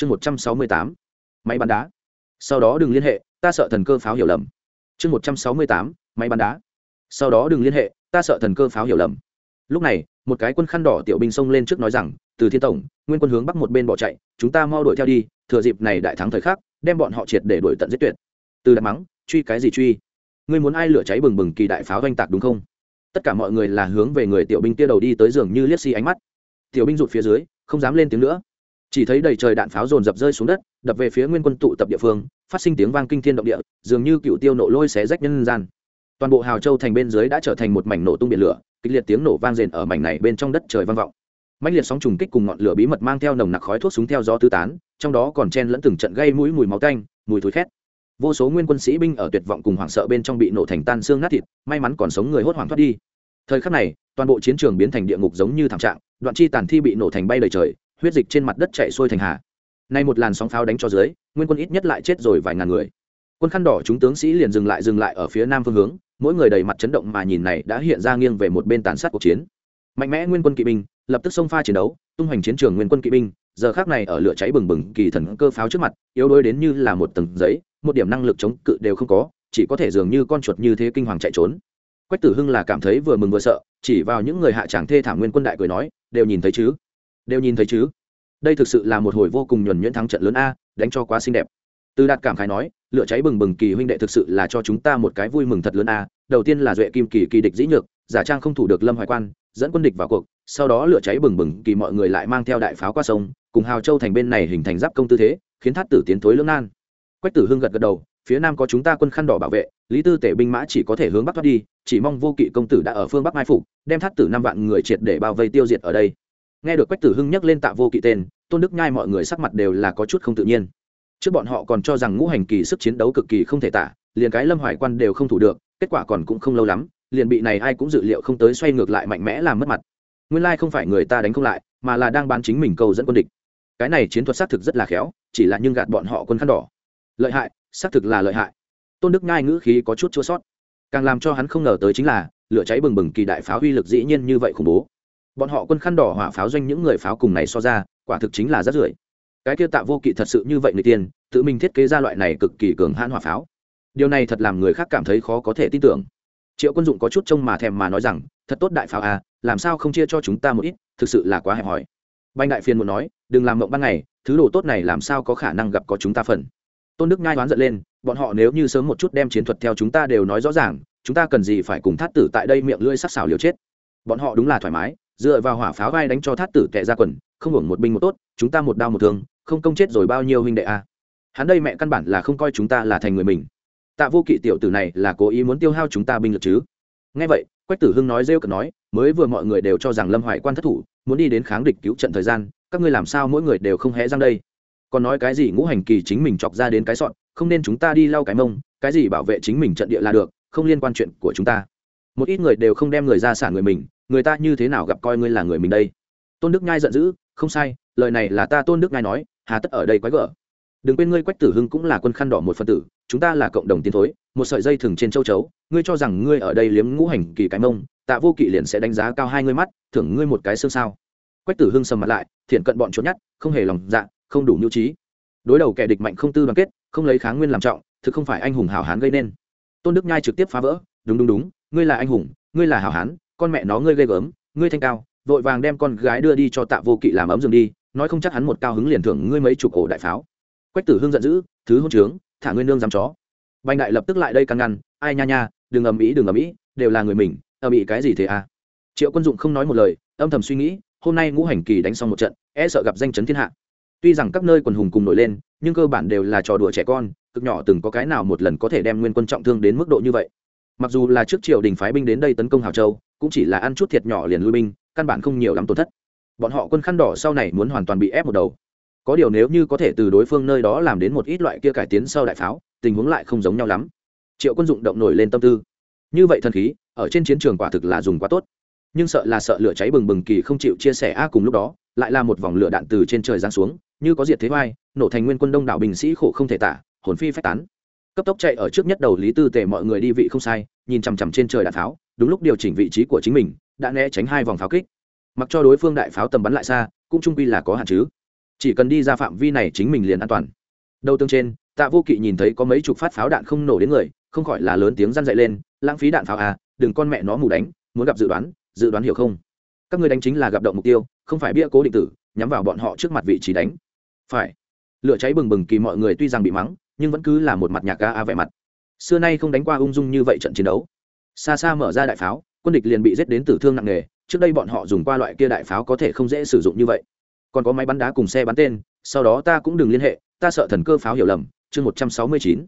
chương một trăm sáu mươi tám. Máy bắn đá. Sau đó đừng liên hệ, ta sợ thần cơ pháo hiểu lầm. Chương một trăm sáu mươi tám, máy bắn đá. Sau đó đừng liên hệ, ta sợ thần cơ pháo hiểu lầm. Lúc này, một cái quân khăn đỏ tiểu binh xông lên trước nói rằng, từ thiên tổng, nguyên quân hướng bắc một bên bỏ chạy, chúng ta mau đuổi theo đi, thừa dịp này đại thắng thời khắc, đem bọn họ triệt để đuổi tận giết tuyệt. Từ đặt mắng, truy cái gì truy? Ngươi muốn ai lửa cháy bừng bừng kỳ đại pháo doanh tạc đúng không? Tất cả mọi người là hướng về người tiểu binh kia đầu đi tới giường như liếc xi ánh mắt. Tiểu binh rụt phía dưới, không dám lên tiếng nữa chỉ thấy đầy trời đạn pháo dồn dập rơi xuống đất, đập về phía nguyên quân tụ tập địa phương, phát sinh tiếng vang kinh thiên động địa, dường như cựu tiêu nổ lôi xé rách nhân gian. Toàn bộ hào châu thành bên dưới đã trở thành một mảnh nổ tung biển lửa, kịch liệt tiếng nổ vang rền ở mảnh này bên trong đất trời vang vọng. Mạnh liệt sóng trùng kích cùng ngọn lửa bí mật mang theo nồng nặc khói thuốc súng theo gió tứ tán, trong đó còn chen lẫn từng trận gây mũi mùi máu tanh, mùi thối khét. Vô số nguyên quân sĩ binh ở tuyệt vọng cùng hoảng sợ bên trong bị nổ thành tan xương nát thịt, may mắn còn sống người hốt hoảng thoát đi. Thời khắc này, toàn bộ chiến trường biến thành địa ngục giống như thảm trạng, đoạn chi tàn thi bị nổ thành bay đầy trời huyết dịch trên mặt đất chạy xuôi thành hà. Nay một làn sóng pháo đánh cho dưới, nguyên quân ít nhất lại chết rồi vài ngàn người. Quân khăn đỏ chúng tướng sĩ liền dừng lại dừng lại ở phía nam phương hướng, mỗi người đầy mặt chấn động mà nhìn này đã hiện ra nghiêng về một bên tàn sát cuộc chiến. Mạnh mẽ nguyên quân kỵ binh, lập tức xông pha chiến đấu, tung hoành chiến trường nguyên quân kỵ binh, giờ khác này ở lửa cháy bừng bừng kỳ thần cơ pháo trước mặt, yếu đuối đến như là một tầng giấy, một điểm năng lực chống cự đều không có, chỉ có thể dường như con chuột như thế kinh hoàng chạy trốn. Quách tử hưng là cảm thấy vừa mừng vừa sợ, chỉ vào những người hạ tràng thê thảm nguyên quân đại cười nói, đều nhìn thấy chứ? Đều nhìn thấy chứ? Đây thực sự là một hồi vô cùng nhuần nhuyễn thắng trận lớn a, đánh cho quá xinh đẹp. Từ đạt cảm khái nói, lửa cháy bừng bừng kỳ huynh đệ thực sự là cho chúng ta một cái vui mừng thật lớn a, đầu tiên là duệ kim kỳ kỳ địch dĩ nhược, giả trang không thủ được lâm hoài quan, dẫn quân địch vào cuộc, sau đó lửa cháy bừng bừng kỳ mọi người lại mang theo đại pháo qua sông, cùng hào châu thành bên này hình thành giáp công tư thế, khiến thát tử tiến thối lưỡng nan. Quách tử hưng gật gật đầu, phía nam có chúng ta quân khăn đỏ bảo vệ, lý tư tể binh mã chỉ có thể hướng bắc thoát đi, chỉ mong vô kỵ công tử đã ở phương bắc mai phục, đem thát tử năm vạn người triệt để bao vây tiêu diệt ở đây nghe được quách tử hưng nhắc lên tạ vô kỵ tên, tôn đức nhai mọi người sắc mặt đều là có chút không tự nhiên. Trước bọn họ còn cho rằng ngũ hành kỳ sức chiến đấu cực kỳ không thể tả, liền cái lâm hoài quan đều không thủ được, kết quả còn cũng không lâu lắm, liền bị này ai cũng dự liệu không tới xoay ngược lại mạnh mẽ làm mất mặt. Nguyên lai không phải người ta đánh không lại, mà là đang bán chính mình câu dẫn quân địch. Cái này chiến thuật xác thực rất là khéo, chỉ là nhưng gạt bọn họ quân khăn đỏ. Lợi hại, xác thực là lợi hại. Tôn đức ngai ngữ khí có chút chua sót. Càng làm cho hắn không ngờ tới chính là, lửa cháy bừng bừng kỳ đại pháo uy lực dĩ nhiên như vậy khủng bố bọn họ quân khăn đỏ hỏa pháo doanh những người pháo cùng này so ra, quả thực chính là rất rưởi. Cái kia tạ vô kỵ thật sự như vậy người tiên, tự mình thiết kế ra loại này cực kỳ cường hãn hỏa pháo. Điều này thật làm người khác cảm thấy khó có thể tin tưởng. Triệu quân dụng có chút trông mà thèm mà nói rằng, thật tốt đại pháo à làm sao không chia cho chúng ta một ít, thực sự là quá hẹp hòi. Banh đại phiền muốn nói, đừng làm mộng ban ngày, thứ đồ tốt này làm sao có khả năng gặp có chúng ta phần. Tôn đức ngai đoán giận lên, bọn họ nếu như sớm một chút đem chiến thuật theo chúng ta đều nói rõ ràng, chúng ta cần gì phải cùng thắt tử tại đây miệng lưỡi sắc xảo liều chết? Bọn họ đúng là thoải mái dựa vào hỏa pháo vai đánh cho thát tử kẻ ra quần, không hưởng một binh một tốt, chúng ta một đau một thương, không công chết rồi bao nhiêu huynh đệ a? À. hắn đây mẹ căn bản là không coi chúng ta là thành người mình. Tạ vô kỵ tiểu tử này là cố ý muốn tiêu hao chúng ta binh lực chứ? Ngay vậy, quách tử hưng nói rêu cần nói, mới vừa mọi người đều cho rằng lâm hoài quan thất thủ, muốn đi đến kháng địch cứu trận thời gian, các ngươi làm sao mỗi người đều không hé răng đây? Còn nói cái gì ngũ hành kỳ chính mình chọc ra đến cái sọn, không nên chúng ta đi lau cái mông, cái gì bảo vệ chính mình trận địa là được, không liên quan chuyện của chúng ta. Một ít người đều không đem người ra sản người mình người ta như thế nào gặp coi ngươi là người mình đây? Tôn đức nhai giận dữ, không sai, lời này là ta tôn đức nhai nói, hà tất ở đây quái gở. Đừng quên ngươi quách tử hưng cũng là quân khăn đỏ một phân tử, chúng ta là cộng đồng tiến thối, một sợi dây thừng trên châu chấu, ngươi cho rằng ngươi ở đây liếm ngũ hành kỳ cái mông, tạ vô kỵ liền sẽ đánh giá cao hai ngươi mắt, thưởng ngươi một cái xương sao. Quách tử hưng sầm mặt lại, thiện cận bọn trốn nhát, không hề lòng dạ không đủ nhu trí. Đối đầu kẻ địch mạnh không tư đoàn kết, không lấy kháng nguyên làm trọng, thực không phải anh hùng hảo hán gây nên. Tôn đức nhai trực tiếp phá vỡ, đúng đúng đúng, ngươi là anh hùng, ngươi là hảo hán con mẹ nó ngươi ghê gớm, ngươi thanh cao, vội vàng đem con gái đưa đi cho tạ vô kỵ làm ấm giường đi, nói không chắc hắn một cao hứng liền thưởng ngươi mấy chục ổ đại pháo. Quách tử hưng giận dữ, thứ hôn trướng, thả ngươi nương dám chó. Bành đại lập tức lại đây căn ngăn, ai nha nha, đừng ầm ĩ, đừng ầm ĩ, đều là người mình, ầm ĩ cái gì thế à triệu quân dụng không nói một lời, âm thầm suy nghĩ, hôm nay ngũ hành kỳ đánh xong một trận e sợ gặp danh chấn thiên hạ. Tuy rằng các nơi quần hùng cùng nổi lên, nhưng cơ bản đều là trò đùa trẻ con, cực nhỏ từng có cái nào một lần có thể đem nguyên quân trọng thương đến mức độ như vậy. Mặc dù là trước triều đình phái binh đến đây tấn công hào châu cũng chỉ là ăn chút thiệt nhỏ liền lui binh, căn bản không nhiều lắm tổn thất. Bọn họ quân khăn đỏ sau này muốn hoàn toàn bị ép một đầu. Có điều nếu như có thể từ đối phương nơi đó làm đến một ít loại kia cải tiến sau đại pháo, tình huống lại không giống nhau lắm. Triệu quân dụng động nổi lên tâm tư. Như vậy thần khí, ở trên chiến trường quả thực là dùng quá tốt. Nhưng sợ là sợ lửa cháy bừng bừng kỳ không chịu chia sẻ a cùng lúc đó, lại là một vòng lửa đạn từ trên trời giáng xuống, như có diệt thế vai, nổ thành nguyên quân đông đảo binh sĩ khổ không thể tả, hồn phi phách tán cấp tốc chạy ở trước nhất đầu lý tư tề mọi người đi vị không sai, nhìn chằm chằm trên trời đạn pháo, đúng lúc điều chỉnh vị trí của chính mình, đã né tránh hai vòng pháo kích. Mặc cho đối phương đại pháo tầm bắn lại xa, cũng trung quy là có hạn chứ. Chỉ cần đi ra phạm vi này chính mình liền an toàn. Đầu tương trên, tạ vô kỵ nhìn thấy có mấy chục phát pháo đạn không nổ đến người, không khỏi là lớn tiếng răn dậy lên, lãng phí đạn pháo à đừng con mẹ nó mù đánh, muốn gặp dự đoán dự đoán hiểu không? Các người đánh chính là gặp động mục tiêu, không phải bia cố định tử, nhắm vào bọn họ trước mặt vị trí đánh. Phải. Lửa cháy bừng bừng kỳ mọi người tuy rằng bị mắng nhưng vẫn cứ là một mặt nhạc ga a vẻ mặt. Xưa nay không đánh qua ung dung như vậy trận chiến đấu. Xa xa mở ra đại pháo, quân địch liền bị giết đến tử thương nặng nề, trước đây bọn họ dùng qua loại kia đại pháo có thể không dễ sử dụng như vậy. Còn có máy bắn đá cùng xe bắn tên, sau đó ta cũng đừng liên hệ, ta sợ thần cơ pháo hiểu lầm, chương một trăm sáu mươi chín.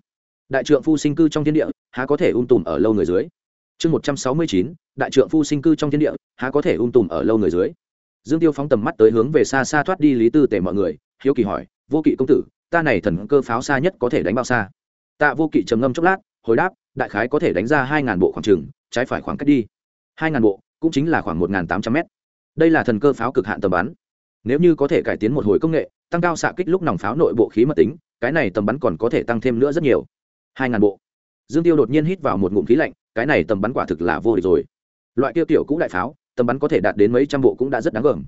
Đại trượng phu sinh cư trong thiên địa, há có thể ung tùm ở lâu người dưới. Chương một trăm sáu mươi chín, đại trượng phu sinh cư trong thiên địa, há có thể ung tùm ở lâu người dưới. Dương tiêu phóng tầm mắt tới hướng về xa xa thoát đi lý tư tể mọi người, hiếu kỳ hỏi, vô kỵ công tử ta này thần cơ pháo xa nhất có thể đánh bao xa. Tạ vô kỵ trầm ngâm chốc lát, hồi đáp, đại khái có thể đánh ra hai ngàn bộ khoảng trừng trái phải khoảng cách đi. Hai ngàn bộ, cũng chính là khoảng một ngàn tám trăm mét. Đây là thần cơ pháo cực hạn tầm bắn. Nếu như có thể cải tiến một hồi công nghệ, tăng cao xạ kích lúc nòng pháo nội bộ khí mật tính, cái này tầm bắn còn có thể tăng thêm nữa rất nhiều. Hai ngàn bộ. Dương tiêu đột nhiên hít vào một ngụm khí lạnh, cái này tầm bắn quả thực là vô địch rồi. Loại tiêu tiểu cũ đại pháo, tầm bắn có thể đạt đến mấy trăm bộ cũng đã rất đáng gờm.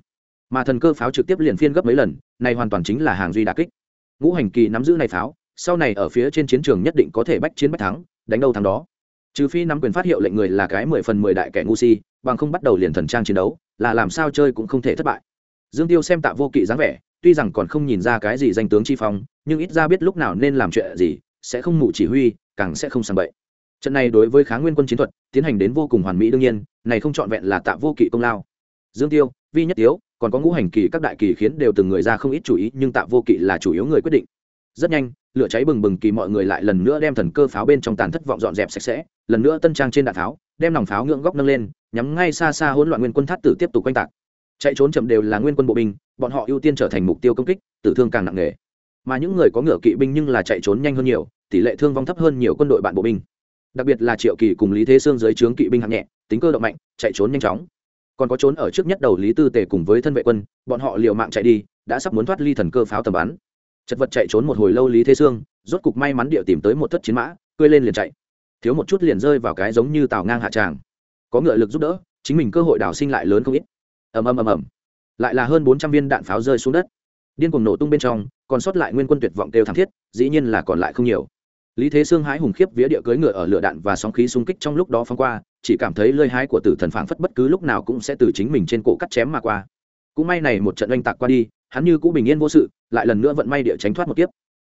Mà thần cơ pháo trực tiếp liền phiên gấp mấy lần, này hoàn toàn chính là hàng duy đà kích ngũ hành kỳ nắm giữ này pháo, sau này ở phía trên chiến trường nhất định có thể bách chiến bách thắng, đánh đâu thắng đó. Trừ phi nắm quyền phát hiệu lệnh người là cái mười phần mười đại kẻ ngu si, bằng không bắt đầu liền thần trang chiến đấu, là làm sao chơi cũng không thể thất bại. Dương tiêu xem tạ vô kỵ dáng vẻ, tuy rằng còn không nhìn ra cái gì danh tướng chi phong, nhưng ít ra biết lúc nào nên làm chuyện gì, sẽ không mụ chỉ huy, càng sẽ không sàng bậy. Trận này đối với kháng nguyên quân chiến thuật, tiến hành đến vô cùng hoàn mỹ đương nhiên, này không trọn vẹn là tạ vô kỵ công lao. Dương tiêu, vi nhất tiếu còn có ngũ hành kỳ các đại kỳ khiến đều từng người ra không ít chủ ý, nhưng tạ vô kỵ là chủ yếu người quyết định. Rất nhanh, lửa cháy bừng bừng kỳ mọi người lại lần nữa đem thần cơ pháo bên trong tàn thất vọng dọn dẹp sạch sẽ, lần nữa tân trang trên đạn pháo, đem nòng pháo ngưỡng góc nâng lên, nhắm ngay xa xa hỗn loạn nguyên quân thắt tử tiếp tục quanh tạc. Chạy trốn chậm đều là nguyên quân bộ binh, bọn họ ưu tiên trở thành mục tiêu công kích, tử thương càng nặng nề. Mà những người có ngựa kỵ binh nhưng là chạy trốn nhanh hơn nhiều, tỷ lệ thương vong thấp hơn nhiều quân đội bạn bộ binh. Đặc biệt là triệu kỳ cùng lý thế sương dưới trướng kỵ binh hạng nhẹ, tính cơ động mạnh, chạy trốn nhanh chóng còn có trốn ở trước nhất đầu lý tư tề cùng với thân vệ quân, bọn họ liều mạng chạy đi, đã sắp muốn thoát ly thần cơ pháo tầm bắn. Chật vật chạy trốn một hồi lâu lý thế sương, rốt cục may mắn địa tìm tới một thất chiến mã cơi lên liền chạy. Thiếu một chút liền rơi vào cái giống như tàu ngang hạ tràng. Có ngựa lực giúp đỡ, chính mình cơ hội đào sinh lại lớn không ít. Ầm ầm ầm ầm. Lại là hơn bốn trăm viên đạn pháo rơi xuống đất. Điên cuồng nổ tung bên trong, còn sót lại nguyên quân tuyệt vọng kêu thảm thiết, dĩ nhiên là còn lại không nhiều. Lý thế sương hái hùng khiếp vía địa cưới ngựa ở lửa đạn và sóng khí xung kích trong lúc đó phong qua chỉ cảm thấy lơi hái của tử thần phảng phất bất cứ lúc nào cũng sẽ từ chính mình trên cổ cắt chém mà qua. Cũng may này một trận oanh tạc qua đi, hắn như cũng bình yên vô sự, lại lần nữa vận may địa tránh thoát một kiếp.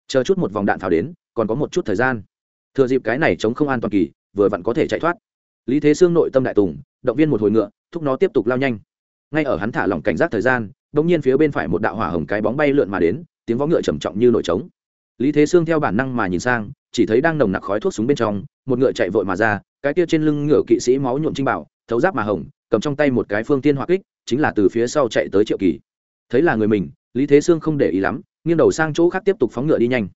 Chờ chút một vòng đạn thảo đến, còn có một chút thời gian. Thừa dịp cái này chống không an toàn kỳ, vừa vặn có thể chạy thoát. Lý thế sương nội tâm đại tùng, động viên một hồi ngựa, thúc nó tiếp tục lao nhanh. Ngay ở hắn thả lỏng cảnh giác thời gian bỗng nhiên phía bên phải một đạo hỏa hồng cái bóng bay lượn mà đến, tiếng vó ngựa trầm trọng như nổi trống. Lý thế sương theo bản năng mà nhìn sang, chỉ thấy đang nồng nặc khói thuốc súng bên trong, một ngựa chạy vội mà ra cái kia trên lưng ngựa kỵ sĩ máu nhuộm trinh bảo, thấu giáp mà hồng, cầm trong tay một cái phương tiên hỏa kích, chính là từ phía sau chạy tới triệu kỳ. Thấy là người mình, lý thế sương không để ý lắm, nghiêng đầu sang chỗ khác tiếp tục phóng ngựa đi nhanh.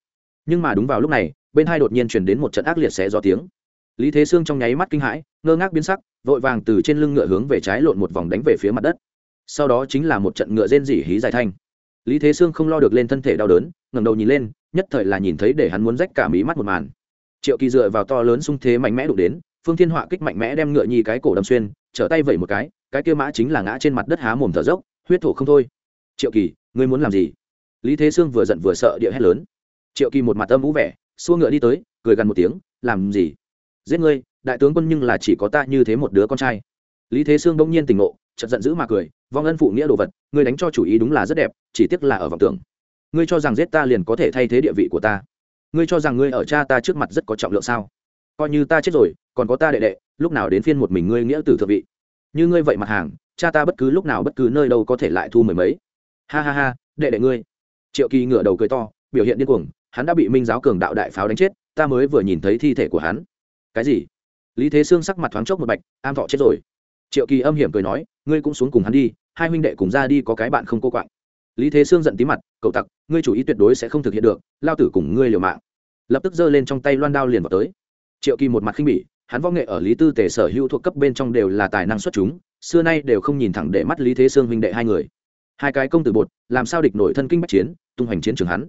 Nhưng mà đúng vào lúc này, bên hai đột nhiên chuyển đến một trận ác liệt xé gió tiếng. Lý thế sương trong nháy mắt kinh hãi, ngơ ngác biến sắc, vội vàng từ trên lưng ngựa hướng về trái lộn một vòng đánh về phía mặt đất. Sau đó chính là một trận ngựa rên rỉ hí dài thanh. Lý thế sương không lo được lên thân thể đau đớn, ngẩng đầu nhìn lên, nhất thời là nhìn thấy để hắn muốn rách cả mí mắt một màn. Triệu kỳ dựa vào to lớn xung thế mạnh mẽ đụng đến phương thiên họa kích mạnh mẽ đem ngựa nhi cái cổ đâm xuyên, trở tay vẩy một cái cái kia mã chính là ngã trên mặt đất há mồm thở dốc, huyết thổ không thôi. Triệu kỳ, ngươi muốn làm gì? Lý thế sương vừa giận vừa sợ địa hét lớn. Triệu kỳ một mặt âm vũ vẻ, xua ngựa đi tới, cười gần một tiếng, làm gì? Giết ngươi, đại tướng quân nhưng là chỉ có ta như thế một đứa con trai. Lý thế sương bỗng nhiên tỉnh ngộ, chợt giận dữ mà cười, vong ân phụ nghĩa đồ vật, ngươi đánh cho chủ ý đúng là rất đẹp, chỉ tiếc là ở vọng tưởng. Ngươi cho rằng giết ta liền có thể thay thế địa vị của ta. Ngươi cho rằng ngươi ở cha ta trước mặt rất có trọng lượng sao? Coi như ta chết rồi còn có ta đệ đệ, lúc nào đến phiên một mình ngươi nghĩa tử thượng vị? Như ngươi vậy mặt hàng, cha ta bất cứ lúc nào bất cứ nơi đâu có thể lại thu mười mấy. Ha ha ha, đệ đệ ngươi. Triệu kỳ ngửa đầu cười to, biểu hiện điên cuồng, hắn đã bị minh giáo cường đạo đại pháo đánh chết, ta mới vừa nhìn thấy thi thể của hắn. Cái gì? Lý thế sương sắc mặt thoáng chốc một bạch, am thọ chết rồi. Triệu kỳ âm hiểm cười nói, ngươi cũng xuống cùng hắn đi, hai huynh đệ cùng ra đi có cái bạn không cô quạng. Lý thế sương giận tí mặt, cậu tặc, ngươi chủ ý tuyệt đối sẽ không thực hiện được, lao tử cùng ngươi liều mạng. Lập tức giơ lên trong tay loan đao liền vào tới. Triệu kỳ một mặt khinh bỉ hắn võ nghệ ở lý tư tề sở hữu thuộc cấp bên trong đều là tài năng xuất chúng, xưa nay đều không nhìn thẳng để mắt lý thế sương huynh đệ hai người. Hai cái công tử bột, làm sao địch nổi thân kinh bắc chiến, tung hoành chiến trường hắn.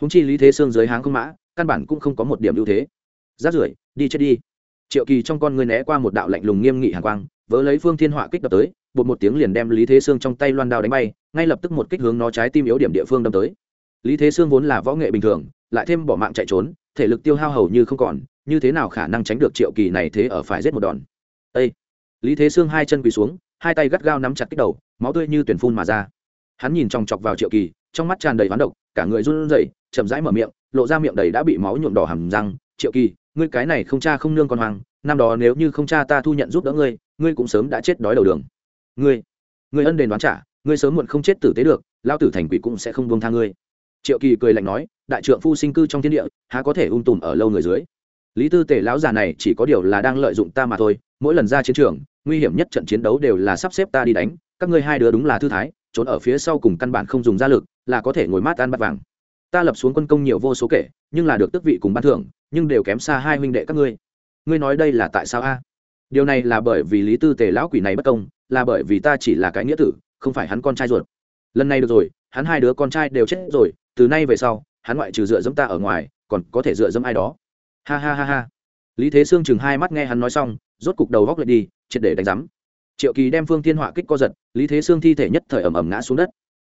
Húng chi lý thế sương dưới háng không mã, căn bản cũng không có một điểm ưu thế. Rát rưởi, đi chết đi. Triệu kỳ trong con người né qua một đạo lạnh lùng nghiêm nghị hàng quang, vớ lấy phương thiên họa kích đập tới, bột một tiếng liền đem lý thế sương trong tay loan đao đánh bay, ngay lập tức một kích hướng nó trái tim yếu điểm địa phương đâm tới. Lý thế sương vốn là võ nghệ bình thường, lại thêm bỏ mạng chạy trốn, thể lực tiêu hao hầu như không còn như thế nào khả năng tránh được triệu kỳ này thế ở phải giết một đòn? Ê! lý thế sương hai chân quỳ xuống, hai tay gắt gao nắm chặt kích đầu, máu tươi như tuyển phun mà ra. Hắn nhìn chòng chọc vào triệu kỳ, trong mắt tràn đầy hoán độc, cả người run rẩy, chậm rãi mở miệng, lộ ra miệng đầy đã bị máu nhuộm đỏ hầm răng. Triệu kỳ, ngươi cái này không cha không nương con hoàng, năm đó nếu như không cha ta thu nhận giúp đỡ ngươi ngươi cũng sớm đã chết đói đầu đường. Ngươi ngươi ân đền đoán trả, ngươi sớm muộn không chết tử tế được lao tử thành quỷ cũng sẽ không buông tha ngươi. Triệu kỳ cười lạnh nói, đại trượng phu sinh cư trong thiên địa, há có thể ung tùm ở lâu người dưới? Lý tư tể lão già này chỉ có điều là đang lợi dụng ta mà thôi, mỗi lần ra chiến trường, nguy hiểm nhất trận chiến đấu đều là sắp xếp ta đi đánh, các ngươi hai đứa đúng là thư thái, trốn ở phía sau cùng căn bản không dùng ra lực, là có thể ngồi mát ăn bắt vàng. Ta lập xuống quân công nhiều vô số kể, nhưng là được tước vị cùng ban thưởng, nhưng đều kém xa hai huynh đệ các ngươi. Ngươi nói đây là tại sao a? Điều này là bởi vì lý tư tề lão quỷ này bất công, là bởi vì ta chỉ là cái nghĩa tử, không phải hắn con trai ruột. Lần này được rồi, hắn hai đứa con trai đều chết rồi, từ nay về sau, hắn ngoại trừ dựa dẫm ta ở ngoài, còn có thể dựa dẫm ai đó ha ha ha ha. Lý thế sương chừng hai mắt nghe hắn nói xong, rốt cục đầu góc lại đi, triệt để đánh rắm triệu kỳ đem phương thiên họa kích co giật, lý thế sương thi thể nhất thời ẩm ẩm ngã xuống đất.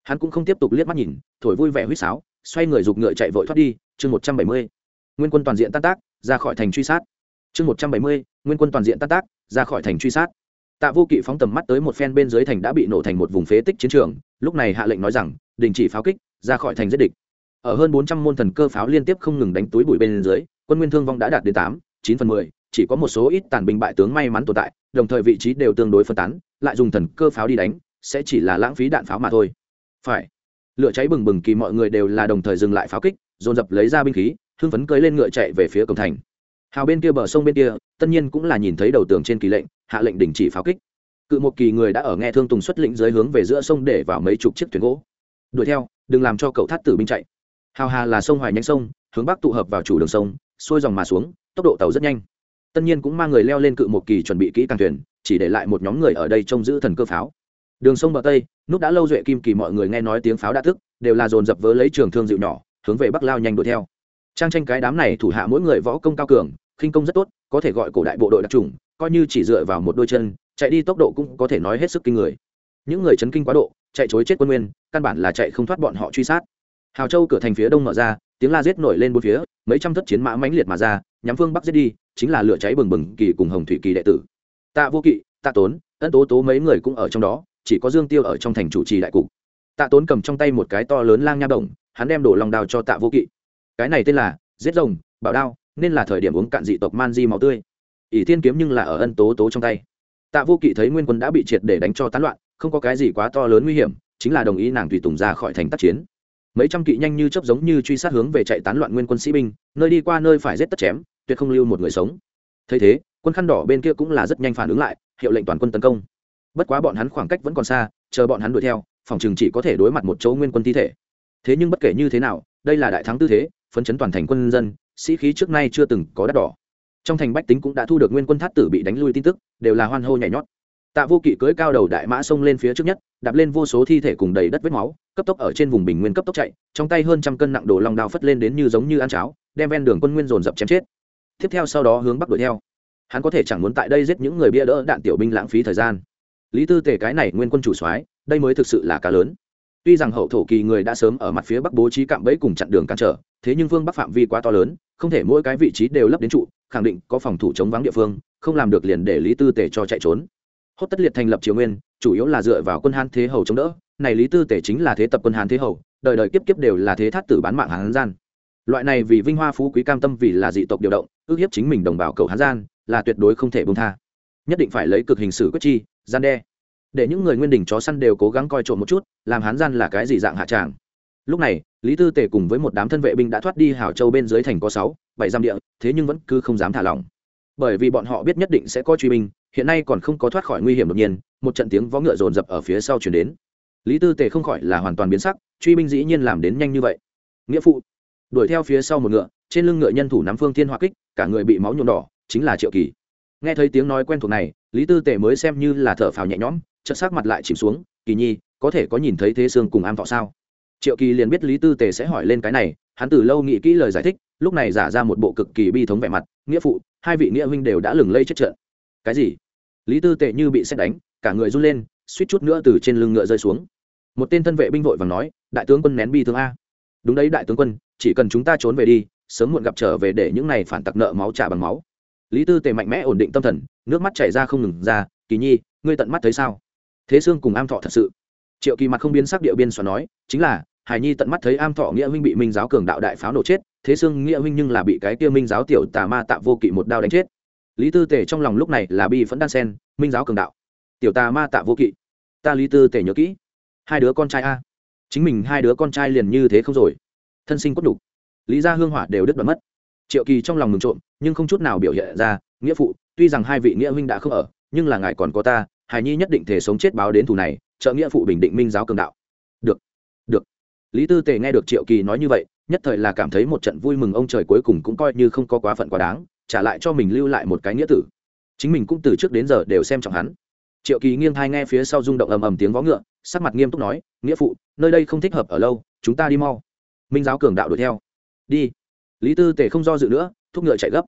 Hắn cũng không tiếp tục liếc mắt nhìn, thổi vui vẻ huýt sáo, xoay người giục ngựa chạy vội thoát đi, chương một trăm bảy mươi. Nguyên quân toàn diện tan tác, ra khỏi thành truy sát. Chương một trăm bảy mươi, nguyên quân toàn diện tan tác, ra khỏi thành truy sát. Tạ vô kỵ phóng tầm mắt tới một phen bên dưới thành đã bị nổ thành một vùng phế tích chiến trường, lúc này hạ lệnh nói rằng, đình chỉ pháo kích, ra khỏi thành giết địch. Ở hơn bốn trăm môn thần cơ pháo liên tiếp không ngừng đánh túi bụi bên dưới quân nguyên thương vong đã đạt đến tám, chín phần mười, chỉ có một số ít tàn binh bại tướng may mắn tồn tại, đồng thời vị trí đều tương đối phân tán, lại dùng thần cơ pháo đi đánh, sẽ chỉ là lãng phí đạn pháo mà thôi. Phải. Lửa cháy bừng bừng kỳ mọi người đều là đồng thời dừng lại pháo kích, dồn dập lấy ra binh khí, hưng phấn cưới lên ngựa chạy về phía cổng thành. Hào bên kia bờ sông bên kia, tất nhiên cũng là nhìn thấy đầu tường trên kỳ lệnh, hạ lệnh đình chỉ pháo kích. Cự một kỳ người đã ở nghe thương tùng xuất lĩnh dưới hướng về giữa sông để vào mấy chục chiếc thuyền gỗ. Đuổi theo, đừng làm cho cậu thắt tử binh chạy. Hào hà là sông hoài nhánh sông, hướng bắc tụ hợp vào chủ đường sông xuôi dòng mà xuống, tốc độ tàu rất nhanh. Tất nhiên cũng mang người leo lên cự một kỳ chuẩn bị kỹ càng thuyền, chỉ để lại một nhóm người ở đây trông giữ thần cơ pháo. Đường sông bờ tây nút đã lâu duệ kim kỳ mọi người nghe nói tiếng pháo đã thức, đều là dồn dập vớ lấy trường thương dịu nhỏ, hướng về bắc lao nhanh đuổi theo. Trang tranh cái đám này thủ hạ mỗi người võ công cao cường, khinh công rất tốt, có thể gọi cổ đại bộ đội đặc trùng coi như chỉ dựa vào một đôi chân, chạy đi tốc độ cũng có thể nói hết sức kinh người. Những người chấn kinh quá độ, chạy chối chết quân nguyên, căn bản là chạy không thoát bọn họ truy sát. Hào châu cửa thành phía đông mở ra tiếng la giết nổi lên bốn phía, mấy trăm thất chiến mã mãnh liệt mà ra, nhắm phương bắc giết đi, chính là lửa cháy bừng bừng kỳ cùng hồng thủy kỳ đệ tử. Tạ vô kỵ, tạ tốn, ân tố tố mấy người cũng ở trong đó, chỉ có dương tiêu ở trong thành chủ trì đại cục. Tạ tốn cầm trong tay một cái to lớn lang nha đồng, hắn đem đổ lòng đào cho tạ vô kỵ. Cái này tên là giết rồng bảo đao, nên là thời điểm uống cạn dị tộc man di máu tươi. Ỷ thiên kiếm nhưng là ở ân tố tố trong tay. Tạ vô kỵ thấy nguyên quân đã bị triệt để đánh cho tán loạn, không có cái gì quá to lớn nguy hiểm, chính là đồng ý nàng tùy tùng ra khỏi thành tác chiến mấy trăm kỵ nhanh như chớp giống như truy sát hướng về chạy tán loạn nguyên quân sĩ binh, nơi đi qua nơi phải giết tất chém, tuyệt không lưu một người sống. Thấy thế, quân khăn đỏ bên kia cũng là rất nhanh phản ứng lại, hiệu lệnh toàn quân tấn công. Bất quá bọn hắn khoảng cách vẫn còn xa, chờ bọn hắn đuổi theo, phòng trường chỉ có thể đối mặt một chỗ nguyên quân thi thể. Thế nhưng bất kể như thế nào, đây là đại thắng tư thế, phấn chấn toàn thành quân dân, sĩ khí trước nay chưa từng có đắt đỏ. Trong thành bách tính cũng đã thu được nguyên quân thát tử bị đánh lui tin tức, đều là hoan hô nhảy nhót tạ vô kỵ cưỡi cao đầu đại mã xông lên phía trước nhất, đạp lên vô số thi thể cùng đầy đất vết máu, cấp tốc ở trên vùng bình nguyên cấp tốc chạy, trong tay hơn trăm cân nặng đồ long đao phất lên đến như giống như ăn cháo, đem ven đường quân nguyên dồn dập chém chết. Tiếp theo sau đó hướng bắc đuổi theo. Hắn có thể chẳng muốn tại đây giết những người bia đỡ đạn tiểu binh lãng phí thời gian. Lý tư tề cái này nguyên quân chủ soái, đây mới thực sự là cá lớn. Tuy rằng hậu thổ kỳ người đã sớm ở mặt phía bắc bố trí cạm bẫy cùng chặn đường cản trở, thế nhưng vương bắc phạm vi quá to lớn, không thể mỗi cái vị trí đều lấp đến trụ, khẳng định có phòng thủ chống vắng địa phương, không làm được liền để lý tư tề cho chạy trốn hốt tất liệt thành lập triều nguyên, chủ yếu là dựa vào quân hán thế hầu chống đỡ. Này lý tư tề chính là thế tập quân hán thế hầu, đời đời kiếp kiếp đều là thế thát tử bán mạng hán gian. Loại này vì vinh hoa phú quý cam tâm vì là dị tộc điều động, ước hiếp chính mình đồng bào cầu hán gian, là tuyệt đối không thể bông tha. Nhất định phải lấy cực hình xử quyết chi, gian đe. Để những người nguyên đình chó săn đều cố gắng coi trộm một chút, làm hán gian là cái gì dạng hạ tràng. Lúc này, lý tư tề cùng với một đám thân vệ binh đã thoát đi hào châu bên dưới thành có sáu, bảy giam địa, thế nhưng vẫn cứ không dám thả lỏng. Bởi vì bọn họ biết nhất định sẽ có truy binh hiện nay còn không có thoát khỏi nguy hiểm đột nhiên, một trận tiếng vó ngựa rồn rập ở phía sau chuyển đến. Lý tư tề không khỏi là hoàn toàn biến sắc, truy binh dĩ nhiên làm đến nhanh như vậy. Nghĩa phụ, đuổi theo phía sau một ngựa, trên lưng ngựa nhân thủ nắm phương thiên hoa kích, cả người bị máu nhuộm đỏ, chính là triệu kỳ. Nghe thấy tiếng nói quen thuộc này, lý tư tề mới xem như là thở phào nhẹ nhõm, chợt sắc mặt lại chìm xuống, kỳ nhi, có thể có nhìn thấy thế xương cùng am thọ sao? Triệu kỳ liền biết lý tư tề sẽ hỏi lên cái này, hắn từ lâu nghĩ kỹ lời giải thích, lúc này giả ra một bộ cực kỳ bi thống vẻ mặt, nghĩa phụ, hai vị nghĩa huynh đều đã lừng lây chết trận. Cái gì? Lý tư Tệ như bị xét đánh, cả người run lên, suýt chút nữa từ trên lưng ngựa rơi xuống. Một tên thân vệ binh vội vàng nói, đại tướng quân nén bi thương a. Đúng đấy, đại tướng quân, chỉ cần chúng ta trốn về đi, sớm muộn gặp trở về để những này phản tặc nợ máu trả bằng máu. Lý tư tề mạnh mẽ ổn định tâm thần, nước mắt chảy ra không ngừng ra, kỳ nhi, ngươi tận mắt thấy sao? Thế sương cùng am thọ thật sự. Triệu kỳ mặt không biến sắc địa biên xoắn nói, chính là, hải nhi tận mắt thấy am thọ nghĩa huynh bị minh giáo cường đạo đại pháo nổ chết, thế sương nghĩa huynh nhưng là bị cái kia minh giáo tiểu tà ma tạ vô kỵ một đao đánh chết lý tư tề trong lòng lúc này là bi vẫn đan sen, minh giáo cường đạo. Tiểu tà ma tạ vô kỵ. Ta lý tư tề nhớ kỹ. Hai đứa con trai a. Chính mình hai đứa con trai liền như thế không rồi. Thân sinh cốt đục lý gia hương hỏa đều đứt đoạn mất. Triệu kỳ trong lòng mừng trộm, nhưng không chút nào biểu hiện ra, nghĩa phụ, tuy rằng hai vị nghĩa huynh đã không ở, nhưng là ngài còn có ta, hài nhi nhất định thể sống chết báo đến thù này, trợ nghĩa phụ bình định minh giáo cường đạo. Được được. Lý tư tề nghe được triệu kỳ nói như vậy, nhất thời là cảm thấy một trận vui mừng, ông trời cuối cùng cũng coi như không có quá phận quá đáng trả lại cho mình lưu lại một cái nghĩa tử. Chính mình cũng từ trước đến giờ đều xem trọng hắn. Triệu kỳ nghiêng thai nghe phía sau rung động ầm ầm tiếng vó ngựa, sắc mặt nghiêm túc nói, nghĩa phụ, nơi đây không thích hợp ở lâu, chúng ta đi mau. Minh giáo cường đạo đuổi theo. Đi. Lý tư tề không do dự nữa, thúc ngựa chạy gấp.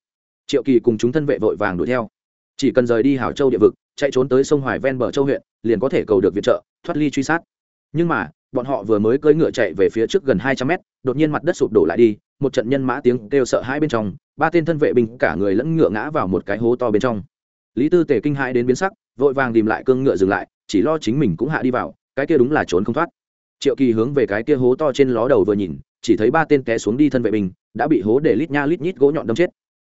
Triệu kỳ cùng chúng thân vệ vội vàng đuổi theo. Chỉ cần rời đi hảo châu địa vực, chạy trốn tới sông hoài ven bờ châu huyện, liền có thể cầu được viện trợ, thoát ly truy sát. Nhưng mà, bọn họ vừa mới cưỡi ngựa chạy về phía trước gần hai trăm mét, đột nhiên mặt đất sụp đổ lại đi, một trận nhân mã tiếng kêu sợ hai bên trong ba tên thân vệ binh cả người lẫn ngựa ngã vào một cái hố to bên trong. Lý tư tề kinh hãi đến biến sắc, vội vàng tìm lại cương ngựa dừng lại, chỉ lo chính mình cũng hạ đi vào, cái kia đúng là trốn không thoát. Triệu kỳ hướng về cái kia hố to trên ló đầu vừa nhìn, chỉ thấy ba tên té xuống đi thân vệ binh, đã bị hố để lít nha lít nhít gỗ nhọn đâm chết.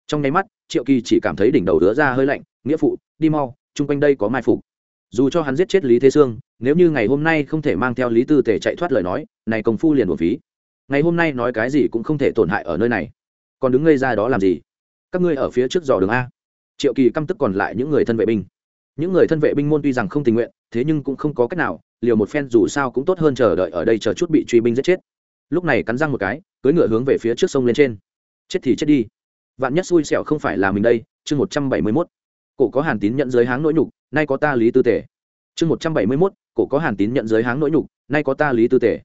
Trong nháy mắt, triệu kỳ chỉ cảm thấy đỉnh đầu đứa ra hơi lạnh, nghĩa phụ, đi mau, chung quanh đây có mai phục. Dù cho hắn giết chết lý thế sương, nếu như ngày hôm nay không thể mang theo lý tư tể chạy thoát lời nói, này công phu liền một phí. Ngày hôm nay nói cái gì cũng không thể tổn hại ở nơi này còn đứng ngây ra đó làm gì? Các ngươi ở phía trước dò đường a. Triệu kỳ căm tức còn lại những người thân vệ binh. Những người thân vệ binh môn tuy rằng không tình nguyện, thế nhưng cũng không có cách nào, liều một phen dù sao cũng tốt hơn chờ đợi ở đây chờ chút bị truy binh giết chết. Lúc này cắn răng một cái, cưỡi ngựa hướng về phía trước sông lên trên. Chết thì chết đi. Vạn nhất xui xẻo không phải là mình đây, chương một trăm bảy mươi mốt. Cổ có hàn tín nhận giới háng nỗi nhục, nay có ta lý tư tể. Chương một trăm bảy mươi mốt, cổ có hàn tín nhận giới háng nỗi nhục, nay có ta lý tư tể.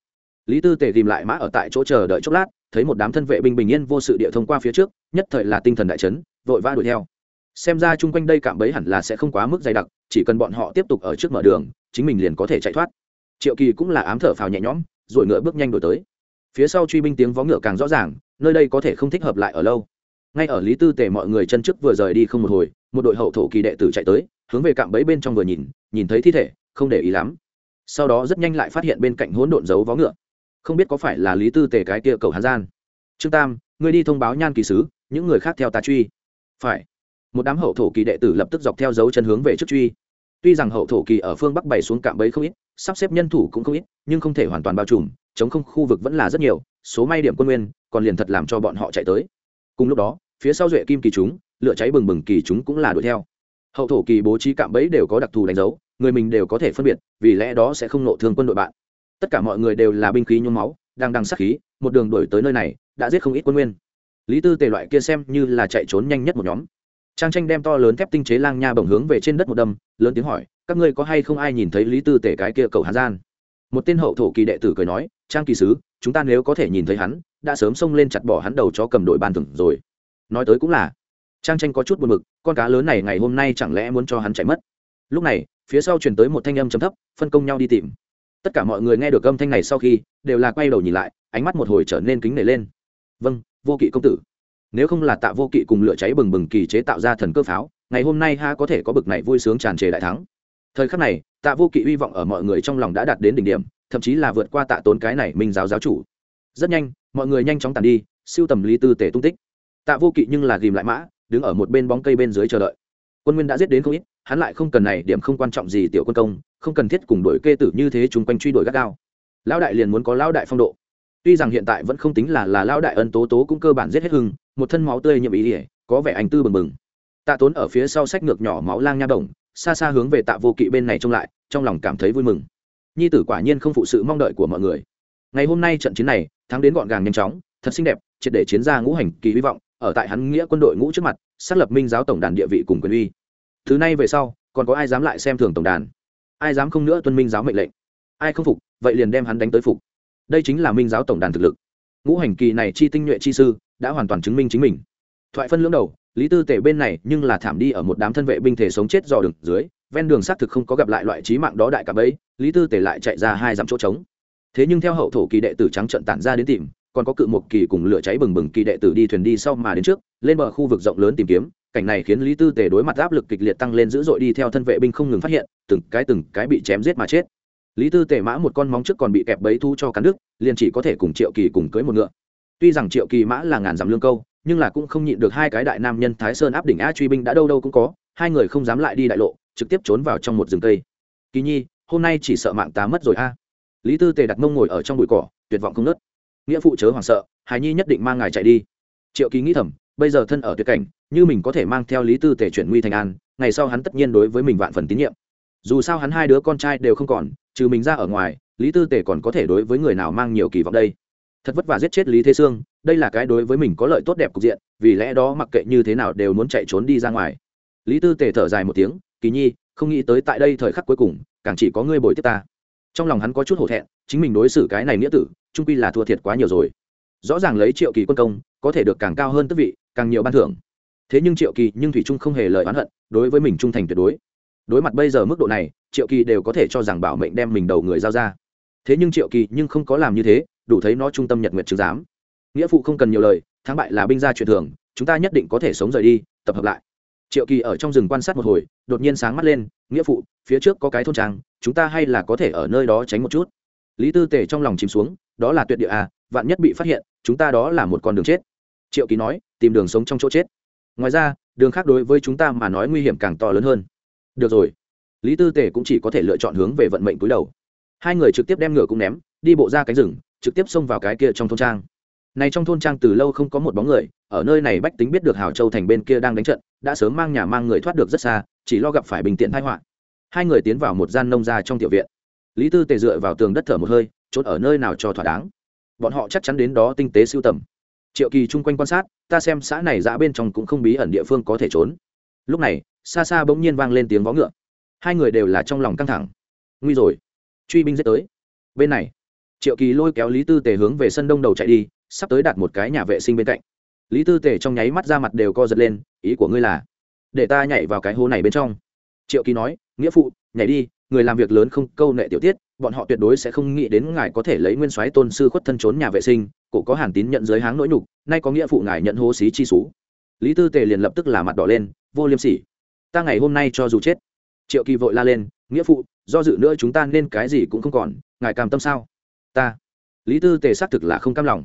Lý tư tể tìm lại mã ở tại chỗ chờ đợi chốc lát thấy một đám thân vệ binh bình yên vô sự địa thông qua phía trước, nhất thời là tinh thần đại chấn, vội vã đuổi theo. Xem ra chung quanh đây cạm bẫy hẳn là sẽ không quá mức dày đặc, chỉ cần bọn họ tiếp tục ở trước mở đường, chính mình liền có thể chạy thoát. Triệu kỳ cũng là ám thở phào nhẹ nhõm, rồi ngựa bước nhanh đổi tới. Phía sau truy binh tiếng vó ngựa càng rõ ràng, nơi đây có thể không thích hợp lại ở lâu. Ngay ở lý tư tề mọi người chân trước vừa rời đi không một hồi, một đội hậu thổ kỳ đệ tử chạy tới, hướng về cạm bẫy bên trong vừa nhìn nhìn thấy thi thể, không để ý lắm. Sau đó rất nhanh lại phát hiện bên cạnh hỗn độn dấu vó ngựa không biết có phải là lý tư tề cái kia cầu hán gian. Trương tam, ngươi đi thông báo nhan kỳ sứ, những người khác theo ta truy. Phải. Một đám hậu thổ kỳ đệ tử lập tức dọc theo dấu chân hướng về trước truy. Tuy rằng hậu thổ kỳ ở phương bắc bày xuống cạm bẫy không ít, sắp xếp nhân thủ cũng không ít, nhưng không thể hoàn toàn bao trùm, chống không khu vực vẫn là rất nhiều, số may điểm quân nguyên, còn liền thật làm cho bọn họ chạy tới. Cùng lúc đó, phía sau duệ kim kỳ chúng, lửa cháy bừng bừng kỳ chúng cũng là đuổi theo. Hậu thổ kỳ bố trí cạm bẫy đều có đặc thù đánh dấu, người mình đều có thể phân biệt, vì lẽ đó sẽ không nộ thương quân đội bạn tất cả mọi người đều là binh khí nhuốm máu, đang đằng sát khí, một đường đuổi tới nơi này, đã giết không ít quân nguyên. Lý tư tề loại kia xem như là chạy trốn nhanh nhất một nhóm. Trang tranh đem to lớn thép tinh chế lang nha bổng hướng về trên đất một đâm, lớn tiếng hỏi, các ngươi có hay không ai nhìn thấy lý tư tể cái kia cầu hà gian một tên hậu thổ kỳ đệ tử cười nói, trang kỳ sứ, chúng ta nếu có thể nhìn thấy hắn, đã sớm xông lên chặt bỏ hắn đầu cho cầm đội ban thưởng rồi. Nói tới cũng là, trang tranh có chút buồn mực con cá lớn này ngày hôm nay chẳng lẽ muốn cho hắn chạy mất? Lúc này, phía sau chuyển tới một thanh âm chấm thấp, phân công nhau đi tìm tất cả mọi người nghe được âm thanh này sau khi, đều là quay đầu nhìn lại, ánh mắt một hồi trở nên kính nể lên. Vâng vô kỵ công tử. Nếu không là tạ vô kỵ cùng lửa cháy bừng bừng kỳ chế tạo ra thần cơ pháo, ngày hôm nay ha có thể có bực này vui sướng tràn trề đại thắng. Thời khắc này, tạ vô kỵ hy vọng ở mọi người trong lòng đã đạt đến đỉnh điểm, thậm chí là vượt qua tạ tốn cái này minh giáo giáo chủ. Rất nhanh, mọi người nhanh chóng tàn đi, siêu tầm lý tư tể tung tích. Tạ vô kỵ nhưng là ghìm lại mã, đứng ở một bên bóng cây bên dưới chờ đợi quân nguyên đã giết đến không ít, hắn lại không cần này điểm không quan trọng gì tiểu quân công, không cần thiết cùng đuổi kê tử như thế chung quanh truy đuổi gắt gao. Lão đại liền muốn có lão đại phong độ. Tuy rằng hiện tại vẫn không tính là là lão đại ân tố tố cũng cơ bản giết hết hưng, một thân máu tươi nhậm ý ỉa, có vẻ anh tư bừng bừng. Tạ tốn ở phía sau sách ngược nhỏ máu lang nha đồng, xa xa hướng về tạ vô kỵ bên này trông lại, trong lòng cảm thấy vui mừng. Nhi tử quả nhiên không phụ sự mong đợi của mọi người. Ngày hôm nay trận chiến này, thắng đến gọn gàng nhanh chóng, thật xinh đẹp, triệt để chiến ra ngũ hành kỳ hy vọng, ở tại hắn nghĩa quân đội ngũ trước mặt xác lập minh giáo tổng đàn địa vị cùng quyền uy. Thứ này về sau, còn có ai dám lại xem thường tổng đàn? Ai dám không nữa tuân minh giáo mệnh lệnh? Ai không phục, vậy liền đem hắn đánh tới phục. Đây chính là minh giáo tổng đàn thực lực. Ngũ hành kỳ này chi tinh nhuệ chi sư, đã hoàn toàn chứng minh chính mình. Thoại phân lưỡng đầu, lý tư tể bên này nhưng là thảm đi ở một đám thân vệ binh thể sống chết dò đường dưới, ven đường xác thực không có gặp lại loại trí mạng đó đại cả bấy lý tư tề lại chạy ra hai dặm chỗ trống. Thế nhưng theo hậu thổ kỳ đệ tử trắng trận tản ra đến tìm còn có cự một kỳ cùng lửa cháy bừng bừng kỳ đệ tử đi thuyền đi sau mà đến trước, lên bờ khu vực rộng lớn tìm kiếm, cảnh này khiến lý tư tề đối mặt áp lực kịch liệt tăng lên dữ dội đi theo thân vệ binh không ngừng phát hiện, từng cái từng cái bị chém giết mà chết. Lý tư tề mã một con móng trước còn bị kẹp bấy thu cho cắn đứt, liền chỉ có thể cùng triệu kỳ cùng cưới một ngựa. Tuy rằng triệu kỳ mã là ngàn dặm lương câu, nhưng là cũng không nhịn được hai cái đại nam nhân thái sơn áp đỉnh a truy binh đã đâu đâu cũng có, hai người không dám lại đi đại lộ, trực tiếp trốn vào trong một rừng cây. Kỳ nhi, hôm nay chỉ sợ mạng ta mất rồi a. Lý tư tề đặt mông ngồi ở trong bụi cỏ, tuyệt vọng không nớt nghĩa phụ chớ hoảng sợ, hài nhi nhất định mang ngài chạy đi. Triệu kỳ nghĩ thầm, bây giờ thân ở tuyệt cảnh, như mình có thể mang theo lý tư tề chuyển nguy thành an, ngày sau hắn tất nhiên đối với mình vạn phần tín nhiệm. Dù sao hắn hai đứa con trai đều không còn, trừ mình ra ở ngoài, lý tư tề còn có thể đối với người nào mang nhiều kỳ vọng đây? Thật vất vả giết chết lý thế sương, đây là cái đối với mình có lợi tốt đẹp cục diện, vì lẽ đó mặc kệ như thế nào đều muốn chạy trốn đi ra ngoài. Lý tư tề thở dài một tiếng, kỳ nhi, không nghĩ tới tại đây thời khắc cuối cùng, càng chỉ có ngươi bồi tiếp ta. Trong lòng hắn có chút hổ thẹn, chính mình đối xử cái này nghĩa tử trung quy là thua thiệt quá nhiều rồi. Rõ ràng lấy triệu kỳ quân công, có thể được càng cao hơn tức vị, càng nhiều ban thưởng. Thế nhưng triệu kỳ nhưng thủy trung không hề lời oán hận, đối với mình trung thành tuyệt đối. Đối mặt bây giờ mức độ này, triệu kỳ đều có thể cho rằng bảo mệnh đem mình đầu người giao ra. Thế nhưng triệu kỳ nhưng không có làm như thế, đủ thấy nó trung tâm nhật nguyện chứng giám. Nghĩa phụ không cần nhiều lời, thắng bại là binh gia truyền thường, chúng ta nhất định có thể sống rời đi, tập hợp lại. Triệu kỳ ở trong rừng quan sát một hồi, đột nhiên sáng mắt lên, nghĩa phụ, phía trước có cái thôn trang, chúng ta hay là có thể ở nơi đó tránh một chút lý tư tề trong lòng chìm xuống, đó là tuyệt địa à vạn nhất bị phát hiện, chúng ta đó là một con đường chết. Triệu Ký nói, tìm đường sống trong chỗ chết. Ngoài ra, đường khác đối với chúng ta mà nói nguy hiểm càng to lớn hơn. Được rồi. Lý tư tề cũng chỉ có thể lựa chọn hướng về vận mệnh cúi đầu. Hai người trực tiếp đem ngựa cũng ném, đi bộ ra cánh rừng, trực tiếp xông vào cái kia trong thôn trang. Này trong thôn trang từ lâu không có một bóng người, ở nơi này bách tính biết được hào châu thành bên kia đang đánh trận, đã sớm mang nhà mang người thoát được rất xa, chỉ lo gặp phải bình tiện thái họa. Hai người tiến vào một gian nông gia trong tiểu viện lý tư tề dựa vào tường đất thở một hơi trốn ở nơi nào cho thỏa đáng. Bọn họ chắc chắn đến đó tinh tế sưu tầm. Triệu kỳ chung quanh quan sát, ta xem xã này giã bên trong cũng không bí ẩn địa phương có thể trốn. Lúc này, xa xa bỗng nhiên vang lên tiếng vó ngựa. Hai người đều là trong lòng căng thẳng. Nguy rồi. Truy binh giết tới. Bên này, triệu kỳ lôi kéo lý tư tề hướng về sân đông đầu chạy đi, sắp tới đặt một cái nhà vệ sinh bên cạnh. Lý tư tề trong nháy mắt ra mặt đều co giật lên, ý của ngươi là, để ta nhảy vào cái hố này bên trong. Triệu kỳ nói, nghĩa phụ, nhảy đi người làm việc lớn không câu nệ tiểu tiết, bọn họ tuyệt đối sẽ không nghĩ đến ngài có thể lấy nguyên soái tôn sư khuất thân trốn nhà vệ sinh, cổ có hàn tín nhận giới háng nỗi nhục, nay có nghĩa phụ ngài nhận hô xí chi xú. Lý tư tề liền lập tức là mặt đỏ lên, vô liêm sỉ. Ta ngày hôm nay cho dù chết. Triệu kỳ vội la lên, nghĩa phụ, do dự nữa chúng ta nên cái gì cũng không còn, ngài cam tâm sao? Ta. Lý tư tề xác thực là không cam lòng.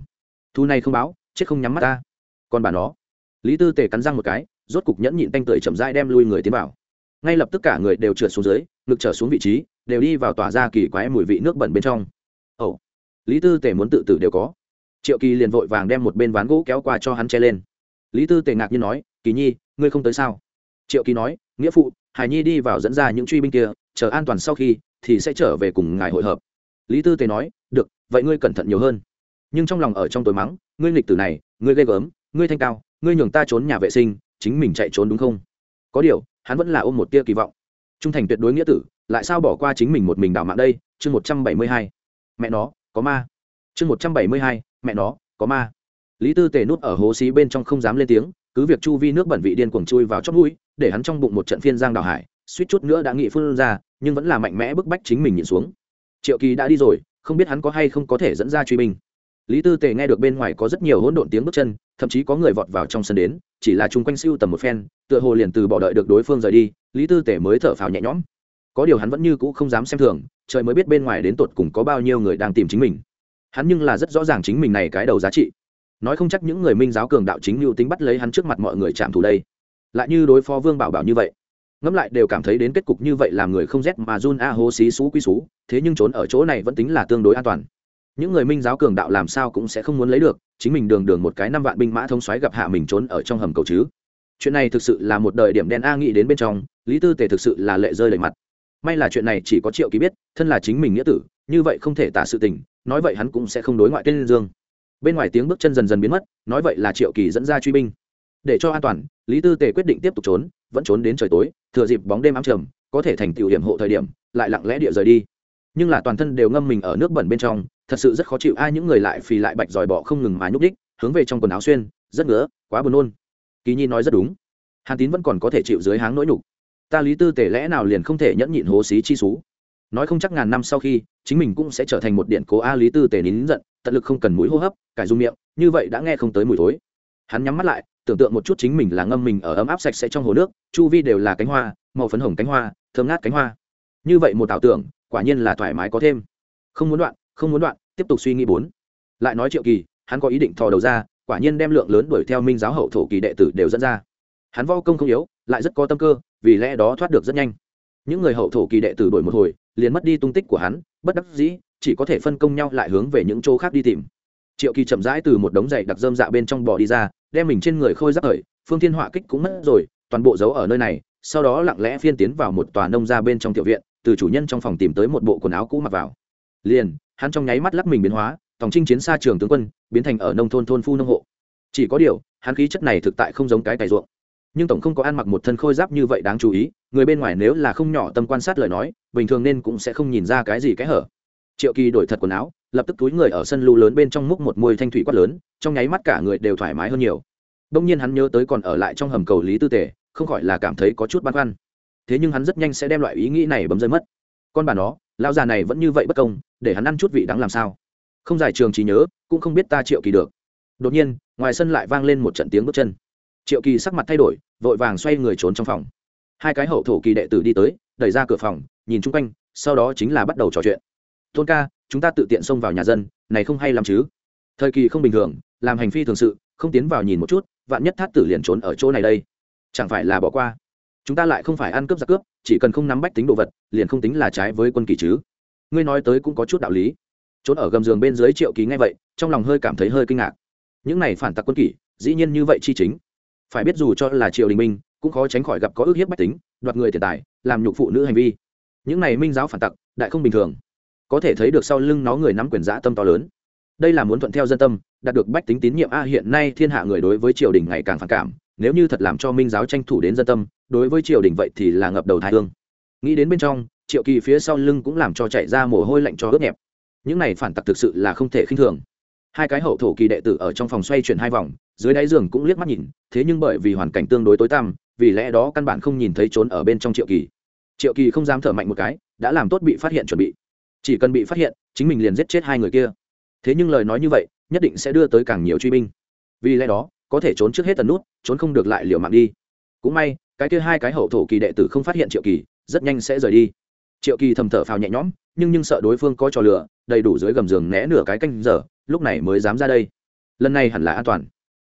Thu này không báo, chết không nhắm mắt ta. Còn bà nó. Lý tư tề cắn răng một cái, rốt cục nhẫn nhịn tanh tưởi chậm rãi đem lui người tiến vào ngay lập tức cả người đều trượt xuống dưới, ngực trở xuống vị trí, đều đi vào tỏa ra kỳ quái mùi vị nước bẩn bên trong. Ồ, lý tư tề muốn tự tử đều có. Triệu kỳ liền vội vàng đem một bên ván gỗ kéo qua cho hắn che lên. Lý tư tề ngạc nhiên nói, kỳ nhi, ngươi không tới sao? Triệu kỳ nói, nghĩa phụ, hải nhi đi vào dẫn ra những truy binh kia, chờ an toàn sau khi thì sẽ trở về cùng ngài hội hợp. Lý tư tề nói, được, vậy ngươi cẩn thận nhiều hơn. Nhưng trong lòng ở trong tối mắng, ngươi nghịch tử này, ngươi ghê gớm, ngươi thanh cao, ngươi nhường ta trốn nhà vệ sinh, chính mình chạy trốn đúng không? Có điều hắn vẫn là ôm một tia kỳ vọng. Trung thành tuyệt đối nghĩa tử, lại sao bỏ qua chính mình một mình đảo mạng đây? Chương một trăm bảy mươi hai. Mẹ nó, có ma. Chương một trăm bảy mươi hai. Mẹ nó, có ma. Lý tư tề nút ở hố xí bên trong không dám lên tiếng, cứ việc chu vi nước bẩn vị điên cuồng chui vào chót mũi, để hắn trong bụng một trận phiên giang đào hải, suýt chút nữa đã nghị phun ra, nhưng vẫn là mạnh mẽ bức bách chính mình nhịn xuống. Triệu kỳ đã đi rồi, không biết hắn có hay không có thể dẫn ra truy binh lý tư tề nghe được bên ngoài có rất nhiều hỗn độn tiếng bước chân, thậm chí có người vọt vào trong sân đến, chỉ là chung quanh siêu tầm một phen, tựa hồ liền từ bỏ đợi được đối phương rời đi, lý tư tề mới thở phào nhẹ nhõm. Có điều hắn vẫn như cũ không dám xem thường, trời mới biết bên ngoài đến tột cùng có bao nhiêu người đang tìm chính mình. Hắn nhưng là rất rõ ràng chính mình này cái đầu giá trị. Nói không chắc những người minh giáo cường đạo chính mưu tính bắt lấy hắn trước mặt mọi người chạm thủ đây. Lại như đối phó vương bảo bảo như vậy. Ngẫm lại đều cảm thấy đến kết cục như vậy làm người không rét mà run a hố xí xú quý xú, thế nhưng trốn ở chỗ này vẫn tính là tương đối an toàn những người minh giáo cường đạo làm sao cũng sẽ không muốn lấy được, chính mình đường đường một cái năm vạn binh mã thông xoáy gặp hạ mình trốn ở trong hầm cầu chứ. Chuyện này thực sự là một đời điểm đen a nghĩ đến bên trong, lý tư tề thực sự là lệ rơi lệ mặt. May là chuyện này chỉ có triệu ký biết, thân là chính mình nghĩa tử, như vậy không thể tả sự tình, nói vậy hắn cũng sẽ không đối ngoại tên dương. Bên ngoài tiếng bước chân dần dần biến mất, nói vậy là triệu kỳ dẫn ra truy binh. Để cho an toàn, lý tư tề quyết định tiếp tục trốn, vẫn trốn đến trời tối, thừa dịp bóng đêm ám trầm, có thể thành tiểu điểm hộ thời điểm, lại lặng lẽ địa rời đi. Nhưng là toàn thân đều ngâm mình ở nước bẩn bên trong thật sự rất khó chịu. Ai, những người lại phì lại bạch dòi bọ không ngừng mà nhúc đích hướng về trong quần áo xuyên, rất ngứa, quá buồn nôn. Kỳ nhi nói rất đúng. Hàn tín vẫn còn có thể chịu dưới háng nỗi nhục. Ta lý tư tể lẽ nào liền không thể nhẫn nhịn hố xí chi xú? Nói không chắc ngàn năm sau khi, chính mình cũng sẽ trở thành một điện cố a lý tư tể nín giận, tận lực không cần mũi hô hấp cải dung miệng, như vậy đã nghe không tới mùi thối. Hắn nhắm mắt lại, tưởng tượng một chút chính mình là ngâm mình ở ấm áp sạch sẽ trong hồ nước, chu vi đều là cánh hoa, màu phấn hồng cánh hoa, thơm ngát cánh hoa. Như vậy một ảo tưởng, quả nhiên là thoải mái có thêm. Không muốn đoạn không muốn đoạn, tiếp tục suy nghĩ bốn. Lại nói triệu kỳ, hắn có ý định thò đầu ra, quả nhiên đem lượng lớn đuổi theo minh giáo hậu thổ kỳ đệ tử đều dẫn ra. Hắn vo công không yếu, lại rất có tâm cơ, vì lẽ đó thoát được rất nhanh. Những người hậu thổ kỳ đệ tử đổi một hồi, liền mất đi tung tích của hắn, bất đắc dĩ, chỉ có thể phân công nhau lại hướng về những chỗ khác đi tìm. Triệu kỳ chậm rãi từ một đống dày đặc dơm dạ bên trong bò đi ra, đem mình trên người khôi giáp thời, phương thiên họa kích cũng mất rồi, toàn bộ giấu ở nơi này, sau đó lặng lẽ phiên tiến vào một tòa nông ra bên trong tiểu viện, từ chủ nhân trong phòng tìm tới một bộ quần áo cũ mặc vào. Liền hắn trong nháy mắt lắc mình biến hóa tổng trinh chiến xa trường tướng quân, biến thành ở nông thôn thôn phu nông hộ. Chỉ có điều, hắn khí chất này thực tại không giống cái cày ruộng. Nhưng tổng không có ăn mặc một thân khôi giáp như vậy đáng chú ý, người bên ngoài nếu là không nhỏ tâm quan sát lời nói, bình thường nên cũng sẽ không nhìn ra cái gì cái hở. Triệu kỳ đổi thật quần áo, lập tức túi người ở sân lưu lớn bên trong múc một môi thanh thủy quát lớn, trong nháy mắt cả người đều thoải mái hơn nhiều. Đông nhiên hắn nhớ tới còn ở lại trong hầm cầu lý tư tề, không khỏi là cảm thấy có chút băn khoăn. Thế nhưng hắn rất nhanh sẽ đem loại ý nghĩ này bấm rơi mất. Con bà nó lão già này vẫn như vậy bất công, để hắn ăn chút vị đắng làm sao? Không giải trường trí nhớ, cũng không biết ta triệu kỳ được. Đột nhiên, ngoài sân lại vang lên một trận tiếng bước chân. Triệu kỳ sắc mặt thay đổi, vội vàng xoay người trốn trong phòng. Hai cái hậu thổ kỳ đệ tử đi tới, đẩy ra cửa phòng, nhìn chung quanh, sau đó chính là bắt đầu trò chuyện. Tôn ca, chúng ta tự tiện xông vào nhà dân, này không hay làm chứ? Thời kỳ không bình thường, làm hành phi thường sự, không tiến vào nhìn một chút, vạn nhất thát tử liền trốn ở chỗ này đây. Chẳng phải là bỏ qua? Chúng ta lại không phải ăn cướp giặc cướp, chỉ cần không nắm bách tính đồ vật, liền không tính là trái với quân kỳ chứ. Ngươi nói tới cũng có chút đạo lý. Trốn ở gầm giường bên dưới triệu ký ngay vậy, trong lòng hơi cảm thấy hơi kinh ngạc. Những này phản tặc quân kỷ dĩ nhiên như vậy chi chính. Phải biết dù cho là triều đình minh, cũng khó tránh khỏi gặp có ước hiếp bách tính, đoạt người tiền tài, làm nhục phụ nữ hành vi. Những này minh giáo phản tặc, đại không bình thường. Có thể thấy được sau lưng nó người nắm quyền giã tâm to lớn. Đây là muốn thuận theo dân tâm, đạt được bách tính tín nhiệm a, hiện nay thiên hạ người đối với triều đình ngày càng phản cảm nếu như thật làm cho minh giáo tranh thủ đến dân tâm, đối với triều đình vậy thì là ngập đầu thái hương. Nghĩ đến bên trong, triệu kỳ phía sau lưng cũng làm cho chạy ra mồ hôi lạnh cho ướt nhẹp. Những này phản tặc thực sự là không thể khinh thường. Hai cái hậu thổ kỳ đệ tử ở trong phòng xoay chuyển hai vòng, dưới đáy giường cũng liếc mắt nhìn, thế nhưng bởi vì hoàn cảnh tương đối tối tăm, vì lẽ đó căn bản không nhìn thấy trốn ở bên trong triệu kỳ. Triệu kỳ không dám thở mạnh một cái, đã làm tốt bị phát hiện chuẩn bị. Chỉ cần bị phát hiện, chính mình liền giết chết hai người kia. Thế nhưng lời nói như vậy, nhất định sẽ đưa tới càng nhiều truy binh. Vì lẽ đó có thể trốn trước hết tần nút, trốn không được lại liều mạng đi. Cũng may, cái kia hai cái hậu thổ kỳ đệ tử không phát hiện triệu kỳ, rất nhanh sẽ rời đi. Triệu kỳ thầm thở phào nhẹ nhõm, nhưng nhưng sợ đối phương có trò lửa đầy đủ dưới gầm giường né nửa cái canh giờ, lúc này mới dám ra đây. Lần này hẳn là an toàn.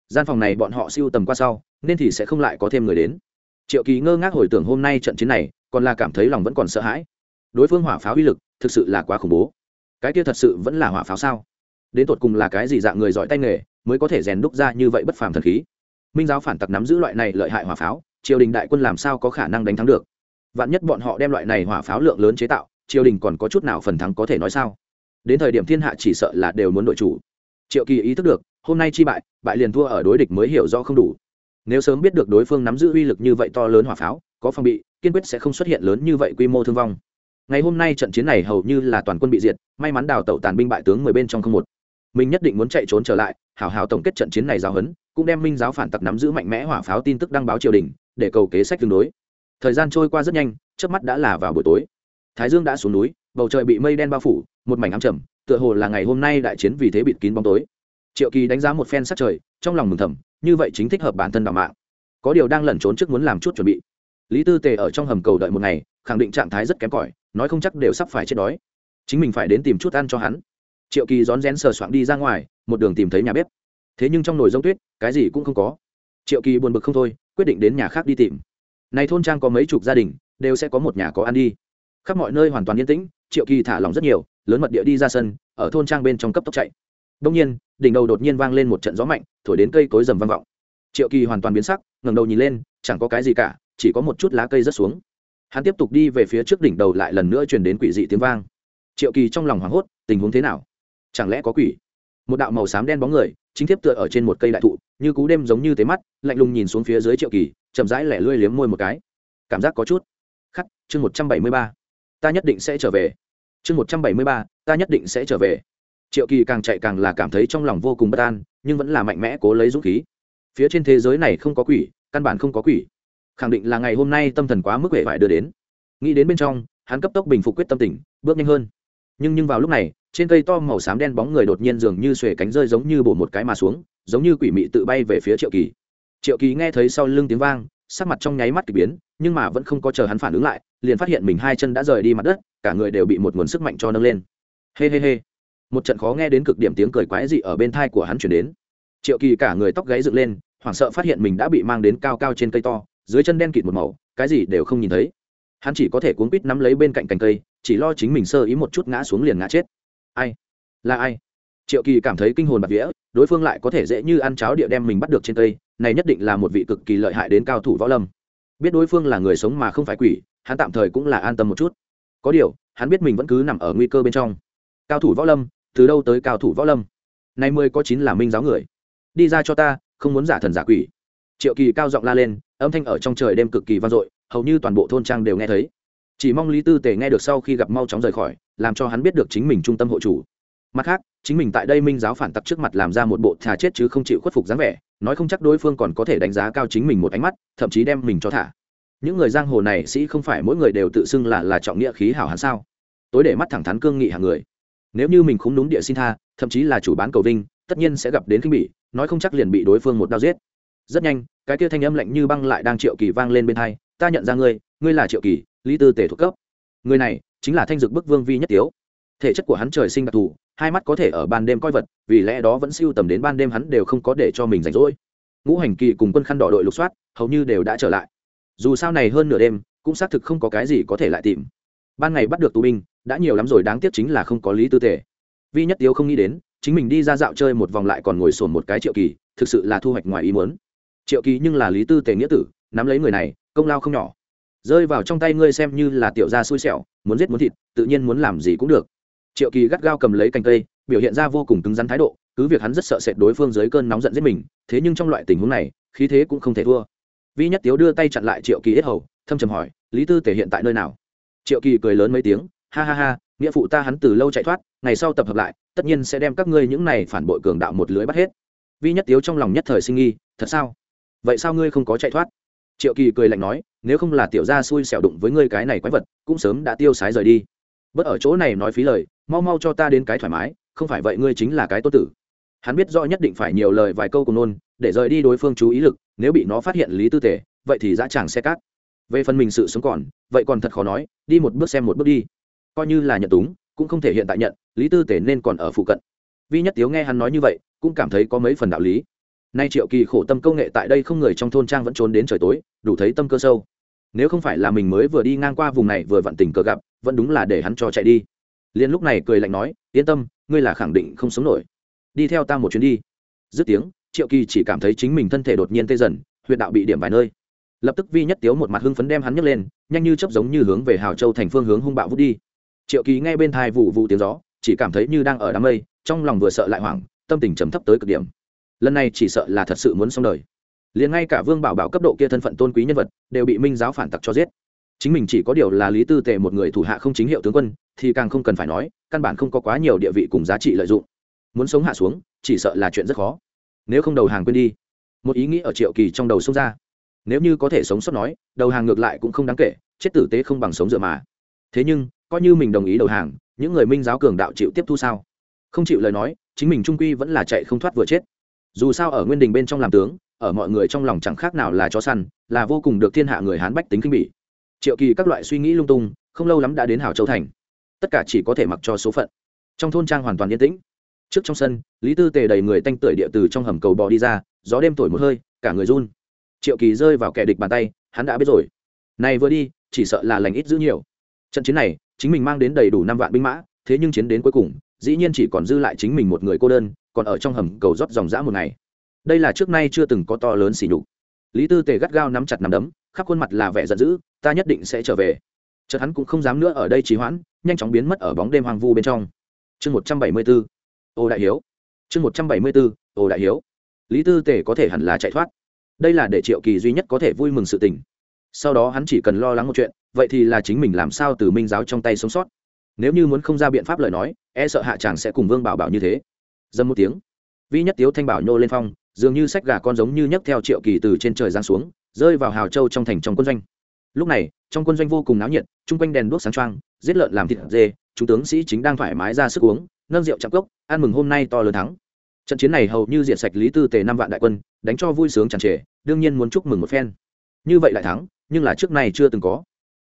Gian phòng này bọn họ siêu tầm qua sau, nên thì sẽ không lại có thêm người đến. Triệu kỳ ngơ ngác hồi tưởng hôm nay trận chiến này, còn là cảm thấy lòng vẫn còn sợ hãi. Đối phương hỏa pháo uy lực thực sự là quá khủng bố. Cái kia thật sự vẫn là hỏa pháo sao? Đến tột cùng là cái gì dạng người giỏi tay nghề mới có thể rèn đúc ra như vậy bất phàm thần khí? Minh giáo phản tặc nắm giữ loại này lợi hại hỏa pháo, triều đình đại quân làm sao có khả năng đánh thắng được? Vạn nhất bọn họ đem loại này hỏa pháo lượng lớn chế tạo, triều đình còn có chút nào phần thắng có thể nói sao? Đến thời điểm thiên hạ chỉ sợ là đều muốn đội chủ. Triệu kỳ ý thức được, hôm nay chi bại bại liền thua ở đối địch mới hiểu rõ không đủ. Nếu sớm biết được đối phương nắm giữ uy lực như vậy to lớn hỏa pháo, có phòng bị, kiên quyết sẽ không xuất hiện lớn như vậy quy mô thương vong. Ngày hôm nay trận chiến này hầu như là toàn quân bị diệt, may mắn đào tẩu tàn binh bại tướng mười bên trong không một mình nhất định muốn chạy trốn trở lại, hảo hảo tổng kết trận chiến này giáo huấn, cũng đem minh giáo phản tặc nắm giữ mạnh mẽ hỏa pháo tin tức đăng báo triều đình, để cầu kế sách tương đối. Thời gian trôi qua rất nhanh trước mắt đã là vào buổi tối. Thái dương đã xuống núi, bầu trời bị mây đen bao phủ, một mảnh ám trầm, tựa hồ là ngày hôm nay đại chiến vì thế bịt kín bóng tối. Triệu kỳ đánh giá một phen sát trời, trong lòng mừng thầm, như vậy chính thích hợp bản thân đạo mạng. Có điều đang lẩn trốn trước muốn làm chút chuẩn bị. Lý tư tề ở trong hầm cầu đợi một ngày, khẳng định trạng thái rất kém cỏi, nói không chắc đều sắp phải chết đói. Chính mình phải đến tìm chút ăn cho hắn triệu kỳ rón rén sờ soạng đi ra ngoài, một đường tìm thấy nhà bếp. Thế nhưng trong nồi giống tuyết, cái gì cũng không có. Triệu kỳ buồn bực không thôi, quyết định đến nhà khác đi tìm. Này thôn trang có mấy chục gia đình, đều sẽ có một nhà có ăn đi. Khắp mọi nơi hoàn toàn yên tĩnh, triệu kỳ thả lỏng rất nhiều, lớn mật địa đi ra sân, ở thôn trang bên trong cấp tốc chạy. Đông nhiên, đỉnh đầu đột nhiên vang lên một trận gió mạnh, thổi đến cây cối rầm vang vọng. Triệu kỳ hoàn toàn biến sắc, ngẩng đầu nhìn lên, chẳng có cái gì cả, chỉ có một chút lá cây rớt xuống. Hắn tiếp tục đi về phía trước đỉnh đầu lại lần nữa truyền đến quỷ dị tiếng vang. Triệu kỳ trong lòng hoảng hốt, tình huống thế nào? Chẳng lẽ có quỷ? Một đạo màu xám đen bóng người, chính thiếp tựa ở trên một cây đại thụ, như cú đêm giống như tế mắt, lạnh lùng nhìn xuống phía dưới triệu kỳ, chậm rãi lẻ lươi liếm môi một cái. Cảm giác có chút. Khắc, chương một trăm bảy mươi ba. Ta nhất định sẽ trở về. Chương một trăm bảy mươi ba, ta nhất định sẽ trở về. Triệu kỳ càng chạy càng là cảm thấy trong lòng vô cùng bất an, nhưng vẫn là mạnh mẽ cố lấy dũng khí. Phía trên thế giới này không có quỷ, căn bản không có quỷ. Khẳng định là ngày hôm nay tâm thần quá mức vẻ vải đưa đến. Nghĩ đến bên trong, hắn cấp tốc bình phục quyết tâm tình bước nhanh hơn nhưng nhưng vào lúc này, trên cây to màu xám đen bóng người đột nhiên dường như xuề cánh rơi giống như bổ một cái mà xuống, giống như quỷ mị tự bay về phía triệu kỳ. Triệu kỳ nghe thấy sau lưng tiếng vang, sắc mặt trong nháy mắt kỳ biến, nhưng mà vẫn không có chờ hắn phản ứng lại, liền phát hiện mình hai chân đã rời đi mặt đất, cả người đều bị một nguồn sức mạnh cho nâng lên. Hê、hey、hê、hey、hê、hey. một trận khó nghe đến cực điểm tiếng cười quái dị ở bên thai của hắn chuyển đến. Triệu kỳ cả người tóc gáy dựng lên, hoảng sợ phát hiện mình đã bị mang đến cao cao trên cây to, dưới chân đen kịt một màu, cái gì đều không nhìn thấy hắn chỉ có thể cuốn quýt nắm lấy bên cạnh cành cây, chỉ lo chính mình sơ ý một chút ngã xuống liền ngã chết. Ai? Là ai? Triệu kỳ cảm thấy kinh hồn bạc vía, đối phương lại có thể dễ như ăn cháo địa đem mình bắt được trên cây, này nhất định là một vị cực kỳ lợi hại đến cao thủ võ lâm. Biết đối phương là người sống mà không phải quỷ, hắn tạm thời cũng là an tâm một chút. Có điều, hắn biết mình vẫn cứ nằm ở nguy cơ bên trong. Cao thủ võ lâm, từ đâu tới cao thủ võ lâm? Nay mười có chín là minh giáo người. Đi ra cho ta, không muốn giả thần giả quỷ. Triệu kỳ cao giọng la lên, âm thanh ở trong trời đêm cực kỳ vang dội hầu như toàn bộ thôn trang đều nghe thấy. Chỉ mong lý tư tề nghe được sau khi gặp mau chóng rời khỏi, làm cho hắn biết được chính mình trung tâm hộ chủ. Mặt khác, chính mình tại đây minh giáo phản tặc trước mặt làm ra một bộ thà chết chứ không chịu khuất phục dáng vẻ, nói không chắc đối phương còn có thể đánh giá cao chính mình một ánh mắt, thậm chí đem mình cho thả. Những người giang hồ này sĩ không phải mỗi người đều tự xưng là là trọng nghĩa khí hảo hắn sao? Tối để mắt thẳng thắn cương nghị hàng người. Nếu như mình không đúng địa xin tha, thậm chí là chủ bán cầu vinh, tất nhiên sẽ gặp đến khinh bỉ, nói không chắc liền bị đối phương một đao giết. Rất nhanh, cái kia thanh âm lạnh như băng lại đang triệu kỳ vang lên bên hai ta nhận ra ngươi ngươi là triệu kỳ, lý tư tể thuộc cấp. Người này chính là thanh dực bức vương vi nhất tiếu. Thể chất của hắn trời sinh đặc thù, hai mắt có thể ở ban đêm coi vật, vì lẽ đó vẫn siêu tầm đến ban đêm hắn đều không có để cho mình rảnh rỗi. Ngũ hành kỳ cùng quân khăn đỏ đội lục soát, hầu như đều đã trở lại. Dù sao này hơn nửa đêm, cũng xác thực không có cái gì có thể lại tìm. Ban ngày bắt được tù binh, đã nhiều lắm rồi, đáng tiếc chính là không có lý tư tể. Vi nhất tiếu không nghĩ đến, chính mình đi ra dạo chơi một vòng lại còn ngồi sồn một cái triệu kỳ, thực sự là thu hoạch ngoài ý muốn. Triệu kỳ nhưng là lý tư tề nghĩa tử, nắm lấy người này công lao không nhỏ. Rơi vào trong tay ngươi xem như là tiểu gia xui xẻo, muốn giết muốn thịt, tự nhiên muốn làm gì cũng được. Triệu kỳ gắt gao cầm lấy cành cây, biểu hiện ra vô cùng cứng rắn thái độ, cứ việc hắn rất sợ sệt đối phương dưới cơn nóng giận giết mình, thế nhưng trong loại tình huống này, khí thế cũng không thể thua. Vi nhất tiếu đưa tay chặn lại triệu kỳ ít hầu, thâm trầm hỏi, lý tư thể hiện tại nơi nào? Triệu kỳ cười lớn mấy tiếng, ha ha ha, nghĩa phụ ta hắn từ lâu chạy thoát, ngày sau tập hợp lại, tất nhiên sẽ đem các ngươi những này phản bội cường đạo một lưới bắt hết. Vi nhất tiếu trong lòng nhất thời sinh nghi, thật sao? Vậy sao ngươi không có chạy thoát? Triệu kỳ cười lạnh nói, nếu không là tiểu gia xui xẻo đụng với ngươi cái này quái vật, cũng sớm đã tiêu sái rời đi. Bất ở chỗ này nói phí lời, mau mau cho ta đến cái thoải mái, không phải vậy ngươi chính là cái tốt tử. Hắn biết rõ nhất định phải nhiều lời vài câu cùng nôn, để rời đi đối phương chú ý lực, nếu bị nó phát hiện lý tư tể, vậy thì dã tràng xe cát. Về phần mình sự sống còn, vậy còn thật khó nói, đi một bước xem một bước đi. Coi như là nhận túng, cũng không thể hiện tại nhận, lý tư tể nên còn ở phụ cận. Vi nhất tiếu nghe hắn nói như vậy, cũng cảm thấy có mấy phần đạo lý nay triệu kỳ khổ tâm công nghệ tại đây không người trong thôn trang vẫn trốn đến trời tối, đủ thấy tâm cơ sâu. Nếu không phải là mình mới vừa đi ngang qua vùng này vừa vặn tình cờ gặp, vẫn đúng là để hắn cho chạy đi. Liền lúc này cười lạnh nói, yên tâm, ngươi là khẳng định không sống nổi. Đi theo ta một chuyến đi. Dứt tiếng, triệu kỳ chỉ cảm thấy chính mình thân thể đột nhiên tê dần, huyệt đạo bị điểm vài nơi. Lập tức vi nhất tiếu một mặt hưng phấn đem hắn nhấc lên, nhanh như chấp giống như hướng về hào châu thành phương hướng hung bạo vút đi. Triệu kỳ nghe bên thai vụ vụ tiếng gió, chỉ cảm thấy như đang ở đám mây, trong lòng vừa sợ lại hoảng, tâm tình trầm thấp tới cực điểm lần này chỉ sợ là thật sự muốn xong đời. Liền ngay cả vương bảo bảo cấp độ kia thân phận tôn quý nhân vật, đều bị minh giáo phản tặc cho giết. Chính mình chỉ có điều là lý tư tề một người thủ hạ không chính hiệu tướng quân, thì càng không cần phải nói, căn bản không có quá nhiều địa vị cùng giá trị lợi dụng. Muốn sống hạ xuống, chỉ sợ là chuyện rất khó. Nếu không đầu hàng quên đi. Một ý nghĩ ở triệu kỳ trong đầu xông ra. Nếu như có thể sống sót nói, đầu hàng ngược lại cũng không đáng kể, chết tử tế không bằng sống dựa mà. Thế nhưng, coi như mình đồng ý đầu hàng, những người minh giáo cường đạo chịu tiếp thu sao? Không chịu lời nói, chính mình trung quy vẫn là chạy không thoát vừa chết dù sao ở nguyên đình bên trong làm tướng, ở mọi người trong lòng chẳng khác nào là chó săn, là vô cùng được thiên hạ người hán bách tính kinh bỉ. Triệu kỳ các loại suy nghĩ lung tung, không lâu lắm đã đến hảo châu thành. Tất cả chỉ có thể mặc cho số phận. Trong thôn trang hoàn toàn yên tĩnh. Trước trong sân, lý tư tề đầy người tanh tưởi địa từ trong hầm cầu bò đi ra, gió đêm thổi một hơi, cả người run. Triệu kỳ rơi vào kẻ địch bàn tay, hắn đã biết rồi. Này vừa đi, chỉ sợ là lành ít giữ nhiều. Trận chiến này, chính mình mang đến đầy đủ năm vạn binh mã, thế nhưng chiến đến cuối cùng, dĩ nhiên chỉ còn dư lại chính mình một người cô đơn còn ở trong hầm cầu rót dòng dã một ngày. Đây là trước nay chưa từng có to lớn xỉ nhục. Lý tư tề gắt gao nắm chặt nắm đấm, khắp khuôn mặt là vẻ giận dữ, ta nhất định sẽ trở về. Chợt hắn cũng không dám nữa ở đây trì hoãn, nhanh chóng biến mất ở bóng đêm hoang vu bên trong. Chương một trăm bảy mươi bốn. Ô đại hiếu. Chương một trăm bảy mươi bốn. Ô đại hiếu. Lý tư tề có thể hẳn là chạy thoát. Đây là để triệu kỳ duy nhất có thể vui mừng sự tình. Sau đó hắn chỉ cần lo lắng một chuyện, vậy thì là chính mình làm sao từ minh giáo trong tay sống sót. Nếu như muốn không ra biện pháp lời nói e sợ hạ chàng sẽ cùng vương bảo bảo như thế dâm một tiếng. Vi nhất tiếu thanh bảo nhô lên phong, dường như sách gà con giống như nhấc theo triệu kỳ từ trên trời giáng xuống, rơi vào hào châu trong thành trong quân doanh. Lúc này, trong quân doanh vô cùng náo nhiệt, chung quanh đèn đuốc sáng trăng giết lợn làm thịt dê, chúng tướng sĩ chính đang thoải mái ra sức uống, nâng rượu chạm cốc, ăn mừng hôm nay to lớn thắng. Trận chiến này hầu như diệt sạch lý tư tề năm vạn đại quân, đánh cho vui sướng tràn trề, đương nhiên muốn chúc mừng một phen. Như vậy lại thắng, nhưng là trước này chưa từng có.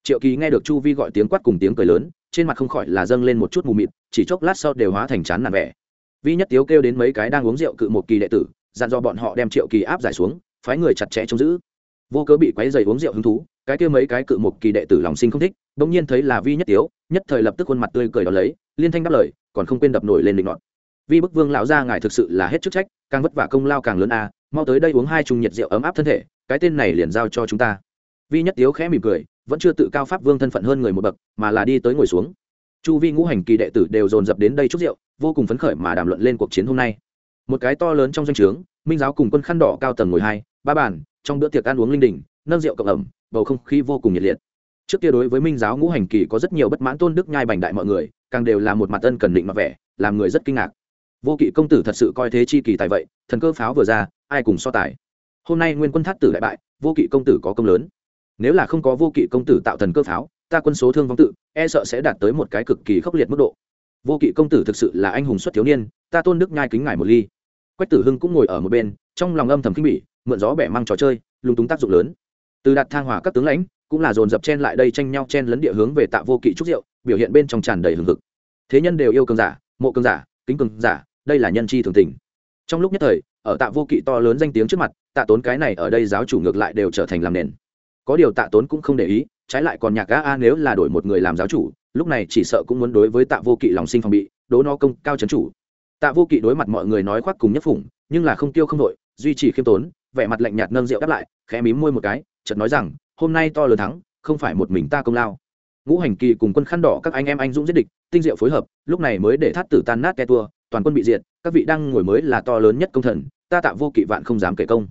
Triệu kỳ nghe được chu vi gọi tiếng quát cùng tiếng cười lớn, trên mặt không khỏi là dâng lên một chút mù mịt, chỉ chốc lát sau đều hóa thành chán nản vẻ vi nhất tiếu kêu đến mấy cái đang uống rượu cự một kỳ đệ tử, dặn do bọn họ đem triệu kỳ áp giải xuống, phái người chặt chẽ trông giữ. Vô cớ bị quấy dày uống rượu hứng thú, cái kia mấy cái cự một kỳ đệ tử lòng sinh không thích, bỗng nhiên thấy là vi nhất tiếu, nhất thời lập tức khuôn mặt tươi cười đó lấy, liên thanh đáp lời, còn không quên đập nổi lên định nọt vi bức vương lão gia ngài thực sự là hết chức trách, càng vất vả công lao càng lớn a, mau tới đây uống hai chung nhiệt rượu ấm áp thân thể, cái tên này liền giao cho chúng ta. Vi nhất tiếu khẽ mỉm cười, vẫn chưa tự cao pháp vương thân phận hơn người một bậc, mà là đi tới ngồi xuống chu vi ngũ hành kỳ đệ tử đều dồn dập đến đây chúc rượu, vô cùng phấn khởi mà đàm luận lên cuộc chiến hôm nay. Một cái to lớn trong danh o trướng, minh giáo cùng quân khăn đỏ cao tầng ngồi hai, ba bàn, trong bữa tiệc ăn uống linh đình, nâng rượu cộng ẩm, bầu không khí vô cùng nhiệt liệt. Trước kia đối với minh giáo ngũ hành kỳ có rất nhiều bất mãn tôn đức nhai bành đại mọi người, càng đều là một mặt ân cần định mặc vẻ, làm người rất kinh ngạc. Vô kỵ công tử thật sự coi thế chi kỳ tài vậy, thần cơ pháo vừa ra, ai cùng so tài? Hôm nay nguyên quân thắt tử đại bại, vô kỵ công tử có công lớn. Nếu là không có vô kỵ công tử tạo thần cơ pháo, ta quân số thương vong tự e sợ sẽ đạt tới một cái cực kỳ khốc liệt mức độ. Vô kỵ công tử thực sự là anh hùng xuất thiếu niên, ta tôn đức nhai kính ngài một ly. Quách tử hưng cũng ngồi ở một bên, trong lòng âm thầm kinh bỉ, mượn gió bẻ mang trò chơi lúng túng tác dụng lớn. Từ đặt thang hòa các tướng lãnh, cũng là dồn dập chen lại đây tranh nhau chen lấn địa hướng về tạ vô kỵ trúc rượu, biểu hiện bên trong tràn đầy hừng hực. Thế nhân đều yêu cường giả, mộ cường giả, kính cường giả, đây là nhân chi thường tình. Trong lúc nhất thời, ở tạ vô kỵ to lớn danh tiếng trước mặt, tạ tốn cái này ở đây giáo chủ ngược lại đều trở thành làm nền. Có điều tạ tốn cũng không để ý trái lại còn nhạc gã a nếu là đổi một người làm giáo chủ, lúc này chỉ sợ cũng muốn đối với tạ vô kỵ lòng sinh phòng bị, đố no công cao trấn chủ. Tạ vô kỵ đối mặt mọi người nói khoác cùng nhất phủng nhưng là không tiêu không đội duy trì khiêm tốn, vẻ mặt lạnh nhạt nâng rượu đáp lại, khẽ mím môi một cái, chợt nói rằng, hôm nay to lớn thắng, không phải một mình ta công lao. Ngũ hành kỳ cùng quân khăn đỏ các anh em anh dũng giết địch, tinh diệu phối hợp, lúc này mới để thắt tử tan nát ke tua, toàn quân bị diệt, các vị đang ngồi mới là to lớn nhất công thần, ta tạ vô kỵ vạn không dám kể công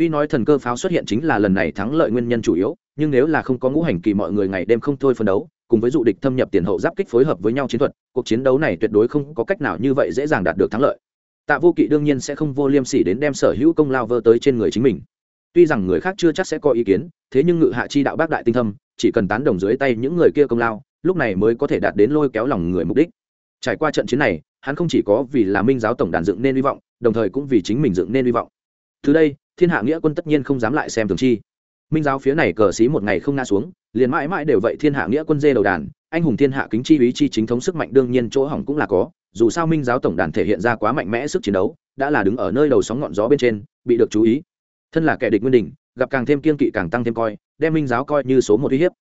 tuy nói thần cơ pháo xuất hiện chính là lần này thắng lợi nguyên nhân chủ yếu, nhưng nếu là không có ngũ hành kỳ mọi người ngày đêm không thôi phân đấu, cùng với dụ địch thâm nhập tiền hậu giáp kích phối hợp với nhau chiến thuật, cuộc chiến đấu này tuyệt đối không có cách nào như vậy dễ dàng đạt được thắng lợi. Tạ vô kỵ đương nhiên sẽ không vô liêm sỉ đến đem sở hữu công lao vơ tới trên người chính mình. Tuy rằng người khác chưa chắc sẽ có ý kiến, thế nhưng ngự hạ chi đạo bác đại tinh thâm, chỉ cần tán đồng dưới tay những người kia công lao, lúc này mới có thể đạt đến lôi kéo lòng người mục đích. Trải qua trận chiến này, hắn không chỉ có vì là minh giáo tổng đàn dựng nên hy vọng, đồng thời cũng vì chính mình dựng nên hy vọng. Từ đây thiên hạ nghĩa quân tất nhiên không dám lại xem thường chi. Minh giáo phía này cờ xí một ngày không nga xuống, liền mãi mãi đều vậy thiên hạ nghĩa quân dê đầu đàn, anh hùng thiên hạ kính chi ý chi chính thống sức mạnh đương nhiên chỗ hỏng cũng là có, dù sao minh giáo tổng đàn thể hiện ra quá mạnh mẽ sức chiến đấu, đã là đứng ở nơi đầu sóng ngọn gió bên trên, bị được chú ý. Thân là kẻ địch nguyên đình gặp càng thêm kiên kỵ càng tăng thêm coi, đem minh giáo coi như số một uy hiếp.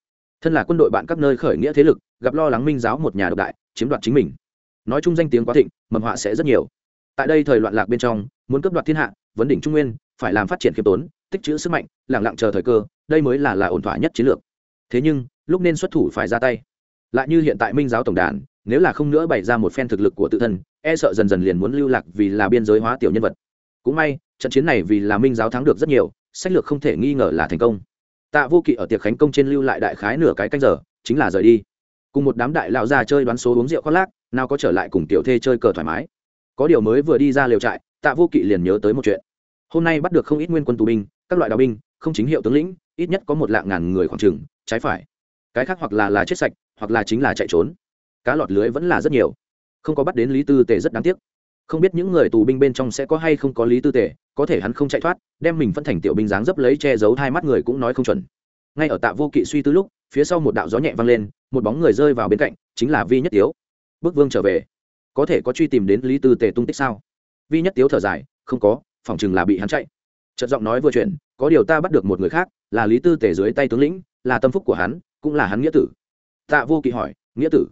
Thân là quân đội bạn các nơi khởi nghĩa thế lực, gặp lo lắng minh giáo một nhà độc đại, chiếm đoạt chính mình. Nói chung danh tiếng quá thịnh, mầm họa sẽ rất nhiều tại đây thời loạn lạc bên trong, muốn cấp đoạt thiên hạ, vấn đỉnh trung nguyên, phải làm phát triển khiêm tốn, tích trữ sức mạnh, lẳng lặng chờ thời cơ, đây mới là là ổn thỏa nhất chiến lược. Thế nhưng, lúc nên xuất thủ phải ra tay. Lại như hiện tại minh giáo tổng đàn, nếu là không nữa bày ra một phen thực lực của tự thân e sợ dần dần liền muốn lưu lạc vì là biên giới hóa tiểu nhân vật. Cũng may, trận chiến này vì là minh giáo thắng được rất nhiều, sách lược không thể nghi ngờ là thành công. Tạ vô kỵ ở tiệc khánh công trên lưu lại đại khái nửa cái canh giờ, chính là rời đi. Cùng một đám đại lão già chơi đoán số uống rượu khoác lác, nào có trở lại cùng tiểu thê chơi cờ thoải mái có điều mới vừa đi ra liều trại, tạ vô kỵ liền nhớ tới một chuyện. Hôm nay bắt được không ít nguyên quân tù binh, các loại đào binh, không chính hiệu tướng lĩnh, ít nhất có một lạng ngàn người khoảng trừng trái phải. Cái khác hoặc là là chết sạch, hoặc là chính là chạy trốn. Cá lọt lưới vẫn là rất nhiều. Không có bắt đến lý tư tề rất đáng tiếc. Không biết những người tù binh bên trong sẽ có hay không có lý tư tề, có thể hắn không chạy thoát, đem mình phân thành tiểu binh dáng dấp lấy che giấu hai mắt người cũng nói không chuẩn. Ngay ở tạ vô kỵ suy tư lúc, phía sau một đạo gió nhẹ vang lên, một bóng người rơi vào bên cạnh, chính là vi nhất tiếu. Bức vương trở về có thể có truy tìm đến lý tư tề tung tích sao? Vi nhất tiếu thở dài, không có, phòng chừng là bị hắn chạy. Trận giọng nói vừa chuyện có điều ta bắt được một người khác, là lý tư tề dưới tay tướng lĩnh, là tâm phúc của hắn, cũng là hắn nghĩa tử. Tạ vô kỵ hỏi, nghĩa tử,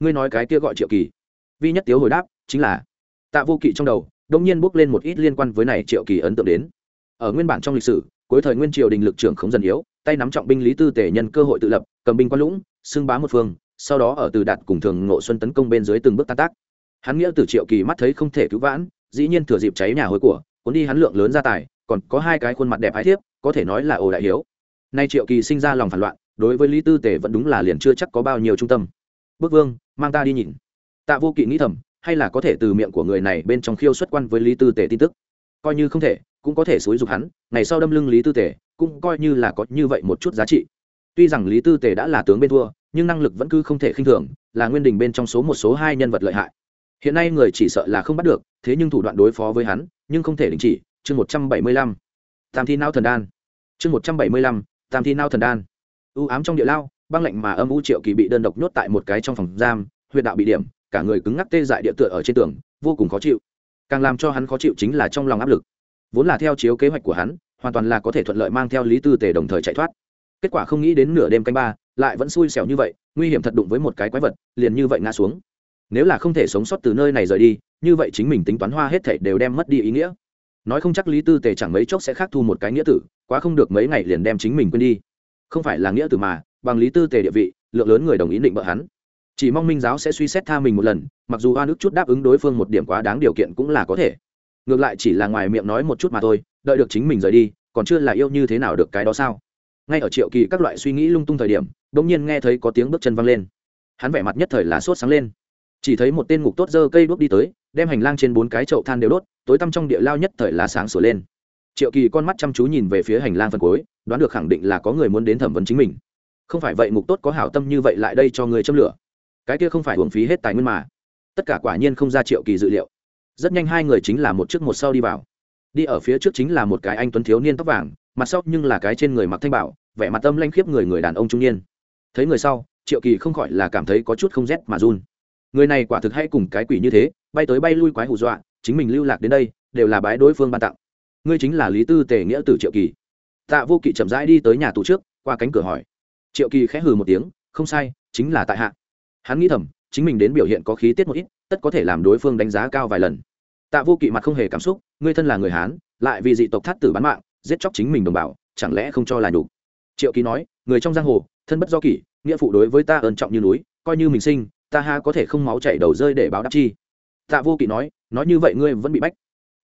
ngươi nói cái kia gọi triệu kỳ. Vi nhất tiếu hồi đáp, chính là. Tạ vô kỵ trong đầu đông nhiên bước lên một ít liên quan với này triệu kỳ ấn tượng đến. Ở nguyên bản trong lịch sử, cuối thời nguyên triều đình lực trưởng không dần yếu, tay nắm trọng binh lý tư tể nhân cơ hội tự lập, cầm binh quan lũng, xưng bá một phương, sau đó ở từ đạt cùng thường ngộ xuân tấn công bên dưới từng bước tan tác hắn nghĩa từ triệu kỳ mắt thấy không thể cứu vãn, dĩ nhiên thừa dịp cháy nhà hối của, cuốn đi hắn lượng lớn gia tài, còn có hai cái khuôn mặt đẹp ái thiếp, có thể nói là ồ đại hiếu. Nay triệu kỳ sinh ra lòng phản loạn, đối với lý tư tể vẫn đúng là liền chưa chắc có bao nhiêu trung tâm. Bước vương, mang ta đi nhìn. Tạ vô kỵ nghĩ thầm, hay là có thể từ miệng của người này bên trong khiêu xuất quan với lý tư tể tin tức. Coi như không thể, cũng có thể xúi dục hắn, ngày sau đâm lưng lý tư tề, cũng coi như là có như vậy một chút giá trị. Tuy rằng lý tư tề đã là tướng bên thua, nhưng năng lực vẫn cứ không thể khinh thường, là nguyên đình bên trong số một, số hai nhân vật lợi hại hiện nay người chỉ sợ là không bắt được, thế nhưng thủ đoạn đối phó với hắn, nhưng không thể đình chỉ. Chương một trăm bảy mươi lăm. Tam thi nao thần đan. Chương một trăm bảy mươi lăm, tam thi nao thần đan. U ám trong địa lao, băng lạnh mà âm u triệu kỳ bị đơn độc nhốt tại một cái trong phòng giam, huyệt đạo bị điểm, cả người cứng ngắc tê dại địa tựa ở trên tường, vô cùng khó chịu. Càng làm cho hắn khó chịu chính là trong lòng áp lực. Vốn là theo chiếu kế hoạch của hắn, hoàn toàn là có thể thuận lợi mang theo lý tư tề đồng thời chạy thoát. Kết quả không nghĩ đến nửa đêm canh ba, lại vẫn xui xẻo như vậy, nguy hiểm thật đụng với một cái quái vật, liền như vậy ngã xuống nếu là không thể sống sót từ nơi này rời đi, như vậy chính mình tính toán hoa hết thảy đều đem mất đi ý nghĩa. Nói không chắc lý tư tề chẳng mấy chốc sẽ khác thu một cái nghĩa tử, quá không được mấy ngày liền đem chính mình quên đi. Không phải là nghĩa tử mà, bằng lý tư tề địa vị, lượng lớn người đồng ý định bợ hắn. Chỉ mong minh giáo sẽ suy xét tha mình một lần, mặc dù hoa nước chút đáp ứng đối phương một điểm quá đáng điều kiện cũng là có thể. Ngược lại chỉ là ngoài miệng nói một chút mà thôi, đợi được chính mình rời đi, còn chưa là yêu như thế nào được cái đó sao? Ngay ở triệu kỳ các loại suy nghĩ lung tung thời điểm đ ỗ n g nhiên nghe thấy có tiếng bước chân văng lên. Hắn vẻ mặt nhất thời là sốt sáng lên chỉ thấy một tên ngục tốt dơ cây đuốc đi tới, đem hành lang trên bốn cái chậu than đều đốt, tối tăm trong địa lao nhất thời là sáng sửa lên. Triệu kỳ con mắt chăm chú nhìn về phía hành lang phần cuối, đoán được khẳng định là có người muốn đến thẩm vấn chính mình. Không phải vậy ngục tốt có hảo tâm như vậy lại đây cho người châm lửa. Cái kia không phải hưởng phí hết tài nguyên mà. Tất cả quả nhiên không ra triệu kỳ dự liệu. Rất nhanh hai người chính là một trước một sau đi vào. Đi ở phía trước chính là một cái anh tuấn thiếu niên tóc vàng, mặt sau nhưng là cái trên người mặc thanh bảo, vẻ mặt tâm lanh khiếp người người đàn ông trung niên. Thấy người sau, triệu kỳ không khỏi là cảm thấy có chút không rét mà run người này quả thực hay cùng cái quỷ như thế, bay tới bay lui quái hù dọa, chính mình lưu lạc đến đây, đều là bái đối phương ban tặng. Ngươi chính là lý tư tề nghĩa tử triệu kỳ. Tạ vô kỵ chậm rãi đi tới nhà tù trước, qua cánh cửa hỏi. Triệu kỳ khẽ hừ một tiếng, không sai, chính là tại hạ. Hắn nghĩ thầm, chính mình đến biểu hiện có khí tiết một ít, tất có thể làm đối phương đánh giá cao vài lần. Tạ vô kỵ mặt không hề cảm xúc, ngươi thân là người hán, lại vì dị tộc thắt tử bán mạng, giết chóc chính mình đồng bào, chẳng lẽ không cho là đủ triệu Kỳ nói, người trong giang hồ, thân bất do kỷ, nghĩa phụ đối với ta ơn trọng như núi, coi như mình sinh ta ha có thể không máu chảy đầu rơi để báo đáp chi? Tạ vô kỵ nói nói như vậy ngươi vẫn bị bách.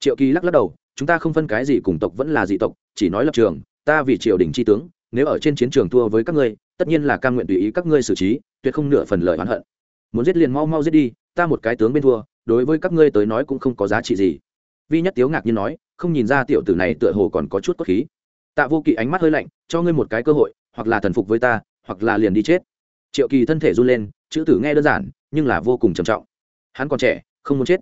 Triệu kỳ lắc lắc đầu, chúng ta không phân cái gì cùng tộc vẫn là dị tộc, chỉ nói lập trường, ta vì triều đình tri tướng, nếu ở trên chiến trường thua với các ngươi, tất nhiên là cam nguyện tùy ý các ngươi xử trí, tuyệt không nửa phần lời oán hận. Muốn giết liền mau mau giết đi, ta một cái tướng bên thua, đối với các ngươi tới nói cũng không có giá trị gì. Vi nhất tiếu ngạc nhiên nói, không nhìn ra tiểu tử này tựa hồ còn có chút cốt khí. Tạ vô kỵ ánh mắt hơi lạnh, cho ngươi một cái cơ hội, hoặc là thần phục với ta, hoặc là liền đi chết. Triệu kỳ thân thể run lên chữ tử nghe đơn giản, nhưng là vô cùng trầm trọng. Hắn còn trẻ, không muốn chết.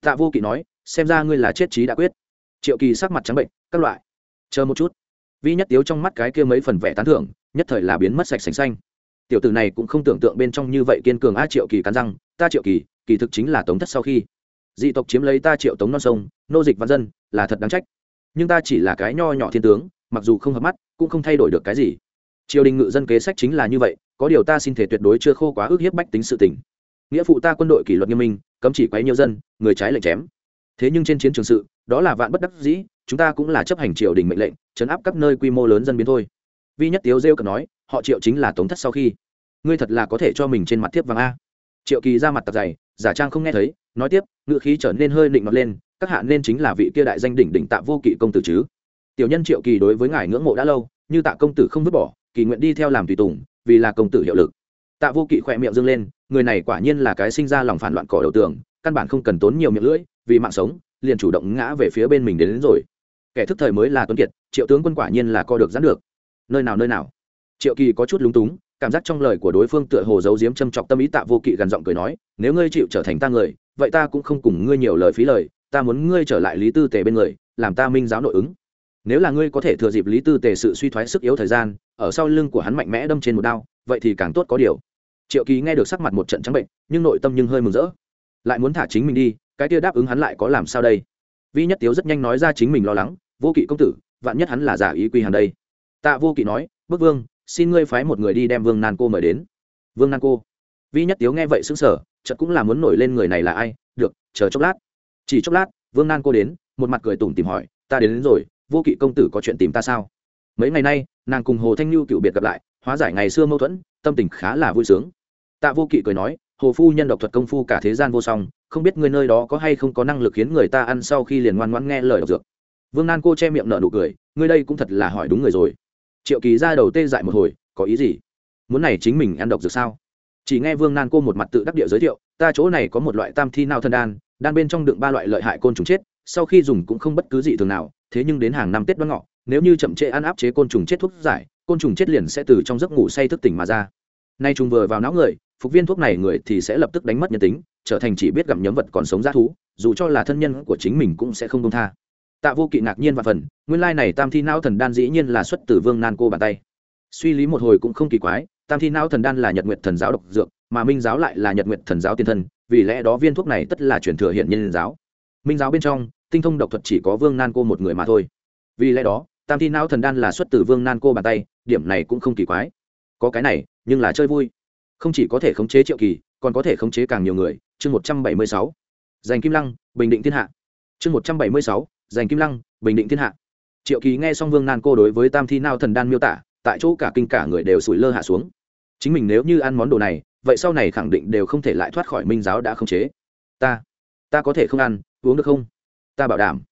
Tạ vô kỵ nói, xem ra ngươi là chết trí đã quyết. Triệu kỳ sắc mặt trắng bệnh, các loại. Chờ một chút. Vi nhất tiếu trong mắt cái kia mấy phần vẻ tán thưởng, nhất thời là biến mất sạch sành xanh. Tiểu tử này cũng không tưởng tượng bên trong như vậy kiên cường a triệu kỳ cắn răng, ta triệu kỳ kỳ thực chính là tống thất sau khi. Dị tộc chiếm lấy ta triệu tống non sông, nô dịch văn dân, là thật đáng trách. Nhưng ta chỉ là cái nho nhỏ thiên tướng, mặc dù không hợp mắt, cũng không thay đổi được cái gì. Triều đình ngự dân kế sách chính là như vậy có điều ta xin thể tuyệt đối chưa khô quá ước hiếp bách tính sự tình. Nghĩa phụ ta quân đội kỷ luật nghiêm minh, cấm chỉ quấy nhiều dân, người trái lệnh chém. Thế nhưng trên chiến trường sự, đó là vạn bất đắc dĩ, chúng ta cũng là chấp hành triều đình mệnh lệnh chấn áp các nơi quy mô lớn dân biến thôi. Vi nhất tiếu rêu cần nói, họ triệu chính là tống thất sau khi. Ngươi thật là có thể cho mình trên mặt thiếp vàng a. Triệu kỳ ra mặt tặc dày, giả trang không nghe thấy, nói tiếp ngự khí trở nên hơi định mặt lên, các hạ nên chính là vị kia đại danh đỉnh đỉnh tạ vô kỵ công tử chứ. Tiểu nhân triệu kỳ đối với ngài ngưỡng mộ đã lâu, như tạ công tử không vứt bỏ, kỳ nguyện đi theo làm tùy tùng vì là công tử hiệu lực. Tạ vô kỵ khỏe miệng dâng lên người này quả nhiên là cái sinh ra lòng phản loạn cỏ đầu tường căn bản không cần tốn nhiều miệng lưỡi vì mạng sống liền chủ động ngã về phía bên mình đến, đến rồi. Kẻ thức thời mới là tuấn kiệt triệu tướng quân quả nhiên là co được giãn được. Nơi nào nơi nào? Triệu kỳ có chút lúng túng cảm giác trong lời của đối phương tựa hồ giấu giếm châm chọc tâm ý tạ vô kỵ gần giọng cười nói nếu ngươi chịu trở thành ta người vậy ta cũng không cùng ngươi nhiều lời phí lời ta muốn ngươi trở lại lý tư tề bên người làm ta minh giáo nội ứng. Nếu là ngươi có thể thừa dịp lý tư tề sự suy thoái sức yếu thời gian ở sau lưng của hắn mạnh mẽ đâm trên một đao vậy thì càng tốt có điều. Triệu kỳ nghe được sắc mặt một trận trắng bệnh nhưng nội tâm nhưng hơi mừng rỡ. Lại muốn thả chính mình đi cái kia đáp ứng hắn lại có làm sao đây? Vi nhất tiếu rất nhanh nói ra chính mình lo lắng vô kỵ công tử vạn nhất hắn là giả ý quy hàn đây. Tạ vô kỵ nói bức vương xin ngươi phái một người đi đem vương nan cô mời đến. Vương nan cô. Vi nhất tiếu nghe vậy xứng sở chợt cũng là muốn nổi lên người này là ai được chờ chốc lát. Chỉ chốc lát vương nan cô đến một mặt cười tủm tìm hỏi ta đến, đến rồi vô kỵ công tử có chuyện tìm ta sao? Mấy ngày nay, nàng cùng hồ thanh lưu cựu biệt gặp lại, hóa giải ngày xưa mâu thuẫn, tâm tình khá là vui sướng. Tạ vô kỵ cười nói, hồ phu nhân độc thuật công phu cả thế gian vô song, không biết người nơi đó có hay không có năng lực khiến người ta ăn sau khi liền ngoan ngoãn nghe lời độc dược. Vương nan cô che miệng nở nụ cười, ngươi đây cũng thật là hỏi đúng người rồi. Triệu kỳ ra đầu tê dại một hồi, có ý gì? Muốn này chính mình ăn độc dược sao? Chỉ nghe vương nan cô một mặt tự đắc địa giới thiệu, ta chỗ này có một loại tam thi nao thân đan đan bên trong đựng ba loại lợi hại côn trùng chết, sau khi dùng cũng không bất cứ gì thường nào, thế nhưng đến hàng năm tết đoan ngọ nếu như chậm trễ ăn áp chế côn trùng chết thuốc giải, côn trùng chết liền sẽ từ trong giấc ngủ say thức tỉnh mà ra. Nay trùng vừa vào não người, phục viên thuốc này người thì sẽ lập tức đánh mất nhân tính, trở thành chỉ biết gặm nhấm vật còn sống ra thú, dù cho là thân nhân của chính mình cũng sẽ không công tha. Tạ vô kỵ ngạc nhiên và phần, nguyên lai này tam thi não thần đan dĩ nhiên là xuất từ vương nan cô bàn tay. Suy lý một hồi cũng không kỳ quái, tam thi não thần đan là nhật nguyện thần giáo độc dược, mà minh giáo lại là nhật nguyện thần giáo tiên thân, vì lẽ đó viên thuốc này tất là chuyển thừa hiện nhân giáo. Minh giáo bên trong, tinh thông độc thuật chỉ có vương nan cô một người mà thôi vì lẽ đó, tam thi não thần đan là xuất từ vương nan cô bàn tay, điểm này cũng không kỳ quái. Có cái này, nhưng là chơi vui. Không chỉ có thể khống chế triệu kỳ, còn có thể khống chế càng nhiều người. Chương một trăm bảy mươi sáu. Giành kim lăng, bình định thiên hạ. Chương một trăm bảy mươi sáu. Giành kim lăng, bình định thiên hạ. Triệu kỳ nghe xong vương nan cô đối với tam thi nao thần đan miêu tả, tại chỗ cả kinh cả người đều sủi lơ hạ xuống. Chính mình nếu như ăn món đồ này, vậy sau này khẳng định đều không thể lại thoát khỏi minh giáo đã khống chế. Ta ta có thể không ăn, uống được không? Ta bảo đảm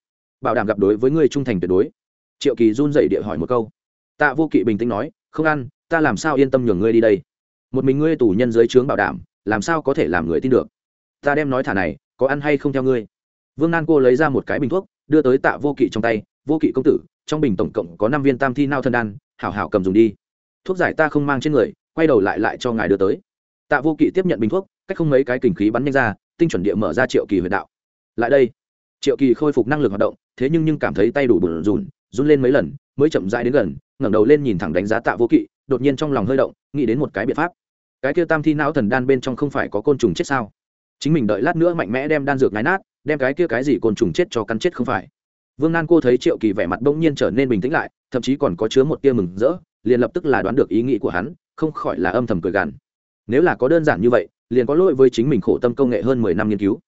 bảo đảm gặp đối với ngươi trung thành tuyệt đối. Triệu kỳ run dậy địa hỏi một câu. Tạ vô kỵ bình tĩnh nói, không ăn, ta làm sao yên tâm nhường ngươi đi đây? Một mình ngươi tù nhân dưới trướng bảo đảm, làm sao có thể làm người tin được? Ta đem nói thả này, có ăn hay không theo ngươi? Vương nan cô lấy ra một cái bình thuốc, đưa tới tạ vô kỵ trong tay, vô kỵ công tử, trong bình tổng cộng có năm viên tam thi nao thân đan, hảo hảo cầm dùng đi. Thuốc giải ta không mang trên người, quay đầu lại lại cho ngài đưa tới. Tạ vô kỵ tiếp nhận bình thuốc, cách không mấy cái kình khí bắn nhanh ra, tinh chuẩn địa mở ra triệu kỳ huyệt đạo. Lại đây triệu kỳ khôi phục năng lực hoạt động, thế nhưng nhưng cảm thấy tay đủ bùn rùn, run lên mấy lần, mới chậm rãi đến gần, ngẩng đầu lên nhìn thẳng đánh giá tạ vô kỵ, đột nhiên trong lòng hơi động, nghĩ đến một cái biện pháp. Cái kia tam thi não thần đan bên trong không phải có côn trùng chết sao? Chính mình đợi lát nữa mạnh mẽ đem đan dược ngái nát, đem cái kia cái gì côn trùng chết cho cắn chết không phải. Vương nan cô thấy triệu kỳ vẻ mặt bỗng nhiên trở nên bình tĩnh lại, thậm chí còn có chứa một tia mừng rỡ, liền lập tức là đoán được ý nghĩ của hắn, không khỏi là âm thầm cười gằn. Nếu là có đơn giản như vậy, liền có lỗi với chính mình khổ tâm công nghệ hơn mười năm nghiên cứu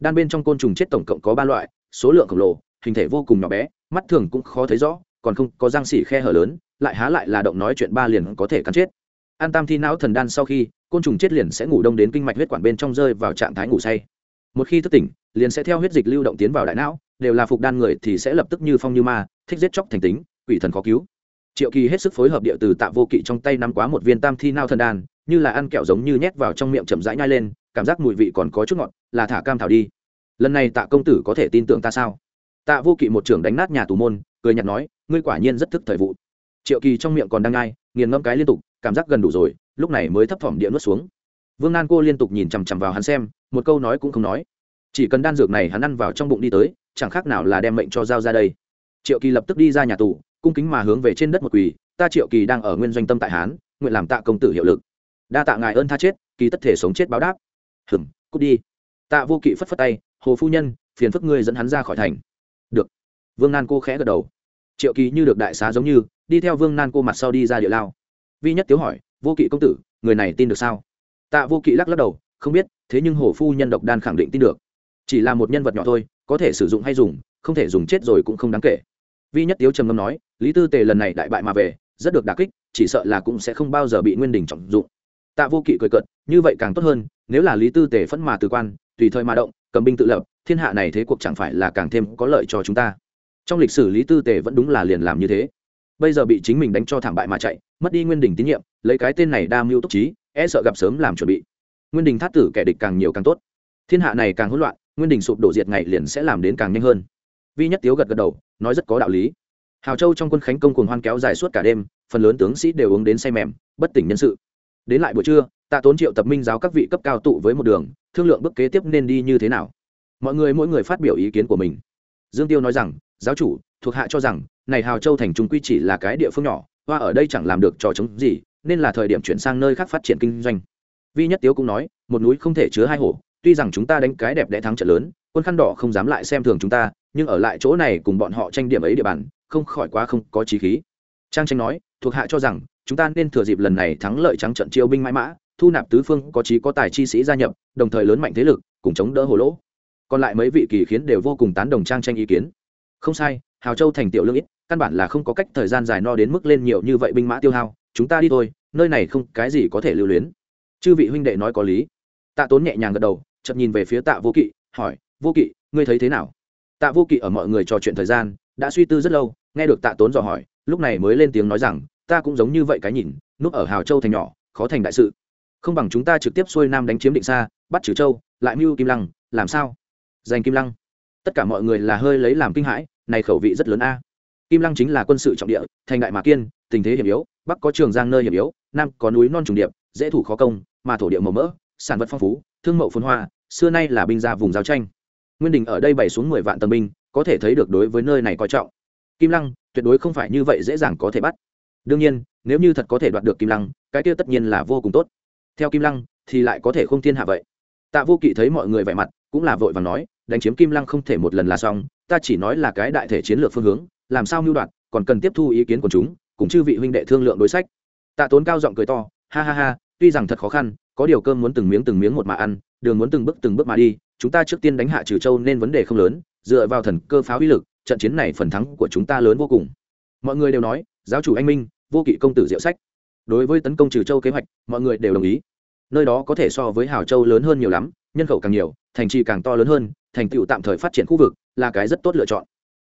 đan bên trong côn trùng chết tổng cộng có ba loại, số lượng khổng lồ, hình thể vô cùng nhỏ bé, mắt thường cũng khó thấy rõ, còn không có răng xỉ khe hở lớn, lại há lại là động nói chuyện ba liền có thể cắn chết. An tam thi não thần đan sau khi, côn trùng chết liền sẽ ngủ đông đến kinh mạch huyết quản bên trong rơi vào trạng thái ngủ say. Một khi thức tỉnh, liền sẽ theo huyết dịch lưu động tiến vào đại não, đều là phục đan người thì sẽ lập tức như phong như ma, thích giết chóc thành tính, quỷ thần khó cứu. Triệu kỳ hết sức phối hợp địa từ tạ vô kỵ trong tay nắm quá một viên tam thi nao thần đan, như là ăn kẹo giống như nhét vào trong miệng chậm rãi nhai lên cảm giác mùi vị còn có chút ngọt, là thả cam thảo đi. Lần này tạ công tử có thể tin tưởng ta sao? Tạ vô kỵ một trưởng đánh nát nhà tù môn, cười nhạt nói, ngươi quả nhiên rất thức thời vụ. Triệu kỳ trong miệng còn đang ngai nghiền ngâm cái liên tục, cảm giác gần đủ rồi, lúc này mới thấp thỏm địa nuốt xuống. Vương nan cô liên tục nhìn chằm chằm vào hắn xem, một câu nói cũng không nói. Chỉ cần đan dược này hắn ăn vào trong bụng đi tới, chẳng khác nào là đem mệnh cho giao ra đây. Triệu kỳ lập tức đi ra nhà tù, cung kính mà hướng về trên đất một quỳ, ta triệu kỳ đang ở nguyên doanh tâm tại hán, nguyện làm tạ công tử hiệu lực. Đa tạ ngài ơn tha chết, kỳ tất thể sống chết báo đáp hừm, cút đi. Tạ vô kỵ phất phất tay, hồ phu nhân, phiền phức ngươi dẫn hắn ra khỏi thành. Được. Vương nan cô khẽ gật đầu. Triệu kỳ như được đại xá giống như, đi theo vương nan cô mặt sau đi ra địa lao. Vi nhất tiếu hỏi, vô kỵ công tử, người này tin được sao? Tạ vô kỵ lắc lắc đầu, không biết, thế nhưng hồ phu nhân độc đan khẳng định tin được. Chỉ là một nhân vật nhỏ thôi, có thể sử dụng hay dùng, không thể dùng chết rồi cũng không đáng kể. Vi nhất tiếu trầm ngâm nói, lý tư tề lần này đại bại mà về, rất được đà kích, chỉ sợ là cũng sẽ không bao giờ bị nguyên đình trọng dụng. Tạ vô kỵ cười cợt, như vậy càng tốt hơn nếu là lý tư tề phẫn mà từ quan, tùy thời mà động, cầm binh tự lập, thiên hạ này thế cuộc chẳng phải là càng thêm có lợi cho chúng ta. Trong lịch sử lý tư tề vẫn đúng là liền làm như thế. Bây giờ bị chính mình đánh cho thảm bại mà chạy, mất đi nguyên đình tín nhiệm, lấy cái tên này đa mưu túc trí e sợ gặp sớm làm chuẩn bị. Nguyên đình thát tử kẻ địch càng nhiều càng tốt. Thiên hạ này càng hỗn loạn, nguyên đình sụp đổ diệt ngày liền sẽ làm đến càng nhanh hơn. Vi nhất tiếu gật gật đầu, nói rất có đạo lý. Hào châu trong quân khánh công cùng hoan kéo dài suốt cả đêm, phần lớn tướng sĩ đều uống đến say mềm, bất tỉnh nhân sự. Đến lại buổi trưa tạ tốn triệu tập minh giáo các vị cấp cao tụ với một đường, thương lượng bước kế tiếp nên đi như thế nào. Mọi người mỗi người phát biểu ý kiến của mình. Dương tiêu nói rằng, giáo chủ, thuộc hạ cho rằng, này hào châu thành trung quy chỉ là cái địa phương nhỏ, hoa ở đây chẳng làm được trò chống gì, nên là thời điểm chuyển sang nơi khác phát triển kinh doanh. Vi nhất tiếu cũng nói, một núi không thể chứa hai hổ, tuy rằng chúng ta đánh cái đẹp đẽ thắng trận lớn, quân khăn đỏ không dám lại xem thường chúng ta, nhưng ở lại chỗ này cùng bọn họ tranh điểm ấy địa bàn, không khỏi quá không có trí khí. Trang tranh nói, thuộc hạ cho rằng, chúng ta nên thừa dịp lần này thắng lợi trắng trận chiêu binh mãi mã thu nạp tứ phương có trí có tài chi sĩ gia nhập, đồng thời lớn mạnh thế lực, cùng chống đỡ hồ lỗ. Còn lại mấy vị kỳ khiến đều vô cùng tán đồng trang tranh ý kiến. Không sai, hào châu thành tiểu lương ít, căn bản là không có cách thời gian dài no đến mức lên nhiều như vậy binh mã tiêu hao, chúng ta đi thôi, nơi này không cái gì có thể lưu luyến. Chư vị huynh đệ nói có lý. Tạ tốn nhẹ nhàng gật đầu chậm nhìn về phía tạ vô kỵ, hỏi, vô kỵ, ngươi thấy thế nào? Tạ vô kỵ ở mọi người trò chuyện thời gian, đã suy tư rất lâu, nghe được tạ tốn dò hỏi, lúc này mới lên tiếng nói rằng, ta cũng giống như vậy cái nhìn, núp ở hào châu thành nhỏ, khó thành đại sự không bằng chúng ta trực tiếp xuôi nam đánh chiếm định xa bắt trừ châu, lại mưu kim lăng, làm sao? Giành kim lăng. Tất cả mọi người là hơi lấy làm kinh hãi, này khẩu vị rất lớn a. Kim lăng chính là quân sự trọng địa, thành đại mạc kiên, tình thế hiểm yếu, bắc có trường giang nơi hiểm yếu, nam có núi non trùng điệp, dễ thủ khó công, mà thổ địa màu mỡ, sản vật phong phú, thương mậu phồn hoa, xưa nay là binh gia vùng giao tranh. Nguyên đình ở đây bày xuống mười vạn tân binh, có thể thấy được đối với nơi này coi trọng. Kim lăng, tuyệt đối không phải như vậy dễ dàng có thể bắt. Đương nhiên, nếu như thật có thể đoạt được kim lăng, cái kia tất nhiên là vô cùng tốt theo kim lăng, thì lại có thể không thiên hạ vậy. Tạ vô kỵ thấy mọi người vẻ mặt, cũng là vội vàng nói, đánh chiếm kim lăng không thể một lần là xong, ta chỉ nói là cái đại thể chiến lược phương hướng, làm sao mưu đoạt, còn cần tiếp thu ý kiến của chúng cũng chư vị huynh đệ thương lượng đối sách. Tạ tốn cao giọng cười to, ha ha ha, tuy rằng thật khó khăn, có điều cơm muốn từng miếng từng miếng một mà ăn, đường muốn từng bước từng bước mà đi, chúng ta trước tiên đánh hạ trừ châu nên vấn đề không lớn, dựa vào thần cơ pháo uy lực, trận chiến này phần thắng của chúng ta lớn vô cùng. Mọi người đều nói, giáo chủ anh minh, vô kỵ công tử diệu sách đối với tấn công trừ châu kế hoạch, mọi người đều đồng ý. Nơi đó có thể so với hào châu lớn hơn nhiều lắm, nhân khẩu càng nhiều, thành trì càng to lớn hơn, thành tựu tạm thời phát triển khu vực là cái rất tốt lựa chọn.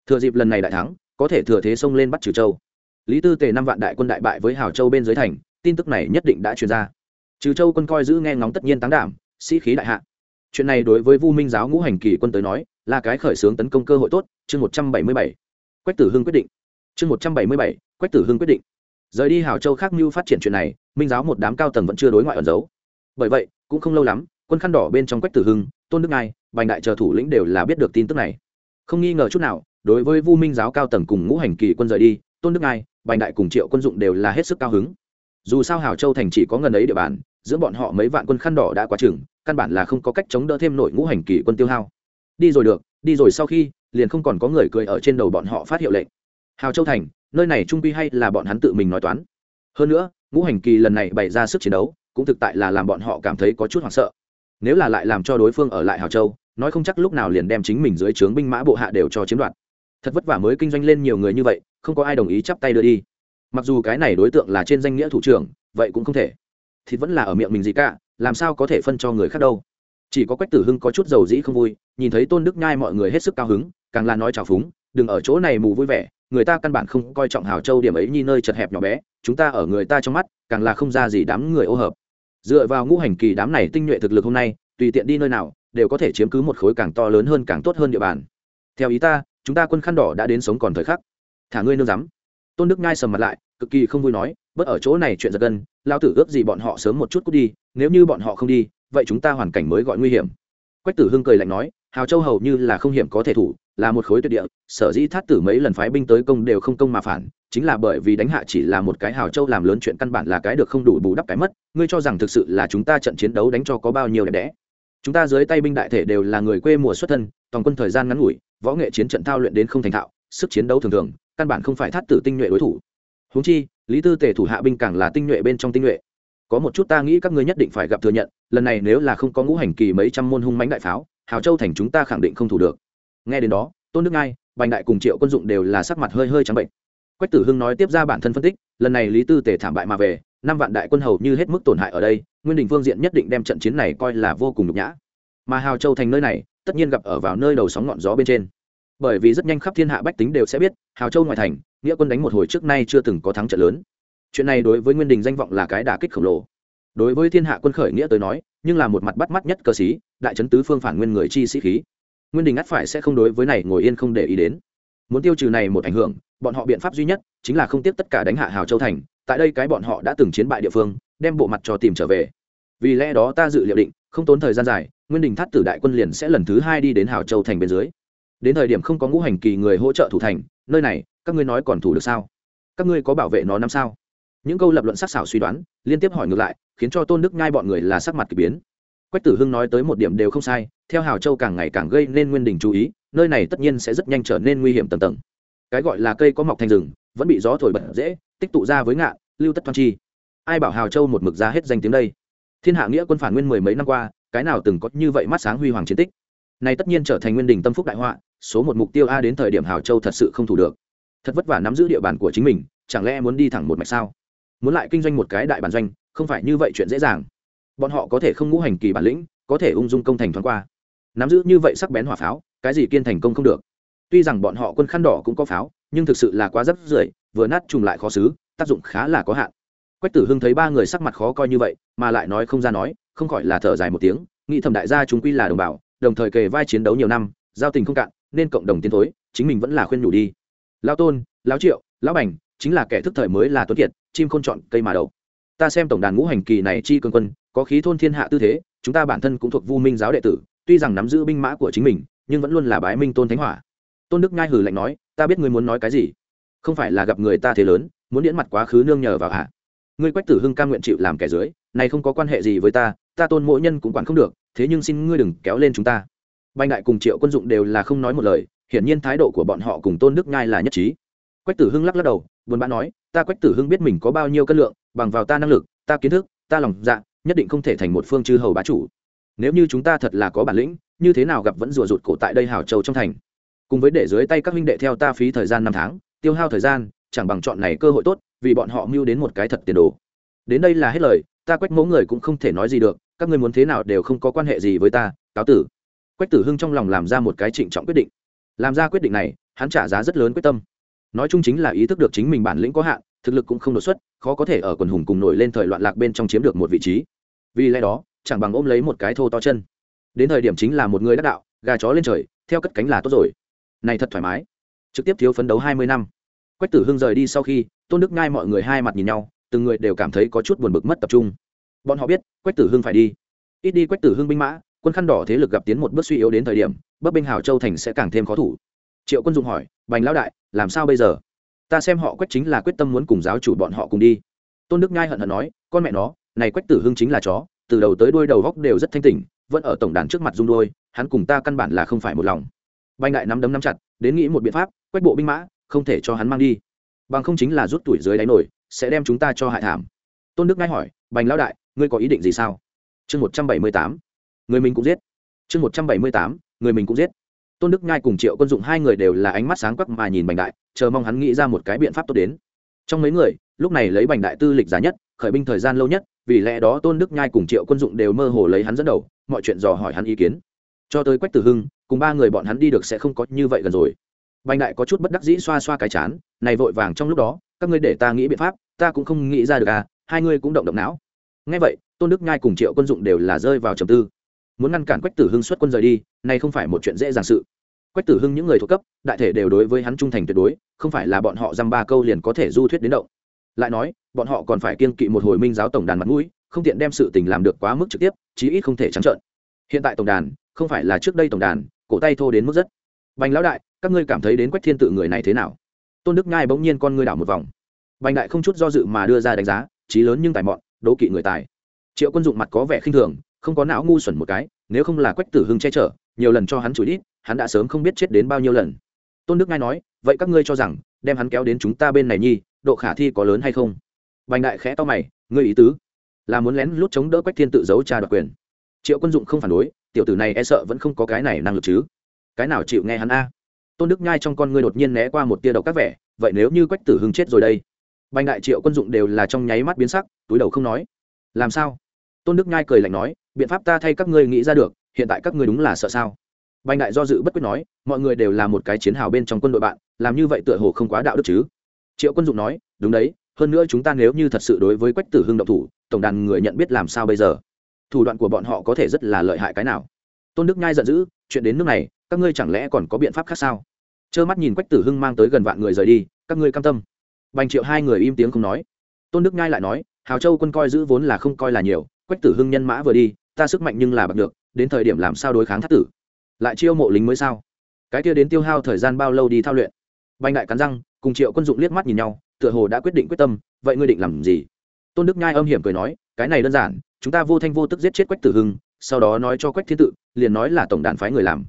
Thừa dịp lần này đại thắng, có thể thừa thế xông lên bắt trừ châu. Lý tư tề năm vạn đại quân đại bại với hào châu bên dưới thành, tin tức này nhất định đã truyền ra. Trừ châu quân coi giữ nghe ngóng tất nhiên táng đảm, sĩ khí đại hạ. Chuyện này đối với vu minh giáo ngũ hành kỳ quân tới nói, là cái khởi xướng tấn công cơ hội tốt, chương một trăm bảy mươi bảy. Quách tử hưng quyết định. Chương một trăm bảy mươi bảy, quách tử hưng quyết định rời đi hào châu khác mưu phát triển chuyện này, minh giáo một đám cao tầng vẫn chưa đối ngoại ẩn giấu. Bởi vậy, cũng không lâu lắm, quân khăn đỏ bên trong quách tử hưng, tôn đức ngai, bành đại chờ thủ lĩnh đều là biết được tin tức này. Không nghi ngờ chút nào, đối với vu minh giáo cao tầng cùng ngũ hành kỳ quân rời đi, tôn đức ngai, bành đại cùng triệu quân dụng đều là hết sức cao hứng. Dù sao hào châu thành chỉ có ngần ấy địa bàn, giữa bọn họ mấy vạn quân khăn đỏ đã quá chừng, căn bản là không có cách chống đỡ thêm nội ngũ hành kỳ quân tiêu hao. Đi rồi được, đi rồi sau khi, liền không còn có người cười ở trên đầu bọn họ phát hiệu lệnh. Hào châu thành nơi này trung quy hay là bọn hắn tự mình nói toán. Hơn nữa, ngũ hành kỳ lần này bày ra sức chiến đấu, cũng thực tại là làm bọn họ cảm thấy có chút hoảng sợ. Nếu là lại làm cho đối phương ở lại hào châu, nói không chắc lúc nào liền đem chính mình dưới trướng binh mã bộ hạ đều cho chiếm đoạt. Thật vất vả mới kinh doanh lên nhiều người như vậy, không có ai đồng ý chắp tay đưa đi. Mặc dù cái này đối tượng là trên danh nghĩa thủ trưởng, vậy cũng không thể. Thì vẫn là ở miệng mình gì cả, làm sao có thể phân cho người khác đâu. Chỉ có quách tử hưng có chút dầu dĩ không vui, nhìn thấy tôn đức nhai mọi người hết sức cao hứng, càng là nói trào phúng, đừng ở chỗ này mù vui vẻ người ta căn bản không coi trọng hào châu điểm ấy như nơi chật hẹp nhỏ bé, chúng ta ở người ta trong mắt, càng là không ra gì đám người ô hợp. Dựa vào ngũ hành kỳ đám này tinh nhuệ thực lực hôm nay, tùy tiện đi nơi nào, đều có thể chiếm cứ một khối càng to lớn hơn càng tốt hơn địa bàn. Theo ý ta, chúng ta quân khăn đỏ đã đến sống còn thời khắc. Thả ngươi nương rắm. Tôn đức ngai sầm mặt lại, cực kỳ không vui nói, bớt ở chỗ này chuyện giật gân, lao tử ước gì bọn họ sớm một chút cút đi, nếu như bọn họ không đi, vậy chúng ta hoàn cảnh mới gọi nguy hiểm. Quách tử hưng cười lạnh nói, hào châu hầu như là không hiểm có thể thủ là một khối tuyệt địa, sở dĩ thát tử mấy lần phái binh tới công đều không công mà phản, chính là bởi vì đánh hạ chỉ là một cái hào châu làm lớn chuyện căn bản là cái được không đủ bù đắp cái mất, ngươi cho rằng thực sự là chúng ta trận chiến đấu đánh cho có bao nhiêu đẹp đẽ. Chúng ta dưới tay binh đại thể đều là người quê mùa xuất thân, toàn quân thời gian ngắn ngủi, võ nghệ chiến trận thao luyện đến không thành thạo, sức chiến đấu thường thường, căn bản không phải thát tử tinh nhuệ đối thủ. Húng chi, lý tư tề thủ hạ binh càng là tinh nhuệ bên trong tinh nhuệ. Có một chút ta nghĩ các ngươi nhất định phải gặp thừa nhận, lần này nếu là không có ngũ hành kỳ mấy trăm môn hung mánh đại pháo, hào châu thành chúng ta khẳng định không thủ được nghe đến đó, tôn đức ngai, bành đại cùng triệu quân dụng đều là sắc mặt hơi hơi trắng bệnh. Quách tử hưng nói tiếp ra bản thân phân tích, lần này lý tư tề thảm bại mà về, năm vạn đại quân hầu như hết mức tổn hại ở đây, nguyên đình phương diện nhất định đem trận chiến này coi là vô cùng nhục nhã. Mà hào châu thành nơi này, tất nhiên gặp ở vào nơi đầu sóng ngọn gió bên trên. Bởi vì rất nhanh khắp thiên hạ bách tính đều sẽ biết, hào châu ngoại thành, nghĩa quân đánh một hồi trước nay chưa từng có thắng trận lớn. Chuyện này đối với nguyên đình danh vọng là cái đả kích khổng lồ. Đối với thiên hạ quân khởi nghĩa tới nói, nhưng là một mặt bắt mắt nhất cờ sĩ, đại trấn tứ phương phản nguyên người chi sĩ khí nguyên đình ắt phải sẽ không đối với này ngồi yên không để ý đến. Muốn tiêu trừ này một ảnh hưởng, bọn họ biện pháp duy nhất chính là không tiếp tất cả đánh hạ hào châu thành, tại đây cái bọn họ đã từng chiến bại địa phương, đem bộ mặt cho tìm trở về. Vì lẽ đó ta dự liệu định, không tốn thời gian dài, nguyên đình thắt tử đại quân liền sẽ lần thứ hai đi đến hào châu thành bên dưới. Đến thời điểm không có ngũ hành kỳ người hỗ trợ thủ thành, nơi này, các ngươi nói còn thủ được sao? Các ngươi có bảo vệ nó năm sao? Những câu lập luận sắc xảo suy đoán, liên tiếp hỏi ngược lại, khiến cho tôn đức nhai bọn người là sắc mặt k ỳ biến quách tử hưng nói tới một điểm đều không sai, theo hào châu càng ngày càng gây nên nguyên đình chú ý, nơi này tất nhiên sẽ rất nhanh trở nên nguy hiểm tầng tầng. Cái gọi là cây có mọc thành rừng, vẫn bị gió thổi bật dễ, tích tụ ra với ngạ, lưu tất thoan chi. Ai bảo hào châu một mực ra hết danh tiếng đây? Thiên hạ nghĩa quân phản nguyên mười mấy năm qua, cái nào từng có như vậy mắt sáng huy hoàng chiến tích? Này tất nhiên trở thành nguyên đình tâm phúc đại họa, số một mục tiêu a đến thời điểm hào châu thật sự không thủ được. Thật vất vả nắm giữ địa bàn của chính mình, chẳng lẽ muốn đi thẳng một mạch sao? Muốn lại kinh doanh một cái đại bản doanh, không phải như vậy chuyện dễ dàng bọn họ có thể không ngũ hành kỳ bản lĩnh, có thể ung dung công thành thoáng qua. Nắm giữ như vậy sắc bén hỏa pháo, cái gì kiên thành công không được. Tuy rằng bọn họ quân khăn đỏ cũng có pháo, nhưng thực sự là quá rất rưởi, vừa nát trùng lại khó xứ, tác dụng khá là có hạn. Quách tử hưng thấy ba người sắc mặt khó coi như vậy, mà lại nói không ra nói, không khỏi là thở dài một tiếng, nghĩ thầm đại gia chúng quy là đồng bào, đồng thời kề vai chiến đấu nhiều năm, giao tình không cạn, nên cộng đồng tiến thối, chính mình vẫn là khuyên nhủ đi. Lao tôn, lão triệu, lão bành, chính là kẻ thức thời mới là tuấn kiệt, chim không chọn cây mà đậu ta xem tổng đàn ngũ hành kỳ này chi cương quân có khí thôn thiên hạ tư thế, chúng ta bản thân cũng thuộc vu minh giáo đệ tử, tuy rằng nắm giữ binh mã của chính mình, nhưng vẫn luôn là bái minh tôn thánh hỏa. Tôn đức ngai hử lạnh nói, ta biết ngươi muốn nói cái gì? Không phải là gặp người ta thế lớn, muốn điễn mặt quá khứ nương nhờ vào hạ ngươi quách tử hưng ca nguyện chịu làm kẻ dưới, này không có quan hệ gì với ta ta tôn mỗi nhân cũng quản không được, thế nhưng xin ngươi đừng kéo lên chúng ta. Banh đại cùng triệu quân dụng đều là không nói một lời, hiển nhiên thái độ của bọn họ cùng tôn đức nhai là nhất trí. Quách tử hưng lắc lắc đầu, buồn bã nói, ta quách tử hưng biết mình có bao nhiêu cân lượng, bằng vào ta năng lực, ta kiến thức, ta lòng dạ nhất định không thể thành một phương chư hầu bá chủ. Nếu như chúng ta thật là có bản lĩnh, như thế nào gặp vẫn rùa rụt cổ tại đây hảo châu trong thành? Cùng với để dưới tay các huynh đệ theo ta phí thời gian năm tháng, tiêu hao thời gian, chẳng bằng chọn này cơ hội tốt, vì bọn họ mưu đến một cái thật tiền đồ. Đến đây là hết lời, ta quách mẫu người cũng không thể nói gì được, các ngươi muốn thế nào đều không có quan hệ gì với ta, cáo tử. Quách tử hưng trong lòng làm ra một cái trịnh trọng quyết định. Làm ra quyết định này, hắn trả giá rất lớn quyết tâm. Nói chung chính là ý thức được chính mình bản lĩnh có hạn thực lực cũng không đột xuất, khó có thể ở quần hùng cùng nổi lên thời loạn lạc bên trong chiếm được một vị trí. Vì lẽ đó, chẳng bằng ôm lấy một cái thô to chân. Đến thời điểm chính là một người đắc đạo, gà chó lên trời, theo cất cánh là tốt rồi. Này thật thoải mái. Trực tiếp thiếu phấn đấu hai mươi năm. Quách tử hưng rời đi sau khi, tôn đức ngai mọi người hai mặt nhìn nhau, từng người đều cảm thấy có chút buồn bực mất tập trung. Bọn họ biết, quách tử hưng phải đi. Ít đi quách tử hưng binh mã, quân khăn đỏ thế lực gặp tiến một bước suy yếu đến thời điểm bấp binh hào châu thành sẽ càng thêm khó thủ. Triệu quân dụng hỏi, bành lão đại, làm sao bây giờ? Ta xem họ quách chính là quyết tâm muốn cùng giáo chủ bọn họ cùng đi. Tôn đức nhai hận hận nói, con mẹ nó, này quách tử hưng chính là chó, từ đầu tới đuôi đầu góc đều rất thanh tỉnh, vẫn ở tổng đàn trước mặt rung đôi, hắn cùng ta căn bản là không phải một lòng. Bành đại nắm đấm nắm chặt, đến nghĩ một biện pháp, quách bộ binh mã, không thể cho hắn mang đi. Bằng không chính là rút tuổi dưới đáy nổi, sẽ đem chúng ta cho hại thảm. Tôn đức ngay hỏi, bành lão đại, ngươi có ý định gì sao? Chương một trăm bảy mươi tám, người mình cũng giết. Chương một trăm bảy mươi tám, người mình cũng giết tôn đức nhai cùng triệu quân dụng hai người đều là ánh mắt sáng quắc mà nhìn bành đại, chờ mong hắn nghĩ ra một cái biện pháp tốt đến. Trong mấy người, lúc này lấy bành đại tư lịch giá nhất, khởi binh thời gian lâu nhất, vì lẽ đó tôn đức nhai cùng triệu quân dụng đều mơ hồ lấy hắn dẫn đầu, mọi chuyện dò hỏi hắn ý kiến. Cho tới quách tử hưng, cùng ba người bọn hắn đi được sẽ không có như vậy gần rồi. Bành đại có chút bất đắc dĩ xoa xoa cái chán, này vội vàng trong lúc đó, các ngươi để ta nghĩ biện pháp, ta cũng không nghĩ ra được à hai ngươi cũng động động não. Ngay vậy, tôn đức nhai cùng triệu quân dụng đều là rơi vào trầm tư muốn ngăn cản quách tử hưng xuất quân rời đi này không phải một chuyện dễ dàng sự. Quách tử hưng những người thuộc cấp, đại thể đều đối với hắn trung thành tuyệt đối, không phải là bọn họ dăm ba câu liền có thể du thuyết đến động. Lại nói, bọn họ còn phải kiên kỵ một hồi minh giáo tổng đàn mặt mũi, không tiện đem sự tình làm được quá mức trực tiếp, chí ít không thể trắng trợn. Hiện tại tổng đàn, không phải là trước đây tổng đàn, cổ tay thô đến mức rất. Bành lão đại, các ngươi cảm thấy đến quách thiên tự người này thế nào? Tôn đức Ngai bỗng nhiên con ngươi đảo một vòng. Bành đại không chút do dự mà đưa ra đánh giá trí lớn nhưng tài mọn, đố kỵ người tài. Triệu quân dụng mặt có vẻ khinh thường không có não ngu xuẩn một cái, nếu không là quách tử hưng che chở, nhiều lần cho hắn chửi ít hắn đã sớm không biết chết đến bao nhiêu lần. Tôn đức ngai nói, vậy các ngươi cho rằng, đem hắn kéo đến chúng ta bên này nhi, độ khả thi có lớn hay không? Bành đại khẽ to mày, ngươi ý tứ là muốn lén lút chống đỡ quách thiên tự giấu tra đoạt quyền. Triệu quân dụng không phản đối, tiểu tử này e sợ vẫn không có cái này năng lực chứ. Cái nào chịu nghe hắn a? Tôn đức nhai trong con ngươi đột nhiên né qua một tia độc các vẻ, vậy nếu như quách tử hưng chết rồi đây? Bành đại triệu quân dụng đều là trong nháy mắt biến sắc, túi đầu không nói. Làm sao? Tôn đức nhai cười lạnh nói biện pháp ta thay các ngươi nghĩ ra được, hiện tại các ngươi đúng là sợ sao? Bành đại do dự bất quyết nói, mọi người đều là một cái chiến hào bên trong quân đội bạn, làm như vậy tựa hồ không quá đạo đức chứ? Triệu quân dụng nói, đúng đấy, hơn nữa chúng ta nếu như thật sự đối với quách tử hưng động thủ, tổng đàn người nhận biết làm sao bây giờ? Thủ đoạn của bọn họ có thể rất là lợi hại cái nào? Tôn đức nhai giận dữ, chuyện đến nước này, các ngươi chẳng lẽ còn có biện pháp khác sao? Trơ mắt nhìn quách tử hưng mang tới gần vạn người rời đi, các ngươi cam tâm. Bành triệu hai người im tiếng không nói. Tôn đức nhai lại nói, hào châu quân coi giữ vốn là không coi là nhiều quách tử hưng nhân mã vừa đi, ta sức mạnh nhưng là bằng được, đến thời điểm làm sao đối kháng thất tử? Lại chiêu mộ lính mới sao? Cái kia đến tiêu hao thời gian bao lâu đi thao luyện? Bành đại cắn răng, cùng triệu quân dụng liếc mắt nhìn nhau, tựa hồ đã quyết định quyết tâm, vậy ngươi định làm gì? Tôn đức nhai âm hiểm cười nói, cái này đơn giản, chúng ta vô thanh vô tức giết chết quách tử hưng, sau đó nói cho quách thiên tự, liền nói là tổng đàn phái người làm.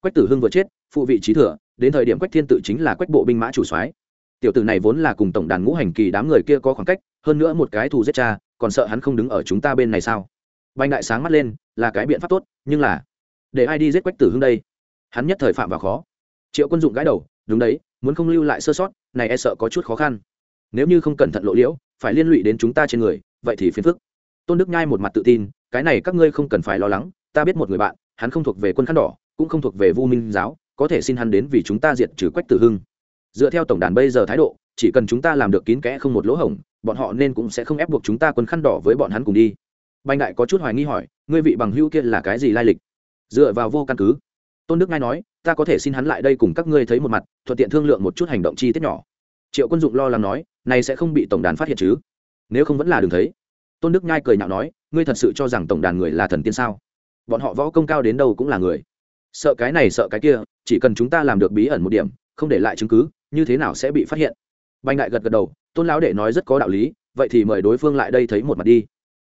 Quách tử hưng vừa chết, phụ vị trí thừa, đến thời điểm quách thiên tự chính là quách bộ binh mã chủ soái. Tiểu tử này vốn là cùng tổng đàn ngũ hành kỳ đám người kia có khoảng cách, hơn nữa một cái thù giết cha còn sợ hắn không đứng ở chúng ta bên này sao? Bành đại sáng mắt lên, là cái biện pháp tốt, nhưng là, để ai đi giết quách tử hưng đây? Hắn nhất thời phạm vào khó. Triệu quân dụng gãi đầu, đúng đấy, muốn không lưu lại sơ sót, này e sợ có chút khó khăn. Nếu như không cẩn thận lộ liễu, phải liên lụy đến chúng ta trên người, vậy thì phiền phức. Tôn đức nhai một mặt tự tin, cái này các ngươi không cần phải lo lắng, ta biết một người bạn, hắn không thuộc về quân khăn đỏ, cũng không thuộc về vu minh giáo, có thể xin hắn đến vì chúng ta diệt trừ quách tử hưng. Dựa theo tổng đàn bây giờ thái độ, chỉ cần chúng ta làm được kín kẽ không một lỗ hổng bọn họ nên cũng sẽ không ép buộc chúng ta quân khăn đỏ với bọn hắn cùng đi. Bành đại có chút hoài nghi hỏi, ngươi vị bằng hữu kia là cái gì lai lịch? Dựa vào vô căn cứ. Tôn đức ngai nói, ta có thể xin hắn lại đây cùng các ngươi thấy một mặt, thuận tiện thương lượng một chút hành động chi tiết nhỏ. Triệu quân dụng lo lắng nói, này sẽ không bị tổng đàn phát hiện chứ? Nếu không vẫn là đừng thấy. Tôn đức nhai cười nhạo nói, ngươi thật sự cho rằng tổng đàn người là thần tiên sao? Bọn họ võ công cao đến đâu cũng là người. Sợ cái này sợ cái kia, chỉ cần chúng ta làm được bí ẩn một điểm, không để lại chứng cứ, như thế nào sẽ bị phát hiện? Banh đại gật gật đầu, tôn lão đệ nói rất có đạo lý, vậy thì mời đối phương lại đây thấy một mặt đi.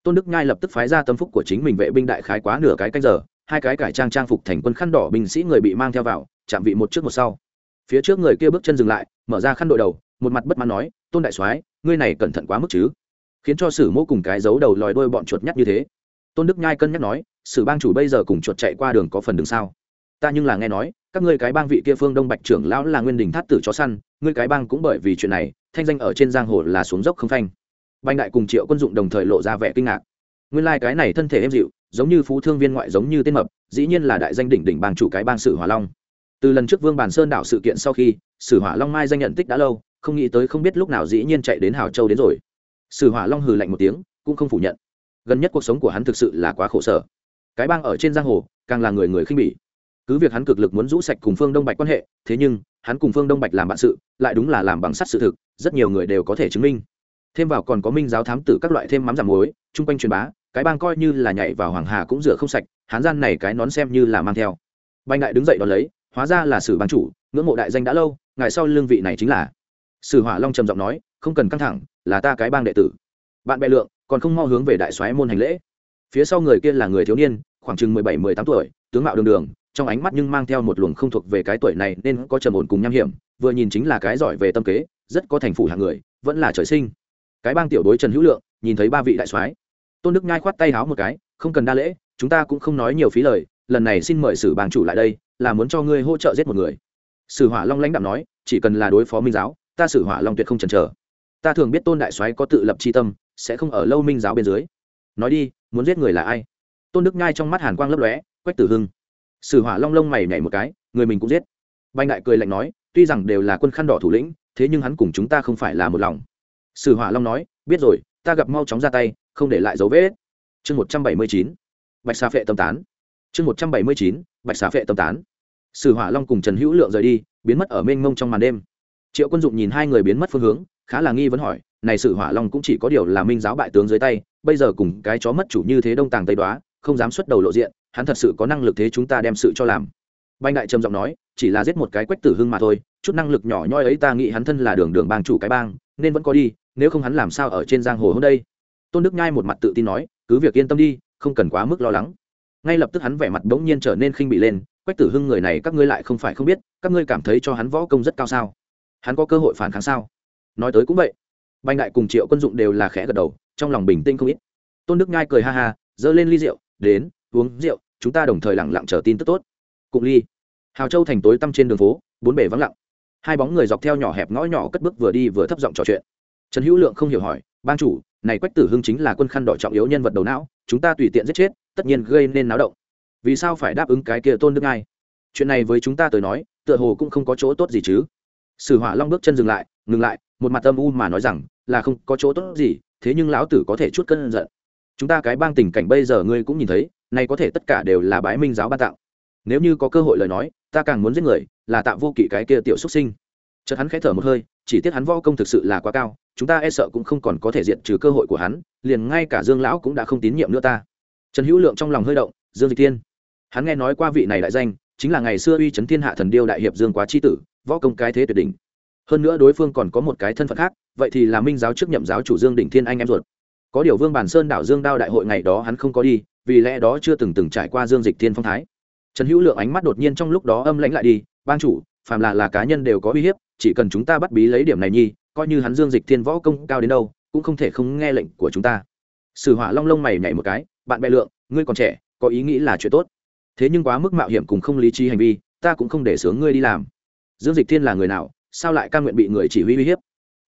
Tôn đức nhai lập tức phái ra tâm phúc của chính mình vệ binh đại khái quá nửa cái canh giờ, hai cái cải trang trang phục thành quân khăn đỏ binh sĩ người bị mang theo vào, chạm vị một trước một sau. Phía trước người kia bước chân dừng lại, mở ra khăn đội đầu, một mặt bất mãn nói, tôn đại soái, ngươi này cẩn thận quá mức chứ? Khiến cho sử mô cùng cái giấu đầu lòi đôi bọn chuột nhắt như thế. Tôn đức nhai cân nhắc nói, sử bang chủ bây giờ cùng chuột chạy qua đường có phần đường sao? Ta nhưng là nghe nói, các ngươi cái bang vị kia phương đông bạch trưởng lão là nguyên đình thát tử chó săn, ngươi cái bang cũng bởi vì chuyện này, thanh danh ở trên giang hồ là xuống dốc không phanh. Banh đại cùng triệu quân dụng đồng thời lộ ra vẻ kinh ngạc. Nguyên lai、like、cái này thân thể êm dịu, giống như phú thương viên ngoại giống như tên mập, dĩ nhiên là đại danh đỉnh đỉnh bang chủ cái bang sử hỏa long. Từ lần trước vương bàn sơn đảo sự kiện sau khi, sử hỏa long mai danh nhận tích đã lâu, không nghĩ tới không biết lúc nào dĩ nhiên chạy đến hào châu đến rồi. Sử hỏa long hừ lạnh một tiếng, cũng không phủ nhận. Gần nhất cuộc sống của hắn thực sự là quá khổ sở. Cái bang ở trên giang hồ, càng là người người khinh bỉ cứ việc hắn cực lực muốn rũ sạch cùng phương đông bạch quan hệ, thế nhưng, hắn cùng phương đông bạch làm bạn sự, lại đúng là làm bằng sắt sự thực, rất nhiều người đều có thể chứng minh. Thêm vào còn có minh giáo thám tử các loại thêm mắm giảm muối, chung quanh truyền bá, cái bang coi như là nhảy vào hoàng hà cũng rửa không sạch, hán gian này cái nón xem như là mang theo. Banh đại đứng dậy đón lấy, hóa ra là sử ban chủ, ngưỡng mộ đại danh đã lâu ngày sau lương vị này chính là. Sử hỏa long trầm giọng nói, không cần căng thẳng, là ta cái bang đệ tử. Bạn bè lượng, còn không mau hướng về đại soái môn hành lễ. Phía sau người kia là người thiếu niên, khoảng chừng mười bảy, mười tám tuổi, tướng mạo đường đường trong ánh mắt nhưng mang theo một luồng không thuộc về cái tuổi này nên có trầm ổn cùng nham hiểm, vừa nhìn chính là cái giỏi về tâm kế, rất có thành phủ hạng người, vẫn là trời sinh. Cái bang tiểu đối trần hữu lượng, nhìn thấy ba vị đại soái, tôn đức nhai khoát tay háo một cái, không cần đa lễ, chúng ta cũng không nói nhiều phí lời, lần này xin mời sử bang chủ lại đây, là muốn cho ngươi hỗ trợ giết một người. Sử hỏa long lãnh đạo nói, chỉ cần là đối phó minh giáo, ta sử hỏa long tuyệt không chần chờ. Ta thường biết tôn đại soái có tự lập c tâm, sẽ không ở lâu minh giáo bên dưới. Nói đi, muốn giết người là ai? Tôn đức nhai trong mắt hàn quang lấp lóe, quách tử hưng sử hỏa long lông mày nhảy một cái, người mình cũng giết. Banh đại cười lạnh nói, tuy rằng đều là quân khăn đỏ thủ lĩnh, thế nhưng hắn cùng chúng ta không phải là một lòng. Sử hỏa long nói, biết rồi, ta gặp mau chóng ra tay, không để lại dấu vết. Chương một trăm bảy mươi chín, bạch xà phệ tâm tán. Chương một trăm bảy mươi chín, bạch xà phệ tâm tán. Sử hỏa long cùng trần hữu lượng rời đi, biến mất ở mênh mông trong màn đêm. Triệu quân dụng nhìn hai người biến mất phương hướng, khá là nghi vấn hỏi, này sử hỏa long cũng chỉ có điều là minh giáo bại tướng dưới tay, bây giờ cùng cái chó mất chủ như thế đông tàng tây đoá không dám xuất đầu lộ diện, hắn thật sự có năng lực thế chúng ta đem sự cho làm. Banh đại trầm giọng nói, chỉ là giết một cái quách tử hưng mà thôi, chút năng lực nhỏ nhoi ấy ta nghĩ hắn thân là đường đường bang chủ cái bang, nên vẫn có đi, nếu không hắn làm sao ở trên giang hồ hôm đây? Tôn đức nhai một mặt tự tin nói, cứ việc yên tâm đi, không cần quá mức lo lắng. Ngay lập tức hắn vẻ mặt bỗng nhiên trở nên khinh bị lên, quách tử hưng người này các ngươi lại không phải không biết, các ngươi cảm thấy cho hắn võ công rất cao sao? Hắn có cơ hội phản kháng sao? Nói tới cũng vậy. Banh đại cùng triệu quân dụng đều là khẽ gật đầu, trong lòng bình tĩnh không ít. Tôn đức nhai cười ha ha, giơ lên ly rượu đến, uống rượu, chúng ta đồng thời lặng lặng chờ tin tức tốt. Cụng ly. Hào châu thành tối tăm trên đường phố, bốn bể vắng lặng. Hai bóng người dọc theo nhỏ hẹp ngõ nhỏ cất bước vừa đi vừa thấp giọng trò chuyện. Trần hữu lượng không hiểu hỏi ban chủ, này quách tử hưng chính là quân khăn đỏ trọng yếu nhân vật đầu não, chúng ta tùy tiện giết chết, tất nhiên gây nên náo động. Vì sao phải đáp ứng cái kia tôn đức ai chuyện này với chúng ta tới nói, tựa hồ cũng không có chỗ tốt gì chứ. Sử hỏa long bước chân dừng lại, ngừng lại, một mặt âm u mà nói rằng, là không có chỗ tốt gì, thế nhưng lão tử có thể chút cân giận chúng ta cái bang tình cảnh bây giờ ngươi cũng nhìn thấy, nay có thể tất cả đều là bái minh giáo ban tạo nếu như có cơ hội lời nói, ta càng muốn giết người, là tạo vô kỵ cái kia tiểu xuất sinh. Chợt hắn khẽ thở một hơi, chỉ tiếc hắn võ công thực sự là quá cao, chúng ta e sợ cũng không còn có thể diện trừ cơ hội của hắn, liền ngay cả dương lão cũng đã không tín nhiệm nữa ta. Trần hữu lượng trong lòng hơi động, dương dịch tiên hắn nghe nói qua vị này đại danh, chính là ngày xưa uy chấn thiên hạ thần điêu đại hiệp dương quá chi tử, võ công cái thế tuyệt đỉnh. Hơn nữa đối phương còn có một cái thân phận khác, vậy thì là minh giáo trước nhậm giáo chủ dương đỉnh thiên anh em ruột có điều vương bản sơn đảo dương đao đại hội ngày đó hắn không có đi, vì lẽ đó chưa từng từng trải qua dương dịch thiên phong thái. Trần hữu lượng ánh mắt đột nhiên trong lúc đó âm lãnh lại đi ban chủ, phàm là là cá nhân đều có uy hiếp, chỉ cần chúng ta bắt bí lấy điểm này nhi, coi như hắn dương dịch thiên võ công cao đến đâu, cũng không thể không nghe lệnh của chúng ta. Sử hỏa long lông mày nhảy một cái, bạn bè lượng, ngươi còn trẻ, có ý nghĩ là chuyện tốt. Thế nhưng quá mức mạo hiểm cùng không lý trí hành vi, ta cũng không để sướng ngươi đi làm. Dương dịch thiên là người nào, sao lại ca nguyện bị người chỉ huy uy hiếp?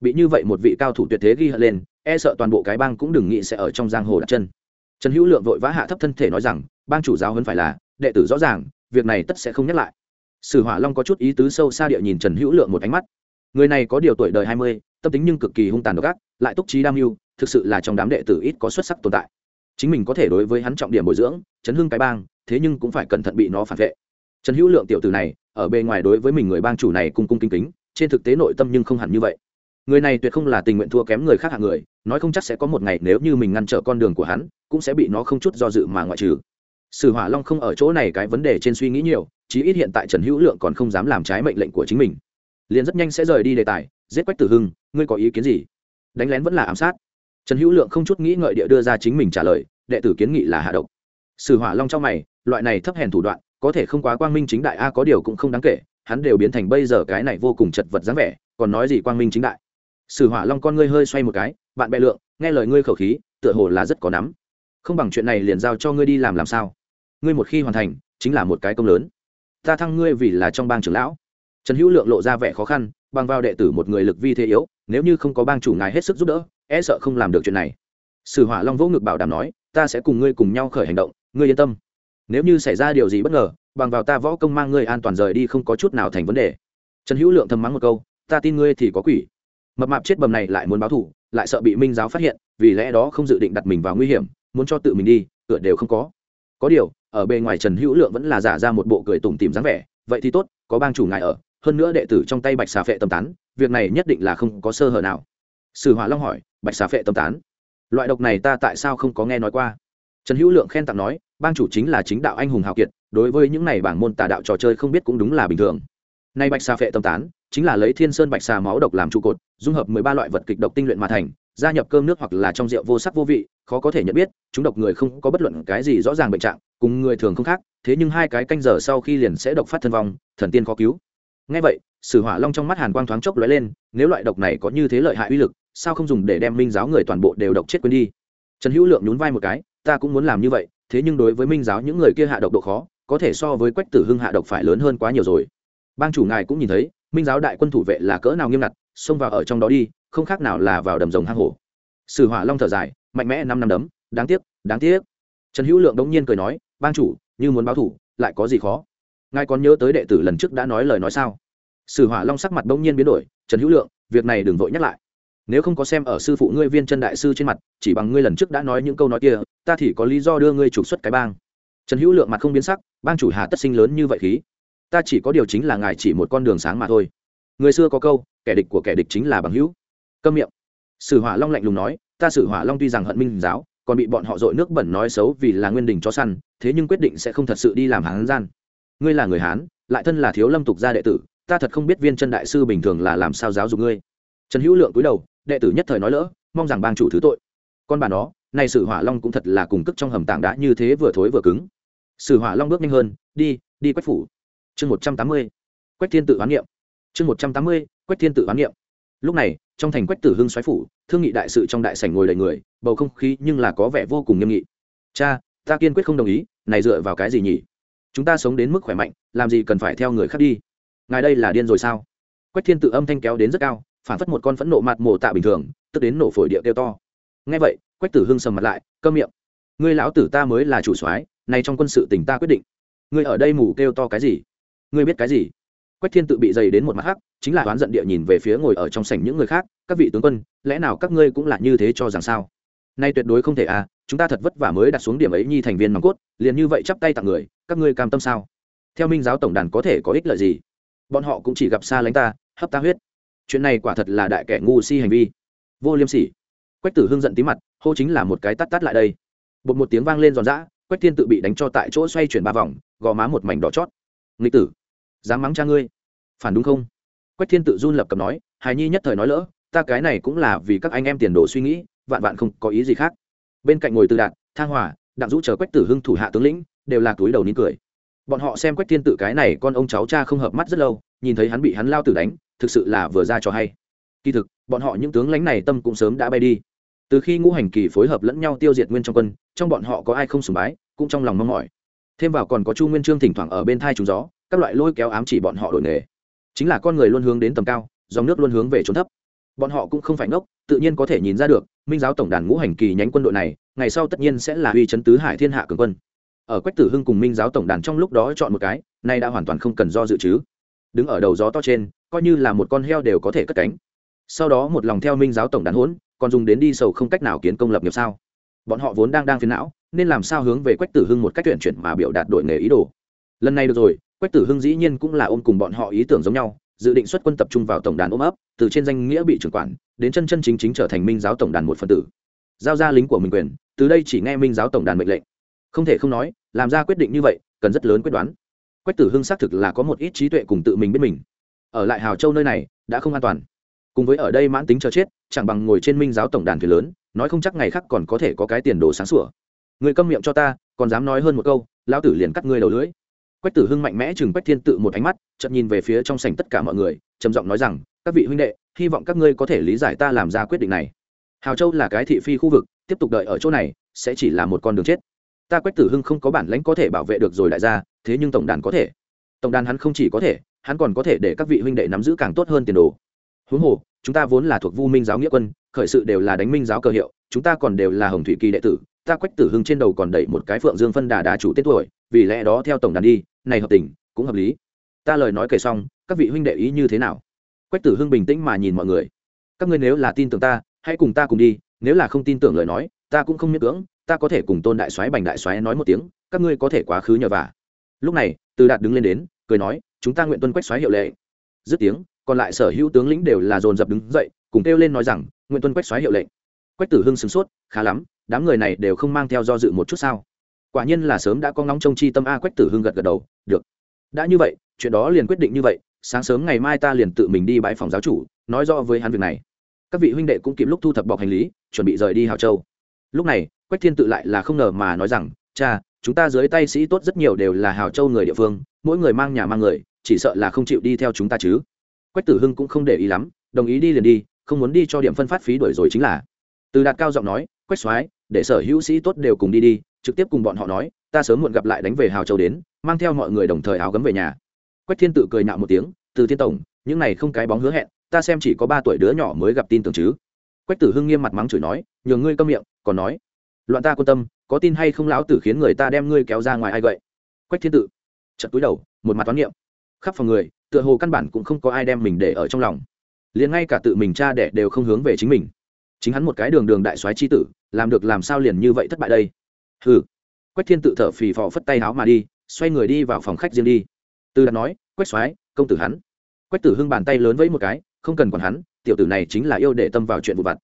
Bị như vậy một vị cao thủ tuyệt thế ghi hận lên e sợ toàn bộ cái bang cũng đừng nghĩ sẽ ở trong giang hồ đặt chân. Trần hữu lượng vội vã hạ thấp thân thể nói rằng, bang chủ giáo hơn phải là, đệ tử rõ ràng, việc này tất sẽ không nhắc lại. Sử hỏa long có chút ý tứ sâu xa địa nhìn trần hữu lượng một ánh mắt. Người này có điều tuổi đời hai mươi, tâm tính nhưng cực kỳ hung tàn độc ác, lại túc trí đam mưu, thực sự là trong đám đệ tử ít có xuất sắc tồn tại. Chính mình có thể đối với hắn trọng điểm bồi dưỡng, chấn hưng cái bang, thế nhưng cũng phải cẩn thận bị nó phản vệ. Trần hữu lượng tiểu tử này, ở bề ngoài đối với mình người bang chủ này cung cung kính kính, trên thực tế nội tâm nhưng không hẳn như vậy người này tuyệt không là tình nguyện thua kém người khác hạng người, nói không chắc sẽ có một ngày nếu như mình ngăn trở con đường của hắn, cũng sẽ bị nó không chút do dự mà ngoại trừ. Sử hỏa long không ở chỗ này cái vấn đề trên suy nghĩ nhiều, chí ít hiện tại trần hữu lượng còn không dám làm trái mệnh lệnh của chính mình. Liền rất nhanh sẽ rời đi đề tài, giết quách tử hưng, ngươi có ý kiến gì? Đánh lén vẫn là ám sát. Trần hữu lượng không chút nghĩ ngợi địa đưa ra chính mình trả lời, đệ tử kiến nghị là hạ độc. Sử hỏa long trong mày, loại này thấp hèn thủ đoạn, có thể không quá quang minh chính đại, a, có điều cũng không đáng kể, hắn đều biến thành bây giờ cái này vô cùng chật vật dáng vẻ, còn nói gì quang minh chính đại sử hỏa long con ngươi hơi xoay một cái, bạn bè lượng, nghe lời ngươi khẩu khí, tựa hồ là rất có nắm. Không bằng chuyện này liền giao cho ngươi đi làm làm sao? Ngươi một khi hoàn thành, chính là một cái công lớn. Ta thăng ngươi vì là trong bang trưởng lão. Trần hữu lượng lộ ra vẻ khó khăn, bằng vào đệ tử một người lực vi thế yếu, nếu như không có bang chủ ngài hết sức giúp đỡ e sợ không làm được chuyện này. Sử hỏa long vỗ ngực bảo đảm nói, ta sẽ cùng ngươi cùng nhau khởi hành động, ngươi yên tâm. Nếu như xảy ra điều gì bất ngờ, bằng vào ta võ công mang ngươi an toàn rời đi không có chút nào thành vấn đề. Trần hữu lượng thầm mắng một câu, ta tin ngươi thì có quỷ mập mạp chết bầm này lại muốn báo thủ lại sợ bị minh giáo phát hiện, vì lẽ đó không dự định đặt mình vào nguy hiểm, muốn cho tự mình đi cửa đều không có. Có điều, ở bề ngoài trần hữu lượng vẫn là giả ra một bộ cười tủm tìm dáng vẻ, vậy thì tốt, có bang chủ ngài ở, hơn nữa đệ tử trong tay bạch xà phệ tầm tán, việc này nhất định là không có sơ hở nào. Sử hỏa long hỏi, bạch xà phệ tầm tán? Loại độc này ta tại sao không có nghe nói qua? Trần hữu lượng khen tặng nói, bang chủ chính là chính đạo anh hùng hào kiệt, đối với những này bảng môn tà đạo trò chơi không biết cũng đúng là bình thường. Nay bạch xà phệ tầm tán chính là lấy thiên sơn bạch xà máu độc làm trụ cột, dung hợp mười ba loại vật kịch độc tinh luyện mà thành, gia nhập cơm nước hoặc là trong rượu vô sắc vô vị, khó có thể nhận biết, chúng độc người không có bất luận cái gì rõ ràng bệnh trạng, cùng người thường không khác, thế nhưng hai cái canh giờ sau khi liền sẽ độc phát thân vong, thần tiên khó cứu. Ngay vậy, sử hỏa long trong mắt hàn quang thoáng chốc lóe lên, nếu loại độc này có như thế lợi hại uy lực, sao không dùng để đem minh giáo người toàn bộ đều độc chết quên đi? Trần hữu lượng nhún vai một cái, ta cũng muốn làm như vậy, thế nhưng đối với minh giáo những người kia hạ độc độ khó, có thể so với quách tử hưng hạ độc phải lớn hơn quá nhiều rồi. Bang chủ ngài cũng nhìn thấy minh giáo đại quân thủ vệ là cỡ nào nghiêm ngặt, xông vào ở trong đó đi, không khác nào là vào đầm rồng hang hổ. Sử hỏa long thở dài, mạnh mẽ năm năm đấm, đáng tiếc đáng tiếc. Trần hữu lượng đống nhiên cười nói, bang chủ, như muốn báo thủ, lại có gì khó? Ngài còn nhớ tới đệ tử lần trước đã nói lời nói sao? Sử hỏa long sắc mặt đống nhiên biến đổi, trần hữu lượng, việc này đừng vội nhắc lại. Nếu không có xem ở sư phụ ngươi viên chân đại sư trên mặt, chỉ bằng ngươi lần trước đã nói những câu nói kia, ta thì có lý do đưa ngươi trục xuất cái bang. Trần hữu lượng mặt không biến sắc, bang chủ hà tất sinh lớn như vậy khí ta chỉ có điều chính là ngài chỉ một con đường sáng mà thôi. Người xưa có câu, kẻ địch của kẻ địch chính là bằng hữu. Câm miệng. Sử hỏa long lạnh lùng nói, ta sử hỏa long tuy rằng hận minh giáo, còn bị bọn họ dội nước bẩn nói xấu vì là nguyên đình cho săn, thế nhưng quyết định sẽ không thật sự đi làm hán gian. Ngươi là người hán, lại thân là thiếu lâm tục gia đệ tử, ta thật không biết viên chân đại sư bình thường là làm sao giáo dục ngươi. Trần hữu lượng cúi đầu, đệ tử nhất thời nói lỡ, mong rằng bang chủ thứ tội. Con bà nó, nay sử hỏa long cũng thật là cùng cức trong hầm tảng đá như thế vừa thối vừa cứng. Sử hỏa long bước nhanh hơn, đi đi quách phủ chương một trăm tám mươi, quách thiên tự hoán niệm. Chương một trăm tám mươi, quách thiên tự hoán niệm. Lúc này, trong thành quách tử hưng xoáy phủ, thương nghị đại sự trong đại sảnh ngồi đầy người, bầu không khí nhưng là có vẻ vô cùng nghiêm nghị. Cha, ta kiên quyết không đồng ý, này dựa vào cái gì nhỉ? Chúng ta sống đến mức khỏe mạnh, làm gì cần phải theo người khác đi? Ngài đây là điên rồi sao? Quách thiên tự âm thanh kéo đến rất cao, phản phất một con phẫn nộ mặt mồ tạ bình thường, tức đến nổ phổi địa kêu to. Ngay vậy, quách tử hưng sầm mặt lại cơm miệng. Ngươi lão tử ta mới là chủ soái, này trong quân sự tỉnh ta quyết định. Ngươi ở đây mù kêu to cái gì? Ngươi biết cái gì? Quách thiên tự bị dày đến một mặt hắc, chính là oán giận địa nhìn về phía ngồi ở trong sảnh những người khác, các vị tướng quân, lẽ nào các ngươi cũng là như thế cho rằng sao? Nay tuyệt đối không thể à chúng ta thật vất vả mới đặt xuống điểm ấy nhi thành viên nòng cốt, liền như vậy chắp tay tặng người, các ngươi cam tâm sao? Theo minh giáo tổng đàn có thể có ích lợi gì? Bọn họ cũng chỉ gặp xa lánh ta, hấp ta huyết. Chuyện này quả thật là đại kẻ ngu si hành vi. Vô liêm sỉ. Quách tử hưng giận tí mặt, hô chính là một cái tắt tắt lại đây. Bột một tiếng vang lên giòn giã, quách thiên tự bị đánh cho tại chỗ xoay chuyển ba vòng, gò má một mảnh đỏ chót. Nghịch tử dám mắng cha ngươi. Phản đúng không? Quách thiên tự run lập cầm nói, hài nhi nhất thời nói lỡ, ta cái này cũng là vì các anh em tiền đồ suy nghĩ, vạn vạn không có ý gì khác. Bên cạnh ngồi từ đạt, thang hòa đặng dũ chờ quách tử hưng thủ hạ tướng lĩnh, đều là túi đầu nín cười. Bọn họ xem quách thiên tự cái này con ông cháu cha không hợp mắt rất lâu, nhìn thấy hắn bị hắn lao tử đánh, thực sự là vừa ra cho hay. Kỳ thực, bọn họ những tướng lãnh này tâm cũng sớm đã bay đi. Từ khi ngũ hành kỳ phối hợp lẫn nhau tiêu diệt nguyên trong quân, trong bọn họ có ai không sùng bái, cũng trong lòng mong mỏi. Thêm vào còn có chu nguyên trương thỉnh thoảng ở bên thai chúng gió các loại lôi kéo ám chỉ bọn họ đổi nghề. Chính là con người luôn hướng đến tầm cao, dòng nước luôn hướng về trốn thấp. Bọn họ cũng không phải ngốc, tự nhiên có thể nhìn ra được, minh giáo tổng đàn ngũ hành kỳ nhánh quân đội này, ngày sau tất nhiên sẽ là uy chấn tứ hải thiên hạ cường quân. Ở quách tử hưng cùng minh giáo tổng đàn trong lúc đó chọn một cái, nay đã hoàn toàn không cần do dự chứ. Đứng ở đầu gió to trên, coi như là một con heo đều có thể cất cánh. Sau đó một lòng theo minh giáo tổng đàn hỗn, còn dùng đến đi sầu không cách nào kiến công lập nghiệp sao? Bọn họ vốn đang đang phiền não, nên làm sao hướng về quách tử hưng một cách tuyển chuyển mà biểu đạt đội nghề ý đồ. Lần này được rồi quách tử hưng dĩ nhiên cũng là ôm cùng bọn họ ý tưởng giống nhau, dự định xuất quân tập trung vào tổng đàn ôm ấp, từ trên danh nghĩa bị trưởng quản, đến chân chân chính chính trở thành minh giáo tổng đàn một phần tử. Giao ra lính của mình quyền, từ đây chỉ nghe minh giáo tổng đàn mệnh lệnh. Không thể không nói, làm ra quyết định như vậy, cần rất lớn quyết đoán. Quách tử hưng xác thực là có một ít trí tuệ cùng tự mình biết mình. Ở lại hào châu nơi này, đã không an toàn. Cùng với ở đây mãn tính chờ chết, chẳng bằng ngồi trên minh giáo tổng đàn thuyền lớn, nói không chắc ngày khác còn có thể có cái tiền đồ sáng sủa. Người câm miệng cho ta, còn dám nói hơn một câu, lão tử liền cắt ngươi đầu lưỡi quách tử hưng mạnh mẽ chừng quách thiên tự một ánh mắt chậm nhìn về phía trong sảnh tất cả mọi người, trầm giọng nói rằng, các vị huynh đệ, hy vọng các ngươi có thể lý giải ta làm ra quyết định này. Hào châu là cái thị phi khu vực, tiếp tục đợi ở chỗ này, sẽ chỉ là một con đường chết. Ta quách tử hưng không có bản lãnh có thể bảo vệ được rồi đại gia, thế nhưng tổng đàn có thể. Tổng đàn hắn không chỉ có thể, hắn còn có thể để các vị huynh đệ nắm giữ càng tốt hơn tiền đồ. Huống hồ, chúng ta vốn là thuộc vu minh giáo nghĩa quân, khởi sự đều là đánh minh giáo cơ hiệu, chúng ta còn đều là hồng thủy kỳ đệ tử, ta quách tử hưng trên đầu còn đẩy một cái phượng dương phân đà đá chủ tiết tuổi, vì lẽ đó theo tổng đàn đi này hợp tình, cũng hợp lý. Ta lời nói kể xong, các vị huynh đệ ý như thế nào? Quách tử hưng bình tĩnh mà nhìn mọi người. Các ngươi nếu là tin tưởng ta, hãy cùng ta cùng đi, nếu là không tin tưởng lời nói, ta cũng không miễn cưỡng, ta có thể cùng tôn đại soái bành đại soái nói một tiếng, các ngươi có thể quá khứ nhờ vả. Lúc này, từ đạt đứng lên đến, cười nói, chúng ta nguyện tuân quách soái hiệu lệ. Dứt tiếng, còn lại sở hữu tướng lĩnh đều là dồn dập đứng dậy, cùng kêu lên nói rằng, nguyện tuân quách soái hiệu lệnh quách tử hưng sửng sốt, khá lắm, đám người này đều không mang theo do dự một chút sao? Quả nhiên là sớm đã có ngóng trông chi tâm a quách tử hưng gật gật đầu, được, đã như vậy, chuyện đó liền quyết định như vậy, sáng sớm ngày mai ta liền tự mình đi bãi phòng giáo chủ, nói rõ với hắn việc này. Các vị huynh đệ cũng kịp lúc thu thập bọc hành lý, chuẩn bị rời đi hào châu. Lúc này, quách thiên tự lại là không ngờ mà nói rằng, cha, chúng ta dưới tay sĩ tốt rất nhiều đều là hào châu người địa phương, mỗi người mang nhà mang người, chỉ sợ là không chịu đi theo chúng ta chứ. Quách tử hưng cũng không để ý lắm, đồng ý đi liền đi, không muốn đi cho điểm phân phát phí đuổi rồi chính là. Từ đạt cao giọng nói, quách soái, để sở hữu sĩ tốt đều cùng đi đi trực tiếp cùng bọn họ nói, ta sớm muộn gặp lại đánh về hào châu đến, mang theo mọi người đồng thời áo gấm về nhà. Quách thiên tự cười nạo một tiếng, từ thiên tổng, những này không cái bóng hứa hẹn, ta xem chỉ có ba tuổi đứa nhỏ mới gặp tin tưởng chứ. Quách tử hưng nghiêm mặt mắng chửi nói, nhường ngươi câm miệng, còn nói, loạn ta quan tâm, có tin hay không lão tử khiến người ta đem ngươi kéo ra ngoài ai vậy? Quách thiên tự chật túi đầu, một mặt toán niệm. Khắp phòng người, tựa hồ căn bản cũng không có ai đem mình để ở trong lòng. Liền ngay cả tự mình cha đẻ đều không hướng về chính mình. Chính hắn một cái đường đường đại soái chi tử, làm được làm sao liền như vậy thất bại đây? Hừ. Quách thiên tự thở phì phò phất tay áo mà đi, xoay người đi vào phòng khách riêng đi. Từ đạt nói, quách soái, công tử hắn. Quách tử hưng bàn tay lớn với một cái, không cần còn hắn, tiểu tử này chính là yêu để tâm vào chuyện vụ vặt.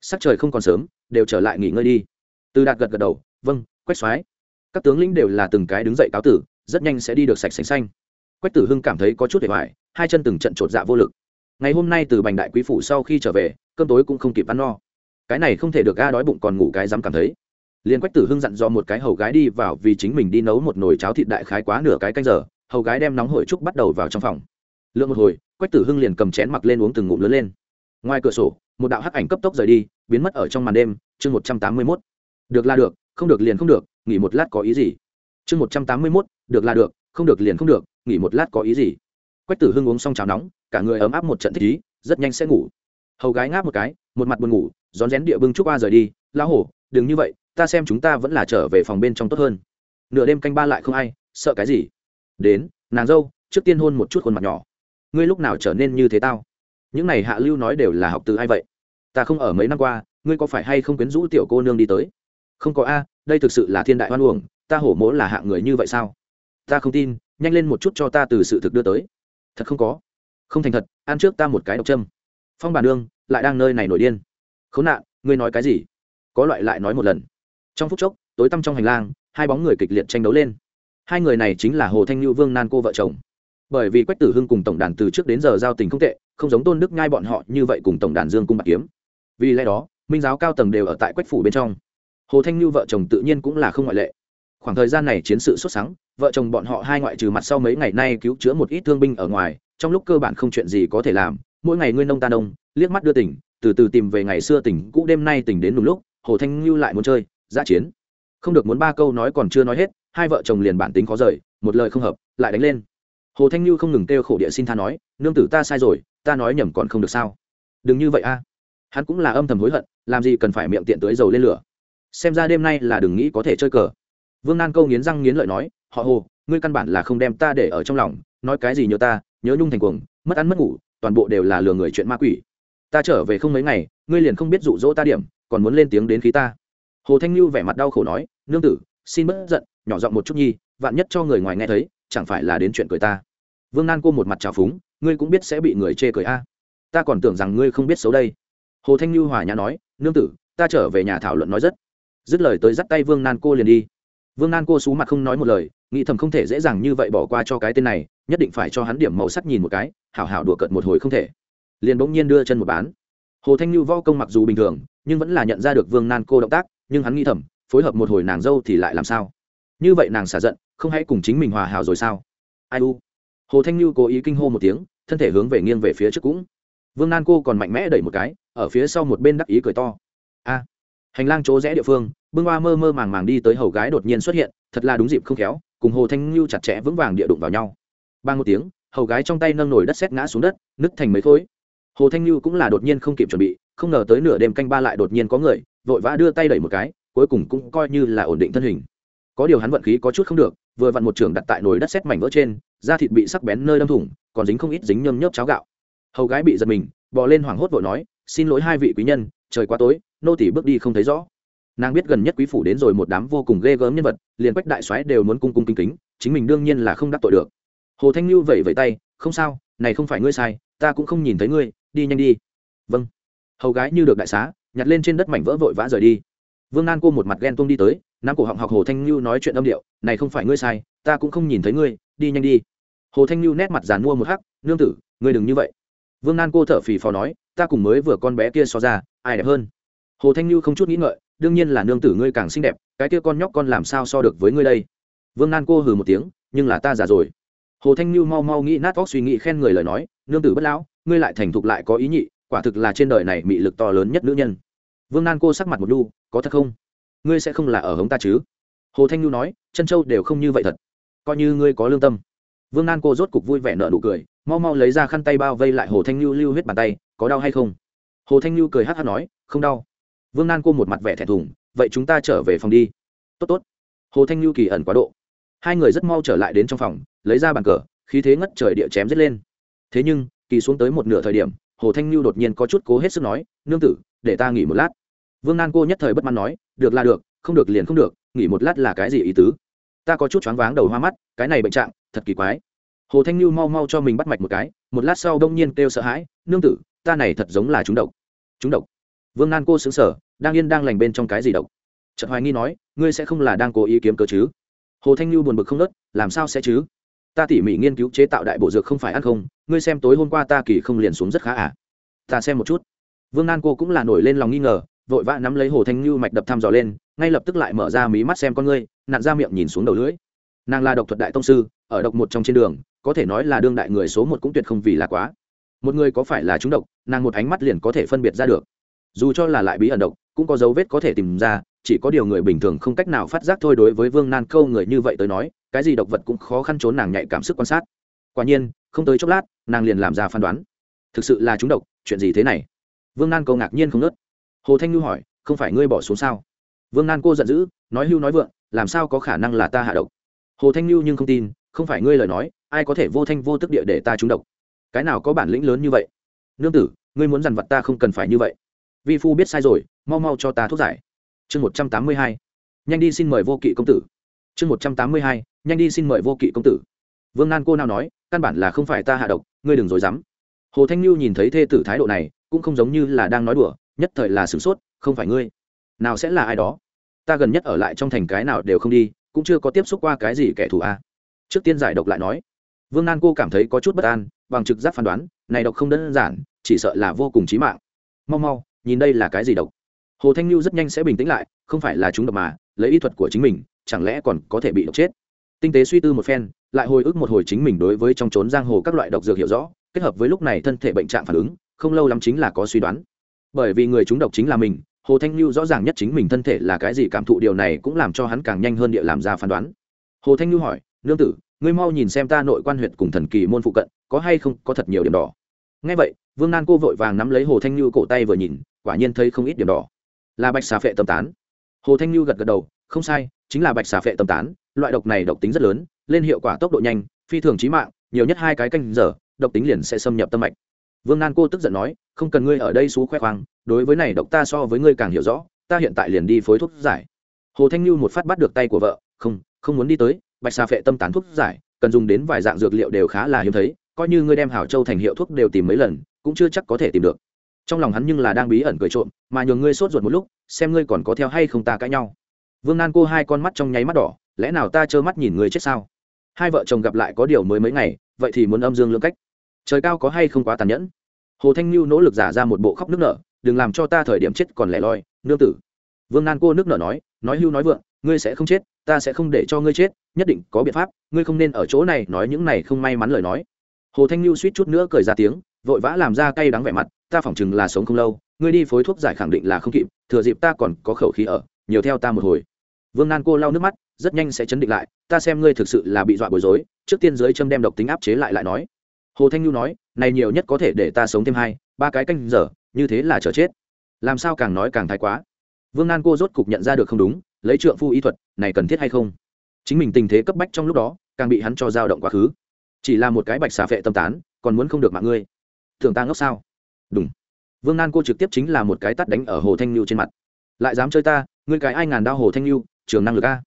Sắc trời không còn sớm, đều trở lại nghỉ ngơi đi. Từ đạt gật gật đầu vâng quách soái. Các tướng lĩnh đều là từng cái đứng dậy cáo tử, rất nhanh sẽ đi được sạch sành xanh. Quách tử hưng cảm thấy có chút để hoài, hai chân từng trận chột dạ vô lực. Ngày hôm nay từ bành đại quý phủ sau khi trở về, cơm tối cũng không kịp ăn no. Cái này không thể được ga đói bụng còn ngủ cái dám cảm thấy liền quách tử hưng dặn do một cái hầu gái đi vào vì chính mình đi nấu một nồi cháo thịt đại khái quá nửa cái canh giờ, hầu gái đem nóng hổi trúc bắt đầu vào trong phòng. Lượng một hồi, quách tử hưng liền cầm chén mặc lên uống từng ngụm lớn lên. Ngoài cửa sổ, một đạo hắc ảnh cấp tốc rời đi, biến mất ở trong màn đêm, chương một trăm tám mươi mốt. Được là được, không được liền không được, nghỉ một lát có ý gì? Chương một trăm tám mươi mốt, được là được, không được liền không được, nghỉ một lát có ý gì? Quách tử hưng uống xong cháo nóng, cả người ấm áp một trận thích ý, rất nhanh sẽ ngủ. Hầu gái ngáp một cái, một mặt buồn ngủ, rón rén địa bưng trúc qua rời đi. La hổ, đừng như vậy ta xem chúng ta vẫn là trở về phòng bên trong tốt hơn. Nửa đêm canh ba lại không ai, sợ cái gì? Đến, nàng dâu, trước tiên hôn một chút khuôn mặt nhỏ. Ngươi lúc nào trở nên như thế tao? Những này hạ lưu nói đều là học từ ai vậy? Ta không ở mấy năm qua, ngươi có phải hay không quyến rũ tiểu cô nương đi tới? Không có a, đây thực sự là thiên đại hoan uổng, ta hổ mỗ là hạng người như vậy sao? Ta không tin, nhanh lên một chút cho ta từ sự thực đưa tới. Thật không có. Không thành thật, ăn trước ta một cái độc châm. Phong bản đương lại đang nơi này nổi điên. Khốn nạn, ngươi nói cái gì? Có loại lại nói một lần trong phút chốc, tối tăm trong hành lang, hai bóng người kịch liệt tranh đấu lên. Hai người này chính là hồ thanh lưu vương nan cô vợ chồng. Bởi vì quách tử hưng cùng tổng đàn từ trước đến giờ giao tình không tệ, không giống tôn đức ngai bọn họ như vậy cùng tổng đàn dương cung bạc kiếm. Vì lẽ đó, minh giáo cao tầng đều ở tại quách phủ bên trong. Hồ thanh lưu vợ chồng tự nhiên cũng là không ngoại lệ. Khoảng thời gian này chiến sự xuất sáng vợ chồng bọn họ hai ngoại trừ mặt sau mấy ngày nay cứu chữa một ít thương binh ở ngoài, trong lúc cơ bản không chuyện gì có thể làm, mỗi ngày ngươi nông ta nông, liếc mắt đưa tỉnh, từ từ tìm về ngày xưa tỉnh, cũ đêm nay tỉnh đến đúng lúc, hồ thanh lưu lại muốn chơi giã chiến. Không được muốn ba câu nói còn chưa nói hết, hai vợ chồng liền bản tính khó rời, một lời không hợp, lại đánh lên. Hồ thanh như không ngừng kêu khổ địa xin tha nói, nương tử ta sai rồi, ta nói nhầm còn không được sao? Đừng như vậy a. Hắn cũng là âm thầm hối hận, làm gì cần phải miệng tiện tới dầu lên lửa. Xem ra đêm nay là đừng nghĩ có thể chơi cờ. Vương nan câu nghiến răng nghiến lợi nói, họ hồ, ngươi căn bản là không đem ta để ở trong lòng, nói cái gì nhớ ta, nhớ nhung thành cuồng, mất ăn mất ngủ, toàn bộ đều là lừa người chuyện ma quỷ. Ta trở về không mấy ngày, ngươi liền không biết dụ dỗ ta điểm, còn muốn lên tiếng đến khí ta hồ thanh lưu vẻ mặt đau khổ nói, nương tử, xin bớt giận, nhỏ giọng một chút nhi, vạn nhất cho người ngoài nghe thấy, chẳng phải là đến chuyện cười ta. Vương nan cô một mặt trào phúng, ngươi cũng biết sẽ bị người chê cười a. Ta còn tưởng rằng ngươi không biết xấu đây. Hồ thanh Lưu hòa nhã nói, nương tử, ta trở về nhà thảo luận nói rất. Dứt lời tới dắt tay vương nan cô liền đi. Vương nan cô xú mặt không nói một lời, nghĩ thầm không thể dễ dàng như vậy bỏ qua cho cái tên này, nhất định phải cho hắn điểm màu sắc nhìn một cái, hảo hảo đùa cợt một hồi không thể. Liền bỗng nhiên đưa chân một bán. Hồ thanh Lưu vo công mặc dù bình thường, nhưng vẫn là nhận ra được vương nan cô động tác nhưng hắn nghĩ thầm, phối hợp một hồi nàng dâu thì lại làm sao? Như vậy nàng xả giận, không hãy cùng chính mình hòa hảo rồi sao? Ai u? Hồ thanh như cố ý kinh hô một tiếng, thân thể hướng về nghiêng về phía trước cũng. Vương nan cô còn mạnh mẽ đẩy một cái, ở phía sau một bên đắc ý cười to. A! Hành lang chỗ rẽ địa phương, bưng hoa mơ mơ màng màng đi tới hầu gái đột nhiên xuất hiện, thật là đúng dịp không khéo, cùng hồ thanh lưu chặt chẽ vững vàng địa đụng vào nhau. Ba một tiếng, hầu gái trong tay nâng nổi đất xét ngã xuống đất, nứt thành mấy khối. Hồ thanh lưu cũng là đột nhiên không kịp chuẩn bị, không ngờ tới nửa đêm canh ba lại đột nhiên có người vội vã đưa tay đẩy một cái, cuối cùng cũng coi như là ổn định thân hình. Có điều hắn vận khí có chút không được, vừa vặn một trường đặt tại nồi đất xét mảnh vỡ trên, da thịt bị sắc bén nơi đâm thủng, còn dính không ít dính nhâm nhớp cháo gạo. Hầu gái bị giật mình, bò lên hoảng hốt vội nói, xin lỗi hai vị quý nhân, trời quá tối, nô tỷ bước đi không thấy rõ. Nàng biết gần nhất quý phủ đến rồi một đám vô cùng ghê gớm nhân vật, liền quách đại soái đều muốn cung cung kính kính, chính mình đương nhiên là không đắc tội được. Hồ thanh lưu vẩy vẩy tay, không sao, này không phải ngươi sai, ta cũng không nhìn thấy ngươi, đi nhanh đi. Vâng. Hầu gái như được đại xá nhặt lên trên đất mảnh vỡ vội vã rời đi. Vương nan cô một mặt ghen tuông đi tới nam cổ họng học hồ thanh lưu nói chuyện âm điệu, này không phải ngươi sai, ta cũng không nhìn thấy ngươi, đi nhanh đi. Hồ thanh lưu nét mặt giàn mua một hắc, nương tử, ngươi đừng như vậy. Vương nan cô thở phì phò nói, ta cùng mới vừa con bé kia so ra, ai đẹp hơn? Hồ thanh lưu không chút nghĩ ngợi, đương nhiên là nương tử ngươi càng xinh đẹp, cái kia con nhóc con làm sao so được với ngươi đây? Vương nan cô hừ một tiếng, nhưng là ta già rồi. Hồ thanh lưu mau mau nghĩ nát óc suy nghĩ khen người lời nói, nương tử bất lão, ngươi lại thành thục lại có ý nhị quả thực là trên đời này mị lực to lớn nhất nữ nhân. Vương nan cô sắc mặt một đu có thật không? Ngươi sẽ không là ở hống ta chứ? Hồ thanh lưu nói, chân châu đều không như vậy thật. Coi như ngươi có lương tâm. Vương nan cô rốt cục vui vẻ nợ nụ cười, mau mau lấy ra khăn tay bao vây lại hồ thanh lưu lưu huyết bàn tay, có đau hay không? Hồ thanh lưu cười hát hát nói, không đau. Vương nan cô một mặt vẻ thẹn thùng, vậy chúng ta trở về phòng đi. Tốt tốt. Hồ thanh lưu kỳ ẩn quá độ. Hai người rất mau trở lại đến trong phòng, lấy ra bàn cờ, khí thế ngất trời địa chém dứt lên. Thế nhưng, kỳ xuống tới một nửa thời điểm hồ thanh lưu đột nhiên có chút cố hết sức nói, nương tử, để ta nghỉ một lát. Vương nan cô nhất thời bất mãn nói, được là được, không được liền không được, nghỉ một lát là cái gì ý tứ? Ta có chút choáng váng đầu hoa mắt, cái này bệnh trạng, thật kỳ quái. Hồ thanh lưu mau mau cho mình bắt mạch một cái, một lát sau đông nhiên kêu sợ hãi, nương tử, ta này thật giống là chúng độc. Chúng độc? Vương nan cô xứng sở đang yên đang lành bên trong cái gì độc? Trận hoài nghi nói, ngươi sẽ không là đang cố ý kiếm cớ chứ? Hồ thanh lưu buồn bực không nớt, làm sao sẽ chứ? Ta tỉ mỉ nghiên cứu chế tạo đại bộ dược không phải ăn không, ngươi xem tối hôm qua ta kỳ không liền xuống rất khá à. Ta xem một chút. Vương nan cô cũng là nổi lên lòng nghi ngờ, vội vã nắm lấy hồ thanh lưu mạch đập thăm dò lên, ngay lập tức lại mở ra mí mắt xem con ngươi, nặn ra miệng nhìn xuống đầu lưỡi. Nàng là độc thuật đại tông sư, ở độc một trong trên đường, có thể nói là đương đại người số một cũng tuyệt không vì là quá. Một người có phải là trúng độc, nàng một ánh mắt liền có thể phân biệt ra được. Dù cho là lại bí ẩn độc, cũng có dấu vết có thể tìm ra chỉ có điều người bình thường không cách nào phát giác thôi đối với vương nan câu người như vậy tới nói, cái gì độc vật cũng khó khăn trốn nàng nhạy cảm sức quan sát. Quả nhiên, không tới chốc lát, nàng liền làm ra phán đoán. Thực sự là chúng độc, chuyện gì thế này? Vương nan câu ngạc nhiên không nớt hồ thanh nhu hỏi, không phải ngươi bỏ xuống sao? Vương nan cô giận dữ, nói hưu nói vượng, làm sao có khả năng là ta hạ độc? Hồ thanh nhu nhưng không tin, không phải ngươi lời nói, ai có thể vô thanh vô tức địa để ta trúng độc? Cái nào có bản lĩnh lớn như vậy? Nương tử, ngươi muốn dằn vặt ta không cần phải như vậy. Vi phu biết sai rồi, mau mau cho ta thuốc giải chương một trăm tám mươi hai, nhanh đi xin mời vô kỵ công tử. Chương một trăm tám mươi hai, nhanh đi xin mời vô kỵ công tử. Vương nan cô nào nói, căn bản là không phải ta hạ độc, ngươi đừng dối dám. Hồ thanh lưu nhìn thấy thê tử thái độ này, cũng không giống như là đang nói đùa, nhất thời là sửng sốt, không phải ngươi. Nào sẽ là ai đó? Ta gần nhất ở lại trong thành cái nào đều không đi, cũng chưa có tiếp xúc qua cái gì kẻ thù a. Trước tiên giải độc lại nói. Vương nan cô cảm thấy có chút bất an, bằng trực giác phán đoán, này độc không đơn giản, chỉ sợ là vô cùng chí mạng. Mau mau, nhìn đây là cái gì độc? Hồ thanh lưu rất nhanh sẽ bình tĩnh lại không phải là chúng độc mà lấy y thuật của chính mình chẳng lẽ còn có thể bị độc chết tinh tế suy tư một phen lại hồi ức một hồi chính mình đối với trong trốn giang hồ các loại độc dược hiểu rõ kết hợp với lúc này thân thể bệnh trạng phản ứng không lâu lắm chính là có suy đoán bởi vì người chúng độc chính là mình hồ thanh lưu rõ ràng nhất chính mình thân thể là cái gì cảm thụ điều này cũng làm cho hắn càng nhanh hơn địa làm ra phán đoán hồ thanh lưu hỏi nương tử ngươi mau nhìn xem ta nội quan huyện cùng thần kỳ môn phụ cận có hay không có thật nhiều điểm đỏ ngay vậy vương nan cô vội vàng nắm lấy hồ thanh lưu cổ tay vừa nhìn quả nhiên thấy không ít điểm đỏ là bạch xà phệ tâm tán. Hồ thanh lưu gật gật đầu, không sai, chính là bạch xà phệ tâm tán, loại độc này độc tính rất lớn, lên hiệu quả tốc độ nhanh, phi thường trí mạng, nhiều nhất hai cái canh giờ, độc tính liền sẽ xâm nhập tâm mạch. Vương nan cô tức giận nói, không cần ngươi ở đây xú khoe khoang, đối với này độc ta so với ngươi càng hiểu rõ, ta hiện tại liền đi phối thuốc giải. Hồ thanh lưu một phát bắt được tay của vợ, không không muốn đi tới, bạch xà phệ tâm tán thuốc giải, cần dùng đến vài dạng dược liệu đều khá là hiếm thấy, coi như ngươi đem hảo châu thành hiệu thuốc đều tìm mấy lần, cũng chưa chắc có thể tìm được trong lòng hắn nhưng là đang bí ẩn cười trộm, mà nhường ngươi sốt ruột một lúc, xem ngươi còn có theo hay không ta cãi nhau. Vương nan cô hai con mắt trong nháy mắt đỏ, lẽ nào ta trơ mắt nhìn ngươi chết sao? Hai vợ chồng gặp lại có điều mới mấy ngày, vậy thì muốn âm dương lưỡng cách. Trời cao có hay không quá tàn nhẫn? Hồ thanh lưu nỗ lực giả ra một bộ khóc nước nở, đừng làm cho ta thời điểm chết còn lẻ loi, nương tử. Vương nan cô nước nở nói nói hưu nói vượng, ngươi sẽ không chết, ta sẽ không để cho ngươi chết, nhất định có biện pháp, ngươi không nên ở chỗ này nói những này không may mắn lời nói. Hồ thanh lưu suýt chút nữa cười ra tiếng, vội vã làm ra cay đắng vẻ mặt ta phỏng chừng là sống không lâu, ngươi đi phối thuốc giải khẳng định là không kịp, thừa dịp ta còn có khẩu khí ở, nhiều theo ta một hồi. Vương nan cô lau nước mắt, rất nhanh sẽ chấn định lại, ta xem ngươi thực sự là bị dọa bối rối, trước tiên dưới châm đem độc tính áp chế lại lại nói. Hồ thanh nhu nói, này nhiều nhất có thể để ta sống thêm hai, ba cái canh giờ, như thế là chờ chết. Làm sao càng nói càng thái quá. Vương nan cô rốt cục nhận ra được không đúng, lấy trượng phu y thuật, này cần thiết hay không? Chính mình tình thế cấp bách trong lúc đó, càng bị hắn cho dao động quá khứ. Chỉ là một cái bạch xà phệ tâm tán, còn muốn không được mạng ngươi. Thường ta ngốc sao? Đúng. Vương nan cô trực tiếp chính là một cái tắt đánh ở hồ thanh lưu trên mặt. Lại dám chơi ta, ngươi cái ai ngàn đao hồ thanh lưu trường năng lực a.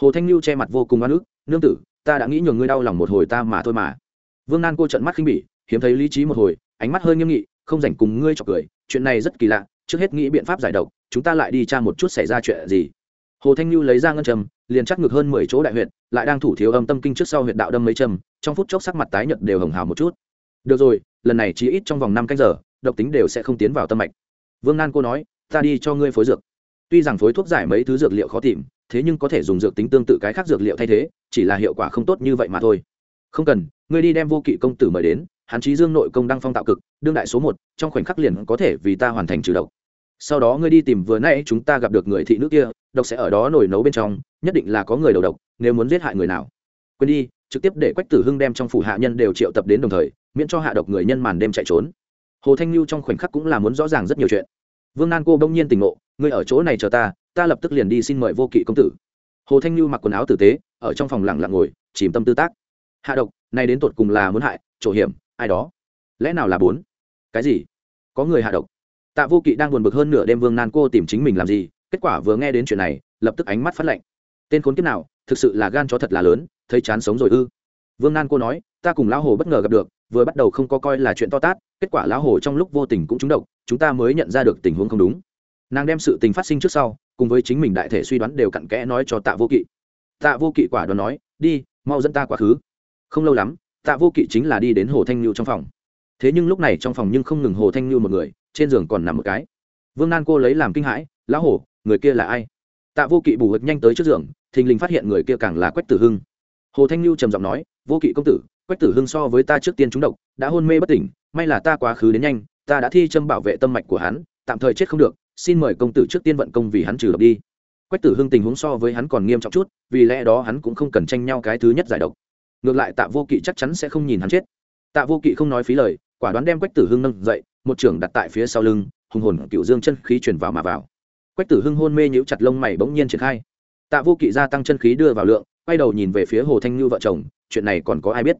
Hồ thanh lưu che mặt vô cùng oan ức, nương tử, ta đã nghĩ nhường ngươi đau lòng một hồi ta mà thôi mà. Vương nan cô trận mắt khinh bỉ, hiếm thấy lý trí một hồi, ánh mắt hơi nghiêm nghị, không dành cùng ngươi chọc cười, chuyện này rất kỳ lạ, trước hết nghĩ biện pháp giải độc, chúng ta lại đi tra một chút xảy ra chuyện gì. Hồ thanh lưu lấy ra ngân trầm liền chắc ngược hơn mười chỗ đại huyện lại đang thủ thiếu âm tâm kinh trước sau huyện đạo đâm mấy trầm trong phút chốc sắc mặt tái nhợt đều hồng hào một chút. Được rồi, lần này chỉ ít trong vòng năm canh giờ độc tính đều sẽ không tiến vào tâm mạch. Vương nan cô nói, ta đi cho ngươi phối dược. Tuy rằng phối thuốc giải mấy thứ dược liệu khó tìm, thế nhưng có thể dùng dược tính tương tự cái khác dược liệu thay thế, chỉ là hiệu quả không tốt như vậy mà thôi. Không cần, ngươi đi đem vô kỵ công tử mời đến, hắn trí dương nội công đăng phong tạo cực, đương đại số một, trong khoảnh khắc liền có thể vì ta hoàn thành trừ độc. Sau đó ngươi đi tìm vừa nãy chúng ta gặp được người thị nữ kia, độc sẽ ở đó nổi nấu bên trong, nhất định là có người đầu độc, nếu muốn giết hại người nào. Quên đi, trực tiếp để quách tử hưng đem trong phủ hạ nhân đều triệu tập đến đồng thời, miễn cho hạ độc người nhân màn đêm chạy trốn hồ thanh lưu trong khoảnh khắc cũng là muốn rõ ràng rất nhiều chuyện. Vương nan cô bỗng nhiên tỉnh ngộ, ngươi ở chỗ này chờ ta ta lập tức liền đi xin mời vô kỵ công tử. Hồ thanh lưu mặc quần áo tử tế, ở trong phòng lặng lặng ngồi, chìm tâm tư tác. Hạ độc, nay đến tột cùng là muốn hại, chỗ hiểm, ai đó? Lẽ nào là bốn? Cái gì? Có người hạ độc? Tạ vô kỵ đang buồn bực hơn nửa đêm vương nan cô tìm chính mình làm gì, kết quả vừa nghe đến chuyện này, lập tức ánh mắt phát lạnh. Tên khốn kiếp nào, thực sự là gan chó thật là lớn, thấy chán sống rồi ư? Vương nan cô nói, ta cùng lão hồ bất ngờ gặp được, vừa bắt đầu không có coi là chuyện to tát kết quả lão hồ trong lúc vô tình cũng trúng độc chúng ta mới nhận ra được tình huống không đúng. Nàng đem sự tình phát sinh trước sau cùng với chính mình đại thể suy đoán đều cặn kẽ nói cho tạ vô kỵ. Tạ vô kỵ quả đoán nói đi mau dẫn ta quá khứ. Không lâu lắm tạ vô kỵ chính là đi đến hồ thanh Nhu trong phòng. Thế nhưng lúc này trong phòng nhưng không ngừng hồ thanh Nhu một người trên giường còn nằm một cái. Vương nan cô lấy làm kinh hãi lão hổ, người kia là ai? Tạ vô kỵ bù hực nhanh tới trước giường thình lình phát hiện người kia càng là quách tử hưng. Hồ thanh Nhu trầm giọng nói vô kỵ công tử quách tử hưng so với ta trước tiên trúng độc đã hôn mê bất tỉnh may là ta quá khứ đến nhanh, ta đã thi châm bảo vệ tâm mạch của hắn, tạm thời chết không được, xin mời công tử trước tiên vận công vì hắn trừ độc đi. Quách tử hưng tình huống so với hắn còn nghiêm trọng chút, vì lẽ đó hắn cũng không cần tranh nhau cái thứ nhất giải độc. Ngược lại tạ vô kỵ chắc chắn sẽ không nhìn hắn chết. Tạ vô kỵ không nói phí lời, quả đoán đem quách tử hưng nâng dậy, một trưởng đặt tại phía sau lưng, hùng hồn cựu dương chân khí truyền vào mà vào. Quách tử hưng hôn mê nhíu chặt lông mày bỗng nhiên triển khai. Tạ vô kỵ gia tăng chân khí đưa vào lượng, quay đầu nhìn về phía hồ thanh như vợ chồng, chuyện này còn có ai biết?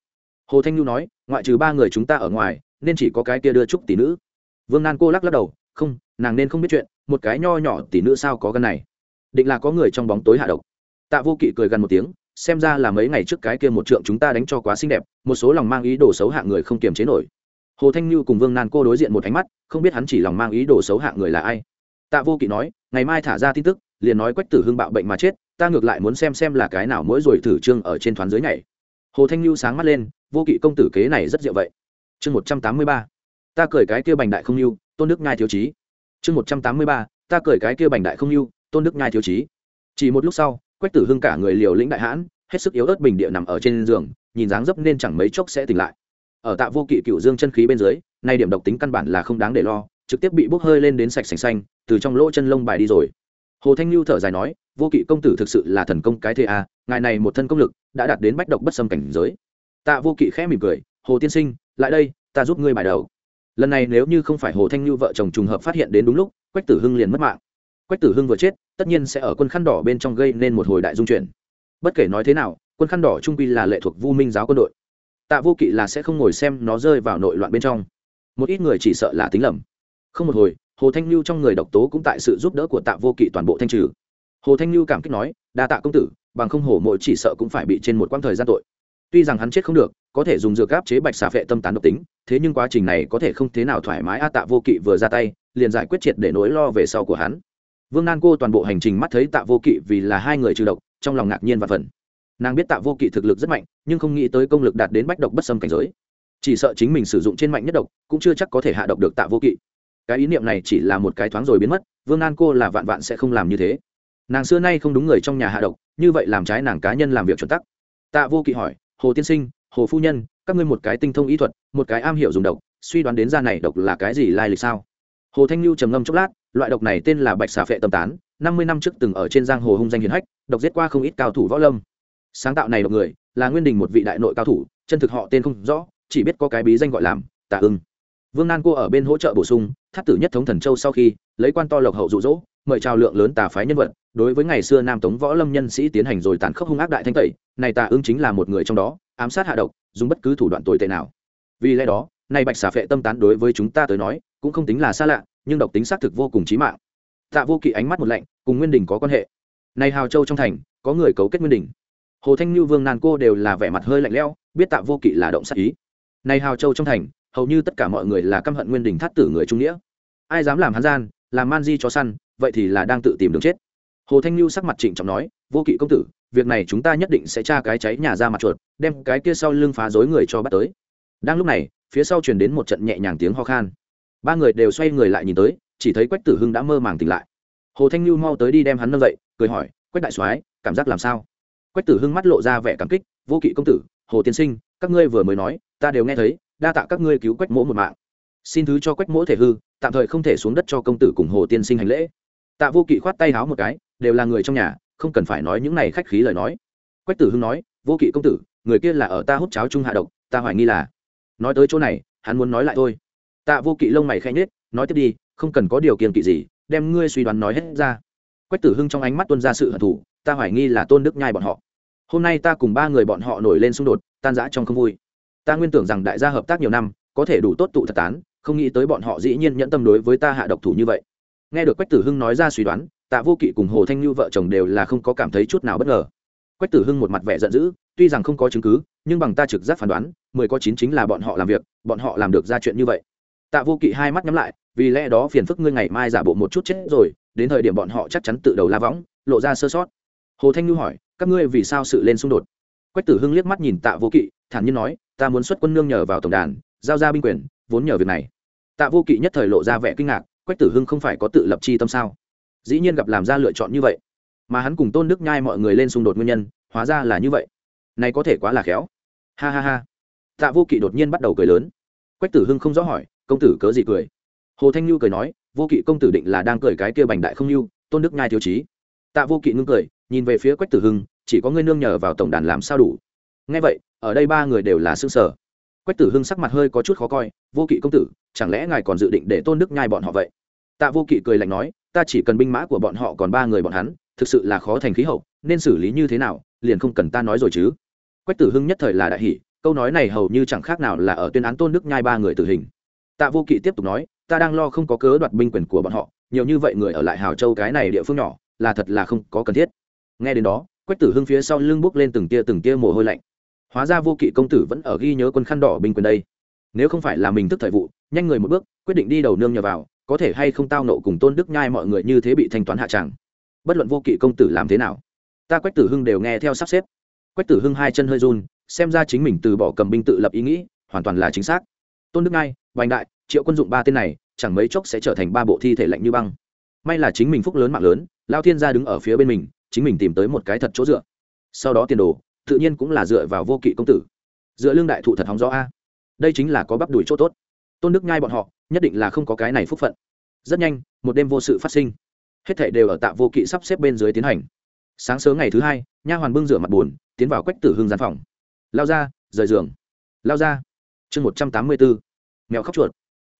Hồ thanh như nói, ngoại trừ ba người chúng ta ở ngoài nên chỉ có cái kia đưa chúc tỷ nữ. Vương nan cô lắc lắc đầu, không, nàng nên không biết chuyện, một cái nho nhỏ tỷ nữ sao có gân này? Định là có người trong bóng tối hạ độc. Tạ vô kỵ cười gần một tiếng, xem ra là mấy ngày trước cái kia một trượng chúng ta đánh cho quá xinh đẹp, một số lòng mang ý đồ xấu hạng người không kiềm chế nổi. Hồ thanh như cùng vương nan cô đối diện một ánh mắt, không biết hắn chỉ lòng mang ý đồ xấu hạng người là ai. Tạ vô kỵ nói, ngày mai thả ra tin tức, liền nói quách tử hưng bạo bệnh mà chết, ta ngược lại muốn xem xem là cái nào mỗi rồi thử trương ở trên thoáng dưới này hồ thanh lưu sáng mắt lên, vô kỵ công tử kế này rất diệu vậy chương một trăm tám mươi ba. Ta cởi cái kia bành đại không lưu tôn đức ngai thiếu chí chương một trăm tám mươi ba ta cởi cái kia bành đại không lưu tôn đức ngai thiếu chí chỉ một lúc sau quách tử hưng cả người liều lĩnh đại hãn hết sức yếu ớt bình địa nằm ở trên giường nhìn dáng dấp nên chẳng mấy chốc sẽ tỉnh lại. Ở tạ vô kỵ cựu dương chân khí bên dưới nay điểm độc tính căn bản là không đáng để lo trực tiếp bị bốc hơi lên đến sạch sành xanh từ trong lỗ chân lông bài đi rồi. Hồ thanh lưu thở dài nói vô kỵ công tử thực sự là thần công cái thế a à, ngài này một thân công lực đã đạt đến bách độc bất xâm cảnh giới. Tạ vô kỵ khẽ mỉm cười hồ tiên sinh lại đây, ta giúp ngươi bài đầu. Lần này nếu như không phải hồ thanh lưu vợ chồng trùng hợp phát hiện đến đúng lúc, quách tử hưng liền mất mạng. Quách tử hưng vừa chết, tất nhiên sẽ ở quân khăn đỏ bên trong gây nên một hồi đại dung chuyển. Bất kể nói thế nào, quân khăn đỏ trung quy là lệ thuộc vu minh giáo quân đội. Tạ vô kỵ là sẽ không ngồi xem nó rơi vào nội loạn bên trong. Một ít người chỉ sợ là tính lầm. Không một hồi, hồ thanh lưu trong người độc tố cũng tại sự giúp đỡ của tạ vô kỵ toàn bộ thanh trừ. Hồ thanh lưu cảm kích nói, đa tạ công tử, bằng không hổ mỗi chỉ sợ cũng phải bị trên một quãng thời gian tội tuy rằng hắn chết không được, có thể dùng dược áp chế bạch xà phệ tâm tán độc tính, thế nhưng quá trình này có thể không thế nào thoải mái a tạ vô kỵ vừa ra tay, liền giải quyết triệt để nỗi lo về sau của hắn. Vương nan cô toàn bộ hành trình mắt thấy tạ vô kỵ vì là hai người trừ độc, trong lòng ngạc nhiên và phần nàng biết tạ vô kỵ thực lực rất mạnh, nhưng không nghĩ tới công lực đạt đến bách độc bất xâm cảnh giới. Chỉ sợ chính mình sử dụng trên mạnh nhất độc, cũng chưa chắc có thể hạ độc được tạ vô kỵ. Cái ý niệm này chỉ là một cái thoáng rồi biến mất, vương nan cô là vạn vạn sẽ không làm như thế. Nàng xưa nay không đúng người trong nhà hạ độc, như vậy làm trái nàng cá nhân làm việc chuẩn tắc. Tạ vô kỵ hỏi hồ tiên sinh, hồ phu nhân, các ngươi một cái tinh thông ý thuật, một cái am hiểu dùng độc, suy đoán đến ra này độc là cái gì lai lịch sao? Hồ thanh lưu trầm ngâm chốc lát, loại độc này tên là bạch xà phệ tâm tán, năm mươi năm trước từng ở trên giang hồ hung danh hiền hách, độc giết qua không ít cao thủ võ lâm. Sáng tạo này độc người, là nguyên đình một vị đại nội cao thủ, chân thực họ tên không rõ, chỉ biết có cái bí danh gọi làm tạ ưng. Vương nan cô ở bên hỗ trợ bổ sung, tháp tử nhất thống thần châu sau khi, lấy quan to lộc hậu rụ rỗ mời trao lượng lớn tà phái nhân vật đối với ngày xưa nam tống võ lâm nhân sĩ tiến hành rồi tàn khốc hung ác đại thanh tẩy, này tạ ưng chính là một người trong đó, ám sát hạ độc, dùng bất cứ thủ đoạn tồi tệ nào. Vì lẽ đó, nay bạch xà phệ tâm tán đối với chúng ta tới nói, cũng không tính là xa lạ, nhưng độc tính xác thực vô cùng chí mạng. Tạ vô kỵ ánh mắt một lạnh, cùng nguyên đình có quan hệ. Này hào châu trong thành, có người cấu kết nguyên đình. Hồ thanh như, vương nan cô đều là vẻ mặt hơi lạnh lẽo, biết tạ vô kỵ là động sát ý. Này hào châu trong thành, hầu như tất cả mọi người là căm hận nguyên đình thắt tử người trung nghĩa. Ai dám làm hắn gian, làm man di cho săn, vậy thì là đang tự tìm đường chết hồ thanh lưu sắc mặt trịnh trọng nói, vô kỵ công tử, việc này chúng ta nhất định sẽ tra cái cháy nhà ra mặt chuột, đem cái kia sau lưng phá rối người cho bắt tới. Đang lúc này, phía sau truyền đến một trận nhẹ nhàng tiếng ho khan. Ba người đều xoay người lại nhìn tới, chỉ thấy quách tử hưng đã mơ màng tỉnh lại. Hồ thanh lưu mau tới đi đem hắn nâng dậy, cười hỏi, quách đại soái, cảm giác làm sao? Quách tử hưng mắt lộ ra vẻ cảm kích, vô kỵ công tử, hồ tiên sinh, các ngươi vừa mới nói, ta đều nghe thấy, đa tạ các ngươi cứu quách mỗ một mạng. Xin thứ cho quách mỗ thể hư, tạm thời không thể xuống đất cho công tử cùng hồ tiên sinh hành lễ. Tạ vô kỵ khoát tay háo một cái đều là người trong nhà, không cần phải nói những này khách khí lời nói. Quách tử hưng nói, vô kỵ công tử, người kia là ở ta hút cháo chung hạ độc, ta hoài nghi là nói tới chỗ này, hắn muốn nói lại thôi. Tạ vô kỵ lông mày khẽ nhết nói tiếp đi, không cần có điều kiện kỵ gì, đem ngươi suy đoán nói hết ra. Quách tử hưng trong ánh mắt tuân ra sự hận thù, ta hoài nghi là tôn đức nhai bọn họ. Hôm nay ta cùng ba người bọn họ nổi lên xung đột, tan rã trong không vui. Ta nguyên tưởng rằng đại gia hợp tác nhiều năm, có thể đủ tốt tụ thật tán, không nghĩ tới bọn họ dĩ nhiên nhẫn tâm đối với ta hạ độc thủ như vậy. Nghe được quách tử hưng nói ra suy đoán tạ vô kỵ cùng hồ thanh như vợ chồng đều là không có cảm thấy chút nào bất ngờ. Quách tử hưng một mặt vẻ giận dữ, tuy rằng không có chứng cứ, nhưng bằng ta trực giác phán đoán, mười có chín chính là bọn họ làm việc, bọn họ làm được ra chuyện như vậy. Tạ vô kỵ hai mắt nhắm lại, vì lẽ đó phiền phức ngươi ngày mai giả bộ một chút chết rồi, đến thời điểm bọn họ chắc chắn tự đầu la võng, lộ ra sơ sót. Hồ thanh như hỏi, các ngươi vì sao sự lên xung đột? Quách tử hưng liếc mắt nhìn tạ vô kỵ, thản nhiên nói, ta muốn xuất quân nương nhờ vào tổng đàn, giao ra binh quyền, vốn nhờ việc này. Tạ vô kỵ nhất thời lộ ra vẻ kinh ngạc, quách tử hưng không phải có tự lập chi tâm sao? Dĩ nhiên gặp làm ra lựa chọn như vậy. Mà hắn cùng tôn đức nhai mọi người lên xung đột nguyên nhân, hóa ra là như vậy. Này có thể quá là khéo. Ha ha ha. Tạ vô kỵ đột nhiên bắt đầu cười lớn. Quách tử hưng không rõ hỏi, công tử cớ gì cười? Hồ thanh nhu cười nói, vô kỵ công tử định là đang cười cái kia bành đại không nhu, tôn đức nhai thiếu chí tạ vô kỵ ngưng cười, nhìn về phía quách tử hưng, chỉ có ngươi nương nhờ vào tổng đàn làm sao đủ? Ngay vậy, ở đây ba người đều là xương sở quách tử hưng sắc mặt hơi có chút khó coi, vô kỵ công tử, chẳng lẽ ngài còn dự định để tôn đức nhai bọn họ vậy? Tạ vô kỵ cười lạnh nói, ta chỉ cần binh mã của bọn họ còn ba người bọn hắn, thực sự là khó thành khí hậu, nên xử lý như thế nào, liền không cần ta nói rồi chứ. Quách tử hưng nhất thời là đại hỷ câu nói này hầu như chẳng khác nào là ở tuyên án tôn đức nhai ba người tử hình. Tạ vô kỵ tiếp tục nói, ta đang lo không có cớ đoạt binh quyền của bọn họ, nhiều như vậy người ở lại hào châu cái này địa phương nhỏ, là thật là không có cần thiết. Nghe đến đó, quách tử hưng phía sau lưng bước lên từng tia từng tia mồ hôi lạnh. Hóa ra vô kỵ công tử vẫn ở ghi nhớ quân khăn đỏ binh quyền đây. Nếu không phải là mình thức thời vụ, nhanh người một bước, quyết định đi đầu nương nhờ vào có thể hay không tao nộ cùng tôn đức nhai mọi người như thế bị thanh toán hạ tràng? Bất luận vô kỵ công tử làm thế nào, ta quách tử hưng đều nghe theo sắp xếp. Quách tử hưng hai chân hơi run, xem ra chính mình từ bỏ cầm binh tự lập ý nghĩ, hoàn toàn là chính xác. Tôn đức nhai vành đại, triệu quân dụng ba tên này, chẳng mấy chốc sẽ trở thành ba bộ thi thể lạnh như băng. May là chính mình phúc lớn mạng lớn, lao thiên gia đứng ở phía bên mình, chính mình tìm tới một cái thật chỗ dựa. Sau đó tiền đồ, tự nhiên cũng là dựa vào vô kỵ công tử. Dựa lương đại thụ thật hóng gió a. Đây chính là có bắp đùi chỗ tốt. Tôn đức nhai bọn họ nhất định là không có cái này phúc phận. Rất nhanh, một đêm vô sự phát sinh. Hết thảy đều ở tạ vô kỵ sắp xếp bên dưới tiến hành. Sáng sớm ngày thứ hai, nha hoàn bưng rửa mặt buồn, tiến vào quách tử hưng gian phòng. Lao ra, rời giường. Lao ra. Chương một trăm tám mươi bốn. Mèo khóc chuột.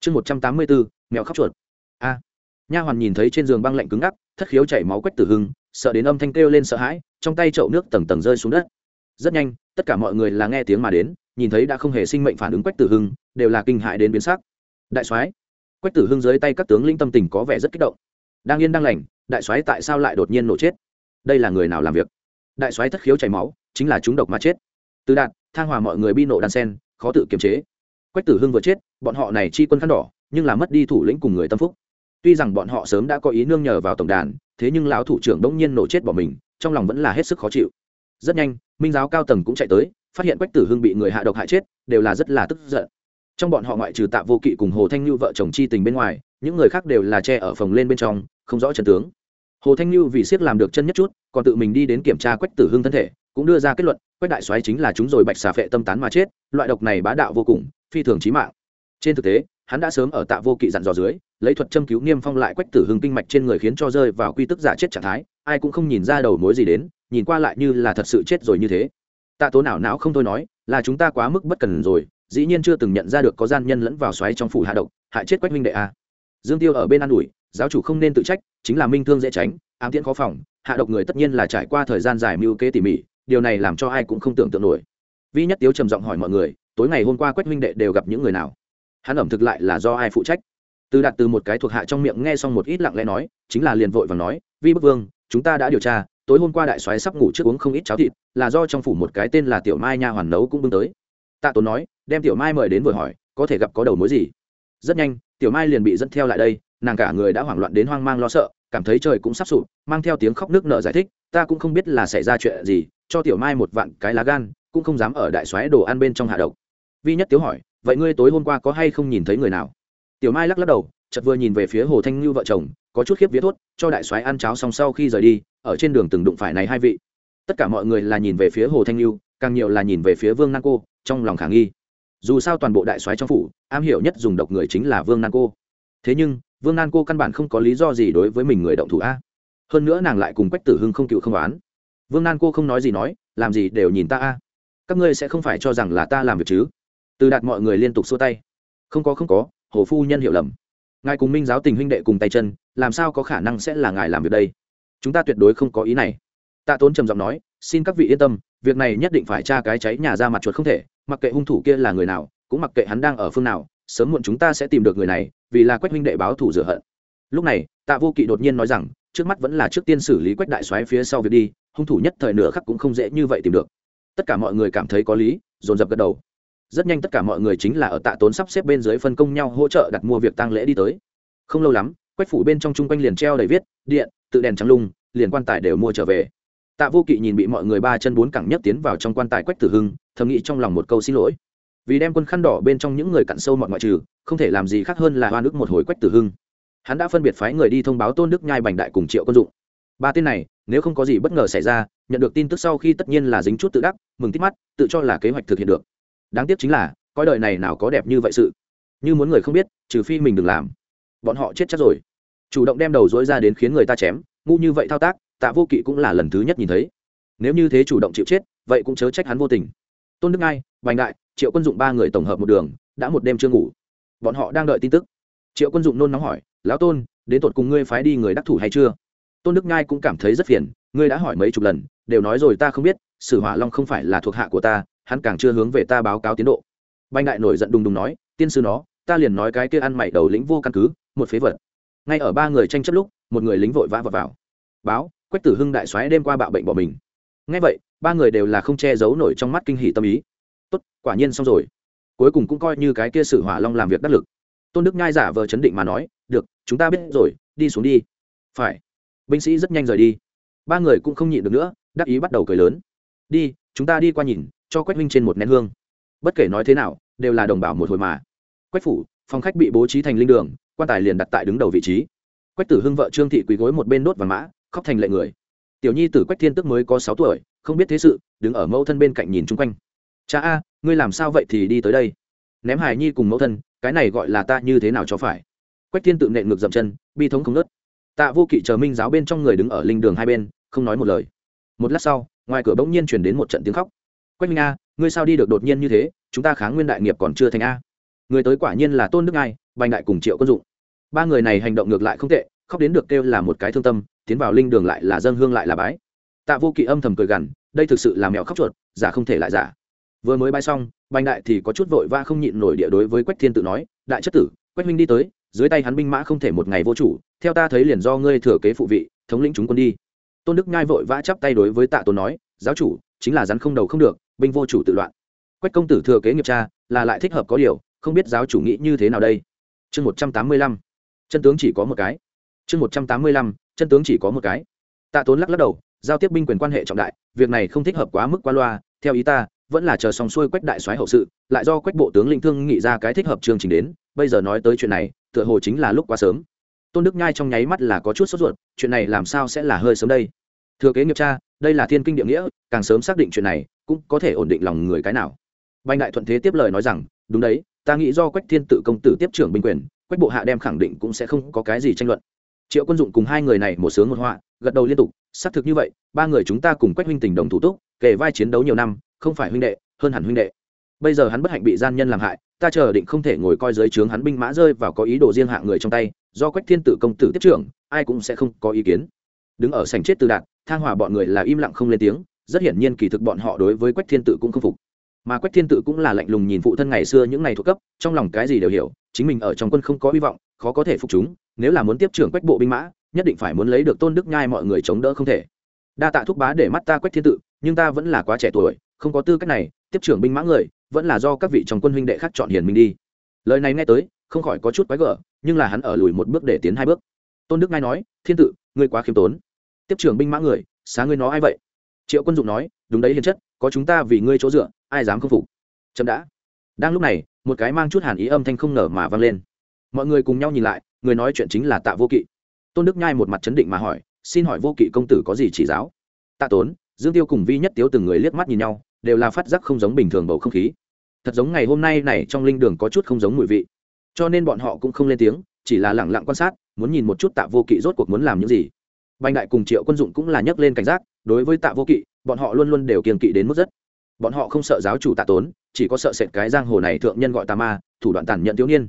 Chương một trăm tám mươi bốn. Mèo khóc chuột. A. Nha hoàn nhìn thấy trên giường băng lạnh cứng ngắc, thất khiếu chảy máu quách tử hưng, sợ đến âm thanh kêu lên sợ hãi, trong tay chậu nước tầng tầng rơi xuống đất. Rất nhanh, tất cả mọi người là nghe tiếng mà đến, nhìn thấy đã không hề sinh mệnh phản ứng quách tử hưng, đều là kinh hại đến biến sắc đại soái. Quách tử hưng dưới tay các tướng linh tâm tình có vẻ rất kích động. Đang yên đang lành, đại soái tại sao lại đột nhiên nổ chết? Đây là người nào làm việc? Đại soái thất khiếu chảy máu, chính là chúng độc mà chết. Từ đạt thang hòa mọi người bi nộ đan sen, khó tự kiềm chế. Quách tử hưng vừa chết, bọn họ này chi quân khăn đỏ, nhưng là mất đi thủ lĩnh cùng người tâm phúc. Tuy rằng bọn họ sớm đã có ý nương nhờ vào tổng đàn, thế nhưng lão thủ trưởng đống nhiên nổ chết bỏ mình, trong lòng vẫn là hết sức khó chịu. Rất nhanh, minh giáo cao tầng cũng chạy tới, phát hiện quách tử hưng bị người hạ độc hại chết, đều là rất là tức giận trong bọn họ ngoại trừ tạ vô kỵ cùng hồ thanh như vợ chồng chi tình bên ngoài, những người khác đều là che ở phòng lên bên trong, không rõ trần tướng. Hồ thanh như vì siết làm được chân nhất chút, còn tự mình đi đến kiểm tra quách tử hưng thân thể, cũng đưa ra kết luận, quách đại soái chính là chúng rồi bạch xà phệ tâm tán mà chết, loại độc này bá đạo vô cùng, phi thường chí mạng. Trên thực tế, hắn đã sớm ở tạ vô kỵ dặn dò dưới, lấy thuật châm cứu niêm phong lại quách tử hưng kinh mạch trên người khiến cho rơi vào quy tức giả chết trạng thái, ai cũng không nhìn ra đầu mối gì đến, nhìn qua lại như là thật sự chết rồi như thế. Tạ tố nào não không thôi nói, là chúng ta quá mức bất cần rồi dĩ nhiên chưa từng nhận ra được có gian nhân lẫn vào xoáy trong phủ hạ độc, hại chết quách minh đệ a. Dương tiêu ở bên an ủi, giáo chủ không nên tự trách, chính là minh thương dễ tránh, ám tiễn khó phòng, hạ độc người tất nhiên là trải qua thời gian dài mưu kế tỉ mỉ, điều này làm cho ai cũng không tưởng tượng nổi. Vi nhất tiếu trầm giọng hỏi mọi người, tối ngày hôm qua quách minh đệ đều gặp những người nào? Hắn ẩm thực lại là do ai phụ trách? Từ đạt từ một cái thuộc hạ trong miệng nghe xong một ít lặng lẽ nói, chính là liền vội và nói, vi bức vương, chúng ta đã điều tra, tối hôm qua đại soái sắp ngủ trước uống không ít cháo thịt, là do trong phủ một cái tên là tiểu mai nha hoàn nấu cũng bưng tới tạ tốn nói, đem tiểu mai mời đến vừa hỏi, có thể gặp có đầu mối gì? Rất nhanh, tiểu mai liền bị dẫn theo lại đây, nàng cả người đã hoảng loạn đến hoang mang lo sợ, cảm thấy trời cũng sắp sụp, mang theo tiếng khóc nước nợ giải thích, ta cũng không biết là xảy ra chuyện gì, cho tiểu mai một vạn cái lá gan, cũng không dám ở đại xoáy đồ ăn bên trong hạ độc. Vi nhất tiếu hỏi, vậy ngươi tối hôm qua có hay không nhìn thấy người nào? Tiểu mai lắc lắc đầu, chợt vừa nhìn về phía hồ thanh như vợ chồng, có chút khiếp vía thốt, cho đại soái ăn cháo xong sau khi rời đi, ở trên đường từng đụng phải này hai vị. Tất cả mọi người là nhìn về phía hồ thanh như, càng nhiều là nhìn về phía vương Năng cô trong lòng khả nghi. Dù sao toàn bộ đại soái trong phủ, am hiểu nhất dùng độc người chính là vương nan cô. Thế nhưng, vương nan cô căn bản không có lý do gì đối với mình người động thủ a. Hơn nữa nàng lại cùng quách tử hưng không cựu không oán. Vương nan cô không nói gì nói, làm gì đều nhìn ta a. Các ngươi sẽ không phải cho rằng là ta làm việc chứ? Từ đạt mọi người liên tục xua tay. Không có không có, hồ phu nhân hiểu lầm. Ngài cùng minh giáo tình huynh đệ cùng tay chân, làm sao có khả năng sẽ là ngài làm việc đây? Chúng ta tuyệt đối không có ý này. Tạ tốn trầm giọng nói, xin các vị yên tâm, việc này nhất định phải tra cái cháy nhà ra mặt chuột không thể mặc kệ hung thủ kia là người nào, cũng mặc kệ hắn đang ở phương nào, sớm muộn chúng ta sẽ tìm được người này, vì là quách huynh đệ báo thủ rửa hận. Lúc này, tạ vô kỵ đột nhiên nói rằng, trước mắt vẫn là trước tiên xử lý quách đại soái phía sau việc đi, hung thủ nhất thời nửa khắc cũng không dễ như vậy tìm được. Tất cả mọi người cảm thấy có lý, dồn dập gật đầu. Rất nhanh tất cả mọi người chính là ở tạ tốn sắp xếp bên dưới phân công nhau hỗ trợ đặt mua việc tăng lễ đi tới. Không lâu lắm, quách phủ bên trong chung quanh liền treo đầy viết, điện, tự đèn trắng lung, liền quan tài đều mua trở về tạ vô kỵ nhìn bị mọi người ba chân bốn cẳng nhất tiến vào trong quan tài quách tử hưng, thầm nghĩ trong lòng một câu xin lỗi. Vì đem quân khăn đỏ bên trong những người cặn sâu mọi ngoại trừ, không thể làm gì khác hơn là hoa nước một hồi quách tử hưng. Hắn đã phân biệt phái người đi thông báo tôn đức nhai bành đại cùng triệu quân dụng. Ba tên này, nếu không có gì bất ngờ xảy ra, nhận được tin tức sau khi tất nhiên là dính chút tự đắc, mừng tít mắt, tự cho là kế hoạch thực hiện được. Đáng tiếc chính là coi đời này nào có đẹp như vậy sự. Như muốn người không biết, trừ phi mình đừng làm. Bọn họ chết chắc rồi. Chủ động đem đầu dối ra đến khiến người ta chém, ngu như vậy thao tác tạ vô kỵ cũng là lần thứ nhất nhìn thấy. Nếu như thế chủ động chịu chết vậy cũng chớ trách hắn vô tình. Tôn đức ngai bành đại triệu quân dụng ba người tổng hợp một đường đã một đêm chưa ngủ. Bọn họ đang đợi tin tức. Triệu quân dụng nôn nóng hỏi lão tôn đến tột cùng ngươi phái đi người đắc thủ hay chưa? Tôn đức ngai cũng cảm thấy rất phiền ngươi đã hỏi mấy chục lần đều nói rồi ta không biết sử hỏa long không phải là thuộc hạ của ta hắn càng chưa hướng về ta báo cáo tiến độ. Banh đại nổi giận đùng đùng nói tiên sư nó ta liền nói cái kia ăn mày đầu lĩnh vô căn cứ một phế vật. Ngay ở ba người tranh chấp lúc một người lính vội vã vào, vào. báo quách tử hưng đại soái đêm qua bạo bệnh bỏ mình. Ngay vậy, ba người đều là không che giấu nổi trong mắt kinh hỉ tâm ý. Tốt, quả nhiên xong rồi. Cuối cùng cũng coi như cái kia sử hỏa long làm việc đắc lực. Tôn đức nhai giả vờ chấn định mà nói, được, chúng ta biết rồi, đi xuống đi. Phải. Binh sĩ rất nhanh rời đi. Ba người cũng không nhịn được nữa, đắc ý bắt đầu cười lớn. Đi, chúng ta đi qua nhìn, cho quách minh trên một nén hương. Bất kể nói thế nào, đều là đồng bào một hồi mà. Quách phủ, phòng khách bị bố trí thành linh đường, quan tài liền đặt tại đứng đầu vị trí. Quách tử hưng vợ trương thị quỳ gối một bên đốt và mã khóc thành lệ người. Tiểu nhi tử quách thiên tức mới có sáu tuổi, không biết thế sự, đứng ở mẫu thân bên cạnh nhìn chung quanh. Cha a, ngươi làm sao vậy thì đi tới đây? Ném hài nhi cùng mẫu thân, cái này gọi là ta như thế nào cho phải? Quách thiên tự nện ngược dậm chân, bi thống không nớt tạ vô kỵ chờ minh giáo bên trong người đứng ở linh đường hai bên, không nói một lời. Một lát sau, ngoài cửa bỗng nhiên chuyển đến một trận tiếng khóc. Quách minh a, ngươi sao đi được đột nhiên như thế? Chúng ta kháng nguyên đại nghiệp còn chưa thành a. Người tới quả nhiên là tôn đức ai, bành đại cùng triệu quân dụng. Ba người này hành động ngược lại không tệ, khóc đến được kêu là một cái thương tâm tiến vào linh đường lại là dân hương lại là bái. Tạ vô kỵ âm thầm cười gằn, đây thực sự là mèo khóc chuột, giả không thể lại giả. Vừa mới bái xong, bành đại thì có chút vội va không nhịn nổi địa đối với quách thiên tự nói, đại chất tử, quách minh đi tới, dưới tay hắn binh mã không thể một ngày vô chủ, theo ta thấy liền do ngươi thừa kế phụ vị, thống lĩnh chúng quân đi. Tôn đức nhai vội vã chắp tay đối với tạ tôn nói, giáo chủ, chính là rắn không đầu không được, binh vô chủ tự loạn. Quách công tử thừa kế nghiệp cha, là lại thích hợp có điều, không biết giáo chủ nghĩ như thế nào đây? Chương một trăm tám mươi lăm. Chân tướng chỉ có một cái. Chương một trăm tám mươi lăm chân tướng chỉ có một cái. Tạ tốn lắc lắc đầu, giao tiếp binh quyền quan hệ trọng đại, việc này không thích hợp quá mức qua loa, theo ý ta, vẫn là chờ xong xuôi quách đại soái hậu sự, lại do quách bộ tướng linh thương nghĩ ra cái thích hợp chương trình đến, bây giờ nói tới chuyện này, tựa hồ chính là lúc quá sớm. Tôn đức nhai trong nháy mắt là có chút sốt ruột, chuyện này làm sao sẽ là hơi sớm đây? Thừa kế nghiệp cha đây là thiên kinh địa nghĩa, càng sớm xác định chuyện này, cũng có thể ổn định lòng người cái nào. Banh đại thuận thế tiếp lời nói rằng, đúng đấy, ta nghĩ do quách thiên tự công tử tiếp trưởng binh quyền, quách bộ hạ đem khẳng định cũng sẽ không có cái gì tranh luận triệu quân dụng cùng hai người này một sướng một họa, gật đầu liên tục, xác thực như vậy, ba người chúng ta cùng quách huynh tình đồng thủ túc kể vai chiến đấu nhiều năm, không phải huynh đệ, hơn hẳn huynh đệ. Bây giờ hắn bất hạnh bị gian nhân làm hại, ta chờ định không thể ngồi coi dưới trướng hắn binh mã rơi vào có ý đồ riêng hạ người trong tay, do quách thiên Tử công tử tiếp trưởng, ai cũng sẽ không có ý kiến. Đứng ở sảnh chết từ đạt thang hòa bọn người là im lặng không lên tiếng, rất hiển nhiên kỳ thực bọn họ đối với quách thiên tự cũng không phục. Mà quách thiên tự cũng là lạnh lùng nhìn phụ thân ngày xưa những ngày thuộc cấp, trong lòng cái gì đều hiểu, chính mình ở trong quân không có hy vọng khó có thể phục chúng, nếu là muốn tiếp trưởng quách bộ binh mã, nhất định phải muốn lấy được tôn đức nhai mọi người chống đỡ không thể. Đa tạ thúc bá để mắt ta quách thiên tự, nhưng ta vẫn là quá trẻ tuổi, không có tư cách này, tiếp trưởng binh mã người, vẫn là do các vị trong quân huynh đệ khác chọn hiền minh đi. Lời này nghe tới, không khỏi có chút quái gở, nhưng là hắn ở lùi một bước để tiến hai bước. Tôn đức nhai nói, thiên tự, ngươi quá khiêm tốn. Tiếp trưởng binh mã người, xá ngươi nói ai vậy? Triệu quân dụng nói, đúng đấy hiền chất, có chúng ta vì ngươi chỗ dựa, ai dám không phục? Chậm đã. Đang lúc này, một cái mang chút hàn ý âm thanh không nở mà vang lên mọi người cùng nhau nhìn lại, người nói chuyện chính là tạ vô kỵ. Tôn đức nhai một mặt chấn định mà hỏi, xin hỏi vô kỵ công tử có gì chỉ giáo? Tạ tốn, dương tiêu cùng vi nhất tiếu từng người liếc mắt nhìn nhau, đều là phát giác không giống bình thường bầu không khí. Thật giống ngày hôm nay này trong linh đường có chút không giống mùi vị. Cho nên bọn họ cũng không lên tiếng, chỉ là lẳng lặng quan sát, muốn nhìn một chút tạ vô kỵ rốt cuộc muốn làm những gì. Bành đại cùng triệu quân dụng cũng là nhấc lên cảnh giác, đối với tạ vô kỵ, bọn họ luôn luôn đều kiềm kỵ đến mức rất. Bọn họ không sợ giáo chủ tạ tốn, chỉ có sợ sệt cái giang hồ này thượng nhân gọi tà ma, thủ đoạn tàn nhận thiếu niên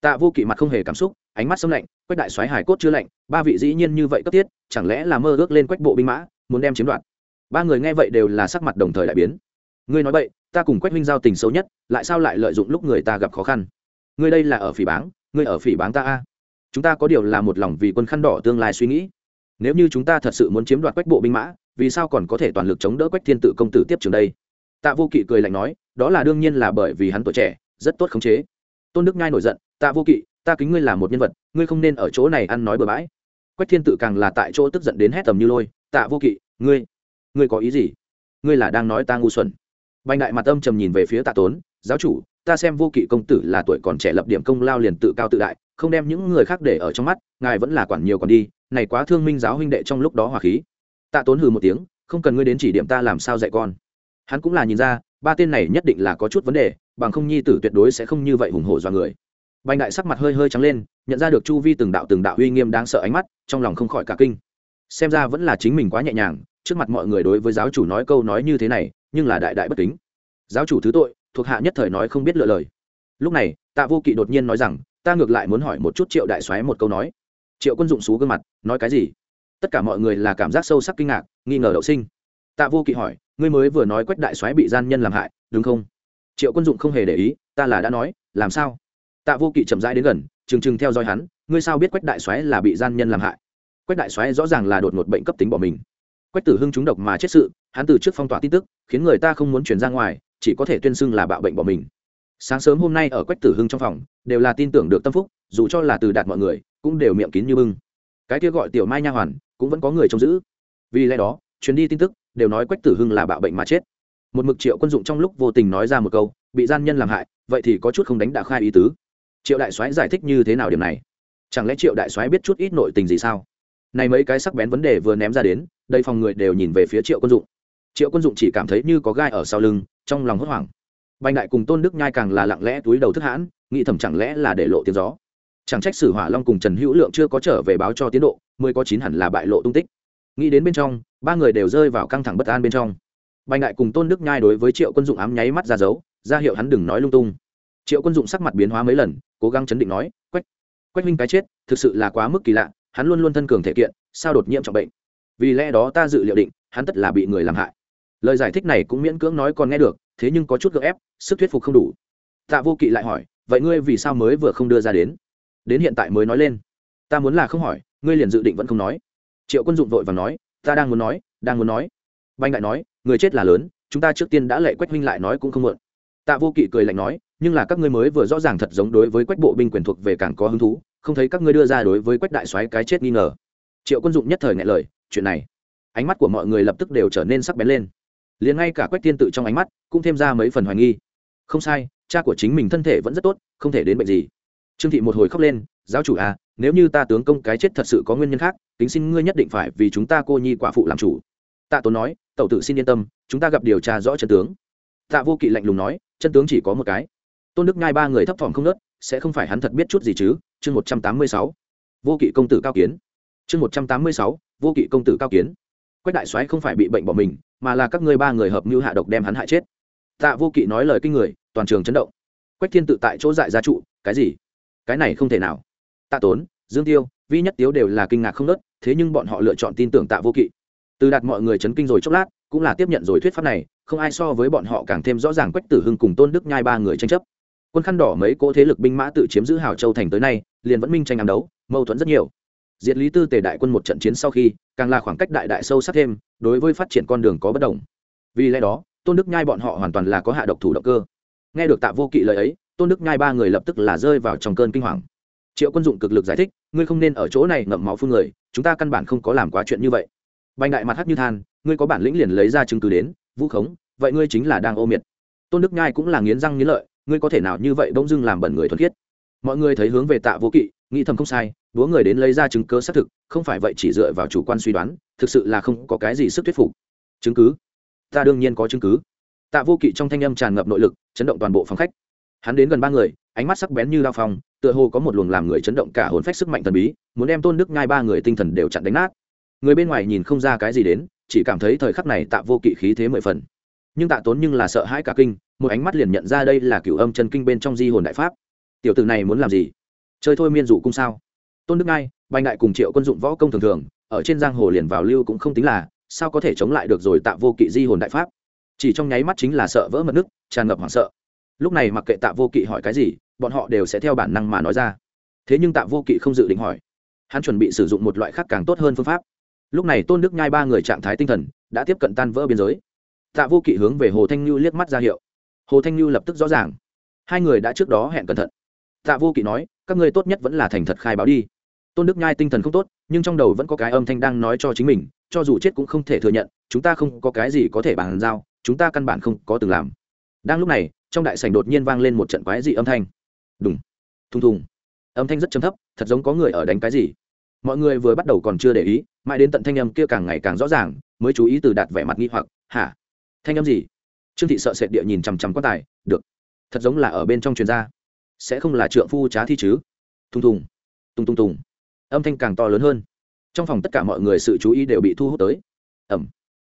tạ vô kỵ mặt không hề cảm xúc, ánh mắt sâm lạnh, quách đại soái hải cốt chưa lạnh, ba vị dĩ nhiên như vậy cấp thiết, chẳng lẽ là mơ ước lên quách bộ binh mã, muốn đem chiếm đoạt? Ba người nghe vậy đều là sắc mặt đồng thời đại biến. Ngươi nói vậy ta cùng quách minh giao tình xấu nhất, lại sao lại lợi dụng lúc người ta gặp khó khăn? Ngươi đây là ở phỉ báng, ngươi ở phỉ báng ta a. Chúng ta có điều là một lòng vì quân khăn đỏ tương lai suy nghĩ. Nếu như chúng ta thật sự muốn chiếm đoạt quách bộ binh mã, vì sao còn có thể toàn lực chống đỡ quách thiên tự công tử tiếp trường đây? Tạ vô kỵ cười lạnh nói, đó là đương nhiên là bởi vì hắn tuổi trẻ, rất tốt khống chế. Tôn đức nhai nổi giận tạ vô kỵ, ta kính ngươi là một nhân vật, ngươi không nên ở chỗ này ăn nói bừa bãi. Quách thiên tự càng là tại chỗ tức giận đến hét tầm như lôi, tạ vô kỵ, ngươi ngươi có ý gì? Ngươi là đang nói ta ngu xuẩn. Bành đại mặt âm trầm nhìn về phía tạ tốn, giáo chủ, ta xem vô kỵ công tử là tuổi còn trẻ lập điểm công lao liền tự cao tự đại, không đem những người khác để ở trong mắt, ngài vẫn là quản nhiều còn đi, này quá thương minh giáo huynh đệ trong lúc đó hòa khí. Tạ tốn hừ một tiếng, không cần ngươi đến chỉ điểm ta làm sao dạy con. Hắn cũng là nhìn ra, ba tên này nhất định là có chút vấn đề, bằng không nhi tử tuyệt đối sẽ không như vậy hùng hổ do người bành đại sắc mặt hơi hơi trắng lên, nhận ra được chu vi từng đạo từng đạo uy nghiêm đáng sợ ánh mắt, trong lòng không khỏi cả kinh. Xem ra vẫn là chính mình quá nhẹ nhàng, trước mặt mọi người đối với giáo chủ nói câu nói như thế này, nhưng là đại đại bất kính. Giáo chủ thứ tội, thuộc hạ nhất thời nói không biết lựa lời. Lúc này, tạ vô kỵ đột nhiên nói rằng, ta ngược lại muốn hỏi một chút triệu đại soái một câu nói. Triệu quân dụng xú gương mặt, nói cái gì? Tất cả mọi người là cảm giác sâu sắc kinh ngạc, nghi ngờ đậu sinh. Tạ vô kỵ hỏi, ngươi mới vừa nói quách đại soái bị gian nhân làm hại, đúng không? Triệu quân dụng không hề để ý, ta là đã nói, làm sao? Tạ vô kỵ chậm rãi đến gần, trừng trừng theo dõi hắn, ngươi sao biết quách đại soái là bị gian nhân làm hại? Quách đại soái rõ ràng là đột ngột bệnh cấp tính bỏ mình. Quách tử hưng trúng độc mà chết sự, hắn từ trước phong tỏa tin tức, khiến người ta không muốn chuyển ra ngoài, chỉ có thể tuyên xưng là bạo bệnh bỏ mình. Sáng sớm hôm nay ở quách tử hưng trong phòng, đều là tin tưởng được tâm phúc, dù cho là từ đạt mọi người, cũng đều miệng kín như bưng. Cái kia gọi tiểu mai nha hoàn, cũng vẫn có người trông giữ. Vì lẽ đó chuyến đi tin tức, đều nói quách tử hưng là bạo bệnh mà chết. Một mực triệu quân dụng trong lúc vô tình nói ra một câu, bị gian nhân làm hại, vậy thì có chút không đánh đã khai ý tứ triệu đại soái giải thích như thế nào điểm này? Chẳng lẽ triệu đại soái biết chút ít nội tình gì sao? Này mấy cái sắc bén vấn đề vừa ném ra đến, đây phòng người đều nhìn về phía triệu quân dụng. Triệu quân dụng chỉ cảm thấy như có gai ở sau lưng, trong lòng hốt hoảng. Bành đại cùng tôn đức nhai càng là lặng lẽ túi đầu thức hãn, nghĩ thầm chẳng lẽ là để lộ tiếng gió. Chẳng trách sử hỏa long cùng trần hữu lượng chưa có trở về báo cho tiến độ mười có chín hẳn là bại lộ tung tích. Nghĩ đến bên trong, ba người đều rơi vào căng thẳng bất an bên trong. Bành đại cùng tôn đức nhai đối với triệu quân dụng ám nháy mắt ra dấu, ra hiệu hắn đừng nói lung tung triệu quân dụng sắc mặt biến hóa mấy lần, cố gắng chấn định nói, quách quách minh cái chết, thực sự là quá mức kỳ lạ, hắn luôn luôn thân cường thể kiện, sao đột nhiễm trọng bệnh? Vì lẽ đó ta dự liệu định, hắn tất là bị người làm hại. Lời giải thích này cũng miễn cưỡng nói còn nghe được, thế nhưng có chút gợ ép, sức thuyết phục không đủ. Tạ vô kỵ lại hỏi, vậy ngươi vì sao mới vừa không đưa ra đến? Đến hiện tại mới nói lên, ta muốn là không hỏi, ngươi liền dự định vẫn không nói. Triệu quân dụng vội và nói, ta đang muốn nói, đang muốn nói. Banh đại nói, người chết là lớn, chúng ta trước tiên đã lệ quách huynh lại nói cũng không muộn. Tạ vô kỵ cười lạnh nói nhưng là các ngươi mới vừa rõ ràng thật giống đối với quách bộ binh quyền thuộc về càng có hứng thú, không thấy các ngươi đưa ra đối với quách đại soái cái chết nghi ngờ. Triệu quân dụng nhất thời ngại lời, chuyện này, ánh mắt của mọi người lập tức đều trở nên sắc bén lên. Liền ngay cả quách tiên tự trong ánh mắt cũng thêm ra mấy phần hoài nghi. Không sai, cha của chính mình thân thể vẫn rất tốt, không thể đến bệnh gì. Trương thị một hồi khóc lên, giáo chủ à nếu như ta tướng công cái chết thật sự có nguyên nhân khác tính xin ngươi nhất định phải vì chúng ta cô nhi quả phụ làm chủ. Tạ tốn nói, tẩu tử xin yên tâm, chúng ta gặp điều tra rõ chân tướng. Tạ vô kỵ lạnh lùng nói, chân tướng chỉ có một cái tôn đức nhai ba người thấp thỏm không nớt, sẽ không phải hắn thật biết chút gì chứ? Chương một trăm tám mươi sáu. Vô kỵ công tử cao kiến. Chương một trăm tám mươi sáu. Vô kỵ công tử cao kiến. Quách đại soái không phải bị bệnh bỏ mình, mà là các ngươi ba người hợp mưu hạ độc đem hắn hại chết. Tạ vô kỵ nói lời kinh người, toàn trường chấn động. Quách thiên tự tại chỗ dại gia trụ, cái gì? Cái này không thể nào. Tạ tốn, dương tiêu, vi nhất tiếu đều là kinh ngạc không nớt, thế nhưng bọn họ lựa chọn tin tưởng tạ vô kỵ. Từ đạt mọi người chấn kinh rồi chốc lát, cũng là tiếp nhận rồi thuyết pháp này, không ai so với bọn họ càng thêm rõ ràng quách tử hưng cùng tôn đức nhai ba người tranh chấp quân khăn đỏ mấy cỗ thế lực binh mã tự chiếm giữ hào châu thành tới nay, liền vẫn minh tranh ám đấu, mâu thuẫn rất nhiều. Diệt lý tư tề đại quân một trận chiến sau khi, càng là khoảng cách đại đại sâu sắc thêm, đối với phát triển con đường có bất đồng. Vì lẽ đó, tôn đức nhai bọn họ hoàn toàn là có hạ độc thủ động cơ. Nghe được tạ vô kỵ lời ấy, tôn đức nhai ba người lập tức là rơi vào trong cơn kinh hoàng. Triệu quân dụng cực lực giải thích, ngươi không nên ở chỗ này ngậm máu phương người, chúng ta căn bản không có làm quá chuyện như vậy. Bành đại mặt hắt như than, ngươi có bản lĩnh liền lấy ra chứng cứ đến vu khống, vậy ngươi chính là đang ô miệt. Tôn đức nhai cũng là nghiến răng nghiến lợi ngươi có thể nào như vậy bỗng dưng làm bẩn người thuần khiết? Mọi người thấy hướng về tạ vô kỵ, nghĩ thầm không sai đúa người đến lấy ra chứng cứ xác thực, không phải vậy chỉ dựa vào chủ quan suy đoán, thực sự là không có cái gì sức thuyết phục. Chứng cứ? Ta đương nhiên có chứng cứ. Tạ vô kỵ trong thanh âm tràn ngập nội lực, chấn động toàn bộ phòng khách. Hắn đến gần ba người, ánh mắt sắc bén như lao phong, tựa hồ có một luồng làm người chấn động cả hồn phách sức mạnh thần bí, muốn đem tôn đức ngai ba người tinh thần đều chặn đánh nát. Người bên ngoài nhìn không ra cái gì đến, chỉ cảm thấy thời khắc này tạ vô kỵ khí thế mười phần. Nhưng tạ tốn nhưng là sợ hãi cả kinh một ánh mắt liền nhận ra đây là cửu âm chân kinh bên trong di hồn đại pháp. Tiểu tử này muốn làm gì? Chơi thôi miên dụ cung sao? Tôn đức ngai, bành đại cùng triệu quân dụng võ công thường thường, ở trên giang hồ liền vào lưu cũng không tính là, sao có thể chống lại được rồi tạ vô kỵ di hồn đại pháp? Chỉ trong nháy mắt chính là sợ vỡ mật nước, tràn ngập hoảng sợ. Lúc này mặc kệ tạ vô kỵ hỏi cái gì, bọn họ đều sẽ theo bản năng mà nói ra. Thế nhưng tạ vô kỵ không dự định hỏi. Hắn chuẩn bị sử dụng một loại khác càng tốt hơn phương pháp. Lúc này tôn đức nhai ba người trạng thái tinh thần, đã tiếp cận tan vỡ biên giới. Tạ vô kỵ hướng về hồ thanh như liếc mắt ra hiệu hồ thanh như lập tức rõ ràng. Hai người đã trước đó hẹn cẩn thận. Tạ vô kỵ nói, các ngươi tốt nhất vẫn là thành thật khai báo đi. Tôn đức nhai tinh thần không tốt, nhưng trong đầu vẫn có cái âm thanh đang nói cho chính mình, cho dù chết cũng không thể thừa nhận, chúng ta không có cái gì có thể bàn giao, chúng ta căn bản không có từng làm. Đang lúc này, trong đại sảnh đột nhiên vang lên một trận quái dị âm thanh. Đúng thùng thùng. Âm thanh rất chấm thấp, thật giống có người ở đánh cái gì. Mọi người vừa bắt đầu còn chưa để ý, mãi đến tận thanh âm kia càng ngày càng rõ ràng, mới chú ý từ đạt vẻ mặt nghi hoặc, hả? Thanh âm gì? Trương thị sợ sệt địa nhìn chằm chằm quan tài, được, thật giống là ở bên trong truyền gia. Sẽ không là trượng phu trá thi chứ? Thùng thùng, tung tung tùng âm thanh càng to lớn hơn. Trong phòng tất cả mọi người sự chú ý đều bị thu hút tới. Ẩm.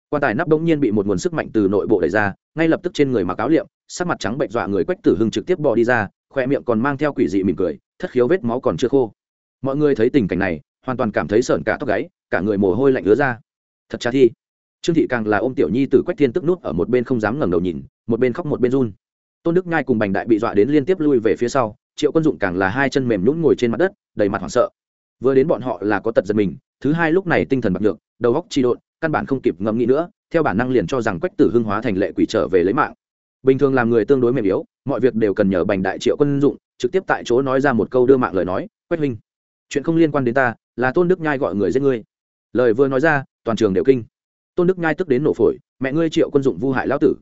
Quan tài nắp bỗng nhiên bị một nguồn sức mạnh từ nội bộ đẩy ra, ngay lập tức trên người mặc áo liệm, sắc mặt trắng bệnh dọa người quách tử hưng trực tiếp bò đi ra, khoe miệng còn mang theo quỷ dị mỉm cười, thất khiếu vết máu còn chưa khô. Mọi người thấy tình cảnh này, hoàn toàn cảm thấy sợn cả tóc gáy, cả người mồ hôi lạnh ứa ra. Thật trá thi trương thị càng là ôm tiểu nhi từ quách thiên tức nút ở một bên không dám ngẩng đầu nhìn, một bên khóc một bên run. Tôn đức nhai cùng bành đại bị dọa đến liên tiếp lui về phía sau, triệu quân dụng càng là hai chân mềm nhũn ngồi trên mặt đất, đầy mặt hoảng sợ. Vừa đến bọn họ là có tật giật mình, thứ hai lúc này tinh thần bạc được đầu góc chi độn, căn bản không kịp ngẫm nghĩ nữa, theo bản năng liền cho rằng quách tử hưng hóa thành lệ quỷ trở về lấy mạng. Bình thường làm người tương đối mềm yếu, mọi việc đều cần nhờ bành đại triệu quân dụng, trực tiếp tại chỗ nói ra một câu đưa mạng lời nói, quách huynh, chuyện không liên quan đến ta, là tôn đức nhai gọi người giết ngươi. Lời vừa nói ra, toàn trường đều kinh tôn đức nhai tức đến nổ phổi, mẹ ngươi triệu quân dụng vu hại lão tử.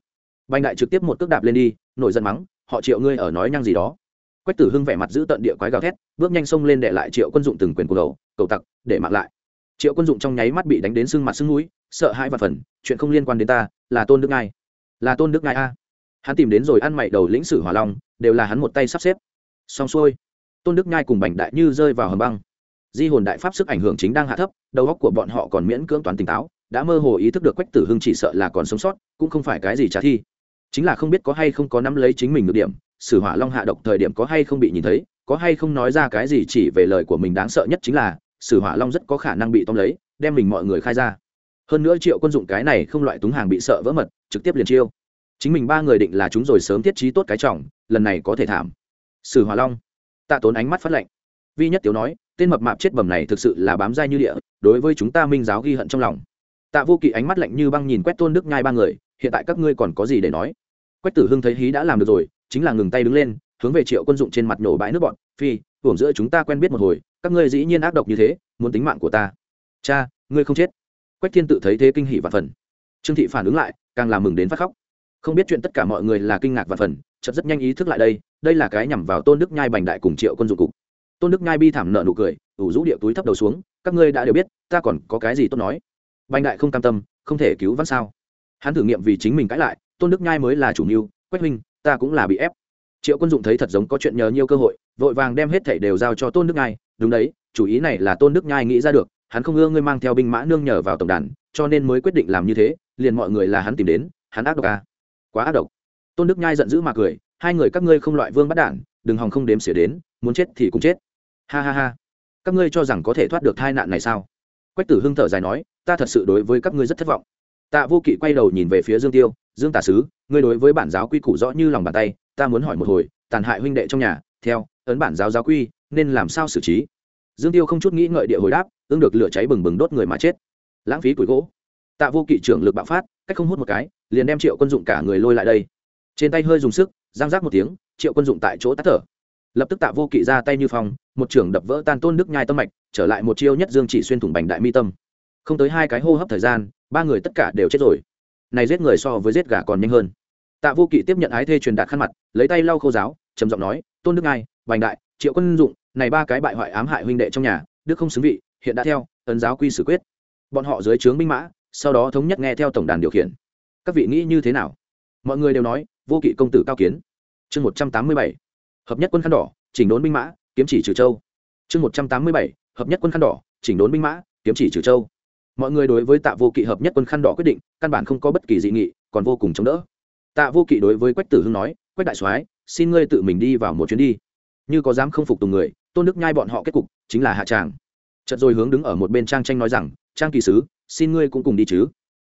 Bành đại trực tiếp một cước đạp lên đi, nổi giận mắng, họ triệu ngươi ở nói nhăng gì đó. Quách tử hưng vẻ mặt giữ tận địa quái gào thét, bước nhanh xông lên để lại triệu quân dụng từng quyền của đầu, cầu tặc, để mặc lại. Triệu quân dụng trong nháy mắt bị đánh đến sưng mặt sưng núi sợ hãi và phần, chuyện không liên quan đến ta, là tôn đức ngai là tôn đức ngai a. Hắn tìm đến rồi ăn mày đầu lĩnh sử hỏa long, đều là hắn một tay sắp xếp. Xong xuôi, tôn đức nhai cùng bành đại như rơi vào hầm băng. Di hồn đại pháp sức ảnh hưởng chính đang hạ thấp, đầu óc của bọn họ còn miễn cưỡng toán tỉnh táo đã mơ hồ ý thức được quách tử hưng chỉ sợ là còn sống sót, cũng không phải cái gì trả thi. Chính là không biết có hay không có nắm lấy chính mình được điểm, sử hỏa long hạ độc thời điểm có hay không bị nhìn thấy, có hay không nói ra cái gì chỉ về lời của mình đáng sợ nhất chính là, sử hỏa long rất có khả năng bị tóm lấy, đem mình mọi người khai ra. Hơn nữa triệu quân dụng cái này không loại túng hàng bị sợ vỡ mật, trực tiếp liền chiêu. Chính mình ba người định là chúng rồi sớm tiết trí tốt cái trọng, lần này có thể thảm. Sử hỏa long, tạ tốn ánh mắt phát lệnh vi nhất tiếu nói, tên mập mạp chết bầm này thực sự là bám dai như địa, đối với chúng ta minh giáo ghi hận trong lòng tạ vô kỵ ánh mắt lạnh như băng nhìn quét tôn đức nhai ba người, hiện tại các ngươi còn có gì để nói? Quách tử hưng thấy hí đã làm được rồi, chính là ngừng tay đứng lên, hướng về triệu quân dụng trên mặt nổ bãi nước bọn, phi hưởng giữa chúng ta quen biết một hồi, các ngươi dĩ nhiên ác độc như thế, muốn tính mạng của ta. Cha, ngươi không chết. Quách thiên tự thấy thế kinh hỉ và phần. Trương thị phản ứng lại, càng làm mừng đến phát khóc. Không biết chuyện tất cả mọi người là kinh ngạc và phần, chợt rất nhanh ý thức lại đây đây là cái nhằm vào tôn đức nhai bành đại cùng triệu quân dụng cục. Tôn đức nhai bi thảm nợ nụ cười, ủ rũ địa túi thấp đầu xuống, các ngươi đã đều biết, ta còn có cái gì tốt nói? Bành đại không cam tâm, không thể cứu vãn sao. Hắn thử nghiệm vì chính mình cãi lại, tôn đức nhai mới là chủ mưu, quách huynh, ta cũng là bị ép. Triệu quân dụng thấy thật giống có chuyện nhờ nhiều cơ hội, vội vàng đem hết thảy đều giao cho tôn đức nhai. Đúng đấy, chủ ý này là tôn đức nhai nghĩ ra được, hắn không ưa ngươi mang theo binh mã nương nhờ vào tổng đàn, cho nên mới quyết định làm như thế, liền mọi người là hắn tìm đến, hắn ác độc à. quá ác độc. Tôn đức nhai giận dữ mà cười, hai người các ngươi không loại vương bắt đản đừng hòng không đếm xỉa đến, muốn chết thì cũng chết. Ha ha ha. Các ngươi cho rằng có thể thoát được tai nạn này sao? Quách tử hưng thở dài nói ta thật sự đối với các ngươi rất thất vọng. Tạ vô kỵ quay đầu nhìn về phía dương tiêu, dương tả sứ, ngươi đối với bản giáo quy củ rõ như lòng bàn tay, ta muốn hỏi một hồi, tàn hại huynh đệ trong nhà, theo, ấn bản giáo giáo quy, nên làm sao xử trí? Dương tiêu không chút nghĩ ngợi địa hồi đáp, ương được lửa cháy bừng bừng đốt người mà chết. Lãng phí củi gỗ. Tạ vô kỵ trưởng lực bạo phát, cách không hút một cái, liền đem triệu quân dụng cả người lôi lại đây. Trên tay hơi dùng sức, giang giác một tiếng, triệu quân dụng tại chỗ tắt thở. Lập tức tạ vô kỵ ra tay như phong, một trưởng đập vỡ tan tôn đức nhai tâm mạch, trở lại một chiêu nhất dương chỉ xuyên thủng bành đại mi tâm không tới hai cái hô hấp thời gian, ba người tất cả đều chết rồi. Này giết người so với giết gà còn nhanh hơn. Tạ vô kỵ tiếp nhận ái thê truyền đạt khăn mặt, lấy tay lau khô giáo, trầm giọng nói, tôn đức ngai, vành đại, triệu quân dụng, này ba cái bại hoại ám hại huynh đệ trong nhà, đức không xứng vị, hiện đã theo, ấn giáo quy xử quyết. Bọn họ dưới trướng binh mã, sau đó thống nhất nghe theo tổng đàn điều khiển. Các vị nghĩ như thế nào? Mọi người đều nói, vô kỵ công tử cao kiến. Chương một trăm tám mươi bảy, hợp nhất quân khăn đỏ, chỉnh đốn binh mã, kiếm chỉ trừ châu. Chương một trăm tám mươi bảy, hợp nhất quân khăn đỏ, chỉnh đốn binh mã, kiếm chỉ trừ châu mọi người đối với tạ vô kỵ hợp nhất quân khăn đỏ quyết định, căn bản không có bất kỳ dị nghị, còn vô cùng chống đỡ. Tạ vô kỵ đối với quách tử hưng nói, quách đại soái, xin ngươi tự mình đi vào một chuyến đi. Như có dám không phục tùng người, tôn đức nhai bọn họ kết cục chính là hạ tràng. Chợt rồi hướng đứng ở một bên trang tranh nói rằng, trang kỳ sứ, xin ngươi cũng cùng đi chứ.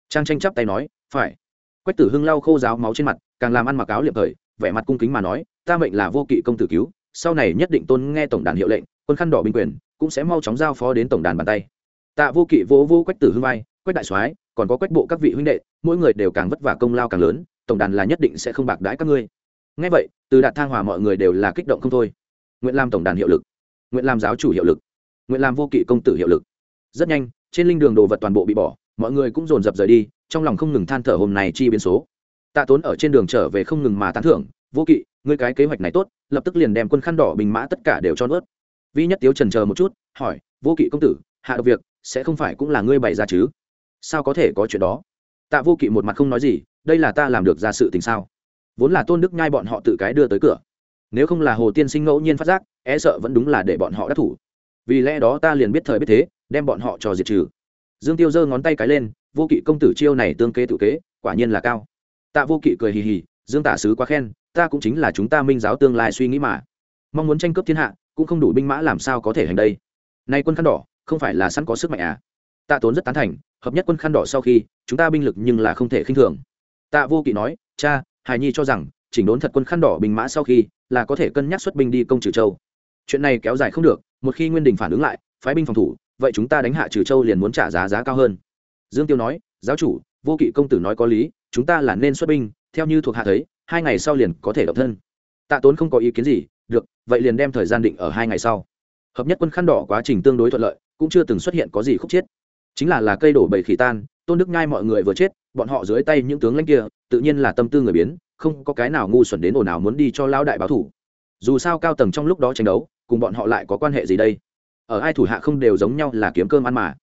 Trang tranh chắp tay nói, phải. Quách tử hưng lau khô ráo máu trên mặt, càng làm ăn mặc áo liệp thời, vẻ mặt cung kính mà nói, ta mệnh là vô kỵ công tử cứu, sau này nhất định tôn nghe tổng đàn hiệu lệnh, quân khăn đỏ binh quyền, cũng sẽ mau chóng giao phó đến tổng đàn bàn tay tạ vô kỵ vô vô quách tử hưng vai, quách đại soái, còn có quách bộ các vị huynh đệ, mỗi người đều càng vất vả công lao càng lớn, tổng đàn là nhất định sẽ không bạc đãi các ngươi. Ngay vậy, từ đạt thang hòa mọi người đều là kích động không thôi. Nguyện làm tổng đàn hiệu lực. Nguyện làm giáo chủ hiệu lực. Nguyện làm vô kỵ công tử hiệu lực. Rất nhanh, trên linh đường đồ vật toàn bộ bị bỏ, mọi người cũng dồn dập rời đi, trong lòng không ngừng than thở hôm nay chi biến số. Tạ tốn ở trên đường trở về không ngừng mà tán thưởng, vô kỵ, ngươi cái kế hoạch này tốt, lập tức liền đem quân khăn đỏ, bình mã tất cả đều cho nuốt. Vi nhất tiếu trần chờ một chút, hỏi, vô kỵ công tử, hạ độc việc sẽ không phải cũng là ngươi bày ra chứ? Sao có thể có chuyện đó? Tạ vô kỵ một mặt không nói gì, đây là ta làm được ra sự tình sao? Vốn là tôn đức nhai bọn họ tự cái đưa tới cửa. Nếu không là hồ tiên sinh ngẫu nhiên phát giác e sợ vẫn đúng là để bọn họ đắc thủ. Vì lẽ đó ta liền biết thời biết thế, đem bọn họ cho diệt trừ. Dương tiêu giơ ngón tay cái lên, vô kỵ công tử chiêu này tương kế tự kế, quả nhiên là cao. Tạ vô kỵ cười hì hì, dương tả sứ quá khen, ta cũng chính là chúng ta minh giáo tương lai suy nghĩ mà. Mong muốn tranh cướp thiên hạ, cũng không đủ binh mã làm sao có thể hành đây. Nay quân khăn đỏ không phải là sẵn có sức mạnh à? Tạ tốn rất tán thành, hợp nhất quân khăn đỏ sau khi, chúng ta binh lực nhưng là không thể khinh thường. Tạ vô kỵ nói, cha hài nhi cho rằng, chỉnh đốn thật quân khăn đỏ binh mã sau khi, là có thể cân nhắc xuất binh đi công trừ châu. Chuyện này kéo dài không được, một khi nguyên đình phản ứng lại, phái binh phòng thủ, vậy chúng ta đánh hạ trừ châu liền muốn trả giá giá cao hơn. Dương tiêu nói, giáo chủ, vô kỵ công tử nói có lý, chúng ta là nên xuất binh, theo như thuộc hạ thấy, hai ngày sau liền có thể độc thân. Tạ tốn không có ý kiến gì, được, vậy liền đem thời gian định ở hai ngày sau. Hợp nhất quân khăn đỏ quá trình tương đối thuận lợi cũng chưa từng xuất hiện có gì khúc chết. Chính là là cây đổ bầy khỉ tan, tôn đức nhai mọi người vừa chết, bọn họ dưới tay những tướng lãnh kia, tự nhiên là tâm tư người biến, không có cái nào ngu xuẩn đến ồn nào muốn đi cho lao đại báo thủ. Dù sao cao tầng trong lúc đó tranh đấu, cùng bọn họ lại có quan hệ gì đây? Ở ai thủ hạ không đều giống nhau là kiếm cơm ăn mà.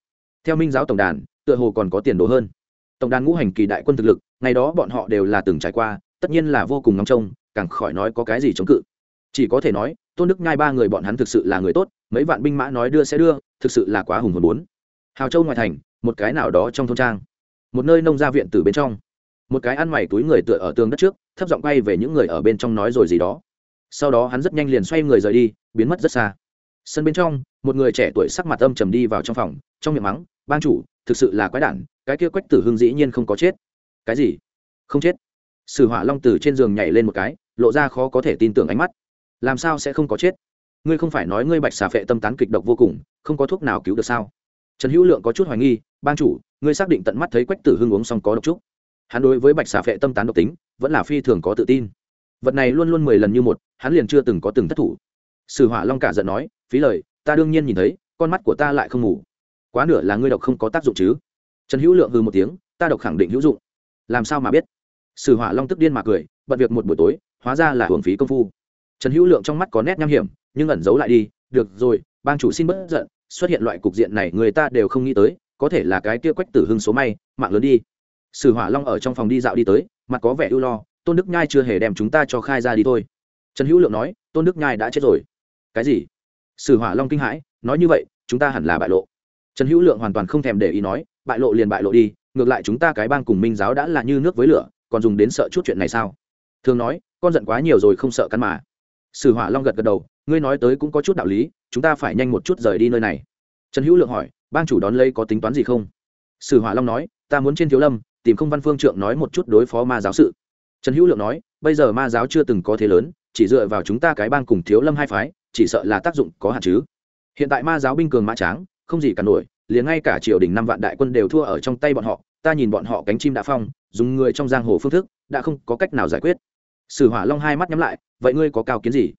Theo minh giáo tổng đàn, tựa hồ còn có tiền đồ hơn. Tổng đàn ngũ hành kỳ đại quân thực lực, ngày đó bọn họ đều là từng trải qua, tất nhiên là vô cùng ngóng trông, càng khỏi nói có cái gì chống cự. Chỉ có thể nói tôn đức nhai ba người bọn hắn thực sự là người tốt, mấy vạn binh mã nói đưa sẽ đưa, thực sự là quá hùng hồn bốn. Hào châu ngoại thành, một cái nào đó trong thôn trang, một nơi nông gia viện từ bên trong, một cái ăn mày túi người tựa ở tường đất trước, thấp giọng quay về những người ở bên trong nói rồi gì đó. Sau đó hắn rất nhanh liền xoay người rời đi, biến mất rất xa. Sân bên trong, một người trẻ tuổi sắc mặt âm trầm đi vào trong phòng, trong miệng mắng ban chủ, thực sự là quái đản, cái kia quách tử hưng dĩ nhiên không có chết. Cái gì? Không chết. Sử hỏa long từ trên giường nhảy lên một cái, lộ ra khó có thể tin tưởng ánh mắt làm sao sẽ không có chết? Ngươi không phải nói ngươi bạch xà phệ tâm tán kịch độc vô cùng, không có thuốc nào cứu được sao? Trần hữu lượng có chút hoài nghi, ban chủ, ngươi xác định tận mắt thấy quách tử hưng uống xong có độc trúc. Hắn đối với bạch xà phệ tâm tán độc tính, vẫn là phi thường có tự tin. Vật này luôn luôn mười lần như một, hắn liền chưa từng có từng thất thủ. Sử hỏa long cả giận nói, phí lời, ta đương nhiên nhìn thấy, con mắt của ta lại không ngủ quá nửa là ngươi độc không có tác dụng chứ. Trần hữu lượng hư một tiếng, ta độc khẳng định hữu dụng. Làm sao mà biết? Sử hỏa long tức điên mà cười bật việc một buổi tối, hóa ra là hưởng phí công phu trần hữu lượng trong mắt có nét nham hiểm, nhưng ẩn giấu lại đi, được rồi, bang chủ xin bất giận, xuất hiện loại cục diện này người ta đều không nghĩ tới, có thể là cái kia quách tử hưng số may, mạng lớn đi. Sử hỏa long ở trong phòng đi dạo đi tới, mặt có vẻ ưu lo, tôn đức nhai chưa hề đem chúng ta cho khai ra đi thôi. Trần hữu lượng nói, tôn đức nhai đã chết rồi. Cái gì? Sử hỏa long kinh hãi, nói như vậy, chúng ta hẳn là bại lộ. Trần hữu lượng hoàn toàn không thèm để ý nói, bại lộ liền bại lộ đi, ngược lại chúng ta cái bang cùng minh giáo đã là như nước với lửa, còn dùng đến sợ chút chuyện này sao? Thường nói, con giận quá nhiều rồi không sợ cắn mà sử hỏa long gật gật đầu, ngươi nói tới cũng có chút đạo lý, chúng ta phải nhanh một chút rời đi nơi này. Trần hữu lượng hỏi, bang chủ đón lấy có tính toán gì không? Sử hỏa long nói, ta muốn trên thiếu lâm, tìm không văn phương trượng nói một chút đối phó ma giáo sự. Trần hữu lượng nói, bây giờ ma giáo chưa từng có thế lớn, chỉ dựa vào chúng ta cái bang cùng thiếu lâm hai phái, chỉ sợ là tác dụng có hạn chứ. Hiện tại ma giáo binh cường mã tráng, không gì cả nổi, liền ngay cả triều đình năm vạn đại quân đều thua ở trong tay bọn họ, ta nhìn bọn họ cánh chim đã phong, dùng người trong giang hồ phương thức, đã không có cách nào giải quyết sử hỏa long hai mắt nhắm lại, vậy ngươi có cao kiến gì?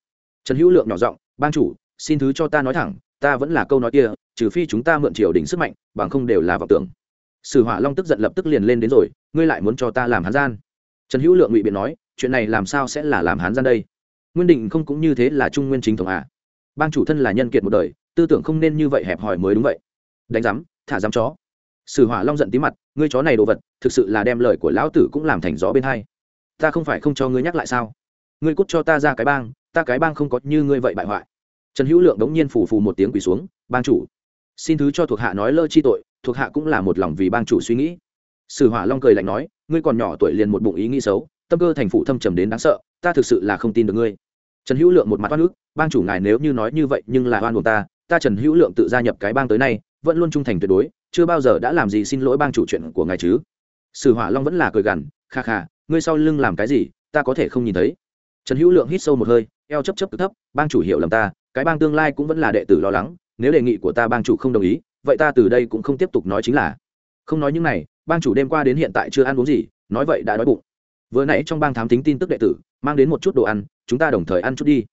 Trần hữu lượng nhỏ giọng ban chủ, xin thứ cho ta nói thẳng, ta vẫn là câu nói kia, trừ phi chúng ta mượn triều đình sức mạnh, bằng không đều là vọng tưởng. Sử hỏa long tức giận lập tức liền lên đến rồi, ngươi lại muốn cho ta làm hán gian? Trần hữu lượng ngụy biện nói, chuyện này làm sao sẽ là làm hán gian đây? Nguyên định không cũng như thế là trung nguyên chính thống à? Bang chủ thân là nhân kiệt một đời, tư tưởng không nên như vậy hẹp hòi mới đúng vậy. Đánh giám, thả giám chó. Sử hỏa long giận tí mặt, ngươi chó này đồ vật, thực sự là đem lời của lão tử cũng làm thành gió bên hai ta không phải không cho ngươi nhắc lại sao? Ngươi cút cho ta ra cái bang, ta cái bang không có như ngươi vậy bại hoại. Trần hữu lượng đống nhiên phủ phù một tiếng quỳ xuống, bang chủ, xin thứ cho thuộc hạ nói lơ chi tội, thuộc hạ cũng là một lòng vì bang chủ suy nghĩ. Sử hỏa long cười lạnh nói, ngươi còn nhỏ tuổi liền một bụng ý nghĩ xấu, tâm cơ thành phụ thâm trầm đến đáng sợ, ta thực sự là không tin được ngươi. Trần hữu lượng một mặt oan ức, bang chủ ngài nếu như nói như vậy nhưng là oan của ta ta trần hữu lượng tự gia nhập cái bang tới nay, vẫn luôn trung thành tuyệt đối, chưa bao giờ đã làm gì xin lỗi bang chủ chuyện của ngài chứ. Sử hỏa long vẫn là cười gằn, kha kha ngươi sau lưng làm cái gì, ta có thể không nhìn thấy. Trần hữu lượng hít sâu một hơi, eo chấp chấp cực thấp, bang chủ hiểu lầm ta, cái bang tương lai cũng vẫn là đệ tử lo lắng, nếu đề nghị của ta bang chủ không đồng ý, vậy ta từ đây cũng không tiếp tục nói chính là. Không nói những này, bang chủ đêm qua đến hiện tại chưa ăn uống gì, nói vậy đã đói bụng. Vừa nãy trong bang thám tính tin tức đệ tử, mang đến một chút đồ ăn, chúng ta đồng thời ăn chút đi.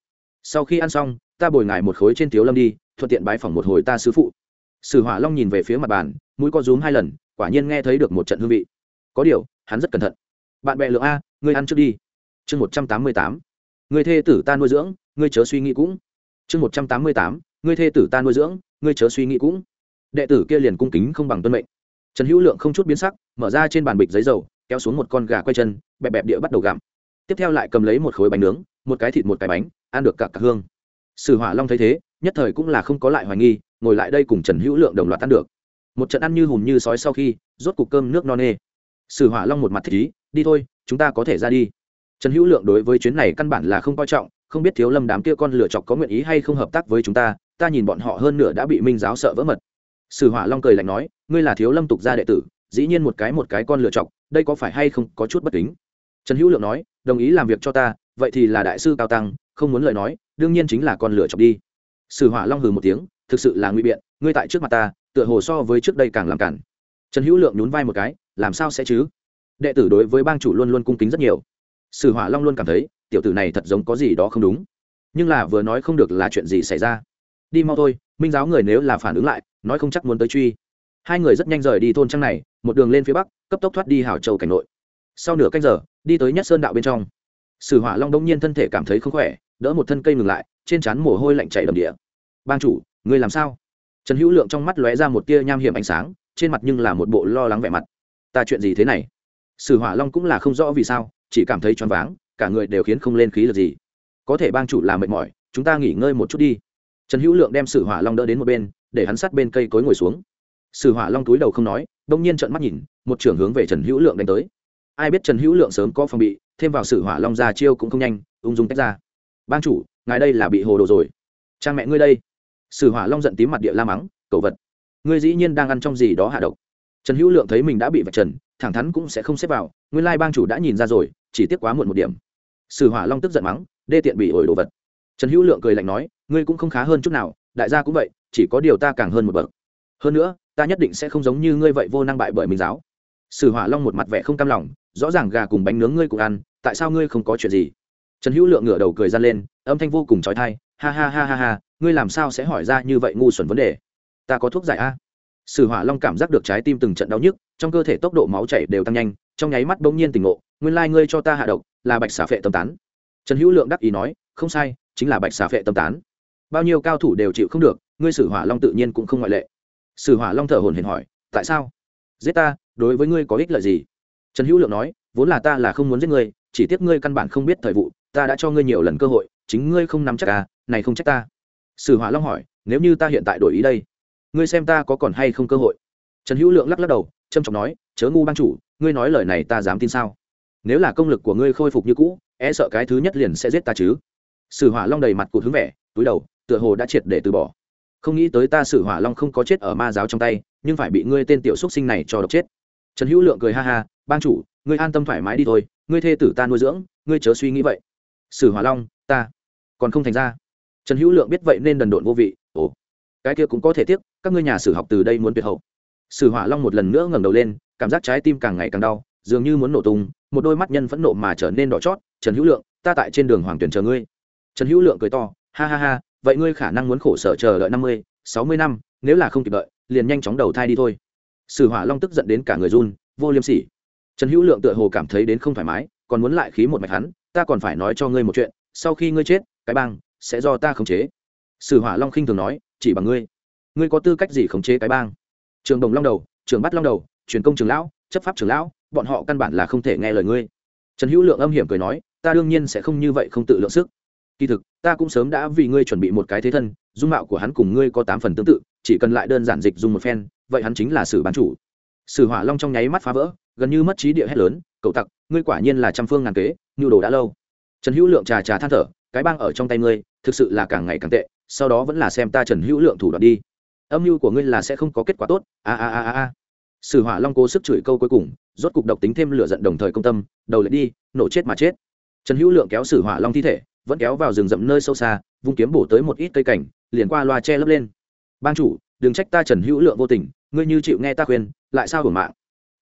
Sau khi ăn xong, ta bồi ngài một khối trên thiếu lâm đi, thuận tiện bái phỏng một hồi ta sứ phụ. Sử hỏa long nhìn về phía mặt bàn, mũi co rúm hai lần, quả nhiên nghe thấy được một trận hương vị. Có điều, hắn rất cẩn thận bạn bè lượng a, ngươi ăn trước đi. Chương một trăm tám mươi tám. Người thê tử ta nuôi dưỡng, ngươi chớ suy nghĩ cũng. Chương một trăm tám mươi tám. Ngươi thê tử ta nuôi dưỡng, ngươi chớ suy nghĩ cũng. Đệ tử kia liền cung kính không bằng tuân mệnh. Trần hữu lượng không chút biến sắc, mở ra trên bàn bịch giấy dầu, kéo xuống một con gà quay chân, bẹp bẹp địa bắt đầu gặm. Tiếp theo lại cầm lấy một khối bánh nướng, một cái thịt một cái bánh, ăn được cả cả hương. Sử hỏa long thấy thế, nhất thời cũng là không có lại hoài nghi, ngồi lại đây cùng trần hữu lượng đồng loạt ăn được. Một trận ăn như hùm như sói sau khi, rốt cục cơm nước no nê. Sử hỏa long một mặt thích ý đi thôi, chúng ta có thể ra đi. Trần hữu lượng đối với chuyến này căn bản là không coi trọng, không biết thiếu lâm đám kia con lựa chọc có nguyện ý hay không hợp tác với chúng ta ta nhìn bọn họ hơn nửa đã bị minh giáo sợ vỡ mật. Sử hỏa long cười lạnh nói, ngươi là thiếu lâm tục gia đệ tử, dĩ nhiên một cái một cái con lựa chọc, đây có phải hay không có chút bất kính? Trần hữu lượng nói, đồng ý làm việc cho ta, vậy thì là đại sư cao tăng, không muốn lời nói, đương nhiên chính là con lựa chọc đi. Sử hỏa long hừ một tiếng, thực sự là nguy biện, ngươi tại trước mặt ta, tựa hồ so với trước đây càng làm cản. Trần hữu lượng nhún vai một cái, làm sao sẽ chứ? Đệ tử đối với bang chủ luôn luôn cung kính rất nhiều. Sử hỏa long luôn cảm thấy, tiểu tử này thật giống có gì đó không đúng. Nhưng là vừa nói không được là chuyện gì xảy ra? Đi mau thôi, minh giáo người nếu là phản ứng lại, nói không chắc muốn tới truy. Hai người rất nhanh rời đi thôn trang này, một đường lên phía bắc, cấp tốc thoát đi hảo châu cảnh nội. Sau nửa canh giờ, đi tới nhất sơn đạo bên trong. Sử hỏa long đông nhiên thân thể cảm thấy không khỏe, đỡ một thân cây ngừng lại, trên trán mồ hôi lạnh chảy đầm địa. Ban chủ người làm sao? Trần hữu lượng trong mắt lóe ra một tia nham hiểm ánh sáng, trên mặt nhưng là một bộ lo lắng vẻ mặt. Ta chuyện gì thế này? Sử hỏa long cũng là không rõ vì sao, chỉ cảm thấy choáng váng, cả người đều khiến không lên khí lực gì. Có thể bang chủ là mệt mỏi, chúng ta nghỉ ngơi một chút đi. Trần hữu lượng đem sử hỏa long đỡ đến một bên, để hắn sát bên cây cối ngồi xuống. Sử hỏa long túi đầu không nói, đông nhiên trợn mắt nhìn, một trưởng hướng về trần hữu lượng đánh tới. Ai biết trần hữu lượng sớm có phòng bị, thêm vào sử hỏa long ra chiêu cũng không nhanh, ung dung tách ra. Bang chủ, ngài đây là bị hồ đồ rồi. Cha mẹ ngươi đây. Sử hỏa long giận tím mặt địa la mắng cậu vật. Ngươi dĩ nhiên đang ăn trong gì đó hạ độc trần hữu lượng thấy mình đã bị vạch trần, thẳng thắn cũng sẽ không xếp vào, nguyên lai bang chủ đã nhìn ra rồi, chỉ tiếc quá muộn một điểm. Sử hỏa long tức giận mắng, đê tiện bị ổi đồ vật. Trần hữu lượng cười lạnh nói, ngươi cũng không khá hơn chút nào, đại gia cũng vậy, chỉ có điều ta càng hơn một bậc. Hơn nữa, ta nhất định sẽ không giống như ngươi vậy vô năng bại bởi mình giáo. Sử hỏa long một mặt vẻ không cam lòng, rõ ràng gà cùng bánh nướng ngươi cũng ăn, tại sao ngươi không có chuyện gì? Trần hữu lượng ngửa đầu cười ra lên, âm thanh vô cùng trói thai ha ha ha ha ha, ngươi làm sao sẽ hỏi ra như vậy ngu xuẩn vấn đề? Ta có thuốc giải a sử hỏa long cảm giác được trái tim từng trận đau nhức, trong cơ thể tốc độ máu chảy đều tăng nhanh, trong nháy mắt bỗng nhiên tỉnh ngộ, nguyên lai ngươi cho ta hạ độc, là bạch xà phệ tâm tán. Trần hữu lượng đắc ý nói, không sai, chính là bạch xà phệ tâm tán. Bao nhiêu cao thủ đều chịu không được, ngươi sử hỏa long tự nhiên cũng không ngoại lệ. Sử hỏa long thở hồn hển hỏi, tại sao? Giết ta, đối với ngươi có ích lợi gì? Trần hữu lượng nói, vốn là ta là không muốn giết ngươi, chỉ tiếc ngươi căn bản không biết thời vụ, ta đã cho ngươi nhiều lần cơ hội, chính ngươi không nắm chắc à này không trách ta. Sử hỏa long hỏi, nếu như ta hiện tại đổi ý đây? Ngươi xem ta có còn hay không cơ hội? Trần hữu lượng lắc lắc đầu trâm trọng nói, chớ ngu ban chủ, ngươi nói lời này ta dám tin sao? Nếu là công lực của ngươi khôi phục như cũ e sợ cái thứ nhất liền sẽ giết ta chứ. Sử hỏa long đầy mặt cụt hướng vẻ, túi đầu, tựa hồ đã triệt để từ bỏ. Không nghĩ tới ta sử hỏa long không có chết ở ma giáo trong tay, nhưng phải bị ngươi tên tiểu xúc sinh này cho độc chết. Trần hữu lượng cười ha ha, ban chủ, ngươi an tâm thoải mái đi thôi, ngươi thê tử ta nuôi dưỡng, ngươi chớ suy nghĩ vậy. Sử hỏa long, ta còn không thành ra. Trần hữu lượng biết vậy nên đần độn vô vị, ồ, cái kia cũng có thể tiếc các ngươi nhà sử học từ đây muốn tuyệt hậu. Sử hỏa long một lần nữa ngẩng đầu lên, cảm giác trái tim càng ngày càng đau, dường như muốn nổ tung, một đôi mắt nhân phẫn nộ mà trở nên đỏ chót, trần hữu lượng, ta tại trên đường hoàng tuyển chờ ngươi. Trần hữu lượng cười to, ha ha ha, vậy ngươi khả năng muốn khổ sở chờ đợi năm mươi, sáu mươi năm, nếu là không kịp đợi, liền nhanh chóng đầu thai đi thôi. Sử hỏa long tức giận đến cả người run, vô liêm sỉ. Trần hữu lượng tựa hồ cảm thấy đến không thoải mái, còn muốn lại khí một mạch hắn, ta còn phải nói cho ngươi một chuyện, sau khi ngươi chết, cái bang sẽ do ta khống chế. Sử hỏa long khinh thường nói, chỉ bằng ngươi ngươi có tư cách gì khống chế cái bang? Trường đồng long đầu, trường bắt long đầu, truyền công trường lão, chấp pháp trường lão, bọn họ căn bản là không thể nghe lời ngươi. Trần hữu lượng âm hiểm cười nói, ta đương nhiên sẽ không như vậy không tự lượng sức. Kỳ thực, ta cũng sớm đã vì ngươi chuẩn bị một cái thế thân, dung mạo của hắn cùng ngươi có tám phần tương tự, chỉ cần lại đơn giản dịch dùng một phen, vậy hắn chính là sử bán chủ. Sử hỏa long trong nháy mắt phá vỡ, gần như mất trí địa hét lớn cậu tặc, ngươi quả nhiên là trăm phương ngàn kế, nhu đồ đã lâu. Trần hữu lượng trà trà than thở, cái bang ở trong tay ngươi, thực sự là càng ngày càng tệ, sau đó vẫn là xem ta trần hữu lượng thủ đoạn đi âm mưu của ngươi là sẽ không có kết quả tốt, a a a a a. Sử hỏa long cố sức chửi câu cuối cùng, rốt cục độc tính thêm lửa giận đồng thời công tâm, đầu lại đi, nổ chết mà chết. Trần hữu lượng kéo sử hỏa long thi thể, vẫn kéo vào rừng rậm nơi sâu xa, vung kiếm bổ tới một ít cây cảnh, liền qua loa che lấp lên. Ban chủ, đừng trách ta trần hữu lượng vô tình, ngươi như chịu nghe ta khuyên, lại sao hưởng mạng?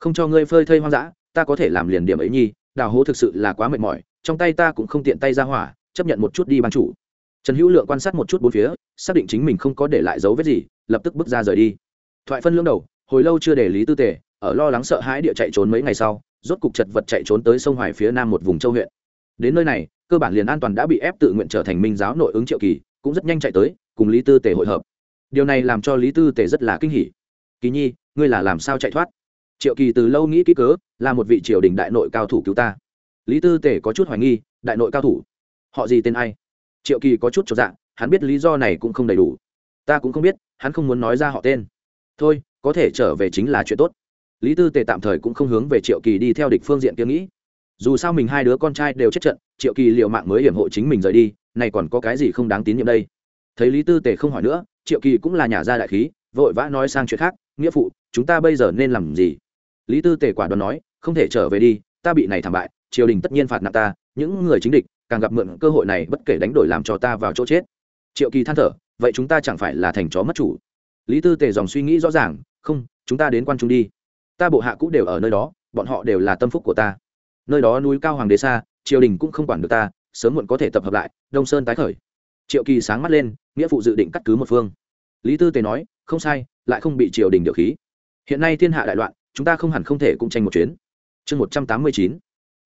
Không cho ngươi phơi thây hoang dã, ta có thể làm liền điểm ấy nhi, đào hố thực sự là quá mệt mỏi, trong tay ta cũng không tiện tay ra hỏa, chấp nhận một chút đi ban chủ trần hữu lượng quan sát một chút bốn phía, xác định chính mình không có để lại dấu vết gì, lập tức bước ra rời đi. Thoại phân lưỡng đầu, hồi lâu chưa để lý tư tề, ở lo lắng sợ hãi địa chạy trốn mấy ngày sau, rốt cục chật vật chạy trốn tới sông hoài phía nam một vùng châu huyện. Đến nơi này, cơ bản liền an toàn đã bị ép tự nguyện trở thành minh giáo nội ứng triệu kỳ, cũng rất nhanh chạy tới, cùng lý tư tề hội hợp. Điều này làm cho lý tư tề rất là kinh hỉ. Kỳ nhi, ngươi là làm sao chạy thoát? Triệu kỳ từ lâu nghĩ kỹ cớ, là một vị triều đình đại nội cao thủ cứu ta. Lý tư tề có chút hoài nghi, đại nội cao thủ? Họ gì tên ai? Triệu kỳ có chút cho dạng hắn biết lý do này cũng không đầy đủ. Ta cũng không biết, hắn không muốn nói ra họ tên. Thôi, có thể trở về chính là chuyện tốt. Lý tư tề tạm thời cũng không hướng về triệu kỳ đi theo địch phương diện kia nghĩ. Dù sao mình hai đứa con trai đều chết trận, triệu kỳ liệu mạng mới hiểm hộ chính mình rời đi, này còn có cái gì không đáng tín nhiệm đây? Thấy lý tư tề không hỏi nữa, triệu kỳ cũng là nhà gia đại khí, vội vã nói sang chuyện khác, nghĩa phụ, chúng ta bây giờ nên làm gì? Lý tư tề quả đoán nói, không thể trở về đi, ta bị này thảm bại, triều đình tất nhiên phạt nặng ta, những người chính địch càng gặp mượn cơ hội này bất kể đánh đổi làm cho ta vào chỗ chết. Triệu kỳ than thở, vậy chúng ta chẳng phải là thành chó mất chủ? Lý tư tề dòng suy nghĩ rõ ràng, không, chúng ta đến quan trung đi. Ta bộ hạ cũ đều ở nơi đó, bọn họ đều là tâm phúc của ta. Nơi đó núi cao hoàng đế xa, triều đình cũng không quản được ta, sớm muộn có thể tập hợp lại, đông sơn tái khởi. Triệu kỳ sáng mắt lên, nghĩa phụ dự định cắt cứ một phương. Lý tư tề nói, không sai, lại không bị triều đình điều khí. Hiện nay thiên hạ đại loạn, chúng ta không hẳn không thể cùng tranh một chuyến. Chương một trăm tám mươi chín,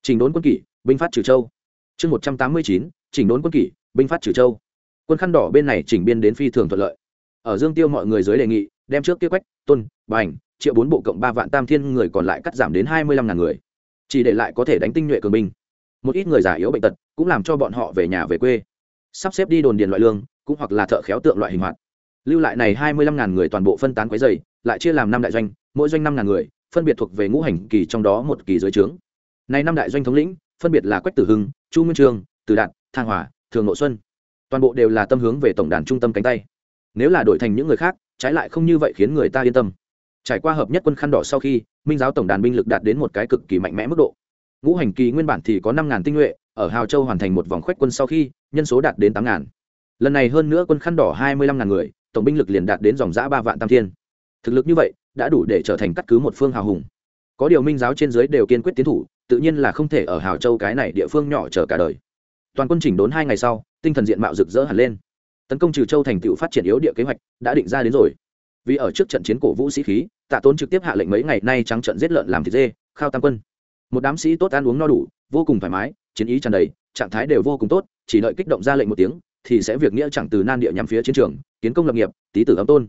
trình đốn quân kỷ, binh phát trừ châu chương một trăm tám mươi chín, chỉnh đốn quân kỷ, binh phát trừ châu. Quân khăn đỏ bên này chỉnh biên đến phi thường thuận lợi. Ở dương tiêu mọi người dưới đề nghị, đem trước kia quách, tôn, bành, triệu bốn bộ cộng ba vạn tam thiên người còn lại cắt giảm đến hai mươi lăm ngàn người. Chỉ để lại có thể đánh tinh nhuệ cường binh. Một ít người già yếu bệnh tật, cũng làm cho bọn họ về nhà về quê. Sắp xếp đi đồn điền loại lương, cũng hoặc là thợ khéo tượng loại hình hoạt. Lưu lại này hai mươi lăm ngàn người toàn bộ phân tán quấy dày lại chia làm năm đại doanh, mỗi doanh năm ngàn người, phân biệt thuộc về ngũ hành kỳ trong đó một kỳ dưới trướng. Này năm đại doanh thống lĩnh phân biệt là quách tử hưng, chu nguyên trường từ đạt thang hòa, thường nội xuân. Toàn bộ đều là tâm hướng về tổng đàn trung tâm cánh tay. Nếu là đổi thành những người khác, trái lại không như vậy khiến người ta yên tâm. Trải qua hợp nhất quân khăn đỏ sau khi, minh giáo tổng đàn binh lực đạt đến một cái cực kỳ mạnh mẽ mức độ. Ngũ hành kỳ nguyên bản thì có năm ngàn tinh nhuệ, ở hào châu hoàn thành một vòng khoách quân sau khi, nhân số đạt đến tám ngàn. Lần này hơn nữa quân khăn đỏ hai mươi lăm ngàn người, tổng binh lực liền đạt đến dòng giã ba vạn tam thiên. Thực lực như vậy, đã đủ để trở thành cắt cứ một phương hào hùng. Có điều minh giáo trên dưới đều kiên quyết tiến thủ tự nhiên là không thể ở hào châu cái này địa phương nhỏ chờ cả đời. Toàn quân chỉnh đốn hai ngày sau, tinh thần diện mạo rực rỡ hẳn lên. Tấn công trừ châu thành tựu phát triển yếu địa kế hoạch đã định ra đến rồi. Vì ở trước trận chiến cổ vũ sĩ khí, tạ tốn trực tiếp hạ lệnh mấy ngày nay trắng trận giết lợn làm thịt dê, khao tam quân. Một đám sĩ tốt ăn uống no đủ, vô cùng thoải mái, chiến ý tràn đầy, trạng thái đều vô cùng tốt, chỉ đợi kích động ra lệnh một tiếng, thì sẽ việc nghĩa chẳng từ nan địa nhằm phía chiến trường, kiến công lập nghiệp, tý tử ấm tôn.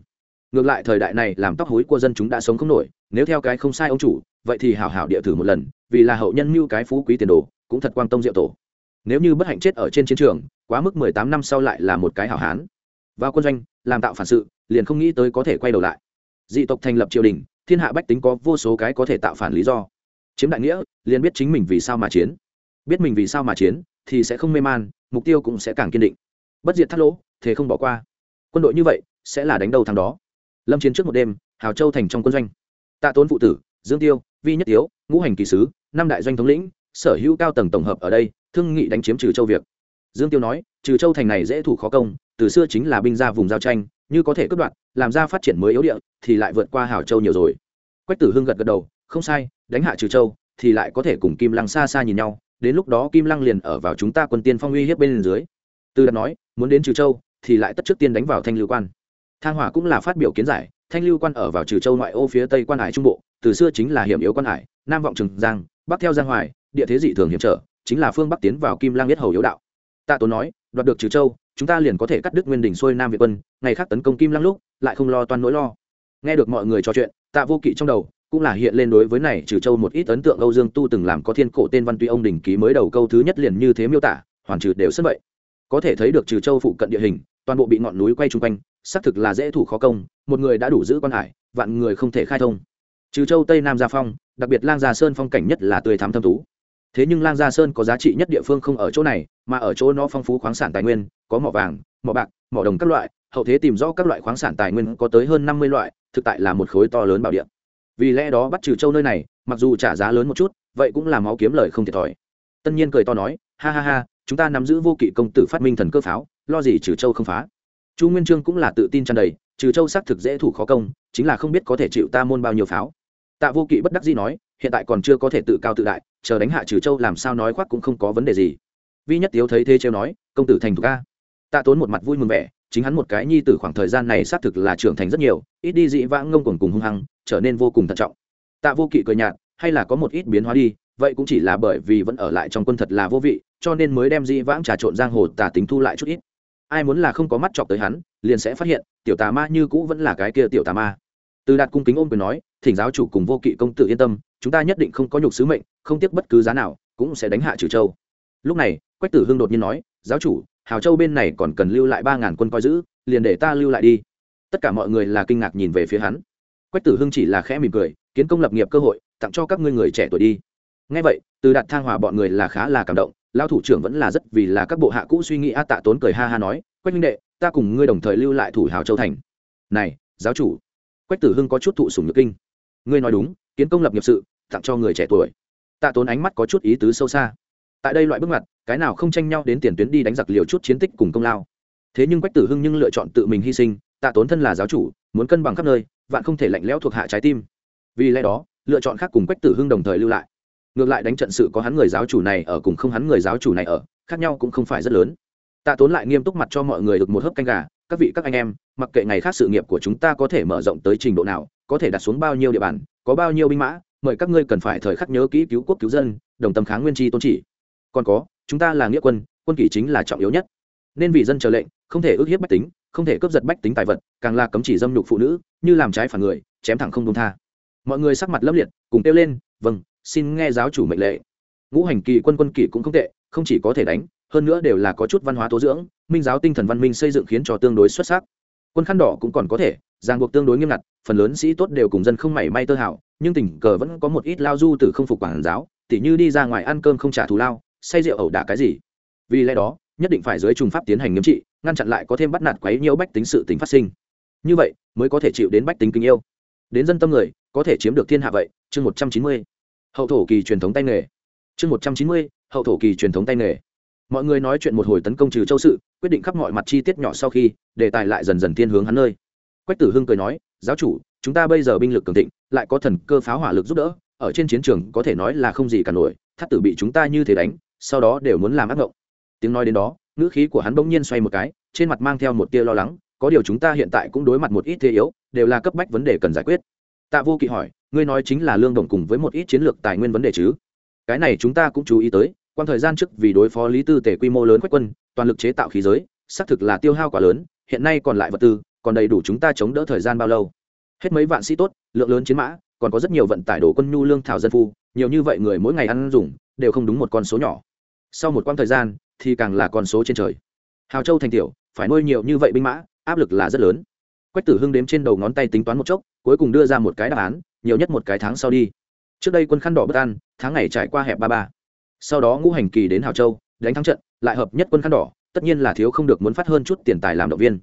Ngược lại thời đại này làm tóc hối của dân chúng đã sống không nổi, nếu theo cái không sai ông chủ vậy thì hảo hảo địa thử một lần, vì là hậu nhân mưu cái phú quý tiền đồ, cũng thật quang tông diệu tổ. Nếu như bất hạnh chết ở trên chiến trường, quá mức mười tám năm sau lại là một cái hảo hán. Vào quân doanh, làm tạo phản sự, liền không nghĩ tới có thể quay đầu lại. Dị tộc thành lập triều đình, thiên hạ bách tính có vô số cái có thể tạo phản lý do. Chiếm đại nghĩa, liền biết chính mình vì sao mà chiến. Biết mình vì sao mà chiến, thì sẽ không mê man, mục tiêu cũng sẽ càng kiên định. Bất diệt thắt lỗ, thế không bỏ qua. Quân đội như vậy, sẽ là đánh đầu thằng đó. Lâm chiến trước một đêm, hào châu thành trong quân doanh. Tạ tốn phụ tử, dương tiêu vi nhất tiếu ngũ hành kỳ sứ, năm đại doanh thống lĩnh, sở hữu cao tầng tổng hợp ở đây, thương nghị đánh chiếm trừ châu việc. Dương tiêu nói, trừ châu thành này dễ thủ khó công, từ xưa chính là binh ra vùng giao tranh, như có thể cướp đoạt, làm ra phát triển mới yếu địa, thì lại vượt qua Hảo châu nhiều rồi. Quách tử hưng gật gật đầu, không sai, đánh hạ trừ châu, thì lại có thể cùng kim lăng xa xa nhìn nhau, đến lúc đó kim lăng liền ở vào chúng ta quân tiên phong uy hiếp bên dưới. Từ đặt nói, muốn đến trừ châu, thì lại tất trước tiên đánh vào thanh lưu quan. Thang hỏa cũng là phát biểu kiến giải, thanh lưu quan ở vào trừ châu ngoại ô phía tây quan hải trung bộ từ xưa chính là hiểm yếu quan hải, nam vọng trường giang, bắc theo giang hoài, địa thế dị thường hiểm trở, chính là phương bắc tiến vào kim lang biết hầu yếu đạo. Tạ tốn nói, đoạt được trừ châu, chúng ta liền có thể cắt đứt nguyên đỉnh xuôi nam việt quân, ngày khác tấn công kim lang lúc, lại không lo toan nỗi lo. Nghe được mọi người trò chuyện, tạ vô kỵ trong đầu cũng là hiện lên đối với này trừ châu một ít ấn tượng âu dương tu từng làm có thiên cổ tên văn tuy ông đình ký mới đầu câu thứ nhất liền như thế miêu tả, hoàn trừ đều sân vậy. Có thể thấy được trừ châu phụ cận địa hình, toàn bộ bị ngọn núi quay chung quanh, xác thực là dễ thủ khó công, một người đã đủ giữ quan hải, vạn người không thể khai thông trừ châu tây nam gia phong đặc biệt lang gia sơn phong cảnh nhất là tươi thắm thâm tú thế nhưng lang gia sơn có giá trị nhất địa phương không ở chỗ này mà ở chỗ nó phong phú khoáng sản tài nguyên có mỏ vàng mỏ bạc mỏ đồng các loại hậu thế tìm rõ các loại khoáng sản tài nguyên có tới hơn năm mươi loại thực tại là một khối to lớn bảo địa vì lẽ đó bắt trừ châu nơi này mặc dù trả giá lớn một chút vậy cũng là máu kiếm lời không thiệt thòi tân nhiên cười to nói ha ha ha chúng ta nắm giữ vô kỵ công tử phát minh thần cơ pháo lo gì trừ châu không phá chu nguyên trương cũng là tự tin tràn đầy trừ châu xác thực dễ thủ khó công chính là không biết có thể chịu ta môn bao nhiêu pháo tạ vô kỵ bất đắc dĩ nói, hiện tại còn chưa có thể tự cao tự đại, chờ đánh hạ trừ châu làm sao nói khoác cũng không có vấn đề gì. Vi nhất tiếu thấy thế trêu nói, công tử thành thục ca tạ tốn một mặt vui mừng vẻ, chính hắn một cái nhi từ khoảng thời gian này xác thực là trưởng thành rất nhiều, ít đi dị vãng ngông cuồng cùng hung hăng, trở nên vô cùng thận trọng. Tạ vô kỵ cười nhạt, hay là có một ít biến hóa đi, vậy cũng chỉ là bởi vì vẫn ở lại trong quân thật là vô vị, cho nên mới đem dị vãng trà trộn giang hồ tà tính thu lại chút ít. Ai muốn là không có mắt chọc tới hắn, liền sẽ phát hiện, tiểu tà ma như cũ vẫn là cái kia tiểu tà ma từ đạt cung kính ôm quyền nói, thỉnh giáo chủ cùng vô kỵ công tử yên tâm, chúng ta nhất định không có nhục sứ mệnh, không tiếc bất cứ giá nào, cũng sẽ đánh hạ trừ châu. Lúc này, quách tử hưng đột nhiên nói, giáo chủ, hào châu bên này còn cần lưu lại ba ngàn quân coi giữ, liền để ta lưu lại đi. Tất cả mọi người là kinh ngạc nhìn về phía hắn. Quách tử hưng chỉ là khẽ mỉm cười, kiến công lập nghiệp cơ hội, tặng cho các ngươi người trẻ tuổi đi. Ngay vậy, từ đạt thang hòa bọn người là khá là cảm động lao thủ trưởng vẫn là rất vì là các bộ hạ cũ suy nghĩ a tạ tốn cười ha ha nói, quách minh đệ, ta cùng ngươi đồng thời lưu lại thủ hào châu thành. Này, giáo chủ quách tử hưng có chút thụ sùng nhược kinh. Ngươi nói đúng, kiến công lập nghiệp sự, tặng cho người trẻ tuổi. Tạ tốn ánh mắt có chút ý tứ sâu xa. Tại đây loại bước ngoặt, cái nào không tranh nhau đến tiền tuyến đi đánh giặc liều chút chiến tích cùng công lao. Thế nhưng quách tử hưng nhưng lựa chọn tự mình hy sinh, tạ tốn thân là giáo chủ, muốn cân bằng khắp nơi, vạn không thể lạnh lẽo thuộc hạ trái tim. Vì lẽ đó, lựa chọn khác cùng quách tử hưng đồng thời lưu lại. Ngược lại đánh trận sự có hắn người giáo chủ này ở cùng không hắn người giáo chủ này ở, khác nhau cũng không phải rất lớn. Tạ tốn lại nghiêm túc mặt cho mọi người được một hớp canh gà các vị các anh em, mặc kệ ngày khác sự nghiệp của chúng ta có thể mở rộng tới trình độ nào, có thể đặt xuống bao nhiêu địa bàn, có bao nhiêu binh mã, mời các ngươi cần phải thời khắc nhớ kỹ cứu quốc cứu dân, đồng tâm kháng nguyên tri tôn chỉ. Còn có, chúng ta là nghĩa quân quân kỷ chính là trọng yếu nhất. Nên vì dân chờ lệnh, không thể ước hiếp bách tính, không thể cướp giật bách tính tài vật, càng là cấm chỉ dâm nhục phụ nữ, như làm trái phản người, chém thẳng không đông tha. Mọi người sắc mặt lâm liệt, cùng kêu lên vâng xin nghe giáo chủ mệnh lệ. Ngũ hành kỳ quân quân kỷ cũng không tệ, không chỉ có thể đánh hơn nữa đều là có chút văn hóa tố dưỡng, minh giáo tinh thần văn minh xây dựng khiến cho tương đối xuất sắc. Quân khăn đỏ cũng còn có thể ràng buộc tương đối nghiêm ngặt, phần lớn sĩ tốt đều cùng dân không mảy may tơ hảo nhưng tình cờ vẫn có một ít lao du từ không phục quản giáo, tỉ như đi ra ngoài ăn cơm không trả thù lao, say rượu ẩu đả cái gì. Vì lẽ đó, nhất định phải dưới trùng pháp tiến hành nghiêm trị, ngăn chặn lại có thêm bắt nạt quấy nhiễu bách tính sự tính phát sinh. Như vậy, mới có thể chịu đến bách tính kính yêu. Đến dân tâm người, có thể chiếm được thiên hạ vậy, chương một trăm chín mươi. Hậu thổ kỳ truyền thống tay nghề. Chương một trăm chín mươi, hậu thổ kỳ truyền thống tay nghề mọi người nói chuyện một hồi tấn công trừ châu sự, quyết định khắp mọi mặt chi tiết nhỏ sau khi, đề tài lại dần dần thiên hướng hắn nơi. Quách tử hưng cười nói, giáo chủ, chúng ta bây giờ binh lực cường thịnh, lại có thần cơ pháo hỏa lực giúp đỡ, ở trên chiến trường có thể nói là không gì cả nổi, thắt tử bị chúng ta như thế đánh, sau đó đều muốn làm ác ngộng. Tiếng nói đến đó, ngữ khí của hắn bỗng nhiên xoay một cái, trên mặt mang theo một tia lo lắng, có điều chúng ta hiện tại cũng đối mặt một ít thế yếu, đều là cấp bách vấn đề cần giải quyết. Tạ vô kỵ hỏi, ngươi nói chính là lương đồng cùng với một ít chiến lược tài nguyên vấn đề chứ? Cái này chúng ta cũng chú ý tới quan thời gian trước vì đối phó lý tư tể quy mô lớn quách quân, toàn lực chế tạo khí giới, xác thực là tiêu hao quá lớn, hiện nay còn lại vật tư, còn đầy đủ chúng ta chống đỡ thời gian bao lâu. Hết mấy vạn sĩ tốt, lượng lớn chiến mã, còn có rất nhiều vận tải đổ quân nhu lương thảo dân phu, nhiều như vậy người mỗi ngày ăn dùng, đều không đúng một con số nhỏ. Sau một quãng thời gian, thì càng là con số trên trời. Hào châu thành tiểu, phải nuôi nhiều như vậy binh mã, áp lực là rất lớn. Quách tử hưng đếm trên đầu ngón tay tính toán một chốc, cuối cùng đưa ra một cái đáp án, nhiều nhất một cái tháng sau đi. Trước đây quân khăn đỏ bất an, tháng ngày trải qua hẹp ba ba sau đó ngũ hành kỳ đến hào châu, đánh thắng trận, lại hợp nhất quân khăn đỏ, tất nhiên là thiếu không được muốn phát hơn chút tiền tài làm động viên.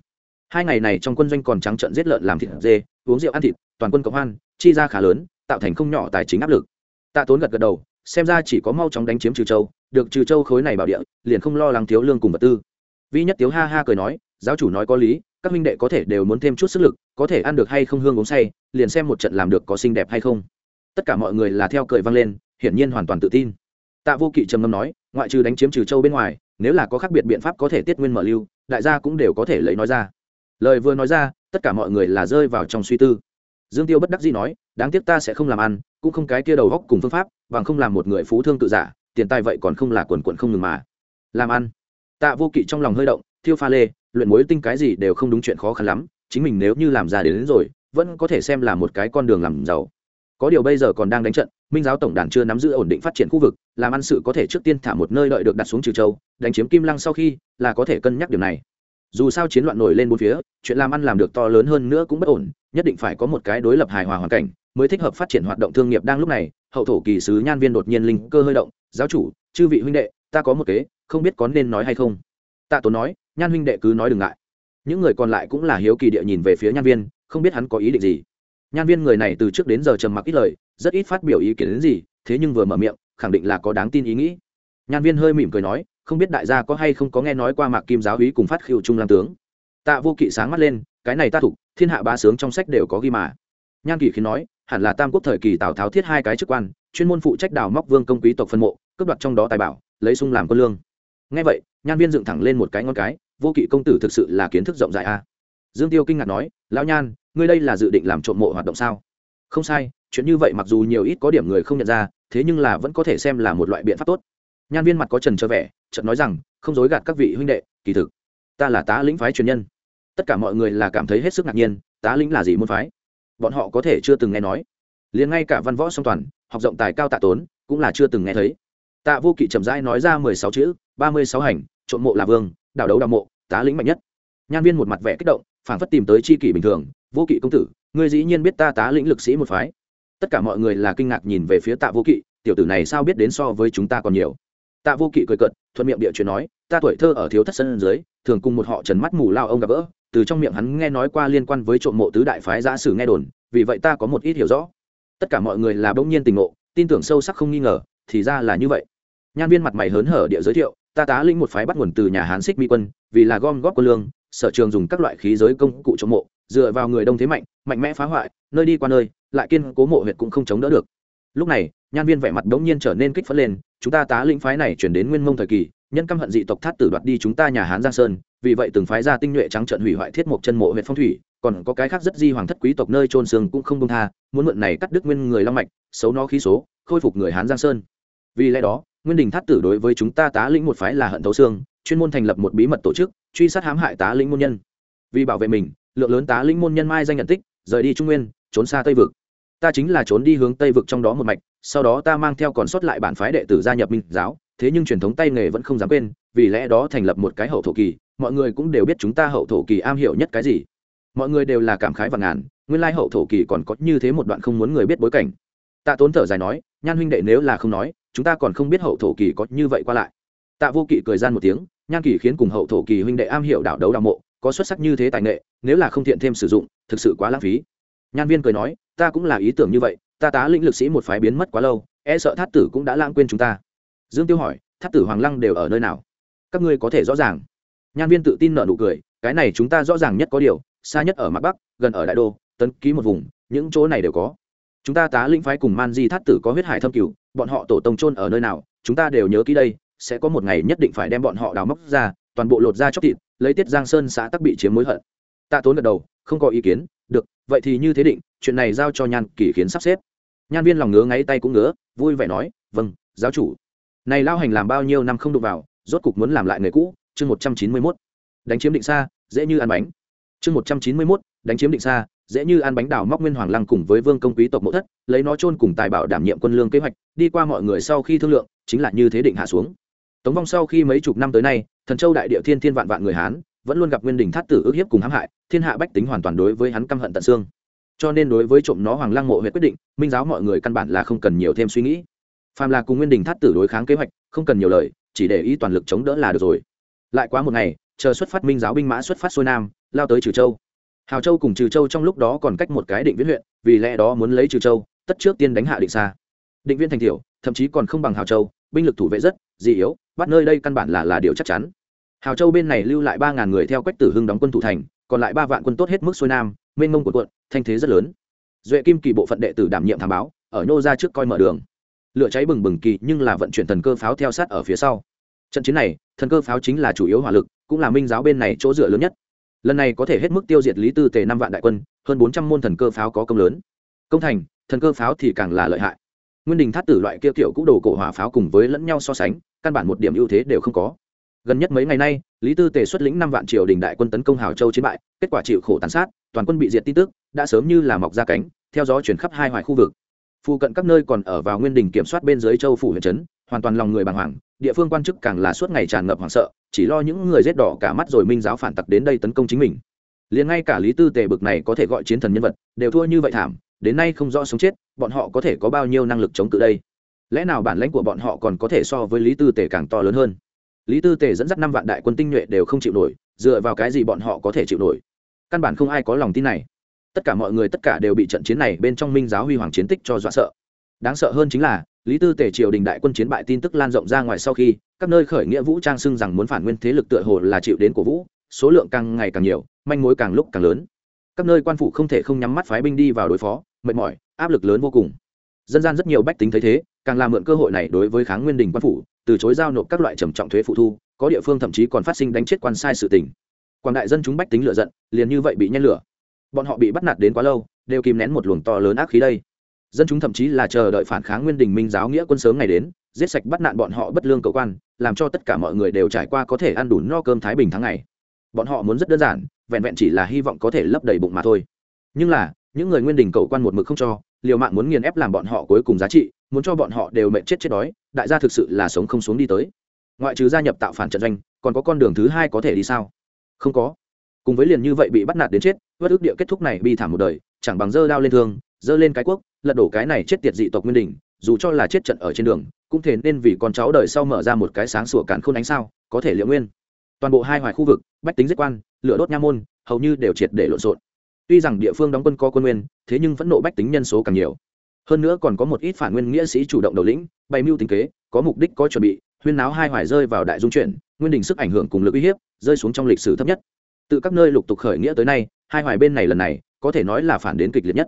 Hai ngày này trong quân doanh còn trắng trận giết lợn làm thịt dê, uống rượu ăn thịt, toàn quân cộng hoan, chi ra khá lớn, tạo thành không nhỏ tài chính áp lực. Tạ tốn gật gật đầu, xem ra chỉ có mau chóng đánh chiếm trừ châu, được trừ châu khối này bảo địa, liền không lo lắng thiếu lương cùng vật tư. Vi nhất tiếu ha ha cười nói, giáo chủ nói có lý, các minh đệ có thể đều muốn thêm chút sức lực, có thể ăn được hay không hương uống say, liền xem một trận làm được có xinh đẹp hay không. Tất cả mọi người là theo cười vang lên, hiển nhiên hoàn toàn tự tin tạ vô kỵ trầm ngâm nói ngoại trừ đánh chiếm trừ châu bên ngoài nếu là có khác biệt biện pháp có thể tiết nguyên mở lưu đại gia cũng đều có thể lấy nói ra. Lời vừa nói ra tất cả mọi người là rơi vào trong suy tư. Dương tiêu bất đắc dĩ nói đáng tiếc ta sẽ không làm ăn cũng không cái kia đầu góc cùng phương pháp bằng không làm một người phú thương tự giả tiền tài vậy còn không là quần quận không ngừng mà. Làm ăn. Tạ vô kỵ trong lòng hơi động thiêu pha lê luyện mối tinh cái gì đều không đúng chuyện khó khăn lắm chính mình nếu như làm ra đến, đến rồi vẫn có thể xem là một cái con đường làm giàu có điều bây giờ còn đang đánh trận, minh giáo tổng đàn chưa nắm giữ ổn định phát triển khu vực, làm ăn sự có thể trước tiên thả một nơi đợi được đặt xuống trừ châu, đánh chiếm kim lăng sau khi, là có thể cân nhắc điều này. Dù sao chiến loạn nổi lên bốn phía, chuyện làm ăn làm được to lớn hơn nữa cũng bất ổn, nhất định phải có một cái đối lập hài hòa hoàn cảnh, mới thích hợp phát triển hoạt động thương nghiệp đang lúc này, hậu thổ kỳ sứ nhan viên đột nhiên linh cơ hơi động, giáo chủ, chư vị huynh đệ, ta có một kế, không biết có nên nói hay không? Tạ tốn nói, nhan huynh đệ cứ nói đừng ngại. Những người còn lại cũng là hiếu kỳ địa nhìn về phía nhan viên, không biết hắn có ý định gì nhan viên người này từ trước đến giờ trầm mặc ít lời, rất ít phát biểu ý kiến đến gì, thế nhưng vừa mở miệng, khẳng định là có đáng tin ý nghĩ. Nhan viên hơi mỉm cười nói, không biết đại gia có hay không có nghe nói qua mạc kim giáo hí cùng phát khiêu trung lang tướng. Tạ vô kỵ sáng mắt lên, cái này ta thục thiên hạ ba sướng trong sách đều có ghi mà. Nhan kỳ khiến nói, hẳn là tam quốc thời kỳ tào tháo thiết hai cái chức quan, chuyên môn phụ trách đào móc vương công quý tộc phân mộ, cướp đoạt trong đó tài bảo, lấy sung làm quân lương. Ngay vậy, nhan viên dựng thẳng lên một cái ngon cái, vô kỵ công tử thực sự là kiến thức rộng rãi a dương tiêu kinh ngạc nói, lão nhan, ngươi đây là dự định làm trộm mộ hoạt động sao? Không sai, chuyện như vậy mặc dù nhiều ít có điểm người không nhận ra, thế nhưng là vẫn có thể xem là một loại biện pháp tốt. Nhan viên mặt có trần cho vẻ, chợt nói rằng, không dối gạt các vị huynh đệ, kỳ thực, ta là tá lĩnh phái truyền nhân. Tất cả mọi người là cảm thấy hết sức ngạc nhiên, tá lĩnh là gì môn phái? Bọn họ có thể chưa từng nghe nói. Liền ngay cả văn võ song toàn, học rộng tài cao tạ tốn, cũng là chưa từng nghe thấy. Tạ vô kỵ chậm rãi nói ra mười sáu chữ, ba mươi sáu hành, trộm mộ là vương đảo đấu đào mộ, tá lĩnh mạnh nhất nhan viên một mặt vẻ kích động, phảng phất tìm tới c h i kỷ bình thường, vô kỵ công tử, ngươi dĩ nhiên biết ta tá lĩnh lực sĩ một phái. Tất cả mọi người là kinh ngạc nhìn về phía tạ vô kỵ, tiểu tử này sao biết đến so với chúng ta còn nhiều? Tạ vô kỵ cười cợt, thuận miệng địa chuyện nói, ta tuổi thơ ở thiếu thất sân dưới, thường cùng một họ trần mắt mù lao ông gặp gỡ, từ trong miệng hắn nghe nói qua liên quan với trộm mộ tứ đại phái giã sử nghe đồn, vì vậy ta có một ít hiểu rõ. Tất cả mọi người là bỗng nhiên tình ngộ, tin tưởng sâu sắc không nghi ngờ, thì ra là như vậy. Nhan viên mặt mày hớn hở địa giới thiệu, ta tá lĩnh một phái bắt nguồn từ nhà hán xích mỹ quân, vì là gom góp quân lương sở trường dùng các loại khí giới công cụ trộm mộ, dựa vào người đông thế mạnh mạnh mẽ phá hoại, nơi đi qua nơi, lại kiên cố mộ huyệt cũng không chống đỡ được. Lúc này, nhan viên vẻ mặt đống nhiên trở nên kích phấn lên, chúng ta tá lĩnh phái này chuyển đến nguyên mông thời kỳ, nhân căm hận dị tộc thát tử đoạt đi chúng ta nhà hán giang sơn, vì vậy từng phái ra tinh nhuệ trắng trận hủy hoại thiết mộc chân mộ huyện phong thủy, còn có cái khác rất di hoàng thất quý tộc nơi trôn xương cũng không công tha, muốn mượn này cắt đứt nguyên người long mạch, xấu nó khí số, khôi phục người hán giang sơn. Vì lẽ đó, nguyên đình thát tử đối với chúng ta tá lĩnh một phái là hận thấu xương, chuyên môn thành lập một bí mật tổ chức truy sát hãm hại tá lĩnh môn nhân. Vì bảo vệ mình, lượng lớn tá lĩnh môn nhân mai danh nhận tích, rời đi trung nguyên, trốn xa tây vực. Ta chính là trốn đi hướng tây vực trong đó một mạch, sau đó ta mang theo còn sót lại bản phái đệ tử gia nhập minh giáo, thế nhưng truyền thống tay nghề vẫn không dám quên, vì lẽ đó thành lập một cái hậu thổ kỳ, mọi người cũng đều biết chúng ta hậu thổ kỳ am hiểu nhất cái gì. Mọi người đều là cảm khái và ngàn, nguyên lai hậu thổ kỳ còn có như thế một đoạn không muốn người biết bối cảnh. Tạ tốn thở dài nói, nhan huynh đệ nếu là không nói, chúng ta còn không biết hậu thổ kỳ có như vậy qua lại. Tạ vô kỵ cười gian một tiếng nhan kỳ khiến cùng hậu thổ kỳ huynh đệ am hiểu đảo đấu đào mộ, có xuất sắc như thế tài nghệ, nếu là không thiện thêm sử dụng, thực sự quá lãng phí. Nhan viên cười nói, ta cũng là ý tưởng như vậy, ta tá lĩnh lực sĩ một phái biến mất quá lâu e sợ thát tử cũng đã lãng quên chúng ta. Dương tiêu hỏi, thát tử hoàng lăng đều ở nơi nào? Các ngươi có thể rõ ràng. Nhan viên tự tin nở nụ cười, cái này chúng ta rõ ràng nhất có điều, xa nhất ở mặt bắc, gần ở đại đô, tấn ký một vùng, những chỗ này đều có. Chúng ta tá lĩnh phái cùng man di thát tử có huyết hải thâm cửu, bọn họ tổ tông trôn ở nơi nào, chúng ta đều nhớ kỹ đây sẽ có một ngày nhất định phải đem bọn họ đào móc ra, toàn bộ lột ra chóc thịt, lấy tiết giang sơn xã tắc bị chiếm mối hận. Tạ tốn gật đầu, không có ý kiến, được, vậy thì như thế định, chuyện này giao cho nhan Kỷ khiến sắp xếp. Nhan viên lòng ngứa ngáy tay cũng ngứa, vui vẻ nói vâng giáo chủ. Này lao hành làm bao nhiêu năm không đụng vào, rốt cục muốn làm lại người cũ. Chương một trăm chín mươi mốt. Đánh chiếm định xa, dễ như ăn bánh. Chương một trăm chín mươi mốt. Đánh chiếm định xa, dễ như ăn bánh đảo móc nguyên hoàng lăng cùng với vương công quý tộc mộ thất, lấy nó chôn cùng tài bảo đảm nhiệm quân lương kế hoạch, đi qua mọi người sau khi thương lượng, chính là như thế định hạ xuống tống vong sau khi mấy chục năm tới nay, thần châu đại địa thiên thiên vạn vạn người hán, vẫn luôn gặp nguyên đình thát tử ước hiếp cùng hãm hại, thiên hạ bách tính hoàn toàn đối với hắn căm hận tận xương. Cho nên đối với trộm nó hoàng lăng mộ huyện quyết định, minh giáo mọi người căn bản là không cần nhiều thêm suy nghĩ. Phàm là cùng nguyên đình thát tử đối kháng kế hoạch, không cần nhiều lời, chỉ để ý toàn lực chống đỡ là được rồi. Lại quá một ngày, chờ xuất phát minh giáo binh mã xuất phát xuôi nam, lao tới trừ châu. Hào châu cùng trừ châu trong lúc đó còn cách một cái định viễn huyện, vì lẽ đó muốn lấy trừ châu, tất trước tiên đánh hạ định xa định viên thành tiểu, thậm chí còn không bằng hào châu binh lực thủ vệ rất dị yếu, bắt nơi đây căn bản là là điều chắc chắn. Hào châu bên này lưu lại ba ngàn người theo quách tử hưng đóng quân thủ thành, còn lại ba vạn quân tốt hết mức xuôi nam, mênh mông của quận, thanh thế rất lớn. Duệ kim kỳ bộ phận đệ tử đảm nhiệm thám báo, ở nhô ra trước coi mở đường. Lửa cháy bừng bừng kỳ, nhưng là vận chuyển thần cơ pháo theo sát ở phía sau. Trận chiến này, thần cơ pháo chính là chủ yếu hỏa lực, cũng là minh giáo bên này chỗ dựa lớn nhất. Lần này có thể hết mức tiêu diệt lý tư tề năm vạn đại quân, hơn bốn trăm môn thần cơ pháo có công lớn. Công thành, thần cơ pháo thì càng là lợi hại nguyên đình thát tử loại kia kiểu cũ đồ cổ hỏa pháo cùng với lẫn nhau so sánh, căn bản một điểm ưu thế đều không có. Gần nhất mấy ngày nay, lý tư tề xuất lĩnh năm vạn triều đình đại quân tấn công hào châu chiến bại, kết quả chịu khổ tàn sát, toàn quân bị diệt tin tức, đã sớm như là mọc ra cánh, theo gió chuyển khắp hai hoài khu vực. Phụ cận các nơi còn ở vào nguyên đình kiểm soát bên dưới châu phủ huyện trấn, hoàn toàn lòng người bàng hoàng, địa phương quan chức càng là suốt ngày tràn ngập hoảng sợ, chỉ lo những người rét đỏ cả mắt rồi minh giáo phản tặc đến đây tấn công chính mình. Liền ngay cả lý tư tề bực này có thể gọi chiến thần nhân vật, đều thua như vậy thảm đến nay không rõ sống chết, bọn họ có thể có bao nhiêu năng lực chống cự đây? Lẽ nào bản lãnh của bọn họ còn có thể so với lý tư tề càng to lớn hơn? Lý tư tề dẫn dắt năm vạn đại quân tinh nhuệ đều không chịu nổi, dựa vào cái gì bọn họ có thể chịu nổi? Căn bản không ai có lòng tin này. Tất cả mọi người tất cả đều bị trận chiến này bên trong minh giáo huy hoàng chiến tích cho dọa sợ. Đáng sợ hơn chính là, lý tư tề triều đình đại quân chiến bại tin tức lan rộng ra ngoài sau khi, các nơi khởi nghĩa vũ trang xưng rằng muốn phản nguyên thế lực tựa hồ là chịu đến cổ vũ, số lượng càng ngày càng nhiều, manh mối càng lúc càng lớn. Các nơi quan phủ không thể không nhắm mắt phái binh đi vào đối phó mệt mỏi, áp lực lớn vô cùng. Dân gian rất nhiều bách tính thấy thế, càng làm mượn cơ hội này đối với kháng nguyên đình quan phủ, từ chối giao nộp các loại trầm trọng thuế phụ thu, có địa phương thậm chí còn phát sinh đánh chết quan sai sự tình. Quảng đại dân chúng bách tính lựa giận, liền như vậy bị nhen lửa. Bọn họ bị bắt nạt đến quá lâu, đều kìm nén một luồng to lớn ác khí đây. Dân chúng thậm chí là chờ đợi phản kháng nguyên đình minh giáo nghĩa quân sớm ngày đến, giết sạch bắt nạn bọn họ bất lương cầu quan, làm cho tất cả mọi người đều trải qua có thể ăn đủ no cơm thái bình tháng ngày. Bọn họ muốn rất đơn giản, vẹn vẹn chỉ là hy vọng có thể lấp đầy bụng mà thôi. Nhưng là những người nguyên đình cầu quan một mực không cho, liều mạng muốn nghiền ép làm bọn họ cuối cùng giá trị, muốn cho bọn họ đều mệnh chết chết đói, đại gia thực sự là sống không xuống đi tới. Ngoại trừ gia nhập tạo phản trận doanh, còn có con đường thứ hai có thể đi sao? Không có. Cùng với liền như vậy bị bắt nạt đến chết vất ước địa kết thúc này bi thảm một đời, chẳng bằng dơ đao lên thương, dơ lên cái quốc, lật đổ cái này chết tiệt dị tộc nguyên đình dù cho là chết trận ở trên đường, cũng thể nên vì con cháu đời sau mở ra một cái sáng sủa cản khôn ánh sao, có thể liệu nguyên. Toàn bộ hai hoài khu vực, bách tính giết quan, lửa đốt nha môn, hầu như đều triệt để lộn xộn tuy rằng địa phương đóng quân có quân nguyên, thế nhưng phẫn nộ bách tính nhân số càng nhiều. Hơn nữa còn có một ít phản nguyên nghĩa sĩ chủ động đầu lĩnh, bày mưu tính kế, có mục đích, có chuẩn bị, huyên náo hai hoài rơi vào đại dung chuyển nguyên đình sức ảnh hưởng cùng lực uy hiếp, rơi xuống trong lịch sử thấp nhất. Từ các nơi lục tục khởi nghĩa tới nay, hai hoài bên này lần này, có thể nói là phản đến kịch liệt nhất.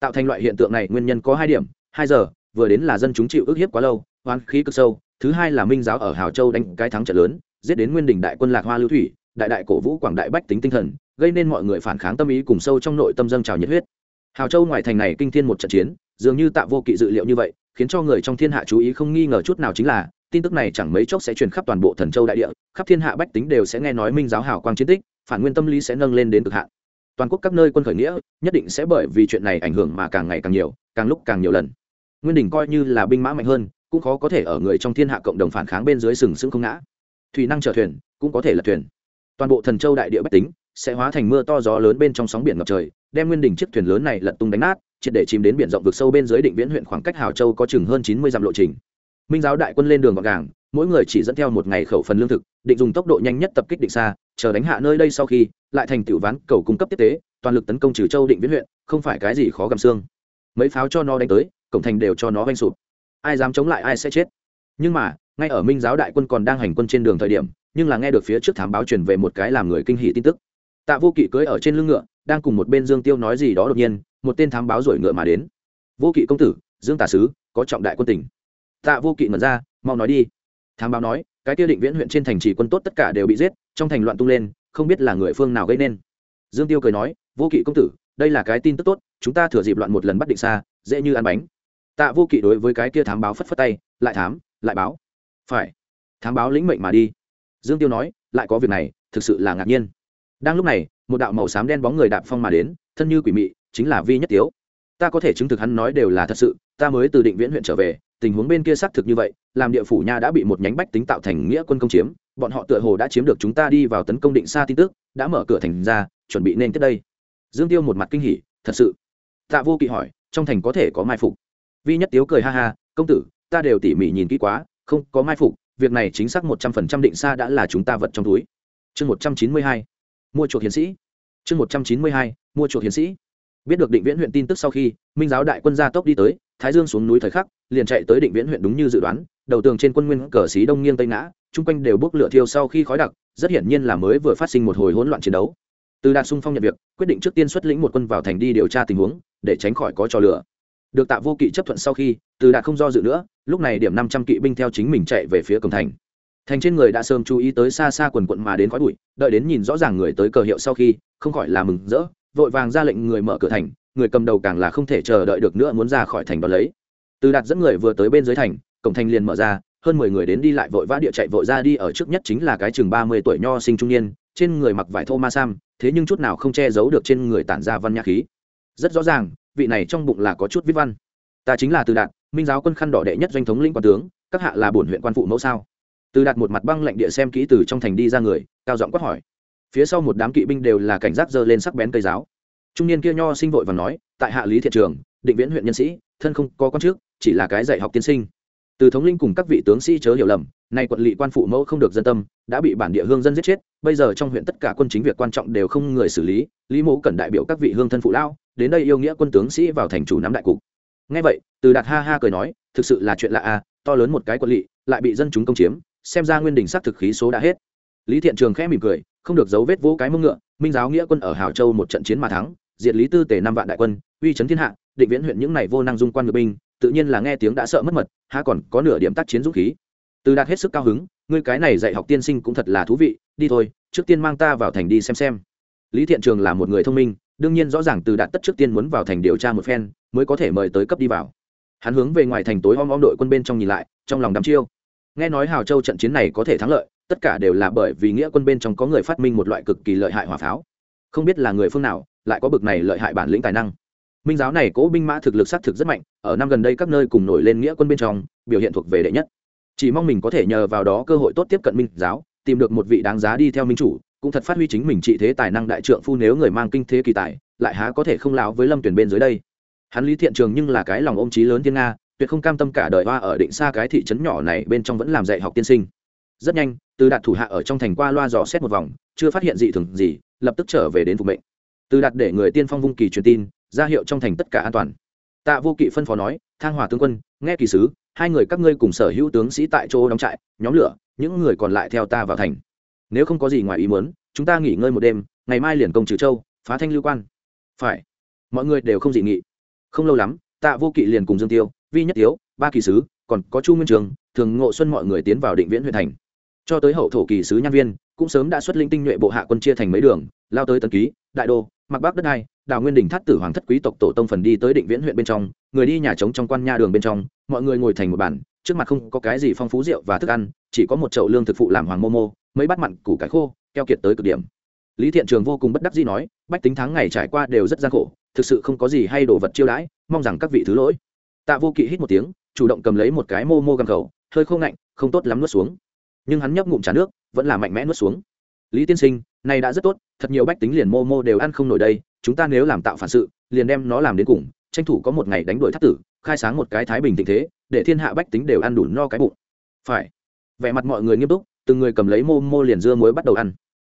Tạo thành loại hiện tượng này, nguyên nhân có hai điểm. Hai giờ, vừa đến là dân chúng chịu ức hiếp quá lâu, oán khí cực sâu. Thứ hai là minh giáo ở hào châu đánh cái thắng trận lớn, giết đến nguyên đình đại quân lạc hoa lưu thủy, đại đại cổ vũ quảng đại bách tính tinh thần gây nên mọi người phản kháng tâm ý cùng sâu trong nội tâm dâng trào nhiệt huyết. Hào châu ngoài thành này kinh thiên một trận chiến, dường như tạo vô kỵ dự liệu như vậy, khiến cho người trong thiên hạ chú ý không nghi ngờ chút nào chính là, tin tức này chẳng mấy chốc sẽ truyền khắp toàn bộ thần châu đại địa, khắp thiên hạ bách tính đều sẽ nghe nói minh giáo hào quang chiến tích, phản nguyên tâm lý sẽ nâng lên đến cực hạn. Toàn quốc các nơi quân khởi nghĩa, nhất định sẽ bởi vì chuyện này ảnh hưởng mà càng ngày càng nhiều, càng lúc càng nhiều lần. Nguyên đình coi như là binh mã mạnh hơn, cũng khó có thể ở người trong thiên hạ cộng đồng phản kháng bên dưới sừng sững không ngã. Thủy năng chở thuyền, cũng có thể là thuyền. Toàn bộ thần châu đại địa bách tính sẽ hóa thành mưa to gió lớn bên trong sóng biển ngập trời, đem nguyên đỉnh chiếc thuyền lớn này lật tung đánh nát, triệt để chìm đến biển rộng vực sâu bên dưới định viễn huyện khoảng cách hào châu có chừng hơn chín mươi dặm lộ trình. Minh giáo đại quân lên đường gọn gàng, mỗi người chỉ dẫn theo một ngày khẩu phần lương thực, định dùng tốc độ nhanh nhất tập kích định xa, chờ đánh hạ nơi đây sau khi, lại thành tiểu ván cầu cung cấp tiếp tế, toàn lực tấn công trừ châu định viễn huyện, không phải cái gì khó gầm xương. Mấy pháo cho nó đánh tới, cổng thành đều cho nó vanh sụp. Ai dám chống lại ai sẽ chết. Nhưng mà, ngay ở minh giáo đại quân còn đang hành quân trên đường thời điểm, nhưng là nghe được phía trước thám báo truyền về một cái làm người kinh hỉ tin tức tạ vô kỵ cưỡi ở trên lưng ngựa, đang cùng một bên dương tiêu nói gì đó đột nhiên, một tên thám báo rồi ngựa mà đến. Vô kỵ công tử, dương tả sứ, có trọng đại quân tình. tạ vô kỵ mở ra, mau nói đi. Thám báo nói, cái kia định viễn huyện trên thành trì quân tốt tất cả đều bị giết, trong thành loạn tung lên, không biết là người phương nào gây nên. Dương tiêu cười nói, vô kỵ công tử, đây là cái tin tức tốt, chúng ta thừa dịp loạn một lần bắt định xa, dễ như ăn bánh. Tạ vô kỵ đối với cái kia thám báo phất phất tay, lại thám, lại báo. Phải. Thám báo lĩnh mệnh mà đi. Dương tiêu nói, lại có việc này, thực sự là ngạc nhiên đang lúc này, một đạo màu xám đen bóng người đạp phong mà đến, thân như quỷ mị, chính là vi nhất tiếu. Ta có thể chứng thực hắn nói đều là thật sự, ta mới từ định viễn huyện trở về, tình huống bên kia xác thực như vậy, làm địa phủ nha đã bị một nhánh bách tính tạo thành nghĩa quân công chiếm, bọn họ tựa hồ đã chiếm được chúng ta đi vào tấn công định xa tin tức, đã mở cửa thành ra, chuẩn bị nên tiếp đây. Dương tiêu một mặt kinh hỉ, thật sự. Tạ vô kỵ hỏi, trong thành có thể có mai phục? Vi nhất tiếu cười ha ha, công tử, ta đều tỉ mỉ nhìn kỹ quá, không có mai phục, việc này chính xác một trăm phần trăm định xa đã là chúng ta vật trong túi. Chương một trăm chín mươi hai mua chuộc hiến sĩ. Chương một trăm chín mươi hai, mua chuộc hiến sĩ. Biết được định viễn huyện tin tức sau khi, minh giáo đại quân gia tốc đi tới, thái dương xuống núi thời khắc, liền chạy tới định viễn huyện đúng như dự đoán, đầu tường trên quân nguyên cờ xí đông nghiêng tây ngã, chung quanh đều bốc lửa thiêu sau khi khói đặc, rất hiển nhiên là mới vừa phát sinh một hồi hỗn loạn chiến đấu. Từ đạt sung phong nhận việc, quyết định trước tiên xuất lĩnh một quân vào thành đi điều tra tình huống, để tránh khỏi có trò lửa được tạ vô kỵ chấp thuận sau khi, từ đạt không do dự nữa, lúc này điểm năm trăm kỵ binh theo chính mình chạy về phía cổng thành thành trên người đã sớm chú ý tới xa xa quần quận mà đến khói bụi, đợi đến nhìn rõ ràng người tới cờ hiệu sau khi, không khỏi là mừng rỡ, vội vàng ra lệnh người mở cửa thành, người cầm đầu càng là không thể chờ đợi được nữa muốn ra khỏi thành đón lấy. Từ đạt dẫn người vừa tới bên dưới thành, cổng thành liền mở ra, hơn mười người đến đi lại vội vã địa chạy vội ra đi ở trước nhất chính là cái chừng ba mươi tuổi nho sinh trung niên, trên người mặc vải thô ma sam, thế nhưng chút nào không che giấu được trên người tản ra văn nhã khí. Rất rõ ràng, vị này trong bụng là có chút viết văn. Ta chính là từ đạt, minh giáo quân khăn đỏ đệ nhất doanh thống lĩnh quan tướng, các hạ là bổn huyện quan phụ mẫu sao? Từ đạt một mặt băng lệnh địa xem kỹ từ trong thành đi ra người cao giọng quát hỏi. Phía sau một đám kỵ binh đều là cảnh giác dơ lên sắc bén cây giáo. Trung niên kia nho sinh vội và nói tại hạ lý thiện trường định viễn huyện nhân sĩ thân không có con trước chỉ là cái dạy học tiên sinh. Từ thống linh cùng các vị tướng sĩ chớ hiểu lầm nay quận lỵ quan phụ mẫu không được dân tâm đã bị bản địa hương dân giết chết bây giờ trong huyện tất cả quân chính việc quan trọng đều không người xử lý lý mẫu cần đại biểu các vị hương thân phụ lao đến đây yêu nghĩa quân tướng sĩ vào thành chủ nắm đại cục. Ngay vậy từ đạt ha ha cười nói thực sự là chuyện lạ à, to lớn một cái quận lỵ lại bị dân chúng công chiếm xem ra nguyên đình sắc thực khí số đã hết. Lý thiện trường khẽ mỉm cười, không được giấu vết vỗ cái mông ngựa, minh giáo nghĩa quân ở hào châu một trận chiến mà thắng, diệt lý tư tể năm vạn đại quân, uy chấn thiên hạ, định viễn huyện những này vô năng dung quan ngựa binh, tự nhiên là nghe tiếng đã sợ mất mật, há còn có nửa điểm tác chiến dũng khí. Từ đạt hết sức cao hứng, ngươi cái này dạy học tiên sinh cũng thật là thú vị, đi thôi, trước tiên mang ta vào thành đi xem xem. Lý thiện trường là một người thông minh, đương nhiên rõ ràng từ đạt tất trước tiên muốn vào thành điều tra một phen, mới có thể mời tới cấp đi vào. Hắn hướng về ngoài thành tối om om đội quân bên trong nhìn lại, trong lòng đắm chiêu nghe nói hào châu trận chiến này có thể thắng lợi, tất cả đều là bởi vì nghĩa quân bên trong có người phát minh một loại cực kỳ lợi hại hỏa pháo. Không biết là người phương nào, lại có bực này lợi hại bản lĩnh tài năng. Minh giáo này cố binh mã thực lực xác thực rất mạnh, ở năm gần đây các nơi cùng nổi lên nghĩa quân bên trong, biểu hiện thuộc về đệ nhất. Chỉ mong mình có thể nhờ vào đó cơ hội tốt tiếp cận minh giáo, tìm được một vị đáng giá đi theo minh chủ, cũng thật phát huy chính mình trị thế tài năng đại trượng phu nếu người mang kinh thế kỳ tài, lại há có thể không láo với lâm tuyển bên dưới đây. Hắn lý thiện trường nhưng là cái lòng ôm trí lớn thiên nga tuyệt không cam tâm cả đời hoa ở định xa cái thị trấn nhỏ này bên trong vẫn làm dạy học tiên sinh. Rất nhanh, từ đạt thủ hạ ở trong thành qua loa dò xét một vòng, chưa phát hiện gì thường gì, lập tức trở về đến phục mệnh. Từ đạt để người tiên phong vung kỳ truyền tin, ra hiệu trong thành tất cả an toàn. Tạ vô kỵ phân phó nói, thang hòa tướng quân, nghe kỳ sứ, hai người các ngươi cùng sở hữu tướng sĩ tại chỗ đóng trại, nhóm lửa, những người còn lại theo ta vào thành. Nếu không có gì ngoài ý muốn, chúng ta nghỉ ngơi một đêm, ngày mai liền công trừ châu, phá thanh lưu quan. Phải. Mọi người đều không dị nghị. Không lâu lắm, tạ vô kỵ liền cùng dương tiêu vi nhất tiếu ba kỳ sứ còn có chu nguyên trường thường ngộ xuân mọi người tiến vào định viễn huyện thành. Cho tới hậu thổ kỳ sứ nhan viên cũng sớm đã xuất linh tinh nhuệ bộ hạ quân chia thành mấy đường lao tới Tân ký đại đô mặc bắc đất hai đào nguyên đình thắt tử hoàng thất quý tộc tổ tông phần đi tới định viễn huyện bên trong người đi nhà trống trong quan nha đường bên trong mọi người ngồi thành một bàn trước mặt không có cái gì phong phú rượu và thức ăn chỉ có một chậu lương thực phụ làm hoàng Mô Mô, mấy bát mặn củ cải khô keo kiệt tới cực điểm. Lý thiện trường vô cùng bất đắc dĩ nói bách tính tháng ngày trải qua đều rất gian khổ thực sự không có gì hay đồ vật chiêu đãi mong rằng các vị thứ lỗi tạ vô kỵ hít một tiếng, chủ động cầm lấy một cái mô mô găm khẩu, hơi khô ngạnh, không tốt lắm nuốt xuống. Nhưng hắn nhấp ngụm trà nước, vẫn là mạnh mẽ nuốt xuống. Lý tiên sinh, này đã rất tốt, thật nhiều bách tính liền mô mô đều ăn không nổi đây, chúng ta nếu làm tạo phản sự, liền đem nó làm đến cùng, tranh thủ có một ngày đánh đuổi thất tử, khai sáng một cái thái bình tình thế, để thiên hạ bách tính đều ăn đủ no cái bụng. Phải. Vẻ mặt mọi người nghiêm túc, từng người cầm lấy mô mô liền dưa muối bắt đầu ăn.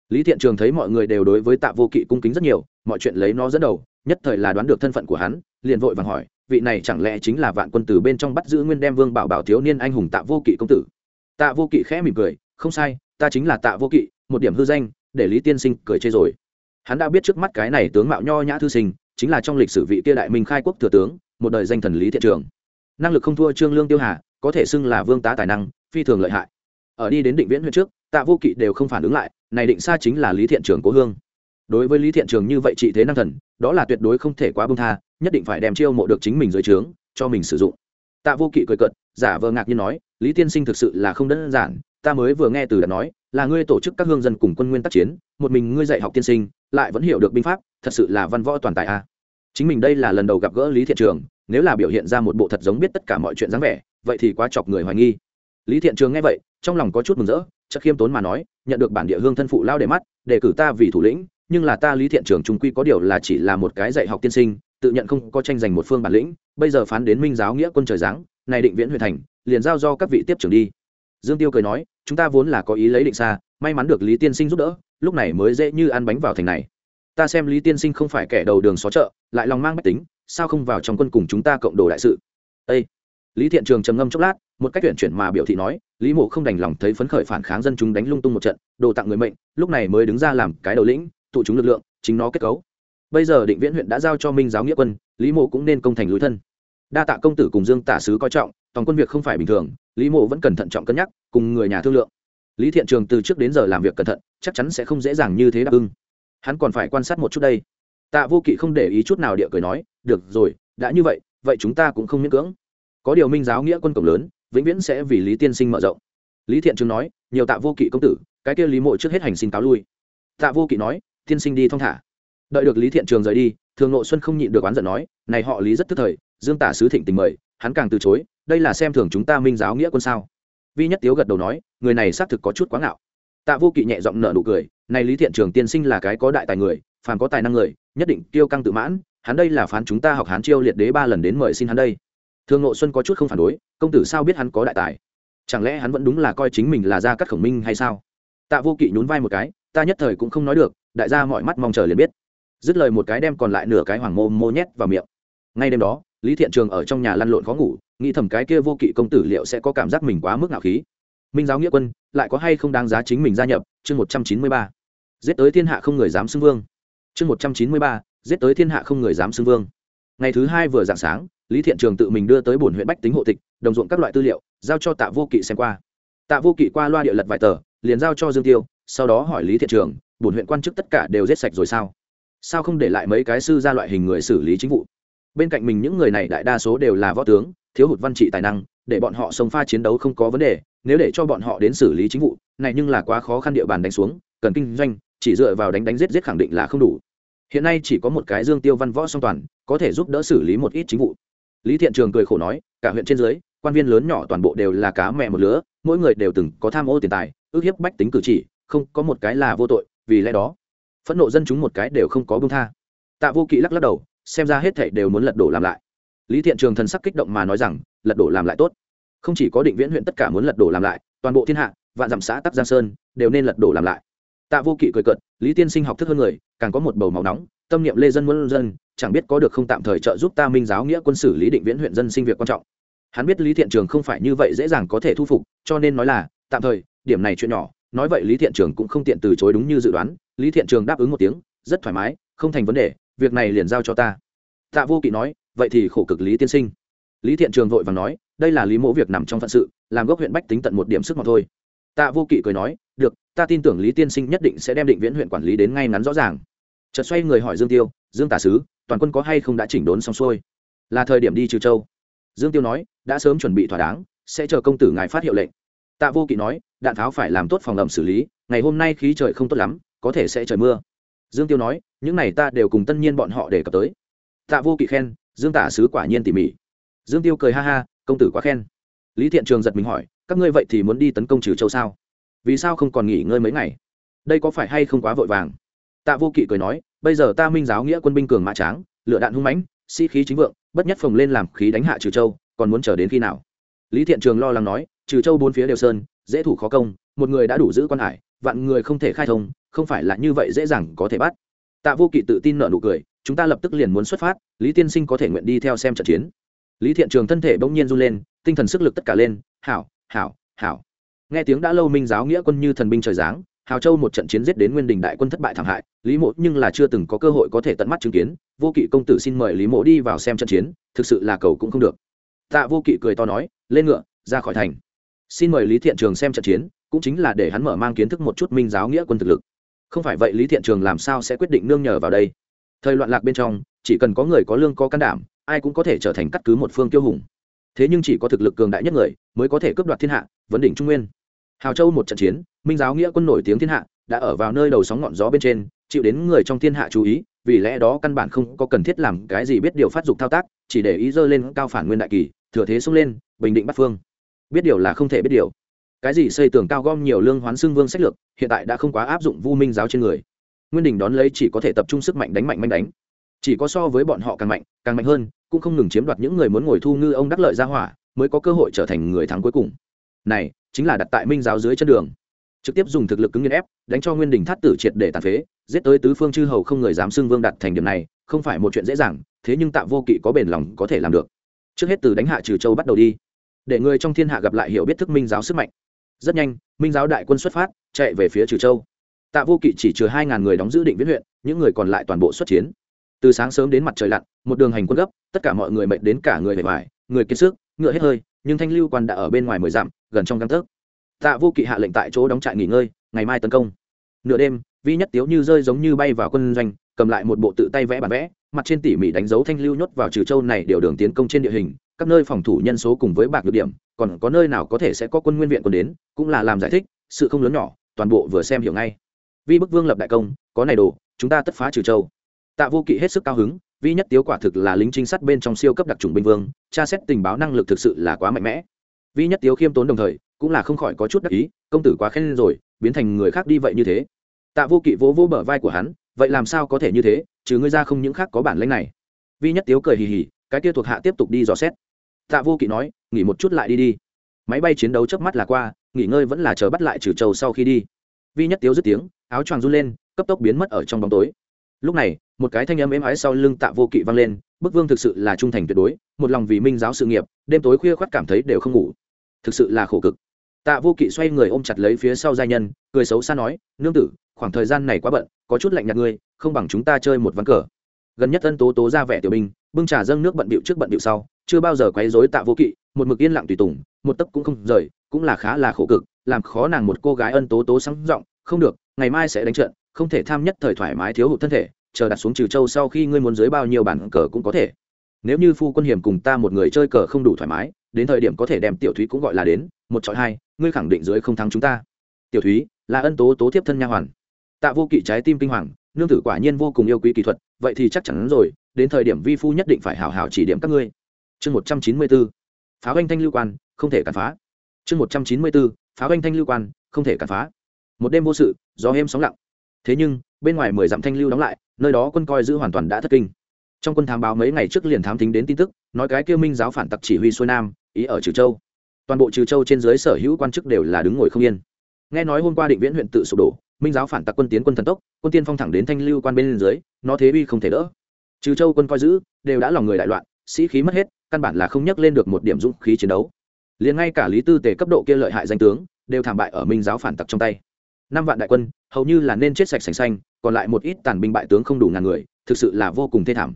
Lý thiện trường thấy mọi người đều đối với tạ vô kỵ cung kính rất nhiều, mọi chuyện lấy nó dẫn đầu, nhất thời là đoán được thân phận của hắn, liền vội vàng hỏi vị này chẳng lẽ chính là vạn quân từ bên trong bắt giữ nguyên đem vương bảo bảo thiếu niên anh hùng tạ vô kỵ công tử? Tạ vô kỵ khẽ mỉm cười, không sai, ta chính là tạ vô kỵ, một điểm hư danh, để lý tiên sinh cười chê rồi. Hắn đã biết trước mắt cái này tướng mạo nho nhã thư sinh, chính là trong lịch sử vị kia đại minh khai quốc thừa tướng, một đời danh thần lý thiện trường. Năng lực không thua trương lương tiêu hà, có thể xưng là vương tá tài năng, phi thường lợi hại. Ở đi đến định viễn huyện trước, tạ vô kỵ đều không phản ứng lại, này định xa chính là lý thiện trường cố hương đối với lý thiện trường như vậy trị thế năng thần, đó là tuyệt đối không thể quá bông tha, nhất định phải đem chiêu mộ được chính mình dưới trướng, cho mình sử dụng. Tạ vô kỵ cười cợt, giả vờ ngạc nhiên nói, lý tiên sinh thực sự là không đơn giản, ta mới vừa nghe từ đã nói, là ngươi tổ chức các hương dân cùng quân nguyên tác chiến, một mình ngươi dạy học tiên sinh, lại vẫn hiểu được binh pháp, thật sự là văn võ toàn tài a. Chính mình đây là lần đầu gặp gỡ lý thiện trường, nếu là biểu hiện ra một bộ thật giống biết tất cả mọi chuyện dáng vẻ, vậy thì quá chọc người hoài nghi. Lý thiện trường nghe vậy, trong lòng có chút mừng rỡ chắc khiêm tốn mà nói, nhận được bản địa hương thân phụ lao để mắt, để cử ta vì thủ lĩnh nhưng là ta lý thiện trường trung quy có điều là chỉ là một cái dạy học tiên sinh, tự nhận không có tranh giành một phương bản lĩnh, bây giờ phán đến minh giáo nghĩa quân trời giáng, này định viễn huyện thành, liền giao do các vị tiếp trưởng đi. Dương tiêu cười nói, chúng ta vốn là có ý lấy định xa, may mắn được lý tiên sinh giúp đỡ, lúc này mới dễ như ăn bánh vào thành này. Ta xem lý tiên sinh không phải kẻ đầu đường xó chợ, lại lòng mang mách tính, sao không vào trong quân cùng chúng ta cộng đồ đại sự? Ê! lý thiện trường trầm ngâm chốc lát, một cách tuyển chuyển mà biểu thị nói, lý mộ không đành lòng thấy phấn khởi phản kháng dân chúng đánh lung tung một trận, đồ tặng người mệnh, lúc này mới đứng ra làm cái đầu lĩnh tụ chúng lực lượng, chính nó kết cấu. Bây giờ định viễn huyện đã giao cho minh giáo nghĩa quân, lý mộ cũng nên công thành lối thân. Đa tạ công tử cùng dương tả sứ coi trọng, tòng quân việc không phải bình thường, lý mộ vẫn cần thận trọng cân nhắc, cùng người nhà thương lượng. Lý thiện trường từ trước đến giờ làm việc cẩn thận, chắc chắn sẽ không dễ dàng như thế đáp ứng. Hắn còn phải quan sát một chút đây. Tạ vô kỵ không để ý chút nào địa cười nói, được rồi, đã như vậy vậy chúng ta cũng không miễn cưỡng. Có điều minh giáo nghĩa quân cổng lớn, vĩnh viễn sẽ vì lý tiên sinh mở rộng. Lý thiện trường nói, nhiều tạ vô kỵ công tử, cái kia lý mộ trước hết hành xin cáo lui. Tạ vô kỵ nói tiên sinh đi thong thả. Đợi được lý thiện trường rời đi, thường nội xuân không nhịn được oán giận nói, này họ lý rất tức thời, dương tả sứ thịnh tình mời, hắn càng từ chối, đây là xem thường chúng ta minh giáo nghĩa quân sao. Vi nhất tiếu gật đầu nói, người này xác thực có chút quá ngạo. Tạ vô kỵ nhẹ giọng nở nụ cười, này lý thiện trường tiên sinh là cái có đại tài người, phàm có tài năng người, nhất định tiêu căng tự mãn, hắn đây là phán chúng ta học hán chiêu liệt đế ba lần đến mời xin hắn đây. Thường nội xuân có chút không phản đối, công tử sao biết hắn có đại tài? Chẳng lẽ hắn vẫn đúng là coi chính mình là gia cắt khổng minh hay sao? Tạ vô kỵ nhún vai một cái, ta nhất thời cũng không nói được đại gia mọi mắt mong chờ liền biết. Dứt lời một cái đem còn lại nửa cái hoàng mô mô nhét vào miệng. Ngay đêm đó, lý thiện trường ở trong nhà lăn lộn khó ngủ, nghĩ thầm cái kia vô kỵ công tử liệu sẽ có cảm giác mình quá mức ngạo khí. Minh giáo nghĩa quân, lại có hay không đáng giá chính mình gia nhập? Chương một trăm chín mươi ba. Giết tới thiên hạ không người dám xưng vương. Chương một trăm chín mươi ba. Giết tới thiên hạ không người dám xưng vương. Ngày thứ hai vừa dạng sáng, lý thiện trường tự mình đưa tới bổn huyện bách tính hộ tịch, đồng ruộng các loại tư liệu, giao cho tạ vô kỵ xem qua. Tạ vô kỵ qua loa địa lật vài tờ, liền giao cho dương tiêu, sau đó hỏi lý thiện trường bổn huyện quan chức tất cả đều giết sạch rồi sao? Sao không để lại mấy cái sư ra loại hình người xử lý chính vụ? Bên cạnh mình những người này đại đa số đều là võ tướng, thiếu hụt văn trị tài năng, để bọn họ sống pha chiến đấu không có vấn đề, nếu để cho bọn họ đến xử lý chính vụ, này nhưng là quá khó khăn địa bàn đánh xuống, cần kinh doanh, chỉ dựa vào đánh đánh giết giết khẳng định là không đủ. Hiện nay chỉ có một cái dương tiêu văn võ song toàn, có thể giúp đỡ xử lý một ít chính vụ. Lý thiện trường cười khổ nói, cả huyện trên dưới, quan viên lớn nhỏ toàn bộ đều là cá mẹ một lứa, mỗi người đều từng có tham ô tiền tài, ước hiếp bách tính cử chỉ, không có một cái là vô tội vì lẽ đó, phẫn nộ dân chúng một cái đều không có bông tha. Tạ vô kỵ lắc lắc đầu, xem ra hết thảy đều muốn lật đổ làm lại. Lý thiện trường thần sắc kích động mà nói rằng, lật đổ làm lại tốt. Không chỉ có định viễn huyện tất cả muốn lật đổ làm lại, toàn bộ thiên hạ, vạn dặm xã tắc giang sơn đều nên lật đổ làm lại. Tạ vô kỵ cười cợt, lý tiên sinh học thức hơn người, càng có một bầu máu nóng, tâm niệm lê dân muốn dân, chẳng biết có được không tạm thời trợ giúp ta minh giáo nghĩa quân sử lý định viễn huyện dân sinh việc quan trọng. Hắn biết lý thiện trường không phải như vậy dễ dàng có thể thu phục, cho nên nói là, tạm thời, điểm này chuyện nhỏ nói vậy lý thiện trường cũng không tiện từ chối đúng như dự đoán, lý thiện trường đáp ứng một tiếng, rất thoải mái, không thành vấn đề, việc này liền giao cho ta. Tạ vô kỵ nói, vậy thì khổ cực lý tiên sinh. Lý thiện trường vội và nói, đây là lý mỗ việc nằm trong phận sự, làm gốc huyện bách tính tận một điểm sức mà thôi. Tạ vô kỵ cười nói, được, ta tin tưởng lý tiên sinh nhất định sẽ đem định viễn huyện quản lý đến ngay ngắn rõ ràng. Chợt xoay người hỏi dương tiêu, dương tả sứ, toàn quân có hay không đã chỉnh đốn xong xuôi? Là thời điểm đi trừ châu. Dương tiêu nói, đã sớm chuẩn bị thỏa đáng, sẽ chờ công tử ngài phát hiệu lệnh tạ vô kỵ nói, đạn tháo phải làm tốt phòng ẩm xử lý, ngày hôm nay khí trời không tốt lắm, có thể sẽ trời mưa. Dương tiêu nói, những này ta đều cùng tân nhiên bọn họ để cập tới. Tạ vô kỵ khen, dương tả sứ quả nhiên tỉ mỉ. Dương tiêu cười ha ha, công tử quá khen. Lý thiện trường giật mình hỏi, các ngươi vậy thì muốn đi tấn công trừ châu sao? Vì sao không còn nghỉ ngơi mấy ngày? Đây có phải hay không quá vội vàng? Tạ vô kỵ cười nói, bây giờ ta minh giáo nghĩa quân binh cường mã tráng lựa đạn hung mãnh, sĩ khí chính vượng, bất nhất phồng lên làm khí đánh hạ trừ châu, còn muốn chờ đến khi nào? Lý thiện trường lo lắng nói trừ châu bốn phía đều sơn, dễ thủ khó công, một người đã đủ giữ quan hải, vạn người không thể khai thông, không phải là như vậy dễ dàng có thể bắt. Tạ vô kỵ tự tin nợ nụ cười, chúng ta lập tức liền muốn xuất phát, lý tiên sinh có thể nguyện đi theo xem trận chiến. Lý thiện trường thân thể bỗng nhiên run lên, tinh thần sức lực tất cả lên, hảo hảo hảo. Nghe tiếng đã lâu minh giáo nghĩa quân như thần binh trời giáng, hào châu một trận chiến giết đến nguyên đình đại quân thất bại thảm hại, lý mộ nhưng là chưa từng có cơ hội có thể tận mắt chứng kiến, vô kỵ công tử xin mời lý mộ đi vào xem trận chiến, thực sự là cầu cũng không được. Tạ vô kỵ cười to nói, lên ngựa, ra khỏi thành xin mời lý thiện trường xem trận chiến, cũng chính là để hắn mở mang kiến thức một chút minh giáo nghĩa quân thực lực. Không phải vậy lý thiện trường làm sao sẽ quyết định nương nhờ vào đây? Thời loạn lạc bên trong, chỉ cần có người có lương có can đảm, ai cũng có thể trở thành cắt cứ một phương kiêu hùng. Thế nhưng chỉ có thực lực cường đại nhất người mới có thể cướp đoạt thiên hạ, vấn đỉnh trung nguyên. Hào châu một trận chiến, minh giáo nghĩa quân nổi tiếng thiên hạ, đã ở vào nơi đầu sóng ngọn gió bên trên, chịu đến người trong thiên hạ chú ý, vì lẽ đó căn bản không có cần thiết làm cái gì biết điều phát dục thao tác, chỉ để ý dơ lên cao phản nguyên đại kỳ, thừa thế xông lên, bình định bắt phương biết điều là không thể biết điều. Cái gì xây tường cao gom nhiều lương hoán xưng vương sách lược, hiện tại đã không quá áp dụng vu minh giáo trên người. Nguyên đình đón lấy chỉ có thể tập trung sức mạnh đánh mạnh manh đánh. Chỉ có so với bọn họ càng mạnh càng mạnh hơn, cũng không ngừng chiếm đoạt những người muốn ngồi thu ngư ông đắc lợi ra hỏa, mới có cơ hội trở thành người thắng cuối cùng. Này, chính là đặt tại minh giáo dưới chân đường. Trực tiếp dùng thực lực cứng nghiên ép, đánh cho nguyên đình thát tử triệt để tàn phế, giết tới tứ phương chư hầu không người dám xưng vương đặt thành điểm này, không phải một chuyện dễ dàng, thế nhưng tạ vô kỵ có bền lòng có thể làm được. Trước hết từ đánh hạ trừ châu bắt đầu đi để người trong thiên hạ gặp lại hiểu biết thức minh giáo sức mạnh. Rất nhanh, minh giáo đại quân xuất phát, chạy về phía trừ châu. Tạ vô kỵ chỉ trừ hai ngàn người đóng giữ định viễn huyện, những người còn lại toàn bộ xuất chiến. Từ sáng sớm đến mặt trời lặn, một đường hành quân gấp, tất cả mọi người mệt đến cả người mệt mỏi người kiệt sức, ngựa hết hơi, nhưng thanh lưu quan đã ở bên ngoài mười dặm, gần trong găng tấc. Tạ vô kỵ hạ lệnh tại chỗ đóng trại nghỉ ngơi, ngày mai tấn công. Nửa đêm, vi nhất tiếu như rơi giống như bay vào quân doanh, cầm lại một bộ tự tay vẽ bản vẽ, mặt trên tỉ mỉ đánh dấu thanh lưu nhốt vào trừ châu này điều đường tiến công trên địa hình các nơi phòng thủ nhân số cùng với bạc nhược điểm, còn có nơi nào có thể sẽ có quân nguyên viện còn đến, cũng là làm giải thích, sự không lớn nhỏ, toàn bộ vừa xem hiểu ngay. Vi bức vương lập đại công, có này đồ, chúng ta tất phá trừ châu. Tạ vô kỵ hết sức cao hứng, vi nhất tiếu quả thực là lính trinh sát bên trong siêu cấp đặc trùng binh vương, tra xét tình báo năng lực thực sự là quá mạnh mẽ. Vi nhất tiếu khiêm tốn đồng thời, cũng là không khỏi có chút đắc ý, công tử quá khen rồi, biến thành người khác đi vậy như thế. Tạ vô kỵ vỗ vỗ bờ vai của hắn, vậy làm sao có thể như thế chứ ngươi ra không những khác có bản lãnh này. Vi nhất tiếu cười hì hì, cái kia thuộc hạ tiếp tục đi dò xét tạ vô kỵ nói, nghỉ một chút lại đi đi. Máy bay chiến đấu chớp mắt là qua, nghỉ ngơi vẫn là chờ bắt lại trừ trầu sau khi đi. Vi nhất tiếu dứt tiếng, áo choàng run lên, cấp tốc biến mất ở trong bóng tối. Lúc này, một cái thanh âm êm ái sau lưng tạ vô kỵ vang lên, bức vương thực sự là trung thành tuyệt đối, một lòng vì minh giáo sự nghiệp, đêm tối khuya khoắt cảm thấy đều không ngủ. Thực sự là khổ cực. Tạ vô kỵ xoay người ôm chặt lấy phía sau giai nhân, cười xấu xa nói, nương tử, khoảng thời gian này quá bận, có chút lạnh nhạt ngươi, không bằng chúng ta chơi một ván cờ. Gần nhất ân tố tố ra vẻ tiểu binh, bưng trà dâng nước bận bịu trước bận bịu sau chưa bao giờ quấy rối tạ vô kỵ, một mực yên lặng tùy tùng, một tấc cũng không rời, cũng là khá là khổ cực, làm khó nàng một cô gái ân tố tố sáng giọng, không được, ngày mai sẽ đánh trận, không thể tham nhất thời thoải mái thiếu hụt thân thể, chờ đặt xuống trừ châu sau khi ngươi muốn dưới bao nhiêu bản cờ cũng có thể. Nếu như phu quân hiểm cùng ta một người chơi cờ không đủ thoải mái, đến thời điểm có thể đem tiểu thúy cũng gọi là đến, một chọi hai, ngươi khẳng định dưới không thắng chúng ta. Tiểu thúy, là ân tố tố tiếp thân nha hoàn. Tạ vô kỵ trái tim kinh hoàng, nương tử quả nhiên vô cùng yêu quý kỹ thuật, vậy thì chắc chắn rồi, đến thời điểm vi phu nhất định phải hào hào chỉ điểm các ngươi chương một trăm chín mươi bốn pháo anh thanh lưu quan, không thể cản phá. Chương một trăm chín mươi bốn pháo anh thanh lưu quan, không thể cản phá. Một đêm vô sự, gió êm sóng lặng. Thế nhưng, bên ngoài mười dặm thanh lưu đóng lại, nơi đó quân coi giữ hoàn toàn đã thất kinh. Trong quân thám báo mấy ngày trước liền thám tính đến tin tức, nói cái kêu minh giáo phản tặc chỉ huy xuôi nam, ý ở trừ châu. Toàn bộ trừ châu trên dưới sở hữu quan chức đều là đứng ngồi không yên. Nghe nói hôm qua định viễn huyện tự sụp đổ, minh giáo phản tặc quân tiến quân thần tốc, quân tiên phong thẳng đến thanh lưu quan bên dưới, nó thế uy không thể đỡ. Trừ châu quân coi giữ, đều đã lòng người đại loạn, sĩ khí mất hết căn bản là không nhắc lên được một điểm dũng khí chiến đấu. Liền ngay cả lý tư tề cấp độ kia lợi hại danh tướng, đều thảm bại ở minh giáo phản tặc trong tay. Năm vạn đại quân, hầu như là nên chết sạch sành xanh, còn lại một ít tàn binh bại tướng không đủ ngàn người, thực sự là vô cùng thê thảm.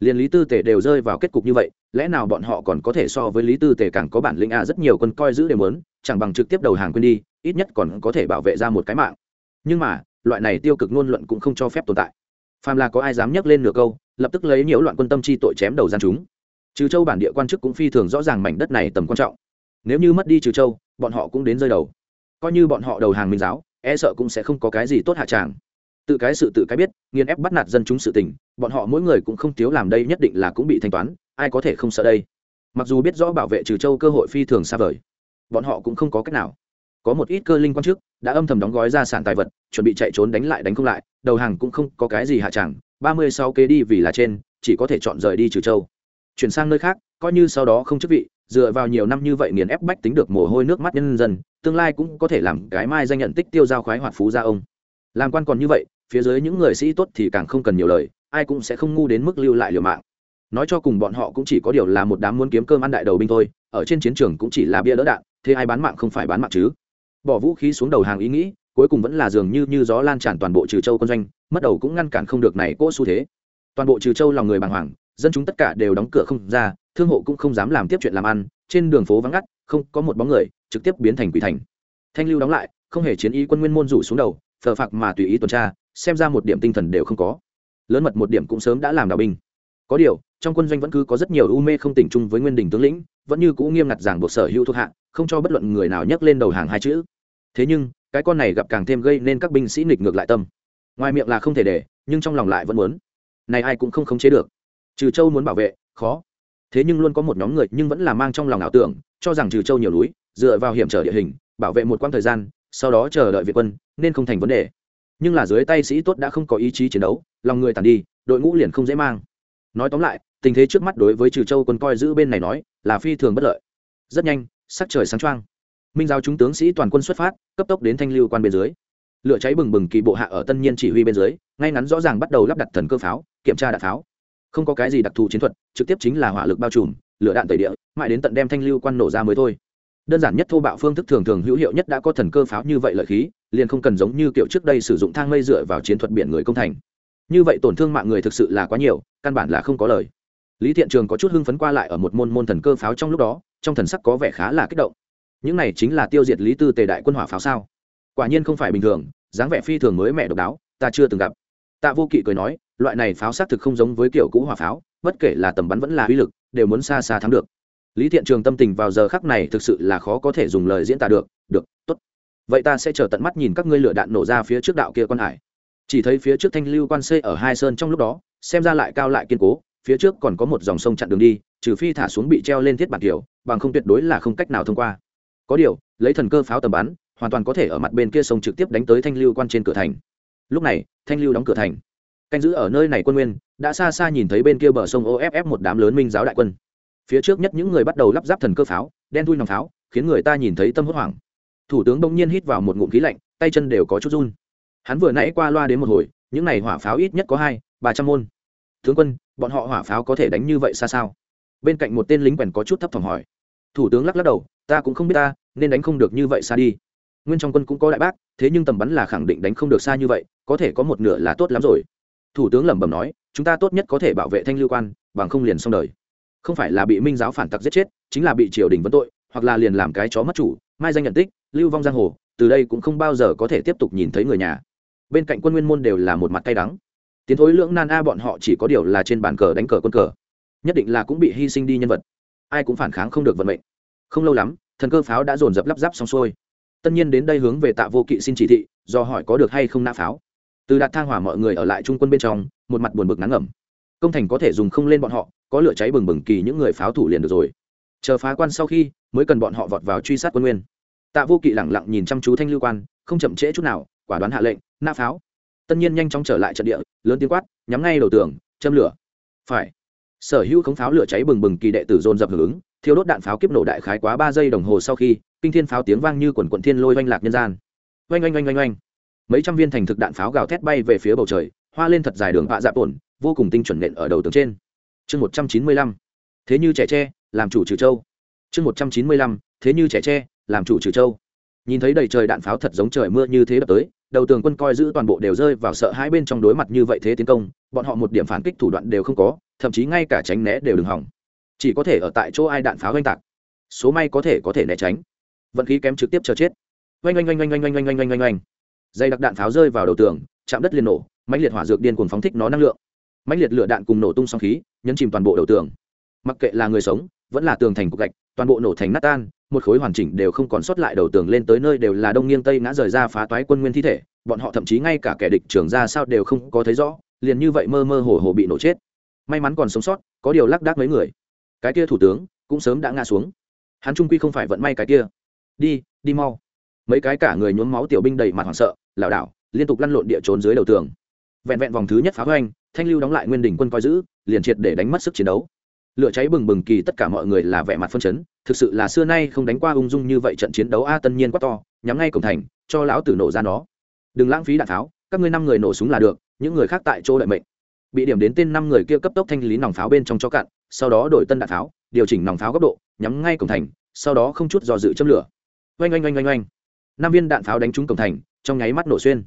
Liền lý tư tề đều rơi vào kết cục như vậy, lẽ nào bọn họ còn có thể so với lý tư tề càng có bản lĩnh à rất nhiều quân coi giữ đều muốn, chẳng bằng trực tiếp đầu hàng quên đi, ít nhất còn có thể bảo vệ ra một cái mạng. Nhưng mà, loại này tiêu cực ngôn luận cũng không cho phép tồn tại. Phàm là có ai dám nhắc lên nửa câu, lập tức lấy nhiễu loạn quân tâm chi tội chém đầu gian chúng trừ châu bản địa quan chức cũng phi thường rõ ràng mảnh đất này tầm quan trọng. Nếu như mất đi trừ châu, bọn họ cũng đến rơi đầu. Coi như bọn họ đầu hàng minh giáo e sợ cũng sẽ không có cái gì tốt hạ tràng. Tự cái sự tự cái biết, nghiền ép bắt nạt dân chúng sự tình, bọn họ mỗi người cũng không thiếu làm đây nhất định là cũng bị thanh toán, ai có thể không sợ đây? Mặc dù biết rõ bảo vệ trừ châu cơ hội phi thường xa vời, bọn họ cũng không có cách nào. Có một ít cơ linh quan chức đã âm thầm đóng gói ra sản tài vật, chuẩn bị chạy trốn đánh lại đánh không lại, đầu hàng cũng không có cái gì hạ chẳng ba mươi sau kế đi vì là trên, chỉ có thể chọn rời đi trừ châu chuyển sang nơi khác, coi như sau đó không chức vị, dựa vào nhiều năm như vậy nghiền ép bách tính được mồ hôi nước mắt nhân dân, tương lai cũng có thể làm cái mai danh nhận tích tiêu giao khoái hoạt phú gia ông. Làm quan còn như vậy, phía dưới những người sĩ tốt thì càng không cần nhiều lời, ai cũng sẽ không ngu đến mức lưu lại liều mạng. Nói cho cùng bọn họ cũng chỉ có điều là một đám muốn kiếm cơm ăn đại đầu binh thôi, ở trên chiến trường cũng chỉ là bia đỡ đạn, thế ai bán mạng không phải bán mạng chứ? Bỏ vũ khí xuống đầu hàng ý nghĩ, cuối cùng vẫn là dường như như gió lan tràn toàn bộ trừ châu quân doanh, mất đầu cũng ngăn cản không được này cỗ xu thế. Toàn bộ trừ châu lòng người bàng hoàng dân chúng tất cả đều đóng cửa không ra, thương hộ cũng không dám làm tiếp chuyện làm ăn, trên đường phố vắng ngắt, không có một bóng người, trực tiếp biến thành quỷ thành. Thanh lưu đóng lại, không hề chiến ý quân nguyên môn rủ xuống đầu thờ phạc mà tùy ý tuần tra, xem ra một điểm tinh thần đều không có. Lớn mật một điểm cũng sớm đã làm đạo binh. Có điều, trong quân doanh vẫn cứ có rất nhiều u mê không tỉnh chung với nguyên đình tướng lĩnh, vẫn như cũ nghiêm ngặt giảng buộc sở hữu thuộc hạ, không cho bất luận người nào nhắc lên đầu hàng hai chữ. Thế nhưng, cái con này gặp càng thêm gây nên các binh sĩ nghịch ngược lại tâm. Ngoài miệng là không thể để, nhưng trong lòng lại vẫn muốn. Này ai cũng không khống chế được trừ châu muốn bảo vệ, khó. Thế nhưng luôn có một nhóm người nhưng vẫn là mang trong lòng ảo tưởng, cho rằng trừ châu nhiều núi, dựa vào hiểm trở địa hình, bảo vệ một quãng thời gian, sau đó chờ đợi việt quân, nên không thành vấn đề. Nhưng là dưới tay sĩ tốt đã không có ý chí chiến đấu, lòng người tàn đi, đội ngũ liền không dễ mang. Nói tóm lại, tình thế trước mắt đối với trừ châu quân coi giữ bên này nói, là phi thường bất lợi. Rất nhanh, sắc trời sáng trăng minh giao chúng tướng sĩ toàn quân xuất phát, cấp tốc đến thanh lưu quan bên dưới. Lửa cháy bừng bừng kỳ bộ hạ ở tân nhiên chỉ huy bên dưới, ngay ngắn rõ ràng bắt đầu lắp đặt thần cơ pháo, kiểm tra đạn pháo không có cái gì đặc thù chiến thuật, trực tiếp chính là hỏa lực bao trùm, lửa đạn tẩy địa, mãi đến tận đem thanh lưu quan nổ ra mới thôi. Đơn giản nhất thô bạo phương thức thường thường hữu hiệu nhất đã có thần cơ pháo như vậy lợi khí, liền không cần giống như kiểu trước đây sử dụng thang mây dựa vào chiến thuật biển người công thành. Như vậy tổn thương mạng người thực sự là quá nhiều, căn bản là không có lời. Lý thiện trường có chút hưng phấn qua lại ở một môn môn thần cơ pháo trong lúc đó, trong thần sắc có vẻ khá là kích động. Những này chính là tiêu diệt lý tư tề đại quân hỏa pháo sao? Quả nhiên không phải bình thường, dáng vẻ phi thường mới mẹ độc đáo, ta chưa từng gặp tạ vô kỵ cười nói, loại này pháo xác thực không giống với kiểu cũ hỏa pháo, bất kể là tầm bắn vẫn là uy lực, đều muốn xa xa thắng được. Lý thiện trường tâm tình vào giờ khắc này thực sự là khó có thể dùng lời diễn tả được được, tốt. Vậy ta sẽ chờ tận mắt nhìn các ngươi lựa đạn nổ ra phía trước đạo kia con hải. Chỉ thấy phía trước thanh lưu quan xây ở hai sơn trong lúc đó, xem ra lại cao lại kiên cố, phía trước còn có một dòng sông chặn đường đi, trừ phi thả xuống bị treo lên thiết bản kiểu, bằng không tuyệt đối là không cách nào thông qua. Có điều, lấy thần cơ pháo tầm bắn, hoàn toàn có thể ở mặt bên kia sông trực tiếp đánh tới thanh lưu quan trên cửa thành lúc này, thanh lưu đóng cửa thành. Canh giữ ở nơi này quân nguyên, đã xa xa nhìn thấy bên kia bờ sông off một đám lớn minh giáo đại quân. Phía trước nhất những người bắt đầu lắp ráp thần cơ pháo, đen thui nòng pháo, khiến người ta nhìn thấy tâm hốt hoảng. Thủ tướng đông nhiên hít vào một ngụm khí lạnh, tay chân đều có chút run. Hắn vừa nãy qua loa đến một hồi, những này hỏa pháo ít nhất có hai, ba trăm môn. Tướng quân, bọn họ hỏa pháo có thể đánh như vậy xa sao? Bên cạnh một tên lính quèn có chút thấp thỏm hỏi. Thủ tướng lắc lắc đầu, ta cũng không biết ta, nên đánh không được như vậy xa đi nguyên trong quân cũng có đại bác, thế nhưng tầm bắn là khẳng định đánh không được xa như vậy, có thể có một nửa là tốt lắm rồi. Thủ tướng lẩm bẩm nói, chúng ta tốt nhất có thể bảo vệ thanh lưu quan, bằng không liền xong đời. Không phải là bị minh giáo phản tặc giết chết, chính là bị triều đình vấn tội, hoặc là liền làm cái chó mất chủ, mai danh nhận tích, lưu vong giang hồ, từ đây cũng không bao giờ có thể tiếp tục nhìn thấy người nhà. Bên cạnh quân nguyên môn đều là một mặt cay đắng. Tiến thối lưỡng nan a bọn họ chỉ có điều là trên bàn cờ đánh cờ quân cờ. Nhất định là cũng bị hy sinh đi nhân vật. Ai cũng phản kháng không được vận mệnh. Không lâu lắm, thần cơ pháo đã dồn dập lắp ráp xong xuôi. Tân nhiên đến đây hướng về tạ vô kỵ xin chỉ thị do hỏi có được hay không nã pháo. Từ đạt thang hỏa mọi người ở lại trung quân bên trong một mặt buồn bực nắng ẩm, công thành có thể dùng không lên bọn họ có lửa cháy bừng bừng kỳ những người pháo thủ liền được rồi. Chờ phá quan sau khi mới cần bọn họ vọt vào truy sát quân nguyên. Tạ vô kỵ lẳng lặng nhìn chăm chú thanh lưu quan không chậm trễ chút nào quả đoán hạ lệnh nã pháo. Tân nhiên nhanh chóng trở lại trận địa lớn tiếng quát nhắm ngay đầu tường châm lửa. Phải. Sở hữu khống pháo lửa cháy bừng bừng kỳ đệ tử dồn dập hưởng ứng thiêu đốt đạn pháo kiếp nổ đại khái quá ba giây đồng hồ sau khi, kinh thiên pháo tiếng vang như quần quận thiên lôi oanh lạc nhân gian. Oanh oanh oanh oanh oanh. Mấy trăm viên thành thực đạn pháo gào thét bay về phía bầu trời, hoa lên thật dài đường vạ dạp ổn, vô cùng tinh chuẩn nện ở đầu tường trên. Chương một trăm chín mươi lăm. Thế như trẻ tre, làm chủ trừ châu. Chương một trăm chín mươi lăm. Thế như trẻ tre, làm chủ trừ châu. Nhìn thấy đầy trời đạn pháo thật giống trời mưa như thế đập tới, đầu tường quân coi giữ toàn bộ đều rơi vào sợ hai bên trong đối mặt như vậy thế tiến công, bọn họ một điểm phản kích thủ đoạn đều không có, thậm chí ngay cả tránh né đều đừng hỏng chỉ có thể ở tại chỗ ai đạn pháo oanh tạc. Số may có thể có thể né tránh. Vận khí kém trực tiếp chờ chết. Oanh oanh oanh oanh oanh oanh oanh oanh oanh oanh dây đặc đạn pháo rơi vào đầu tường, chạm đất liền nổ, mãnh liệt hỏa dược điên cuồng phóng thích nó năng lượng. Mãnh liệt lửa đạn cùng nổ tung song khí, nhấn chìm toàn bộ đầu tường. Mặc kệ là người sống, vẫn là tường thành cục gạch, toàn bộ nổ thành nát tan, một khối hoàn chỉnh đều không còn sót lại đầu tường lên tới nơi đều là đông nghiêng tây ngã rời ra phá toái quân nguyên thi thể, bọn họ thậm chí ngay cả kẻ địch trưởng ra sao đều không có thấy rõ, liền như vậy mơ mơ hồ hồ bị nổ chết. May mắn còn sống sót, có điều lác đác mấy người cái kia thủ tướng cũng sớm đã ngã xuống. Hắn trung quy không phải vận may cái kia. Đi đi mau. Mấy cái cả người nhuốm máu tiểu binh đầy mặt hoảng sợ, lảo đảo, liên tục lăn lộn địa trốn dưới đầu tường. Vẹn vẹn vòng thứ nhất phá hoành, thanh lưu đóng lại nguyên đỉnh quân coi giữ, liền triệt để đánh mất sức chiến đấu. Lửa cháy bừng bừng kỳ tất cả mọi người là vẻ mặt phân chấn, thực sự là xưa nay không đánh qua ung dung như vậy trận chiến đấu a tân nhiên quá to, nhắm ngay cổng thành, cho lão tử nổ ra nó. Đừng lãng phí đạn pháo các ngươi năm người nổ súng là được, những người khác tại chỗ đợi mệnh. Bị điểm đến tên năm người kia cấp tốc thanh lý nòng pháo bên trong cho cạn sau đó đổi tân đạn pháo, điều chỉnh nòng pháo góc độ, nhắm ngay cổng thành, sau đó không chút do dự châm lửa. Oanh oanh oanh oanh oanh. Năm viên đạn pháo đánh trúng cổng thành, trong nháy mắt nổ xuyên.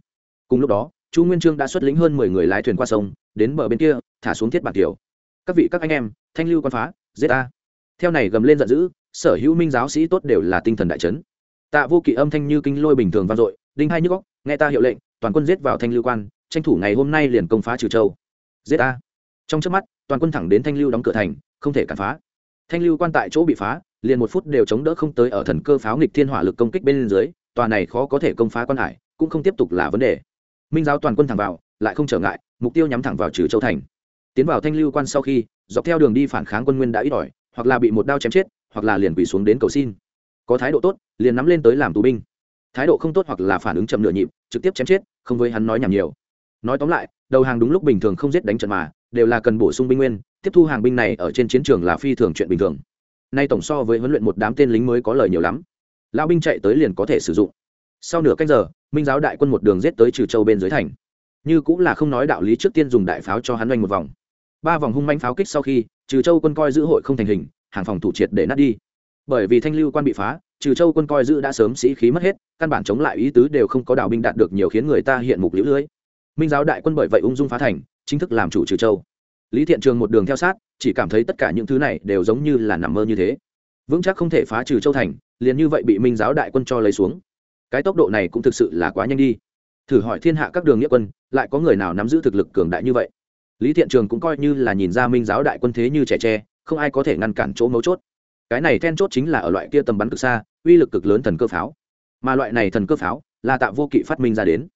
Cùng lúc đó, chu nguyên trương đã xuất lĩnh hơn mười người lái thuyền qua sông, đến bờ bên kia, thả xuống thiết bản tiểu. Các vị, các anh em, thanh lưu quan phá, giết ta. Theo này gầm lên giận dữ, sở hữu minh giáo sĩ tốt đều là tinh thần đại chấn. Tạ vô kỵ âm thanh như kinh lôi bình thường vang dội, đinh hai nhức góc nghe ta hiệu lệnh, toàn quân giết vào thanh lưu quan, tranh thủ ngày hôm nay liền công phá trừ châu. Giết ta. Trong trước mắt toàn quân thẳng đến thanh lưu đóng cửa thành, không thể cản phá. Thanh lưu quan tại chỗ bị phá, liền một phút đều chống đỡ không tới ở thần cơ pháo nghịch thiên hỏa lực công kích bên dưới, tòa này khó có thể công phá quan hải, cũng không tiếp tục là vấn đề. Minh giáo toàn quân thẳng vào, lại không trở ngại, mục tiêu nhắm thẳng vào trừ châu thành. Tiến vào thanh lưu quan sau khi, dọc theo đường đi phản kháng quân nguyên đã ít ỏi, hoặc là bị một đao chém chết, hoặc là liền quỳ xuống đến cầu xin. Có thái độ tốt, liền nắm lên tới làm tù binh. Thái độ không tốt hoặc là phản ứng chậm nửa nhịp, trực tiếp chém chết, không với hắn nói nhảm nhiều nói tóm lại, đầu hàng đúng lúc bình thường không giết đánh trận mà, đều là cần bổ sung binh nguyên, tiếp thu hàng binh này ở trên chiến trường là phi thường chuyện bình thường. Nay tổng so với huấn luyện một đám tên lính mới có lời nhiều lắm. Lão binh chạy tới liền có thể sử dụng. Sau nửa cách giờ, minh giáo đại quân một đường giết tới trừ châu bên dưới thành. Như cũng là không nói đạo lý trước tiên dùng đại pháo cho hắn oanh một vòng. Ba vòng hung manh pháo kích sau khi, trừ châu quân coi giữ hội không thành hình, hàng phòng thủ triệt để nát đi. Bởi vì thanh lưu quan bị phá, trừ châu quân coi giữ đã sớm sĩ khí mất hết, căn bản chống lại ý tứ đều không có đạo binh đạt được nhiều khiến người ta hiện mục liễu lưới minh giáo đại quân bởi vậy ung dung phá thành, chính thức làm chủ trừ châu. Lý thiện trường một đường theo sát, chỉ cảm thấy tất cả những thứ này đều giống như là nằm mơ như thế. Vững chắc không thể phá trừ châu thành, liền như vậy bị minh giáo đại quân cho lấy xuống. Cái tốc độ này cũng thực sự là quá nhanh đi. Thử hỏi thiên hạ các đường nghĩa quân, lại có người nào nắm giữ thực lực cường đại như vậy? Lý thiện trường cũng coi như là nhìn ra minh giáo đại quân thế như trẻ tre, không ai có thể ngăn cản chỗ mấu chốt. Cái này then chốt chính là ở loại kia tầm bắn cực xa, uy lực cực lớn thần cơ pháo. Mà loại này thần cơ pháo là tạo vô kỵ phát minh ra đến.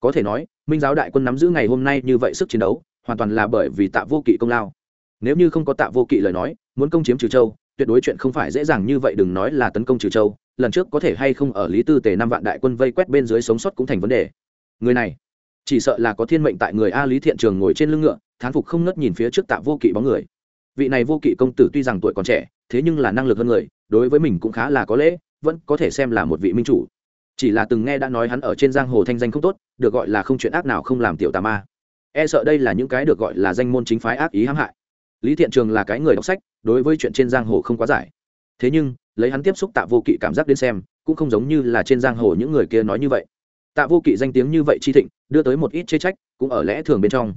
Có thể nói minh giáo đại quân nắm giữ ngày hôm nay như vậy sức chiến đấu, hoàn toàn là bởi vì tạ vô kỵ công lao. Nếu như không có tạ vô kỵ lời nói, muốn công chiếm trừ châu, tuyệt đối chuyện không phải dễ dàng như vậy, đừng nói là tấn công trừ châu, lần trước có thể hay không ở lý tư tề năm vạn đại quân vây quét bên dưới sống sót cũng thành vấn đề. Người này, chỉ sợ là có thiên mệnh tại người a lý thiện trường ngồi trên lưng ngựa, thán phục không ngất nhìn phía trước tạ vô kỵ bóng người. Vị này vô kỵ công tử tuy rằng tuổi còn trẻ, thế nhưng là năng lực hơn người, đối với mình cũng khá là có lễ, vẫn có thể xem là một vị minh chủ chỉ là từng nghe đã nói hắn ở trên giang hồ thanh danh không tốt, được gọi là không chuyện ác nào không làm tiểu tà ma. E sợ đây là những cái được gọi là danh môn chính phái ác ý hãm hại. Lý thiện trường là cái người đọc sách, đối với chuyện trên giang hồ không quá giải. Thế nhưng, lấy hắn tiếp xúc tạ vô kỵ cảm giác đến xem, cũng không giống như là trên giang hồ những người kia nói như vậy. Tạ vô kỵ danh tiếng như vậy chi thịnh, đưa tới một ít chê trách, cũng ở lẽ thường bên trong.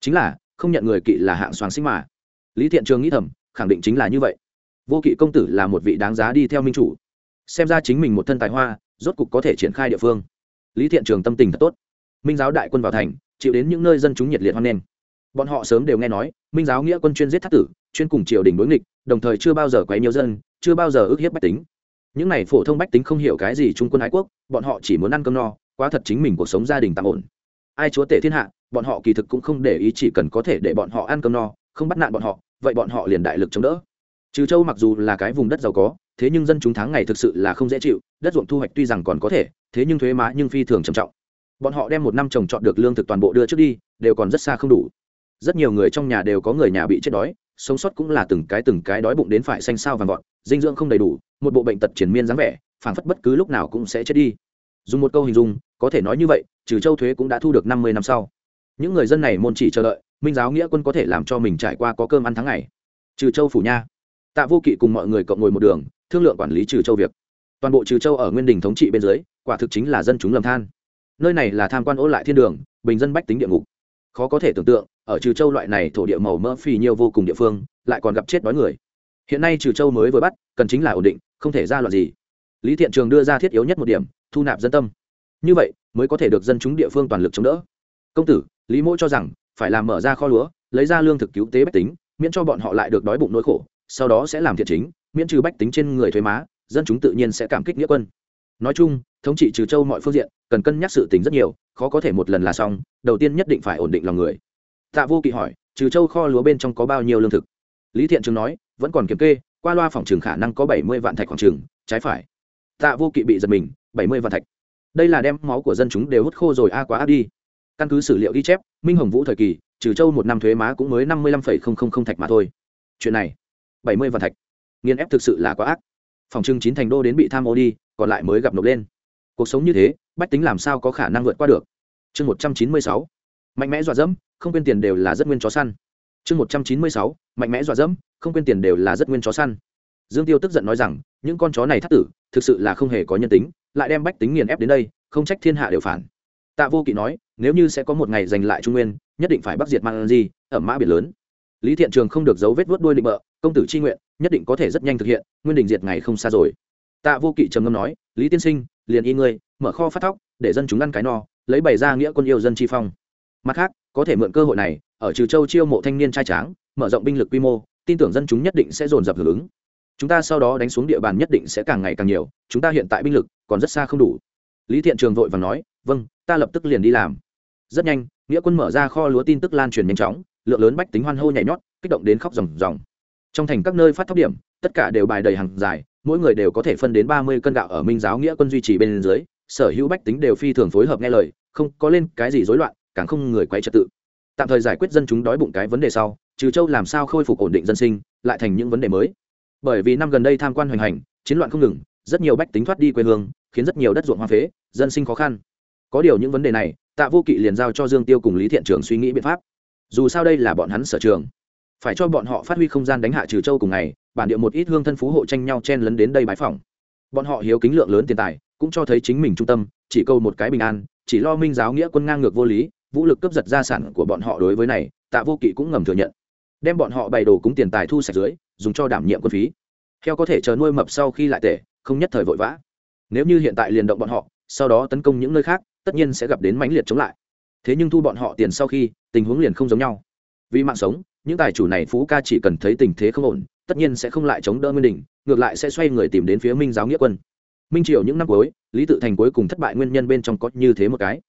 Chính là, không nhận người kỵ là hạng soáng sinh mà. Lý thiện trường nghĩ thầm, khẳng định chính là như vậy. Vô kỵ công tử là một vị đáng giá đi theo minh chủ. Xem ra chính mình một thân tài hoa rốt cục có thể triển khai địa phương. Lý thiện trường tâm tình thật tốt. Minh giáo đại quân vào thành, chịu đến những nơi dân chúng nhiệt liệt hoan nghênh. Bọn họ sớm đều nghe nói, minh giáo nghĩa quân chuyên giết thắt tử, chuyên cùng triều đình đối nghịch, đồng thời chưa bao giờ quấy nhiều dân, chưa bao giờ ức hiếp bách tính. Những này phổ thông bách tính không hiểu cái gì trung quân ái quốc, bọn họ chỉ muốn ăn cơm no, quá thật chính mình cuộc sống gia đình tạm ổn. Ai chúa tể thiên hạ, bọn họ kỳ thực cũng không để ý chỉ cần có thể để bọn họ ăn cơm no, không bắt nạn bọn họ, vậy bọn họ liền đại lực chống đỡ. Trừ châu mặc dù là cái vùng đất giàu có thế nhưng dân chúng tháng ngày thực sự là không dễ chịu, đất ruộng thu hoạch tuy rằng còn có thể, thế nhưng thuế má nhưng phi thường trầm trọng. Bọn họ đem một năm trồng trọt được lương thực toàn bộ đưa trước đi, đều còn rất xa không đủ. Rất nhiều người trong nhà đều có người nhà bị chết đói, sống sót cũng là từng cái từng cái đói bụng đến phải xanh sao vàng vọt, dinh dưỡng không đầy đủ, một bộ bệnh tật triển miên dáng vẻ, phảng phất bất cứ lúc nào cũng sẽ chết đi. Dùng một câu hình dung, có thể nói như vậy, trừ châu thuế cũng đã thu được năm mươi năm sau. Những người dân này môn chỉ chờ đợi, minh giáo nghĩa quân có thể làm cho mình trải qua có cơm ăn tháng ngày. Trừ châu phủ nha. Tạ vô kỵ cùng mọi người cộng ngồi một đường thương lượng quản lý trừ châu việc. Toàn bộ trừ châu ở nguyên đình thống trị bên dưới, quả thực chính là dân chúng lầm than. Nơi này là tham quan ô lại thiên đường, bình dân bách tính địa ngục. Khó có thể tưởng tượng, ở trừ châu loại này thổ địa màu mỡ phì nhiều vô cùng địa phương, lại còn gặp chết đói người. Hiện nay trừ châu mới vừa bắt, cần chính là ổn định, không thể ra loạn gì. Lý thiện trường đưa ra thiết yếu nhất một điểm, thu nạp dân tâm. Như vậy, mới có thể được dân chúng địa phương toàn lực chống đỡ. Công tử, lý mỗ cho rằng, phải làm mở ra kho lúa, lấy ra lương thực cứu tế bách tính, miễn cho bọn họ lại được đói bụng nỗi khổ, sau đó sẽ làm thiệt chính miễn trừ bách tính trên người thuế má, dân chúng tự nhiên sẽ cảm kích nghĩa quân. Nói chung, thống trị trừ châu mọi phương diện, cần cân nhắc sự tình rất nhiều, khó có thể một lần là xong, đầu tiên nhất định phải ổn định lòng người. Tạ vô kỵ hỏi, trừ châu kho lúa bên trong có bao nhiêu lương thực? Lý thiện trường nói, vẫn còn kiểm kê, qua loa phòng trường khả năng có bảy mươi vạn thạch khoảng trường, trái phải. Tạ vô kỵ bị giật mình, bảy mươi vạn thạch. Đây là đem máu của dân chúng đều hút khô rồi a à quá áp đi. Căn cứ sử liệu ghi chép, minh hồng vũ thời kỳ, trừ châu một năm thuế má cũng mới năm mươi lăm phẩy không không không thạch mà thôi. Chuyện này, bảy mươi vạn thạch nghiên ép thực sự là quá ác. Phòng trưng chín thành đô đến bị tham ô đi, còn lại mới gặp nộp lên. Cuộc sống như thế, bách tính làm sao có khả năng vượt qua được? Chương một trăm chín mươi sáu. Mạnh mẽ dọa dẫm, không quên tiền đều là rất nguyên chó săn. Chương một trăm chín mươi sáu. Mạnh mẽ dọa dẫm, không quên tiền đều là rất nguyên chó săn. Dương tiêu tức giận nói rằng, những con chó này thắt tử, thực sự là không hề có nhân tính, lại đem bách tính nghiền ép đến đây, không trách thiên hạ đều phản. Tạ vô kỵ nói, nếu như sẽ có một ngày giành lại trung nguyên, nhất định phải bắt diệt mang di, ở mã biển lớn. Lý thiện trường không được giấu vết vớt đuôi định bợ, công tử c nguyện nhất định có thể rất nhanh thực hiện, nguyên đình diệt ngày không xa rồi. Tạ vô kỵ trầm ngâm nói, lý tiên sinh, liền y ngươi, mở kho phát thóc, để dân chúng ăn cái no, lấy bày ra nghĩa quân yêu dân chi phong. Mặt khác, có thể mượn cơ hội này, ở trừ châu chiêu mộ thanh niên trai tráng, mở rộng binh lực quy mô, tin tưởng dân chúng nhất định sẽ dồn dập hưởng ứng. Chúng ta sau đó đánh xuống địa bàn nhất định sẽ càng ngày càng nhiều, chúng ta hiện tại binh lực còn rất xa không đủ. Lý thiện trường vội và nói vâng ta lập tức liền đi làm. Rất nhanh, nghĩa quân mở ra kho lúa tin tức lan truyền nhanh chóng, lượng lớn bách tính hoan hô nhảy nhót, kích động đến khóc ròng ròng trong thành các nơi phát thóc điểm, tất cả đều bài đầy hàng dài, mỗi người đều có thể phân đến ba mươi cân gạo ở minh giáo nghĩa quân duy trì bên dưới, sở hữu bách tính đều phi thường phối hợp nghe lời, không có lên cái gì rối loạn, càng không người quay trật tự. Tạm thời giải quyết dân chúng đói bụng cái vấn đề sau, trừ châu làm sao khôi phục ổn định dân sinh, lại thành những vấn đề mới. Bởi vì năm gần đây tham quan hoành hành, chiến loạn không ngừng, rất nhiều bách tính thoát đi quê hương, khiến rất nhiều đất ruộng hoa phế, dân sinh khó khăn. Có điều những vấn đề này, tạ vô kỵ liền giao cho dương tiêu cùng lý thiện trường suy nghĩ biện pháp. Dù sao đây là bọn hắn sở trường phải cho bọn họ phát huy không gian đánh hạ trừ châu cùng ngày, bản địa một ít hương thân phú hộ tranh nhau chen lấn đến đây bái phỏng. Bọn họ hiếu kính lượng lớn tiền tài, cũng cho thấy chính mình trung tâm, chỉ câu một cái bình an, chỉ lo minh giáo nghĩa quân ngang ngược vô lý, vũ lực cướp giật gia sản của bọn họ đối với này, tạ vô kỵ cũng ngầm thừa nhận. Đem bọn họ bày đồ cúng tiền tài thu sạch dưới, dùng cho đảm nhiệm quân phí. Heo có thể chờ nuôi mập sau khi lại tệ, không nhất thời vội vã. Nếu như hiện tại liền động bọn họ, sau đó tấn công những nơi khác, tất nhiên sẽ gặp đến mãnh liệt chống lại. Thế nhưng thu bọn họ tiền sau khi, tình huống liền không giống nhau. Vì mạng sống những tài chủ này phú ca chỉ cần thấy tình thế không ổn, tất nhiên sẽ không lại chống đỡ nguyên đình, ngược lại sẽ xoay người tìm đến phía minh giáo nghĩa quân. Minh triều những năm cuối, lý tự thành cuối cùng thất bại nguyên nhân bên trong có như thế một cái.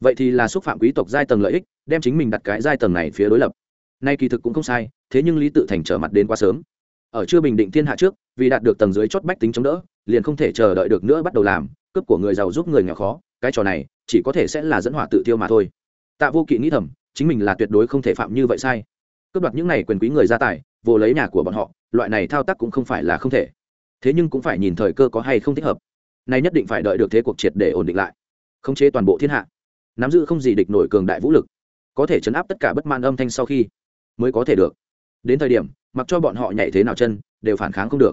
Vậy thì là xúc phạm quý tộc giai tầng lợi ích, đem chính mình đặt cái giai tầng này phía đối lập. Nay kỳ thực cũng không sai, thế nhưng lý tự thành trở mặt đến quá sớm. Ở chưa bình định thiên hạ trước, vì đạt được tầng dưới chót bách tính chống đỡ, liền không thể chờ đợi được nữa bắt đầu làm, cướp của người giàu giúp người nghèo khó, cái trò này chỉ có thể sẽ là dẫn hỏa tự tiêu mà thôi. Tạ vô kỵ nghĩ thầm, chính mình là tuyệt đối không thể phạm như vậy sai cướp đoạt những này quyền quý người gia tài, vô lấy nhà của bọn họ, loại này thao tác cũng không phải là không thể. Thế nhưng cũng phải nhìn thời cơ có hay không thích hợp. Nay nhất định phải đợi được thế cuộc triệt để ổn định lại. Khống chế toàn bộ thiên hạ. Nắm giữ không gì địch nổi cường đại vũ lực. Có thể chấn áp tất cả bất man âm thanh sau khi mới có thể được. Đến thời điểm, mặc cho bọn họ nhảy thế nào chân, đều phản kháng không được.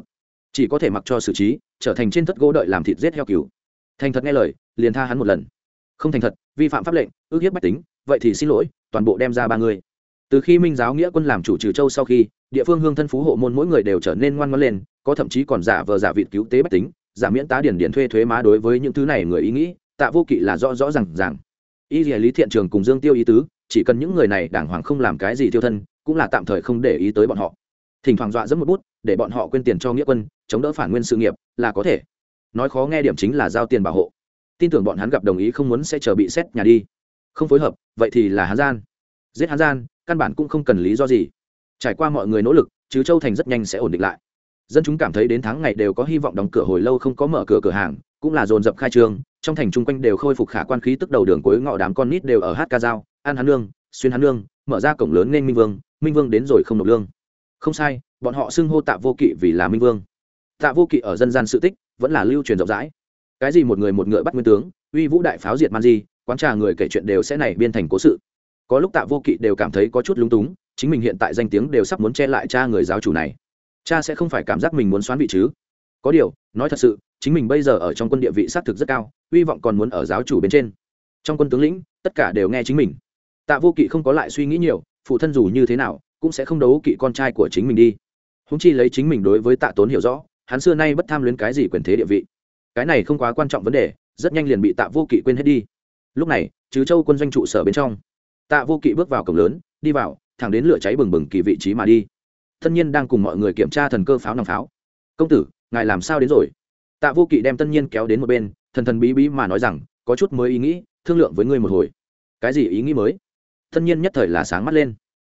Chỉ có thể mặc cho xử trí, trở thành trên thất gỗ đợi làm thịt giết heo cừu. Thành thật nghe lời, liền tha hắn một lần. Không thành thật, vi phạm pháp lệnh, ước hiếp bách tính, vậy thì xin lỗi, toàn bộ đem ra ba người từ khi minh giáo nghĩa quân làm chủ trừ châu sau khi, địa phương hương thân phú hộ môn mỗi người đều trở nên ngoan ngoãn lên, có thậm chí còn giả vờ giả vịt cứu tế bách tính, giả miễn tá điển điển thuê thuế má đối với những thứ này người ý nghĩ, tạ vô kỵ là rõ rõ rằng rằng y lý thiện trường cùng dương tiêu ý tứ, chỉ cần những người này đàng hoàng không làm cái gì tiêu thân, cũng là tạm thời không để ý tới bọn họ. Thỉnh thoảng dọa dẫm một bút, để bọn họ quên tiền cho nghĩa quân, chống đỡ phản nguyên sự nghiệp, là có thể. Nói khó nghe điểm chính là giao tiền bảo hộ. Tin tưởng bọn hắn gặp đồng ý không muốn sẽ chờ bị xét nhà đi. Không phối hợp, vậy thì là hán gian. Giết hán gian căn bản cũng không cần lý do gì. Trải qua mọi người nỗ lực chứ châu thành rất nhanh sẽ ổn định lại. Dân chúng cảm thấy đến tháng ngày đều có hy vọng đóng cửa hồi lâu không có mở cửa cửa hàng cũng là dồn dập khai trương trong thành chung quanh đều khôi phục khả quan khí tức đầu đường cuối ngõ đám con nít đều ở hát ca dao ăn hắn lương, xuyên hắn lương, mở ra cổng lớn nên minh vương minh vương đến rồi không nộp lương. Không sai bọn họ xưng hô tạ vô kỵ vì là minh vương. Tạ vô kỵ ở dân gian sự tích vẫn là lưu truyền rộng rãi. Cái gì một người một ngựa bắt nguyên tướng uy vũ đại pháo diệt man di quán trà người kể chuyện đều sẽ này biên thành cố sự có lúc tạ vô kỵ đều cảm thấy có chút lúng túng, chính mình hiện tại danh tiếng đều sắp muốn che lại cha người giáo chủ này. Cha sẽ không phải cảm giác mình muốn xoán vị chứ? Có điều, nói thật sự, chính mình bây giờ ở trong quân địa vị xác thực rất cao, hy vọng còn muốn ở giáo chủ bên trên. Trong quân tướng lĩnh, tất cả đều nghe chính mình. Tạ vô kỵ không có lại suy nghĩ nhiều, phụ thân dù như thế nào, cũng sẽ không đấu kỵ con trai của chính mình đi. Húng chi lấy chính mình đối với tạ tốn hiểu rõ, hắn xưa nay bất tham luyến cái gì quyền thế địa vị. Cái này không quá quan trọng vấn đề, rất nhanh liền bị tạ vô kỵ quên hết đi. Lúc này chứ châu quân doanh trụ sở bên trong tạ vô kỵ bước vào cổng lớn, đi vào, thẳng đến lửa cháy bừng bừng kỳ vị trí mà đi. Thân nhiên đang cùng mọi người kiểm tra thần cơ pháo nòng pháo. Công tử, ngài làm sao đến rồi? Tạ vô kỵ đem tân nhiên kéo đến một bên, thần thần bí bí mà nói rằng, có chút mới ý nghĩ, thương lượng với ngươi một hồi. Cái gì ý nghĩ mới? Tân nhiên nhất thời là sáng mắt lên.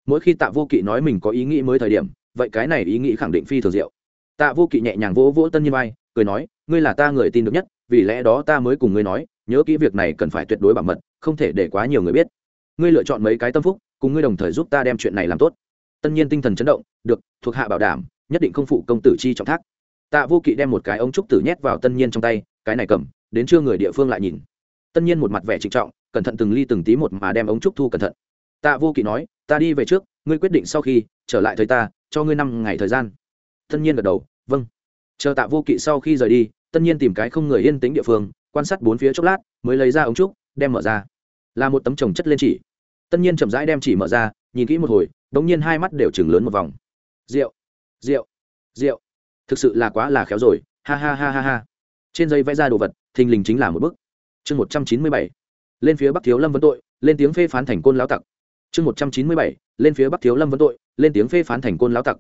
Mỗi khi tạ vô kỵ nói mình có ý nghĩ mới thời điểm, vậy cái này ý nghĩ khẳng định phi thường diệu. Tạ vô kỵ nhẹ nhàng vỗ vỗ tân nhiên vai, cười nói, ngươi là ta người tin được nhất, vì lẽ đó ta mới cùng ngươi nói, nhớ kỹ việc này cần phải tuyệt đối bảo mật, không thể để quá nhiều người biết ngươi lựa chọn mấy cái tâm phúc, cùng ngươi đồng thời giúp ta đem chuyện này làm tốt. Tân nhiên tinh thần chấn động, được, thuộc hạ bảo đảm, nhất định không phụ công tử chi trọng thác. Tạ vô kỵ đem một cái ống trúc tử nhét vào tân nhiên trong tay, cái này cầm, đến chưa người địa phương lại nhìn. Tân nhiên một mặt vẻ trịnh trọng, cẩn thận từng ly từng tí một mà đem ống trúc thu cẩn thận. Tạ vô kỵ nói, ta đi về trước, ngươi quyết định sau khi, trở lại thời ta, cho ngươi năm ngày thời gian. Tân nhiên gật đầu vâng. Chờ tạ vô kỵ sau khi rời đi, tân nhiên tìm cái không người yên tĩnh địa phương, quan sát bốn phía chốc lát, mới lấy ra ống trúc, đem mở ra. Là một tấm trồng chất lên chỉ tân nhiên chậm rãi đem chỉ mở ra, nhìn kỹ một hồi, đống nhiên hai mắt đều chừng lớn một vòng. Rượu rượu rượu. Thực sự là quá là khéo rồi, ha ha ha ha ha. Trên dây vẽ ra đồ vật, thình lình chính là một bức. Chương một trăm chín mươi bảy. Lên phía bắc thiếu lâm vấn tội, lên tiếng phê phán thành côn lão tặc. Chương một trăm chín mươi bảy. Lên phía bắc thiếu lâm vấn tội, lên tiếng phê phán thành côn lão tặc.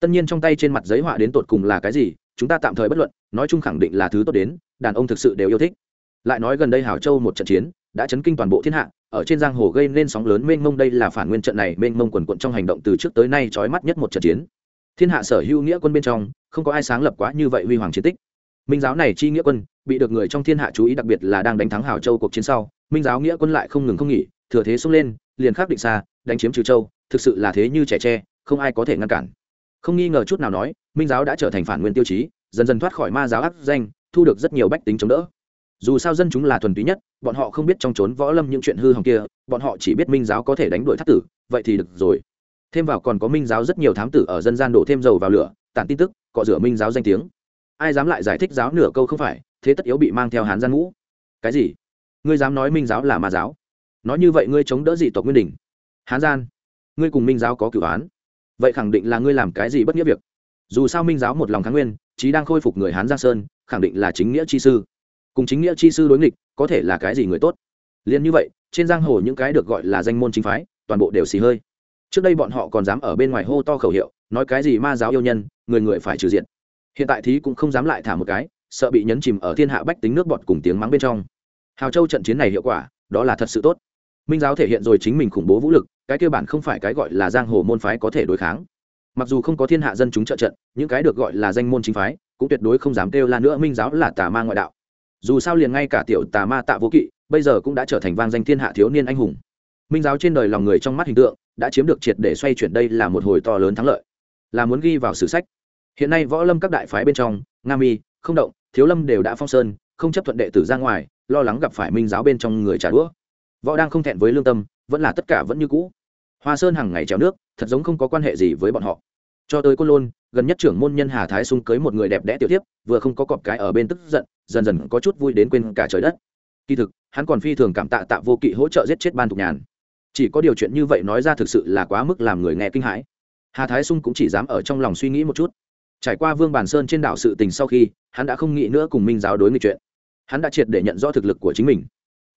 Tân nhiên trong tay trên mặt giấy họa đến tột cùng là cái gì, chúng ta tạm thời bất luận, nói chung khẳng định là thứ tốt đến, đàn ông thực sự đều yêu thích. Lại nói gần đây hảo châu một trận chiến, đã chấn kinh toàn bộ thiên hạ ở trên giang hồ gây nên sóng lớn mênh mông, đây là phản nguyên trận này mênh mông quần quận trong hành động từ trước tới nay trói mắt nhất một trận chiến. Thiên hạ sở hữu nghĩa quân bên trong, không có ai sáng lập quá như vậy huy hoàng chiến tích. Minh giáo này chi nghĩa quân, bị được người trong thiên hạ chú ý đặc biệt là đang đánh thắng hảo châu cuộc chiến sau, minh giáo nghĩa quân lại không ngừng không nghỉ, thừa thế xông lên, liền khắc định xa, đánh chiếm trừ châu, thực sự là thế như trẻ tre, không ai có thể ngăn cản. Không nghi ngờ chút nào nói, minh giáo đã trở thành phản nguyên tiêu chí, dần dần thoát khỏi ma giáo áp danh, thu được rất nhiều bách tính chống đỡ dù sao dân chúng là thuần túy nhất, bọn họ không biết trong trốn võ lâm những chuyện hư hỏng kia, bọn họ chỉ biết minh giáo có thể đánh đuổi thác tử, vậy thì được rồi. Thêm vào còn có minh giáo rất nhiều thám tử ở dân gian đổ thêm dầu vào lửa, tản tin tức, cọ rửa minh giáo danh tiếng. Ai dám lại giải thích giáo nửa câu không phải, thế tất yếu bị mang theo hán gian ngũ. Cái gì? Ngươi dám nói minh giáo là ma giáo? Nói như vậy ngươi chống đỡ dị tộc nguyên đình hán gian ngươi cùng minh giáo có cửu án vậy khẳng định là ngươi làm cái gì bất nghĩa việc? Dù sao minh giáo một lòng kháng nguyên, chí đang khôi phục người hán giang sơn, khẳng định là chính nghĩa chi sư cùng chính nghĩa chi sư đối nghịch, có thể là cái gì người tốt? Liền như vậy, trên giang hồ những cái được gọi là danh môn chính phái, toàn bộ đều xì hơi. Trước đây bọn họ còn dám ở bên ngoài hô to khẩu hiệu, nói cái gì ma giáo yêu nhân, người người phải trừ diện hiện tại thí cũng không dám lại thả một cái, sợ bị nhấn chìm ở thiên hạ bách tính nước bọt cùng tiếng mắng bên trong. Hào châu trận chiến này hiệu quả, đó là thật sự tốt. Minh giáo thể hiện rồi chính mình khủng bố vũ lực, cái cơ bản không phải cái gọi là giang hồ môn phái có thể đối kháng. Mặc dù không có thiên hạ dân chúng trợ trận, những cái được gọi là danh môn chính phái, cũng tuyệt đối không dám kêu la nữa minh giáo là tà ma ngoại đạo dù sao liền ngay cả tiểu tà ma tạ vô kỵ, bây giờ cũng đã trở thành vang danh thiên hạ thiếu niên anh hùng. Minh giáo trên đời lòng người trong mắt hình tượng, đã chiếm được triệt để xoay chuyển đây là một hồi to lớn thắng lợi. Là muốn ghi vào sử sách. Hiện nay võ lâm các đại phái bên trong, nga mi, không động, thiếu lâm đều đã phong sơn, không chấp thuận đệ tử ra ngoài, lo lắng gặp phải minh giáo bên trong người trả đũa. Võ đang không thẹn với lương tâm, vẫn là tất cả vẫn như cũ. Hoa sơn hàng ngày trèo nước, thật giống không có quan hệ gì với bọn họ cho tới côn lôn, gần nhất trưởng môn nhân hà thái sung cưới một người đẹp đẽ tiểu tiếp vừa không có cọp cái ở bên tức giận, dần dần có chút vui đến quên cả trời đất. Kỳ thực, hắn còn phi thường cảm tạ tạ vô kỵ hỗ trợ giết chết ban thục nhàn. Chỉ có điều chuyện như vậy nói ra thực sự là quá mức làm người nghe kinh hãi. Hà thái sung cũng chỉ dám ở trong lòng suy nghĩ một chút. Trải qua vương Bàn sơn trên đảo sự tình sau khi, hắn đã không nghĩ nữa cùng minh giáo đối nghịch chuyện. Hắn đã triệt để nhận rõ thực lực của chính mình.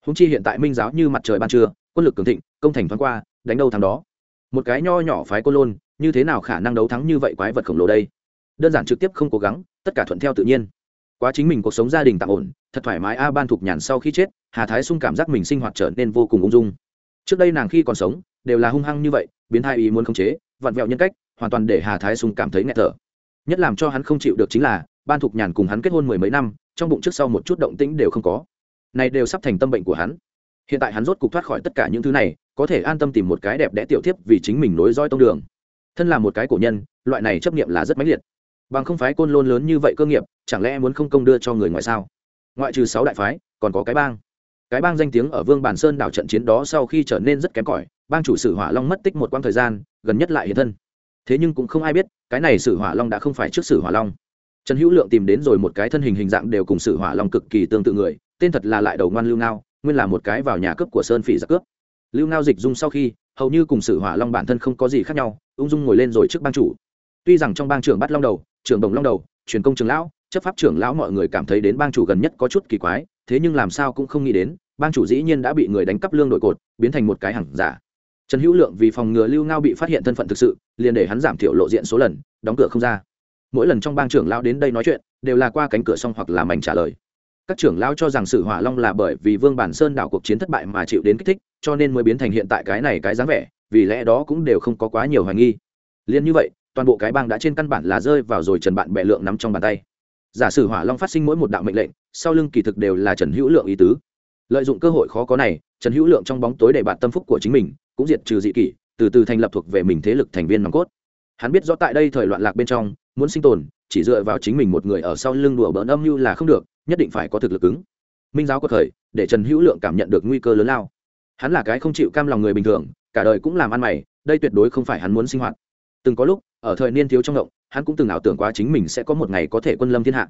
Húng chi hiện tại minh giáo như mặt trời ban trưa, quân lực cường thịnh, công thành thoáng qua, đánh đâu thắng đó. Một cái nho nhỏ phái Côn lôn như thế nào khả năng đấu thắng như vậy quái vật khổng lồ đây? Đơn giản trực tiếp không cố gắng, tất cả thuận theo tự nhiên. Quá chính mình cuộc sống gia đình tạm ổn, thật thoải mái a à, ban thục nhàn sau khi chết, hà thái sung cảm giác mình sinh hoạt trở nên vô cùng ung dung. Trước đây nàng khi còn sống, đều là hung hăng như vậy, biến thai ý muốn khống chế, vặn vẹo nhân cách, hoàn toàn để hà thái sung cảm thấy nghẹt thở. Nhất làm cho hắn không chịu được chính là, ban thục nhàn cùng hắn kết hôn mười mấy năm, trong bụng trước sau một chút động tĩnh đều không có. Này đều sắp thành tâm bệnh của hắn. Hiện tại hắn rốt cục thoát khỏi tất cả những thứ này, có thể an tâm tìm một cái đẹp đẽ tiểu tiếp vì chính mình nối roi tông đường thân là một cái cổ nhân, loại này chấp nghiệm là rất mãnh liệt. Bằng không phái côn lôn lớn như vậy cơ nghiệp, chẳng lẽ muốn không công đưa cho người ngoại sao? Ngoại trừ sáu đại phái, còn có cái bang. Cái bang danh tiếng ở vương bản sơn đảo trận chiến đó sau khi trở nên rất kém cỏi, bang chủ sử hỏa long mất tích một quãng thời gian, gần nhất lại hiện thân. Thế nhưng cũng không ai biết, cái này sử hỏa long đã không phải trước sử hỏa long. Trần hữu lượng tìm đến rồi một cái thân hình hình dạng đều cùng sử hỏa long cực kỳ tương tự người, tên thật là lại đầu ngoan lưu ngao, nguyên là một cái vào nhà cướp của sơn phỉ giặc cướp. Lưu ngao dịch dung sau khi hầu như cùng sử hỏa long bản thân không có gì khác nhau, ung dung ngồi lên rồi trước bang chủ. Tuy rằng trong bang trưởng bắt long đầu, trưởng đồng long đầu, truyền công trường lão, chấp pháp trưởng lão mọi người cảm thấy đến bang chủ gần nhất có chút kỳ quái, thế nhưng làm sao cũng không nghĩ đến, bang chủ dĩ nhiên đã bị người đánh cắp lương đội cột, biến thành một cái hàng giả. Trần hữu lượng vì phòng ngừa lưu ngao bị phát hiện thân phận thực sự, liền để hắn giảm thiểu lộ diện số lần, đóng cửa không ra. Mỗi lần trong bang trưởng lão đến đây nói chuyện, đều là qua cánh cửa xong hoặc là mảnh trả lời các trưởng lão cho rằng sự hỏa long là bởi vì vương bản sơn đảo cuộc chiến thất bại mà chịu đến kích thích, cho nên mới biến thành hiện tại cái này cái dáng vẻ, vì lẽ đó cũng đều không có quá nhiều hoài nghi. Liên như vậy, toàn bộ cái bang đã trên căn bản là rơi vào rồi trần bạn bè lượng nắm trong bàn tay. Giả sử hỏa long phát sinh mỗi một đạo mệnh lệnh, sau lưng kỳ thực đều là trần hữu lượng ý tứ. Lợi dụng cơ hội khó có này, trần hữu lượng trong bóng tối để bạn tâm phúc của chính mình, cũng diệt trừ dị kỷ, từ từ thành lập thuộc về mình thế lực thành viên nòng cốt. Hắn biết rõ tại đây thời loạn lạc bên trong, muốn sinh tồn, chỉ dựa vào chính mình một người ở sau lưng đùa bỡn âm mưu là không được nhất định phải có thực lực ứng. Minh giáo có thời, để trần hữu lượng cảm nhận được nguy cơ lớn lao. Hắn là cái không chịu cam lòng người bình thường, cả đời cũng làm ăn mày, đây tuyệt đối không phải hắn muốn sinh hoạt. Từng có lúc, ở thời niên thiếu trong động, hắn cũng từng ảo tưởng quá chính mình sẽ có một ngày có thể quân lâm thiên hạ.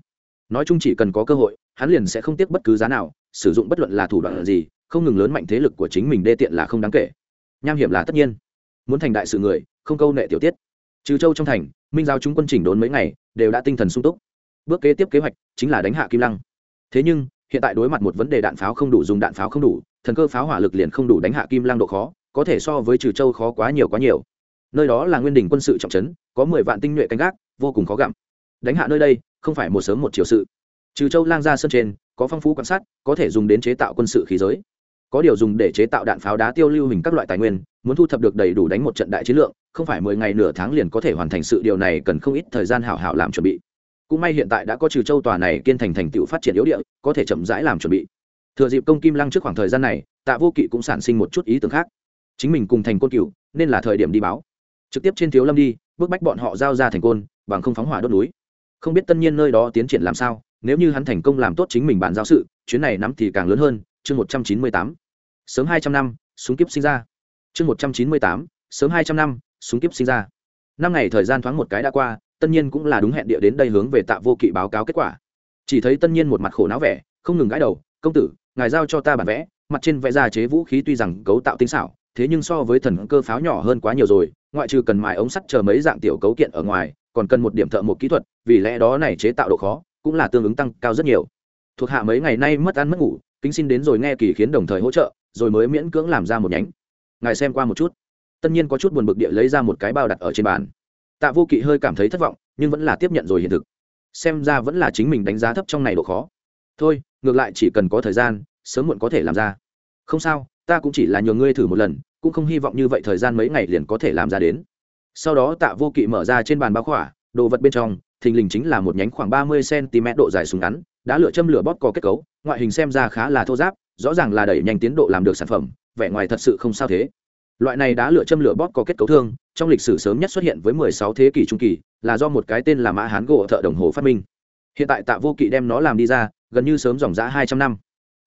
Nói chung chỉ cần có cơ hội, hắn liền sẽ không tiếc bất cứ giá nào, sử dụng bất luận là thủ đoạn gì, không ngừng lớn mạnh thế lực của chính mình đê tiện là không đáng kể. Nham hiểm là tất nhiên. Muốn thành đại sự người, không câu nệ tiểu tiết. Trừ châu trong thành, minh giáo chúng quân chỉnh đốn mấy ngày, đều đã tinh thần sung túc. Bước kế tiếp kế hoạch chính là đánh hạ kim lăng thế nhưng, hiện tại đối mặt một vấn đề đạn pháo không đủ dùng đạn pháo không đủ, thần cơ pháo hỏa lực liền không đủ đánh hạ kim lang độ khó, có thể so với trừ châu khó quá nhiều quá nhiều. Nơi đó là nguyên đình quân sự trọng trấn, có mười vạn tinh nhuệ canh gác, vô cùng khó gặm. Đánh hạ nơi đây, không phải một sớm một chiều sự. Trừ châu lang ra sân trên, có phong phú quan sát, có thể dùng đến chế tạo quân sự khí giới. Có điều dùng để chế tạo đạn pháo đá tiêu lưu hình các loại tài nguyên, muốn thu thập được đầy đủ đánh một trận đại chiến lượng, không phải mười ngày nửa tháng liền có thể hoàn thành sự điều này cần không ít thời gian hảo hảo làm chuẩn bị cũng may hiện tại đã có trừ châu tòa này kiên thành thành tựu phát triển yếu địa, có thể chậm rãi làm chuẩn bị. Thừa dịp công kim lăng trước khoảng thời gian này, tạ vô kỵ cũng sản sinh một chút ý tưởng khác. Chính mình cùng thành côn cựu nên là thời điểm đi báo. Trực tiếp trên thiếu lâm đi, bước bách bọn họ giao ra thành côn, bằng không phóng hỏa đốt núi. Không biết tân nhiên nơi đó tiến triển làm sao, nếu như hắn thành công làm tốt chính mình bàn giao sự, chuyến này nắm thì càng lớn hơn, chương một trăm chín mươi tám. Sớm hai trăm năm, súng kiếp sinh ra. Chương một trăm chín mươi tám, sớm hai trăm năm, súng kiếp sinh ra. Năm ngày thời gian thoáng một cái đã qua tân nhiên cũng là đúng hẹn địa đến đây hướng về tạ vô kỵ báo cáo kết quả. Chỉ thấy tân nhiên một mặt khổ não vẻ, không ngừng gãi đầu, công tử, ngài giao cho ta bản vẽ, mặt trên vẽ ra chế vũ khí tuy rằng cấu tạo tinh xảo, thế nhưng so với thần cơ pháo nhỏ hơn quá nhiều rồi, ngoại trừ cần mài ống sắt chờ mấy dạng tiểu cấu kiện ở ngoài, còn cần một điểm thợ một kỹ thuật, vì lẽ đó này chế tạo độ khó cũng là tương ứng tăng cao rất nhiều. Thuộc hạ mấy ngày nay mất ăn mất ngủ, kính xin đến rồi nghe kỳ khiến đồng thời hỗ trợ, rồi mới miễn cưỡng làm ra một nhánh. Ngài xem qua một chút. Tất nhiên có chút buồn bực địa lấy ra một cái bao đặt ở trên bàn tạ vô kỵ hơi cảm thấy thất vọng, nhưng vẫn là tiếp nhận rồi hiện thực. Xem ra vẫn là chính mình đánh giá thấp trong này độ khó. Thôi, ngược lại chỉ cần có thời gian, sớm muộn có thể làm ra. Không sao, ta cũng chỉ là nhờ ngươi thử một lần, cũng không hy vọng như vậy thời gian mấy ngày liền có thể làm ra đến. Sau đó tạ vô kỵ mở ra trên bàn bao khỏa, đồ vật bên trong, thình lình chính là một nhánh khoảng ba mươi cm độ dài súng ngắn, đã lựa châm lửa bóp có kết cấu, ngoại hình xem ra khá là thô giáp, rõ ràng là đẩy nhanh tiến độ làm được sản phẩm, vẻ ngoài thật sự không sao thế loại này đã lựa châm lửa bóp có kết cấu thương, trong lịch sử sớm nhất xuất hiện với 16 thế kỷ trung kỳ, là do một cái tên là mã hán gỗ thợ đồng hồ phát minh. Hiện tại tạ vô kỵ đem nó làm đi ra, gần như sớm dòng giã hai trăm năm.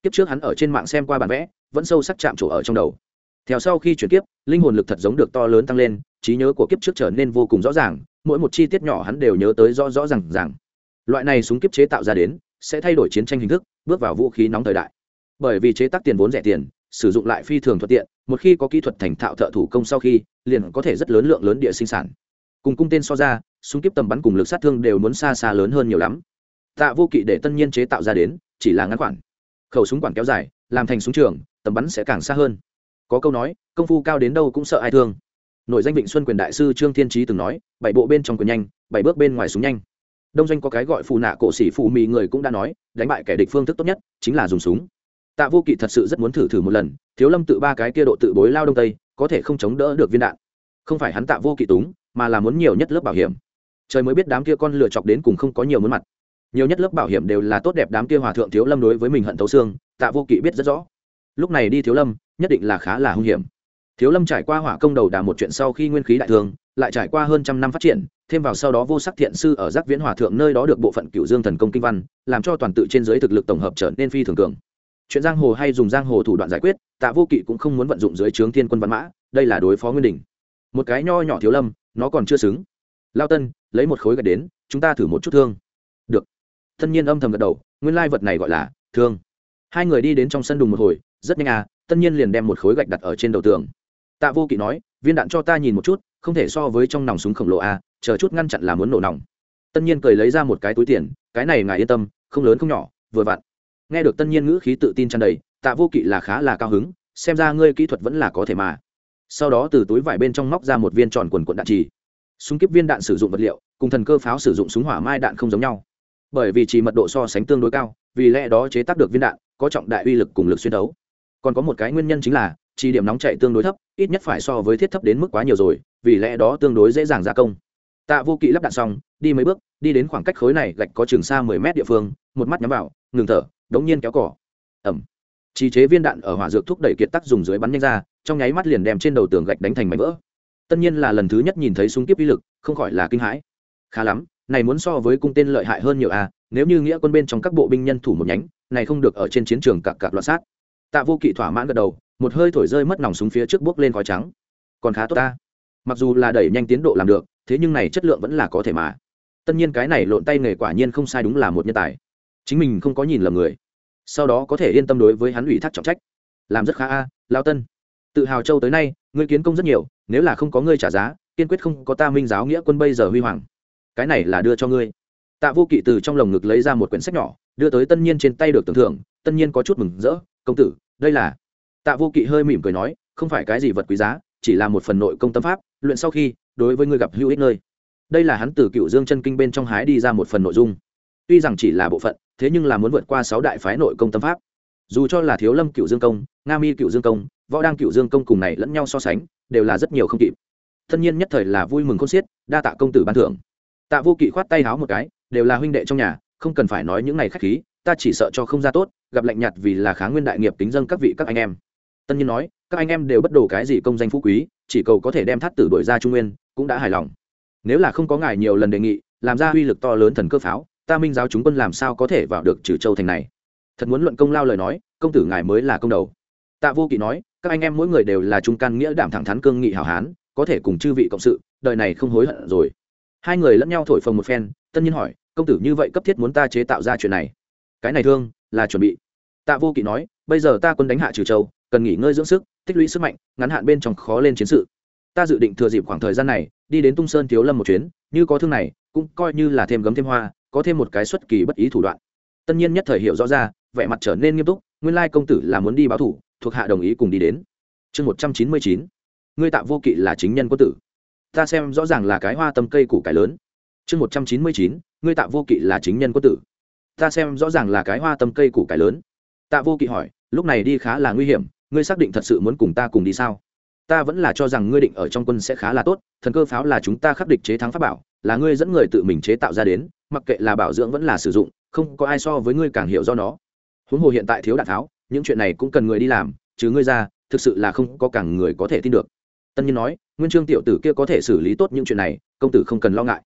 Kiếp trước hắn ở trên mạng xem qua bản vẽ, vẫn sâu sắc chạm chỗ ở trong đầu. Theo sau khi chuyển kiếp, linh hồn lực thật giống được to lớn tăng lên, trí nhớ của kiếp trước trở nên vô cùng rõ ràng, mỗi một chi tiết nhỏ hắn đều nhớ tới rõ rõ r à n g loại này súng kiếp chế tạo ra đến, sẽ thay đổi chiến tranh hình thức, bước vào vũ khí nóng thời đại. Bởi vì chế tác tiền vốn rẻ tiền sử dụng lại phi thường thuận tiện, một khi có kỹ thuật thành thạo thợ thủ công sau khi, liền có thể rất lớn lượng lớn địa sinh sản. Cùng cung tên so ra, súng kiếp tầm bắn cùng lực sát thương đều muốn xa xa lớn hơn nhiều lắm. Tạ vô kỵ để tân nhiên chế tạo ra đến, chỉ là ngắn quản khẩu súng quản kéo dài, làm thành súng trường, tầm bắn sẽ càng xa hơn. Có câu nói, công phu cao đến đâu cũng sợ ai thương. Nội danh vịnh xuân quyền đại sư trương thiên trí từng nói, bảy bộ bên trong quyền nhanh, bảy bước bên ngoài súng nhanh. Đông doanh có cái gọi phù nạ cổ sĩ phù mì người cũng đã nói, đánh bại kẻ địch phương thức tốt nhất chính là dùng súng tạ vô kỵ thật sự rất muốn thử thử một lần, thiếu lâm tự ba cái kia độ tự bối lao đông tây, có thể không chống đỡ được viên đạn. Không phải hắn tạ vô kỵ túng, mà là muốn nhiều nhất lớp bảo hiểm. Trời mới biết đám kia con lựa chọc đến cùng không có nhiều muốn mặt. Nhiều nhất lớp bảo hiểm đều là tốt đẹp đám kia hòa thượng thiếu lâm đối với mình hận thấu xương, tạ vô kỵ biết rất rõ. Lúc này đi thiếu lâm, nhất định là khá là hung hiểm. Thiếu lâm trải qua hỏa công đầu đà một chuyện sau khi nguyên khí đại thương, lại trải qua hơn trăm năm phát triển, thêm vào sau đó vô sắc thiện sư ở giác viễn hòa thượng nơi đó được bộ phận cựu dương thần công kinh văn, làm cho toàn tự trên giới thực lực tổng hợp trở nên phi thường cường chuyện giang hồ hay dùng giang hồ thủ đoạn giải quyết, tạ vô kỵ cũng không muốn vận dụng dưới trướng thiên quân văn mã, đây là đối phó nguyên đình. Một cái nho nhỏ thiếu lâm, nó còn chưa xứng. Lao tân, lấy một khối gạch đến, chúng ta thử một chút thương. Được. Tân nhiên âm thầm gật đầu, nguyên lai vật này gọi là thương. Hai người đi đến trong sân đùng một hồi, rất nhanh à tân nhiên liền đem một khối gạch đặt ở trên đầu tường. Tạ vô kỵ nói, viên đạn cho ta nhìn một chút, không thể so với trong nòng súng khổng lồ à chờ chút ngăn chặn là muốn nổ nòng. Tân nhiên cười lấy ra một cái túi tiền, cái này ngài yên tâm, không lớn không nhỏ, vừa vặn nghe được tân nhiên ngữ khí tự tin tràn đầy, tạ vô kỵ là khá là cao hứng, xem ra ngươi kỹ thuật vẫn là có thể mà. Sau đó từ túi vải bên trong móc ra một viên tròn quần quận đạn trì. Súng kíp viên đạn sử dụng vật liệu, cùng thần cơ pháo sử dụng súng hỏa mai đạn không giống nhau. Bởi vì chỉ mật độ so sánh tương đối cao, vì lẽ đó chế tác được viên đạn, có trọng đại uy lực cùng lực xuyên đấu. Còn có một cái nguyên nhân chính là, chỉ điểm nóng chạy tương đối thấp, ít nhất phải so với thiết thấp đến mức quá nhiều rồi, vì lẽ đó tương đối dễ dàng gia công. Tạ vô kỵ lắp đạn xong, đi mấy bước, đi đến khoảng cách khối này gạch có trường xa mười mét địa phương, một mắt nhắm vào, ngừng thở đống nhiên kéo cỏ ẩm. Trì chế viên đạn ở hỏa dược thúc đẩy kiệt tắc dùng dưới bắn nhanh ra, trong nháy mắt liền đem trên đầu tường gạch đánh thành mảnh vỡ. Tất nhiên là lần thứ nhất nhìn thấy súng kiếp uy lực, không khỏi là kinh hãi. Khá lắm, này muốn so với cung tên lợi hại hơn nhiều à nếu như nghĩa quân bên trong các bộ binh nhân thủ một nhánh, này không được ở trên chiến trường cặp cặp loạn sát. Tạ vô kỵ thỏa mãn gật đầu, một hơi thổi rơi mất nòng súng phía trước bước lên khói trắng. Còn khá tốt ta. Mặc dù là đẩy nhanh tiến độ làm được, thế nhưng này chất lượng vẫn là có thể mà. Tất nhiên cái này lộn tay nghề quả nhiên không sai đúng là một nhân tài chính mình không có nhìn lầm người. Sau đó có thể yên tâm đối với hắn ủy thác trọng trách. Làm rất khá a lao tân. Tự hào châu tới nay, ngươi kiến công rất nhiều, nếu là không có ngươi trả giá, kiên quyết không có ta minh giáo nghĩa quân bây giờ huy hoàng. Cái này là đưa cho ngươi. Tạ vô kỵ từ trong lồng ngực lấy ra một quyển sách nhỏ, đưa tới tân nhiên trên tay được tưởng thưởng, tân nhiên có chút mừng rỡ, công tử, đây là tạ vô kỵ hơi mỉm cười nói, không phải cái gì vật quý giá, chỉ là một phần nội công tâm pháp, luyện sau khi, đối với ngươi gặp hữu ích nơi. Đây là hắn từ cựu dương chân kinh bên trong hái đi ra một phần nội dung. Tuy rằng chỉ là bộ phận thế nhưng là muốn vượt qua sáu đại phái nội công tâm pháp. Dù cho là thiếu lâm cựu dương công, nga mi cựu dương công, võ đăng cựu dương công cùng này lẫn nhau so sánh, đều là rất nhiều không kịp. Thân nhiên nhất thời là vui mừng khôn xiết, đa tạ công tử ban thưởng. Tạ vô kỵ khoát tay háo một cái, đều là huynh đệ trong nhà, không cần phải nói những này khách khí, ta chỉ sợ cho không ra tốt, gặp lạnh nhạt vì là kháng nguyên đại nghiệp tính dân các vị các anh em. Tân nhiên nói, các anh em đều bất đồ cái gì công danh phú quý, chỉ cầu có thể đem thắt tử đổi ra trung nguyên, cũng đã hài lòng. Nếu là không có ngài nhiều lần đề nghị, làm ra uy lực to lớn thần cơ pháo ta minh giáo chúng quân làm sao có thể vào được trừ châu thành này? Thật muốn luận công lao lời nói, công tử ngài mới là công đầu. Tạ vô kỵ nói, các anh em mỗi người đều là trung can nghĩa đảm thẳng thắn cương nghị hảo hán, có thể cùng chư vị cộng sự, đời này không hối hận rồi. Hai người lẫn nhau thổi phồng một phen, tân nhiên hỏi, công tử như vậy cấp thiết muốn ta chế tạo ra chuyện này? Cái này thương, là chuẩn bị. Tạ vô kỵ nói, bây giờ ta quân đánh hạ trừ châu, cần nghỉ ngơi dưỡng sức, tích lũy sức mạnh, ngắn hạn bên trong khó lên chiến sự. Ta dự định thừa dịp khoảng thời gian này, đi đến tung sơn thiếu lâm một chuyến, như có thương này, cũng coi như là thêm gấm thêm hoa có thêm một cái xuất kỳ bất ý thủ đoạn. Tân nhiên nhất thời hiểu rõ ra, vẻ mặt trở nên nghiêm túc, nguyên lai công tử là muốn đi báo thủ, thuộc hạ đồng ý cùng đi đến. Chương một trăm chín mươi chín, ngươi tạo vô kỵ là chính nhân quân tử. Ta xem rõ ràng là cái hoa tâm cây củ cải lớn. Chương một trăm chín mươi chín, ngươi tạo vô kỵ là chính nhân quân tử. Ta xem rõ ràng là cái hoa tâm cây củ cải lớn. Tạ vô kỵ hỏi, lúc này đi khá là nguy hiểm, ngươi xác định thật sự muốn cùng ta cùng đi sao? Ta vẫn là cho rằng ngươi định ở trong quân sẽ khá là tốt, thần cơ pháo là chúng ta khắc địch chế thắng pháp bảo, là ngươi dẫn người tự mình chế tạo ra đến mặc kệ là bảo dưỡng vẫn là sử dụng, không có ai so với ngươi càng hiểu do nó. Huống hồ hiện tại thiếu đạn tháo, những chuyện này cũng cần người đi làm chứ ngươi ra, thực sự là không có càng người có thể tin được. Tân nhiên nói, nguyên trương tiểu tử kia có thể xử lý tốt những chuyện này, công tử không cần lo ngại.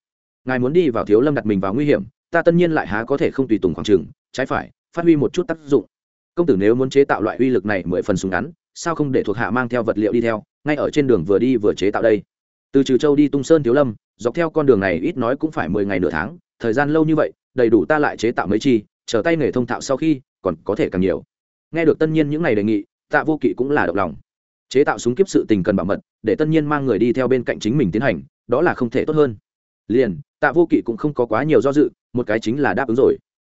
Ngài muốn đi vào thiếu lâm đặt mình vào nguy hiểm, ta tân nhiên lại há có thể không tùy tùng khoảng trừng trái phải, phát huy một chút tác dụng. Công tử nếu muốn chế tạo loại uy lực này mười phần súng ngắn, sao không để thuộc hạ mang theo vật liệu đi theo, ngay ở trên đường vừa đi vừa chế tạo đây. Từ trừ châu đi tung sơn thiếu lâm, dọc theo con đường này ít nói cũng phải mười ngày nửa tháng thời gian lâu như vậy, đầy đủ ta lại chế tạo mấy chi, chờ tay nghề thông thạo sau khi, còn có thể càng nhiều. Nghe được tân nhiên những ngày đề nghị, tạ vô kỵ cũng là động lòng. Chế tạo súng kiếp sự tình cần bảo mật, để tân nhiên mang người đi theo bên cạnh chính mình tiến hành, đó là không thể tốt hơn. Liền, tạ vô kỵ cũng không có quá nhiều do dự, một cái chính là đáp ứng rồi.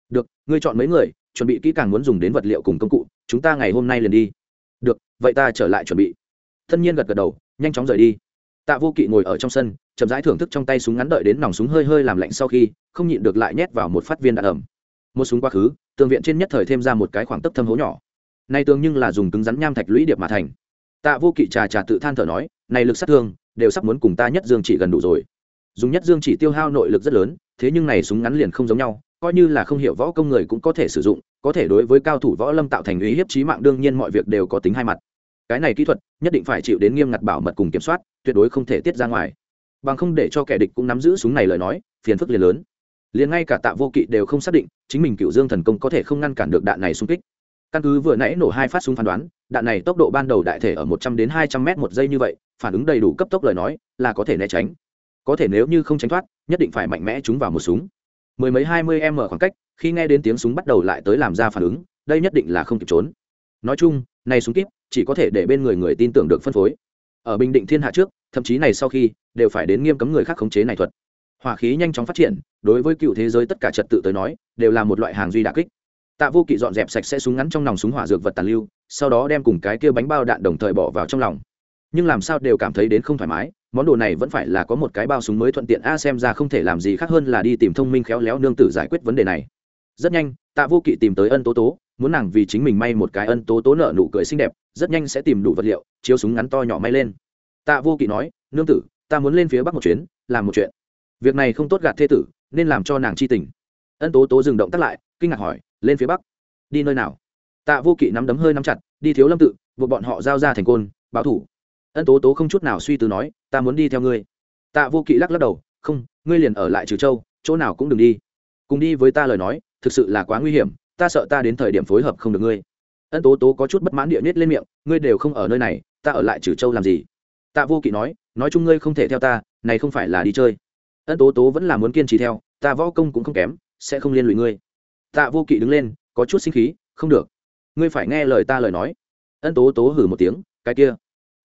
Được, ngươi chọn mấy người, chuẩn bị kỹ càng muốn dùng đến vật liệu cùng công cụ, chúng ta ngày hôm nay liền đi. Được, vậy ta trở lại chuẩn bị. Tân nhiên gật gật đầu, nhanh chóng rời đi tạ vô kỵ ngồi ở trong sân, chậm rãi thưởng thức trong tay súng ngắn đợi đến nòng súng hơi hơi làm lạnh sau khi, không nhịn được lại nhét vào một phát viên đạn ẩm. Một súng quá khứ, tường viện trên nhất thời thêm ra một cái khoảng tấp thâm hố nhỏ. Nay tường nhưng là dùng cứng rắn nham thạch lũy điệp mà thành. Tạ vô kỵ trà trà tự than thở nói, này lực sát thương, đều sắp muốn cùng ta nhất dương chỉ gần đủ rồi. Dùng nhất dương chỉ tiêu hao nội lực rất lớn, thế nhưng này súng ngắn liền không giống nhau, coi như là không hiểu võ công người cũng có thể sử dụng, có thể đối với cao thủ võ lâm tạo thành uy hiếp trí mạng, đương nhiên mọi việc đều có tính hai mặt cái này kỹ thuật nhất định phải chịu đến nghiêm ngặt bảo mật cùng kiểm soát, tuyệt đối không thể tiết ra ngoài. Bằng không để cho kẻ địch cũng nắm giữ súng này lời nói, phiền phức liền lớn. Liền ngay cả tạ vô kỵ đều không xác định, chính mình cựu dương thần công có thể không ngăn cản được đạn này xung kích. Căn cứ vừa nãy nổ hai phát súng phán đoán, đạn này tốc độ ban đầu đại thể ở một trăm đến hai trăm m một giây như vậy, phản ứng đầy đủ cấp tốc lời nói, là có thể né tránh. Có thể nếu như không tránh thoát, nhất định phải mạnh mẽ chúng vào một súng. Mười mấy hai mươi m khoảng cách, khi nghe đến tiếng súng bắt đầu lại tới làm ra phản ứng, đây nhất định là không kịp trốn. Nói chung, này súng kíp chỉ có thể để bên người người tin tưởng được phân phối. Ở bình định thiên hạ trước, thậm chí này sau khi, đều phải đến nghiêm cấm người khác khống chế này thuật. Hỏa khí nhanh chóng phát triển, đối với cựu thế giới tất cả trật tự tới nói, đều là một loại hàng duy đà kích. Tạ vô kỵ dọn dẹp sạch sẽ súng ngắn trong nòng súng hỏa dược vật tàn lưu, sau đó đem cùng cái kia bánh bao đạn đồng thời bỏ vào trong lòng. Nhưng làm sao đều cảm thấy đến không thoải mái, món đồ này vẫn phải là có một cái bao súng mới thuận tiện, a, xem ra không thể làm gì khác hơn là đi tìm thông minh khéo léo nương tử giải quyết vấn đề này. Rất nhanh, tạ vô kỵ tìm tới ân tố tố, muốn nàng vì chính mình may một cái ân tố tố nợ nụ cười xinh đẹp rất nhanh sẽ tìm đủ vật liệu, chiếu súng ngắn to nhỏ may lên. Tạ vô kỵ nói, nương tử, ta muốn lên phía bắc một chuyến, làm một chuyện. Việc này không tốt gạt thê tử, nên làm cho nàng chi tình. Ân tố tố dừng động tắt lại, kinh ngạc hỏi, lên phía bắc? Đi nơi nào? Tạ vô kỵ nắm đấm hơi nắm chặt, đi thiếu lâm tự, buộc bọn họ giao ra thành côn, báo thủ. Ân tố tố không chút nào suy tư nói, ta muốn đi theo ngươi. Tạ vô kỵ lắc lắc đầu, không, ngươi liền ở lại trừ châu, chỗ nào cũng đừng đi. Cùng đi với ta lời nói, thực sự là quá nguy hiểm, ta sợ ta đến thời điểm phối hợp không được ngươi ân tố tố có chút bất mãn địa nhất lên miệng, ngươi đều không ở nơi này, ta ở lại trừ châu làm gì? Tạ vô kỵ nói nói chung ngươi không thể theo ta, này không phải là đi chơi. Ân tố tố vẫn là muốn kiên trì theo, ta võ công cũng không kém, sẽ không liên lụy ngươi. Tạ vô kỵ đứng lên, có chút sinh khí, không được. Ngươi phải nghe lời ta lời nói. Ân tố tố hử một tiếng, cái kia,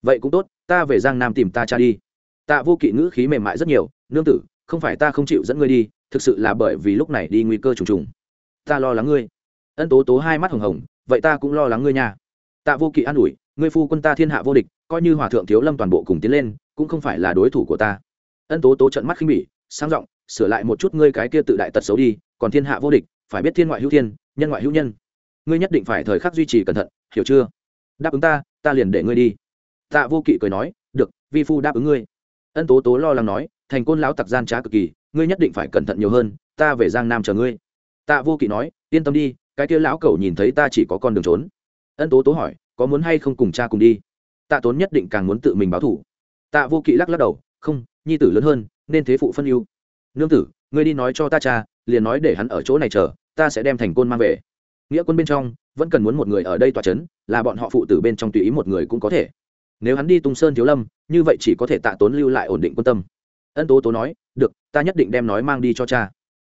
vậy cũng tốt, ta về giang nam tìm ta cha đi. Tạ vô kỵ ngữ khí mềm mại rất nhiều, nương tử, không phải ta không chịu dẫn ngươi đi, thực sự là bởi vì lúc này đi nguy cơ trùng trùng. Ta lo lắng ngươi. Ân tố tố hai mắt hồng hồng vậy ta cũng lo lắng ngươi nha. Tạ vô kỵ an ủi, ngươi phu quân ta thiên hạ vô địch, coi như hòa thượng thiếu lâm toàn bộ cùng tiến lên, cũng không phải là đối thủ của ta. Ân tố tố trận mắt khinh bỉ, sang giọng, sửa lại một chút ngươi cái kia tự đại tật xấu đi, còn thiên hạ vô địch, phải biết thiên ngoại hữu thiên, nhân ngoại hữu nhân. Ngươi nhất định phải thời khắc duy trì cẩn thận, hiểu chưa? Đáp ứng ta ta liền để ngươi đi. Tạ vô kỵ cười nói, được, vi phu đáp ứng ngươi. Ân tố tố lo lắng nói, thành côn lão tặc gian trá cực kỳ, ngươi nhất định phải cẩn thận nhiều hơn, ta về giang nam chờ ngươi. Tạ vô kỵ nói, yên tâm đi cái kia lão cẩu nhìn thấy ta chỉ có con đường trốn. Ân tố tố hỏi, có muốn hay không cùng cha cùng đi? Tạ tốn nhất định càng muốn tự mình báo thủ tạ vô kỵ lắc lắc đầu, không, nhi tử lớn hơn, nên thế phụ phân ưu. Nương tử, ngươi đi nói cho ta cha, liền nói để hắn ở chỗ này chờ, ta sẽ đem thành côn mang về. Nghĩa quân bên trong, vẫn cần muốn một người ở đây tòa c h ấ n là bọn họ phụ tử bên trong tùy ý một người cũng có thể. Nếu hắn đi tung sơn thiếu lâm, như vậy chỉ có thể tạ tốn lưu lại ổn định quân tâm. Ân tố tố nói, được, ta nhất định đem nói mang đi cho cha.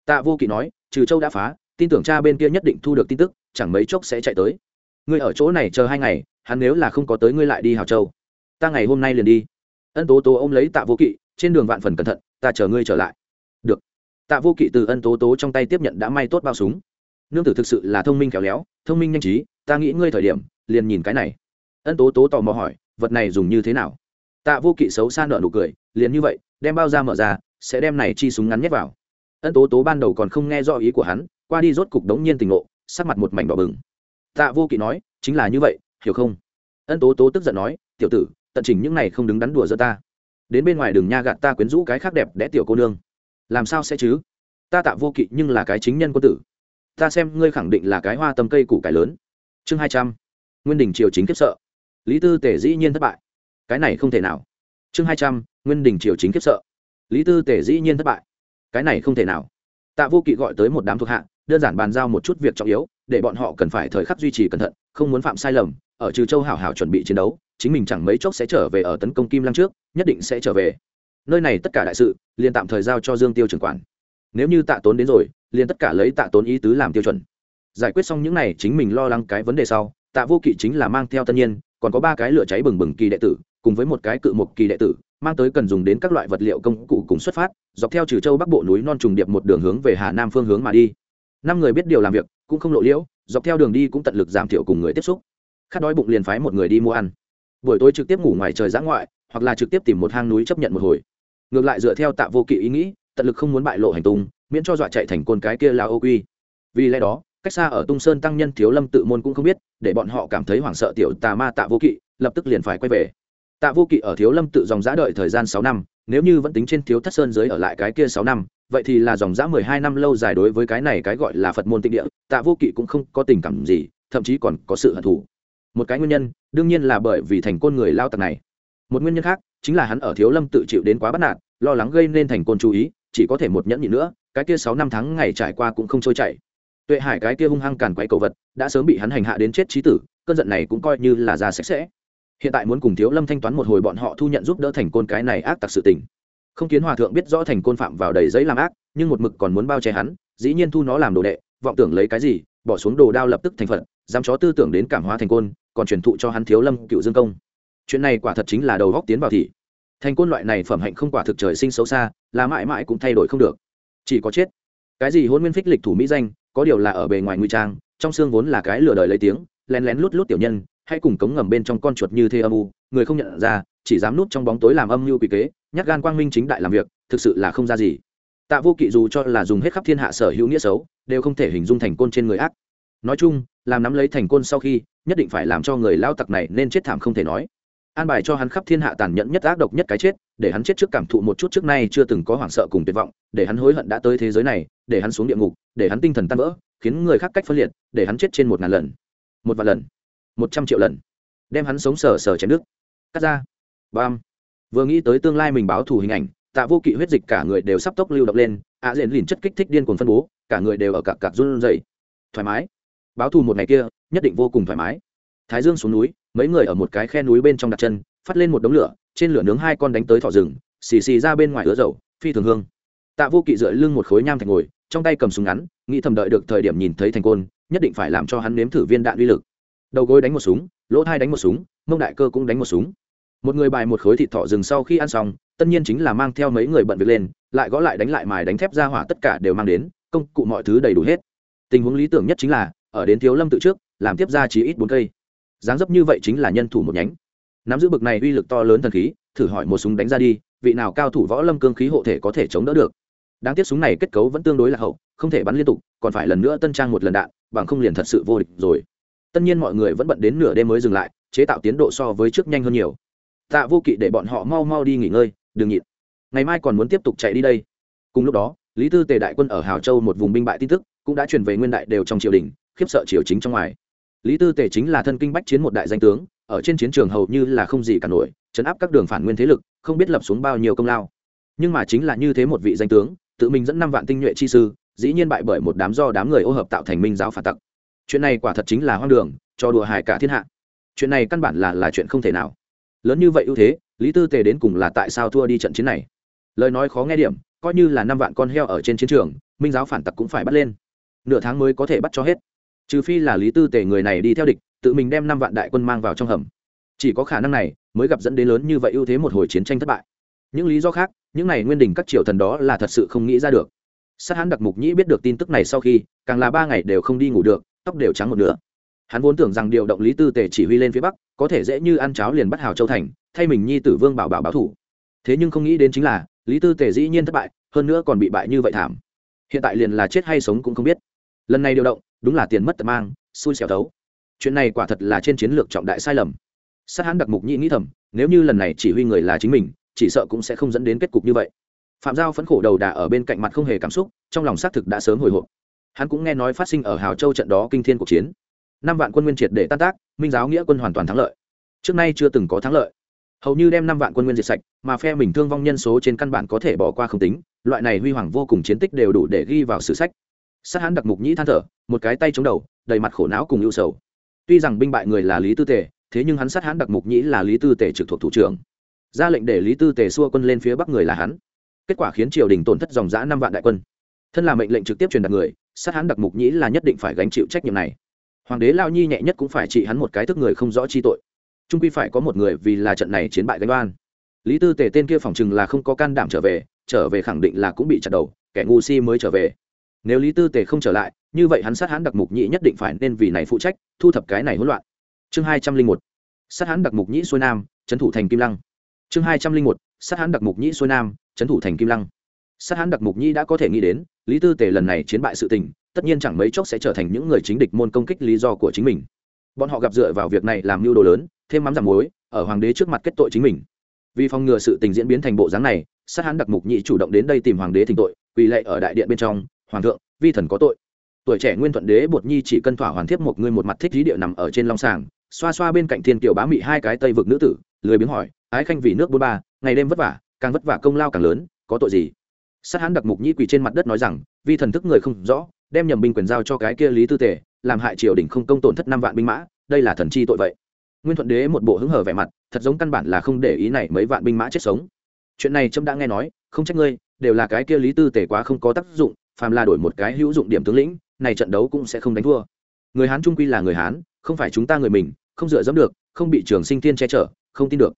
Tạ vô kỵ nói, trừ châu đã phá tin tưởng cha bên kia nhất định thu được tin tức, chẳng mấy chốc sẽ chạy tới. Ngươi ở chỗ này chờ hai ngày, hắn nếu là không có tới ngươi lại đi hào châu. Ta ngày hôm nay liền đi. Ân tố tố ôm lấy tạ vô kỵ, trên đường vạn phần cẩn thận, ta chờ ngươi trở lại. Được. Tạ vô kỵ từ ân tố tố trong tay tiếp nhận đã may tốt bao súng. Nương tử thực sự là thông minh khéo léo, thông minh nhanh trí, ta nghĩ ngươi thời điểm, liền nhìn cái này. Ân tố tố tò mò hỏi, vật này dùng như thế nào? Tạ vô kỵ xấu xa nợ nụ cười, liền như vậy, đem bao ra mở ra, sẽ đem này chi súng ngắn nhét vào. Ân tố tố ban đầu còn không nghe rõ ý của hắn qua đi rốt cục đống nhiên tình ngộ, sắc mặt một mảnh đỏ bừng. Tạ vô kỵ nói, chính là như vậy, hiểu không? Ân tố tố tức giận nói, tiểu tử, tận chỉnh những này không đứng đắn đùa giỡn ta. Đến bên ngoài đường nha gạt ta quyến rũ cái khác đẹp đẽ tiểu cô nương. Làm sao sẽ chứ? Ta tạ vô kỵ nhưng là cái chính nhân quân tử. Ta xem ngươi khẳng định là cái hoa tầm cây củ cải lớn. Chương hai trăm. Nguyên đình triều chính kiếp sợ. Lý tư tể dĩ nhiên thất bại. Cái này không thể nào. Chương hai trăm. Nguyên đình triều chính kiếp sợ. Lý tư tể dĩ nhiên thất bại. Cái này không thể nào. Tạ vô kỵ gọi tới một đám thuộc hạ đơn giản bàn giao một chút việc trọng yếu, để bọn họ cần phải thời khắc duy trì cẩn thận, không muốn phạm sai lầm, ở trừ châu hảo hảo chuẩn bị chiến đấu, chính mình chẳng mấy chốc sẽ trở về ở tấn công kim lăng trước, nhất định sẽ trở về. Nơi này tất cả đại sự, liền tạm thời giao cho dương tiêu trưởng quản. Nếu như tạ tốn đến rồi, liền tất cả lấy tạ tốn ý tứ làm tiêu chuẩn. Giải quyết xong những này chính mình lo lắng cái vấn đề sau, tạ vô kỵ chính là mang theo tân nhiên, còn có ba cái lửa cháy bừng bừng kỳ đệ tử, cùng với một cái cự mục kỳ đệ tử, mang tới cần dùng đến các loại vật liệu công cụ cùng xuất phát, dọc theo trừ châu bắc bộ núi non trùng điệp một đường hướng về hà nam phương hướng mà đi năm người biết điều làm việc, cũng không lộ liễu, dọc theo đường đi cũng tận lực giảm thiểu cùng người tiếp xúc. Khát đói bụng liền phái một người đi mua ăn. Buổi tối trực tiếp ngủ ngoài trời giã ngoại, hoặc là trực tiếp tìm một hang núi chấp nhận một hồi. Ngược lại dựa theo tạ vô kỵ ý nghĩ, tận lực không muốn bại lộ hành tung, miễn cho dọa chạy thành côn cái kia là ô quy. Vì lẽ đó, cách xa ở tung sơn tăng nhân thiếu lâm tự môn cũng không biết, để bọn họ cảm thấy hoảng sợ tiểu tà ma tạ vô kỵ, lập tức liền phải quay về. Tạ vô kỵ ở thiếu lâm tự dòng giã đợi thời gian sáu năm nếu như vẫn tính trên thiếu thất sơn dưới ở lại cái kia sáu năm, vậy thì là dòng dã mười hai năm lâu dài đối với cái này cái gọi là phật môn tịnh địa, tạ vô kỵ cũng không có tình cảm gì, thậm chí còn có sự hận thù. Một cái nguyên nhân, đương nhiên là bởi vì thành côn người lao tặc này. Một nguyên nhân khác, chính là hắn ở thiếu lâm tự chịu đến quá bắt nạt, lo lắng gây nên thành côn chú ý, chỉ có thể một nhẫn nhị nữa, cái kia sáu năm tháng ngày trải qua cũng không trôi chảy. Tuệ hải cái kia hung hăng càn quay cầu vật, đã sớm bị hắn hành hạ đến chết trí tử, cơn giận này cũng coi như là ra sạch sẽ hiện tại muốn cùng thiếu lâm thanh toán một hồi bọn họ thu nhận giúp đỡ thành côn cái này ác tặc sự tình. Không kiến hòa thượng biết rõ thành côn phạm vào đầy giấy làm ác, nhưng một mực còn muốn bao che hắn, dĩ nhiên thu nó làm đồ đệ, vọng tưởng lấy cái gì, bỏ xuống đồ đao lập tức thành phận dám chó tư tưởng đến cảm hóa thành côn, còn truyền thụ cho hắn thiếu lâm cựu dương công. Chuyện này quả thật chính là đầu góc tiến vào thị. Thành côn loại này phẩm hạnh không quả thực trời sinh xấu xa, là mãi mãi cũng thay đổi không được. Chỉ có chết. Cái gì hôn nguyên phích lịch thủ mỹ danh, có điều là ở bề ngoài nguy trang, trong xương vốn là cái lừa đời lấy tiếng, lén lén lút lút tiểu nhân hay cùng cống ngầm bên trong con chuột như thế âm u, người không nhận ra, chỉ dám nút trong bóng tối làm âm mưu quỷ kế, nhát gan quang minh chính đại làm việc, thực sự là không ra gì. Tạ vô kỵ dù cho là dùng hết khắp thiên hạ sở hữu nghĩa xấu, đều không thể hình dung thành côn trên người ác. Nói chung, làm nắm lấy thành côn sau khi, nhất định phải làm cho người lao tặc này nên chết thảm không thể nói. An bài cho hắn khắp thiên hạ tàn nhẫn nhất ác độc nhất cái chết, để hắn chết trước cảm thụ một chút trước nay chưa từng có hoảng sợ cùng tuyệt vọng, để hắn hối hận đã tới thế giới này, để hắn xuống địa ngục, để hắn tinh thần tan vỡ, khiến người khác cách phân liệt, để hắn chết trên một ngàn lần. Một vạn lần một trăm triệu lần. Đem hắn sống sờ sờ chém nước cắt ra. Bam. Vừa nghĩ tới tương lai mình báo thù hình ảnh, tạ vô kỵ huyết dịch cả người đều sắp tốc lưu động lên, ạ à diện lìn chất kích thích điên cuồng phân bố, cả người đều ở cặp cặp run rẩy. Thoải mái. Báo thù một ngày kia, nhất định vô cùng thoải mái. Thái dương xuống núi, mấy người ở một cái khe núi bên trong đặt chân, phát lên một đống lửa, trên lửa nướng hai con đánh tới thỏ rừng, xì xì ra bên ngoài ứa dầu, phi thường hương. Tạ vô kỵ dựa lưng một khối nham thành ngồi, trong tay cầm súng ngắn, nghĩ thầm đợi được thời điểm nhìn thấy thành côn, nhất định phải làm cho hắn nếm thử viên đạn uy lực đầu gối đánh một súng, lỗ thai đánh một súng, mông đại cơ cũng đánh một súng. Một người bài một khối thịt thọ rừng sau khi ăn xong, tất nhiên chính là mang theo mấy người bận việc lên, lại gõ lại đánh lại mài đánh thép ra hỏa tất cả đều mang đến, công cụ mọi thứ đầy đủ hết. Tình huống lý tưởng nhất chính là, ở đến thiếu lâm tự trước, làm tiếp ra chỉ ít bốn cây. Dáng dấp như vậy chính là nhân thủ một nhánh. Nắm giữ bực này uy lực to lớn thần khí, thử hỏi một súng đánh ra đi, vị nào cao thủ võ lâm cương khí hộ thể có thể chống đỡ được? Đáng tiếc súng này kết cấu vẫn tương đối là hậu, không thể bắn liên tục, còn phải lần nữa tân trang một lần đạn, bằng không liền thật sự vô địch rồi tất nhiên mọi người vẫn bận đến nửa đêm mới dừng lại, chế tạo tiến độ so với trước nhanh hơn nhiều. Tạ vô kỵ để bọn họ mau mau đi nghỉ ngơi, đừng nhịn. Ngày mai còn muốn tiếp tục chạy đi đây. Cùng lúc đó, lý tư tề đại quân ở hào châu một vùng binh bại tin tức cũng đã truyền về nguyên đại đều trong triều đình, khiếp sợ triều chính trong ngoài. Lý tư tề chính là thân kinh bách chiến một đại danh tướng, ở trên chiến trường hầu như là không gì cả nổi, chấn áp các đường phản nguyên thế lực, không biết lập xuống bao nhiêu công lao. Nhưng mà chính là như thế một vị danh tướng, tự mình dẫn năm vạn tinh nhuệ chi sư, dĩ nhiên bại bởi một đám do đám người ô hợp tạo thành minh giáo phản tặc chuyện này quả thật chính là hoang đường, cho đùa hài cả thiên hạ. Chuyện này căn bản là là chuyện không thể nào. Lớn như vậy ưu thế, lý tư tề đến cùng là tại sao thua đi trận chiến này? Lời nói khó nghe điểm, coi như là năm vạn con heo ở trên chiến trường, minh giáo phản tặc cũng phải bắt lên. Nửa tháng mới có thể bắt cho hết. Trừ phi là lý tư tề người này đi theo địch, tự mình đem năm vạn đại quân mang vào trong hầm. Chỉ có khả năng này mới gặp dẫn đến lớn như vậy ưu thế một hồi chiến tranh thất bại. Những lý do khác, những này nguyên đình các triều thần đó là thật sự không nghĩ ra được. Sát hãn đặc mục nhĩ biết được tin tức này sau khi, càng là ba ngày đều không đi ngủ được tóc đều trắng một nửa. Hắn vốn tưởng rằng điều động lý tư tề chỉ huy lên phía bắc, có thể dễ như ăn cháo liền bắt hào châu thành, thay mình nhi tử vương bảo bảo báo thủ. Thế nhưng không nghĩ đến chính là, lý tư tề dĩ nhiên thất bại, hơn nữa còn bị bại như vậy thảm. Hiện tại liền là chết hay sống cũng không biết. Lần này điều động, đúng là tiền mất tật mang, xui xẻo thấu. Chuyện này quả thật là trên chiến lược trọng đại sai lầm. Sát hãn đặc mục nhĩ nghĩ thầm, nếu như lần này chỉ huy người là chính mình, chỉ sợ cũng sẽ không dẫn đến kết cục như vậy. Phạm giao phấn khổ đầu đà ở bên cạnh mặt không hề cảm xúc, trong lòng xác thực đã sớm hồi hộp hắn cũng nghe nói phát sinh ở hào châu trận đó kinh thiên cuộc chiến. Năm vạn quân nguyên triệt để tan tác, minh giáo nghĩa quân hoàn toàn thắng lợi. Trước nay chưa từng có thắng lợi. Hầu như đem năm vạn quân nguyên diệt sạch, mà phe mình thương vong nhân số trên căn bản có thể bỏ qua không tính, loại này huy hoàng vô cùng chiến tích đều đủ để ghi vào sử sách. Sát hãn đặc mục nhĩ than thở, một cái tay chống đầu, đầy mặt khổ não cùng ưu sầu. Tuy rằng binh bại người là lý tư tề, thế nhưng hắn sát hãn đặc mục nhĩ là lý tư tề trực thuộc thủ trưởng. Ra lệnh để lý tư tề xua quân lên phía bắc người là hắn. Kết quả khiến triều đình tổn thất dòng giã năm vạn đại quân. Thân là mệnh lệnh trực tiếp truyền đạt người sát hắn đặc mục nhĩ là nhất định phải gánh chịu trách nhiệm này. Hoàng đế lao nhi nhẹ nhất cũng phải trị hắn một cái thức người không rõ chi tội. Trung quy phải có một người vì là trận này chiến bại gánh đoan lý tư tề tên kia phỏng chừng là không có can đảm trở về trở về khẳng định là cũng bị chặt đầu, kẻ ngu si mới trở về. Nếu lý tư tề không trở lại, như vậy hắn sát hắn đặc mục nhĩ nhất định phải nên vì này phụ trách, thu thập cái này hỗn loạn. Chương hai trăm linh một. Sát hắn đặc mục nhĩ xuôi nam, trấn thủ thành kim lăng. Chương hai trăm linh một. Sát hắn đặc mục nhĩ xuôi nam, trấn thủ thành kim lăng. Sát hắn đặc mục nhĩ đã có thể nghĩ đến lý tư tề lần này chiến bại sự tình, tất nhiên chẳng mấy chốc sẽ trở thành những người chính địch môn công kích lý do của chính mình. Bọn họ gặp dựa vào việc này làm mưu đồ lớn, thêm mắm giảm muối, ở hoàng đế trước mặt kết tội chính mình. Vì phòng ngừa sự tình diễn biến thành bộ dáng này, sát hán đặc mục nhị chủ động đến đây tìm hoàng đế thỉnh tội, quỳ lệ ở đại điện bên trong, hoàng thượng, vi thần có tội. Tuổi trẻ nguyên thuận đế bột nhi chỉ cân thỏa hoàn thiếp một người một mặt thích lý địa nằm ở trên long sàng, xoa xoa bên cạnh thiên kiều bá mị hai cái tây vực nữ tử, lười biếng hỏi, ái khanh vì nước bốn ba, ngày đêm vất vả, càng vất vả công lao càng lớn, có tội gì? Sát hãn đặc mục nhĩ quỳ trên mặt đất nói rằng, vi thần thức người không rõ, đem nhầm binh quyền giao cho cái kia lý tư tề, làm hại triều đình không công tổn thất năm vạn binh mã, đây là thần chi tội vậy. Nguyên thuận đế một bộ hứng hở vẻ mặt, thật giống căn bản là không để ý này mấy vạn binh mã chết sống. Chuyện này trâm đã nghe nói, không trách ngươi, đều là cái kia lý tư tề quá không có tác dụng, phàm là đổi một cái hữu dụng điểm tướng lĩnh, này trận đấu cũng sẽ không đánh thua. Người hán trung quy là người hán, không phải chúng ta người mình, không dựa dẫm được, không bị trường sinh tiên che chở, không tin được.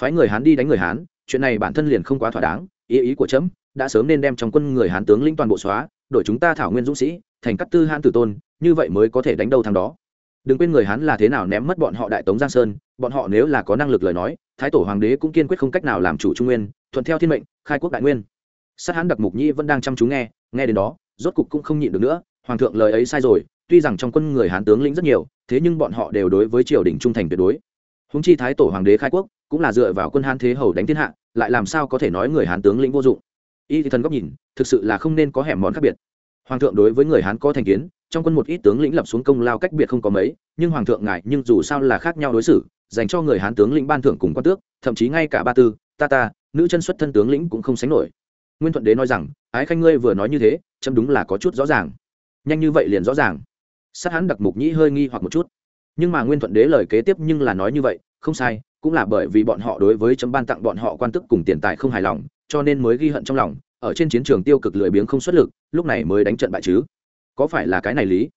Phái người hán đi đánh người hán, chuyện này bản thân liền không quá thỏa đáng ý ý của trẫm đã sớm nên đem trong quân người hán tướng lĩnh toàn bộ xóa, đổi chúng ta thảo nguyên dũng sĩ, thành cắt tư hán tử tôn, như vậy mới có thể đánh đầu thằng đó. Đừng quên người hán là thế nào ném mất bọn họ đại tống giang sơn, bọn họ nếu là có năng lực lời nói, thái tổ hoàng đế cũng kiên quyết không cách nào làm chủ trung nguyên, thuận theo thiên mệnh, khai quốc đại nguyên. Sát hán đặc mục nhi vẫn đang chăm chú nghe nghe đến đó, rốt cục cũng không nhịn được nữa, hoàng thượng lời ấy sai rồi, tuy rằng trong quân người hán tướng lĩnh rất nhiều, thế nhưng bọn họ đều đối với triều đình trung thành tuyệt đối. Húng chi thái tổ hoàng đế khai quốc cũng là dựa vào quân hán thế hầu đánh thiên hạ, lại làm sao có thể nói người hán tướng lĩnh vô dụng. Y thì thần góc nhìn, thực sự là không nên có hẻm món khác biệt. Hoàng thượng đối với người hán có thành kiến, trong quân một ít tướng lĩnh lập xuống công lao cách biệt không có mấy, nhưng hoàng thượng ngại, nhưng dù sao là khác nhau đối xử, dành cho người hán tướng lĩnh ban thưởng cùng quan tước, thậm chí ngay cả ba tư, ta ta, nữ chân xuất thân tướng lĩnh cũng không sánh nổi. Nguyên thuận đế nói rằng, ái khanh ngươi vừa nói như thế, chấm đúng là có chút rõ ràng. Nhanh như vậy liền rõ ràng. Sát hắn đặc mục nhĩ hơi nghi hoặc một chút. Nhưng mà nguyên thuận đế lời kế tiếp nhưng là nói như vậy, không sai cũng là bởi vì bọn họ đối với chấm ban tặng bọn họ quan tức cùng tiền tài không hài lòng, cho nên mới ghi hận trong lòng, ở trên chiến trường tiêu cực lười biếng không xuất lực, lúc này mới đánh trận bại chứ. Có phải là cái này lý?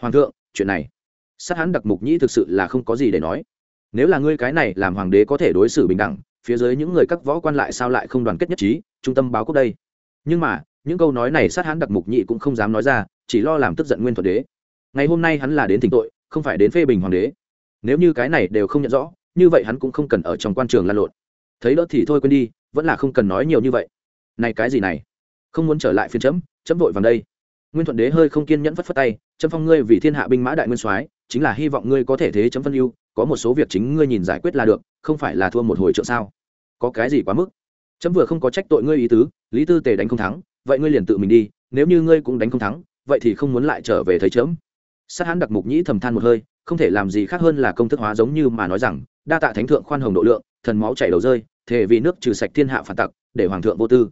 Hoàng thượng, chuyện này. Sát hắn đặc mục nhĩ thực sự là không có gì để nói. Nếu là ngươi cái này làm hoàng đế có thể đối xử bình đẳng, phía dưới những người các võ quan lại sao lại không đoàn kết nhất trí, trung tâm báo quốc đây. Nhưng mà, những câu nói này sát hắn đặc mục nhị cũng không dám nói ra, chỉ lo làm tức giận nguyên thuật đế. Ngày hôm nay hắn là đến thỉnh tội, không phải đến phê bình hoàng đế. Nếu như cái này đều không nhận rõ như vậy hắn cũng không cần ở trong quan trường lan lộn. Thấy đỡ thì thôi quên đi, vẫn là không cần nói nhiều như vậy. Này cái gì này? Không muốn trở lại phiên chấm chấm vội vàng đây. Nguyên thuận đế hơi không kiên nhẫn phất phất tay, chấm phong ngươi vì thiên hạ binh mã đại nguyên soái, chính là hy vọng ngươi có thể thế chấm phân ưu, có một số việc chính ngươi nhìn giải quyết là được, không phải là thua một hồi trượng sao? Có cái gì quá mức? Chấm vừa không có trách tội ngươi ý tứ, lý tư tề đánh không thắng, vậy ngươi liền tự mình đi, nếu như ngươi cũng đánh không thắng, vậy thì không muốn lại trở về thấy chấm. Sát hãn đặc mục nhĩ thầm than một hơi, không thể làm gì khác hơn là công thức hóa giống như mà nói rằng đa tạ thánh thượng khoan hồng độ lượng, thần máu chảy đầu rơi thể vì nước trừ sạch thiên hạ phản tặc, để hoàng thượng vô tư.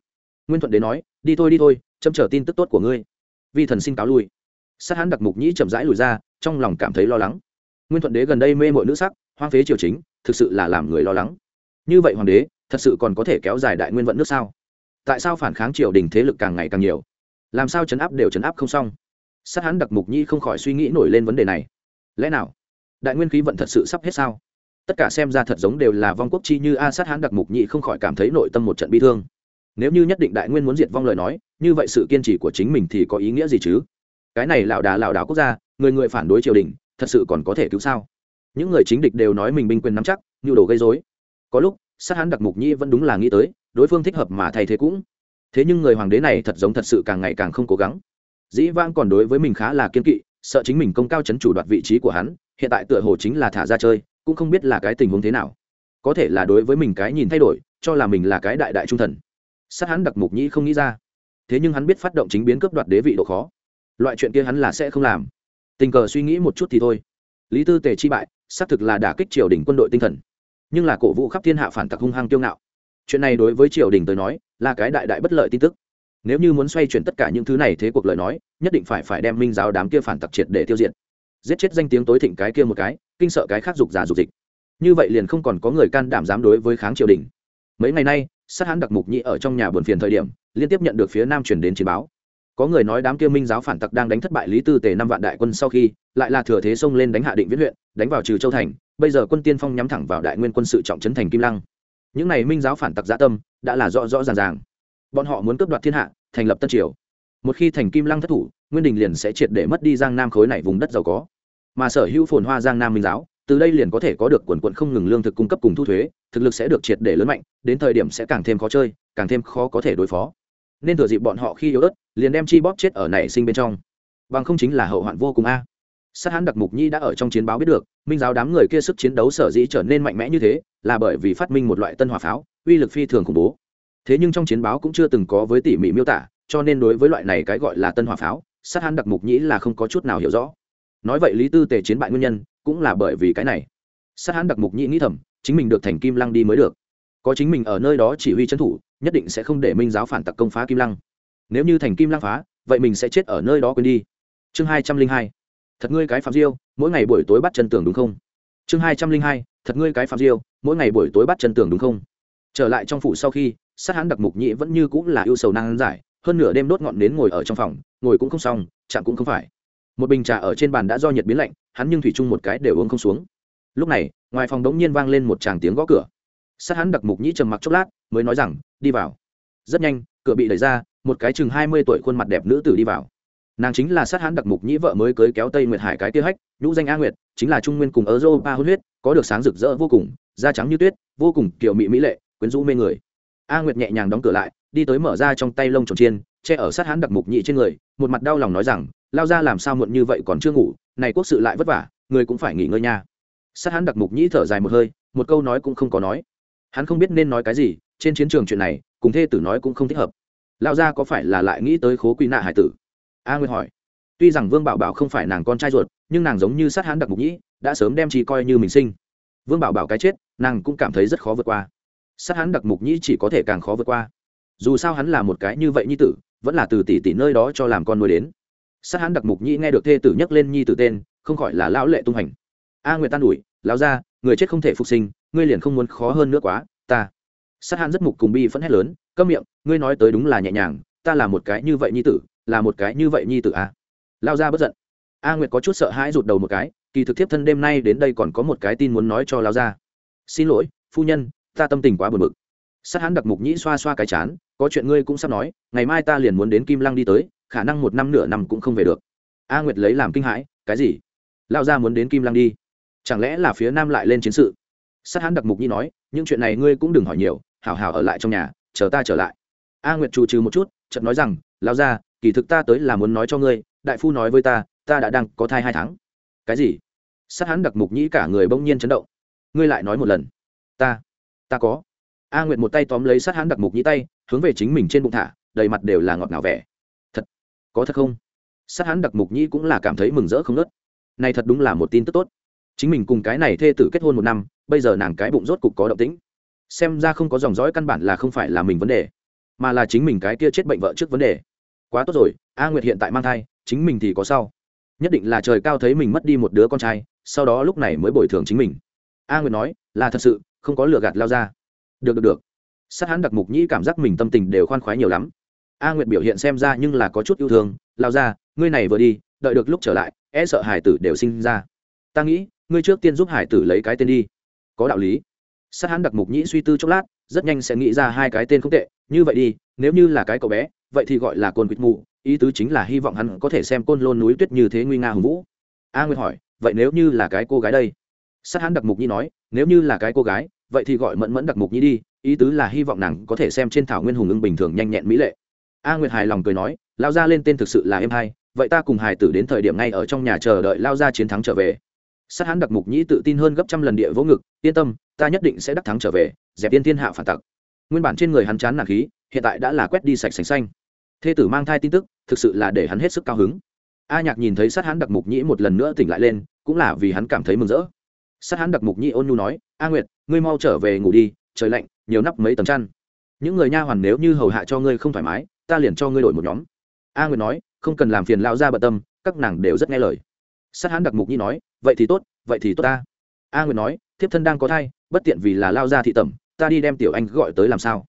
Nguyên thuận đế nói, đi thôi đi thôi, chấm chờ tin tức tốt của ngươi. Vi thần xin cáo lui. Sát hãn đặc mục nhĩ chậm rãi lùi ra, trong lòng cảm thấy lo lắng. Nguyên thuận đế gần đây mê mội nữ sắc, hoang phế triều chính, thực sự là làm người lo lắng. Như vậy hoàng đế, thật sự còn có thể kéo dài đại nguyên vận nước sao? Tại sao phản kháng triều đình thế lực càng ngày càng nhiều? Làm sao chấn áp đều chấn áp không xong? Sát hãn đặc mục nhĩ không khỏi suy nghĩ nổi lên vấn đề này. Lẽ nào, đại nguyên khí vận thật sự sắp hết sao? Tất cả xem ra thật giống đều là vong quốc chi như a sát hãn đặc mục nhị không khỏi cảm thấy nội tâm một trận bi thương. Nếu như nhất định đại nguyên muốn diệt vong lời nói, như vậy sự kiên trì của chính mình thì có ý nghĩa gì chứ? Cái này lảo đà lảo đảo quốc gia, người người phản đối triều đình, thật sự còn có thể cứu sao? Những người chính địch đều nói mình binh quyền nắm chắc, nhu đồ gây dối có lúc, sát hãn đặc mục nhĩ vẫn đúng là nghĩ tới, đối phương thích hợp mà thay thế cũng. Thế nhưng người hoàng đế này thật giống thật sự càng ngày càng không cố gắng. Dĩ vãng còn đối với mình khá là kiên kỵ, sợ chính mình công cao chấn chủ đoạt vị trí của hắn, hiện tại tựa hồ chính là thả ra chơi cũng không biết là cái tình huống thế nào. Có thể là đối với mình cái nhìn thay đổi, cho là mình là cái đại đại trung thần. Sát hắn đặc mục nhĩ không nghĩ ra. Thế nhưng hắn biết phát động chính biến cướp đoạt đế vị độ khó. Loại chuyện kia hắn là sẽ không làm. Tình cờ suy nghĩ một chút thì thôi. Lý tư tề chi bại, xác thực là đả kích triều đình quân đội tinh thần. Nhưng là cổ vũ khắp thiên hạ phản tặc hung hăng kiêu ngạo. Chuyện này đối với triều đình tới nói, là cái đại đại bất lợi tin tức. Nếu như muốn xoay chuyển tất cả những thứ này thế cuộc lời nói, nhất định phải phải đem minh giáo đám kia phản tặc triệt để tiêu diệt giết chết danh tiếng tối thịnh cái kia một cái, kinh sợ cái khác dục giả dục dịch. Như vậy liền không còn có người can đảm dám đối với kháng triều đình mấy ngày nay, sát hãn đặc mục nhị ở trong nhà buồn phiền thời điểm, liên tiếp nhận được phía nam chuyển đến chiến báo. Có người nói đám kia minh giáo phản tặc đang đánh thất bại lý tư tề năm vạn đại quân sau khi, lại là thừa thế xông lên đánh hạ định viễn huyện, đánh vào trừ châu thành, bây giờ quân tiên phong nhắm thẳng vào đại nguyên quân sự trọng trấn thành kim lăng. Những này minh giáo phản tặc dã tâm, đã là rõ rõ ràng ràng. Bọn họ muốn cướp đoạt thiên hạ, thành lập tân triều. Một khi thành kim lăng thất thủ, nguyên đình liền sẽ triệt để mất đi giang nam khối này vùng đất giàu có mà sở hữu phồn hoa giang nam minh giáo, từ đây liền có thể có được quần quận không ngừng lương thực cung cấp cùng thu thuế, thực lực sẽ được triệt để lớn mạnh, đến thời điểm sẽ càng thêm khó chơi, càng thêm khó có thể đối phó. Nên thừa dịp bọn họ khi yếu ớt, liền đem chi bóp chết ở nảy sinh bên trong. Bằng không chính là hậu hoạn vô cùng a. Sát hãn đặc mục nhi đã ở trong chiến báo biết được, minh giáo đám người kia sức chiến đấu sở dĩ trở nên mạnh mẽ như thế, là bởi vì phát minh một loại tân hỏa pháo, uy lực phi thường khủng bố. Thế nhưng trong chiến báo cũng chưa từng có với tỉ mỉ miêu tả, cho nên đối với loại này cái gọi là tân hỏa pháo, sát hãn đặc mục nhĩ là không có chút nào hiểu rõ nói vậy lý tư tề chiến bại nguyên nhân cũng là bởi vì cái này. Sát hãn đặc mục nhĩ nghĩ thầm, chính mình được thành kim lăng đi mới được. Có chính mình ở nơi đó chỉ huy trấn thủ, nhất định sẽ không để minh giáo phản tặc công phá kim lăng. Nếu như thành kim lăng phá, vậy mình sẽ chết ở nơi đó quên đi. Chương hai trăm linh hai. Thật ngươi cái phạm diêu, mỗi ngày buổi tối bắt chân tường đúng không? Chương hai trăm linh hai. Thật ngươi cái phạm diêu, mỗi ngày buổi tối bắt chân tường đúng không? Trở lại trong phủ sau khi, sát hãn đặc mục nhĩ vẫn như cũng là yêu sầu năng giải, hơn nửa đêm đốt ngọn nến ngồi ở trong phòng, ngồi cũng không xong, chạm cũng không phải một bình trà ở trên bàn đã do nhiệt biến lạnh, hắn nhưng thủy chung một cái đều uống không xuống. Lúc này, ngoài phòng đống nhiên vang lên một tràng tiếng gõ cửa. Sát hắn đặc mục nhĩ trầm mặc chốc lát, mới nói rằng, đi vào. Rất nhanh, cửa bị đẩy ra, một cái chừng hai mươi tuổi khuôn mặt đẹp nữ tử đi vào. Nàng chính là sát hắn đặc mục nhĩ vợ mới cưới kéo tây nguyệt hải cái tiêu hách, nhũ danh a nguyệt, chính là trung nguyên cùng ở dô ba hôn huyết, có được sáng rực rỡ vô cùng, da trắng như tuyết, vô cùng kiểu mỹ mỹ lệ, quyến rũ mê người. A nguyệt nhẹ nhàng đóng cửa lại, đi tới mở ra trong tay lông tròn chiên che ở sát hán đặc mục nhị trên người, một mặt đau lòng nói rằng, lao ra làm sao muộn như vậy còn chưa ngủ, này quốc sự lại vất vả, người cũng phải nghỉ ngơi nha. Sát hán đặc mục nhĩ thở dài một hơi, một câu nói cũng không có nói. Hắn không biết nên nói cái gì, trên chiến trường chuyện này, cùng thê tử nói cũng không thích hợp. Lao ra có phải là lại nghĩ tới khố quy nạ hải tử? A Nguyên hỏi. Tuy rằng vương bảo bảo không phải nàng con trai ruột, nhưng nàng giống như sát hán đặc mục nhĩ đã sớm đem chị coi như mình sinh. Vương bảo bảo cái chết, nàng cũng cảm thấy rất khó vượt qua. Sát hắn đặc mục nhĩ chỉ có thể càng khó vượt qua. Dù sao hắn là một cái như vậy nhi tử vẫn là từ tỷ tỷ nơi đó cho làm con nuôi đến. Sát hắn đặc mục nhĩ nghe được thê tử nhắc lên nhi tử tên, không khỏi là lão lệ tung hành. A nguyệt tan ủi, lão ra người chết không thể phục sinh, ngươi liền không muốn khó hơn nữa quá, ta. Sát hắn rất mục cùng bi phẫn hét lớn, câm miệng, ngươi nói tới đúng là nhẹ nhàng, ta là một cái như vậy nhi tử, là một cái như vậy nhi tử a à. lao ra bất giận. A nguyệt có chút sợ hãi rụt đầu một cái, kỳ thực thiếp thân đêm nay đến đây còn có một cái tin muốn nói cho lao ra xin lỗi, phu nhân, ta tâm tình quá buồn bực sát hắn đặc mục nhĩ xoa xoa cái chán, có chuyện ngươi cũng sắp nói, ngày mai ta liền muốn đến kim lăng đi tới, khả năng một năm nửa năm cũng không về được. A nguyệt lấy làm kinh hãi, cái gì? Lao ra muốn đến kim lăng đi. Chẳng lẽ là phía nam lại lên chiến sự? Sát hắn đặc mục nhĩ nói, những chuyện này ngươi cũng đừng hỏi nhiều, hảo hảo ở lại trong nhà, chờ ta trở lại. A nguyệt trù trừ một chút, chợt nói rằng lao ra kỳ thực ta tới là muốn nói cho ngươi, đại phu nói với ta ta đã đang có thai hai tháng. Cái gì? Sát hắn đặc mục nhĩ cả người bỗng nhiên chấn động. Ngươi lại nói một lần. Ta ta có a nguyệt một tay tóm lấy sát hán đặc mục nhĩ tay, hướng về chính mình trên bụng thả, đầy mặt đều là ngọt ngào vẻ. Thật, có thật không? Sát hán đặc mục nhĩ cũng là cảm thấy mừng rỡ không nớt này thật đúng là một tin tức tốt. Chính mình cùng cái này thê tử kết hôn một năm, bây giờ nàng cái bụng rốt cục có động tĩnh. Xem ra không có dòng dõi căn bản là không phải là mình vấn đề, mà là chính mình cái kia chết bệnh vợ trước vấn đề. Quá tốt rồi, a nguyệt hiện tại mang thai, chính mình thì có sau. Nhất định là trời cao thấy mình mất đi một đứa con trai, sau đó lúc này mới bồi thường chính mình. A nguyệt nói, là thật sự, không có lừa gạt lao ra được được được. Sát hắn đặc mục nhĩ cảm giác mình tâm tình đều khoan khoái nhiều lắm. A nguyệt biểu hiện xem ra nhưng là có chút yêu thương. Lao ra, ngươi này vừa đi, đợi được lúc trở lại e sợ hải tử đều sinh ra. Ta nghĩ, ngươi trước tiên giúp hải tử lấy cái tên đi. Có đạo lý. Sát hắn đặc mục nhĩ suy tư chốc lát, rất nhanh sẽ nghĩ ra hai cái tên không tệ. Như vậy đi, nếu như là cái cậu bé, vậy thì gọi là côn quýt mụ. Ý tứ chính là hy vọng hắn có thể xem côn lôn núi tuyết như thế nguy nga hùng vũ. A nguyệt hỏi, vậy nếu như là cái cô gái đây? Sát hắn đặc mục nhi nói, nếu như là cái cô gái vậy thì gọi mẫn mẫn đặc mục nhi đi, ý tứ là hy vọng nàng có thể xem trên thảo nguyên hùng ưng bình thường nhanh nhẹn mỹ lệ. A nguyệt hài lòng cười nói, lao ra lên tên thực sự là em hai, vậy ta cùng hài tử đến thời điểm ngay ở trong nhà chờ đợi lao ra chiến thắng trở về. Sát hãn đặc mục nhĩ tự tin hơn gấp trăm lần địa vỗ ngực, yên tâm, ta nhất định sẽ đắc thắng trở về, dẹp tiên thiên hạ phản tặc. Nguyên bản trên người hắn chán nản khí, hiện tại đã là quét đi sạch sành xanh. Thê tử mang thai tin tức, thực sự là để hắn hết sức cao hứng. A nhạc nhìn thấy sát hãn đặc mục nhĩ một lần nữa tỉnh lại lên, cũng là vì hắn cảm thấy mừng rỡ. Sát hãn đặc mục nhĩ ôn nhu nói, a nguyệt ngươi mau trở về ngủ đi, trời lạnh, nhiều nắp mấy tầng chăn. Những người nha hoàn nếu như hầu hạ cho ngươi không thoải mái, ta liền cho ngươi đổi một nhóm. A nguyệt nói, không cần làm phiền lao ra bận tâm, các nàng đều rất nghe lời. Sát hán đặc mục nhĩ nói, vậy thì tốt, vậy thì tốt ta. A nguyệt nói, thiếp thân đang có thai, bất tiện vì là lao ra thị tẩm, ta đi đem tiểu anh gọi tới làm sao?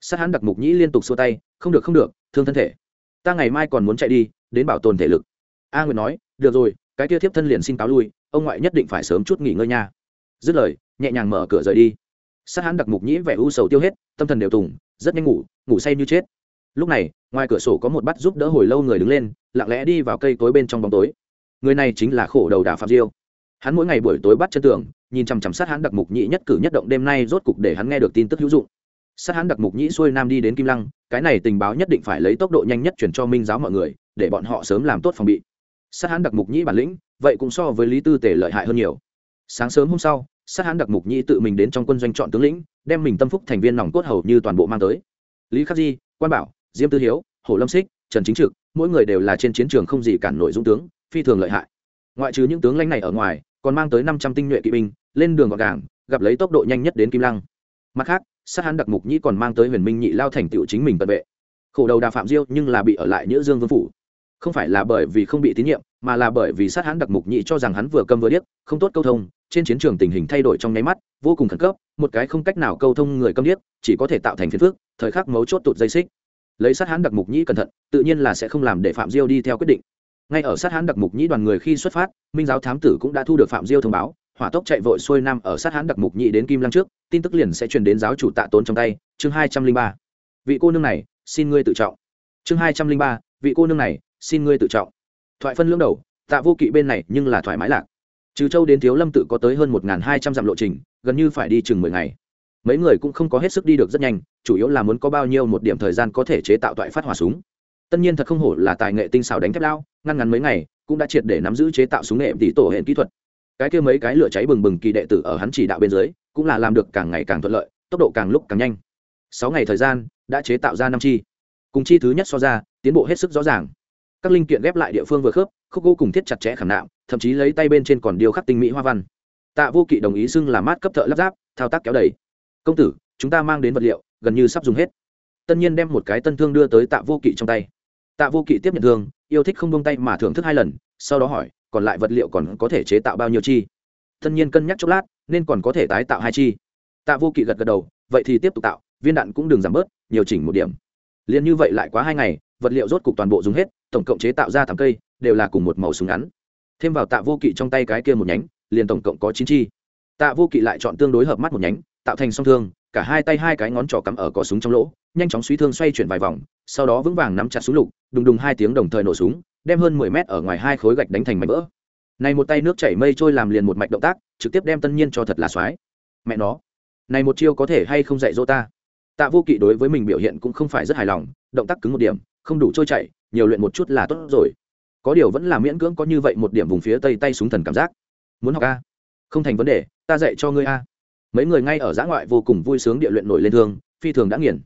Sát hán đặc mục nhĩ liên tục xua tay, không được không được, thương thân thể. Ta ngày mai còn muốn chạy đi, đến bảo tồn thể lực. A nguyệt nói, được rồi, cái kia thiếp thân liền xin cáo lui, ông ngoại nhất định phải sớm chút nghỉ ngơi nha. Dứt lời nhẹ nhàng mở cửa rời đi. Sát hãn đặc mục nhĩ vẻ u sầu tiêu hết, tâm thần đều tùng, rất nhanh ngủ ngủ say như chết. Lúc này, ngoài cửa sổ có một bắt giúp đỡ hồi lâu người đứng lên, lặng lẽ đi vào cây tối bên trong bóng tối. Người này chính là khổ đầu đà phạm diêu. Hắn mỗi ngày buổi tối bắt chân tường, nhìn chằm chằm sát hắn đặc mục nhĩ nhất cử nhất động đêm nay rốt cục để hắn nghe được tin tức hữu dụng. Sát hắn đặc mục nhĩ xuôi nam đi đến kim lăng, cái này tình báo nhất định phải lấy tốc độ nhanh nhất chuyển cho minh giáo mọi người, để bọn họ sớm làm tốt phòng bị. Sát hắn đặc mục nhĩ bản lĩnh, vậy cũng so với lý tư tể lợi hại hơn nhiều. Sáng sớm hôm sau sát hãn đặc mục nhi tự mình đến trong quân doanh chọn tướng lĩnh, đem mình tâm phúc thành viên nòng cốt hầu như toàn bộ mang tới. Lý khắc di, quan bảo, diêm tư hiếu, hồ lâm xích, trần chính trực, mỗi người đều là trên chiến trường không gì cản nổi dũng tướng, phi thường lợi hại. Ngoại trừ những tướng lãnh này ở ngoài, còn mang tới năm trăm tinh nhuệ kỵ binh, lên đường gọn gàng, gặp lấy tốc độ nhanh nhất đến kim lăng. Mặt khác, sát hãn đặc mục nhi còn mang tới huyền minh nhị lao thành tựu chính mình tận vệ. Khổ đầu đà phạm diêu nhưng là bị ở lại nhữ dương vương phủ không phải là bởi vì không bị tín nhiệm, mà là bởi vì sát hắn đặc mục nhị cho rằng hắn vừa câm vừa điếc, không tốt câu thông, trên chiến trường tình hình thay đổi trong nháy mắt, vô cùng khẩn cấp, một cái không cách nào câu thông người câm điếc, chỉ có thể tạo thành phiền phước thời khắc mấu chốt tụt dây xích. Lấy sát hắn đặc mục nhĩ cẩn thận, tự nhiên là sẽ không làm để phạm diêu đi theo quyết định. Ngay ở sát hắn đặc mục nhĩ đoàn người khi xuất phát, minh giáo thám tử cũng đã thu được phạm diêu thông báo, hỏa tốc chạy vội xuôi nam ở sát hắn đặc mục nhĩ đến kim lăng trước, tin tức liền sẽ truyền đến giáo chủ tạ tốn trong tay, chương hai trăm linh ba. Vị cô nương này, xin ngươi tự trọng. Chương hai trăm linh ba, vị cô nương này xin ngươi tự trọng. Thoại phân lưỡng đầu, tạ vô kỵ bên này nhưng là thoải mái lạc. Trừ châu đến thiếu lâm tự có tới hơn một hai trăm dặm lộ trình, gần như phải đi chừng mười ngày. Mấy người cũng không có hết sức đi được rất nhanh, chủ yếu là muốn có bao nhiêu một điểm thời gian có thể chế tạo toại phát hỏa súng. Tất nhiên thật không hổ là tài nghệ tinh xảo đánh thép lao, ngăn ngắn mấy ngày, cũng đã triệt để nắm giữ chế tạo súng nghệ tỷ tổ hệ kỹ thuật. Cái kia mấy cái lửa cháy bừng bừng kỳ đệ tử ở hắn chỉ đạo bên dưới, cũng là làm được càng ngày càng thuận lợi, tốc độ càng lúc càng nhanh. Sáu ngày thời gian, đã chế tạo ra năm chi. Cùng chi thứ nhất so ra, tiến bộ hết sức rõ ràng các linh kiện ghép lại địa phương vừa khớp, khúc gỗ cùng thiết chặt chẽ khảm nạm, thậm chí lấy tay bên trên còn điêu khắc tinh mỹ hoa văn. Tạ vô kỵ đồng ý xưng là mát cấp thợ lắp ráp, thao tác kéo đầy. Công tử, chúng ta mang đến vật liệu, gần như sắp dùng hết. Tân nhiên đem một cái tân thương đưa tới tạ vô kỵ trong tay. Tạ vô kỵ tiếp nhận thương, yêu thích không bông tay mà thưởng thức hai lần, sau đó hỏi, còn lại vật liệu còn có thể chế tạo bao nhiêu chi? Tân nhiên cân nhắc chốc lát, nên còn có thể tái tạo hai chi. Tạ vô kỵ gật gật đầu, vậy thì tiếp tục tạo, viên đạn cũng đừng giảm bớt, nhiều chỉnh một điểm. Liền như vậy lại quá hai ngày, vật liệu rốt cục toàn bộ dùng hết tổng cộng chế tạo ra thảm cây, đều là cùng một màu súng ngắn. Thêm vào tạ vô kỵ trong tay cái kia một nhánh, liền tổng cộng có chín chi. Tạ vô kỵ lại chọn tương đối hợp mắt một nhánh, tạo thành song thương, cả hai tay hai cái ngón trỏ cắm ở cỏ súng trong lỗ, nhanh chóng suy thương xoay chuyển vài vòng, sau đó vững vàng nắm chặt súng lục, đùng đùng hai tiếng đồng thời nổ súng, đem hơn mười mét ở ngoài hai khối gạch đánh thành mảnh vỡ. Này một tay nước chảy mây trôi làm liền một mạch động tác, trực tiếp đem tân nhiên cho thật là soái mẹ nó, này một chiêu có thể hay không dạy dỗ ta? Tạ vô kỵ đối với mình biểu hiện cũng không phải rất hài lòng, động tác cứng một điểm, không đủ trôi chảy nhiều luyện một chút là tốt rồi. Có điều vẫn là miễn cưỡng có như vậy một điểm vùng phía tây tay súng thần cảm giác. Muốn học a? Không thành vấn đề, ta dạy cho ngươi a. Mấy người ngay ở giã ngoại vô cùng vui sướng địa luyện nổi lên thương, phi thường đã nghiền.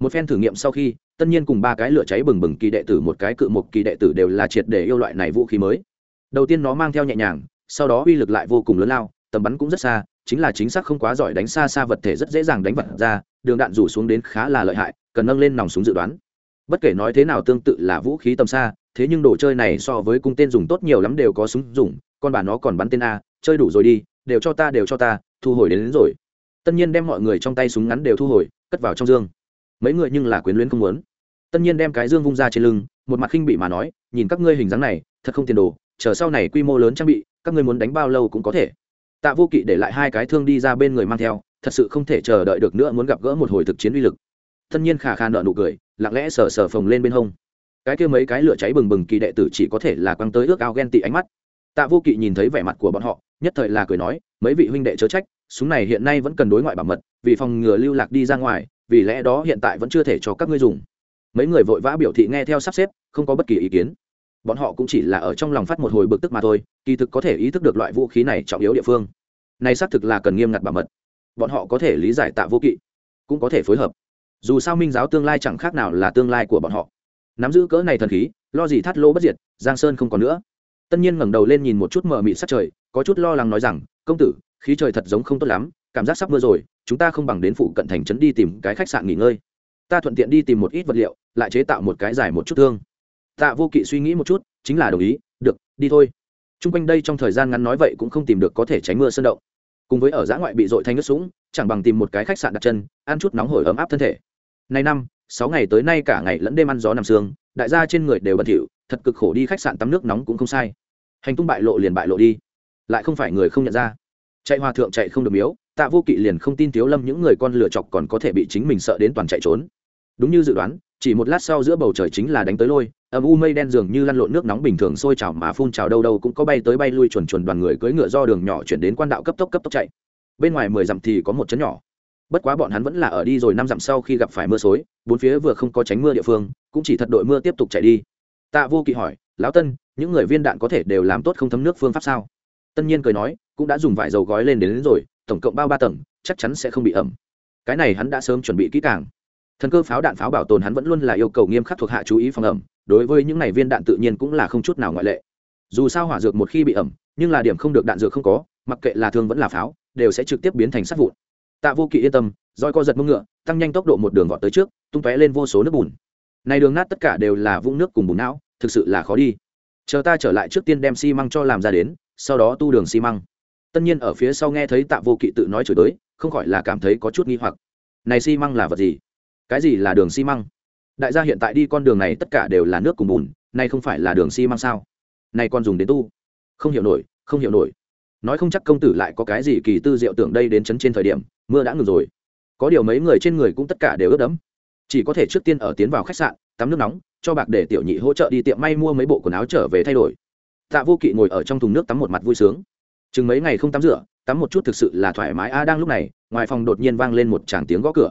Một phen thử nghiệm sau khi, tất nhiên cùng ba cái lửa cháy bừng bừng kỳ đệ tử, một cái cự một kỳ đệ tử đều là triệt để yêu loại này vũ khí mới. Đầu tiên nó mang theo nhẹ nhàng, sau đó uy lực lại vô cùng lớn lao, tầm bắn cũng rất xa, chính là chính xác không quá giỏi đánh xa xa vật thể rất dễ dàng đánh vật ra, đường đạn rủ xuống đến khá là lợi hại, cần nâng lên nòng súng dự đoán bất kể nói thế nào tương tự là vũ khí tầm xa thế nhưng đồ chơi này so với cung tên dùng tốt nhiều lắm đều có súng dùng con bà nó còn bắn tên a chơi đủ rồi đi đều cho ta đều cho ta thu hồi đến, đến rồi. Tất nhiên đem mọi người trong tay súng ngắn đều thu hồi cất vào trong dương. Mấy người nhưng là quyến luyến không muốn. Tất nhiên đem cái dương vung ra trên lưng một mặt khinh bị mà nói nhìn các ngươi hình dáng này thật không tiền đồ chờ sau này quy mô lớn trang bị các ngươi muốn đánh bao lâu cũng có thể. Tạ vô kỵ để lại hai cái thương đi ra bên người mang theo thật sự không thể chờ đợi được nữa muốn gặp gỡ một hồi thực chiến uy lực thân nhiên khả khả nợ nụ cười, lặng lẽ sờ sờ phồng lên bên hông. Cái kia mấy cái lửa cháy bừng bừng kỳ đệ tử chỉ có thể là quăng tới ước ao ghen tị ánh mắt. Tạ vô kỵ nhìn thấy vẻ mặt của bọn họ, nhất thời là cười nói, mấy vị huynh đệ chớ trách, súng này hiện nay vẫn cần đối ngoại bảo mật, vì phòng ngừa lưu lạc đi ra ngoài, vì lẽ đó hiện tại vẫn chưa thể cho các ngươi dùng. Mấy người vội vã biểu thị nghe theo sắp xếp, không có bất kỳ ý kiến. Bọn họ cũng chỉ là ở trong lòng phát một hồi bực tức mà thôi, kỳ thực có thể ý thức được loại vũ khí này trọng yếu địa phương. Này xác thực là cần nghiêm ngặt bảo mật. Bọn họ có thể lý giải tạ vô kỵ, cũng có thể phối hợp dù sao minh giáo tương lai chẳng khác nào là tương lai của bọn họ. Nắm giữ cỡ này thần khí, lo gì thắt lỗ bất diệt, giang sơn không còn nữa. Tân nhiên ngẩng đầu lên nhìn một chút mờ mịt sát trời, có chút lo lắng nói rằng, công tử, khí trời thật giống không tốt lắm, cảm giác sắp mưa rồi, chúng ta không bằng đến phụ cận thành trấn đi tìm cái khách sạn nghỉ ngơi. Ta thuận tiện đi tìm một ít vật liệu, lại chế tạo một cái dài một chút thương. Tạ vô kỵ suy nghĩ một chút, chính là đồng ý, được, đi thôi. T r u n g quanh đây trong thời gian ngắn nói vậy cũng không tìm được có thể tránh mưa sơn động. Cùng với ở giã ngoại bị dội thanh nước sũng chẳng bằng tìm một cái khách sạn đặt chân, ăn chút nóng hổi ấm áp thân thể. Nay năm, sáu ngày tới nay cả ngày lẫn đêm ăn gió nằm sương, đại gia trên người đều bẩn thỉu, thật cực khổ đi khách sạn tắm nước nóng cũng không sai. Hành tung bại lộ liền bại lộ đi. Lại không phải người không nhận ra. Chạy hòa thượng chạy không được miếu, tạ vô kỵ liền không tin thiếu lâm những người con lựa chọc còn có thể bị chính mình sợ đến toàn chạy trốn. Đúng như dự đoán, chỉ một lát sau giữa bầu trời chính là đánh tới lôi, âm u mây đen dường như lăn lộn nước nóng bình thường sôi trào mà phun trào đâu đâu cũng có bay tới bay lui chuồn chuồn đoàn người cưỡi ngựa do đường nhỏ chuyển đến quan đạo cấp tốc cấp tốc chạy bên ngoài mười dặm thì có một chấn nhỏ. Bất quá bọn hắn vẫn là ở đi rồi năm dặm sau khi gặp phải mưa xối bốn phía vừa không có tránh mưa địa phương cũng chỉ thật đội mưa tiếp tục chạy đi. Tạ vô kỵ hỏi lão tân những người viên đạn có thể đều làm tốt không thấm nước phương pháp sao? Tân nhiên cười nói cũng đã dùng vải dầu gói lên đến, đến rồi tổng cộng bao ba tầng chắc chắn sẽ không bị ẩm. Cái này hắn đã sớm chuẩn bị kỹ càng. Thần cơ pháo đạn pháo bảo tồn hắn vẫn luôn là yêu cầu nghiêm khắc thuộc hạ chú ý phòng ẩm đối với những này viên đạn tự nhiên cũng là không chút nào ngoại lệ. Dù sao hỏa dược một khi bị ẩm nhưng là điểm không được đạn dược không có mặc kệ là thương vẫn là pháo đều sẽ trực tiếp biến thành sắt vụn. Tạ vô kỵ yên tâm, roi co giật mông ngựa, tăng nhanh tốc độ một đường vọt tới trước, tung tóe lên vô số nước bùn. Này đường nát tất cả đều là vũng nước cùng bùn não, thực sự là khó đi. Chờ ta trở lại trước tiên đem xi măng cho làm ra đến, sau đó tu đường xi măng. Tất nhiên ở phía sau nghe thấy tạ vô kỵ tự nói chửi tới không khỏi là cảm thấy có chút nghi hoặc. Này xi măng là vật gì? Cái gì là đường xi măng? Đại gia hiện tại đi con đường này tất cả đều là nước cùng bùn nay không phải là đường xi măng sao? Nay còn dùng đến tu. Không hiểu nổi, không hiểu nổi nói không chắc công tử lại có cái gì kỳ tư diệu tưởng đây đến chấn trên thời điểm, mưa đã ngừng rồi. Có điều mấy người trên người cũng tất cả đều ướt đẫm. Chỉ có thể trước tiên ở tiến vào khách sạn, tắm nước nóng, cho bạc để tiểu nhị hỗ trợ đi tiệm may mua mấy bộ quần áo trở về thay đổi. Tạ vô kỵ ngồi ở trong thùng nước tắm một mặt vui sướng. Chừng mấy ngày không tắm rửa, tắm một chút thực sự là thoải mái. A đang lúc này, ngoài phòng đột nhiên vang lên một tràng tiếng gõ cửa.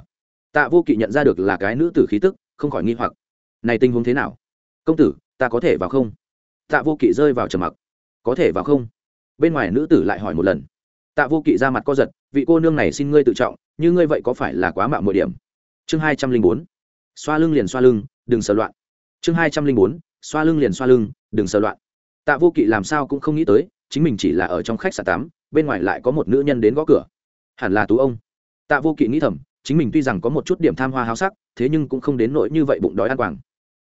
Tạ vô kỵ nhận ra được là cái nữ tử khí tức, không khỏi nghi hoặc. Này tình huống thế nào? Công tử, ta có thể vào không? Tạ vô kỵ rơi vào trầm mặc. Có thể vào không? Bên ngoài nữ tử lại hỏi một lần. Tạ vô kỵ ra mặt co giật, vị cô nương này xin ngươi tự trọng, như ngươi vậy có phải là quá mạo mọi điểm? Chương hai trăm linh bốn, xoa lưng liền xoa lưng, đừng sờ loạn. Chương hai trăm linh bốn, xoa lưng liền xoa lưng, đừng sờ loạn. Tạ vô kỵ làm sao cũng không nghĩ tới, chính mình chỉ là ở trong khách sạn tắm, bên ngoài lại có một nữ nhân đến gõ cửa. Hẳn là tú ông. Tạ vô kỵ nghĩ thầm, chính mình tuy rằng có một chút điểm tham hoa háo sắc, thế nhưng cũng không đến nỗi như vậy bụng đói ăn quảng.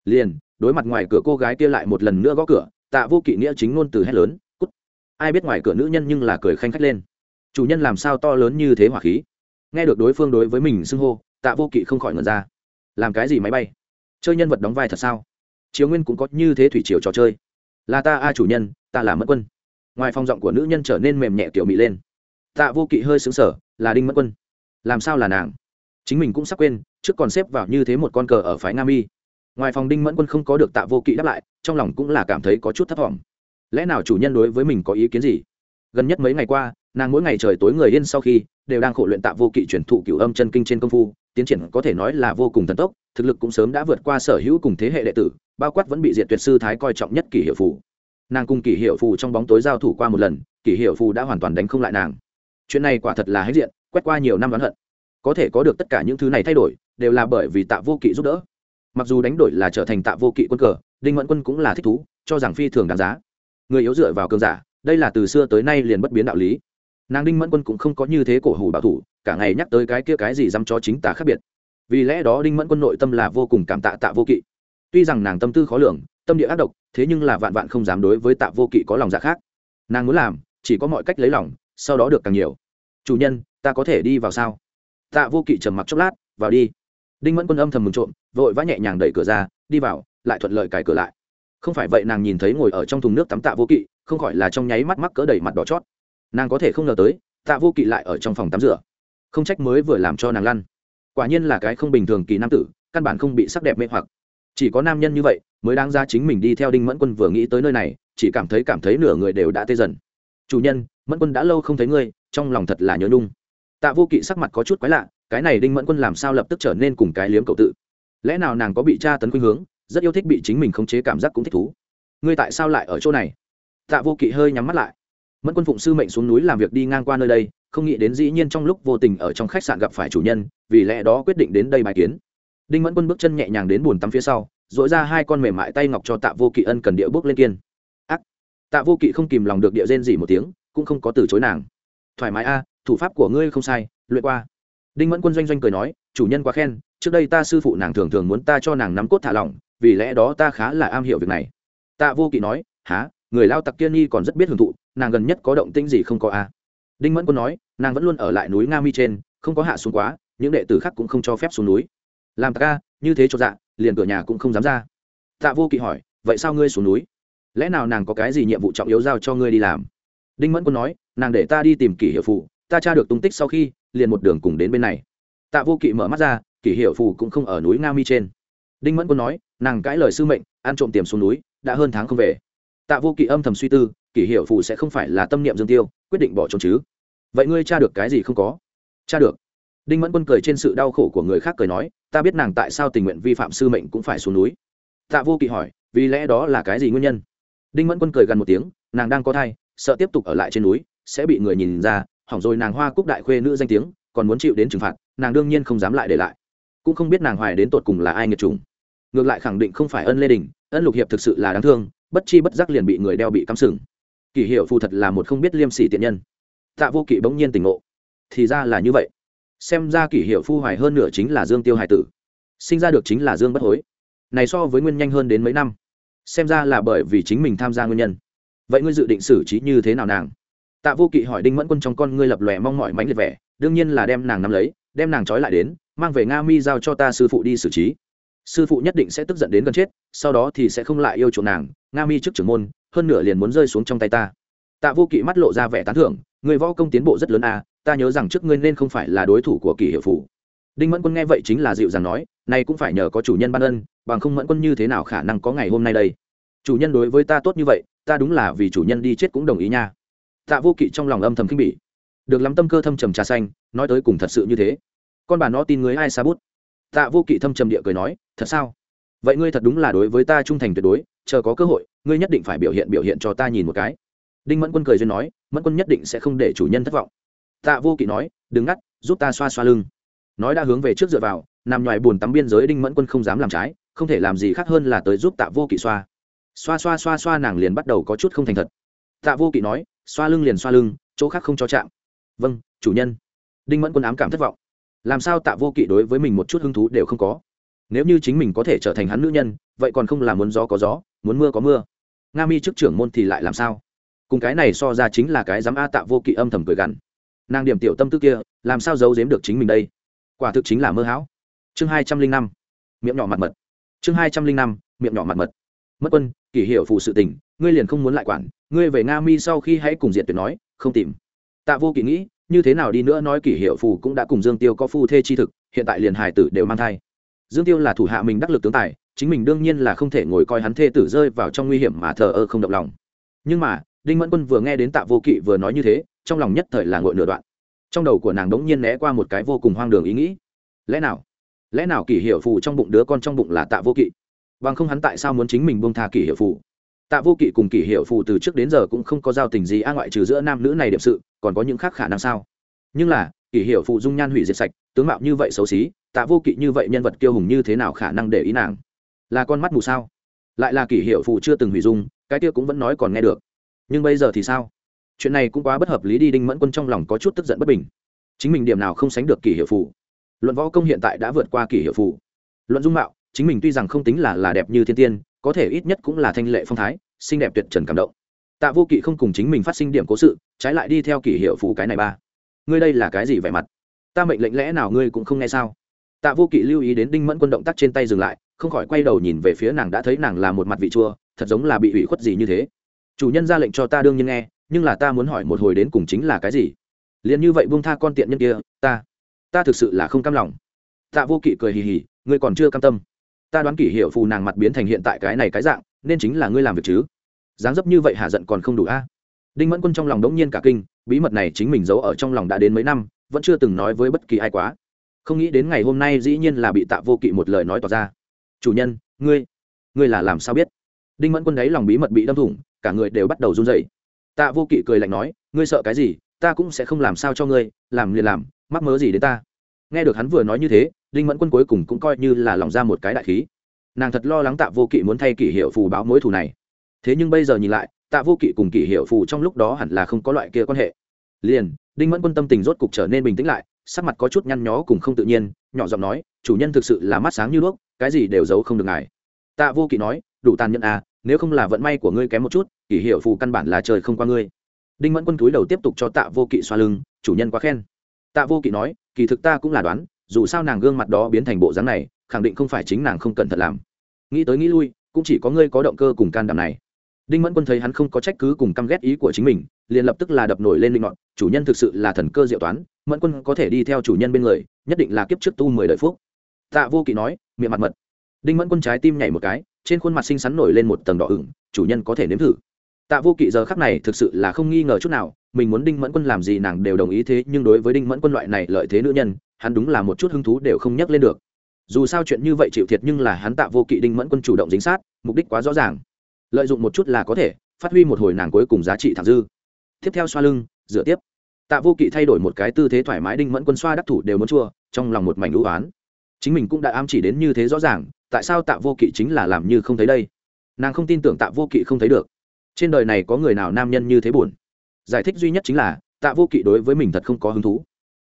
Liền, đối mặt ngoài cửa cô gái kia lại một lần nữa gõ cửa, tạ vô kỵ nghĩa chính ngôn từ hét lớn ai biết ngoài cửa nữ nhân nhưng là cười khanh khách lên. Chủ nhân làm sao to lớn như thế hỏa khí? Nghe được đối phương đối với mình xưng hô, tạ vô kỵ không khỏi ngần ra. Làm cái gì máy bay? Chơi nhân vật đóng vai thật sao? Chiếu nguyên cũng có như thế thủy triều trò chơi. Là ta, a chủ nhân, ta là mất quân. Ngoài phong giọng của nữ nhân trở nên mềm nhẹ tiểu mị lên. Tạ vô kỵ hơi xứng sở là đinh mẫn quân. Làm sao là nàng? Chính mình cũng sắp quên, trước còn xếp vào như thế một con cờ ở phái Nam mi. Ngoài phòng đinh mẫn quân không có được tạ vô kỵ đáp lại, trong lòng cũng là cảm thấy có chút thấp t lẽ nào chủ nhân đối với mình có ý kiến gì? Gần nhất mấy ngày qua, nàng mỗi ngày trời tối người yên sau khi, đều đang khổ luyện tạ vô kỵ truyền thụ cửu âm chân kinh trên công phu, tiến triển có thể nói là vô cùng thần tốc, thực lực cũng sớm đã vượt qua sở hữu cùng thế hệ đệ tử, bao quát vẫn bị diệt tuyệt sư thái coi trọng nhất kỷ hiệu phù. Nàng cùng kỷ hiệu phù trong bóng tối giao thủ qua một lần, kỷ hiệu phù đã hoàn toàn đánh không lại nàng. Chuyện này quả thật là hết diện, quét qua nhiều năm oán hận. Có thể có được tất cả những thứ này thay đổi, đều là bởi vì tạ vô kỵ giúp đỡ. Mặc dù đánh đổi là trở thành tạ vô kỵ quân cờ, đinh mẫn quân cũng là thích thú, cho rằng phi thường đáng giá người yếu dựa vào cường giả, đây là từ xưa tới nay liền bất biến đạo lý. Nàng đinh mẫn quân cũng không có như thế cổ hủ bảo thủ, cả ngày nhắc tới cái kia cái gì dăm cho chính tả khác biệt. Vì lẽ đó đinh mẫn quân nội tâm là vô cùng cảm tạ tạ vô kỵ. Tuy rằng nàng tâm tư khó lường, tâm địa ác độc, thế nhưng là vạn vạn không dám đối với tạ vô kỵ có lòng dạ khác. Nàng muốn làm, chỉ có mọi cách lấy lòng, sau đó được càng nhiều. Chủ nhân, ta có thể đi vào sao? Tạ vô kỵ trầm mặc chốc lát, vào đi. Đinh mẫn quân âm thầm mừng trộm, vội vã nhẹ nhàng đẩy cửa ra, đi vào, lại thuận lợi cài cửa lại không phải vậy nàng nhìn thấy ngồi ở trong thùng nước tắm tạ vô kỵ, không khỏi là trong nháy mắt mắc cỡ đầy mặt đỏ chót. Nàng có thể không ngờ tới, tạ vô kỵ lại ở trong phòng tắm rửa. Không trách mới vừa làm cho nàng lăn. Quả nhiên là cái không bình thường kỳ nam tử, căn bản không bị sắc đẹp mê hoặc. Chỉ có nam nhân như vậy mới đáng ra chính mình đi theo đinh mẫn quân vừa nghĩ tới nơi này, chỉ cảm thấy cảm thấy nửa người đều đã tê dần. Chủ nhân, mẫn quân đã lâu không thấy ngươi, trong lòng thật là nhớ nhung. Tạ vô kỵ sắc mặt có chút quái lạ, cái này đinh mẫn quân làm sao lập tức trở nên cùng cái liếm cậu tự? Lẽ nào nàng có bị tra tấn khuynh hướng rất yêu thích bị chính mình khống chế cảm giác cũng thích thú. Ngươi tại sao lại ở chỗ này? Tạ vô kỵ hơi nhắm mắt lại. Mẫn quân phụng sư mệnh xuống núi làm việc đi ngang qua nơi đây, không nghĩ đến dĩ nhiên trong lúc vô tình ở trong khách sạn gặp phải chủ nhân, vì lẽ đó quyết định đến đây bài kiến. Đinh mẫn quân bước chân nhẹ nhàng đến buồn tắm phía sau dội ra hai con mềm mại tay ngọc cho tạ vô kỵ ân cần địa bước lên kiên. Ác! Tạ vô kỵ không kìm lòng được địa rên gì một tiếng, cũng không có từ chối nàng. Thoải mái a, thủ pháp của ngươi không sai, luyện qua. Đinh mẫn quân doanh doanh cười nói, chủ nhân quá khen, trước đây ta sư phụ nàng thường thường muốn ta cho nàng nắm cốt thả lỏng vì lẽ đó ta khá là am hiểu việc này. Tạ vô kỵ nói há người lao tặc kiên nhi còn rất biết hưởng thụ, nàng gần nhất có động tĩnh gì không có a đinh mẫn quân nói, nàng vẫn luôn ở lại núi nga mi trên, không có hạ xuống quá, những đệ tử khác cũng không cho phép xuống núi. Làm tặc a, như thế cho dạ liền cửa nhà cũng không dám ra. Tạ vô kỵ hỏi, vậy sao ngươi xuống núi? Lẽ nào nàng có cái gì nhiệm vụ trọng yếu giao cho ngươi đi làm? Đinh mẫn quân nói, nàng để ta đi tìm kỷ hiệu phụ ta tra được tung tích sau khi, liền một đường cùng đến bên này. Tạ vô kỵ mở mắt ra, kỷ hiệu phụ cũng không ở núi nga mi trên đinh mẫn quân nói, nàng cãi lời sư mệnh, ăn trộm tiềm xuống núi, đã hơn tháng không về. Tạ vô kỵ âm thầm suy tư, kỷ hiệu phụ sẽ không phải là tâm niệm dương tiêu, quyết định bỏ trốn chứ. Vậy ngươi tra được cái gì không có? Tra được. Đinh mẫn quân cười trên sự đau khổ của người khác cười nói, ta biết nàng tại sao tình nguyện vi phạm sư mệnh cũng phải xuống núi. Tạ vô kỵ hỏi, vì lẽ đó là cái gì nguyên nhân? Đinh mẫn quân cười gần một tiếng, nàng đang có thai, sợ tiếp tục ở lại trên núi, sẽ bị người nhìn ra, hỏng rồi nàng hoa cúc đại khuê nữ danh tiếng, còn muốn chịu đến trừng phạt, nàng đương nhiên không dám lại để lại. Cũng không biết nàng hoài đến tột cùng là ai nghiệt trùng ngược lại khẳng định không phải ân lê đình, ân lục hiệp thực sự là đáng thương, bất chi bất giác liền bị người đeo bị cắm sừng. Kỷ hiệu phù thật là một không biết liêm sỉ tiện nhân. Tạ vô kỵ bỗng nhiên tỉnh ngộ. Thì ra là như vậy. Xem ra kỷ hiệu phu hoài hơn nửa chính là dương tiêu hải tử. Sinh ra được chính là dương bất hối. Này so với nguyên nhanh hơn đến mấy năm. Xem ra là bởi vì chính mình tham gia nguyên nhân. Vậy ngươi dự định xử trí như thế nào nàng? Tạ vô kỵ hỏi đinh mẫn quân trong con ngươi lập lòe mong mỏi mánh liệt vẻ, đương nhiên là đem nàng nắm lấy, đem nàng trói lại đến, mang về nga mi giao cho ta sư phụ đi xử trí sư phụ nhất định sẽ tức giận đến gần chết, sau đó thì sẽ không lại yêu chuộng nàng, nga mi trước trưởng môn, hơn nửa liền muốn rơi xuống trong tay ta. Tạ vô kỵ mắt lộ ra vẻ tán thưởng, người võ công tiến bộ rất lớn à ta nhớ rằng trước ngươi nên không phải là đối thủ của kỷ hiệu phủ đinh mẫn quân nghe vậy chính là dịu dàng nói nay cũng phải nhờ có chủ nhân ban ân, bằng không mẫn quân như thế nào khả năng có ngày hôm nay đây? Chủ nhân đối với ta tốt như vậy, ta đúng là vì chủ nhân đi chết cũng đồng ý nha. Tạ vô kỵ trong lòng âm thầm khinh bỉ. Được lắm tâm cơ thâm trầm trà xanh, nói tới cùng thật sự như thế. Con bà nó tin người ai xa bút? Tạ vô kỵ thâm trầm địa cười nói, thật sao? Vậy ngươi thật đúng là đối với ta trung thành tuyệt đối, chờ có cơ hội, ngươi nhất định phải biểu hiện biểu hiện cho ta nhìn một cái. Đinh mẫn quân cười duyên nói, mẫn quân nhất định sẽ không để chủ nhân thất vọng. Tạ vô kỵ nói, đừng ngắt, giúp ta xoa xoa lưng. Nói đã hướng về trước dựa vào, nằm ngoài bùn tắm biên giới đinh mẫn quân không dám làm trái, không thể làm gì khác hơn là tới giúp tạ vô kỵ xoa. Xoa xoa xoa xoa nàng liền bắt đầu có chút không thành thật. Tạ vô kỵ nói, xoa lưng liền xoa lưng, chỗ khác không cho chạm. Vâng chủ nhân. Đinh mẫn quân ám cảm thất vọng làm sao tạ vô kỵ đối với mình một chút hứng thú đều không có? Nếu như chính mình có thể trở thành hắn nữ nhân, vậy còn không là muốn gió có gió, muốn mưa có mưa. Nga mi trước trưởng môn thì lại làm sao? Cùng cái này so ra chính là cái dám a tạ vô kỵ âm thầm cười gằn. Nàng điểm tiểu tâm tư kia, làm sao giấu giếm được chính mình đây? Quả thực chính là mơ hão. Chương hai trăm linh năm, miệng nhỏ mặt mật. Chương hai trăm linh năm, miệng nhỏ mặt mật. Mất quân, kỷ hiệu phụ sự tình, ngươi liền không muốn lại quản. Ngươi về nga mi sau khi hãy cùng diệt tuyệt nói, không tìm. Tạ vô kỵ nghĩ như thế nào đi nữa nói kỷ hiệu phù cũng đã cùng dương tiêu có phu thê chi thực, hiện tại liền hài tử đều mang thai. Dương tiêu là thủ hạ mình đắc lực tướng tài, chính mình đương nhiên là không thể ngồi coi hắn thê tử rơi vào trong nguy hiểm mà thờ ơ không động lòng. Nhưng mà, đinh mẫn quân vừa nghe đến tạ vô kỵ vừa nói như thế, trong lòng nhất thời là ngội nửa đoạn. Trong đầu của nàng đống nhiên né qua một cái vô cùng hoang đường ý nghĩ. Lẽ nào? Lẽ nào kỷ hiệu phù trong bụng đứa con trong bụng là tạ vô kỵ? Bằng không hắn tại sao muốn chính mình buông tha kỷ hiệu phù? Tạ vô kỵ cùng kỷ hiệu phù từ trước đến giờ cũng không có giao tình gì, a ngoại trừ giữa nam nữ này điệp sự còn có những khác khả năng sao? Nhưng là kỷ hiệu phụ dung nhan hủy diệt sạch tướng mạo như vậy xấu xí tạ vô kỵ như vậy nhân vật kiêu hùng như thế nào khả năng để ý nàng? Là con mắt mù sao? Lại là kỷ hiệu phụ chưa từng hủy dung cái kia cũng vẫn nói còn nghe được. Nhưng bây giờ thì sao? Chuyện này cũng quá bất hợp lý đi đinh mẫn quân trong lòng có chút tức giận bất bình. Chính mình điểm nào không sánh được kỷ hiệu phụ? luận võ công hiện tại đã vượt qua kỷ hiệu phụ, luận dung mạo chính mình tuy rằng không tính là là đẹp như thiên tiên có thể ít nhất cũng là thanh lệ phong thái xinh đẹp tuyệt trần cảm động tạ vô kỵ không cùng chính mình phát sinh điểm cố sự, trái lại đi theo kỷ hiệu phủ cái này ba. Ngươi đây là cái gì vẻ mặt? Ta mệnh lệnh lẽ nào ngươi cũng không nghe sao? Tạ vô kỵ lưu ý đến đinh mẫn quân động tác trên tay dừng lại, không khỏi quay đầu nhìn về phía nàng đã thấy nàng là một mặt vị chua, thật giống là bị ủy khuất gì như thế. Chủ nhân ra lệnh cho ta đương nhiên nghe, nhưng là ta muốn hỏi một hồi đến cùng chính là cái gì? Liền như vậy buông tha con tiện nhân kia, ta ta thực sự là không cam lòng. Tạ vô kỵ cười hì hì, ngươi còn chưa cam tâm. Ta đoán kỷ hiệu phù nàng mặt biến thành hiện tại cái này cái dạng, nên chính là ngươi làm việc chứ? Dáng dấp như vậy hạ giận còn không đủ a? Đinh mẫn quân trong lòng đống nhiên cả kinh, bí mật này chính mình giấu ở trong lòng đã đến mấy năm, vẫn chưa từng nói với bất kỳ ai quá. Không nghĩ đến ngày hôm nay dĩ nhiên là bị tạ vô kỵ một lời nói tỏ ra. Chủ nhân, ngươi ngươi là làm sao biết? Đinh mẫn quân đấy lòng bí mật bị đâm thủng, cả người đều bắt đầu run dậy tạ vô kỵ cười lạnh nói, ngươi sợ cái gì? Ta cũng sẽ không làm sao cho ngươi, làm liền làm, mắc mớ gì đến ta? Nghe được hắn vừa nói như thế, đinh mẫn quân cuối cùng cũng coi như là lòng ra một cái đại khí. Nàng thật lo lắng tạ vô kỵ muốn thay kỷ hiệu phù báo mối thù này thế nhưng bây giờ nhìn lại, tạ vô kỵ cùng kỷ hiệu phù trong lúc đó hẳn là không có loại kia quan hệ. Liền, đinh mẫn quân tâm tình rốt cục trở nên bình tĩnh lại, sắc mặt có chút nhăn nhó cùng không tự nhiên, nhỏ giọng nói, chủ nhân thực sự là mắt sáng như đuốc, cái gì đều giấu không được ngài. Tạ vô kỵ nói, đủ tàn nhẫn à nếu không là vận may của ngươi kém một chút, kỷ hiệu phù căn bản là trời không qua ngươi. Đinh mẫn quân túi đầu tiếp tục cho tạ vô kỵ xoa lưng, chủ nhân quá khen. Tạ vô kỵ nói, kỳ thực ta cũng là đoán, dù sao nàng gương mặt đó biến thành bộ dáng này, khẳng định không phải chính nàng không cẩn thận làm. Nghĩ tới nghĩ lui, cũng chỉ có ngươi có động cơ cùng can đảm này đinh mẫn quân thấy hắn không có trách cứ cùng căm ghét ý của chính mình, liền lập tức là đập nổi lên linh ngọn, chủ nhân thực sự là thần cơ diệu toán, mẫn quân có thể đi theo chủ nhân bên người, nhất định là kiếp trước tu mười đời phúc. Tạ vô kỵ nói, miệng mặt mật. Đinh mẫn quân trái tim nhảy một cái, trên khuôn mặt xinh xắn nổi lên một tầng đỏ ửng, chủ nhân có thể nếm thử. Tạ vô kỵ giờ khắc này thực sự là không nghi ngờ chút nào, mình muốn đinh mẫn quân làm gì nàng đều đồng ý thế, nhưng đối với đinh mẫn quân loại này lợi thế nữ nhân, hắn đúng là một chút hứng thú đều không nhắc lên được. Dù sao chuyện như vậy chịu thiệt nhưng là hắn tạ vô kỵ đinh mẫn quân chủ động dính sát, mục đích quá rõ ràng lợi dụng một chút là có thể, phát huy một hồi nàng cuối cùng giá trị thẳng dư. Tiếp theo xoa lưng, rửa tiếp. Tạ vô kỵ thay đổi một cái tư thế thoải mái đinh mẫn quân xoa đắc thủ đều muốn chua, trong lòng một mảnh lũ oán chính mình cũng đã ám chỉ đến như thế rõ ràng, tại sao tạ vô kỵ chính là làm như không thấy đây? Nàng không tin tưởng tạ vô kỵ không thấy được. Trên đời này có người nào nam nhân như thế buồn? Giải thích duy nhất chính là, tạ vô kỵ đối với mình thật không có hứng thú.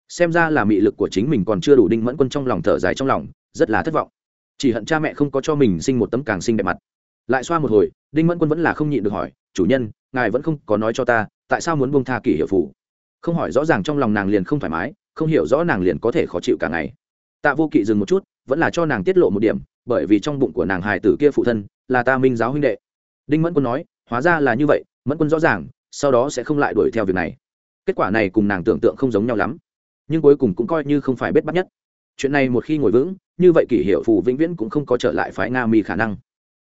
Xem ra là mị lực của chính mình còn chưa đủ đinh mẫn quân trong lòng thở dài trong lòng, rất là thất vọng. Chỉ hận cha mẹ không có cho mình sinh một tấm càng sinh đẹp mặt lại xoa một hồi, đinh mẫn quân vẫn là không nhịn được hỏi, chủ nhân, ngài vẫn không có nói cho ta, tại sao muốn bông tha kỷ hiệu phủ không hỏi rõ ràng trong lòng nàng liền không thoải mái, không hiểu rõ nàng liền có thể khó chịu cả ngày. Tạ vô kỵ dừng một chút, vẫn là cho nàng tiết lộ một điểm, bởi vì trong bụng của nàng hài tử kia phụ thân là ta minh giáo huynh đệ. Đinh mẫn quân nói, hóa ra là như vậy, mẫn quân rõ ràng, sau đó sẽ không lại đuổi theo việc này. Kết quả này cùng nàng tưởng tượng không giống nhau lắm, nhưng cuối cùng cũng coi như không phải bết bắt nhất. Chuyện này một khi ngồi vững, như vậy kỷ hiệu phù vĩnh viễn cũng không có trở lại phái nga mi khả năng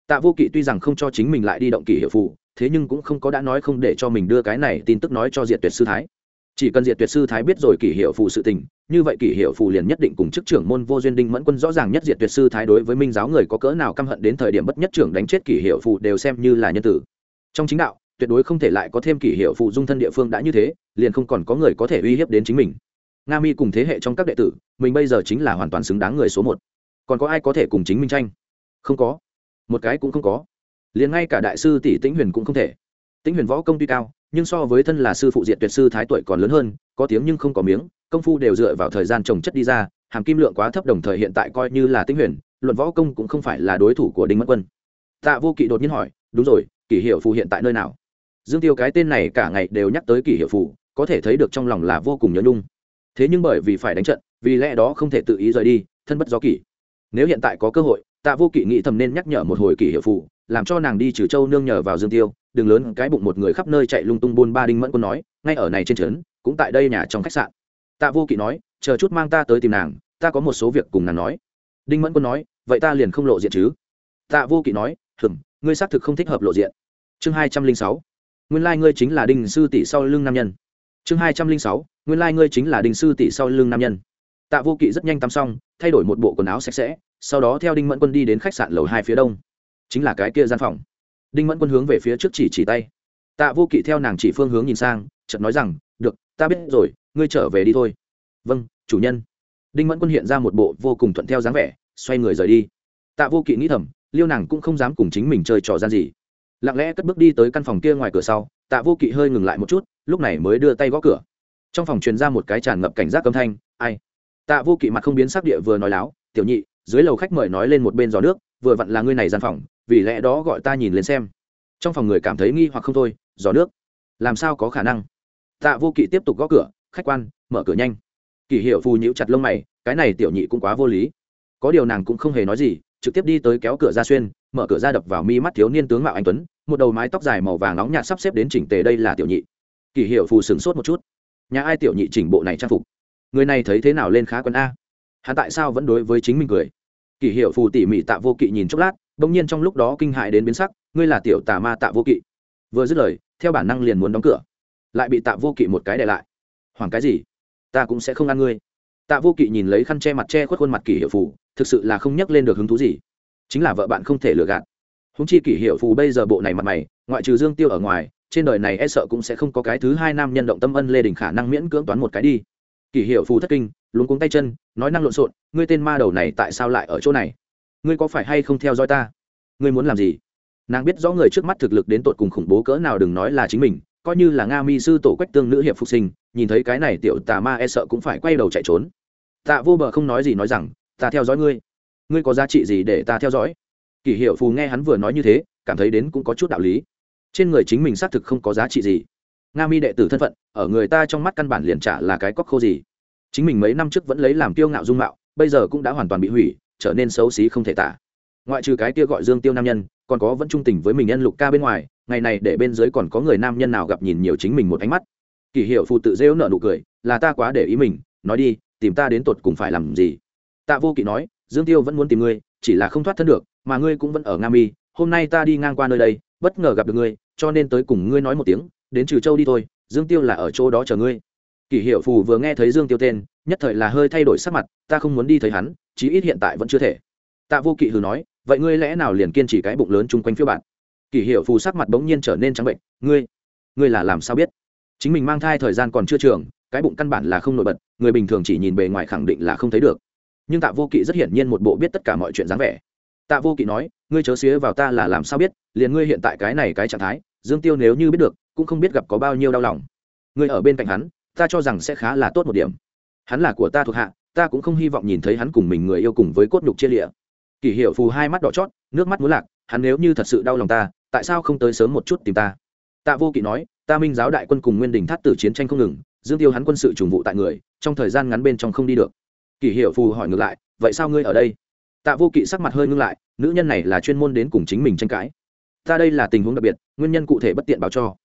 tạ vô kỵ tuy rằng không cho chính mình lại đi động kỷ hiệu phụ, thế nhưng cũng không có đã nói không để cho mình đưa cái này tin tức nói cho diệt tuyệt sư thái. Chỉ cần diệt tuyệt sư thái biết rồi kỷ hiệu phù sự tình như vậy kỷ hiệu phù liền nhất định cùng chức trưởng môn vô duyên đinh mẫn quân rõ ràng nhất diệt tuyệt sư thái đối với minh giáo người có cỡ nào căm hận đến thời điểm bất nhất trưởng đánh chết kỷ hiệu phù đều xem như là nhân tử. Trong chính đạo tuyệt đối không thể lại có thêm kỷ hiệu phù dung thân địa phương đã như thế liền không còn có người có thể uy hiếp đến chính mình. Nga mi cùng thế hệ trong các đệ tử mình bây giờ chính là hoàn toàn xứng đáng người số một. Còn có ai có thể cùng chính minh tranh? Không có một cái cũng không có. Liền ngay cả đại sư tỷ tĩnh huyền cũng không thể. Tĩnh huyền võ công tuy cao, nhưng so với thân là sư phụ diện tuyệt sư thái tuổi còn lớn hơn, có tiếng nhưng không có miếng, công phu đều dựa vào thời gian trồng chất đi ra, hàm kim lượng quá thấp đồng thời hiện tại coi như là tĩnh huyền, luận võ công cũng không phải là đối thủ của đinh mất quân. Tạ vô kỵ đột nhiên hỏi, đúng rồi, kỷ hiệu phù hiện tại nơi nào? Dương tiêu cái tên này cả ngày đều nhắc tới kỷ hiệu phù, có thể thấy được trong lòng là vô cùng nhớ nhung. Thế nhưng bởi vì phải đánh trận, vì lẽ đó không thể tự ý rời đi, thân bất do kỷ. Nếu hiện tại có cơ hội tạ vô kỵ nghĩ thầm nên nhắc nhở một hồi kỷ hiệu phụ, làm cho nàng đi trừ châu nương nhờ vào dương tiêu đường lớn cái bụng một người khắp nơi chạy lung tung buôn ba đinh mẫn quân nói ngay ở này trên trấn cũng tại đây nhà trong khách sạn. Tạ vô kỵ nói chờ chút mang ta tới tìm nàng ta có một số việc cùng nàng nói. Đinh mẫn quân nói vậy ta liền không lộ diện chứ? Tạ vô kỵ nói hừng ngươi xác thực không thích hợp lộ diện. Chương hai trăm linh sáu nguyên lai、like、ngươi chính là đinh sư tỷ sau lưng nam nhân. Chương hai trăm linh sáu nguyên lai、like、ngươi chính là đinh sư tỷ sau lưng nam nhân tạ vô kỵ rất nhanh tắm xong, thay đổi một bộ quần áo sạch sẽ, sau đó theo đinh mẫn quân đi đến khách sạn lầu hai phía đông. Chính là cái kia gian phòng. Đinh mẫn quân hướng về phía trước chỉ chỉ tay. Tạ vô kỵ theo nàng chỉ phương hướng nhìn sang, chợt nói rằng, được, ta biết rồi, ngươi trở về đi thôi. Vâng chủ nhân. Đinh mẫn quân hiện ra một bộ vô cùng thuận theo dáng vẻ, xoay người rời đi. Tạ vô kỵ nghĩ thầm, liêu nàng cũng không dám cùng chính mình chơi trò gian gì. Lặng lẽ cất bước đi tới căn phòng kia ngoài cửa sau, tạ vô kỵ hơi ngừng lại một chút, lúc này mới đưa tay gõ cửa. Trong phòng truyền ra một cái tràn ngập cảnh giác âm thanh, ai? Tạ vô kỵ mặt không biến sắc địa vừa nói láo, tiểu nhị, dưới lầu khách mời nói lên một bên giò nước, vừa vặn là ngươi này gian phòng, vì lẽ đó gọi ta nhìn lên xem. Trong phòng người cảm thấy nghi hoặc không thôi, giò nước? Làm sao có khả năng? Tạ vô kỵ tiếp tục gõ cửa, khách quan, mở cửa nhanh. Kỷ hiệu phù nhíu chặt lông mày, cái này tiểu nhị cũng quá vô lý. Có điều nàng cũng không hề nói gì, trực tiếp đi tới kéo cửa ra xuyên, mở cửa ra đập vào mi mắt thiếu niên tướng mạo anh tuấn, một đầu mái tóc dài màu vàng nóng nhạt sắp xếp đến chỉnh tề đây là tiểu nhị. Kỷ hiệu phù sửng sốt một chút. Nhà ai tiểu nhị chỉnh bộ này trang phục? Người này thấy thế nào lên khá quân a? Hắn tại sao vẫn đối với chính mình cười? Kỷ hiệu phù tỉ mỉ tạ vô kỵ nhìn chốc lát bỗng nhiên trong lúc đó kinh hại đến biến sắc, ngươi là tiểu tà ma tạ vô kỵ. Vừa dứt lời, theo bản năng liền muốn đóng cửa, lại bị tạ vô kỵ một cái đè lại. Hoảng cái gì? Ta cũng sẽ không ăn ngươi. Tạ vô kỵ nhìn lấy khăn che mặt che khuất khuôn mặt kỷ hiệu phù, thực sự là không nhắc lên được hứng thú gì. Chính là vợ bạn không thể lừa gạt. Húng chi kỷ hiệu phù bây giờ bộ này mặt mày, ngoại trừ dương tiêu ở ngoài, trên đời này e sợ cũng sẽ không có cái thứ hai nam nhân động tâm ân lê đình khả năng miễn cưỡng toán một cái đi kỷ hiệu phù thất kinh, luống cuống tay chân, nói năng lộn xộn, ngươi tên ma đầu này tại sao lại ở chỗ này? Ngươi có phải hay không theo dõi ta? Ngươi muốn làm gì? Nàng biết rõ người trước mắt thực lực đến tột cùng khủng bố cỡ nào đừng nói là chính mình, coi như là nga mi sư tổ quách tương nữ hiệp phục sinh, nhìn thấy cái này tiểu tà ma e sợ cũng phải quay đầu chạy trốn. Tạ vô bờ không nói gì nói rằng, ta theo dõi ngươi. Ngươi có giá trị gì để ta theo dõi? Kỷ hiệu phù nghe hắn vừa nói như thế, cảm thấy đến cũng có chút đạo lý. Trên người chính mình xác thực không có giá trị gì nga mi đệ tử thân phận, ở người ta trong mắt căn bản liền trả là cái cóc khô gì. Chính mình mấy năm trước vẫn lấy làm kiêu ngạo dung mạo, bây giờ cũng đã hoàn toàn bị hủy, trở nên xấu xí không thể tả. Ngoại trừ cái kia gọi dương tiêu nam nhân, còn có vẫn trung tình với mình nhân lục ca bên ngoài, ngày này để bên dưới còn có người nam nhân nào gặp nhìn nhiều chính mình một ánh mắt. Kỷ hiệu phụ tự rêu nợ nụ cười, là ta quá để ý mình, nói đi, tìm ta đến tột cùng phải làm gì? Tạ vô kỵ nói, dương tiêu vẫn muốn tìm ngươi, chỉ là không thoát thân được, mà ngươi cũng vẫn ở nga mi, hôm nay ta đi ngang qua nơi đây, bất ngờ gặp được ngươi, cho nên tới cùng ngươi nói một tiếng đến trừ châu đi thôi, dương tiêu là ở chỗ đó chờ ngươi. Kỷ hiệu phù vừa nghe thấy dương tiêu tên, nhất thời là hơi thay đổi sắc mặt, ta không muốn đi thấy hắn, chí ít hiện tại vẫn chưa thể. Tạ vô kỵ hừ nói, vậy ngươi lẽ nào liền kiên trì cái bụng lớn chung quanh phiêu bạn kỷ hiệu phù sắc mặt bỗng nhiên trở nên trắng bệnh, ngươi ngươi là làm sao biết? Chính mình mang thai thời gian còn chưa trường, cái bụng căn bản là không nổi bật, người bình thường chỉ nhìn bề ngoài khẳng định là không thấy được. Nhưng tạ vô kỵ rất hiển nhiên một bộ biết tất cả mọi chuyện dáng vẻ. Tạ vô kỵ nói, ngươi chớ xía vào ta là làm sao biết, liền ngươi hiện tại cái này cái trạng thái, dương tiêu nếu như biết được cũng không biết gặp có bao nhiêu đau lòng. Người ở bên cạnh hắn, ta cho rằng sẽ khá là tốt một điểm. Hắn là của ta thuộc hạ, ta cũng không hy vọng nhìn thấy hắn cùng mình người yêu cùng với cốt nhục chia lịa. Kỷ hiệu phù hai mắt đỏ chót, nước mắt muốn lạc, hắn nếu như thật sự đau lòng ta, tại sao không tới sớm một chút tìm ta? Tạ vô kỵ nói, ta minh giáo đại quân cùng nguyên đình thắt tử chiến tranh không ngừng, dương tiêu hắn quân sự trùng vụ tại người, trong thời gian ngắn bên trong không đi được. Kỷ hiệu phù hỏi ngược lại, vậy sao ngươi ở đây? Tạ vô kỵ sắc mặt hơi ngưng lại, nữ nhân này là chuyên môn đến cùng chính mình tranh cãi. Ta đây là tình huống đặc biệt, nguyên nhân cụ thể bất tiện báo cho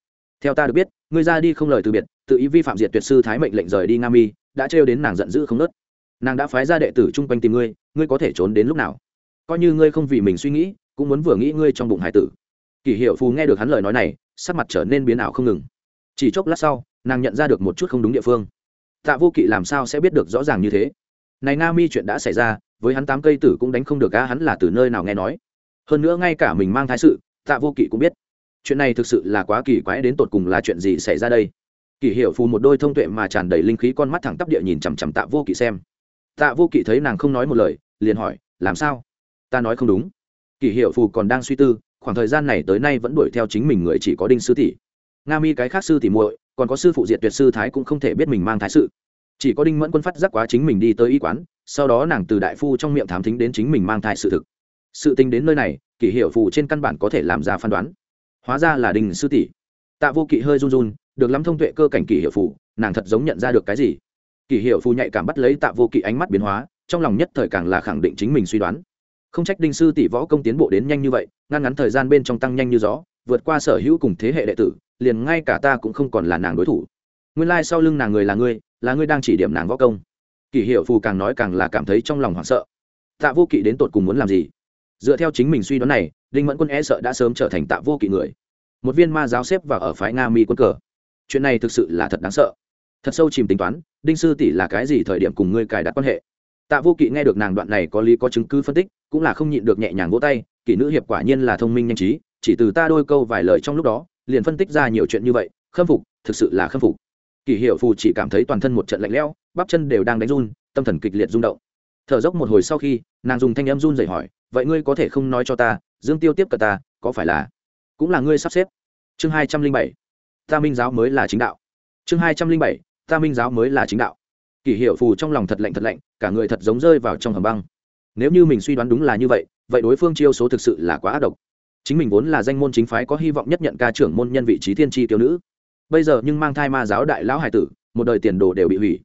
theo ta được biết, ngươi ra đi không lời từ biệt, tự ý vi phạm diệt tuyệt sư thái mệnh lệnh rời đi nga mi, đã trêu đến nàng giận dữ không nớt nàng đã phái ra đệ tử chung quanh tìm ngươi ngươi có thể trốn đến lúc nào? Coi như ngươi không vì mình suy nghĩ, cũng muốn vừa nghĩ ngươi trong bụng hải tử. Kỷ hiệu phù nghe được hắn lời nói này, sắc mặt trở nên biến ảo không ngừng. Chỉ chốc lát sau, nàng nhận ra được một chút không đúng địa phương. Tạ vô kỵ làm sao sẽ biết được rõ ràng như thế? Này nga mi chuyện đã xảy ra, với hắn tám cây tử cũng đánh không được á, hắn là từ nơi nào nghe nói? Hơn nữa ngay cả mình mang thái sự, tạ vô kỵ cũng biết chuyện này thực sự là quá kỳ quái đến tột cùng là chuyện gì xảy ra đây? Kỷ hiệu phù một đôi thông tuệ mà tràn đầy linh khí con mắt thẳng tắp địa nhìn chằm chằm tạ vô kỵ xem. Tạ vô kỵ thấy nàng không nói một lời, liền hỏi, làm sao? Ta nói không đúng. Kỷ hiệu phù còn đang suy tư, khoảng thời gian này tới nay vẫn đuổi theo chính mình người chỉ có đinh sư tỷ. Nga mi cái khác sư tỷ muội, còn có sư phụ diệt tuyệt sư thái cũng không thể biết mình mang thái sự. Chỉ có đinh mẫn quân phát giác quá chính mình đi tới y quán, sau đó nàng từ đại phu trong miệng thám thính đến chính mình mang thai sự thực. Sự tính đến nơi này kỷ hiệu phù trên căn bản có thể làm ra phán đoán hóa ra là đình sư tỷ. Tạ vô kỵ hơi run run, được lắm thông tuệ cơ cảnh kỷ hiệu phủ nàng thật giống nhận ra được cái gì? Kỷ hiệu phù nhạy cảm bắt lấy tạ vô kỵ ánh mắt biến hóa, trong lòng nhất thời càng là khẳng định chính mình suy đoán. Không trách đinh sư tỷ võ công tiến bộ đến nhanh như vậy, ngăn ngắn thời gian bên trong tăng nhanh như gió, vượt qua sở hữu cùng thế hệ đệ tử, liền ngay cả ta cũng không còn là nàng đối thủ. Nguyên lai、like、sau lưng nàng người là ngươi là ngươi đang chỉ điểm nàng võ công. Kỷ hiệu phù càng nói càng là cảm thấy trong lòng hoảng sợ. Tạ vô kỵ đến tột cùng muốn làm gì? Dựa theo chính mình suy đoán này, đinh mẫn quân e sợ đã sớm trở thành tạ vô kỵ người một viên ma giáo xếp vào ở phái nga mi quân cờ. Chuyện này thực sự là thật đáng sợ. Thật sâu chìm tính toán, đinh sư tỷ là cái gì thời điểm cùng ngươi cài đặt quan hệ? Tạ vô kỵ nghe được nàng đoạn này có lý có chứng cứ phân tích, cũng là không nhịn được nhẹ nhàng vỗ tay, kỷ nữ hiệp quả nhiên là thông minh nhanh trí, chỉ từ ta đôi câu vài lời trong lúc đó, liền phân tích ra nhiều chuyện như vậy, khâm phục, thực sự là khâm phục. Kỷ hiệu phù chỉ cảm thấy toàn thân một trận lạnh lẽo, bắp chân đều đang đánh run, tâm thần kịch liệt rung động. Thở dốc một hồi sau khi, nàng dùng thanh em run dậy hỏi, vậy ngươi có thể không nói cho ta, dương tiêu tiếp cận ta, có phải là cũng là ngươi sắp xếp. Chương hai trăm linh bảy, ta minh giáo mới là chính đạo. Chương hai trăm linh bảy, ta minh giáo mới là chính đạo. Kỷ hiệu phù trong lòng thật lạnh thật lạnh, cả người thật giống rơi vào trong hầm băng. Nếu như mình suy đoán đúng là như vậy vậy đối phương chiêu số thực sự là quá ác độc. Chính mình vốn là danh môn chính phái có hy vọng nhất nhận ca trưởng môn nhân vị trí thiên tri tiêu nữ. Bây giờ nhưng mang thai ma giáo đại lão hải tử, một đời tiền đồ đều bị hủy.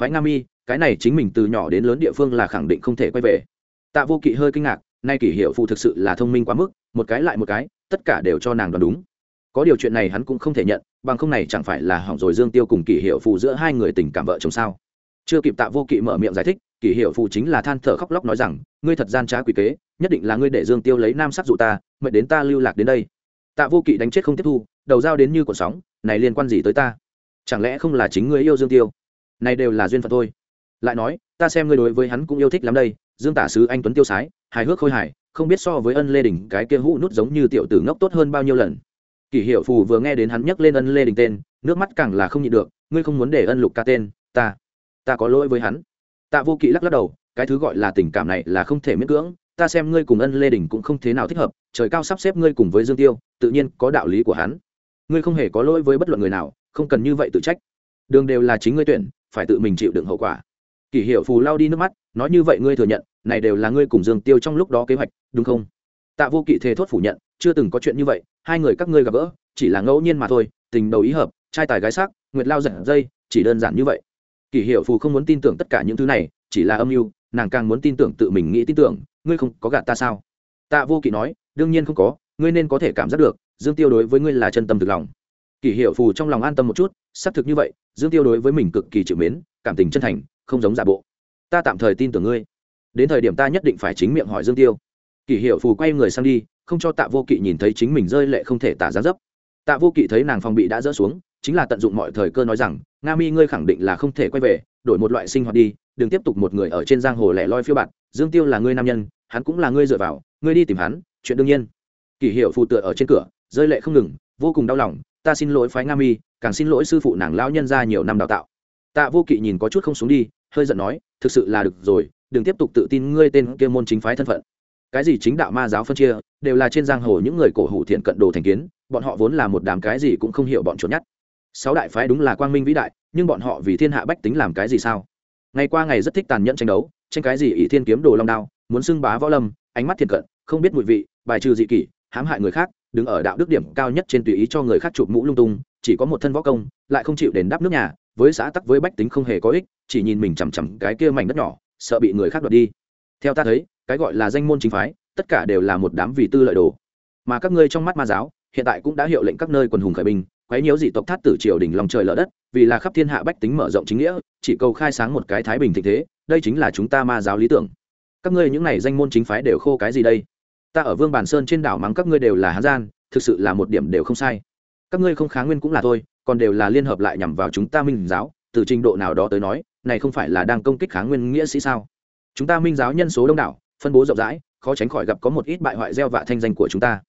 Phái nga mi, cái này chính mình từ nhỏ đến lớn địa phương là khẳng định không thể quay về. Tạ vô kỵ hơi kinh ngạc nay kỷ hiệu phụ thực sự là thông minh quá mức, một cái lại một cái, tất cả đều cho nàng đoán đúng. Có điều chuyện này hắn cũng không thể nhận, bằng không này chẳng phải là hỏng rồi dương tiêu cùng kỷ hiệu phụ giữa hai người tình cảm vợ chồng sao? Chưa kịp tạ vô kỵ mở miệng giải thích, kỷ hiệu phụ chính là than thở khóc lóc nói rằng, ngươi thật gian trá quỷ kế, nhất định là ngươi để dương tiêu lấy nam sắc dụ ta mệnh đến ta lưu lạc đến đây. Tạ vô kỵ đánh chết không tiếp thu, đầu dao đến như cuộn sóng, này liên quan gì tới ta? Chẳng lẽ không là chính ngươi yêu dương tiêu? Này đều là duyên phận thôi. Lại nói, ta xem ngươi đối với hắn cũng yêu thích lắm đây dương tả sứ anh tuấn tiêu sái, hài hước khôi hài, không biết so với ân lê đình cái kia hũ nút giống như tiểu tử ngốc tốt hơn bao nhiêu lần. Kỷ hiệu phù vừa nghe đến hắn nhắc lên ân lê đình tên, nước mắt càng là không nhịn được, ngươi không muốn để ân lục ca tên, ta ta có lỗi với hắn. Tạ vô kỵ lắc lắc đầu, cái thứ gọi là tình cảm này là không thể miễn cưỡng, ta xem ngươi cùng ân lê đình cũng không thế nào thích hợp, trời cao sắp xếp ngươi cùng với dương tiêu, tự nhiên có đạo lý của hắn. Ngươi không hề có lỗi với bất luận người nào, không cần như vậy tự trách. Đường đều là chính ngươi tuyển, phải tự mình chịu đựng hậu quả. Kỷ hiệu phù lao đi nước mắt, nói như vậy ngươi thừa nhận này đều là ngươi cùng dương tiêu trong lúc đó kế hoạch, đúng không? Tạ vô kỵ thề thốt phủ nhận, chưa từng có chuyện như vậy, hai người các ngươi gặp gỡ, chỉ là ngẫu nhiên mà thôi, tình đầu ý hợp, trai tài gái sắc, nguyệt lao giật dây, chỉ đơn giản như vậy. Kỷ hiệu phù không muốn tin tưởng tất cả những thứ này, chỉ là âm mưu, nàng càng muốn tin tưởng tự mình nghĩ tin tưởng, ngươi không có gạt ta sao? Tạ vô kỵ nói, đương nhiên không có, ngươi nên có thể cảm giác được, dương tiêu đối với ngươi là chân tâm thực lòng. Kỷ hiệu phù trong lòng an tâm một chút, xác thực như vậy, dương tiêu đối với mình cực kỳ chịu mến, cảm tình chân thành, không giống giả bộ. Ta tạm thời tin tưởng ngươi đến thời điểm ta nhất định phải chính miệng hỏi dương tiêu. Kỷ hiệu phù quay người sang đi, không cho tạ vô kỵ nhìn thấy chính mình rơi lệ không thể tả giá dấp. Tạ vô kỵ thấy nàng phòng bị đã dỡ xuống, chính là tận dụng mọi thời cơ nói rằng, nga mi, ngươi khẳng định là không thể quay về, đổi một loại sinh hoạt đi, đừng tiếp tục một người ở trên giang hồ lẻ loi phiêu bạt, dương tiêu là ngươi nam nhân, hắn cũng là ngươi dựa vào, ngươi đi tìm hắn, chuyện đương nhiên. Kỷ hiệu phù tựa ở trên cửa, rơi lệ không ngừng, vô cùng đau lòng, ta xin lỗi phái nga mi, càng xin lỗi sư phụ nàng lão nhân ra nhiều năm đào tạo. Tạ vô kỵ nhìn có chút không xuống đi, hơi giận nói, thực sự là được rồi đừng tiếp tục tự tin ngươi tên kia môn chính phái thân phận. Cái gì chính đạo ma giáo phân chia, đều là trên giang hồ những người cổ hủ thiện cận đồ thành kiến, bọn họ vốn là một đám cái gì cũng không hiểu bọn chuột nhắt. Sáu đại phái đúng là quang minh vĩ đại, nhưng bọn họ vì thiên hạ bách tính làm cái gì sao? Ngày qua ngày rất thích tàn nhẫn tranh đấu, tranh cái gì ỷ thiên kiếm đồ long đao, muốn xưng bá võ lâm, ánh mắt thiện cận, không biết mùi vị, bài trừ dị kỷ, hãm hại người khác, đứng ở đạo đức điểm cao nhất trên tùy ý cho người khác chụp mũ lung tung, chỉ có một thân võ công, lại không chịu đền đáp nước nhà, với xã tắc với bách tính không hề có ích, chỉ nhìn mình chằm chằm cái kia mảnh đất nhỏ sợ bị người khác đoạt đi. Theo ta thấy, cái gọi là danh môn chính phái, tất cả đều là một đám vì tư lợi đồ. Mà các ngươi trong mắt ma giáo, hiện tại cũng đã hiệu lệnh các nơi quần hùng khởi binh, quấy nhiễu dị tộc thát tử triều đình lòng trời lở đất, vì là khắp thiên hạ bách tính mở rộng chính nghĩa, chỉ cầu khai sáng một cái thái bình thịnh thế, đây chính là chúng ta ma giáo lý tưởng. Các ngươi những này danh môn chính phái đều khô cái gì đây? Ta ở vương bản sơn trên đảo mắng các ngươi đều là hán gian, thực sự là một điểm đều không sai. Các ngươi không kháng nguyên cũng là thôi, còn đều là liên hợp lại nhằm vào chúng ta minh giáo, từ trình độ nào đó tới nói này không phải là đang công kích kháng nguyên nghĩa sĩ sao? Chúng ta minh giáo nhân số đông đảo, phân bố rộng rãi, khó tránh khỏi gặp có một ít bại hoại gieo vạ thanh danh của chúng ta.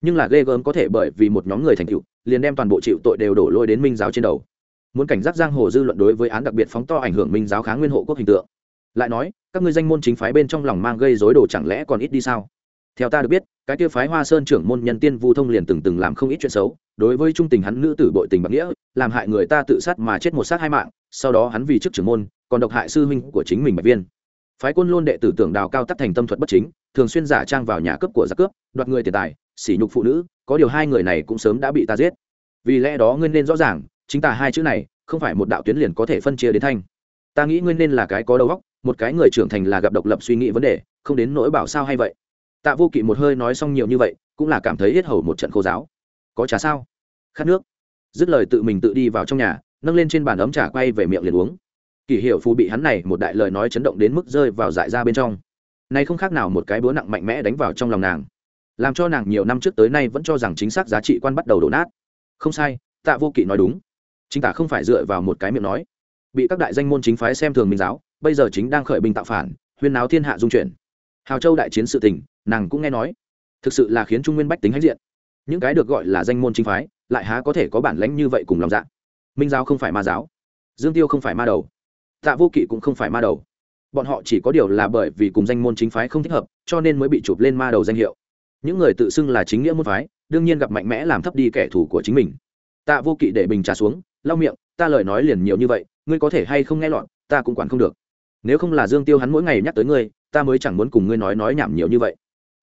Nhưng là ghê gớm có thể bởi vì một nhóm người thành tựu, liền đem toàn bộ chịu tội đều đổ lôi đến minh giáo trên đầu. Muốn cảnh giác giang hồ dư luận đối với án đặc biệt phóng to ảnh hưởng minh giáo kháng nguyên hộ quốc hình tượng. Lại nói, các ngươi danh môn chính phái bên trong lòng mang gây dối đồ chẳng lẽ còn ít đi sao? Theo ta được biết, cái kia phái hoa sơn trưởng môn nhân tiên vu thông liền từng từng làm không ít chuyện xấu, đối với trung tình hắn nữ tử bội tình bạc nghĩa, làm hại người ta tự sát mà chết một sát hai mạng sau đó hắn vì chức trưởng môn, còn độc hại sư huynh của chính mình bạch viên. Phái quân luôn đệ tử tưởng đào cao tắc thành tâm thuật bất chính, thường xuyên giả trang vào nhà cướp của giặc cướp, đoạt người tiền tài, sỉ nhục phụ nữ, có điều hai người này cũng sớm đã bị ta giết. Vì lẽ đó ngươi nên rõ ràng, chính ta hai chữ này, không phải một đạo tuyến liền có thể phân chia đến thanh. Ta nghĩ ngươi nên là cái có đầu óc, một cái người trưởng thành là gặp độc lập suy nghĩ vấn đề, không đến nỗi bảo sao hay vậy. Tạ vô kỵ một hơi nói xong nhiều như vậy, cũng là cảm thấy hết hầu một trận khô giáo. Có trà sao? Khát nước. Dứt lời tự mình tự đi vào trong nhà nâng lên trên bàn ấm trà quay về miệng liền uống. Kỷ hiệu phù bị hắn này một đại lời nói chấn động đến mức rơi vào dại ra bên trong. Nay không khác nào một cái búa nặng mạnh mẽ đánh vào trong lòng nàng. Làm cho nàng nhiều năm trước tới nay vẫn cho rằng chính xác giá trị quan bắt đầu đổ nát. Không sai, tạ vô kỵ nói đúng. Chính tả không phải dựa vào một cái miệng nói. Bị các đại danh môn chính phái xem thường minh giáo, bây giờ chính đang khởi binh tạo phản, huyên náo thiên hạ dung chuyển hào châu đại chiến sự tình, nàng cũng nghe nói. Thực sự là khiến trung nguyên bách tính hãnh diện. Những cái được gọi là danh môn chính phái, lại há có thể có bản lãnh như vậy cùng lòng dạ minh giáo không phải ma giáo, dương tiêu không phải ma đầu, tạ vô kỵ cũng không phải ma đầu. Bọn họ chỉ có điều là bởi vì cùng danh môn chính phái không thích hợp, cho nên mới bị chụp lên ma đầu danh hiệu. Những người tự xưng là chính nghĩa môn phái, đương nhiên gặp mạnh mẽ làm thấp đi kẻ thù của chính mình. Tạ vô kỵ để bình trà xuống, lau miệng, ta lời nói liền nhiều như vậy, ngươi có thể hay không nghe lọt, ta cũng quản không được. Nếu không là dương tiêu hắn mỗi ngày nhắc tới ngươi, ta mới chẳng muốn cùng ngươi nói nói nhảm nhiều như vậy.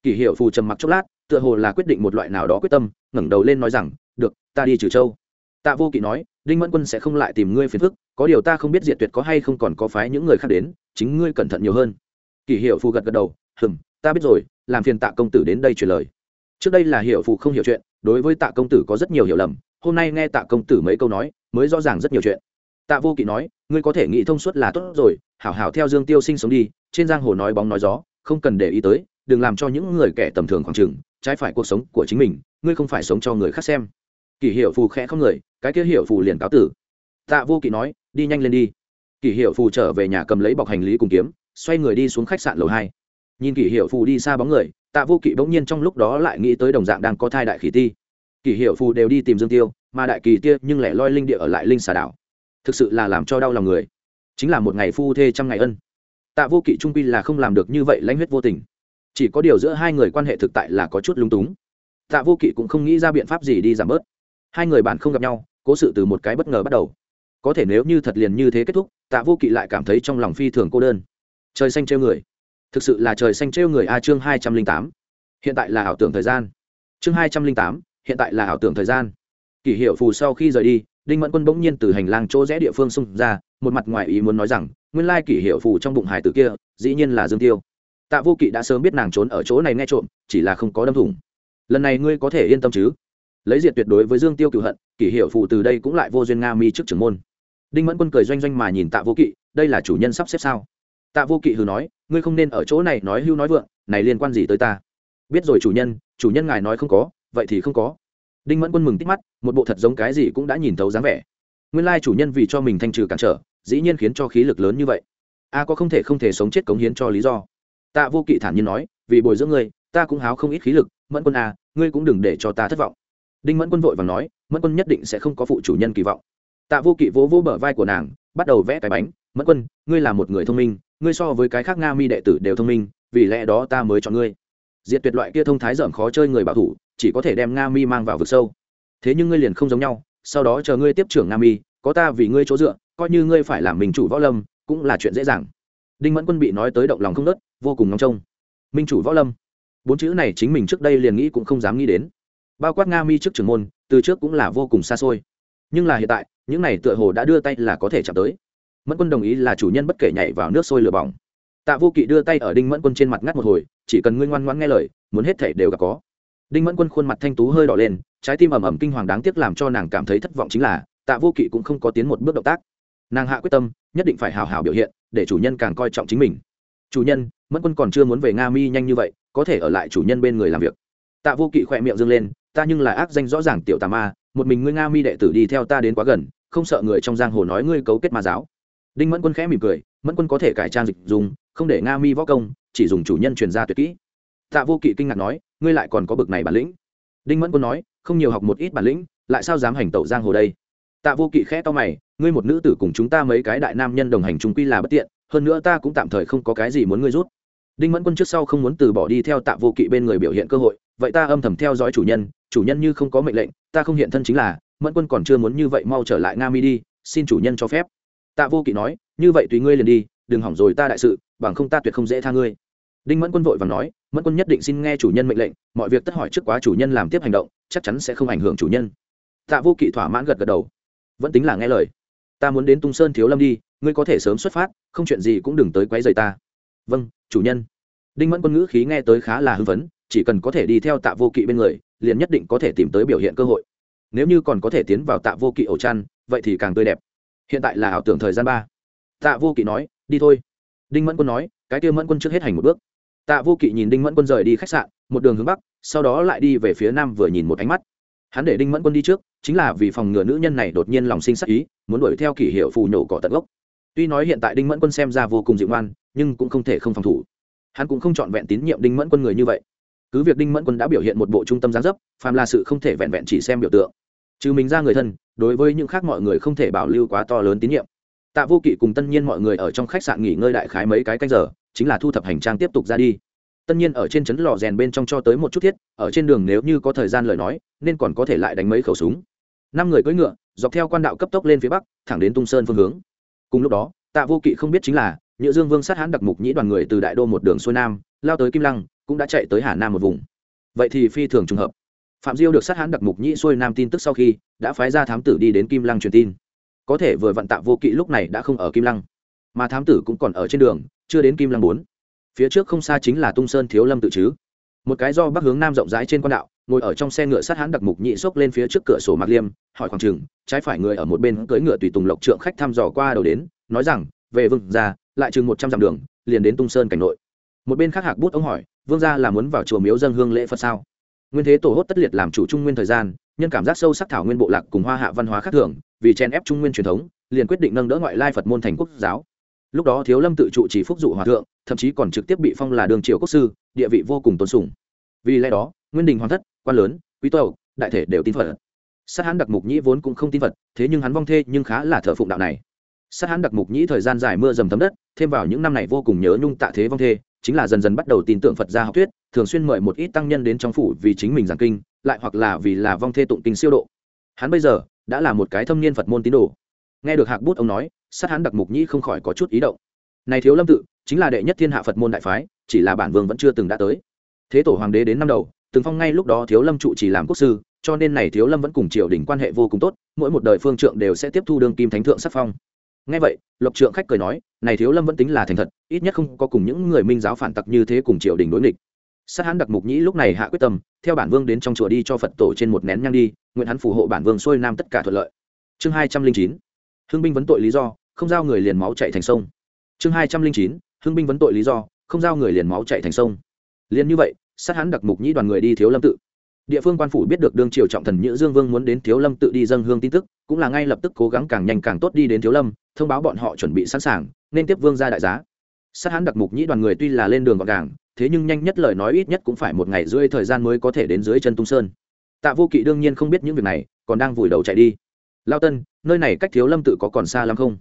Kỷ hiệu phù trầm mặc chốc lát, tựa hồ là quyết định một loại nào đó quyết tâm, ngẩng đầu lên nói rằng, được, ta đi trừ châu. Tạ vô kỵ nói đinh mẫn quân sẽ không lại tìm ngươi phiền phức, có điều ta không biết diệt tuyệt có hay không còn có phái những người khác đến, chính ngươi cẩn thận nhiều hơn. Kỷ hiệu phù gật gật đầu, hừm, ta biết rồi, làm phiền tạ công tử đến đây truyền lời. Trước đây là hiệu phù không hiểu chuyện, đối với tạ công tử có rất nhiều hiểu lầm, hôm nay nghe tạ công tử mấy câu nói, mới rõ ràng rất nhiều chuyện. Tạ vô kỵ nói, ngươi có thể nghĩ thông suốt là tốt rồi, hảo hảo theo dương tiêu sinh sống đi, trên giang hồ nói bóng nói gió, không cần để ý tới, đừng làm cho những người kẻ tầm thường khoảng trừng trái phải cuộc sống của chính mình, ngươi không phải sống cho người khác xem kỷ hiệu phù khẽ không người, cái kia hiệu phù liền cáo tử. Tạ vô kỵ nói, đi nhanh lên đi. Kỷ hiệu phù trở về nhà cầm lấy bọc hành lý cùng kiếm, xoay người đi xuống khách sạn lầu hai. Nhìn kỷ hiệu phù đi xa bóng người, tạ vô kỵ bỗng nhiên trong lúc đó lại nghĩ tới đồng dạng đang có thai đại khỉ ti. Kỷ hiệu phù đều đi tìm dương tiêu, mà đại kỳ tia nhưng lại loi linh địa ở lại linh xà đảo. Thực sự là làm cho đau lòng người. Chính là một ngày phu thê trăm ngày ân. Tạ vô kỵ trung pi là không làm được như vậy lãnh huyết vô tình. Chỉ có điều giữa hai người quan hệ thực tại là có chút lung túng. Tạ vô kỵ cũng không nghĩ ra biện pháp gì đi giảm bớt hai người bạn không gặp nhau, cố sự từ một cái bất ngờ bắt đầu. Có thể nếu như thật liền như thế kết thúc, tạ vô kỵ lại cảm thấy trong lòng phi thường cô đơn. Trời xanh trêu người. Thực sự là trời xanh trêu người a chương hai trăm linh tám. Hiện tại là ảo tưởng thời gian. Chương hai trăm linh tám, hiện tại là ảo tưởng thời gian. Kỷ hiệu phù sau khi rời đi, đinh mẫn quân bỗng nhiên từ hành lang chỗ rẽ địa phương xung ra, một mặt ngoài ý muốn nói rằng, nguyên lai kỷ hiệu phù trong bụng hải tử kia, dĩ nhiên là dương tiêu. Tạ vô kỵ đã sớm biết nàng trốn ở chỗ này nghe trộm, chỉ là không có đâm thủng. Lần này ngươi có thể yên tâm chứ? Lấy diệt tuyệt đối với dương tiêu cựu hận, kỷ hiệu phụ từ đây cũng lại vô duyên nga mi trước trưởng môn. Đinh mẫn quân cười doanh doanh mà nhìn tạ vô kỵ, đây là chủ nhân sắp xếp sao? Tạ vô kỵ hừ nói, ngươi không nên ở chỗ này nói hưu nói vượng, này liên quan gì tới ta? Biết rồi chủ nhân chủ nhân ngài nói không có, vậy thì không có. Đinh mẫn quân mừng tích mắt, một bộ thật giống cái gì cũng đã nhìn thấu dáng vẻ. Nguyên lai chủ nhân vì cho mình thanh trừ cản trở, dĩ nhiên khiến cho khí lực lớn như vậy. A có không thể không thể sống chết cống hiến cho lý do. Tạ vô kỵ thản nhiên nói, vì bồi dưỡng ngươi, ta cũng háo không ít khí lực, mẫn quân a ngươi cũng đừng để cho ta thất vọng đinh mẫn quân vội và nói, mẫn quân nhất định sẽ không có phụ chủ nhân kỳ vọng. Tạ vô kỵ vỗ vỗ bờ vai của nàng, bắt đầu vẽ cái bánh. Mẫn quân, ngươi là một người thông minh, ngươi so với cái khác nga mi đệ tử đều thông minh, vì lẽ đó ta mới chọn ngươi. Diệt tuyệt loại kia thông thái dởm khó chơi người bảo thủ, chỉ có thể đem nga mi mang vào vực sâu. Thế nhưng ngươi liền không giống nhau, sau đó chờ ngươi tiếp trưởng nga mi, có ta vì ngươi chỗ dựa, coi như ngươi phải làm mình chủ võ lâm, cũng là chuyện dễ dàng. Đinh mẫn quân bị nói tới động lòng không nớt, vô cùng ngóng trông. Minh chủ võ lâm? Bốn chữ này chính mình trước đây liền nghĩ cũng không dám nghĩ đến bao quát nga mi trước trưởng môn, từ trước cũng là vô cùng xa xôi. Nhưng là hiện tại, những này tựa hồ đã đưa tay là có thể chạm tới. Mẫn quân đồng ý là chủ nhân bất kể nhảy vào nước sôi lửa bỏng. Tạ vô kỵ đưa tay ở đinh mẫn quân trên mặt ngắt một hồi, chỉ cần ngươi ngoan ngoãn nghe lời, muốn hết thể đều gặp có. Đinh mẫn quân khuôn mặt thanh tú hơi đỏ lên, trái tim ẩm ẩm kinh hoàng đáng tiếc làm cho nàng cảm thấy thất vọng chính là, tạ vô kỵ cũng không có tiến một bước động tác. Nàng hạ quyết tâm, nhất định phải hào hào biểu hiện, để chủ nhân càng coi trọng chính mình. Chủ nhân, mẫn quân còn chưa muốn về nga mi nhanh như vậy, có thể ở lại chủ nhân bên người làm việc. Tạ vô kỵ khỏe miệng dâng lên ta nhưng là ác danh rõ ràng tiểu tà ma, một mình ngươi nga mi đệ tử đi theo ta đến quá gần, không sợ người trong giang hồ nói ngươi cấu kết ma giáo. Đinh mẫn quân khẽ mỉm cười, mẫn quân có thể cải trang dịch dùng, không để nga mi võ công, chỉ dùng chủ nhân truyền ra tuyệt kỹ. Tạ vô kỵ kinh ngạc nói, ngươi lại còn có bực này bản lĩnh. Đinh mẫn quân nói, không nhiều học một ít bản lĩnh, lại sao dám hành tẩu giang hồ đây? Tạ vô kỵ khẽ to mày, ngươi một nữ tử cùng chúng ta mấy cái đại nam nhân đồng hành chúng quy là bất tiện, hơn nữa ta cũng tạm thời không có cái gì muốn ngươi rút. Đinh mẫn quân trước sau không muốn từ bỏ đi theo tạ vô kỵ bên người biểu hiện cơ hội vậy ta âm thầm theo dõi chủ nhân chủ nhân như không có mệnh lệnh, ta không hiện thân chính là, mẫn quân còn chưa muốn như vậy mau trở lại nga mi đi, xin chủ nhân cho phép. Tạ vô kỵ nói, như vậy tùy ngươi liền đi, đừng hỏng rồi ta đại sự, bằng không ta tuyệt không dễ tha ngươi. Đinh mẫn quân vội và nói, mẫn quân nhất định xin nghe chủ nhân mệnh lệnh, mọi việc tất hỏi trước quá chủ nhân làm tiếp hành động, chắc chắn sẽ không ảnh hưởng chủ nhân. Tạ vô kỵ thỏa mãn gật gật đầu. Vẫn tính là nghe lời. Ta muốn đến tung sơn thiếu lâm đi, ngươi có thể sớm xuất phát, không chuyện gì cũng đừng tới quấy rầy ta. Vâng chủ nhân. Đinh mẫn quân ngữ khí nghe tới khá là hưng phấn chỉ cần có thể đi theo tạ vô kỵ bên người, liền nhất định có thể tìm tới biểu hiện cơ hội. Nếu như còn có thể tiến vào tạ vô kỵ ổ chăn, vậy thì càng tươi đẹp. Hiện tại là ảo tưởng thời gian ba. Tạ vô kỵ nói, đi thôi. Đinh mẫn quân nói, cái kia mẫn quân trước hết hành một bước. Tạ vô kỵ nhìn đinh mẫn quân rời đi khách sạn, một đường hướng bắc, sau đó lại đi về phía nam vừa nhìn một ánh mắt. Hắn để đinh mẫn quân đi trước, chính là vì phòng ngừa nữ nhân này đột nhiên lòng sinh sắc ý, muốn đuổi theo kỷ hiệu phù nhổ cỏ tận gốc. Tuy nói hiện tại đinh mẫn quân xem ra vô cùng dịu ngoan, nhưng cũng không thể không phòng thủ. Hắn cũng không chọn vẹn tín nhiệm đinh mẫn quân người như vậy cứ việc đinh mẫn quân đã biểu hiện một bộ trung tâm gián dấp, phàm là sự không thể vẹn vẹn chỉ xem biểu tượng. Trừ mình ra người thân, đối với những khác mọi người không thể bảo lưu quá to lớn tín nhiệm. Tạ vô kỵ cùng tân nhiên mọi người ở trong khách sạn nghỉ ngơi đại khái mấy cái canh giờ, chính là thu thập hành trang tiếp tục ra đi. Tân nhiên ở trên trấn lò rèn bên trong cho tới một chút thiết, ở trên đường nếu như có thời gian lời nói, nên còn có thể lại đánh mấy khẩu súng. Năm người cưỡi ngựa, dọc theo quan đạo cấp tốc lên phía bắc, thẳng đến tung sơn phương hướng. Cùng lúc đó, tạ vô kỵ không biết chính là nhựa dương vương sát hãn đặc mục nhĩ đoàn người từ đại đô một đường xuôi nam, lao tới kim lăng, cũng đã chạy tới hà nam một vùng. Vậy thì phi thường trùng hợp. Phạm diêu được sát hãn đặc mục nhĩ xuôi nam tin tức sau khi, đã phái ra thám tử đi đến kim lăng truyền tin. Có thể vừa vận tạ vô kỵ lúc này đã không ở kim lăng, mà thám tử cũng còn ở trên đường, chưa đến kim lăng bốn. Phía trước không xa chính là tung sơn thiếu lâm tự chứ. Một cái do bắc hướng nam rộng rãi trên quan đạo, ngồi ở trong xe ngựa sát hãn đặc mục nhị xốc lên phía trước cửa sổ mạc liêm, hỏi khoảng chừng, trái phải người ở một bên cưỡi ngựa tùy tùng lộc trượng khách thăm dò qua đầu đến, nói rằng về vương gia, lại chừng một trăm dặm đường, liền đến tung sơn cảnh nội. Một bên khác hạc bút ông hỏi, vương gia là muốn vào chùa miếu dân hương lễ phật sao? Nguyên thế tổ hốt tất liệt làm chủ trung nguyên thời gian, nhân cảm giác sâu sắc thảo nguyên bộ lạc cùng hoa hạ văn hóa khác thường, vì chen ép trung nguyên truyền thống, liền quyết định nâng đỡ ngoại lai phật môn thành quốc giáo. Lúc đó thiếu lâm tự trụ chỉ phúc dụ hòa thượng, thậm chí còn trực tiếp bị phong là đường triều quốc sư, địa vị vô cùng tôn sùng. Vì lẽ đó, nguyên đình hoàng thất, quan lớn, quý tộc, đại thể đều tin phật. Sát hán đặc mục nhĩ vốn cũng không tin phật, thế nhưng hắn vong thê nhưng khá là thờ phụng đạo này sát hán đặc mục nhĩ thời gian dài mưa dầm thấm đất, thêm vào những năm này vô cùng nhớ nhung tạ thế vong thê, chính là dần dần bắt đầu tin tưởng phật gia học thuyết, thường xuyên mời một ít tăng nhân đến trong phủ vì chính mình giảng kinh, lại hoặc là vì là vong thê tụng kinh siêu độ. Hắn bây giờ đã là một cái thâm niên phật môn tín đồ. Nghe được hạc bút ông nói, sát hán đặc mục nhĩ không khỏi có chút ý động. Này thiếu lâm tự, chính là đệ nhất thiên hạ phật môn đại phái, chỉ là bản vương vẫn chưa từng đã tới. Thế tổ hoàng đế đến năm đầu, từng phong ngay lúc đó thiếu lâm trụ chỉ làm quốc sư, cho nên này thiếu lâm vẫn cùng triều đình quan hệ vô cùng tốt, mỗi một đời phương trượng đều sẽ tiếp thu đương kim thánh thượng sắc phong ngay vậy, lộc trượng khách cười nói, này thiếu lâm vẫn tính là thành thật, ít nhất không có cùng những người minh giáo phản tặc như thế cùng triều đình đối nghịch. Sát hán đặc mục nhĩ lúc này hạ quyết tâm, theo bản vương đến trong chùa đi cho phật tổ trên một nén nhang đi, nguyện hắn phù hộ bản vương xuôi nam tất cả thuận lợi. Chương hai trăm linh chín, hưng binh vấn tội lý do, không giao người liền máu chạy thành sông. Chương hai trăm linh chín, hưng binh vấn tội lý do, không giao người liền máu chạy thành sông. Liền như vậy, sát hán đặc mục nhĩ đoàn người đi thiếu lâm tự. Địa phương quan phủ biết được đương triều trọng thần nhữ dương vương muốn đến thiếu lâm tự đi dâng hương tin tức cũng là ngay lập tức cố gắng càng nhanh càng tốt đi đến thiếu lâm, thông báo bọn họ chuẩn bị sẵn sàng, nên tiếp vương ra đại giá. Sát hán đặc mục nhĩ đoàn người tuy là lên đường gọn gàng, thế nhưng nhanh nhất lời nói ít nhất cũng phải một ngày rưỡi thời gian mới có thể đến dưới chân tung sơn. Tạ vô kỵ đương nhiên không biết những việc này, còn đang vùi đầu chạy đi. Lao tân, nơi này cách thiếu lâm tự có còn xa lắm không?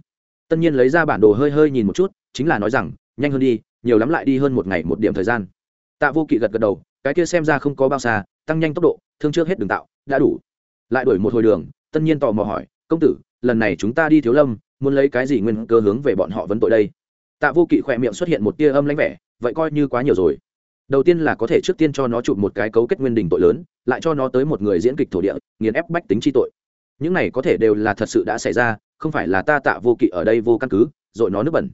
Tân nhiên lấy ra bản đồ hơi hơi nhìn một chút, chính là nói rằng, nhanh hơn đi, nhiều lắm lại đi hơn một ngày một điểm thời gian. Tạ vô kỵ gật gật đầu, cái kia xem ra không có bao xa, tăng nhanh tốc độ, thương trước hết đường tạo, đã đủ. Lại đổi một hồi đường tân nhiên tò mò hỏi, công tử, lần này chúng ta đi thiếu lâm, muốn lấy cái gì nguyên cơ hướng về bọn họ vấn tội đây? Tạ vô kỵ khỏe miệng xuất hiện một tia âm lãnh vẻ, vậy coi như quá nhiều rồi. Đầu tiên là có thể trước tiên cho nó chụp một cái cấu kết nguyên đình tội lớn, lại cho nó tới một người diễn kịch thổ địa, nghiền ép bách tính chi tội. Những này có thể đều là thật sự đã xảy ra, không phải là ta tạ vô kỵ ở đây vô căn cứ, rồi nó nước bẩn.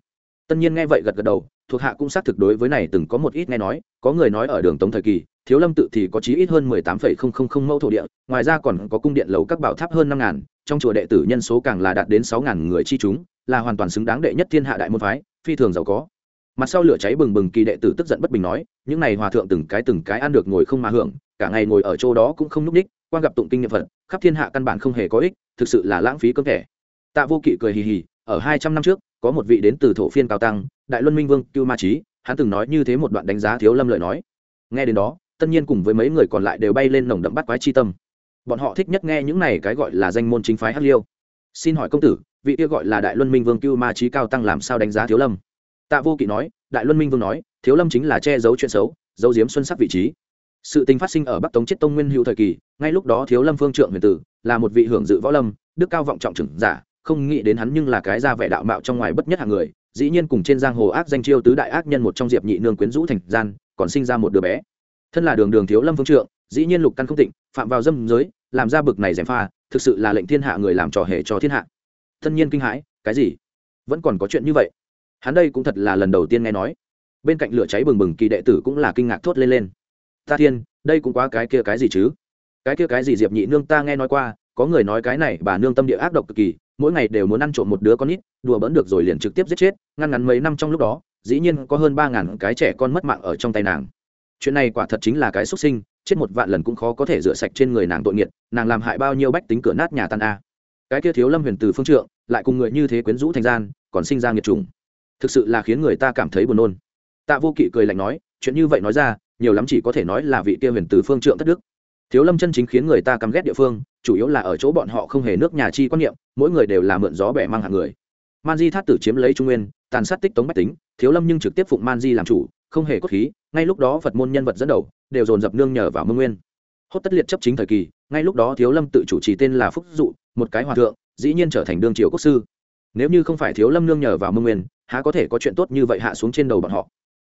Tân nhiên nghe vậy gật gật đầu thuộc hạ cũng xác thực đối với này từng có một ít nghe nói, có người nói ở đường tống thời kỳ, thiếu lâm tự thì có chí ít hơn mười tám phẩy không không không mẫu thổ địa, ngoài ra còn có cung điện lầu các bảo tháp hơn năm ngàn, trong chùa đệ tử nhân số càng là đạt đến sáu ngàn người chi chúng, là hoàn toàn xứng đáng đệ nhất thiên hạ đại môn phái, phi thường giàu có. Mặt sau lửa cháy bừng bừng kỳ đệ tử tức giận bất bình nói, những này hòa thượng từng cái từng cái ăn được ngồi không mà hưởng, cả ngày ngồi ở chỗ đó cũng không núp ních, quan gặp tụng kinh niệm phật, khắp thiên hạ căn bản không hề có ích, thực sự là lãng phí cơm thẻ. Tạ vô kỵ cười hì hì, ở hai trăm năm trước có một vị đến từ thổ phiên cao tăng, đại luân minh vương cưu ma trí hắn từng nói như thế một đoạn đánh giá thiếu lâm lợi nói. Nghe đến đó, tất nhiên cùng với mấy người còn lại đều bay lên nồng đậm bắt quái chi tâm. Bọn họ thích nhất nghe những này cái gọi là danh môn chính phái hát liêu. Xin hỏi công tử, vị kia gọi là đại luân minh vương cưu ma trí cao tăng làm sao đánh giá thiếu lâm? Tạ vô kỵ nói, đại luân minh vương nói, thiếu lâm chính là che giấu chuyện xấu, giấu diếm xuân sắc vị trí. Sự tình phát sinh ở bắc tống chết tông nguyên hữu thời kỳ, ngay lúc đó thiếu lâm phương trượng huyền tử là một vị hưởng dự võ lâm, đức cao vọng trọng trưởng giả không nghĩ đến hắn nhưng là cái ra vẻ đạo mạo trong ngoài bất nhất hạng người, dĩ nhiên cùng trên giang hồ ác danh chiêu tứ đại ác nhân một trong diệp nhị nương quyến rũ thành gian, còn sinh ra một đứa bé. Thân là đường đường thiếu lâm phương trượng, dĩ nhiên lục căn không tịnh, phạm vào dâm giới, làm ra bực này gièm pha, thực sự là lệnh thiên hạ người làm trò hề cho thiên hạ. Thân nhiên kinh hãi, cái gì? Vẫn còn có chuyện như vậy? Hắn đây cũng thật là lần đầu tiên nghe nói. Bên cạnh lửa cháy bừng bừng kỳ đệ tử cũng là kinh ngạc thốt lên lên. Ta thiên, đây cũng quá cái kia cái gì chứ? Cái kia cái gì diệp nhị nương ta nghe nói qua, có người nói cái này bà nương tâm địa ác độc cực kỳ mỗi ngày đều muốn ăn trộm một đứa con nít, đùa bỡn được rồi liền trực tiếp giết chết, ngăn ngắn mấy năm trong lúc đó, dĩ nhiên có hơn ba ngàn cái trẻ con mất mạng ở trong tay nàng. Chuyện này quả thật chính là cái xuất sinh, chết một vạn lần cũng khó có thể rửa sạch trên người nàng tội nghiệt, nàng làm hại bao nhiêu bách tính cửa nát nhà tan a. Cái kia thiếu lâm huyền từ phương trượng, lại cùng người như thế quyến rũ thành gian, còn sinh ra nghiệt trùng thực sự là khiến người ta cảm thấy buồn nôn. Tạ vô kỵ cười lạnh nói, chuyện như vậy nói ra, nhiều lắm chỉ có thể nói là vị kia huyền từ phương trượng thất đức thiếu lâm chân chính khiến người ta căm ghét địa phương, chủ yếu là ở chỗ bọn họ không hề nước nhà chi quan niệm, mỗi người đều là mượn gió bẻ mang hạng người. Man di thát tử chiếm lấy trung nguyên, tàn sát tích tống bách tính, thiếu lâm nhưng trực tiếp phụng man di làm chủ, không hề cốt khí, ngay lúc đó phật môn nhân vật dẫn đầu, đều dồn dập nương nhờ vào mương nguyên. Hốt tất liệt chấp chính thời kỳ, ngay lúc đó thiếu lâm tự chủ trì tên là phúc dụ, một cái hòa thượng, dĩ nhiên trở thành đương triều quốc sư. Nếu như không phải thiếu lâm nương nhờ vào mương nguyên, há có thể có chuyện tốt như vậy hạ xuống trên đầu bọn họ?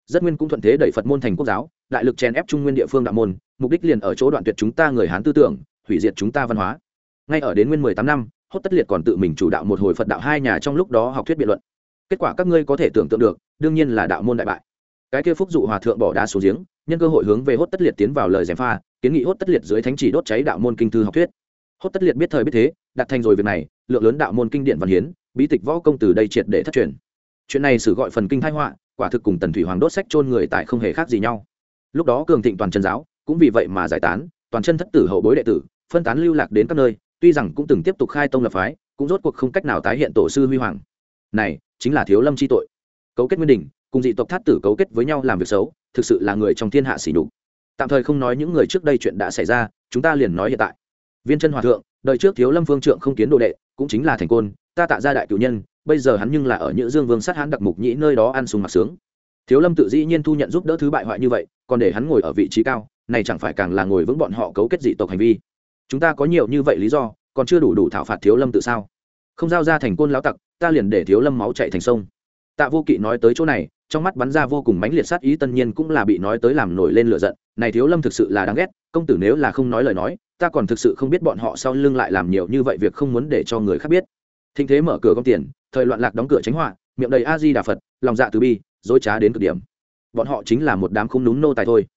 Rất nguyên cũng thuận thế đẩy phật môn thành quốc giáo, đại lực chèn ép trung nguyên địa phương đạo môn, mục đích liền ở chỗ đoạn tuyệt chúng ta người hán tư tưởng, hủy diệt chúng ta văn hóa. Ngay ở đến nguyên mười tám năm, hốt tất liệt còn tự mình chủ đạo một hồi phật đạo hai nhà trong lúc đó học thuyết biện luận. Kết quả các ngươi có thể tưởng tượng được, đương nhiên là đạo môn đại bại. Cái kia phúc dụ hòa thượng bỏ đá xuống giếng, nhân cơ hội hướng về hốt tất liệt tiến vào lời gièm pha, kiến nghị hốt tất liệt dưới thánh chỉ đốt cháy đạo môn kinh thư học thuyết. Hốt tất liệt biết thời biết thế, đặt thành rồi việc này, lượng lớn đạo môn kinh điển văn hiến, bí tịch võ công từ đây triệt để thất truyền. Chuyện này xử gọi phần kinh thái họa quả thực cùng tần thủy hoàng đốt sách chôn người tại không hề khác gì nhau. Lúc đó cường thịnh toàn chân giáo, cũng vì vậy mà giải tán, toàn chân thất tử hậu bối đệ tử, phân tán lưu lạc đến các nơi, tuy rằng cũng từng tiếp tục khai tông lập phái, cũng rốt cuộc không cách nào tái hiện tổ sư huy hoàng. Này, chính là thiếu lâm chi tội. Cấu kết nguyên đình cùng dị tộc thát tử cấu kết với nhau làm việc xấu, thực sự là người trong thiên hạ xỉ nhục. Tạm thời không nói những người trước đây chuyện đã xảy ra, chúng ta liền nói hiện tại. Viên chân hòa thượng, đời trước thiếu lâm phương trượng không kiến đồ đệ, cũng chính là thành côn, ta tạ ra đại cử nhân bây giờ hắn nhưng là ở những dương vương sát hắn đặc mục nhĩ nơi đó ăn sung mặc sướng. Thiếu lâm tự dĩ nhiên thu nhận giúp đỡ thứ bại hoại như vậy, còn để hắn ngồi ở vị trí cao, này chẳng phải càng là ngồi vững bọn họ cấu kết dị tộc hành vi. Chúng ta có nhiều như vậy lý do, còn chưa đủ đủ thảo phạt thiếu lâm tự sao? Không giao ra thành côn lão tặc, ta liền để thiếu lâm máu chạy thành sông. Tạ vô kỵ nói tới chỗ này, trong mắt bắn ra vô cùng mãnh liệt sát ý tân nhiên cũng là bị nói tới làm nổi lên lửa giận. Này thiếu lâm thực sự là đáng ghét, công tử nếu là không nói lời nói, ta còn thực sự không biết bọn họ sau lưng lại làm nhiều như vậy việc không muốn để cho người khác biết thịnh thế mở cửa gom tiền, thời loạn lạc đóng cửa tránh họa, miệng đầy a di đà phật, lòng dạ từ bi, dối trá đến cực điểm. Bọn họ chính là một đám không núm nô tài thôi.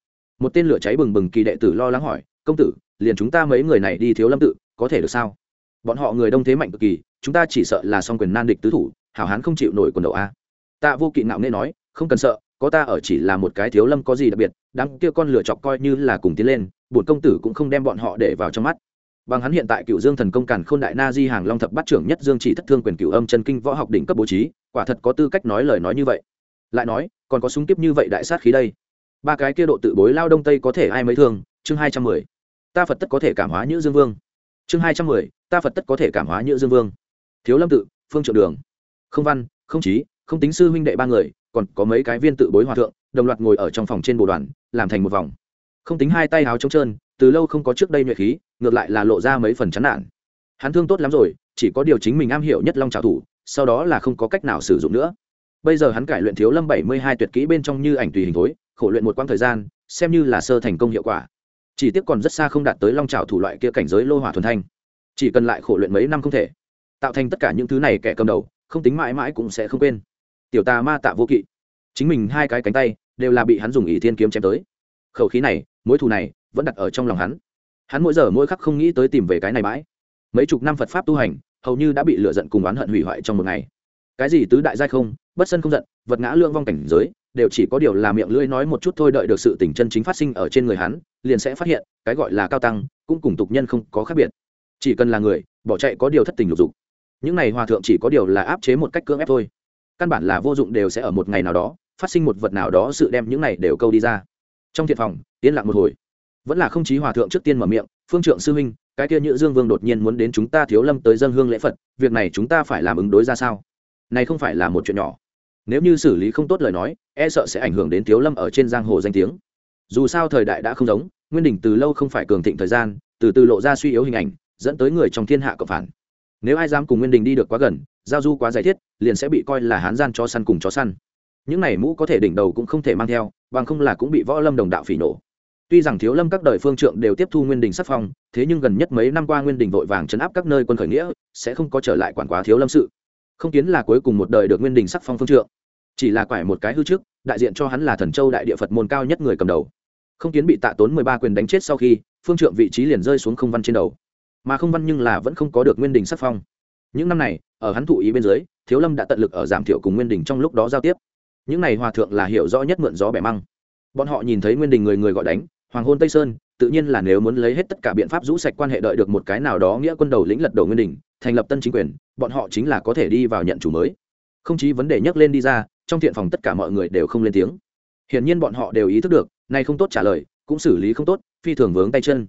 Một tên lửa cháy bừng bừng kỳ đệ tử lo lắng hỏi, công tử, liền chúng ta mấy người này đi thiếu lâm tự, có thể được sao? Bọn họ người đông thế mạnh cực kỳ, chúng ta chỉ sợ là song quyền nan địch tứ thủ, hảo hán không chịu nổi quần đầu a. Tạ vô kỵ ngạo nghe nói, không cần sợ, có ta ở chỉ là một cái thiếu lâm có gì đặc biệt đáng kia con lửa chọc coi như là cùng tiến lên, bổn công tử cũng không đem bọn họ để vào trong mắt bằng hắn hiện tại cựu dương thần công càn khôn đại na di hàng long thập bát trưởng nhất dương chỉ thất thương quyền cựu âm chân kinh võ học đỉnh cấp bố trí, quả thật có tư cách nói lời nói như vậy. Lại nói, còn có súng kiếp như vậy đại sát khí đây. Ba cái kia độ tự bối lao đông tây có thể ai mấy thương? Chương hai trăm mười. Ta phật tất có thể cảm hóa như dương vương. Chương hai trăm mười. Ta phật tất có thể cảm hóa như dương vương. Thiếu lâm tự, phương trượng đường. Không văn, không trí không tính sư huynh đệ ba người, còn có mấy cái viên tự bối hòa thượng, đồng loạt ngồi ở trong phòng trên bồ đoàn, làm thành một vòng. Không tính hai tay háo trống trơn từ lâu không có trước đây nhuệ khí, ngược lại là lộ ra mấy phần chán nản. Hắn thương tốt lắm rồi, chỉ có điều chính mình am hiểu nhất long trào thủ, sau đó là không có cách nào sử dụng nữa. Bây giờ hắn cải luyện thiếu lâm bảy mươi hai tuyệt kỹ bên trong như ảnh tùy hình thối, khổ luyện một quãng thời gian, xem như là sơ thành công hiệu quả. Chỉ tiếc còn rất xa không đạt tới long trào thủ loại kia cảnh giới lô hỏa thuần thanh. Chỉ cần lại khổ luyện mấy năm không thể, tạo thành tất cả những thứ này kẻ cầm đầu, không tính mãi mãi cũng sẽ không quên. Tiểu tà ma tạ vô kỵ. Chính mình hai cái cánh tay, đều là bị hắn dùng ý thiên kiếm chém tới. Khẩu khí này, mối thù này vẫn đặt ở trong lòng hắn. Hắn mỗi giờ mỗi khắc không nghĩ tới tìm về cái này mãi mấy chục năm phật pháp tu hành, hầu như đã bị lựa giận cùng oán hận hủy hoại trong một ngày. Cái gì tứ đại giai không, bất sân không giận, vật ngã lương vong cảnh giới, đều chỉ có điều là miệng lưỡi nói một chút thôi đợi được sự tình chân chính phát sinh ở trên người hắn, liền sẽ phát hiện, cái gọi là cao tăng, cũng cùng tục nhân không có khác biệt. Chỉ cần là người, bỏ chạy có điều thất tình lục dục. Những này hòa thượng chỉ có điều là áp chế một cách cưỡng ép thôi. Căn bản là vô dụng đều sẽ ở một ngày nào đó, phát sinh một vật nào đó sự đem những này đều câu đi ra. Trong thiệt phòng, yên lặng một hồi vẫn là không chí hòa thượng trước tiên mở miệng, phương trượng sư huynh, cái kia nhữ dương vương đột nhiên muốn đến chúng ta thiếu lâm tới dân hương lễ phật, việc này chúng ta phải làm ứng đối ra sao? Này không phải là một chuyện nhỏ. Nếu như xử lý không tốt lời nói e sợ sẽ ảnh hưởng đến thiếu lâm ở trên giang hồ danh tiếng. Dù sao thời đại đã không giống, nguyên đình từ lâu không phải cường thịnh thời gian, từ từ lộ ra suy yếu hình ảnh, dẫn tới người trong thiên hạ cộng phản. Nếu ai dám cùng nguyên đình đi được quá gần, giao du quá giải thiết, liền sẽ bị coi là hán gian cho săn cùng chó săn. Những này mũ có thể đỉnh đầu cũng không thể mang theo, bằng không là cũng bị võ lâm đồng đạo phỉ nổ tuy rằng thiếu lâm các đời phương trượng đều tiếp thu nguyên đình sắc phong, thế nhưng gần nhất mấy năm qua nguyên đình vội vàng chấn áp các nơi quân khởi nghĩa, sẽ không có trở lại quản quá thiếu lâm sự. Không kiến là cuối cùng một đời được nguyên đình sắc phong phương trượng. Chỉ là quải một cái hư trước, đại diện cho hắn là thần châu đại địa phật môn cao nhất người cầm đầu. Không kiến bị tạ tốn mười ba quyền đánh chết sau khi, phương trượng vị trí liền rơi xuống không văn trên đầu. Mà không văn nhưng là vẫn không có được nguyên đình sắc phong. Những năm này, ở hắn thụ ý bên dưới, thiếu lâm đã tận lực ở giảm thiểu cùng nguyên đình trong lúc đó giao tiếp. Những này hòa thượng là hiểu rõ nhất mượn gió bẻ măng. Bọn họ nhìn thấy nguyên đình người người gọi đánh hoàng hôn tây sơn tự nhiên là nếu muốn lấy hết tất cả biện pháp rũ sạch quan hệ đợi được một cái nào đó nghĩa quân đầu lĩnh lật đầu nguyên đình, thành lập tân chính quyền, bọn họ chính là có thể đi vào nhận chủ mới. Không chí vấn đề nhắc lên đi ra, trong thiện phòng tất cả mọi người đều không lên tiếng. Hiển nhiên bọn họ đều ý thức được, nay không tốt trả lời, cũng xử lý không tốt, phi thường vướng tay chân.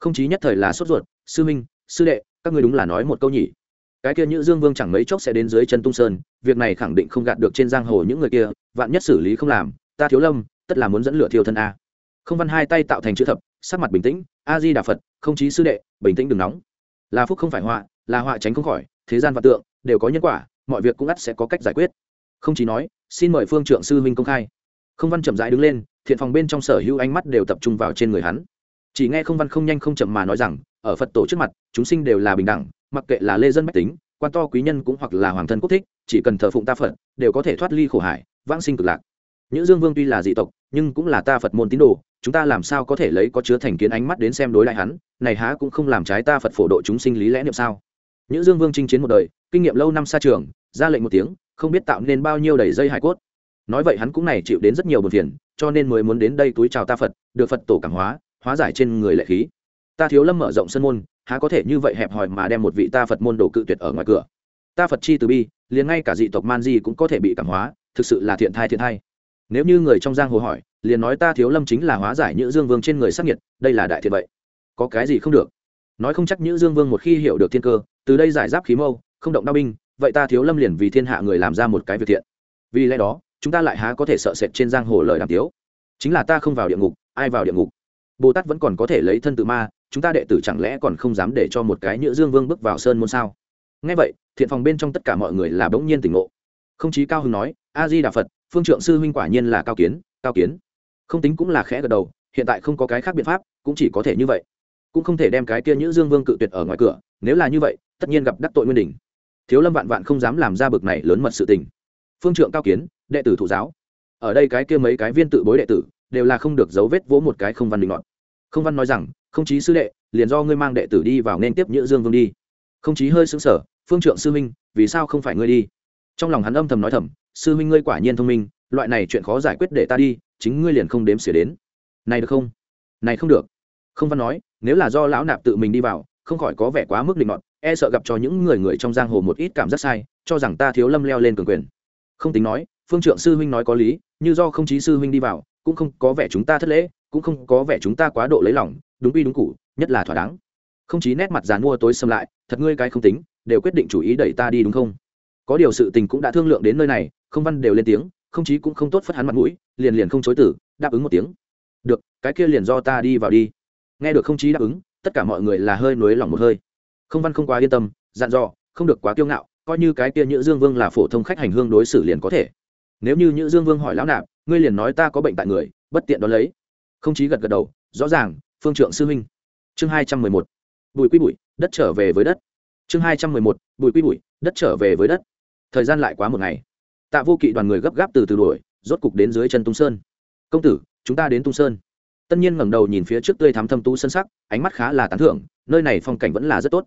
Không chí nhất thời là sốt ruột, sư minh, sư đệ, các ngươi đúng là nói một câu nhỉ. Cái kia như dương vương chẳng mấy chốc sẽ đến dưới chân tung sơn, việc này khẳng định không gạt được trên giang hồ những người kia, vạn nhất xử lý không làm, ta thiếu lâm, tất là muốn dẫn lửa thiêu thân a không văn hai tay tạo thành chữ thập, sắc mặt bình tĩnh, a di đà phật, không chí sư đệ, bình tĩnh đừng nóng. Là phúc không phải họa, là họa tránh không khỏi, thế gian và tượng, đều có nhân quả, mọi việc cũng ắt sẽ có cách giải quyết. Không chỉ nói, xin mời phương trượng sư huynh công khai. Không văn chậm rãi đứng lên, thiện phòng bên trong sở hữu ánh mắt đều tập trung vào trên người hắn. Chỉ nghe không văn không nhanh không chậm mà nói rằng, ở phật tổ trước mặt, chúng sinh đều là bình đẳng, mặc kệ là lê dân bách tính, quan to quý nhân cũng hoặc là hoàng thân quốc thích, chỉ cần thờ phụng ta phật, đều có thể thoát ly khổ hải vãng sinh cực lạc. Nhữ dương vương tuy là dị tộc, nhưng cũng là ta phật môn tín đồ, chúng ta làm sao có thể lấy có chứa thành kiến ánh mắt đến xem đối lại hắn, này há cũng không làm trái ta phật phổ độ chúng sinh lý lẽ niệm sao? Nhữ dương vương chinh chiến một đời, kinh nghiệm lâu năm xa trường, ra lệnh một tiếng, không biết tạo nên bao nhiêu đầy dây hải cốt. Nói vậy hắn cũng này chịu đến rất nhiều buồn phiền, cho nên mới muốn đến đây túi chào ta phật, được phật tổ cảm hóa hóa giải trên người lệ khí. Ta thiếu lâm mở rộng sân môn, há có thể như vậy hẹp hòi mà đem một vị ta phật môn đồ cự tuyệt ở ngoài cửa? Ta phật chi từ bi, liền ngay cả dị tộc man di cũng có thể bị cảm hóa, thực sự là thiện thai thiện thai nếu như người trong giang hồ hỏi, liền nói ta thiếu lâm chính là hóa giải nhữ dương vương trên người sắc nhiệt đây là đại thiện vậy. Có cái gì không được? Nói không chắc nhữ dương vương một khi hiểu được thiên cơ, từ đây giải giáp khí mâu, không động đao binh, vậy ta thiếu lâm liền vì thiên hạ người làm ra một cái việc thiện. Vì lẽ đó, chúng ta lại há có thể sợ sệt trên giang hồ lời đàm tiếu? Chính là ta không vào địa ngục, ai vào địa ngục? Bồ tát vẫn còn có thể lấy thân tự ma, chúng ta đệ tử chẳng lẽ còn không dám để cho một cái nhữ dương vương bước vào sơn môn sao? Ngay vậy, thiện phòng bên trong tất cả mọi người là bỗng nhiên tỉnh ngộ. Không chí cao hưng nói, a di đà phật phương trượng sư huynh quả nhiên là cao kiến cao kiến. Không tính cũng là khẽ gật đầu, hiện tại không có cái khác biện pháp, cũng chỉ có thể như vậy. Cũng không thể đem cái kia nhữ dương vương cự tuyệt ở ngoài cửa, nếu là như vậy, tất nhiên gặp đắc tội nguyên đình. Thiếu lâm vạn vạn không dám làm ra bực này lớn mật sự tình. Phương trượng cao kiến, đệ tử thụ giáo. Ở đây cái kia mấy cái viên tự bối đệ tử, đều là không được dấu vết vỗ một cái không văn định ngọn không văn nói rằng, không chí sư đệ, liền do ngươi mang đệ tử đi vào nên tiếp nhữ dương vương đi. Không chí hơi xứng sở phương trượng sư minh vì sao không phải ngươi đi? Trong lòng hắn âm thầm nói thầm sư huynh ngươi quả nhiên thông minh, loại này chuyện khó giải quyết để ta đi, chính ngươi liền không đếm xỉa đến. Này được không? Này không được. Không văn nói, nếu là do lão nạp tự mình đi vào, không khỏi có vẻ quá mức định ngọn e sợ gặp cho những người người trong giang hồ một ít cảm giác sai, cho rằng ta thiếu lâm leo lên cường quyền. Không tính nói, phương trượng sư huynh nói có lý, như do không chí sư huynh đi vào, cũng không có vẻ chúng ta thất lễ, cũng không có vẻ chúng ta quá độ lấy lòng, đúng quy đúng cụ nhất là thỏa đáng. Không chí nét mặt dàn mua tối xâm lại, thật ngươi cái không tính, đều quyết định chủ ý đẩy ta đi đúng không? Có điều sự tình cũng đã thương lượng đến nơi này, không văn đều lên tiếng, không chí cũng không tốt phất hắn mặt mũi, liền liền không chối tử, đáp ứng một tiếng. Được, cái kia liền do ta đi vào đi. Nghe được không chí đáp ứng, tất cả mọi người là hơi nối lòng một hơi. Không văn không quá yên tâm, dặn dò, không được quá kiêu ngạo, coi như cái kia nhữ dương vương là phổ thông khách hành hương đối xử liền có thể. Nếu như nhữ dương vương hỏi lão nạp, ngươi liền nói ta có bệnh tại người, bất tiện đón lấy. Không chí gật gật đầu, rõ ràng, phương trượng sư huynh. Chương hai trăm mười một. Bùi quy bụi, đất trở về với đất. Chương hai trăm mười một. Bùi quy bụi, đất trở về với đất thời gian lại quá một ngày. Tạ vô kỵ đoàn người gấp gáp từ từ đuổi, rốt cục đến dưới chân tung sơn. Công tử, chúng ta đến tung sơn. Tân nhiên ngẩng đầu nhìn phía trước tươi thắm thâm tú sân sắc, ánh mắt khá là tán thưởng, nơi này phong cảnh vẫn là rất tốt.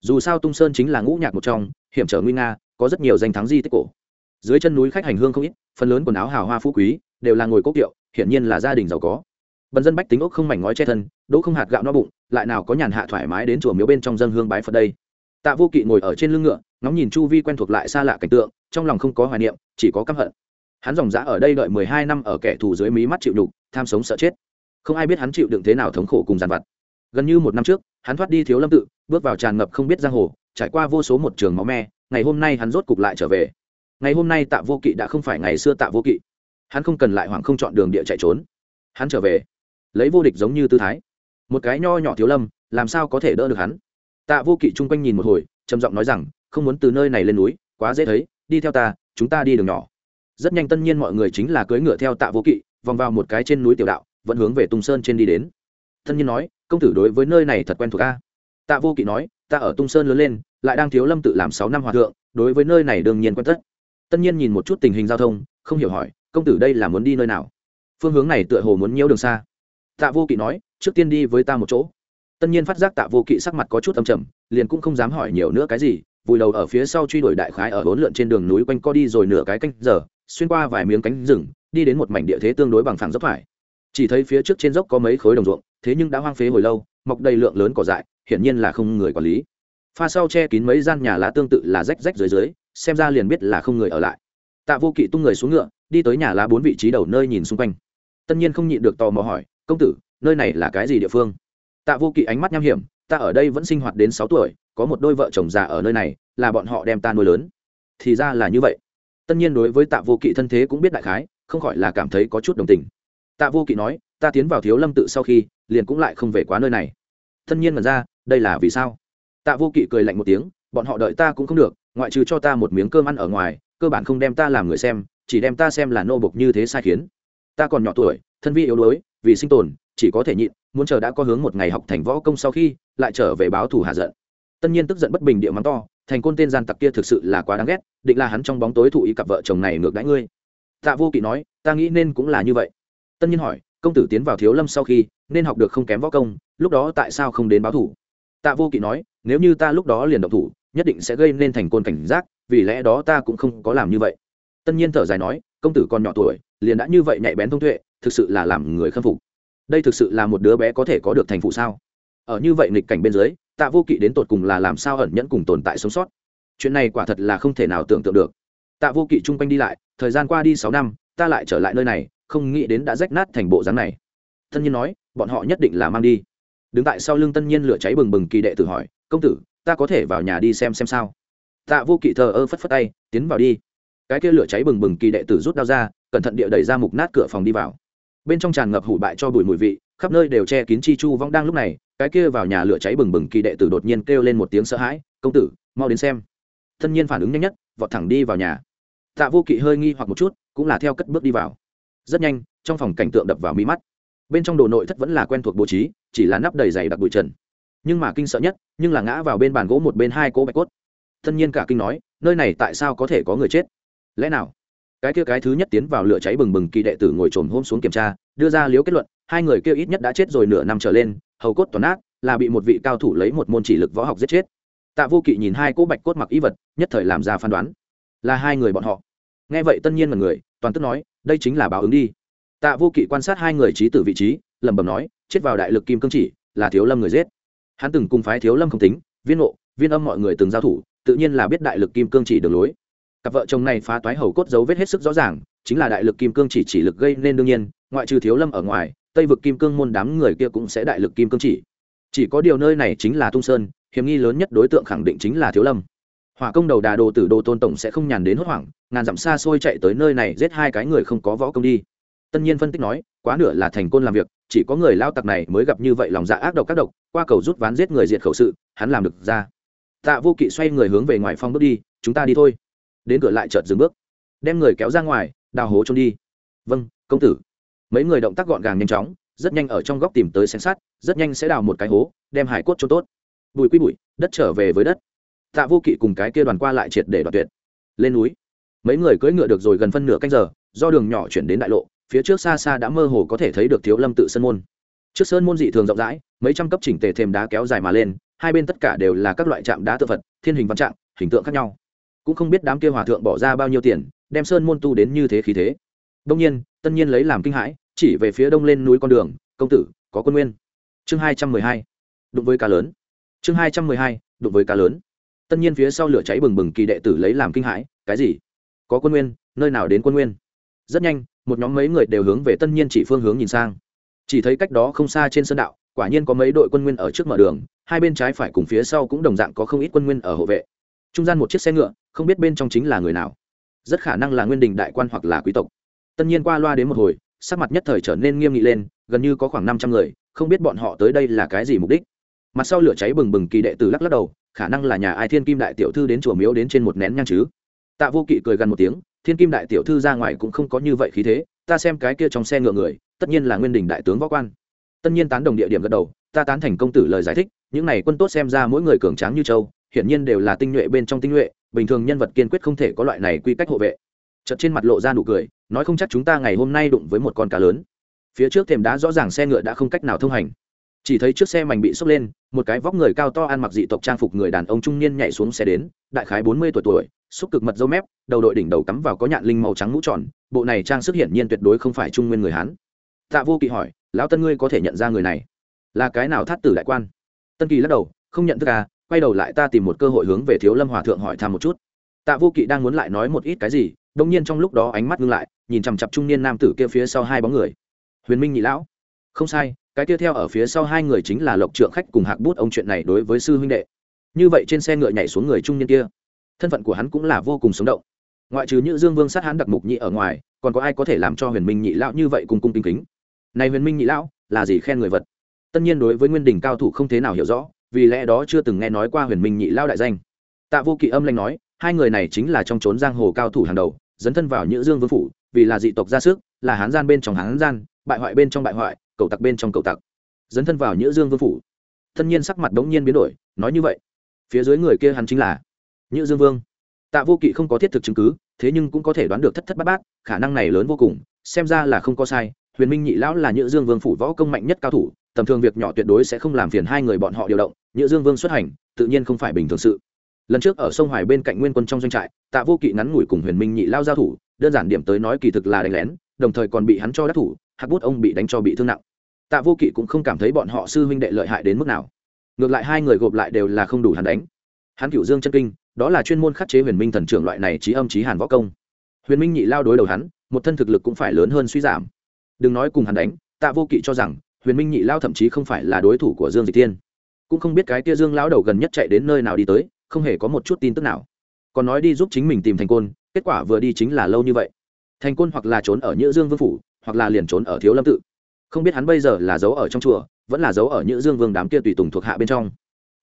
Dù sao tung sơn chính là ngũ nhạc một trong, hiểm trở nguy nga, có rất nhiều danh thắng di tích cổ. Dưới chân núi khách hành hương không ít, phần lớn quần áo hào hoa phú quý, đều là ngồi cốc kiệu, hiển nhiên là gia đình giàu có. Bần dân bách tính ốc không mảnh ngói che thân, đỗ không hạt gạo no bụng, lại nào có nhàn hạ thoải mái đến chùa miếu bên trong dân hương bái phật đây tạ vô kỵ ngồi ở trên lưng ngựa, ngóng nhìn chu vi quen thuộc lại xa lạ cảnh tượng, trong lòng không có hoài niệm, chỉ có căm hận. Hắn dòng dã ở đây đợi mười hai năm ở kẻ thù dưới mí mắt chịu đục tham sống sợ chết. Không ai biết hắn chịu đựng thế nào thống khổ cùng giàn vặt. Gần như một năm trước, hắn thoát đi thiếu lâm tự, bước vào tràn ngập không biết giang hồ, trải qua vô số một trường máu me, ngày hôm nay hắn rốt cục lại trở về. Ngày hôm nay tạ vô kỵ đã không phải ngày xưa tạ vô kỵ. Hắn không cần lại hoảng không chọn đường địa chạy trốn. Hắn trở về, lấy vô địch giống như tư thái. Một cái nho nhỏ thiếu lâm, làm sao có thể đỡ được hắn? Tạ vô kỵ chung quanh nhìn một hồi, trầm giọng nói rằng, không muốn từ nơi này lên núi, quá dễ thấy, đi theo ta, chúng ta đi đường nhỏ. Rất nhanh tân nhiên mọi người chính là cưỡi ngựa theo tạ vô kỵ, vòng vào một cái trên núi tiểu đạo, vẫn hướng về tung sơn trên đi đến. Tân nhiên nói, công tử đối với nơi này thật quen thuộc a. Tạ vô kỵ nói, ta ở tung sơn lớn lên, lại đang thiếu lâm tự làm sáu năm hòa thượng, đối với nơi này đương nhiên quen tất. Tân nhiên nhìn một chút tình hình giao thông, không hiểu hỏi, công tử đây là muốn đi nơi nào? Phương hướng này tựa hồ muốn nhiễu đường xa. Tạ vô kỵ nói, trước tiên đi với ta một chỗ tân nhiên phát giác tạ vô kỵ sắc mặt có chút âm trầm, liền cũng không dám hỏi nhiều nữa cái gì, vùi đầu ở phía sau truy đuổi đại khái ở bốn lượn trên đường núi quanh co đi rồi nửa cái canh giờ, xuyên qua vài miếng cánh rừng, đi đến một mảnh địa thế tương đối bằng phẳng dốc phải. Chỉ thấy phía trước trên dốc có mấy khối đồng ruộng, thế nhưng đã hoang phế hồi lâu, mọc đầy lượng lớn cỏ dại, hiển nhiên là không người quản lý. Pha sau che kín mấy gian nhà lá tương tự là rách rách dưới dưới, xem ra liền biết là không người ở lại. Tạ vô kỵ tung người xuống ngựa, đi tới nhà lá bốn vị trí đầu nơi nhìn xung quanh. Tất nhiên không nhịn được tò mò hỏi, công tử, nơi này là cái gì địa phương? Tạ vô kỵ ánh mắt nham hiểm, ta ở đây vẫn sinh hoạt đến sáu tuổi, có một đôi vợ chồng già ở nơi này, là bọn họ đem ta nuôi lớn. Thì ra là như vậy. Tất nhiên đối với tạ vô kỵ thân thế cũng biết đại khái, không khỏi là cảm thấy có chút đồng tình. Tạ vô kỵ nói, ta tiến vào thiếu lâm tự sau khi, liền cũng lại không về quá nơi này. Tất nhiên mà ra, đây là vì sao? Tạ vô kỵ cười lạnh một tiếng, bọn họ đợi ta cũng không được, ngoại trừ cho ta một miếng cơm ăn ở ngoài, cơ bản không đem ta làm người xem, chỉ đem ta xem là nô bộc như thế sai khiến. Ta còn nhỏ tuổi, thân vi yếu đuối vì sinh tồn, chỉ có thể nhịn, muốn chờ đã có hướng một ngày học thành võ công sau khi, lại trở về báo thù hạ giận. Tân nhiên tức giận bất bình địa mắng to, thành côn tên gian tặc kia thực sự là quá đáng ghét, định là hắn trong bóng tối thụ ý cặp vợ chồng này ngược đãi ngươi. Tạ vô kỵ nói, ta nghĩ nên cũng là như vậy. Tân nhiên hỏi, công tử tiến vào thiếu lâm sau khi, nên học được không kém võ công, lúc đó tại sao không đến báo thủ tạ vô kỵ nói, nếu như ta lúc đó liền động thủ, nhất định sẽ gây nên thành côn cảnh giác, vì lẽ đó ta cũng không có làm như vậy. Tân nhiên thở dài nói, công tử còn nhỏ tuổi, liền đã như vậy nhạy bén thông tuệ thực sự là làm người khâm phục. Đây thực sự là một đứa bé có thể có được thành phụ sao? Ở như vậy nghịch cảnh bên dưới, tạ vô kỵ đến tột cùng là làm sao ẩn nhẫn cùng tồn tại sống sót? Chuyện này quả thật là không thể nào tưởng tượng được. Tạ vô kỵ chung quanh đi lại, thời gian qua đi sáu năm, ta lại trở lại nơi này, không nghĩ đến đã rách nát thành bộ dáng này. Tân nhiên nói, bọn họ nhất định là mang đi. Đứng tại sau lưng tân nhiên lửa cháy bừng bừng kỳ đệ tử hỏi, công tử, ta có thể vào nhà đi xem xem sao? Tạ vô kỵ thờ ơ phất phất tay, tiến vào đi. Cái kia lửa cháy bừng bừng kỳ đệ tử rút đao ra, cẩn thận địa đẩy ra mục nát cửa phòng đi vào bên trong tràn ngập hủ bại cho bụi mùi vị, khắp nơi đều che kín chi chu vong đang lúc này, cái kia vào nhà lửa cháy bừng bừng kỳ đệ tử đột nhiên kêu lên một tiếng sợ hãi, công tử, mau đến xem. Thân nhiên phản ứng nhanh nhất, vọt thẳng đi vào nhà. Tạ vô kỵ hơi nghi hoặc một chút, cũng là theo cất bước đi vào. Rất nhanh, trong phòng cảnh tượng đập vào mí mắt. Bên trong đồ nội thất vẫn là quen thuộc bố trí, chỉ là nắp đầy dày đặc bụi trần. Nhưng mà kinh sợ nhất, nhưng là ngã vào bên bàn gỗ một bên hai cỗ bạch cốt. Thân nhiên cả kinh nói, nơi này tại sao có thể có người chết? Lẽ nào cái kia cái thứ nhất tiến vào lửa cháy bừng bừng kỳ đệ tử ngồi trồm hôm xuống kiểm tra, đưa ra liếu kết luận, hai người kia ít nhất đã chết rồi nửa năm trở lên, hầu cốt toàn ác là bị một vị cao thủ lấy một môn chỉ lực võ học giết chết. Tạ vô kỵ nhìn hai cỗ bạch cốt mặc y vật, nhất thời làm ra phán đoán. Là hai người bọn họ. Nghe vậy tân nhiên là người, toàn tức nói, đây chính là báo ứng đi. Tạ vô kỵ quan sát hai người trí tử vị trí, lẩm bẩm nói, chết vào đại lực kim cương chỉ, là thiếu lâm người giết. Hắn từng cùng phái thiếu lâm không tính, viên nộ viên âm mọi người từng giao thủ, tự nhiên là biết đại lực kim cương chỉ đường lối cặp vợ chồng này phá toái hầu cốt dấu vết hết sức rõ ràng, chính là đại lực kim cương chỉ chỉ lực gây nên đương nhiên, ngoại trừ thiếu lâm ở ngoài, tây vực kim cương môn đám người kia cũng sẽ đại lực kim cương chỉ. Chỉ có điều nơi này chính là tung sơn, hiểm nghi lớn nhất đối tượng khẳng định chính là thiếu lâm. Hỏa công đầu đà đồ tử đô tôn tổng sẽ không nhàn đến hốt hoảng, ngàn dặm xa xôi chạy tới nơi này giết hai cái người không có võ công đi. Tân nhiên phân tích nói, quá nửa là thành côn làm việc, chỉ có người lao tặc này mới gặp như vậy lòng dạ ác độc các độc, qua cầu rút ván giết người diệt khẩu sự, hắn làm được ra. Tạ vô kỵ xoay người hướng về ngoài phong bước đi, chúng ta đi thôi đến cửa lại chợt dừng bước. Đem người kéo ra ngoài, đào hố trốn đi. Vâng công tử. Mấy người động tác gọn gàng nhanh chóng, rất nhanh ở trong góc tìm tới xem sát rất nhanh sẽ đào một cái hố, đem hải cốt trốn tốt. Bùi quy bụi, đất trở về với đất. Tạ vô kỵ cùng cái kia đoàn qua lại triệt để đoạt tuyệt. Lên núi. Mấy người cưỡi ngựa được rồi gần phân nửa canh giờ, do đường nhỏ chuyển đến đại lộ, phía trước xa xa đã mơ hồ có thể thấy được thiếu lâm tự sơn môn. Trước sơn môn dị thường rộng rãi, mấy trăm cấp chỉnh tề thêm đá kéo dài mà lên, hai bên tất cả đều là các loại trạm đá tự vật thiên hình văn trạng, hình tượng khác nhau cũng không biết đám kia hòa thượng bỏ ra bao nhiêu tiền, đem sơn môn tu đến như thế khí thế. Đông nhiên tân nhiên lấy làm kinh hãi, chỉ về phía đông lên núi con đường, công tử, có quân nguyên. Chương hai trăm mười hai, đụng với cá lớn. Chương hai trăm mười hai, đụng với cá lớn. Tân nhiên phía sau lửa cháy bừng bừng kỳ đệ tử lấy làm kinh hãi, cái gì? Có quân nguyên, nơi nào đến quân nguyên? Rất nhanh, một nhóm mấy người đều hướng về tân nhiên chỉ phương hướng nhìn sang. Chỉ thấy cách đó không xa trên sân đạo, quả nhiên có mấy đội quân nguyên ở trước mở đường, hai bên trái phải cùng phía sau cũng đồng dạng có không ít quân nguyên ở hộ vệ trung gian một chiếc xe ngựa, không biết bên trong chính là người nào. Rất khả năng là nguyên đình đại quan hoặc là quý tộc. Tân nhiên qua loa đến một hồi, sắc mặt nhất thời trở nên nghiêm nghị lên, gần như có khoảng năm trăm người, không biết bọn họ tới đây là cái gì mục đích. Mặt sau lửa cháy bừng bừng kỳ đệ tử lắc lắc đầu, khả năng là nhà ai thiên kim đại tiểu thư đến chùa miếu đến trên một nén nhang chứ. Tạ vô kỵ cười gần một tiếng, thiên kim đại tiểu thư ra ngoài cũng không có như vậy khí thế, ta xem cái kia trong xe ngựa người, tất nhiên là nguyên đình đại tướng võ quan. Tất nhiên tán đồng địa điểm gật đầu, ta tán thành công tử lời giải thích, những này quân tốt xem ra mỗi người cường tráng như châu hiển nhiên đều là tinh nhuệ bên trong tinh nhuệ, bình thường nhân vật kiên quyết không thể có loại này quy cách hộ vệ. Chợt trên mặt lộ ra nụ cười, nói không chắc chúng ta ngày hôm nay đụng với một con cá lớn. Phía trước thềm đá rõ ràng xe ngựa đã không cách nào thông hành. Chỉ thấy chiếc xe mảnh bị sốc lên, một cái vóc người cao to ăn mặc dị tộc trang phục người đàn ông trung niên nhảy xuống xe đến, đại khái bốn mươi tuổi tuổi, xúc cực mật dâu mép, đầu đội đỉnh đầu cắm vào có nhạn linh màu trắng mũ tròn, bộ này trang sức hiển nhiên tuyệt đối không phải trung nguyên người hán. Tạ vô kỵ hỏi, lão tân ngươi có thể nhận ra người này là cái nào thát tử đại quan? Tân kỳ lắc đầu, không nhận thức à quay đầu lại ta tìm một cơ hội hướng về thiếu lâm hòa thượng hỏi thăm một chút. Tạ vô kỵ đang muốn lại nói một ít cái gì đông nhiên trong lúc đó ánh mắt ngưng lại, nhìn chằm chặp trung niên nam tử kia phía sau hai bóng người. Huyền minh nhị lão. Không sai, cái tiếp theo ở phía sau hai người chính là lộc trượng khách cùng hạc bút ông chuyện này đối với sư huynh đệ. Như vậy trên xe ngựa nhảy xuống người trung niên kia, thân phận của hắn cũng là vô cùng sống động. Ngoại trừ những dương vương sát hắn đặc mục nhị ở ngoài, còn có ai có thể làm cho huyền minh nhị lão như vậy cùng cung kính kính? Này huyền minh nhị lão, là gì khen người vật? Tất nhiên đối với nguyên đình cao thủ không thế nào hiểu rõ vì lẽ đó chưa từng nghe nói qua huyền minh nhị lao đại danh. Tạ vô kỵ âm lanh nói, hai người này chính là trong trốn giang hồ cao thủ hàng đầu, dấn thân vào nhữ dương vương phủ, vì là dị tộc ra sức, là hán gian bên trong hán gian, bại hoại bên trong bại hoại, cầu tặc bên trong cầu tặc. Dấn thân vào nhữ dương vương phủ. Thân nhiên sắc mặt đống nhiên biến đổi, nói như vậy. Phía dưới người kia hắn chính là nhữ dương vương. Tạ vô kỵ không có thiết thực chứng cứ, thế nhưng cũng có thể đoán được thất thất bát bát, khả năng này lớn vô cùng, xem ra là không có sai, huyền minh nhị lão là nhữ dương vương phủ võ công mạnh nhất cao thủ, tầm thường việc nhỏ tuyệt đối sẽ không làm phiền hai người bọn họ điều động nhữ dương vương xuất hành, tự nhiên không phải bình thường sự. Lần trước ở sông hoài bên cạnh nguyên quân trong doanh trại, tạ vô kỵ ngắn ngủi cùng huyền minh nhị lao giao thủ, đơn giản điểm tới nói kỳ thực là đánh lén, đồng thời còn bị hắn cho đắc thủ hạc bút ông bị đánh cho bị thương nặng. Tạ vô kỵ cũng không cảm thấy bọn họ sư huynh đệ lợi hại đến mức nào. Ngược lại hai người gộp lại đều là không đủ hắn đánh. Hắn cựu dương chân kinh, đó là chuyên môn khắc chế huyền minh thần trưởng loại này trí âm trí hàn võ công. Huyền minh nhị lao đối đầu hắn, một thân thực lực cũng phải lớn hơn suy giảm. Đừng nói cùng hắn đánh, tạ vô kỵ cho rằng, huyền minh nhị lao thậm chí không phải là đối thủ của dương dịch tiên cũng không biết cái tia dương lão đầu gần nhất chạy đến nơi nào đi tới, không hề có một chút tin tức nào. Còn nói đi giúp chính mình tìm thành côn, kết quả vừa đi chính là lâu như vậy. Thành côn hoặc là trốn ở nhữ dương vương phủ, hoặc là liền trốn ở thiếu lâm tự. Không biết hắn bây giờ là giấu ở trong chùa, vẫn là giấu ở nhữ dương vương đám kia tùy tùng thuộc hạ bên trong.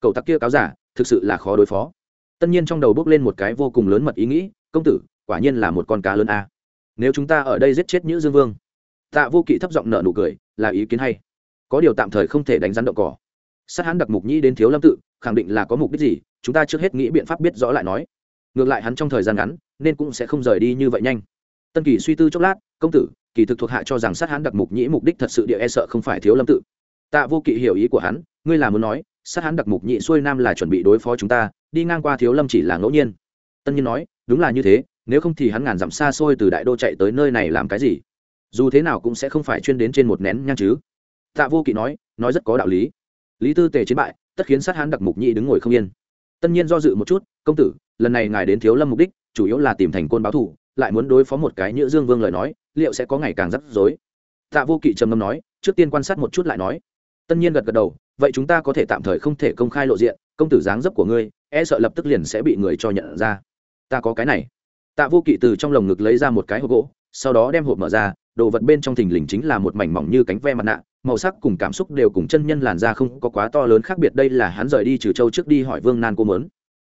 Cậu tặc kia cáo giả, thực sự là khó đối phó. Tất nhiên trong đầu bước lên một cái vô cùng lớn mật ý nghĩ, công tử, quả nhiên là một con cá lớn a. Nếu chúng ta ở đây giết chết nhữ dương vương. Tạ vô kỵ thấp giọng nợ nụ cười, là ý kiến hay. Có điều tạm thời không thể đánh rắn đậu cỏ sát hắn đặc mục nhĩ đến thiếu lâm tự, khẳng định là có mục đích gì, chúng ta trước hết nghĩ biện pháp biết rõ lại nói. Ngược lại hắn trong thời gian ngắn, nên cũng sẽ không rời đi như vậy nhanh. Tân kỳ suy tư chốc lát, công tử, kỳ thực thuộc hạ cho rằng sát hắn đặc mục nhĩ mục đích thật sự địa e sợ không phải thiếu lâm tự. Tạ vô kỵ hiểu ý của hắn, ngươi là muốn nói, sát hắn đặc mục nhĩ xuôi nam là chuẩn bị đối phó chúng ta, đi ngang qua thiếu lâm chỉ là ngẫu nhiên. Tân nhiên nói, đúng là như thế, nếu không thì hắn ngàn dặm xa xôi từ đại đô chạy tới nơi này làm cái gì? Dù thế nào cũng sẽ không phải chuyên đến trên một nén nhang chứ. Tạ vô kỵ nói nói rất có đạo lý lý tư tề chiến bại, tất khiến sát hán đặc mục nhị đứng ngồi không yên. Tân nhiên do dự một chút, công tử, lần này ngài đến thiếu lâm mục đích, chủ yếu là tìm thành côn báo thủ, lại muốn đối phó một cái nhữ dương vương lời nói, liệu sẽ có ngày càng rắc rối? Tạ vô kỵ trầm ngâm nói, trước tiên quan sát một chút lại nói. Tân nhiên gật gật đầu, vậy chúng ta có thể tạm thời không thể công khai lộ diện, công tử dáng dấp của ngươi e sợ lập tức liền sẽ bị người cho nhận ra. Ta có cái này. Tạ vô kỵ từ trong lồng ngực lấy ra một cái hộp gỗ, sau đó đem hộp mở ra, đồ vật bên trong thình lình chính là một mảnh mỏng như cánh ve mặt nạ màu sắc cùng cảm xúc đều cùng chân nhân làn da không có quá to lớn khác biệt. Đây là hắn rời đi trừ châu trước đi hỏi vương nan cô mớn.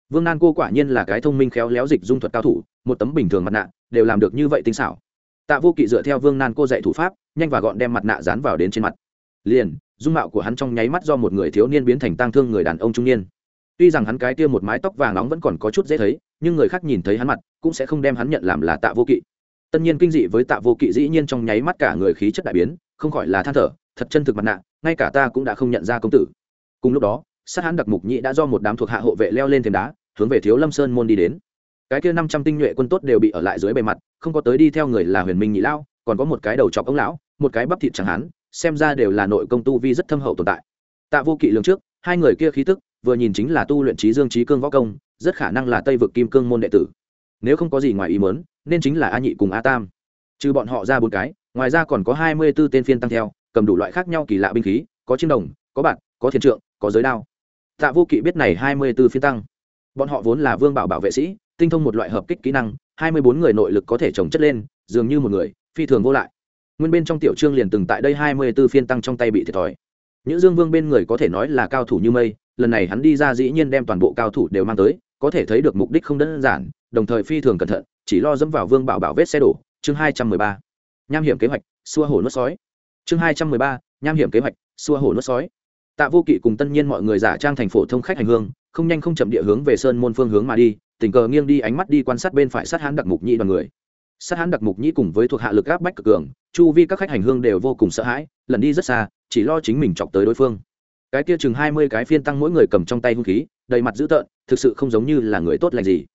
Vương nan cô quả nhiên là cái thông minh khéo léo dịch dung thuật cao thủ, một tấm bình thường mặt nạ, đều làm được như vậy tinh xảo. Tạ vô kỵ dựa theo vương nan cô dạy thủ pháp, nhanh và gọn đem mặt nạ dán vào đến trên mặt. Liền, dung mạo của hắn trong nháy mắt do một người thiếu niên biến thành tang thương người đàn ông trung niên. Tuy rằng hắn cái kia một mái tóc vàng nóng vẫn còn có chút dễ thấy, nhưng người khác nhìn thấy hắn mặt, cũng sẽ không đem hắn nhận làm là tạ vô kỵ. Tất nhiên kinh dị với tạ vô kỵ dĩ nhiên trong nháy mắt cả người khí chất đại biến, không khỏi là than thở thật chân thực mặt nạ, ngay cả ta cũng đã không nhận ra công tử. Cùng lúc đó, sát hãn đặc mục nhĩ đã do một đám thuộc hạ hộ vệ leo lên thềm đá, hướng về thiếu lâm sơn môn đi đến. Cái kia năm trăm tinh nhuệ quân tốt đều bị ở lại dưới bề mặt, không có tới đi theo người là huyền minh nhị lão, còn có một cái đầu chọc ông lão, một cái bắp thịt chẳng hán, xem ra đều là nội công tu vi rất thâm hậu tồn tại. Tạ vô kỵ lường trước, hai người kia khí tức, vừa nhìn chính là tu luyện trí dương trí cương võ công, rất khả năng là tây vực kim cương môn đệ tử. Nếu không có gì ngoài ý mớn nên chính là a nhị cùng a tam. Trừ bọn họ ra bốn cái, ngoài ra còn có hai mươi b ố tên phiên tăng theo cầm đủ loại khác nhau kỳ lạ binh khí, có chiến đồng, có bạc có thiền trượng, có giới đao. Tạ vô kỵ biết này hai mươi b ố phiên tăng. Bọn họ vốn là vương bảo bảo vệ sĩ, tinh thông một loại hợp kích kỹ năng, hai mươi bốn người nội lực có thể trồng chất lên, dường như một người, phi thường vô lại. Nguyên bên trong tiểu trương liền từng tại đây hai mươi b ố phiên tăng trong tay bị thiệt thòi. Những dương vương bên người có thể nói là cao thủ như mây, lần này hắn đi ra dĩ nhiên đem toàn bộ cao thủ đều mang tới, có thể thấy được mục đích không đơn giản, đồng thời phi thường cẩn thận, chỉ lo dẫm vào vương bảo bảo vết xe đổ. Chương hai trăm mười ba. Nham hiểm kế hoạch, xua hổ nuốt sói chương hai trăm mười ba, nham hiểm kế hoạch, xua hổ nuốt sói. Tạ vô kỵ cùng tân nhiên mọi người giả trang thành phổ thông khách hành hương, không nhanh không chậm địa hướng về sơn môn phương hướng mà đi, tình cờ nghiêng đi ánh mắt đi quan sát bên phải sát hán đặc mục nhĩ đoàn người. Sát hán đặc mục nhĩ cùng với thuộc hạ lực áp bách cực cường, chu vi các khách hành hương đều vô cùng sợ hãi, lần đi rất xa, chỉ lo chính mình chọc tới đối phương. Cái kia chừng hai mươi cái phiên tăng mỗi người cầm trong tay hung khí, đầy mặt dữ tợn, thực sự không giống như là người tốt lành gì.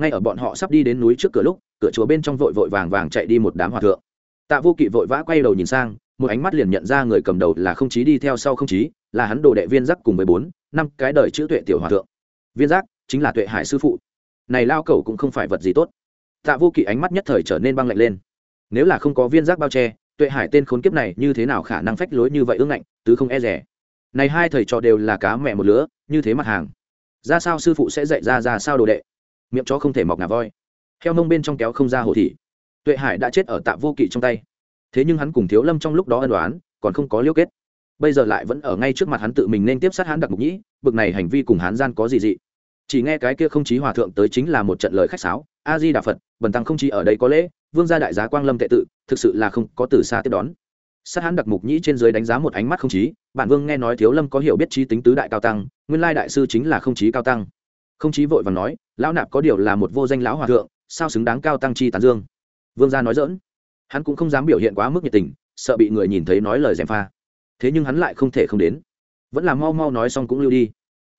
Ngay ở bọn họ sắp đi đến núi trước cửa lúc, cửa chùa bên trong vội vội vàng vàng chạy đi một đám hòa thượng. Tạ vô kỵ vội vã quay đầu nhìn sang một ánh mắt liền nhận ra người cầm đầu là không chí đi theo sau không chí, là hắn đồ đệ viên giác cùng với bốn, năm cái đời chữ tuệ tiểu hòa thượng. Viên giác chính là tuệ hải sư phụ. Này lao cầu cũng không phải vật gì tốt. Tạ vô kỵ ánh mắt nhất thời trở nên băng lạnh lên. Nếu là không có viên giác bao che, tuệ hải tên khốn kiếp này như thế nào khả năng phách lối như vậy ưng ngạnh, tứ không e rẻ. Này hai thầy trò đều là cá mẹ một lứa, như thế mặt hàng. Ra sao sư phụ sẽ dạy ra ra sao đồ đệ? Miệng chó không thể mọc ngà voi. Heo mông bên trong kéo không ra hồ thị. Tuệ hải đã chết ở tạ vô kỵ trong tay thế nhưng hắn cùng thiếu lâm trong lúc đó ân đoán còn không có liêu kết. Bây giờ lại vẫn ở ngay trước mặt hắn tự mình nên tiếp sát hắn đặc mục nhĩ, bực này hành vi cùng hắn gian có gì dị. Chỉ nghe cái kia không chí hòa thượng tới chính là một trận lời khách sáo a di đà phật, bần tăng không chí ở đây có lễ, vương gia đại giá quang lâm tệ tự, thực sự là không có từ xa tiếp đón. Sát hắn đặc mục nhĩ trên dưới đánh giá một ánh mắt không chí, bản vương nghe nói thiếu lâm có hiểu biết trí tính tứ đại cao tăng, nguyên lai đại sư chính là không chí cao tăng. Không chí vội và nói, lão nạp có điều là một vô danh lão hòa thượng, sao xứng đáng cao tăng chi tán dương? Vương gia nói dỡn hắn cũng không dám biểu hiện quá mức nhiệt tình, sợ bị người nhìn thấy nói lời gièm pha. Thế nhưng hắn lại không thể không đến. Vẫn là mau mau nói xong cũng lưu đi.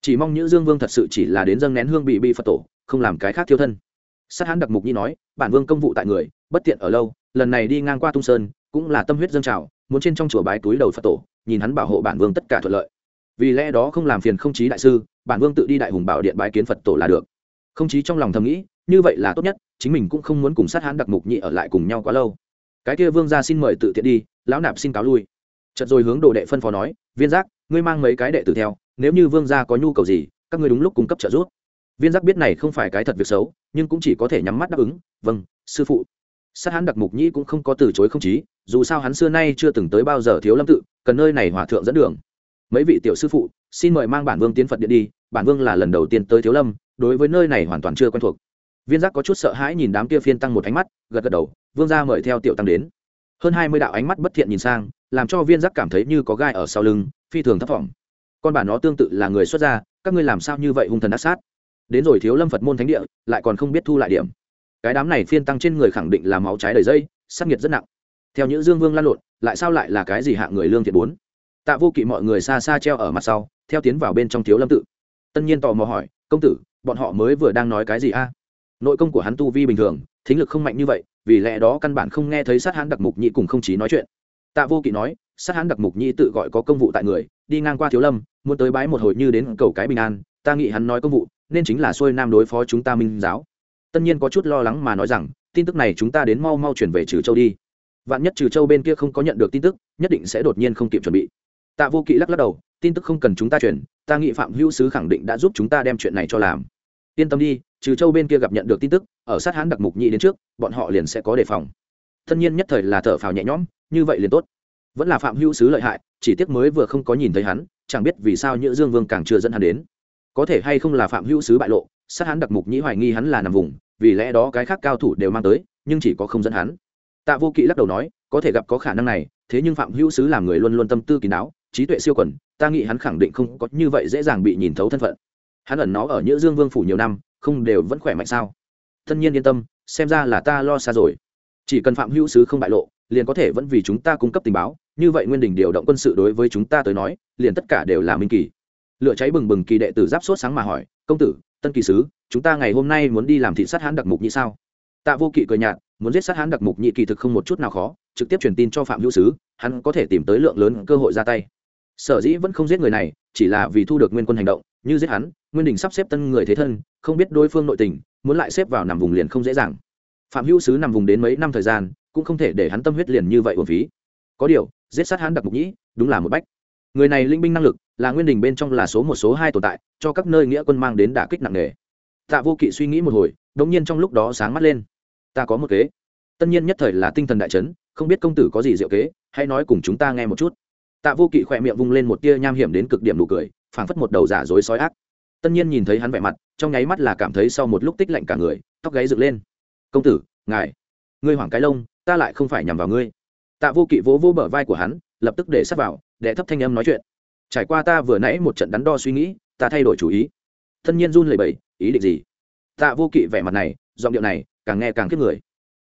Chỉ mong nhữ dương vương thật sự chỉ là đến dâng nén hương bị bị phật tổ, không làm cái khác thiêu thân. Sát hắn đặc mục nhi nói, bản vương công vụ tại người, bất tiện ở lâu, lần này đi ngang qua tung sơn, cũng là tâm huyết dâng trào, muốn trên trong chùa bái túi đầu phật tổ, nhìn hắn bảo hộ bản vương tất cả thuận lợi. Vì lẽ đó không làm phiền không chí đại sư, bản vương tự đi đại hùng bảo điện bái kiến phật tổ là được. Không chí trong lòng thầm nghĩ, như vậy là tốt nhất, chính mình cũng không muốn cùng sát hắn đặc mục nhị ở lại cùng nhau quá lâu cái kia vương gia xin mời tự tiện đi, lão nạp xin cáo lui. Chợt rồi hướng đồ đệ phân phó nói, viên giác, ngươi mang mấy cái đệ tử theo, nếu như vương gia có nhu cầu gì, các ngươi đúng lúc cung cấp trợ giúp. Viên giác biết này không phải cái thật việc xấu, nhưng cũng chỉ có thể nhắm mắt đáp ứng vâng sư phụ. Sát hắn đặc mục nhĩ cũng không có từ chối không chí, dù sao hắn xưa nay chưa từng tới bao giờ thiếu lâm tự, cần nơi này hòa thượng dẫn đường. Mấy vị tiểu sư phụ, xin mời mang bản vương tiến phật điện đi, bản vương là lần đầu tiên tới thiếu lâm, đối với nơi này hoàn toàn chưa quen thuộc viên giác có chút sợ hãi nhìn đám kia phiên tăng một ánh mắt, gật gật đầu, vương gia mời theo tiểu tăng đến. Hơn hai mươi đạo ánh mắt bất thiện nhìn sang, làm cho viên giác cảm thấy như có gai ở sau lưng, phi thường thấp thỏm con bà nó tương tự là người xuất gia, các ngươi làm sao như vậy hung thần ác sát? Đến rồi thiếu lâm phật môn thánh địa, lại còn không biết thu lại điểm. Cái đám này phiên tăng trên người khẳng định là máu trái đầy dây sắc nhiệt rất nặng. Theo những dương vương lan lộn, lại sao lại là cái gì hạng người lương thiện bốn? Tạ vô kỵ mọi người xa xa treo ở mặt sau, theo tiến vào bên trong thiếu lâm tự. Tân nhiên tò mò hỏi, công tử, bọn họ mới vừa đang nói cái gì a? Nội công của hắn tu vi bình thường, thính lực không mạnh như vậy, vì lẽ đó căn bản không nghe thấy sát hãn đặc mục nhị cùng không chí nói chuyện. Tạ vô kỵ nói, sát hãn đặc mục nhị tự gọi có công vụ tại người, đi ngang qua thiếu lâm, muốn tới bái một hồi như đến cầu cái bình an, ta nghĩ hắn nói công vụ, nên chính là xuôi nam đối phó chúng ta minh giáo. Tất nhiên có chút lo lắng mà nói rằng, tin tức này chúng ta đến mau mau chuyển về trừ châu đi. Vạn nhất trừ châu bên kia không có nhận được tin tức, nhất định sẽ đột nhiên không kịp chuẩn bị. Tạ vô kỵ lắc lắc đầu, tin tức không cần chúng ta chuyển, ta nghĩ phạm hữu sứ khẳng định đã giúp chúng ta đem chuyện này cho làm. Yên tâm đi trừ châu bên kia gặp nhận được tin tức, ở sát hãn đặc mục nhị đến trước, bọn họ liền sẽ có đề phòng. Tất nhiên nhất thời là thở phào nhẹ nhõm, như vậy liền tốt. Vẫn là phạm hữu sứ lợi hại, chỉ tiếc mới vừa không có nhìn thấy hắn, chẳng biết vì sao nhữ dương vương càng chưa dẫn hắn đến. Có thể hay không là phạm hữu sứ bại lộ, sát hắn đặc mục nhĩ hoài nghi hắn là nằm vùng, vì lẽ đó cái khác cao thủ đều mang tới, nhưng chỉ có không dẫn hắn. Tạ vô kỵ lắc đầu nói, có thể gặp có khả năng này, thế nhưng phạm hữu sứ làm người luôn luôn tâm tư kín đáo, trí tuệ siêu quần, ta nghĩ hắn khẳng định không có như vậy dễ dàng bị nhìn thấu thân phận. Hắn ẩn nó ở nhữ dương vương phủ nhiều năm không đều vẫn khỏe mạnh sao? Tất nhiên yên tâm, xem ra là ta lo xa rồi. Chỉ cần phạm hữu sứ không bại lộ, liền có thể vẫn vì chúng ta cung cấp tình báo, như vậy nguyên đình điều động quân sự đối với chúng ta tới nói, liền tất cả đều là minh kỳ. Lửa cháy bừng bừng kỳ đệ tử giáp sốt sáng mà hỏi, công tử, tân kỳ sứ, chúng ta ngày hôm nay muốn đi làm thị sát hán đặc mục như sao? Tạ vô kỵ cười nhạt, muốn giết sát hán đặc mục nhị kỳ thực không một chút nào khó, trực tiếp truyền tin cho phạm hữu sứ, hắn có thể tìm tới lượng lớn cơ hội ra tay. Sở dĩ vẫn không giết người này chỉ là vì thu được nguyên quân hành động, như giết hắn, nguyên đình sắp xếp tân người thế thân, không biết đối phương nội tình, muốn lại xếp vào nằm vùng liền không dễ dàng. Phạm hữu sứ nằm vùng đến mấy năm thời gian, cũng không thể để hắn tâm huyết liền như vậy uổng phí. Có điều, giết sát hắn đặc mục nhĩ, đúng là một bách. Người này linh binh năng lực, là nguyên đình bên trong là số một, số hai tồn tại, cho các nơi nghĩa quân mang đến đả kích nặng nề. Tạ vô kỵ suy nghĩ một hồi, đống nhiên trong lúc đó sáng mắt lên. Ta có một kế. Tất nhiên nhất thời là tinh thần đại chấn, không biết công tử có gì diệu kế, hãy nói cùng chúng ta nghe một chút tạ vô kỵ khỏe miệng vung lên một tia nham hiểm đến cực điểm nụ cười, phảng phất một đầu giả dối sói ác. Tân nhiên nhìn thấy hắn vẻ mặt, trong nháy mắt là cảm thấy sau một lúc tích lạnh cả người, tóc gáy dựng lên. Công tử, ngài, ngươi hoảng cái lông, ta lại không phải nhằm vào ngươi. Tạ vô kỵ vỗ vỗ bờ vai của hắn, lập tức để sắp vào để thấp thanh âm nói chuyện. Trải qua ta vừa nãy một trận đắn đo suy nghĩ, ta thay đổi chủ ý. Tân nhiên run lẩy bẩy, ý định gì? Tạ vô kỵ vẻ mặt này, giọng điệu này, càng nghe càng kiếp người.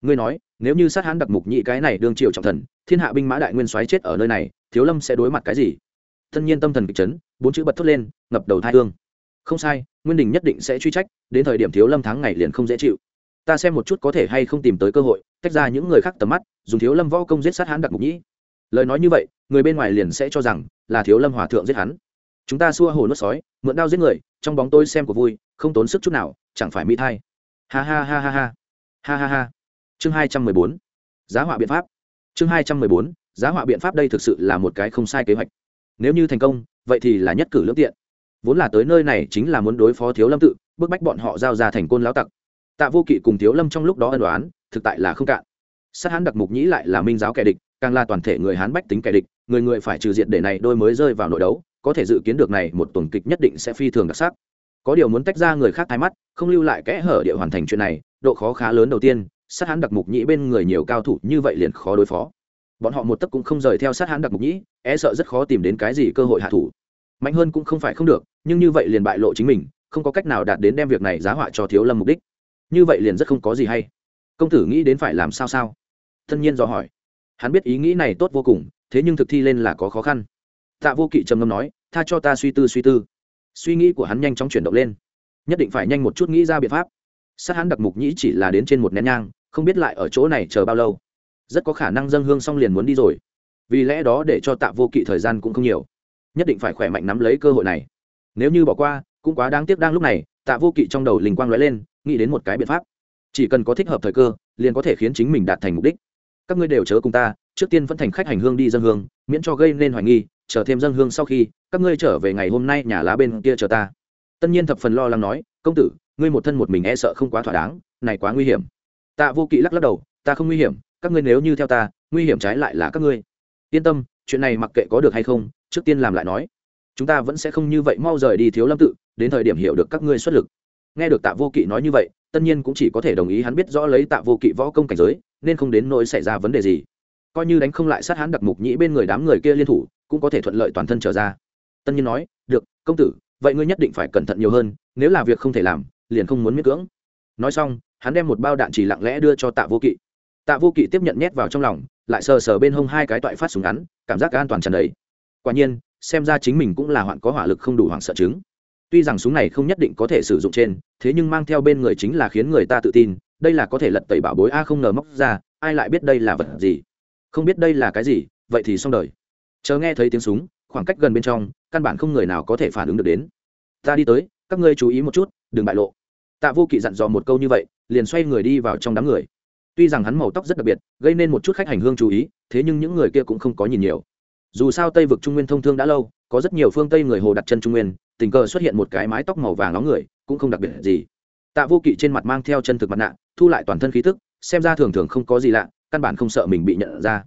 Ngươi nói, nếu như sát hán đặc mục nhị cái này đương triều trọng thần, thiên hạ binh mã đại nguyên soái chết ở nơi này thiếu lâm sẽ đối mặt cái gì? Tất nhiên tâm thần kịch chấn, bốn chữ bật thốt lên, ngập đầu thai hương. Không sai, nguyên đình nhất định sẽ truy trách, đến thời điểm thiếu lâm tháng ngày liền không dễ chịu. Ta xem một chút có thể hay không tìm tới cơ hội, tách ra những người khác tầm mắt, dùng thiếu lâm võ công giết sát hắn đặc mục nhĩ. Lời nói như vậy, người bên ngoài liền sẽ cho rằng là thiếu lâm hòa thượng giết hắn. Chúng ta xua hồ nuốt sói, mượn đao giết người, trong bóng tôi xem của vui, không tốn sức chút nào, chẳng phải mỹ thai. Ha ha ha ha ha. Ha ha ha. Chương hai trăm mười bốn. Giá họa biện pháp. Chương hai trăm mười bốn giá họa biện pháp đây thực sự là một cái không sai kế hoạch. Nếu như thành công, vậy thì là nhất cử lương tiện. Vốn là tới nơi này chính là muốn đối phó thiếu lâm tự, bức bách bọn họ giao ra thành côn lão tặc. Tạ vô kỵ cùng thiếu lâm trong lúc đó ân đoán thực tại là không cạn. Sát hán đặc mục nhĩ lại là minh giáo kẻ địch, càng là toàn thể người hán bách tính kẻ địch, người người phải trừ diệt để này đôi mới rơi vào nội đấu, có thể dự kiến được này một tuần kịch nhất định sẽ phi thường đặc sắc. Có điều muốn tách ra người khác thái mắt, không lưu lại kẽ hở địa hoàn thành chuyện này, độ khó khá lớn đầu tiên, sát hán đặc mục nhĩ bên người nhiều cao thủ như vậy liền khó đối phó bọn họ một tấc cũng không rời theo sát hãn đặc mục nhĩ e sợ rất khó tìm đến cái gì cơ hội hạ thủ. Mạnh hơn cũng không phải không được, nhưng như vậy liền bại lộ chính mình, không có cách nào đạt đến đem việc này giá họa cho thiếu lâm mục đích. Như vậy liền rất không có gì hay. Công tử nghĩ đến phải làm sao sao? Thân nhiên do hỏi. Hắn biết ý nghĩ này tốt vô cùng, thế nhưng thực thi lên là có khó khăn. Tạ vô kỵ trầm ngâm nói, tha cho ta suy tư suy tư. Suy nghĩ của hắn nhanh chóng chuyển động lên. Nhất định phải nhanh một chút nghĩ ra biện pháp. Sát hắn đặc mục nhĩ chỉ là đến trên một nén nhang, không biết lại ở chỗ này chờ bao lâu rất có khả năng dâng hương xong liền muốn đi rồi. Vì lẽ đó để cho tạ vô kỵ thời gian cũng không nhiều. Nhất định phải khỏe mạnh nắm lấy cơ hội này. Nếu như bỏ qua, cũng quá đáng tiếc đang lúc này, tạ vô kỵ trong đầu linh quang lóe lên, nghĩ đến một cái biện pháp. Chỉ cần có thích hợp thời cơ, liền có thể khiến chính mình đạt thành mục đích. Các ngươi đều chớ cùng ta, trước tiên vẫn thành khách hành hương đi dân hương, miễn cho gây nên hoài nghi, chờ thêm dân hương sau khi, các ngươi trở về ngày hôm nay nhà lá bên kia chờ ta. Tân nhiên thập phần lo lắng nói, công tử, ngươi một thân một mình e sợ không quá thỏa đáng, này quá nguy hiểm. Tạ vô kỵ lắc lắc đầu, ta không nguy hiểm các ngươi nếu như theo ta, nguy hiểm trái lại là các ngươi. Yên tâm, chuyện này mặc kệ có được hay không, trước tiên làm lại nói. Chúng ta vẫn sẽ không như vậy mau rời đi thiếu lâm tự, đến thời điểm hiểu được các ngươi xuất lực. Nghe được tạ vô kỵ nói như vậy, tất nhiên cũng chỉ có thể đồng ý hắn biết rõ lấy tạ vô kỵ võ công cảnh giới, nên không đến nỗi xảy ra vấn đề gì. Coi như đánh không lại sát hắn đặc mục nhĩ bên người đám người kia liên thủ, cũng có thể thuận lợi toàn thân trở ra. Tân nhiên nói, được, công tử, vậy ngươi nhất định phải cẩn thận nhiều hơn, nếu là việc không thể làm, liền không muốn miễn cưỡng. Nói xong, hắn đem một bao đạn chỉ lặng lẽ đưa cho tạ vô kỵ tạ vô kỵ tiếp nhận nhét vào trong lòng, lại sờ sờ bên hông hai cái toại phát súng ngắn, cảm giác an toàn tràn đầy. Quả nhiên, xem ra chính mình cũng là hoạn có hỏa lực không đủ hoảng sợ chứng. Tuy rằng súng này không nhất định có thể sử dụng trên, thế nhưng mang theo bên người chính là khiến người ta tự tin, đây là có thể lật tẩy bảo bối a không ngờ móc ra, ai lại biết đây là vật gì? Không biết đây là cái gì, vậy thì xong đời. Chờ nghe thấy tiếng súng, khoảng cách gần bên trong, căn bản không người nào có thể phản ứng được đến. Ta đi tới, các ngươi chú ý một chút, đừng bại lộ. Tạ vô kỵ dặn dò một câu như vậy, liền xoay người đi vào trong đám người tuy rằng hắn màu tóc rất đặc biệt, gây nên một chút khách hành hương chú ý, thế nhưng những người kia cũng không có nhìn nhiều. Dù sao tây vực trung nguyên thông thương đã lâu, có rất nhiều phương tây người hồ đặt chân trung nguyên, tình cờ xuất hiện một cái mái tóc màu vàng nóng người, cũng không đặc biệt gì. Tạ vô kỵ trên mặt mang theo chân thực mặt nạ, thu lại toàn thân khí thức xem ra thường thường không có gì lạ, căn bản không sợ mình bị nhận ra.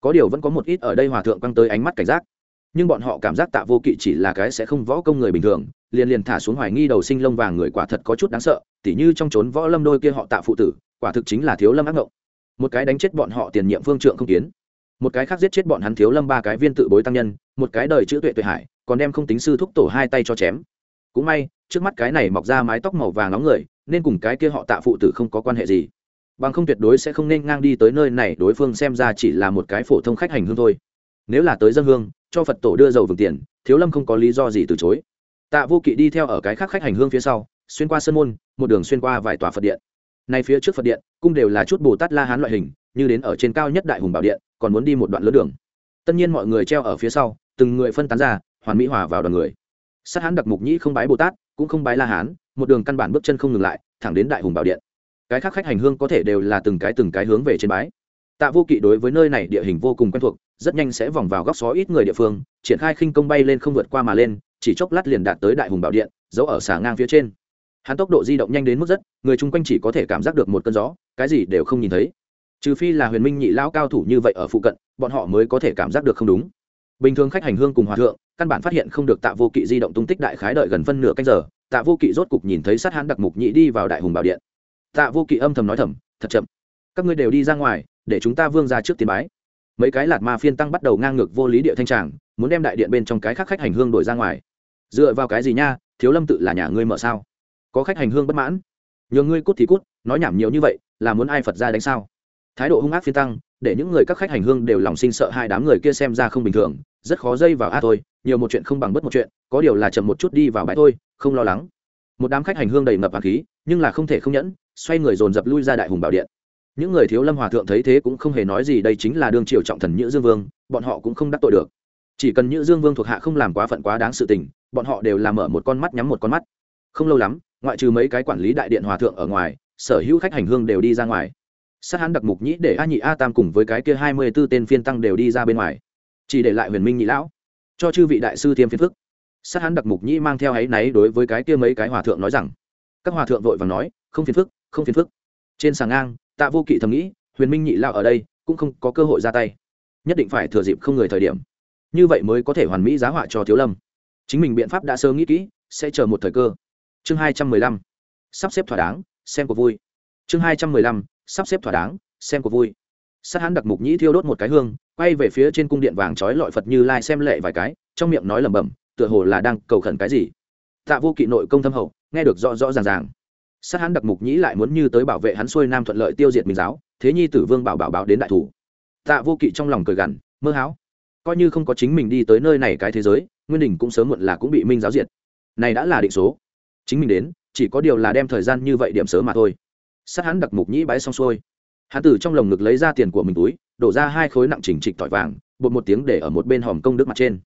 Có điều vẫn có một ít ở đây hòa thượng quăng tới ánh mắt cảnh giác. Nhưng bọn họ cảm giác tạ vô kỵ chỉ là cái sẽ không võ công người bình thường, liền liền thả xuống hoài nghi đầu sinh lông vàng người quả thật có chút đáng sợ, tỉ như trong trốn võ lâm đôi kia họ tạ phụ tử quả thực chính là thiếu lâm ác ngộng. Một cái đánh chết bọn họ tiền nhiệm phương trượng không kiến. Một cái khác giết chết bọn hắn thiếu lâm ba cái viên tự bối tăng nhân, một cái đời chữ tuệ tuệ hải, còn đem không tính sư thúc tổ hai tay cho chém. Cũng may, trước mắt cái này mọc ra mái tóc màu vàng nóng người, nên cùng cái kia họ tạ phụ tử không có quan hệ gì. Bằng không tuyệt đối sẽ không nên ngang đi tới nơi này, đối phương xem ra chỉ là một cái phổ thông khách hành hương thôi. Nếu là tới dân hương, cho phật tổ đưa dầu vừng tiền, thiếu lâm không có lý do gì từ chối. Tạ vô kỵ đi theo ở cái khác khách hành hương phía sau, xuyên qua sân môn, một đường xuyên qua vài tòa phật điện nay phía trước phật điện cung đều là chút bồ tát la hán loại hình, như đến ở trên cao nhất đại hùng bảo điện, còn muốn đi một đoạn lớn đường. Tất nhiên mọi người treo ở phía sau, từng người phân tán ra, hoàn mỹ hòa vào đoàn người. Sát hán đặc mục nhĩ không bái bồ tát, cũng không bái la hán, một đường căn bản bước chân không ngừng lại, thẳng đến đại hùng bảo điện. Cái khác khách hành hương có thể đều là từng cái từng cái hướng về trên bái. Tạ vô kỵ đối với nơi này địa hình vô cùng quen thuộc, rất nhanh sẽ vòng vào góc xó ít người địa phương, triển khai khinh công bay lên không vượt qua mà lên, chỉ chốc lát liền đạt tới đại hùng bảo điện giấu ở xà ngang phía trên hắn tốc độ di động nhanh đến mức rất, người chung quanh chỉ có thể cảm giác được một cơn gió, cái gì đều không nhìn thấy. Trừ phi là huyền minh nhị lão cao thủ như vậy ở phụ cận, bọn họ mới có thể cảm giác được không đúng. Bình thường khách hành hương cùng hòa thượng, căn bản phát hiện không được tạ vô kỵ di động tung tích đại khái đợi gần phân nửa canh giờ, tạ vô kỵ rốt cục nhìn thấy sát hắn đặc mục nhị đi vào đại hùng bảo điện. Tạ vô kỵ âm thầm nói thầm, thật chậm. Các ngươi đều đi ra ngoài, để chúng ta vương ra trước tiền bái. Mấy cái lạt ma phiên tăng bắt đầu ngang ngược vô lý địa thanh tràng, muốn đem đại điện bên trong cái khác khách hành hương đổi ra ngoài. Dựa vào cái gì nha? Thiếu lâm tự là nhà ngươi mở sao? Có khách hành hương bất mãn. Nhường ngươi cút thì cút, nói nhảm nhiều như vậy, là muốn ai phật ra đánh sao? Thái độ hung ác phiên tăng, để những người các khách hành hương đều lòng sinh sợ hai đám người kia xem ra không bình thường, rất khó dây vào a thôi, nhiều một chuyện không bằng bất một chuyện, có điều là chậm một chút đi vào bãi thôi, không lo lắng. Một đám khách hành hương đầy ngập hà khí, nhưng là không thể không nhẫn, xoay người dồn dập lui ra đại hùng bảo điện. Những người thiếu lâm hòa thượng thấy thế cũng không hề nói gì, đây chính là đương triều trọng thần nhữ dương vương, bọn họ cũng không đắc tội được. Chỉ cần nhữ dương vương thuộc hạ không làm quá phận quá đáng sự tình, bọn họ đều làm mở một con mắt nhắm một con mắt. Không lâu lắm ngoại trừ mấy cái quản lý đại điện hòa thượng ở ngoài, sở hữu khách hành hương đều đi ra ngoài. Sát hán đặc mục nhĩ để a nhị a tam cùng với cái kia hai mươi b ố tên phiên tăng đều đi ra bên ngoài. Chỉ để lại huyền minh nhị lão, cho chư vị đại sư tiêm phiên phức. Sát hán đặc mục nhĩ mang theo áy náy đối với cái kia mấy cái hòa thượng nói rằng, các hòa thượng vội và nói, không phiền phức, không phiền phức. Trên sàng ngang, tạ vô kỵ thầm nghĩ, huyền minh nhị lão ở đây, cũng không có cơ hội ra tay. Nhất định phải thừa dịp không người thời điểm. Như vậy mới có thể hoàn mỹ giá họa cho thiếu lâm. Chính mình biện pháp đã sớm nghĩ kỹ, sẽ chờ một thời cơ chương hai trăm mười lăm, sắp xếp thỏa đáng, xem có vui. Chương hai trăm mười lăm, sắp xếp thỏa đáng, xem có vui. Sát hán đặc mục nhĩ thiêu đốt một cái hương, quay về phía trên cung điện vàng trói lọi phật như lai xem lệ vài cái, trong miệng nói lẩm bẩm, tựa hồ là đang cầu khẩn cái gì. Tạ vô kỵ nội công thâm hậu, nghe được rõ rõ ràng ràng. Sát hán đặc mục nhĩ lại muốn như tới bảo vệ hắn xuôi nam thuận lợi tiêu diệt minh giáo, thế nhi tử vương bảo bảo báo đến đại thủ. Tạ vô kỵ trong lòng cười gằn, mơ háo coi như không có chính mình đi tới nơi này cái thế giới, nguyên đình cũng sớm muộn là cũng bị minh giáo diệt. Này đã là định số chính mình đến, chỉ có điều là đem thời gian như vậy điểm sớm mà thôi. Sát hắn đặc mục nhĩ bái xong xuôi. Hắn từ trong lồng ngực lấy ra tiền của mình túi, đổ ra hai khối nặng chỉnh trịch tỏi vàng bột một tiếng để ở một bên hòm công đức mặt trên.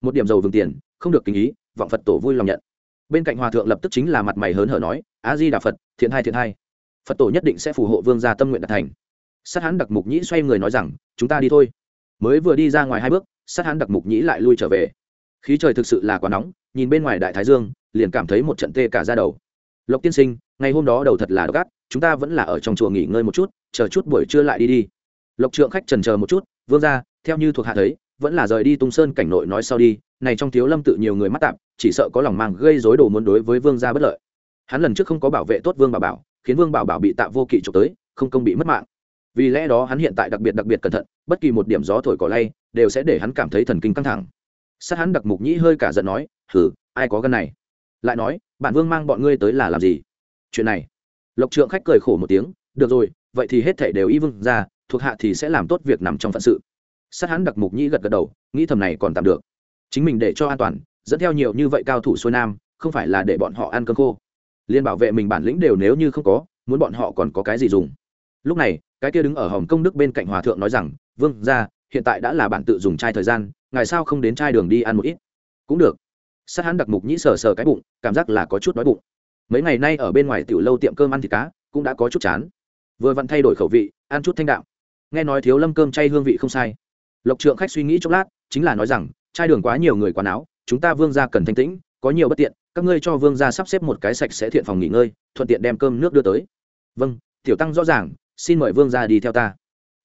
Một điểm dầu vừng tiền, không được kinh ý, vọng phật tổ vui lòng nhận. Bên cạnh hòa thượng lập tức chính là mặt mày hớn hở nói, a di đà phật, thiện hai thiện hai phật tổ nhất định sẽ phù hộ vương gia tâm nguyện đạt thành. Sát hắn đặc mục nhĩ xoay người nói rằng, chúng ta đi thôi. Mới vừa đi ra ngoài hai bước, sát hắn đặc mục nhĩ lại lui trở về. Khí trời thực sự là quá nóng, nhìn bên ngoài đại thái dương liền cảm thấy một trận tê cả ra đầu. Lộc tiên sinh, ngày hôm đó đầu thật là gắt chúng ta vẫn là ở trong chùa nghỉ ngơi một chút, chờ chút buổi trưa lại đi đi. Lộc trượng khách trần chờ một chút, vương ra theo như thuộc hạ thấy, vẫn là rời đi tung sơn cảnh nội nói sau đi, này trong thiếu lâm tự nhiều người mắc tạp, chỉ sợ có lòng mang gây dối đồ muốn đối với vương gia bất lợi. Hắn lần trước không có bảo vệ tốt vương bảo bảo, khiến vương bảo bảo bị tạ vô kỵ trộm tới, không công bị mất mạng. Vì lẽ đó hắn hiện tại đặc biệt đặc biệt cẩn thận, bất kỳ một điểm gió thổi cỏ lay, đều sẽ để hắn cảm thấy thần kinh căng thẳng. Sát hắn đặc mục nhĩ hơi cả giận nói, hử, ai có gân này? Lại nói, bản vương mang bọn ngươi tới là làm gì? Chuyện này, lộc trượng khách cười khổ một tiếng, được rồi, vậy thì hết thể đều y vương ra, thuộc hạ thì sẽ làm tốt việc nằm trong phận sự. Sát hắn đặc mục nhĩ gật gật đầu, nghĩ thầm này còn tạm được. Chính mình để cho an toàn, dẫn theo nhiều như vậy cao thủ xuôi nam, không phải là để bọn họ ăn cơm khô. Liên bảo vệ mình bản lĩnh đều nếu như không có, muốn bọn họ còn có cái gì dùng? Lúc này, cái kia đứng ở hồng công đức bên cạnh hòa thượng nói rằng, vương ra, hiện tại đã là bạn tự dùng chai thời gian ngày sao không đến chai đường đi ăn một ít? Cũng được sát hắn đặc mục nhĩ sờ sờ cái bụng, cảm giác là có chút đói bụng. Mấy ngày nay ở bên ngoài tiểu lâu tiệm cơm ăn thịt cá, cũng đã có chút chán. Vừa vặn thay đổi khẩu vị, ăn chút thanh đạm nghe nói thiếu lâm cơm chay hương vị không sai. Lộc trượng khách suy nghĩ chốc lát, chính là nói rằng, chai đường quá nhiều người quán áo, chúng ta vương gia cần thanh tĩnh, có nhiều bất tiện, các ngươi cho vương gia sắp xếp một cái sạch sẽ thiện phòng nghỉ ngơi, thuận tiện đem cơm nước đưa tới. Vâng tiểu tăng rõ ràng, xin mời vương gia đi theo ta.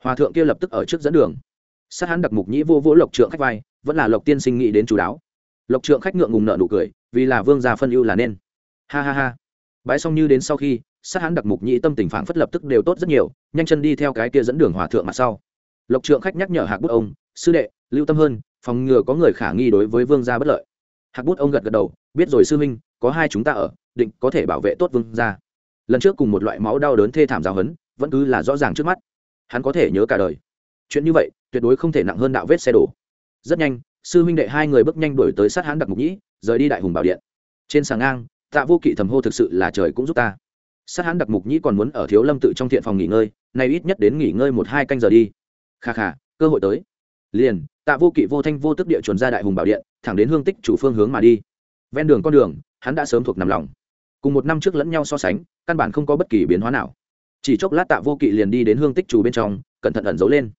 Hòa thượng kia lập tức ở trước dẫn đường. Sát hắn đặc mục nhĩ vô vỗ lộc trượng khách vai, vẫn là lộc tiên sinh nghĩ đến chú đáo lộc trượng khách ngượng ngùng nợ nụ cười, vì là vương gia phân ưu là nên. Ha ha ha. Bãi xong như đến sau khi, sát hắn đặc mục nhĩ tâm tình phản phất lập tức đều tốt rất nhiều, nhanh chân đi theo cái kia dẫn đường hòa thượng mặt sau. Lộc trượng khách nhắc nhở hạc bút ông, sư đệ, lưu tâm hơn, phòng ngừa có người khả nghi đối với vương gia bất lợi. Hạc bút ông gật gật đầu, biết rồi sư minh có hai chúng ta ở, định có thể bảo vệ tốt vương gia. Lần trước cùng một loại máu đau đớn thê thảm giáo hấn vẫn cứ là rõ ràng trước mắt. Hắn có thể nhớ cả đời. Chuyện như vậy, tuyệt đối không thể nặng hơn đạo vết xe đổ. Rất nhanh sư huynh đệ hai người bước nhanh đuổi tới sát hán đặc mục nhĩ, rời đi đại hùng bảo điện. Trên sàng ngang, tạ vô kỵ thầm hô thực sự là trời cũng giúp ta. Sát hán đặc mục nhĩ còn muốn ở thiếu lâm tự trong thiện phòng nghỉ ngơi, nay ít nhất đến nghỉ ngơi một hai canh giờ đi. Kha kha, cơ hội tới. Liền, tạ vô kỵ vô thanh vô tức địa chuẩn ra đại hùng bảo điện, thẳng đến hương tích chủ phương hướng mà đi. Ven đường con đường, hắn đã sớm thuộc nằm lòng. Cùng một năm trước lẫn nhau so sánh, căn bản không có bất kỳ biến hóa nào. Chỉ chốc lát tạ vô kỵ liền đi đến hương tích chủ bên trong, cẩn thận ẩn giấu lên.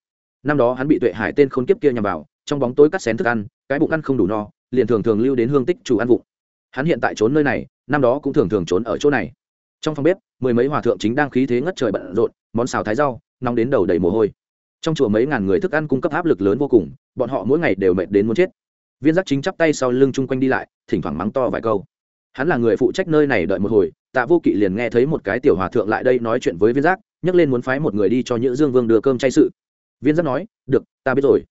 Năm đó hắn bị tuệ hải tên khốn kiếp kia nhằm vào trong bóng tối cắt xén thức ăn, cái bụng ăn không đủ no, liền thường thường lưu đến hương tích chủ ăn vụng. Hắn hiện tại trốn nơi này, năm đó cũng thường thường trốn ở chỗ này. Trong phòng bếp, mười mấy hòa thượng chính đang khí thế ngất trời bận rộn, món xào thái rau, nóng đến đầu đầy mồ hôi. Trong chùa mấy ngàn người thức ăn cung cấp áp lực lớn vô cùng, bọn họ mỗi ngày đều mệt đến muốn chết. Viên giác chính chắp tay sau lưng chung quanh đi lại, thỉnh thoảng mắng to vài câu. Hắn là người phụ trách nơi này đợi một hồi, tạ vô kỵ liền nghe thấy một cái tiểu hòa thượng lại đây nói chuyện với viên giác, nhấc lên muốn phái một người đi cho nhữ dương vương đưa cơm chay sự. Viên giác nói, được, ta biết rồi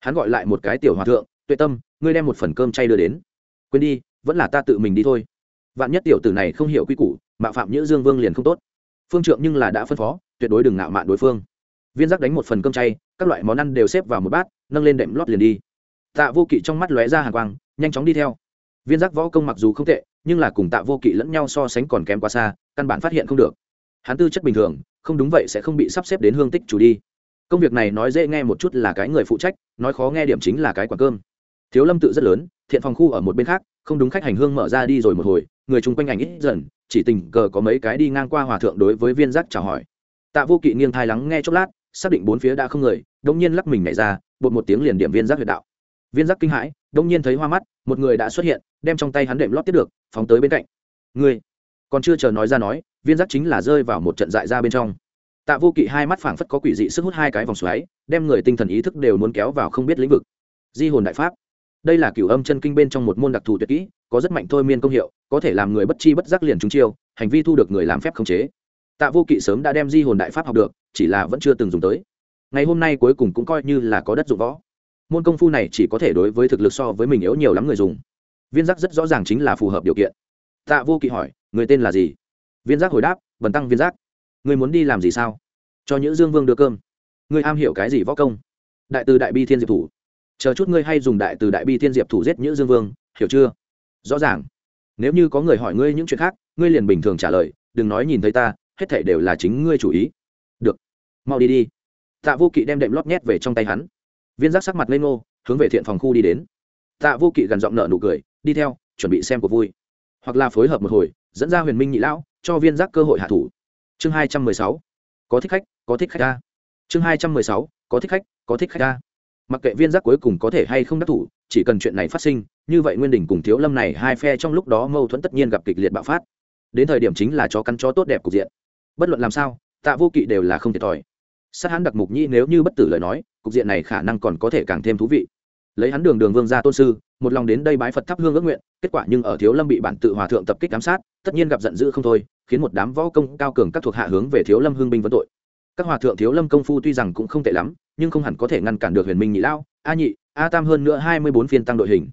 hắn gọi lại một cái tiểu hòa thượng, tuệ tâm, ngươi đem một phần cơm chay đưa đến. Quên đi, vẫn là ta tự mình đi thôi. Vạn nhất tiểu tử này không hiểu quy củ, mạo phạm nhữ dương vương liền không tốt. Phương trượng nhưng là đã phân phó, tuyệt đối đừng nạo mạn đối phương. Viên giác đánh một phần cơm chay, các loại món ăn đều xếp vào một bát, nâng lên đệm lót liền đi. Tạ vô kỵ trong mắt lóe ra hàng quang, nhanh chóng đi theo. Viên giác võ công mặc dù không tệ, nhưng là cùng tạ vô kỵ lẫn nhau so sánh còn kém quá xa, căn bản phát hiện không được. Hắn tư chất bình thường, không đúng vậy sẽ không bị sắp xếp đến hương tích chủ đi công việc này nói dễ nghe một chút là cái người phụ trách, nói khó nghe điểm chính là cái quả cơm. Thiếu lâm tự rất lớn, thiện phòng khu ở một bên khác, không đúng khách hành hương mở ra đi rồi một hồi, người chung quanh ảnh ít dần, chỉ tình cờ có mấy cái đi ngang qua hòa thượng đối với viên giác chào hỏi. Tạ vô kỵ nghiêng thai lắng nghe chốc lát, xác định bốn phía đã không người, đông nhiên lắc mình nhảy ra, bột một tiếng liền điểm viên giác huyệt đạo. Viên giác kinh hãi, đông nhiên thấy hoa mắt, một người đã xuất hiện, đem trong tay hắn đệm lót tiếp được, phóng tới bên cạnh. Người còn chưa chờ nói ra nói, viên giác chính là rơi vào một trận dại ra bên trong tạ vô kỵ hai mắt phảng phất có quỷ dị sức hút hai cái vòng xoáy, đem người tinh thần ý thức đều muốn kéo vào không biết lĩnh vực. Di hồn đại pháp. Đây là cửu âm chân kinh bên trong một môn đặc thù tuyệt kỹ, có rất mạnh thôi miên công hiệu, có thể làm người bất chi bất giác liền trúng chiêu, hành vi thu được người làm phép khống chế. Tạ vô kỵ sớm đã đem di hồn đại pháp học được, chỉ là vẫn chưa từng dùng tới. Ngày hôm nay cuối cùng cũng coi như là có đất dụng võ. Môn công phu này chỉ có thể đối với thực lực so với mình yếu nhiều lắm người dùng. Viên giác rất rõ ràng chính là phù hợp điều kiện. Tạ vô kỵ hỏi, người tên là gì? Viên giác hồi đáp, bần tăng viên giác. Ngươi muốn đi làm gì sao? Cho những dương vương đưa cơm. Ngươi am hiểu cái gì võ công? Đại từ đại bi thiên diệp thủ. Chờ chút ngươi hay dùng đại từ đại bi thiên diệp thủ giết những dương vương, hiểu chưa? Rõ ràng. Nếu như có người hỏi ngươi những chuyện khác, ngươi liền bình thường trả lời, đừng nói nhìn thấy ta, hết thảy đều là chính ngươi chủ ý. Được. Mau đi đi. Tạ vô kỵ đem đệm lót nhét về trong tay hắn. Viên giác sắc mặt lên ngô, hướng về thiện phòng khu đi đến. Tạ vô kỵ gần giọng nợ nụ cười, đi theo, chuẩn bị xem cuộc vui. Hoặc là phối hợp một hồi, dẫn ra huyền minh nhị lão, cho viên giác cơ hội hạ thủ chương hai trăm mười sáu. Có thích khách, có thích khách ta chương hai trăm mười sáu. Có thích khách, có thích khách ta mặc kệ viên giác cuối cùng có thể hay không đắc thủ, chỉ cần chuyện này phát sinh, như vậy nguyên đình cùng thiếu lâm này hai phe trong lúc đó mâu thuẫn tất nhiên gặp kịch liệt bạo phát. Đến thời điểm chính là chó cắn chó tốt đẹp cục diện. Bất luận làm sao, tạ vô kỵ đều là không thiệt thòi. Sát hắn đặc mục nhi nếu như bất tử lời nói, cục diện này khả năng còn có thể càng thêm thú vị. Lấy hắn đường đường vương gia tôn sư một lòng đến đây bái phật thắp hương ước nguyện, kết quả nhưng ở thiếu lâm bị bản tự hòa thượng tập kích giám sát, tất nhiên gặp giận dữ không thôi, khiến một đám võ công cao cường các thuộc hạ hướng về thiếu lâm hương binh vấn tội. Các hòa thượng thiếu lâm công phu tuy rằng cũng không tệ lắm, nhưng không hẳn có thể ngăn cản được huyền minh nhị lao, a nhị, a tam hơn nữa hai mươi bốn phiên tăng đội hình.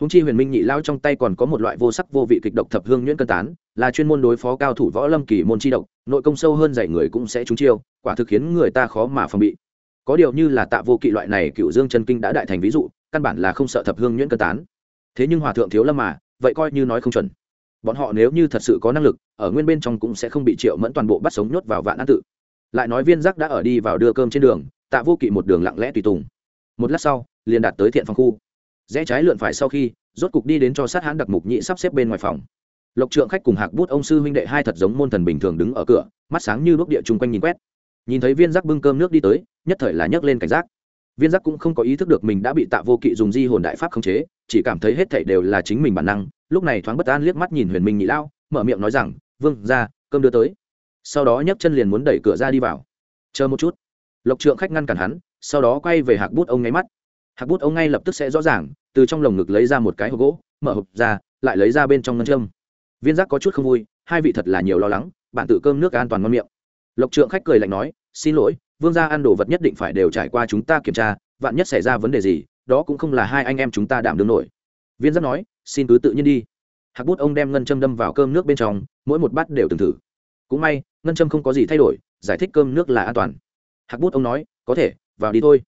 Húng chi huyền minh nhị lao trong tay còn có một loại vô sắc vô vị kịch độc thập hương nhuyễn cân tán, là chuyên môn đối phó cao thủ võ lâm kỳ môn chi độc, nội công sâu hơn dạy người cũng sẽ trúng chiêu, quả thực khiến người ta khó mà phòng bị. Có điều như là tạ vô kỵ loại này cựu dương chân kinh đã đại thành ví dụ căn bản là không sợ thập hương nhuyễn cân tán. Thế nhưng hòa thượng thiếu lâm mà, vậy coi như nói không chuẩn. Bọn họ nếu như thật sự có năng lực, ở nguyên bên trong cũng sẽ không bị triệu mẫn toàn bộ bắt sống nhốt vào vạn an tự. Lại nói viên giác đã ở đi vào đưa cơm trên đường, tạ vô kỵ một đường lặng lẽ tùy tùng. Một lát sau, liền đạt tới thiện phòng khu. Rẽ trái lượn phải sau khi, rốt cục đi đến cho sát hãn đặc mục nhị sắp xếp bên ngoài phòng. Lộc trượng khách cùng hạc bút ông sư huynh đệ hai thật giống môn thần bình thường đứng ở cửa, mắt sáng như đốt địa chung quanh nhìn quét. Nhìn thấy viên giác bưng cơm nước đi tới, nhất thời là nhấc lên cảnh giác viên giác cũng không có ý thức được mình đã bị tạ vô kỵ dùng di hồn đại pháp khống chế, chỉ cảm thấy hết thảy đều là chính mình bản năng, lúc này thoáng bất an liếc mắt nhìn huyền minh nhị lao, mở miệng nói rằng, vương ra cơm đưa tới. Sau đó nhấc chân liền muốn đẩy cửa ra đi vào. Chờ một chút. Lộc trượng khách ngăn cản hắn, sau đó quay về hạc bút ông ngáy mắt. Hạc bút ông ngay lập tức sẽ rõ ràng, từ trong lồng ngực lấy ra một cái hộp gỗ, mở hộp ra, lại lấy ra bên trong ngân châm. Viên giác có chút không vui, hai vị thật là nhiều lo lắng, bạn tự cơm nước an toàn ngon miệng. Lộc trượng khách cười lạnh nói, xin lỗi vương gia ăn đồ vật nhất định phải đều trải qua chúng ta kiểm tra, vạn nhất xảy ra vấn đề gì, đó cũng không là hai anh em chúng ta đảm đương nổi. Viên giác nói, xin cứ tự nhiên đi. Hạc bút ông đem ngân châm đâm vào cơm nước bên trong, mỗi một bát đều từng thử. Cũng may, ngân châm không có gì thay đổi, giải thích cơm nước là an toàn. Hạc bút ông nói, có thể, vào đi thôi.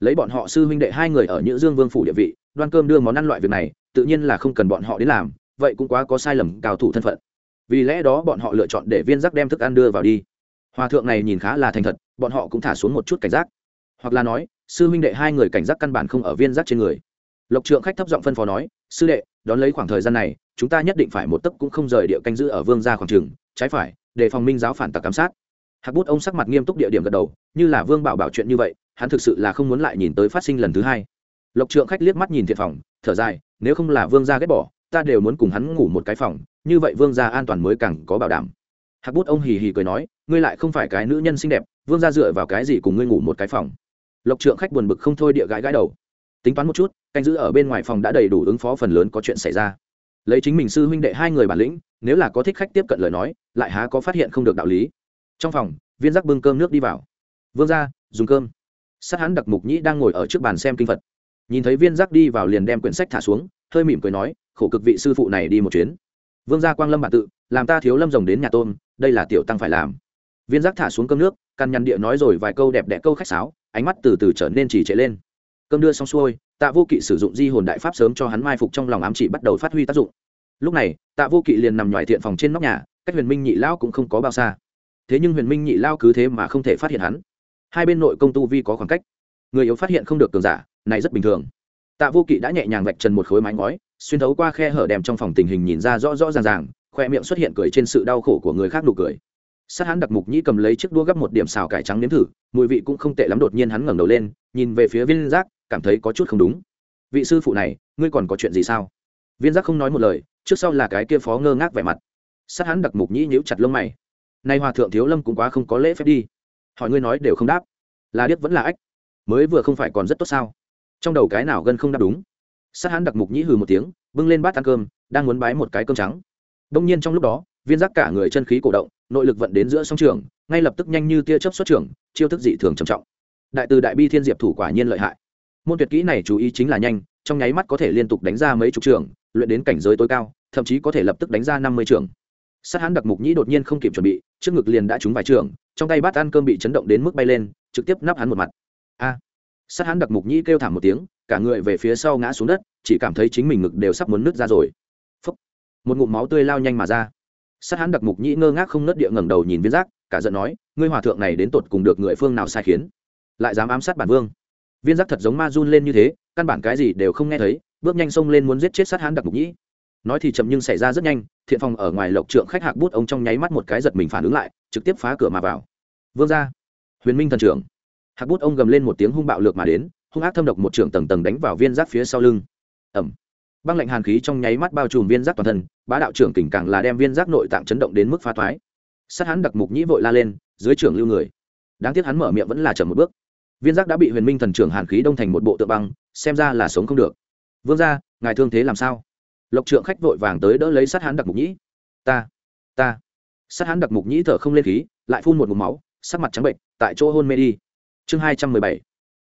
Lấy bọn họ sư huynh đệ hai người ở nhữ dương vương phủ địa vị, đoan cơm đưa món ăn loại việc này, tự nhiên là không cần bọn họ đến làm, vậy cũng quá có sai lầm cao thủ thân phận. Vì lẽ đó bọn họ lựa chọn để viên giác đem thức ăn đưa vào đi. Hòa thượng này nhìn khá là thành thật bọn họ cũng thả xuống một chút cảnh giác. Hoặc là nói, sư huynh đệ hai người cảnh giác căn bản không ở viên giác trên người. Lộc trượng khách thấp giọng phân phó nói, sư đệ, đón lấy khoảng thời gian này, chúng ta nhất định phải một tấc cũng không rời địa canh giữ ở vương gia khoảng trường, trái phải, để phòng minh giáo phản tặc ám sát. Hạc bút ông sắc mặt nghiêm túc địa điểm gật đầu, như là vương bảo bảo chuyện như vậy, hắn thực sự là không muốn lại nhìn tới phát sinh lần thứ hai. Lộc trượng khách liếc mắt nhìn thiện phòng, thở dài, nếu không là vương gia ghét bỏ, ta đều muốn cùng hắn ngủ một cái phòng, như vậy vương gia an toàn mới càng có bảo đảm hạc bút ông hì hì cười nói, ngươi lại không phải cái nữ nhân xinh đẹp, vương gia dựa vào cái gì cùng ngươi ngủ một cái phòng? Lộc trượng khách buồn bực không thôi địa gãi gãi đầu. Tính toán một chút, canh giữ ở bên ngoài phòng đã đầy đủ ứng phó phần lớn có chuyện xảy ra. Lấy chính mình sư huynh đệ hai người bản lĩnh, nếu là có thích khách tiếp cận lời nói, lại há có phát hiện không được đạo lý. Trong phòng, viên giác bưng cơm nước đi vào. Vương ra dùng cơm. Sát hắn đặc mục nhĩ đang ngồi ở trước bàn xem kinh phật. Nhìn thấy viên giác đi vào liền đem quyển sách thả xuống, hơi mỉm cười nói, khổ cực vị sư phụ này đi một chuyến. Vương gia quang lâm bản tự, làm ta thiếu lâm rồng đến nhà tôn đây là tiểu tăng phải làm. Viên giác thả xuống cơm nước, căn nhằn địa nói rồi vài câu đẹp đẽ câu khách sáo, ánh mắt từ từ trở nên trì trệ lên. Cơm đưa xong xuôi, tạ vô kỵ sử dụng di hồn đại pháp sớm cho hắn mai phục trong lòng ám chỉ bắt đầu phát huy tác dụng. Lúc này, tạ vô kỵ liền nằm ngoài thiện phòng trên nóc nhà, cách huyền minh nhị lao cũng không có bao xa. Thế nhưng huyền minh nhị lao cứ thế mà không thể phát hiện hắn. Hai bên nội công tu vi có khoảng cách. Người yếu phát hiện không được cường giả, này rất bình thường. Tạ vô kỵ đã nhẹ nhàng vạch trần một khối mái ngói, xuyên thấu qua khe hở đèm trong phòng tình hình nhìn ra rõ rõ ràng ràng khoe miệng xuất hiện cười trên sự đau khổ của người khác nụ cười. Sát hắn đặc mục nhĩ cầm lấy chiếc đũa gấp một điểm xào cải trắng nếm thử, mùi vị cũng không tệ lắm đột nhiên hắn ngẩng đầu lên, nhìn về phía viên giác, cảm thấy có chút không đúng. Vị sư phụ này, ngươi còn có chuyện gì sao? Viên giác không nói một lời, trước sau là cái kia phó ngơ ngác vẻ mặt. Sát hắn đặc mục nhĩ nhíu chặt lông mày. Nay hòa thượng thiếu lâm cũng quá không có lễ phép đi. Hỏi ngươi nói đều không đáp. Là điếc vẫn là ách? Mới vừa không phải còn rất tốt sao? Trong đầu cái nào gần không đáp đúng? Sát hắn đặc mục nhĩ hừ một tiếng, bưng lên bát ăn cơm, đang muốn bái một cái cơm trắng đông nhiên trong lúc đó viên giác cả người chân khí cổ động nội lực vận đến giữa song trường ngay lập tức nhanh như tia chớp xuất trường chiêu thức dị thường trầm trọng. Đại từ đại bi thiên diệp thủ quả nhiên lợi hại. Môn tuyệt kỹ này chú ý chính là nhanh trong nháy mắt có thể liên tục đánh ra mấy chục trường luyện đến cảnh giới tối cao thậm chí có thể lập tức đánh ra năm mươi trường. Sát hãn đặc mục nhĩ đột nhiên không kịp chuẩn bị trước ngực liền đã trúng vài trường trong tay bát ăn cơm bị chấn động đến mức bay lên trực tiếp nắp hắn một mặt. A! À, sát hãn đặc mục nhĩ kêu thảm một tiếng cả người về phía sau ngã xuống đất chỉ cảm thấy chính mình ngực đều sắp muốn nứt ra rồi một ngụm máu tươi lao nhanh mà ra. Sát hắn đặc mục nhĩ ngơ ngác không nớt địa ngẩng đầu nhìn viên giác, cả giận nói, ngươi hòa thượng này đến tột cùng được người phương nào sai khiến? Lại dám ám sát bản vương? Viên giác thật giống ma run lên như thế, căn bản cái gì đều không nghe thấy, bước nhanh xông lên muốn giết chết sát hắn đặc mục nhĩ. Nói thì chậm nhưng xảy ra rất nhanh, thiện phòng ở ngoài lộc trượng khách hạc bút ông trong nháy mắt một cái giật mình phản ứng lại, trực tiếp phá cửa mà vào. Vương ra huyền minh thần trưởng. Hạc bút ông gầm lên một tiếng hung bạo lược mà đến, hung ác thâm độc một trưởng tầng tầng đánh vào viên giác phía sau lưng. Ẩm băng lạnh hàn khí trong nháy mắt bao trùm viên giác toàn thân, bá đạo trưởng kỉnh càng là đem viên giác nội tạng chấn động đến mức phá thoái. Sát hắn đặc mục nhĩ vội la lên, dưới trưởng lưu người. Đáng tiếc hắn mở miệng vẫn là chậm một bước. Viên giác đã bị huyền minh thần trưởng hàn khí đông thành một bộ tượng băng, xem ra là sống không được. Vương ra ngài thương thế làm sao? Lộc trượng khách vội vàng tới đỡ lấy sát hắn đặc mục nhĩ. Ta ta. Sát hắn đặc mục nhĩ thở không lên khí, lại phun một mục máu, sắc mặt trắng bệnh, tại chỗ hôn mê đi. Chương hai trăm mười bảy.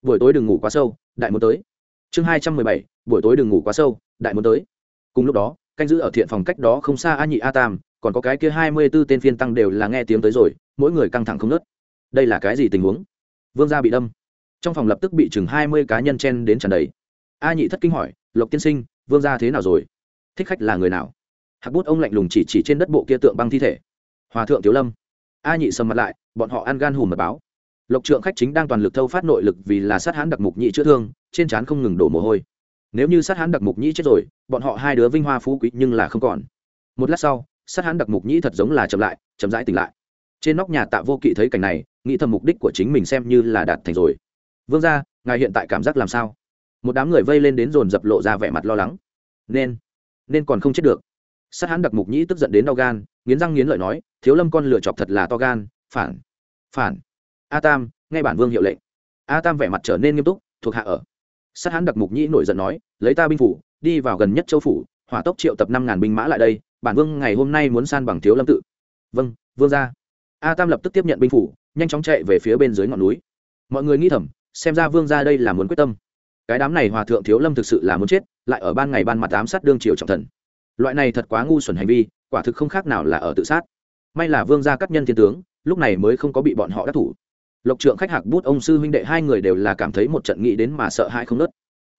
Buổi tối đừng ngủ quá sâu, đại muốn tới. Chương hai trăm mười bảy. Buổi tối đừng ngủ quá sâu đại muốn tới. Cùng lúc đó, canh giữ ở thiện phòng cách đó không xa a nhị a tam, còn có cái kia hai mươi b ố tên phiên tăng đều là nghe tiếng tới rồi, mỗi người căng thẳng không nớt đây là cái gì tình huống? Vương gia bị đâm. Trong phòng lập tức bị chừng hai mươi cá nhân chen đến tràn đầy. A nhị thất kinh hỏi, lộc tiên sinh, vương gia thế nào rồi? Thích khách là người nào? Hạc bút ông lạnh lùng chỉ chỉ trên đất bộ kia tượng băng thi thể. Hòa thượng thiếu lâm. A nhị sầm mặt lại, bọn họ ăn gan hùm mật báo. Lộc trượng khách chính đang toàn lực thâu phát nội lực vì là sát hãn đặc mục nhị chữa thương, trên trán không ngừng đổ mồ hôi nếu như sát hán đặc mục nhĩ chết rồi, bọn họ hai đứa vinh hoa phú quý nhưng là không còn. Một lát sau, sát hán đặc mục nhĩ thật giống là chậm lại, chậm rãi tỉnh lại. Trên nóc nhà tạ vô kỵ thấy cảnh này, nghĩ thầm mục đích của chính mình xem như là đạt thành rồi. Vương ra ngài hiện tại cảm giác làm sao? Một đám người vây lên đến dồn dập lộ ra vẻ mặt lo lắng. Nên nên còn không chết được. Sát hán đặc mục nhĩ tức giận đến đau gan, nghiến răng nghiến lợi nói, thiếu lâm con lựa chọc thật là to gan, phản phản. A tam, nghe bản vương hiệu lệnh. A tam vẻ mặt trở nên nghiêm túc, thuộc hạ ở sát hãn đặc mục nhĩ nổi giận nói, lấy ta binh phủ, đi vào gần nhất châu phủ, hỏa tốc triệu tập năm ngàn binh mã lại đây, bản vương ngày hôm nay muốn san bằng thiếu lâm tự. Vâng vương ra a tam lập tức tiếp nhận binh phủ, nhanh chóng chạy về phía bên dưới ngọn núi. Mọi người nghĩ thầm, xem ra vương ra đây là muốn quyết tâm. Cái đám này hòa thượng thiếu lâm thực sự là muốn chết, lại ở ban ngày ban mặt ám sát đương triều trọng thần. Loại này thật quá ngu xuẩn hành vi, quả thực không khác nào là ở tự sát. May là vương gia cắt nhân thiên tướng, lúc này mới không có bị bọn họ đắc thủ lộc trượng khách hạc bút ông sư huynh đệ hai người đều là cảm thấy một trận nghĩ đến mà sợ hãi không nớt.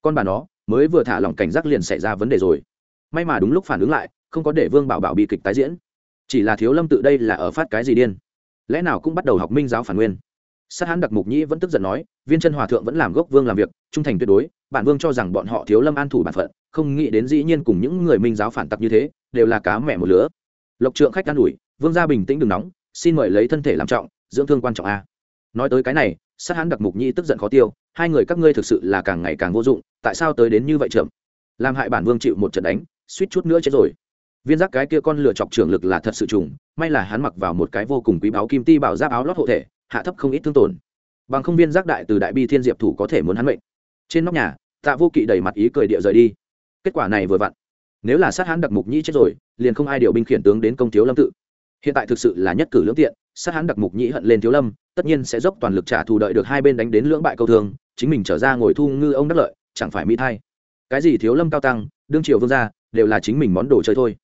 Con bà nó, mới vừa thả lỏng cảnh giác liền xảy ra vấn đề rồi. May mà đúng lúc phản ứng lại, không có để vương bảo bảo bị kịch tái diễn. Chỉ là thiếu lâm tự đây là ở phát cái gì điên? Lẽ nào cũng bắt đầu học minh giáo phản nguyên? Sát hán đặc mục nhĩ vẫn tức giận nói, viên chân hòa thượng vẫn làm gốc vương làm việc, trung thành tuyệt đối, bản vương cho rằng bọn họ thiếu lâm an thủ bản phận, không nghĩ đến dĩ nhiên cùng những người minh giáo phản tặc như thế, đều là cá mẹ một lứa. Lộc trượng khách an ủi, vương gia bình tĩnh đừng nóng, xin mời lấy thân thể làm trọng, dưỡng thương quan trọng a nói tới cái này, sát hán đặc mục nhi tức giận khó tiêu, hai người các ngươi thực sự là càng ngày càng vô dụng, tại sao tới đến như vậy chậm? Làm hại bản vương chịu một trận đánh, suýt chút nữa chết rồi. Viên giác cái kia con lửa chọc trưởng lực là thật sự trùng, may là hắn mặc vào một cái vô cùng quý báu kim ti bảo giáp áo lót hộ thể, hạ thấp không ít thương tổn. Bằng không viên giác đại từ đại bi thiên diệp thủ có thể muốn hắn mệnh. Trên nóc nhà, tạ vô kỵ đầy mặt ý cười địa rời đi. Kết quả này vừa vặn. Nếu là sát hắn đặc mục nhĩ chết rồi, liền không ai điều binh khiển tướng đến công thiếu lâm tự. Hiện tại thực sự là nhất cử lưỡng tiện sát hắn đặc mục nhĩ hận lên thiếu lâm, tất nhiên sẽ dốc toàn lực trả thù đợi được hai bên đánh đến lưỡng bại câu thương, chính mình trở ra ngồi thu ngư ông đắc lợi, chẳng phải mỹ thay cái gì thiếu lâm cao tăng, đương triều vương gia, đều là chính mình món đồ chơi thôi.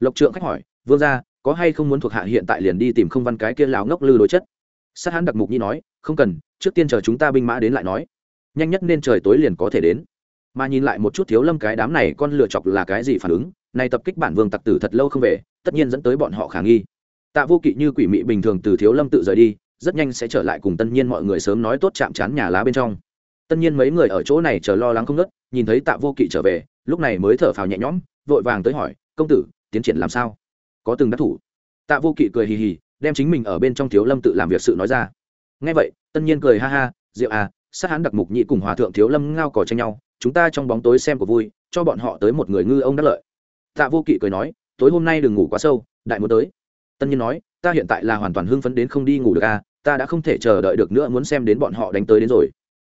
Lộc trượng khách hỏi, vương gia, có hay không muốn thuộc hạ hiện tại liền đi tìm không văn cái kia lão ngốc lư đối chất? Sát hán đặc mục nhĩ nói, không cần, trước tiên chờ chúng ta binh mã đến lại nói. Nhanh nhất nên trời tối liền có thể đến. Mà nhìn lại một chút thiếu lâm cái đám này con lựa chọc là cái gì phản ứng này tập kích bản vương tặc tử thật lâu không về, tất nhiên dẫn tới bọn họ khả nghi tạ vô kỵ như quỷ mị bình thường từ thiếu lâm tự rời đi, rất nhanh sẽ trở lại cùng tân nhiên mọi người sớm nói tốt chạm chán nhà lá bên trong. Tân nhiên mấy người ở chỗ này chờ lo lắng không ngớt, nhìn thấy tạ vô kỵ trở về, lúc này mới thở phào nhẹ nhõm, vội vàng tới hỏi, công tử, tiến triển làm sao? Có từng đắc thủ? Tạ vô kỵ cười hì hì, đem chính mình ở bên trong thiếu lâm tự làm việc sự nói ra. Ngay vậy tân nhiên cười ha ha, diệu à sát hán đặc mục nhị cùng hòa thượng thiếu lâm ngao cò tranh nhau, chúng ta trong bóng tối xem của vui, cho bọn họ tới một người ngư ông đắc lợi. Tạ vô kỵ cười nói, tối hôm nay đừng ngủ quá sâu, đại muốn tới tân nhiên nói, ta hiện tại là hoàn toàn hưng phấn đến không đi ngủ được à ta đã không thể chờ đợi được nữa muốn xem đến bọn họ đánh tới đến rồi.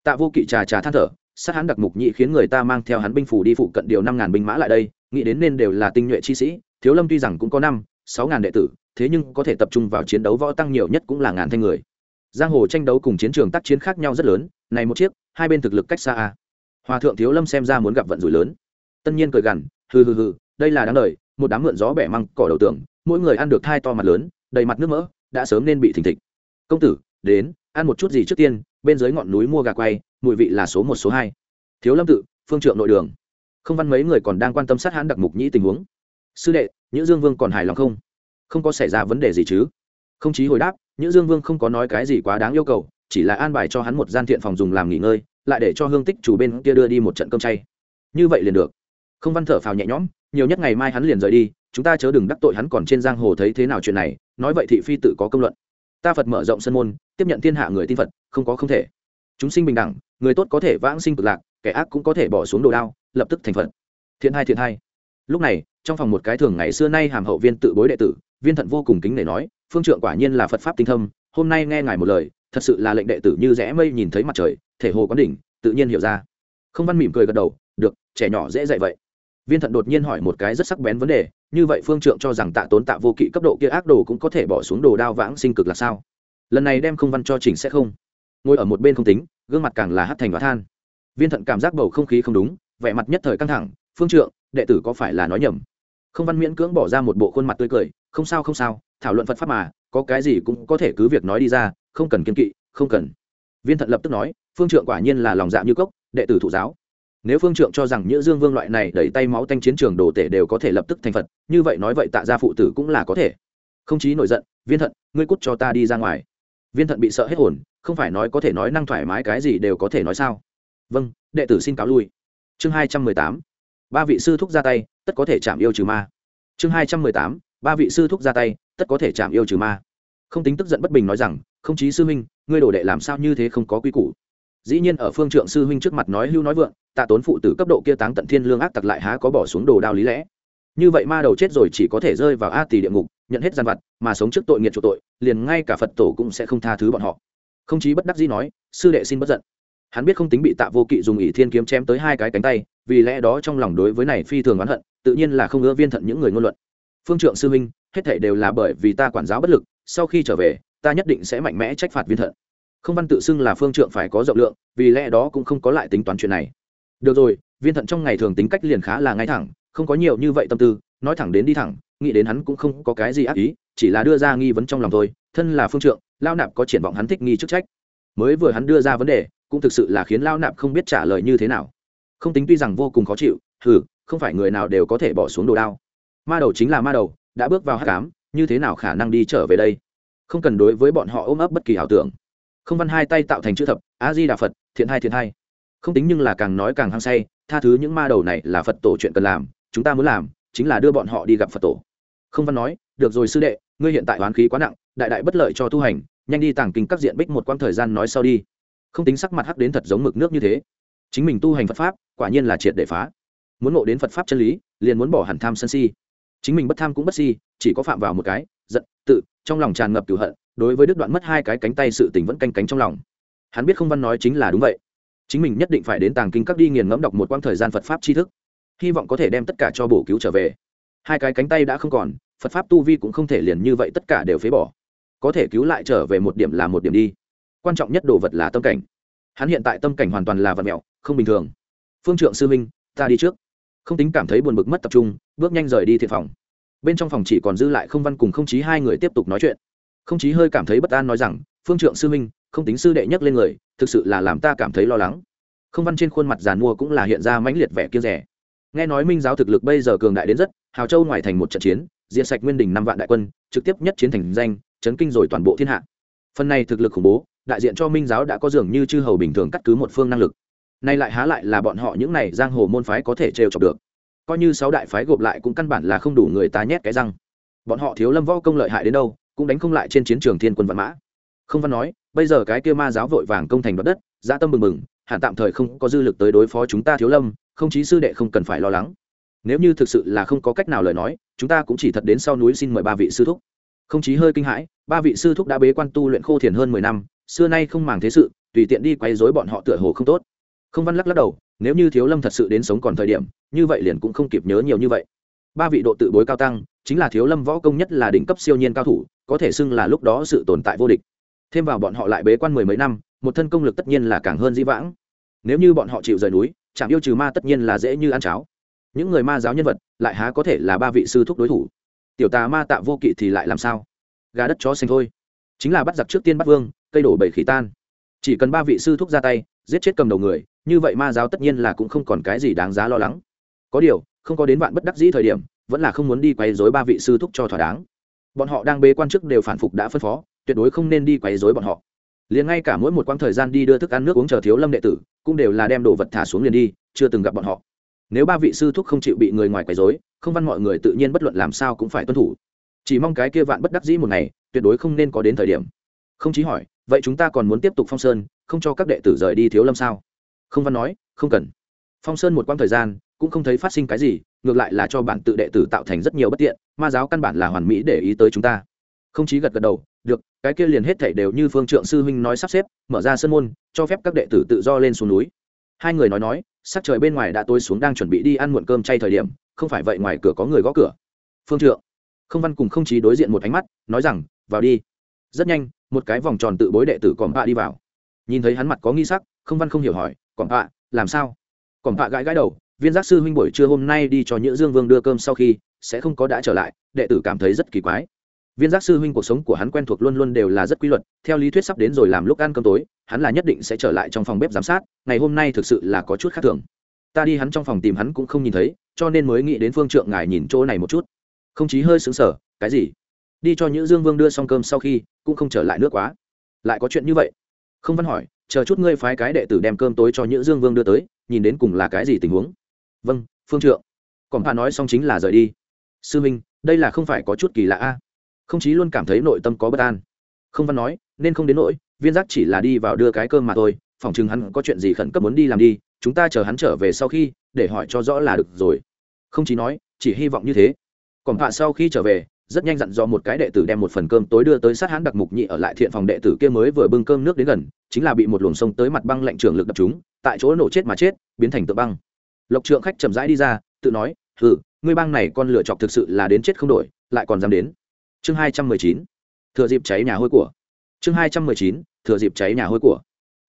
Tạ vô kỵ trà trà than thở, sát hắn đặc mục nhị khiến người ta mang theo hắn binh phủ đi phụ cận điều năm ngàn binh mã lại đây, nghĩ đến nên đều là tinh nhuệ chi sĩ, thiếu lâm tuy rằng cũng có năm, sáu ngàn đệ tử, thế nhưng có thể tập trung vào chiến đấu võ tăng nhiều nhất cũng là ngàn thanh người. Giang hồ tranh đấu cùng chiến trường tác chiến khác nhau rất lớn, này một chiếc, hai bên thực lực cách xa a. Hòa thượng thiếu lâm xem ra muốn gặp vận rủi lớn. Tân nhiên cười gằn, hừ hừ hừ, đây là đáng lời một đám mượn gió bẻ măng cỏ đầu tường mỗi người ăn được thai to mặt lớn, đầy mặt nước mỡ, đã sớm nên bị thình thịch. Công tử, đến, ăn một chút gì trước tiên, bên dưới ngọn núi mua gà quay, mùi vị là số một, số hai. Thiếu lâm tự, phương trượng nội đường. Không văn mấy người còn đang quan tâm sát hãn đặc mục nhĩ tình huống. Sư đệ những dương vương còn hài lòng không? Không có xảy ra vấn đề gì chứ? Không chí hồi đáp những dương vương không có nói cái gì quá đáng yêu cầu, chỉ là an bài cho hắn một gian thiện phòng dùng làm nghỉ ngơi, lại để cho hương tích chủ bên kia đưa đi một trận cơm chay. Như vậy liền được. Không văn thở phào nhẹ nhõm, nhiều nhất ngày mai hắn liền rời đi chúng ta chớ đừng đắc tội hắn còn trên giang hồ thấy thế nào chuyện này, nói vậy thị phi tự có công luận. Ta phật mở rộng sân môn, tiếp nhận thiên hạ người tin phật, không có không thể. Chúng sinh bình đẳng, người tốt có thể vãng sinh cực lạc, kẻ ác cũng có thể bỏ xuống đồ đao, lập tức thành phật. Thiện hai thiện hai. Lúc này, trong phòng một cái thường ngày xưa nay hàm hậu viên tự bối đệ tử, viên thận vô cùng kính để nói, phương trượng quả nhiên là phật pháp tinh thâm, hôm nay nghe ngài một lời, thật sự là lệnh đệ tử như rẽ mây nhìn thấy mặt trời, thể hồ quán đỉnh, tự nhiên hiểu ra. Không văn mỉm cười gật đầu, được, trẻ nhỏ dễ dạy vậy viên thận đột nhiên hỏi một cái rất sắc bén vấn đề, như vậy phương trượng cho rằng tạ tốn tạ vô kỵ cấp độ kia ác đồ cũng có thể bỏ xuống đồ đao vãng sinh cực là sao? Lần này đem không văn cho chỉnh sẽ không. Ngồi ở một bên không tính, gương mặt càng là hát thành và than. Viên thận cảm giác bầu không khí không đúng, vẻ mặt nhất thời căng thẳng, phương trượng, đệ tử có phải là nói nhầm? Không văn miễn cưỡng bỏ ra một bộ khuôn mặt tươi cười, không sao không sao, thảo luận phật pháp mà, có cái gì cũng có thể cứ việc nói đi ra, không cần kiên kỵ, không cần. Viên thận lập tức nói, phương trượng quả nhiên là lòng dạ như cốc, đệ tử thụ giáo nếu phương trượng cho rằng nhữ dương vương loại này đẩy tay máu tanh chiến trường đồ tể đều có thể lập tức thành phật, như vậy nói vậy tạ ra phụ tử cũng là có thể. Không chí nổi giận, viên thận, ngươi cút cho ta đi ra ngoài. Viên thận bị sợ hết hồn, không phải nói có thể nói năng thoải mái cái gì đều có thể nói sao. Vâng đệ tử xin cáo lui. Chương hai trăm mười tám, ba vị sư thúc ra tay, tất có thể chạm yêu trừ ma. Chương hai trăm mười tám, ba vị sư thúc ra tay, tất có thể chạm yêu trừ ma. Không tính tức giận bất bình nói rằng, không chí sư huynh, ngươi đồ đệ làm sao như thế không có quy củ? Dĩ nhiên ở phương trượng sư huynh trước mặt nói hưu nói vượng, tạ tốn phụ tử cấp độ kia táng tận thiên lương ác tặc lại há có bỏ xuống đồ đao lý lẽ. Như vậy ma đầu chết rồi chỉ có thể rơi vào a tỷ địa ngục, nhận hết gian vặt, mà sống trước tội nghiệt chủ tội, liền ngay cả phật tổ cũng sẽ không tha thứ bọn họ. Không chí bất đắc dĩ nói, sư đệ xin bất giận. Hắn biết không tính bị tạ vô kỵ dùng ỷ thiên kiếm chém tới hai cái cánh tay, vì lẽ đó trong lòng đối với này phi thường oán hận, tự nhiên là không ưa viên thận những người ngôn luận. Phương trượng sư huynh, hết thể đều là bởi vì ta quản giáo bất lực, sau khi trở về, ta nhất định sẽ mạnh mẽ trách phạt viên thận không văn tự xưng là phương trượng phải có rộng lượng, vì lẽ đó cũng không có lại tính toán chuyện này. Được rồi, viên thận trong ngày thường tính cách liền khá là ngay thẳng, không có nhiều như vậy tâm tư, nói thẳng đến đi thẳng, nghĩ đến hắn cũng không có cái gì ác ý, chỉ là đưa ra nghi vấn trong lòng thôi, thân là phương trượng, lao nạp có triển vọng hắn thích nghi chức trách. Mới vừa hắn đưa ra vấn đề, cũng thực sự là khiến lao nạp không biết trả lời như thế nào. Không tính tuy rằng vô cùng khó chịu thử không phải người nào đều có thể bỏ xuống đồ đao. Ma đầu chính là ma đầu, đã bước vào hát cám như thế nào khả năng đi trở về đây? Không cần đối với bọn họ ôm ấp bất kỳ ảo tưởng không văn hai tay tạo thành chữ thập, a di đà phật, thiện hai thiện hai. Không tính nhưng là càng nói càng hăng say, tha thứ những ma đầu này là phật tổ chuyện cần làm, chúng ta muốn làm chính là đưa bọn họ đi gặp phật tổ. Không văn nói, được rồi sư đệ, ngươi hiện tại oán khí quá nặng, đại đại bất lợi cho tu hành, nhanh đi tàng kinh các diện bích một quãng thời gian nói sau đi. Không tính sắc mặt hắc đến thật giống mực nước như thế. Chính mình tu hành phật pháp, quả nhiên là triệt để phá. Muốn ngộ đến phật pháp chân lý, liền muốn bỏ hẳn tham sân si. Chính mình bất tham cũng bất si, chỉ có phạm vào một cái, giận, tự, trong lòng tràn ngập cửu hận đối với đứt đoạn mất hai cái cánh tay sự tình vẫn canh cánh trong lòng. Hắn biết không văn nói chính là đúng vậy. Chính mình nhất định phải đến tàng kinh các đi nghiền ngẫm đọc một quãng thời gian phật pháp tri thức. Hy vọng có thể đem tất cả cho bổ cứu trở về. Hai cái cánh tay đã không còn, phật pháp tu vi cũng không thể liền như vậy tất cả đều phế bỏ. Có thể cứu lại trở về một điểm là một điểm đi. Quan trọng nhất đồ vật là tâm cảnh. Hắn hiện tại tâm cảnh hoàn toàn là vật mẹo, không bình thường. Phương trượng sư minh ta đi trước. Không tính cảm thấy buồn bực mất tập trung, bước nhanh rời đi thiện phòng. Bên trong phòng chỉ còn dư lại không văn cùng không chí hai người tiếp tục nói chuyện không chí hơi cảm thấy bất an nói rằng, phương trượng sư minh không tính sư đệ nhắc lên người, thực sự là làm ta cảm thấy lo lắng. Không văn trên khuôn mặt giàn mua cũng là hiện ra mãnh liệt vẻ kia rẻ nghe nói minh giáo thực lực bây giờ cường đại đến rất, hào châu ngoài thành một trận chiến diện sạch nguyên đình năm vạn đại quân, trực tiếp nhất chiến thành danh, chấn kinh rồi toàn bộ thiên hạ. Phần này thực lực khủng bố, đại diện cho minh giáo đã có dường như chư hầu bình thường cắt cứ một phương năng lực. Nay lại há lại là bọn họ những này giang hồ môn phái có thể trêu chọc được. Coi như sáu đại phái gộp lại cũng căn bản là không đủ người ta nhét cái răng. Bọn họ thiếu lâm võ công lợi hại đến đâu cũng đánh không lại trên chiến trường thiên quân vạn mã. Không văn nói, bây giờ cái kia ma giáo vội vàng công thành đoạt đất dã tâm mừng mừng hẳn tạm thời không có dư lực tới đối phó chúng ta thiếu lâm, không chí sư đệ không cần phải lo lắng. Nếu như thực sự là không có cách nào lời nói, chúng ta cũng chỉ thật đến sau núi xin mời ba vị sư thúc. Không chí hơi kinh hãi, ba vị sư thúc đã bế quan tu luyện khô thiền hơn mười năm, xưa nay không màng thế sự, tùy tiện đi quay dối bọn họ tựa hồ không tốt. Không văn lắc lắc đầu, nếu như thiếu lâm thật sự đến sống còn thời điểm, như vậy liền cũng không kịp nhớ nhiều như vậy. Ba vị độ tự bối cao tăng, chính là thiếu lâm võ công nhất là đỉnh cấp siêu nhiên cao thủ có thể xưng là lúc đó sự tồn tại vô địch. Thêm vào bọn họ lại bế quan mười mấy năm, một thân công lực tất nhiên là càng hơn di vãng. Nếu như bọn họ chịu rời núi, chạm yêu trừ ma tất nhiên là dễ như ăn cháo. Những người ma giáo nhân vật, lại há có thể là ba vị sư thúc đối thủ? Tiểu tà ma tạ vô kỵ thì lại làm sao? Gà đất chó xanh thôi. Chính là bắt giặc trước tiên bắt vương, cây đổ bầy khỉ tan. Chỉ cần ba vị sư thúc ra tay, giết chết cầm đầu người, như vậy ma giáo tất nhiên là cũng không còn cái gì đáng giá lo lắng. Có điều, không có đến vạn bất đắc dĩ thời điểm, vẫn là không muốn đi quay dối ba vị sư thúc cho thỏa đáng bọn họ đang bế quan chức đều phản phục đã phân phó, tuyệt đối không nên đi quấy dối bọn họ. Liền ngay cả mỗi một quãng thời gian đi đưa thức ăn nước uống chờ thiếu lâm đệ tử, cũng đều là đem đồ vật thả xuống liền đi, chưa từng gặp bọn họ. Nếu ba vị sư thúc không chịu bị người ngoài quấy dối không văn mọi người tự nhiên bất luận làm sao cũng phải tuân thủ. Chỉ mong cái kia vạn bất đắc dĩ một ngày, tuyệt đối không nên có đến thời điểm. Không chí hỏi, vậy chúng ta còn muốn tiếp tục phong sơn, không cho các đệ tử rời đi thiếu lâm sao? Không văn nói, không cần. Phong sơn một quãng thời gian, cũng không thấy phát sinh cái gì, ngược lại là cho bản tự đệ tử tạo thành rất nhiều bất tiện ma giáo căn bản là hoàn mỹ để ý tới chúng ta. Không chí gật gật đầu, được, cái kia liền hết thảy đều như phương trượng sư huynh nói sắp xếp, mở ra sân môn, cho phép các đệ tử tự do lên xuống núi. Hai người nói nói, sắc trời bên ngoài đã tối xuống đang chuẩn bị đi ăn muộn cơm chay thời điểm, không phải vậy ngoài cửa có người gõ cửa. Phương trượng, không văn cùng không chí đối diện một ánh mắt, nói rằng, vào đi. Rất nhanh, một cái vòng tròn tự bối đệ tử còm bạ đi vào. Nhìn thấy hắn mặt có nghi sắc, không văn không hiểu hỏi, còm bạ làm sao? Còm bạ gãi gãi đầu viên giác sư huynh buổi trưa hôm nay đi cho nhữ dương vương đưa cơm sau khi, sẽ không có đã trở lại, đệ tử cảm thấy rất kỳ quái. Viên giác sư huynh cuộc sống của hắn quen thuộc luôn luôn đều là rất quy luật, theo lý thuyết sắp đến rồi làm lúc ăn cơm tối, hắn là nhất định sẽ trở lại trong phòng bếp giám sát, ngày hôm nay thực sự là có chút khác thường. Ta đi hắn trong phòng tìm hắn cũng không nhìn thấy, cho nên mới nghĩ đến phương trượng ngài nhìn chỗ này một chút. Không chí hơi xứng sở cái gì? Đi cho nhữ dương vương đưa xong cơm sau khi, cũng không trở lại nước quá. Lại có chuyện như vậy? Không văn hỏi, chờ chút ngươi phái cái đệ tử đem cơm tối cho nhữ dương vương đưa tới, nhìn đến cùng là cái gì tình huống? Vâng phương trượng. Còn bà nói xong chính là rời đi. Sư minh, đây là không phải có chút kỳ lạ a không chí luôn cảm thấy nội tâm có bất an. Không văn nói, nên không đến nỗi, viên giác chỉ là đi vào đưa cái cơm mà thôi, phòng chừng hắn có chuyện gì khẩn cấp muốn đi làm đi, chúng ta chờ hắn trở về sau khi, để hỏi cho rõ là được rồi. Không chí nói, chỉ hy vọng như thế. Còn bà sau khi trở về, rất nhanh dặn dò một cái đệ tử đem một phần cơm tối đưa tới sát hãn đặc mục nhị ở lại thiện phòng đệ tử kia mới vừa bưng cơm nước đến gần, chính là bị một luồng sông tới mặt băng lạnh trường lực đập chúng tại chỗ nổ chết mà chết, biến thành tượng băng lộc trượng khách chậm rãi đi ra, tự nói ừ ngươi bang này con lựa chọc thực sự là đến chết không đổi, lại còn dám đến. Chương hai trăm mười chín, thừa dịp cháy nhà hôi của. Chương hai trăm mười chín, thừa dịp cháy nhà hôi của.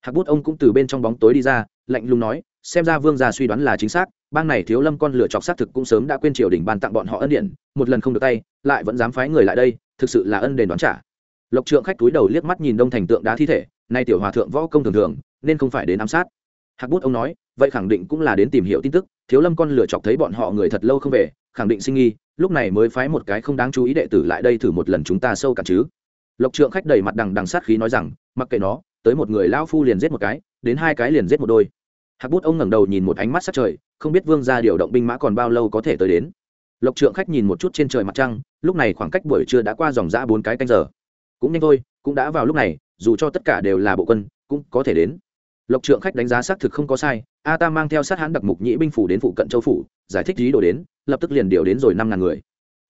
Hạc bút ông cũng từ bên trong bóng tối đi ra, lạnh lùng nói, xem ra vương gia suy đoán là chính xác, bang này thiếu lâm con lựa chọc xác thực cũng sớm đã quên triều đình ban tặng bọn họ ân điện, một lần không được tay, lại vẫn dám phái người lại đây, thực sự là ân đền đoán trả. Lộc trượng khách túi đầu liếc mắt nhìn đông thành tượng đá thi thể, nay tiểu hòa thượng võ công thường thường, nên không phải đến ám sát hạc bút ông nói, vậy khẳng định cũng là đến tìm hiểu tin tức, thiếu lâm con lửa chọc thấy bọn họ người thật lâu không về, khẳng định sinh nghi, lúc này mới phái một cái không đáng chú ý đệ tử lại đây thử một lần chúng ta sâu cả chứ. Lộc trượng khách đầy mặt đằng đằng sát khí nói rằng, mặc kệ nó, tới một người lão phu liền giết một cái, đến hai cái liền giết một đôi. Hạc bút ông ngẩng đầu nhìn một ánh mắt sát trời, không biết vương gia điều động binh mã còn bao lâu có thể tới đến. Lộc trượng khách nhìn một chút trên trời mặt trăng, lúc này khoảng cách buổi trưa đã qua dòng dã bốn cái canh giờ. Cũng nhanh thôi, cũng đã vào lúc này, dù cho tất cả đều là bộ quân, cũng có thể đến lộc trượng khách đánh giá xác thực không có sai, a ta mang theo sát hãn đặc mục nhĩ binh phủ đến phụ cận châu phủ, giải thích lý đồ đến, lập tức liền điều đến rồi năm ngàn người.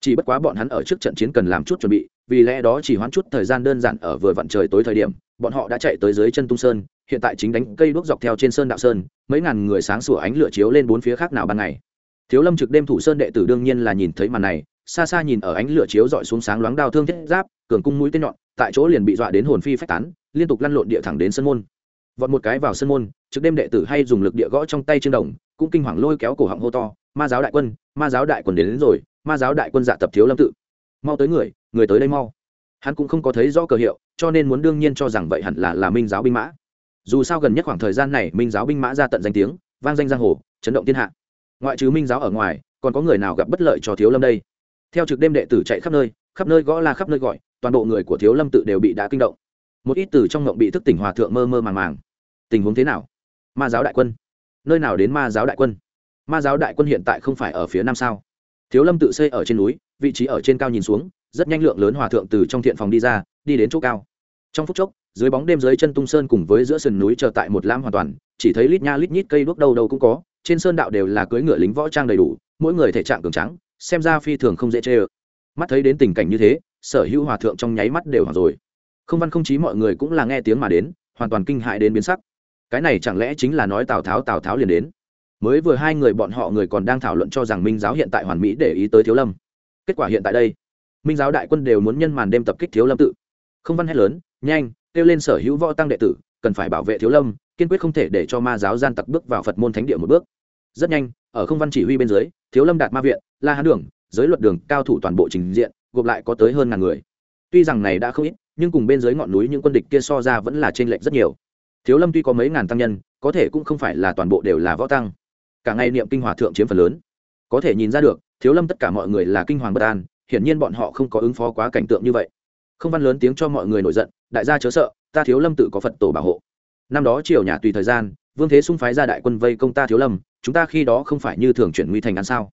Chỉ bất quá bọn hắn ở trước trận chiến cần làm chút chuẩn bị, vì lẽ đó chỉ hoãn chút thời gian đơn giản ở vừa vặn trời tối thời điểm, bọn họ đã chạy tới dưới chân tung sơn, hiện tại chính đánh cây đuốc dọc theo trên sơn đạo sơn, mấy ngàn người sáng sủa ánh lửa chiếu lên bốn phía khác nào ban ngày. Thiếu lâm trực đêm thủ sơn đệ tử đương nhiên là nhìn thấy màn này, xa xa nhìn ở ánh lửa chiếu dọi xuống sáng loáng đao thương thiết giáp, cường cung mũi tên nhọn, tại chỗ liền bị dọa đến hồn phi phách tán, liên tục lăn lộn địa thẳng đến sân môn vọt một cái vào sân môn trực đêm đệ tử hay dùng lực địa gõ trong tay trương đồng cũng kinh hoàng lôi kéo cổ họng hô to ma giáo đại quân ma giáo đại quân đến, đến rồi ma giáo đại quân dạ tập thiếu lâm tự. Mau tới người người tới đây mau. Hắn cũng không có thấy rõ cờ hiệu cho nên muốn đương nhiên cho rằng vậy hẳn là là minh giáo binh mã. Dù sao gần nhất khoảng thời gian này minh giáo binh mã ra tận danh tiếng vang danh giang hồ chấn động thiên hạ. Ngoại trừ minh giáo ở ngoài còn có người nào gặp bất lợi cho thiếu lâm đây? Theo trực đêm đệ tử chạy khắp nơi khắp nơi gõ la khắp nơi gọi toàn bộ người của thiếu lâm tự đều bị đã kinh động một ít từ trong ngộng bị thức tỉnh hòa thượng mơ mơ màng màng. Tình huống thế nào? Ma giáo đại quân. Nơi nào đến ma giáo đại quân? Ma giáo đại quân hiện tại không phải ở phía nam sao? Thiếu lâm tự xây ở trên núi, vị trí ở trên cao nhìn xuống, rất nhanh lượng lớn hòa thượng từ trong thiện phòng đi ra, đi đến chỗ cao. Trong phút chốc, dưới bóng đêm dưới chân tung sơn cùng với giữa sườn núi chờ tại một lam hoàn toàn, chỉ thấy lít nha lít nhít cây đuốc đâu đâu cũng có, trên sơn đạo đều là cưỡi ngựa lính võ trang đầy đủ, mỗi người thể trạng cường trắng xem ra phi thường không dễ chê ơ. Mắt thấy đến tình cảnh như thế, sở hữu hòa thượng trong nháy mắt đều hoặc rồi không văn không chí mọi người cũng là nghe tiếng mà đến, hoàn toàn kinh hại đến biến sắc. Cái này chẳng lẽ chính là nói tào tháo tào tháo liền đến? Mới vừa hai người bọn họ người còn đang thảo luận cho rằng minh giáo hiện tại hoàn mỹ để ý tới thiếu lâm. Kết quả hiện tại đây, minh giáo đại quân đều muốn nhân màn đêm tập kích thiếu lâm tự. Không văn hét lớn, nhanh, kêu lên sở hữu võ tăng đệ tử, cần phải bảo vệ thiếu lâm, kiên quyết không thể để cho ma giáo gian tặc bước vào phật môn thánh địa một bước. Rất nhanh, ở không văn chỉ huy bên dưới, thiếu lâm đạt ma viện, la hán đường, giới luật đường, cao thủ toàn bộ trình diện, gộp lại có tới hơn ngàn người. Tuy rằng này đã không ít nhưng cùng bên dưới ngọn núi những quân địch kia so ra vẫn là t r ê n lệch rất nhiều. Thiếu lâm tuy có mấy ngàn tăng nhân, có thể cũng không phải là toàn bộ đều là võ tăng. Cả ngày niệm kinh hòa thượng chiếm phần lớn. Có thể nhìn ra được, thiếu lâm tất cả mọi người là kinh hoàng bất an, hiển nhiên bọn họ không có ứng phó quá cảnh tượng như vậy. Không văn lớn tiếng cho mọi người nổi giận, đại gia chớ sợ, ta thiếu lâm tự có phật tổ bảo hộ. Năm đó triều nhà tùy thời gian, vương thế xung phái ra đại quân vây công ta thiếu lâm, chúng ta khi đó không phải như thường chuyển nguy thành ăn sao?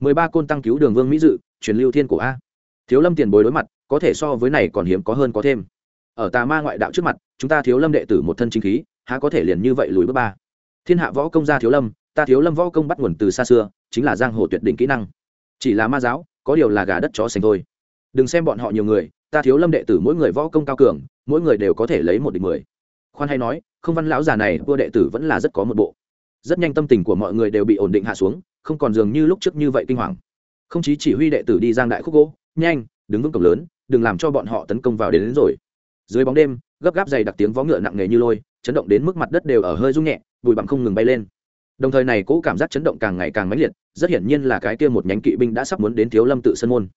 Mười ba côn tăng cứu đường vương mỹ dự, truyền lưu thiên cổ a. Thiếu lâm tiền bối đối mặt có thể so với này còn hiếm có hơn có thêm. Ở tà ma ngoại đạo trước mặt, chúng ta thiếu lâm đệ tử một thân chính khí, há có thể liền như vậy lùi bước ba. Thiên hạ võ công gia thiếu lâm, ta thiếu lâm võ công bắt nguồn từ xa xưa, chính là giang hồ tuyệt đỉnh kỹ năng. Chỉ là ma giáo, có điều là gà đất chó sành thôi. Đừng xem bọn họ nhiều người, ta thiếu lâm đệ tử mỗi người võ công cao cường, mỗi người đều có thể lấy một địch mười. Khoan hay nói, không văn lão già này, vua đệ tử vẫn là rất có một bộ. Rất nhanh tâm tình của mọi người đều bị ổn định hạ xuống, không còn dường như lúc trước như vậy kinh hoàng. Không chí chỉ huy đệ tử đi giang đại khúc gỗ, nhanh, đứng vững cổng lớn đừng làm cho bọn họ tấn công vào đến, đến rồi. Dưới bóng đêm gấp gáp dày đặc tiếng vó ngựa nặng nề như lôi chấn động đến mức mặt đất đều ở hơi rung nhẹ bụi bặm không ngừng bay lên. Đồng thời này cỗ cảm giác chấn động càng ngày càng mãnh liệt rất hiển nhiên là cái kia một nhánh kỵ binh đã sắp muốn đến thiếu lâm tự sân môn.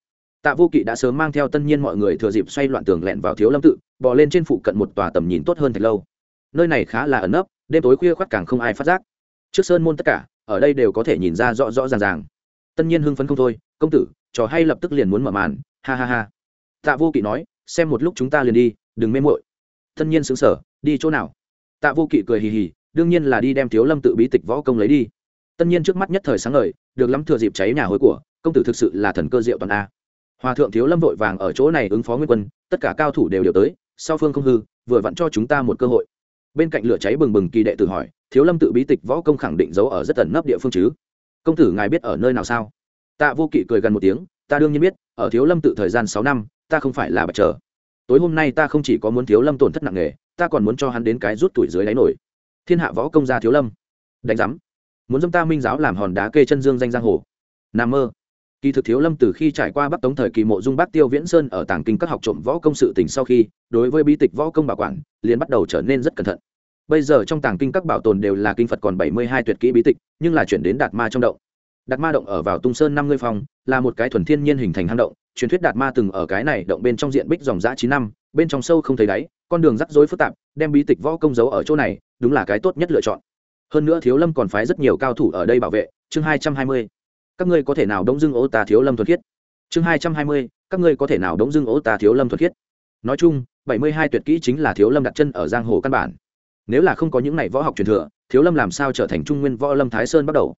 Tạ vô kỵ đã sớm mang theo tân nhiên mọi người thừa dịp xoay loạn tường lẹn vào thiếu lâm tự bò lên trên phụ cận một tòa tầm nhìn tốt hơn thật lâu. Nơi này khá là ẩn nấp đêm tối khuya khoắt càng không ai phát giác. Trước sơn môn tất cả ở đây đều có thể nhìn ra rõ rõ ràng ràng. Tân nhiên hưng phấn không thôi công tử trò hay lập tức liền muốn mở màn ha ha ha tạ vô kỵ nói, xem một lúc chúng ta liền đi, đừng mê mội tân nhiên xứng sở đi chỗ nào? Tạ vô kỵ cười hì hì, đương nhiên là đi đem thiếu lâm tự bí tịch võ công lấy đi. Tân nhiên trước mắt nhất thời sáng ngời, được lắm thừa dịp cháy nhà hối của, công tử thực sự là thần cơ diệu toàn a. Hòa thượng thiếu lâm vội vàng ở chỗ này ứng phó nguyên quân, tất cả cao thủ đều đều tới, sau phương không hư, vừa vặn cho chúng ta một cơ hội. Bên cạnh lửa cháy bừng bừng kỳ đệ tử hỏi, thiếu lâm tự bí tịch võ công khẳng định giấu ở rất ẩn nấp địa phương chứ? Công tử ngài biết ở nơi nào sao? Tạ vô kỵ cười gần một tiếng, ta đương nhiên biết, ở thiếu lâm tự thời gian sáu năm ta không phải là bạch chờ tối hôm nay ta không chỉ có muốn thiếu lâm tổn thất nặng nề, ta còn muốn cho hắn đến cái rút tuổi dưới đáy nổi. Thiên hạ võ công gia thiếu lâm. Đánh giám. Muốn dâm ta minh giáo làm hòn đá kê chân dương danh giang hồ. Nam mơ. Kỳ thực thiếu lâm từ khi trải qua bắc tống thời kỳ mộ dung bát tiêu viễn sơn ở tàng kinh các học trộm võ công sự tỉnh sau khi, đối với bí tịch võ công bảo quản, liền bắt đầu trở nên rất cẩn thận. Bây giờ trong tàng kinh các bảo tồn đều là kinh phật còn bảy mươi hai tuyệt kỹ bí tịch, nhưng là chuyển đến đạt ma trong động. Đạt ma động ở vào tung sơn năm mươi phòng, là một cái thuần thiên nhiên hình thành hang động truyền thuyết đạt ma từng ở cái này động bên trong diện bích dòng giã chín năm, bên trong sâu không thấy đáy, con đường rắc rối phức tạp, đem bí tịch võ công giấu ở chỗ này, đúng là cái tốt nhất lựa chọn. Hơn nữa thiếu lâm còn phái rất nhiều cao thủ ở đây bảo vệ, chương hai trăm hai mươi. Các ngươi có thể nào đống dưng ô ta thiếu lâm thuật khiết? Chương hai trăm hai mươi, các ngươi có thể nào đống dưng ô ta thiếu lâm thuật khiết? Nói chung, bảy mươi hai tuyệt kỹ chính là thiếu lâm đặt chân ở giang hồ căn bản. Nếu là không có những này võ học truyền thừa, thiếu lâm làm sao trở thành trung nguyên võ lâm thái sơn bắt đầu?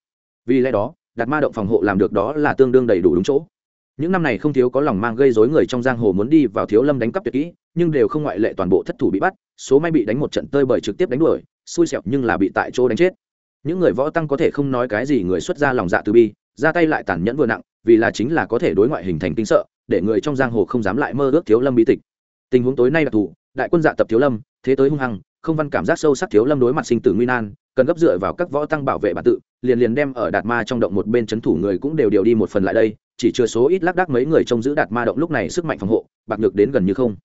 Vì lẽ đó đặt ma động phòng hộ làm được đó là tương đương đầy đủ đúng chỗ những năm này không thiếu có lòng mang gây dối người trong giang hồ muốn đi vào thiếu lâm đánh cắp tuyệt kỹ, nhưng đều không ngoại lệ toàn bộ thất thủ bị bắt, số may bị đánh một trận tơi bởi trực tiếp đánh đuổi, xui xẹo nhưng là bị tại chỗ đánh chết. Những người võ tăng có thể không nói cái gì người xuất ra lòng dạ từ bi, ra tay lại tàn nhẫn vừa nặng, vì là chính là có thể đối ngoại hình thành kinh sợ, để người trong giang hồ không dám lại mơ ước thiếu lâm bi tịch. Tình huống tối nay đặc thù đại quân dạ tập thiếu lâm, thế tới hung hăng, không văn cảm giác sâu sắc thiếu lâm đối mặt sinh tử nguy nan, cần gấp dựa vào các võ tăng bảo vệ bản tự, liền liền đem ở đạt ma trong động một bên c h ấ n thủ người cũng đều điều đi một phần lại đây chỉ chừa số ít lác đác mấy người trông giữ đạt ma động lúc này sức mạnh phòng hộ, bạc được đến gần như không.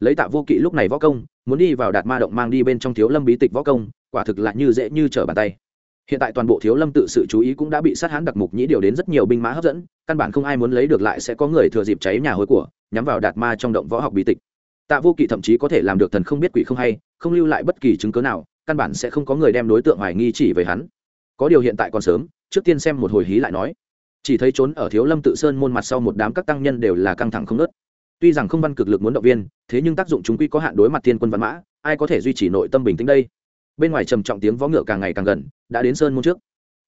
Lấy tạ vô kỵ lúc này võ công, muốn đi vào đạt ma động mang đi bên trong thiếu lâm bí tịch võ công, quả thực là như dễ như trở bàn tay. Hiện tại toàn bộ thiếu lâm tự sự chú ý cũng đã bị sát hãn đặc mục nhĩ điều đến rất nhiều binh mã hấp dẫn, căn bản không ai muốn lấy được lại sẽ có người thừa dịp cháy nhà hối của, nhắm vào đạt ma trong động võ học bí tịch. Tạ vô kỵ thậm chí có thể làm được thần không biết quỷ không hay, không lưu lại bất kỳ chứng cớ nào, căn bản sẽ không có người đem đối tượng hoài nghi chỉ về hắn. Có điều hiện tại còn sớm, trước tiên xem một hồi hí lại nói chỉ thấy trốn ở thiếu lâm tự sơn môn mặt sau một đám các tăng nhân đều là căng thẳng không nớt tuy rằng không văn cực lực muốn động viên, thế nhưng tác dụng chúng quy có hạn đối mặt thiên quân văn mã, ai có thể duy trì nội tâm bình tĩnh đây? Bên ngoài trầm trọng tiếng vó ngựa càng ngày càng gần, đã đến sơn môn trước.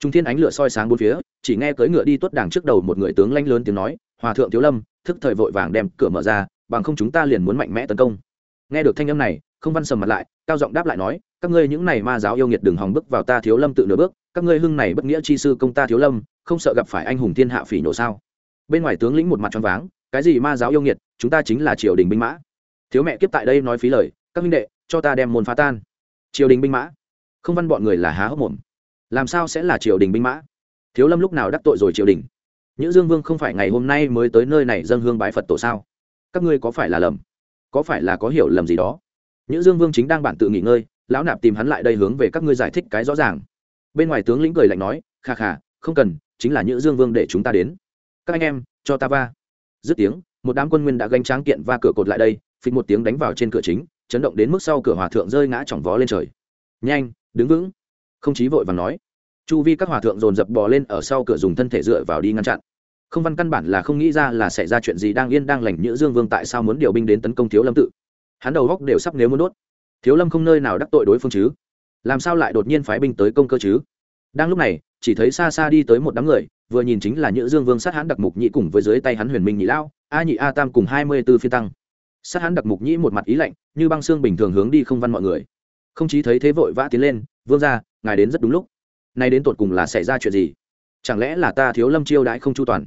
Trung thiên ánh lửa soi sáng bốn phía, chỉ nghe cưỡi ngựa đi tuốt đàng trước đầu một người tướng lanh lớn tiếng nói, hòa thượng thiếu lâm, thức thời vội vàng đem cửa mở ra, bằng không chúng ta liền muốn mạnh mẽ tấn công. Nghe được thanh âm này, không văn sầm mặt lại, cao giọng đáp lại nói, các ngươi những này ma giáo yêu nghiệt đừng hòng bước vào ta thiếu lâm tự nửa bước các ngươi hưng này bất nghĩa chi sư công ta thiếu lâm, không sợ gặp phải anh hùng thiên hạ phỉ nổ sao? Bên ngoài tướng lĩnh một mặt tròn váng, cái gì ma giáo yêu nghiệt, chúng ta chính là triều đình binh mã. Thiếu mẹ kiếp tại đây nói phí lời, các minh đệ, cho ta đem môn phá tan. Triều đình binh mã. Không văn bọn người là há hốc mồm. Làm sao sẽ là triều đình binh mã? Thiếu lâm lúc nào đắc tội rồi triều đình? Nhữ dương vương không phải ngày hôm nay mới tới nơi này dâng hương bái phật tổ sao? Các ngươi có phải là lầm? Có phải là có hiểu lầm gì đó? Nhữ dương vương chính đang bản tự nghỉ ngơi, lão nạp tìm hắn lại đây hướng về các ngươi giải thích cái rõ ràng bên ngoài tướng lĩnh cười lạnh nói khà khà không cần, chính là nhữ dương vương để chúng ta đến. Các anh em, cho ta va. Dứt tiếng, một đám quân nguyên đã gánh tráng kiện va cửa cột lại đây, phịch một tiếng đánh vào trên cửa chính, chấn động đến mức sau cửa hòa thượng rơi ngã chỏng vó lên trời. Nhanh, đứng vững. Không chí vội và nói. Chu vi các hòa thượng dồn dập bò lên ở sau cửa dùng thân thể dựa vào đi ngăn chặn. Không văn căn bản là không nghĩ ra là xảy ra chuyện gì đang yên đang lành nhữ dương vương tại sao muốn điều binh đến tấn công thiếu lâm tự. Hắn đầu góc đều sắp nếu muốn đốt. Thiếu lâm không nơi nào đắc tội đối phương chứ làm sao lại đột nhiên phái binh tới công cơ chứ? Đang lúc này, chỉ thấy xa xa đi tới một đám người, vừa nhìn chính là nhữ dương vương sát hãn đặc mục nhĩ cùng với dưới tay hắn huyền minh nhị lão a nhị a tam cùng hai mươi b ố phiên tăng. Sát hãn đặc mục nhĩ một mặt ý lạnh, như băng xương bình thường hướng đi không văn mọi người. Không chí thấy thế vội vã tiến lên, vương ra ngài đến rất đúng lúc. Nay đến tột cùng là xảy ra chuyện gì? Chẳng lẽ là ta thiếu lâm chiêu đãi không chu toàn?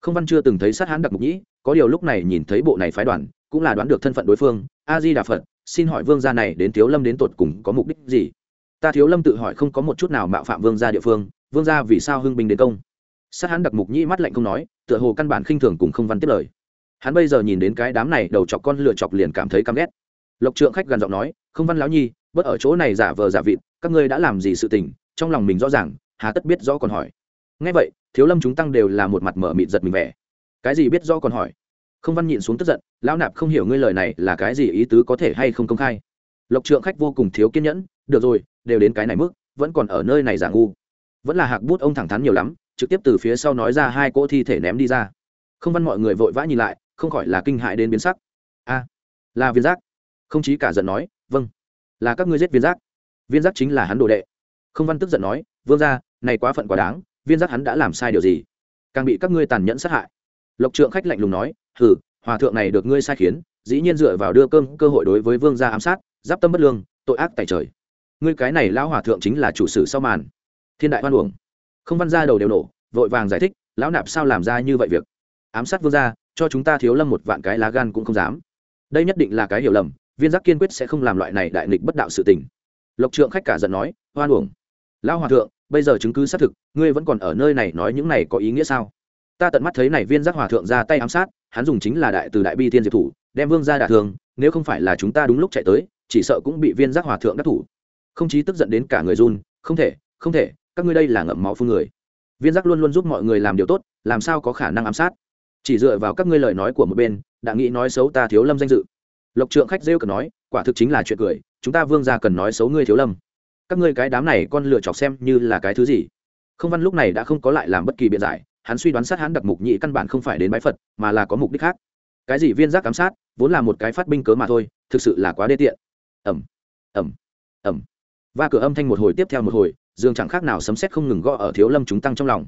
Không văn chưa từng thấy sát hãn đặc mục nhĩ, có điều lúc này nhìn thấy bộ này phái đoàn, cũng là đoán được thân phận đối phương. A di đà phật, xin hỏi vương gia này đến thiếu lâm đến tột cùng có mục đích gì? Ta thiếu lâm tự hỏi không có một chút nào mạo phạm vương gia địa phương, vương gia vì sao hưng binh đến công? Sát hắn đặc mục nhĩ mắt lạnh không nói, tựa hồ căn bản khinh thường cùng không văn tiếp lời. Hắn bây giờ nhìn đến cái đám này đầu chọc con lựa chọc liền cảm thấy căm ghét. Lộc trượng khách gần giọng nói, không văn lão nhi, bớt ở chỗ này giả vờ giả vịt, các ngươi đã làm gì sự tình, trong lòng mình rõ ràng, hà tất biết rõ còn hỏi. Ngay vậy, thiếu lâm chúng tăng đều là một mặt mở mịt giật mình vẻ. Cái gì biết rõ còn hỏi? Không văn nhịn xuống tức giận, lão nạp không hiểu ngươi lời này là cái gì ý tứ có thể hay không công khai. Lộc trượng khách vô cùng thiếu kiên nhẫn được rồi, đều đến cái này mức, vẫn còn ở nơi này giả ngu. Vẫn là hạc bút ông thẳng thắn nhiều lắm, trực tiếp từ phía sau nói ra hai cỗ thi thể ném đi ra. Không văn mọi người vội vã nhìn lại, không khỏi là kinh hại đến biến sắc. A, là viên giác. Không chí cả giận nói vâng là các ngươi giết viên giác. Viên giác chính là hắn đồ đệ. Không văn tức giận nói, vương ra này quá phận quá đáng, viên giác hắn đã làm sai điều gì? Càng bị các ngươi tàn nhẫn sát hại. Lộc trượng khách lạnh lùng nói, hừ, hòa thượng này được ngươi sai khiến, dĩ nhiên dựa vào đưa cơm cơ hội đối với vương gia ám sát, giáp tâm bất lương, tội ác tại trời ngươi cái này lão hòa thượng chính là chủ sử sau màn. Thiên đại hoan uổng. Không văn ra đầu đều nổ, vội vàng giải thích, lão nạp sao làm ra như vậy việc? Ám sát vương gia, cho chúng ta thiếu lâm một vạn cái lá gan cũng không dám. Đây nhất định là cái hiểu lầm, viên giác kiên quyết sẽ không làm loại này đại nghịch bất đạo sự tình. Lộc trượng khách cả giận nói, hoan uổng. Lão hòa thượng, bây giờ chứng cứ xác thực, ngươi vẫn còn ở nơi này nói những này có ý nghĩa sao? Ta tận mắt thấy này viên giác hòa thượng ra tay ám sát, hắn dùng chính là đại từ đại bi thiên diệp thủ, đem vương ra đả thường nếu không phải là chúng ta đúng lúc chạy tới, chỉ sợ cũng bị viên giác hòa thượng đắc thủ không chí tức giận đến cả người run, không thể không thể, các ngươi đây là ngậm máu phương người. Viên giác luôn luôn giúp mọi người làm điều tốt, làm sao có khả năng ám sát? Chỉ dựa vào các ngươi lời nói của một bên, đã nghĩ nói xấu ta thiếu lâm danh dự. Lộc trượng khách rêu cần nói, quả thực chính là chuyện cười, chúng ta vương ra cần nói xấu ngươi thiếu lâm. Các ngươi cái đám này con lựa chọc xem như là cái thứ gì? Không văn lúc này đã không có lại làm bất kỳ biện giải, hắn suy đoán sát hắn đặc mục nhị căn bản không phải đến bái phật, mà là có mục đích khác. Cái gì viên giác ám sát, vốn là một cái phát binh cớ mà thôi, thực sự là quá đê tiện. Ẩm ẩm ẩm và cửa âm thanh một hồi tiếp theo một hồi, dương chẳng khác nào sấm sét không ngừng gõ ở thiếu lâm chúng tăng trong lòng.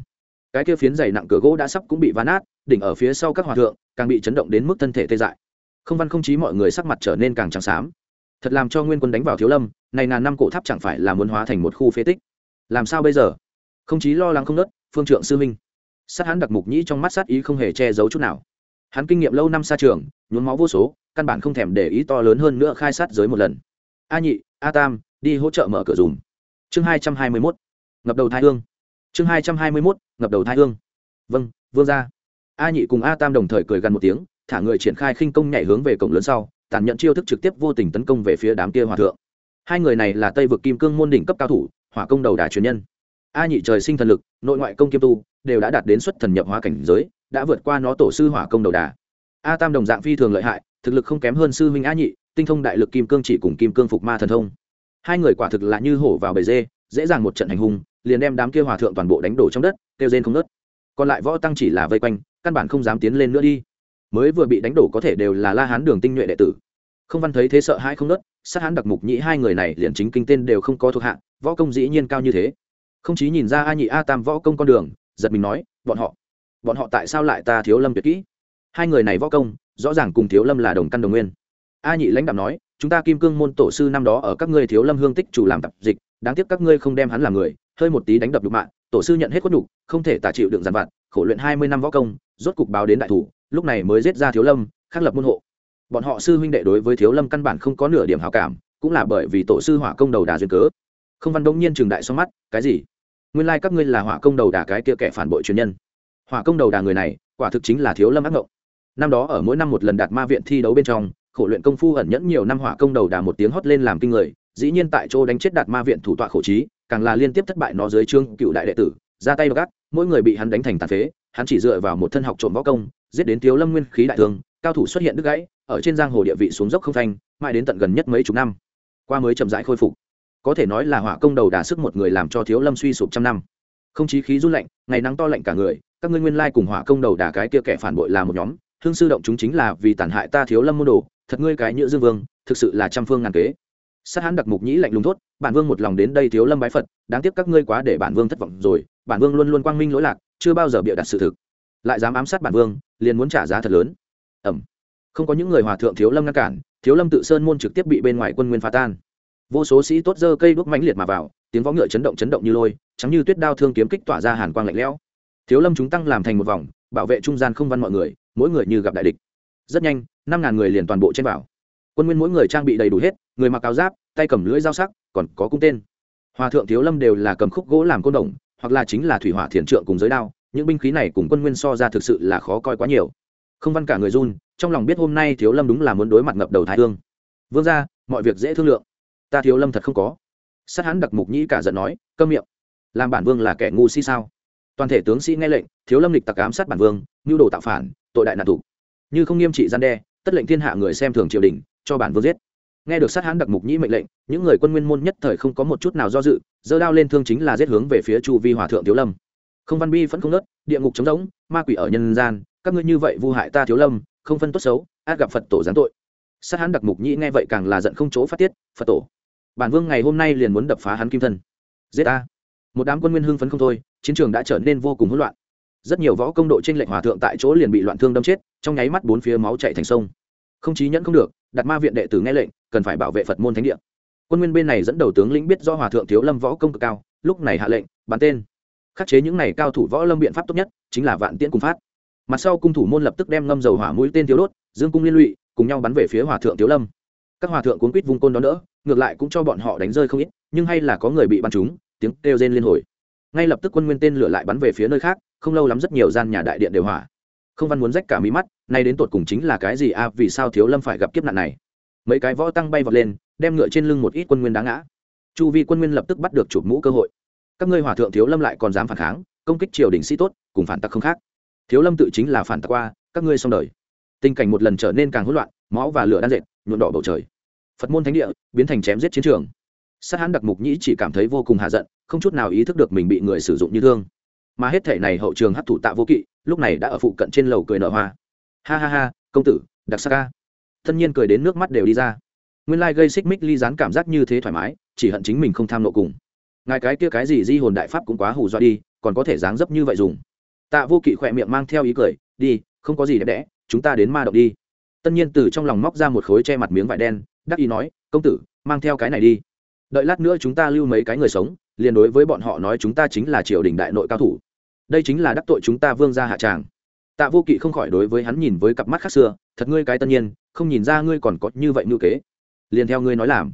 Cái kia phiến dày nặng cửa gỗ đã sắp cũng bị ván nát, đỉnh ở phía sau các hòa thượng, càng bị chấn động đến mức thân thể tê dại. Không văn không chí mọi người sắc mặt trở nên càng trắng xám. Thật làm cho nguyên quân đánh vào thiếu lâm, này ngàn năm cổ tháp chẳng phải là muốn hóa thành một khu phế tích. Làm sao bây giờ? Không chí lo lắng không nớt, phương trượng sư minh sát hắn đặc mục nhĩ trong mắt sát ý không hề che giấu chút nào. Hắn kinh nghiệm lâu năm xa trường, nhuốm máu vô số, căn bản không thèm để ý to lớn hơn nữa khai sát giới một lần. A nhị, a tam đi hỗ trợ mở cửa dùm chương hai trăm hai mươi mốt, ngập đầu thái hương. Chương hai trăm hai mươi mốt, ngập đầu thái hương. Vâng vương ra a nhị cùng a tam đồng thời cười gần một tiếng, thả người triển khai khinh công nhảy hướng về cổng lớn sau, tàn nhận chiêu thức trực tiếp vô tình tấn công về phía đám kia hòa thượng. Hai người này là tây vực kim cương môn đỉnh cấp cao thủ, hỏa công đầu đà truyền nhân. A nhị trời sinh thần lực, nội ngoại công kiêm tu, đều đã đạt đến xuất thần nhập hóa cảnh giới, đã vượt qua nó tổ sư hỏa công đầu đà. A tam đồng dạng phi thường lợi hại, thực lực không kém hơn sư huynh a nhị, tinh thông đại lực kim cương chỉ cùng kim cương phục ma thần thông hai người quả thực là như hổ vào bầy dê, dễ dàng một trận hành hung, liền đem đám kia hòa thượng toàn bộ đánh đổ trong đất, kêu rên không nớt còn lại võ tăng chỉ là vây quanh, căn bản không dám tiến lên nữa đi. Mới vừa bị đánh đổ có thể đều là la hán đường tinh nhuệ đệ tử. Không văn thấy thế sợ hai không nớt sát hán đặc mục nhĩ hai người này liền chính kinh tên đều không có thuộc hạng võ công dĩ nhiên cao như thế. Không chí nhìn ra a nhị a tam võ công con đường, giật mình nói, bọn họ bọn họ tại sao lại ta thiếu lâm tuyệt kỹ? Hai người này võ công, rõ ràng cùng thiếu lâm là đồng căn đồng nguyên. A nhị lãnh đạo nói chúng ta kim cương môn tổ sư năm đó ở các ngươi thiếu lâm hương tích chủ làm tập dịch, đáng tiếc các ngươi không đem hắn làm người, hơi một tí đánh đập đục mạng tổ sư nhận hết khuất nhục, không thể tả chịu đựng giàn vặt, khổ luyện hai mươi năm võ công, rốt cục báo đến đại thủ, lúc này mới giết ra thiếu lâm, khắc lập môn hộ. Bọn họ sư huynh đệ đối với thiếu lâm căn bản không có nửa điểm hào cảm, cũng là bởi vì tổ sư hỏa công đầu đà duyên cớ. Không văn đông nhiên trường đại so mắt, cái gì? Nguyên lai các ngươi là hỏa công đầu đà cái kia kẻ phản bội truyền nhân. Hỏa công đầu đà người này, quả thực chính là thiếu lâm ác ngộng. Năm đó ở mỗi năm một lần đạt ma viện thi đấu bên trong khổ luyện công phu ẩn nhẫn nhiều năm hỏa công đầu đà một tiếng hót lên làm kinh người, dĩ nhiên tại chỗ đánh chết đạt ma viện thủ tọa khổ trí, càng là liên tiếp thất bại nó dưới trương cựu đại đệ tử, ra tay gắt, mỗi người bị hắn đánh thành tàn phế, hắn chỉ dựa vào một thân học trộm võ công, giết đến thiếu lâm nguyên khí đại thương, cao thủ xuất hiện đứt gãy, ở trên giang hồ địa vị xuống dốc không thanh mãi đến tận gần nhất mấy chục năm. Qua mới chậm rãi khôi phục. Có thể nói là hỏa công đầu đà sức một người làm cho thiếu lâm suy sụp trăm năm. Không chí khí run lạnh, ngày nắng to lạnh cả người, các ngươi nguyên lai cùng hỏa công đầu đà cái kia kẻ phản bội là một nhóm, hương sư động chúng chính là vì tàn hại ta thiếu lâm môn đồ thật ngươi cái nhựa dương vương, thực sự là trăm phương ngàn kế. Sát hán đặc mục nhĩ lạnh lùng thốt, bản vương một lòng đến đây thiếu lâm bái phật, đáng tiếc các ngươi quá để bản vương thất vọng rồi, bản vương luôn luôn quang minh lỗi lạc, chưa bao giờ bịa đặt sự thực. Lại dám ám sát bản vương, liền muốn trả giá thật lớn. Ẩm. Không có những người hòa thượng thiếu lâm ngăn cản, thiếu lâm tự sơn môn trực tiếp bị bên ngoài quân nguyên phá tan. Vô số sĩ tốt dơ cây đuốc mãnh liệt mà vào, tiếng võ ngựa chấn động chấn động như lôi, trắng như tuyết đao thương kiếm kích tỏa ra hàn quang lạnh lẽo. Thiếu lâm chúng tăng làm thành một vòng, bảo vệ trung gian không văn mọi người, mỗi người như gặp đại địch rất nhanh, năm ngàn người liền toàn bộ trên vào. Quân nguyên mỗi người trang bị đầy đủ hết, người mặc áo giáp, tay cầm lưỡi dao sắc, còn có cung tên. Hòa thượng thiếu lâm đều là cầm khúc gỗ làm côn đồng, hoặc là chính là thủy hỏa thiền trượng cùng giới đao, những binh khí này cùng quân nguyên so ra thực sự là khó coi quá nhiều. Không văn cả người run, trong lòng biết hôm nay thiếu lâm đúng là muốn đối mặt ngập đầu thái thương vương ra mọi việc dễ thương lượng. Ta thiếu lâm thật không có. Sát hắn đặc mục nhĩ cả giận nói, câm miệng. Làm bản vương là kẻ ngu si sao? Toàn thể tướng sĩ nghe lệnh, thiếu lâm lịch tặc ám sát bản vương nhu đồ tạo phản, tội đại nạn thủ như không nghiêm trị gian đe, tất lệnh thiên hạ người xem thường triều đình, cho bản vương giết. Nghe được sát hãn đặc mục nhĩ mệnh lệnh, những người quân nguyên môn nhất thời không có một chút nào do dự dơ đao lên thương chính là giết hướng về phía chu vi hòa thượng thiếu lâm. Không văn bi vẫn không nớt, địa ngục trống rỗng, ma quỷ ở nhân gian, các ngươi như vậy vu hại ta thiếu lâm, không phân tốt xấu, át gặp phật tổ giáng tội. Sát hãn đặc mục nhĩ nghe vậy càng là giận không chỗ phát tiết, phật tổ, bản vương ngày hôm nay liền muốn đập phá hắn kim thân. Giết ta. Một đám quân nguyên hưng phấn không thôi, chiến trường đã trở nên vô cùng hỗn loạn rất nhiều võ công độ trên lệnh hòa thượng tại chỗ liền bị loạn thương đâm chết, trong nháy mắt bốn phía máu chạy thành sông. Không chí nhẫn không được, đặt ma viện đệ tử nghe lệnh, cần phải bảo vệ phật môn thánh địa. Quân nguyên bên này dẫn đầu tướng lĩnh biết do hòa thượng thiếu lâm võ công cực cao, lúc này hạ lệnh, bắn tên. Khắc chế những này cao thủ võ lâm biện pháp tốt nhất, chính là vạn tiễn cùng phát. Mặt sau cung thủ môn lập tức đem ngâm dầu hỏa mũi tên thiếu đốt, dương cung liên lụy, cùng nhau bắn về phía hòa thượng thiếu lâm. Các hòa thượng cuốn quýt vung côn đó nữa ngược lại cũng cho bọn họ đánh rơi không ít, nhưng hay là có người bị bắn trúng, tiếng kêu rên liên hồi ngay lập tức quân nguyên tên lửa lại bắn về phía nơi khác không lâu lắm rất nhiều gian nhà đại điện đều hỏa. Không văn muốn rách cả mí mắt nay đến tột cùng chính là cái gì a à, vì sao thiếu lâm phải gặp kiếp nạn này? Mấy cái võ tăng bay vọt lên đem ngựa trên lưng một ít quân nguyên đá ngã. Chu vi quân nguyên lập tức bắt được chụp mũ cơ hội. Các ngươi hòa thượng thiếu lâm lại còn dám phản kháng công kích triều đình sĩ tốt cùng phản tặc không khác. Thiếu lâm tự chính là phản tặc qua các ngươi xong đời. Tình cảnh một lần trở nên càng hỗn loạn máu và lửa đan dệt nhuộn đỏ bầu trời. Phật môn thánh địa biến thành chém giết chiến trường. Sát hãn đặc mục nhĩ chỉ cảm thấy vô cùng hạ giận không chút nào ý thức được mình bị người sử dụng như thương. Mà hết thể này hậu trường hấp thụ tạ vô kỵ, lúc này đã ở phụ cận trên lầu cười nở hoa. Ha ha ha, công tử, đặc sắc ca. Thân nhiên cười đến nước mắt đều đi ra. Nguyên lai、like、gây xích mích ly dán cảm giác như thế thoải mái, chỉ hận chính mình không tham nộ cùng. Ngài cái kia cái gì di hồn đại pháp cũng quá hù dọa đi, còn có thể dáng dấp như vậy dùng. Tạ vô kỵ khỏe miệng mang theo ý cười, đi, không có gì đẹp đẽ, chúng ta đến ma động đi. Tân nhiên từ trong lòng móc ra một khối che mặt miếng vải đen, đắc ý nói, công tử, mang theo cái này đi. Đợi lát nữa chúng ta lưu mấy cái người sống liền đối với bọn họ nói chúng ta chính là triều đình đại nội cao thủ. Đây chính là đắc tội chúng ta vương gia hạ tràng. Tạ vô kỵ không khỏi đối với hắn nhìn với cặp mắt khác xưa, thật ngươi cái tân nhiên, không nhìn ra ngươi còn có như vậy ngữ kế. Liền theo ngươi nói làm.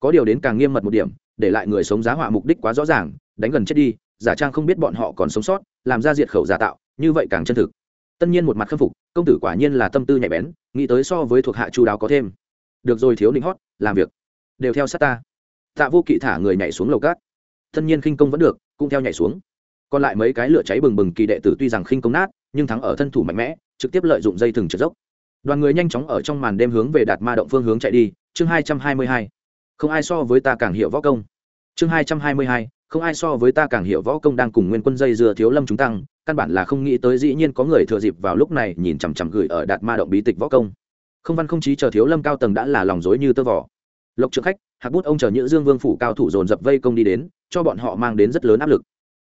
Có điều đến càng nghiêm mật một điểm, để lại người sống giá họa mục đích quá rõ ràng, đánh gần chết đi, giả trang không biết bọn họ còn sống sót, làm ra diệt khẩu giả tạo, như vậy càng chân thực. Tân nhiên một mặt khâm phục, công tử quả nhiên là tâm tư nhạy bén, nghĩ tới so với thuộc hạ chu đáo có thêm. Được rồi thiếu định hót, làm việc. Đều theo sát ta. Tạ vô kỵ thả người nhảy xuống lầu cát. Thân nhiên khinh công vẫn được, cũng theo nhảy xuống. Còn lại mấy cái lửa cháy bừng bừng kỳ đệ tử tuy rằng khinh công nát, nhưng thắng ở thân thủ mạnh mẽ, trực tiếp lợi dụng dây thừng trượt dốc. Đoàn người nhanh chóng ở trong màn đêm hướng về đạt ma động phương hướng chạy đi, chương hai trăm hai mươi hai. Không ai so với ta càng hiểu võ công. Chương hai trăm hai mươi hai, không ai so với ta càng hiểu võ công đang cùng nguyên quân dây dưa thiếu lâm chúng tăng, căn bản là không nghĩ tới dĩ nhiên có người thừa dịp vào lúc này nhìn chằm chằm gửi ở đạt ma động bí tịch võ công. Không văn không chí chờ thiếu lâm cao tầng đã là lòng dối như tơ vỏ lộc trượng khách hạc bút ông chờ nhữ dương vương phủ cao thủ dồn dập vây công đi đến, cho bọn họ mang đến rất lớn áp lực.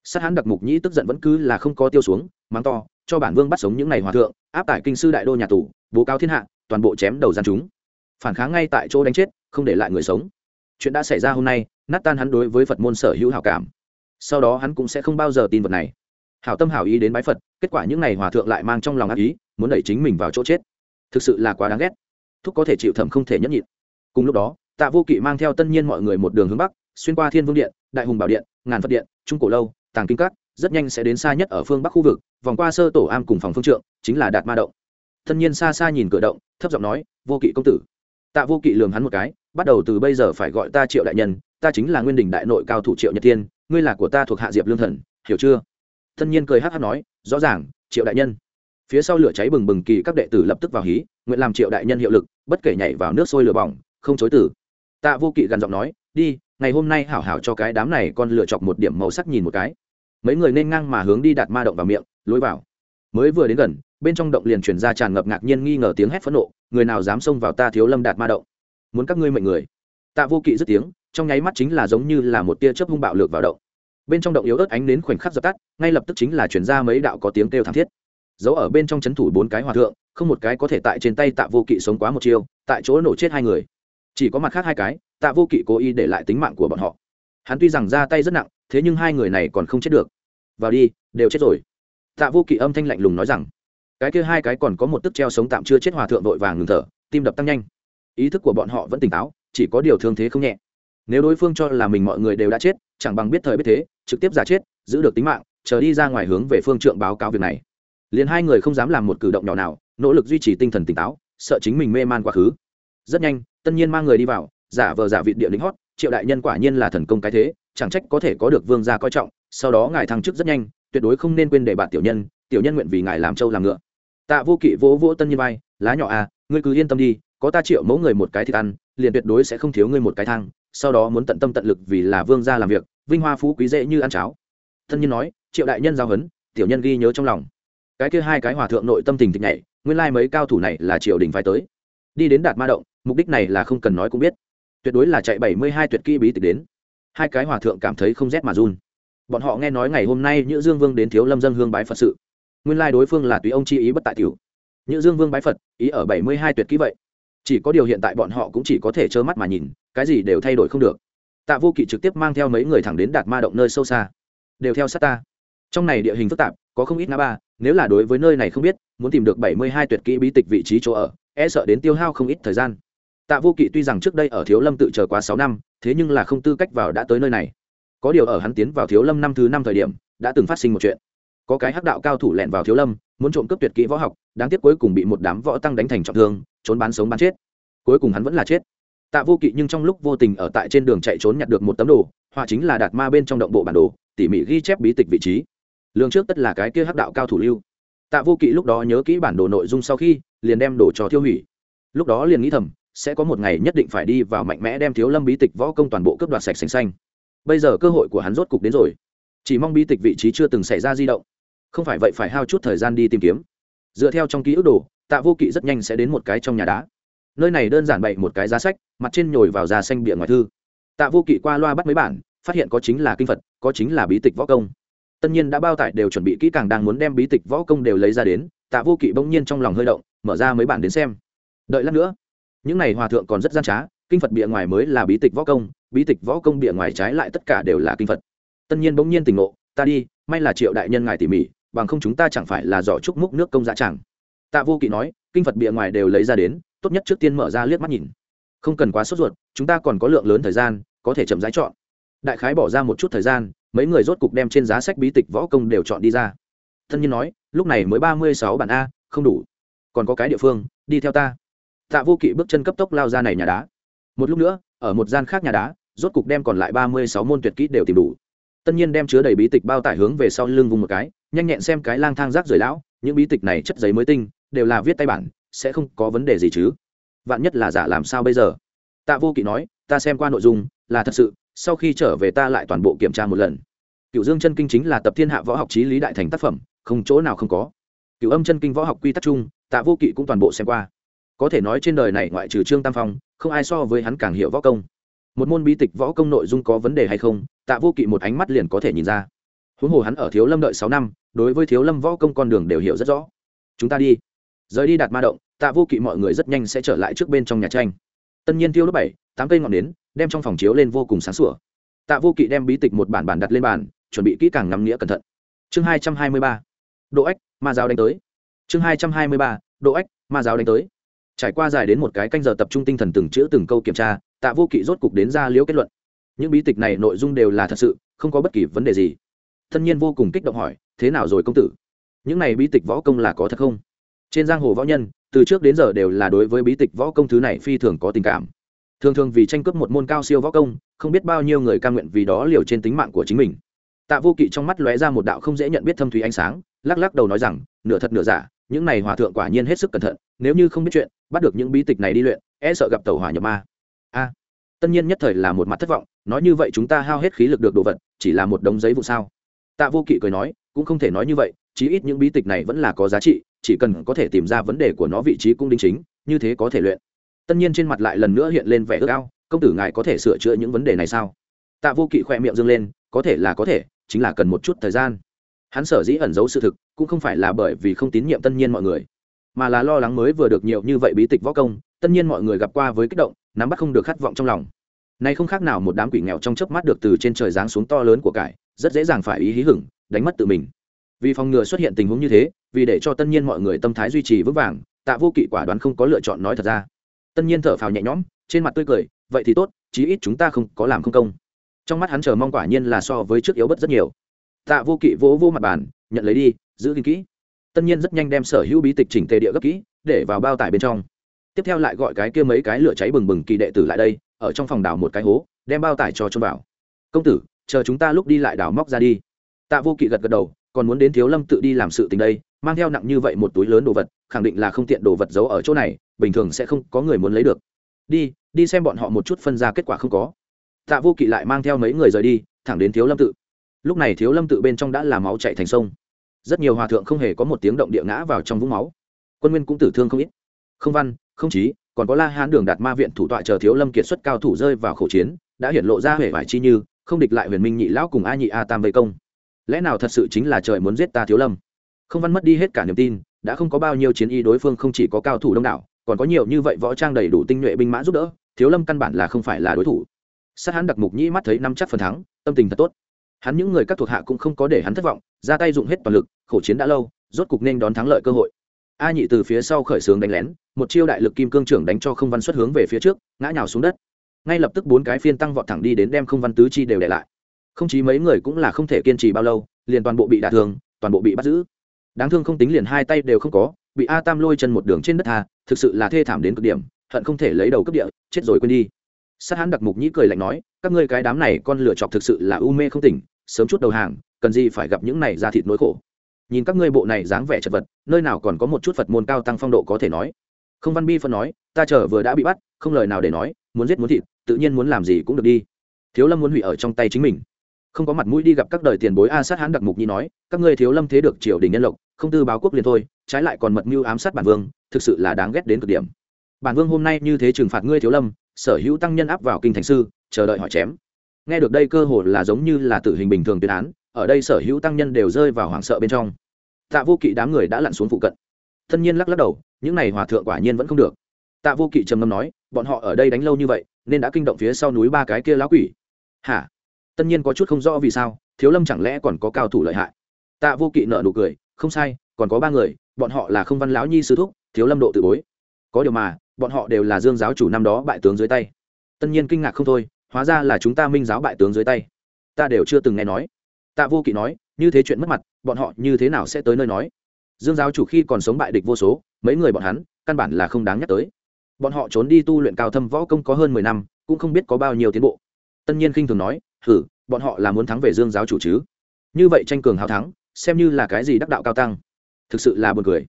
Sát hán đặc mục nhĩ tức giận vẫn cứ là không có tiêu xuống, mắng to, cho bản vương bắt sống những ngày hòa thượng, áp tải kinh sư đại đô nhà tù, bố cao thiên hạ, toàn bộ chém đầu gian chúng. Phản kháng ngay tại chỗ đánh chết, không để lại người sống. Chuyện đã xảy ra hôm nay, nát tan hắn đối với phật môn sở hữu hảo cảm. Sau đó hắn cũng sẽ không bao giờ tin vật này. Hảo tâm hảo ý đến bái phật, kết quả những ngày hòa thượng lại mang trong lòng ác ý, muốn đẩy chính mình vào chỗ chết. Thực sự là quá đáng ghét. Thúc có thể chịu thầm không thể nhẫn nhịn. Cùng lúc đó tạ vô kỵ mang theo tân nhiên mọi người một đường hướng bắc, xuyên qua thiên vương điện, đại hùng bảo điện, ngàn phật điện, trung cổ lâu, tàng kinh các, rất nhanh sẽ đến xa nhất ở phương bắc khu vực, vòng qua sơ tổ am cùng phòng phương trượng, chính là đạt ma động. Tân nhiên xa xa nhìn cửa động, thấp giọng nói, vô kỵ công tử. Tạ vô kỵ lường hắn một cái, bắt đầu từ bây giờ phải gọi ta triệu đại nhân, ta chính là nguyên đình đại nội cao thủ triệu nhật tiên ngươi là của ta thuộc hạ diệp lương thần, hiểu chưa? Tân nhiên cười hát hát nói, rõ ràng, triệu đại nhân. Phía sau lửa cháy bừng bừng kỳ các đệ tử lập tức vào hí, nguyện làm triệu đại nhân hiệu lực, bất kể nhảy vào nước sôi lửa bỏng, không chối tử tạ vô kỵ gần giọng nói, đi, ngày hôm nay hảo hảo cho cái đám này con lựa chọc một điểm màu sắc nhìn một cái. Mấy người nên ngang mà hướng đi đặt ma động vào miệng, lối vào. Mới vừa đến gần, bên trong động liền chuyển ra tràn ngập ngạc nhiên nghi ngờ tiếng hét phẫn nộ, người nào dám xông vào ta thiếu lâm đạt ma động? Muốn các ngươi mệnh người. Tạ vô kỵ dứt tiếng, trong nháy mắt chính là giống như là một tia chớp hung bạo lược vào động. Bên trong động yếu ớt ánh đến khoảnh khắc dập tắt, ngay lập tức chính là chuyển ra mấy đạo có tiếng kêu thảm thiết. Giấu ở bên trong c h ấ n thủ bốn cái hòa thượng, không một cái có thể tại trên tay tạ vô kỵ sống quá một chiêu, tại chỗ nổ chết hai người chỉ có mặt khác hai cái, tạ vô kỵ cố ý để lại tính mạng của bọn họ. Hắn tuy rằng ra tay rất nặng, thế nhưng hai người này còn không chết được. Vào đi, đều chết rồi. Tạ vô kỵ âm thanh lạnh lùng nói rằng, cái kia hai cái còn có một tức treo sống tạm chưa chết hòa thượng vội vàng ngừng thở, tim đập tăng nhanh. Ý thức của bọn họ vẫn tỉnh táo, chỉ có điều thương thế không nhẹ. Nếu đối phương cho là mình mọi người đều đã chết, chẳng bằng biết thời biết thế, trực tiếp giả chết, giữ được tính mạng, chờ đi ra ngoài hướng về phương trượng báo cáo việc này. Liền hai người không dám làm một cử động nhỏ nào, nỗ lực duy trì tinh thần tỉnh táo, sợ chính mình mê man quá khứ rất nhanh, tân nhiên mang người đi vào, giả vờ giả vị địa lính hót, triệu đại nhân quả nhiên là thần công cái thế, chẳng trách có thể có được vương gia coi trọng, sau đó ngài thăng chức rất nhanh, tuyệt đối không nên quên để bạn tiểu nhân tiểu nhân nguyện vì ngài làm trâu làm ngựa. Tạ vô kỵ vỗ vỗ tân nhiên vai, lá nhỏ à ngươi cứ yên tâm đi, có ta triệu mẫu người một cái thịt ăn liền tuyệt đối sẽ không thiếu ngươi một cái thang, sau đó muốn tận tâm tận lực vì là vương gia làm việc, vinh hoa phú quý dễ như ăn cháo. Tân nhiên nói, triệu đại nhân giao hấn, tiểu nhân ghi nhớ trong lòng. Cái kia hai cái hòa thượng nội tâm tình thịch nhảy, nguyên lai mấy cao thủ này là triều đình phải tới đi đến đạt ma động, mục đích này là không cần nói cũng biết. Tuyệt đối là chạy bảy mươi hai tuyệt kỹ bí tịch đến. Hai cái hòa thượng cảm thấy không rét mà run. Bọn họ nghe nói ngày hôm nay nhữ dương vương đến thiếu lâm dân hương bái phật sự. Nguyên lai đối phương là tùy ông chi ý bất tại tiểu. Nhữ dương vương bái phật, ý ở bảy mươi hai tuyệt kỹ vậy. Chỉ có điều hiện tại bọn họ cũng chỉ có thể trơ mắt mà nhìn, cái gì đều thay đổi không được. Tạ vô kỵ trực tiếp mang theo mấy người thẳng đến đạt ma động nơi sâu xa. Đều theo sát ta. Trong này địa hình phức tạp, có không ít ngã ba, nếu là đối với nơi này không biết, muốn tìm được bảy mươi hai tuyệt kỹ bí tịch vị trí chỗ ở e sợ đến tiêu hao không ít thời gian. Tạ vô kỵ tuy rằng trước đây ở thiếu lâm tự chờ quá sáu năm, thế nhưng là không tư cách vào đã tới nơi này. Có điều ở hắn tiến vào thiếu lâm năm thứ năm thời điểm, đã từng phát sinh một chuyện. Có cái hắc đạo cao thủ lẹn vào thiếu lâm, muốn trộm cướp tuyệt kỹ võ học, đáng tiếc cuối cùng bị một đám võ tăng đánh thành trọng thương, trốn bán sống bán chết. Cuối cùng hắn vẫn là chết. Tạ vô kỵ nhưng trong lúc vô tình ở tại trên đường chạy trốn nhặt được một tấm đồ, họa chính là đạt ma bên trong động bộ bản đồ, tỉ mỉ ghi chép bí tịch vị trí. Lương trước tất là cái kia hắc đạo cao thủ lưu tạ vô kỵ lúc đó nhớ kỹ bản đồ nội dung sau khi, liền đem đồ cho tiêu hủy. Lúc đó liền nghĩ thầm, sẽ có một ngày nhất định phải đi vào mạnh mẽ đem thiếu lâm bí tịch võ công toàn bộ cướp đoạt sạch sành xanh. Bây giờ cơ hội của hắn rốt cục đến rồi. Chỉ mong bí tịch vị trí chưa từng xảy ra di động. Không phải vậy phải hao chút thời gian đi tìm kiếm. Dựa theo trong ký ức đồ, tạ vô kỵ rất nhanh sẽ đến một cái trong nhà đá. Nơi này đơn giản bậy một cái giá sách, mặt trên nhồi vào da xanh bìa ngoài thư. Tạ vô kỵ qua loa bắt mấy bản, phát hiện có chính là kinh phật, có chính là bí tịch võ công. Tân nhiên đã bao tải đều chuẩn bị kỹ càng đang muốn đem bí tịch võ công đều lấy ra đến, tạ vô kỵ bỗng nhiên trong lòng hơi động, mở ra mấy bản đến xem. Đợi lát nữa, những n à y hòa thượng còn rất gian trá, kinh phật bìa ngoài mới là bí tịch võ công, bí tịch võ công bìa ngoài trái lại tất cả đều là kinh phật. Tân nhiên bỗng nhiên tỉnh ngộ, ta đi, may là triệu đại nhân ngài tỉ mỉ, bằng không chúng ta chẳng phải là giỏ trúc múc nước công dạ chẳng tạ vô kỵ nói, kinh phật bìa ngoài đều lấy ra đến, tốt nhất trước tiên mở ra liếc mắt nhìn. Không cần quá sốt ruột, chúng ta còn có lượng lớn thời gian, có thể chậm rãi chọn. Đại khái bỏ ra một chút thời gian mấy người rốt cục đem trên giá sách bí tịch võ công đều chọn đi ra. Thân nhiên nói, lúc này mới ba mươi sáu bản a, không đủ. Còn có cái địa phương, đi theo ta. Tạ vô kỵ bước chân cấp tốc lao ra này nhà đá. Một lúc nữa, ở một gian khác nhà đá, rốt cục đem còn lại ba mươi sáu môn tuyệt kỹ đều tìm đủ. Tất nhiên đem chứa đầy bí tịch bao tải hướng về sau lưng vùng một cái, nhanh nhẹn xem cái lang thang rác rời lão, những bí tịch này chất giấy mới tinh, đều là viết tay bản, sẽ không có vấn đề gì chứ. Vạn nhất là giả làm sao bây giờ? Tạ vô kỵ nói, ta xem qua nội dung, là thật sự sau khi trở về ta lại toàn bộ kiểm tra một lần. Cựu dương chân kinh chính là tập thiên hạ võ học trí lý đại thành tác phẩm, không chỗ nào không có. Cựu âm chân kinh võ học quy tắc chung, tạ vô kỵ cũng toàn bộ xem qua. Có thể nói trên đời này ngoại trừ trương tam phong, không ai so với hắn càng hiểu võ công. Một môn bí tịch võ công nội dung có vấn đề hay không, tạ vô kỵ một ánh mắt liền có thể nhìn ra. Huống hồ hắn ở thiếu lâm đợi sáu năm, đối với thiếu lâm võ công con đường đều hiểu rất rõ. Chúng ta đi. Rời đi đạt ma động, tạ vô kỵ mọi người rất nhanh sẽ trở lại trước bên trong nhà tranh. Tân nhiên tiêu lớp bảy tám cây ngọn nến, đem trong phòng chiếu lên vô cùng sáng sủa. Tạ vô kỵ đem bí tịch một bản bản đặt lên bàn, chuẩn bị kỹ càng ngắm nghĩa cẩn thận. Chương hai trăm hai mươi ba. Độ ếch ma giáo đánh tới. Chương hai trăm hai mươi ba. Độ ếch ma giáo đánh tới. Trải qua dài đến một cái canh giờ tập trung tinh thần từng chữ từng câu kiểm tra, tạ vô kỵ rốt cục đến ra liễu kết luận. Những bí tịch này nội dung đều là thật sự, không có bất kỳ vấn đề gì. Thân nhiên vô cùng kích động hỏi, thế nào rồi công tử? Những này bí tịch võ công là có thật không? Trên giang hồ võ nhân, từ trước đến giờ đều là đối với bí tịch võ công thứ này phi thường có tình cảm thường thường vì tranh cướp một môn cao siêu võ công, không biết bao nhiêu người ca nguyện vì đó liều trên tính mạng của chính mình. Tạ vô kỵ trong mắt lóe ra một đạo không dễ nhận biết thâm thúy ánh sáng, lắc lắc đầu nói rằng, nửa thật nửa giả, những này hòa thượng quả nhiên hết sức cẩn thận, nếu như không biết chuyện, bắt được những bí tịch này đi luyện e sợ gặp tàu hỏa nhập ma. A tân nhiên nhất thời là một mặt thất vọng, nói như vậy chúng ta hao hết khí lực được đồ vật, chỉ là một đống giấy vụ sao? Tạ vô kỵ cười nói, cũng không thể nói như vậy, chí ít những bí tịch này vẫn là có giá trị, chỉ cần có thể tìm ra vấn đề của nó vị trí cung đính chính, như thế có thể luyện tân nhiên trên mặt lại lần nữa hiện lên vẻ ước ao, công tử ngài có thể sửa chữa những vấn đề này sao? Tạ vô kỵ khoe miệng dâng lên, có thể là có thể, chính là cần một chút thời gian. Hắn sở dĩ ẩn giấu sự thực, cũng không phải là bởi vì không tín nhiệm tân nhiên mọi người, mà là lo lắng mới vừa được nhiều như vậy bí tịch võ công tân nhiên mọi người gặp qua với kích động, nắm bắt không được khát vọng trong lòng. Nay không khác nào một đám quỷ nghèo trong chớp mắt được từ trên trời giáng xuống to lớn của cải, rất dễ dàng phải ý hí hửng, đánh mất tự mình. Vì phòng ngừa xuất hiện tình huống như thế, vì để cho tân nhiên mọi người tâm thái duy trì vững vàng, tạ vô kỵ quả đoán không có lựa chọn nói thật ra tân nhiên thở phào nhẹ nhõm, trên mặt tươi cười, vậy thì tốt, chí ít chúng ta không có làm không công. Trong mắt hắn chờ mong quả nhiên là so với trước yếu bất rất nhiều. Tạ vô kỵ vỗ vô mặt bàn, nhận lấy đi, giữ gìn kỹ. Tân nhiên rất nhanh đem sở hữu bí tịch chỉnh tề địa gấp kỹ, để vào bao tải bên trong. Tiếp theo lại gọi cái kia mấy cái lửa cháy bừng bừng kỳ đệ tử lại đây, ở trong phòng đào một cái hố, đem bao tải cho trôn vào. Công tử, chờ chúng ta lúc đi lại đào móc ra đi. Tạ vô kỵ gật gật đầu, còn muốn đến thiếu lâm tự đi làm sự tình đây mang theo nặng như vậy một túi lớn đồ vật, khẳng định là không tiện đồ vật giấu ở chỗ này, bình thường sẽ không có người muốn lấy được. Đi đi xem bọn họ một chút phân ra kết quả không có. Tạ vô kỵ lại mang theo mấy người rời đi, thẳng đến thiếu lâm tự. Lúc này thiếu lâm tự bên trong đã là máu chạy thành sông. Rất nhiều hòa thượng không hề có một tiếng động địa ngã vào trong vũng máu. Quân nguyên cũng tử thương không ít. Không văn, không chí còn có la hán đường đạt ma viện thủ tọa chờ thiếu lâm kiệt xuất cao thủ rơi vào khẩu chiến, đã hiện lộ ra huệ vải chi như, không địch lại huyền minh nhị lão cùng a nhị a tam vây công. Lẽ nào thật sự chính là trời muốn giết ta thiếu lâm? Không văn mất đi hết cả niềm tin, đã không có bao nhiêu chiến y đối phương không chỉ có cao thủ đông đảo, còn có nhiều như vậy võ trang đầy đủ tinh nhuệ binh mã giúp đỡ, thiếu lâm căn bản là không phải là đối thủ. Sát hắn đặc mục nhĩ mắt thấy năm chắc phần thắng, tâm tình thật tốt. Hắn những người các thuộc hạ cũng không có để hắn thất vọng, ra tay dụng hết toàn lực, khổ chiến đã lâu, rốt cục nên đón thắng lợi cơ hội. A nhị từ phía sau khởi xướng đánh lén, một chiêu đại lực kim cương trưởng đánh cho không văn xuất hướng về phía trước, ngã nhào xuống đất. Ngay lập tức bốn cái phiên tăng vọt thẳng đi đến đem không văn tứ chi đều để lại. Không chí mấy người cũng là không thể kiên trì bao lâu, liền toàn bộ bị đả thương, toàn bộ bị bắt giữ đáng thương không tính liền hai tay đều không có, bị a tam lôi chân một đường trên đất tha, thực sự là thê thảm đến cực điểm, hận không thể lấy đầu cấp địa, chết rồi quên đi. Sát hán đặc mục nhĩ cười lạnh nói, các ngươi cái đám này con lựa chọc thực sự là u mê không tỉnh, sớm chút đầu hàng, cần gì phải gặp những này ra thịt nỗi khổ. Nhìn các ngươi bộ này dáng vẻ chật vật, nơi nào còn có một chút phật môn cao tăng phong độ có thể nói. Không văn bi phân nói, ta chờ vừa đã bị bắt, không lời nào để nói, muốn giết muốn thịt, tự nhiên muốn làm gì cũng được đi. Thiếu lâm muốn hủy ở trong tay chính mình không có mặt mũi đi gặp các đời tiền bối a sát hán đặc mục nhi nói, các ngươi thiếu lâm thế được triều đình nhân lộc, không tư báo quốc liền thôi, trái lại còn mật mưu ám sát bản vương, thực sự là đáng ghét đến cực điểm. Bản vương hôm nay như thế trừng phạt ngươi thiếu lâm, sở hữu tăng nhân áp vào kinh thành sư, chờ đợi hỏi chém. Nghe được đây cơ hồ là giống như là tử hình bình thường tuyên án, ở đây sở hữu tăng nhân đều rơi vào hoảng sợ bên trong. Tạ vô kỵ đám người đã lặn xuống phụ cận. Thân nhiên lắc lắc đầu, những này hòa thượng quả nhiên vẫn không được. Tạ vô kỵ trầm ngâm nói, bọn họ ở đây đánh lâu như vậy, nên đã kinh động phía sau núi ba cái kia lão quỷ. Hả? Tân nhiên có chút không rõ vì sao, thiếu lâm chẳng lẽ còn có cao thủ lợi hại? Tạ vô kỵ nợ nụ cười, không sai, còn có ba người, bọn họ là không văn lão nhi sư thúc, thiếu lâm độ tự bối. Có điều mà, bọn họ đều là dương giáo chủ năm đó bại tướng dưới tay. Tân nhiên kinh ngạc không thôi, hóa ra là chúng ta minh giáo bại tướng dưới tay. Ta đều chưa từng nghe nói. Tạ vô kỵ nói, như thế chuyện mất mặt, bọn họ như thế nào sẽ tới nơi nói? Dương giáo chủ khi còn sống bại địch vô số, mấy người bọn hắn, căn bản là không đáng nhắc tới. Bọn họ trốn đi tu luyện cao thâm võ công có hơn mười năm, cũng không biết có bao nhiêu tiến bộ. Tân nhiên khinh thường nói Hử, bọn họ là muốn thắng về dương giáo chủ chứ? Như vậy tranh cường hào thắng xem như là cái gì đắc đạo cao tăng. Thực sự là buồn cười.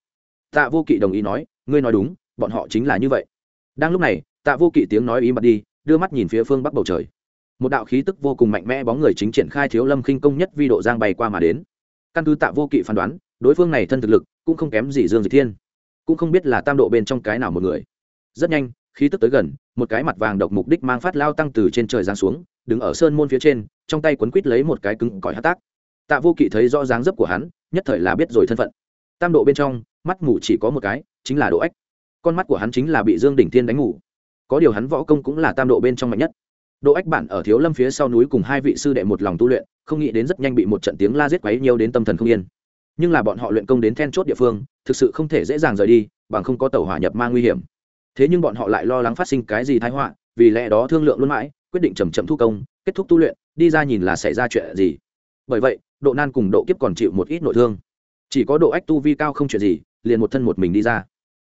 Tạ vô kỵ đồng ý nói ngươi nói đúng bọn họ chính là như vậy. Đang lúc này tạ vô kỵ tiếng nói ý mặt đi đưa mắt nhìn phía phương bắc bầu trời. Một đạo khí tức vô cùng mạnh mẽ bóng người chính triển khai thiếu lâm khinh công nhất vi độ giang bay qua mà đến. Căn cứ tạ vô kỵ phán đoán đối phương này thân thực lực cũng không kém gì dương dịch thiên. Cũng không biết là tam độ bên trong cái nào một người. Rất nhanh khí tức tới gần một cái mặt vàng độc mục đích mang phát lao tăng từ trên trời giáng xuống đứng ở sơn môn phía trên, trong tay quấn quít lấy một cái cứng cỏi hát tác. Tạ vô kỵ thấy rõ dáng dấp của hắn, nhất thời là biết rồi thân phận. Tam độ bên trong, mắt ngủ chỉ có một cái, chính là độ ếch con mắt của hắn chính là bị dương đỉnh thiên đánh ngủ. Có điều hắn võ công cũng là tam độ bên trong mạnh nhất. Độ ếch bản ở thiếu lâm phía sau núi cùng hai vị sư đệ một lòng tu luyện, không nghĩ đến rất nhanh bị một trận tiếng la giết quấy nhiều đến tâm thần không yên. Nhưng là bọn họ luyện công đến then chốt địa phương, thực sự không thể dễ dàng rời đi, bằng không có tàu hỏa nhập ma nguy hiểm. Thế nhưng bọn họ lại lo lắng phát sinh cái gì thái họa, vì lẽ đó thương lượng luôn mãi quyết định chầm chậm thu công, kết thúc tu luyện, đi ra nhìn là xảy ra chuyện gì. Bởi vậy, độ nan cùng độ kiếp còn chịu một ít nội thương. Chỉ có độ ách tu vi cao không chuyện gì, liền một thân một mình đi ra.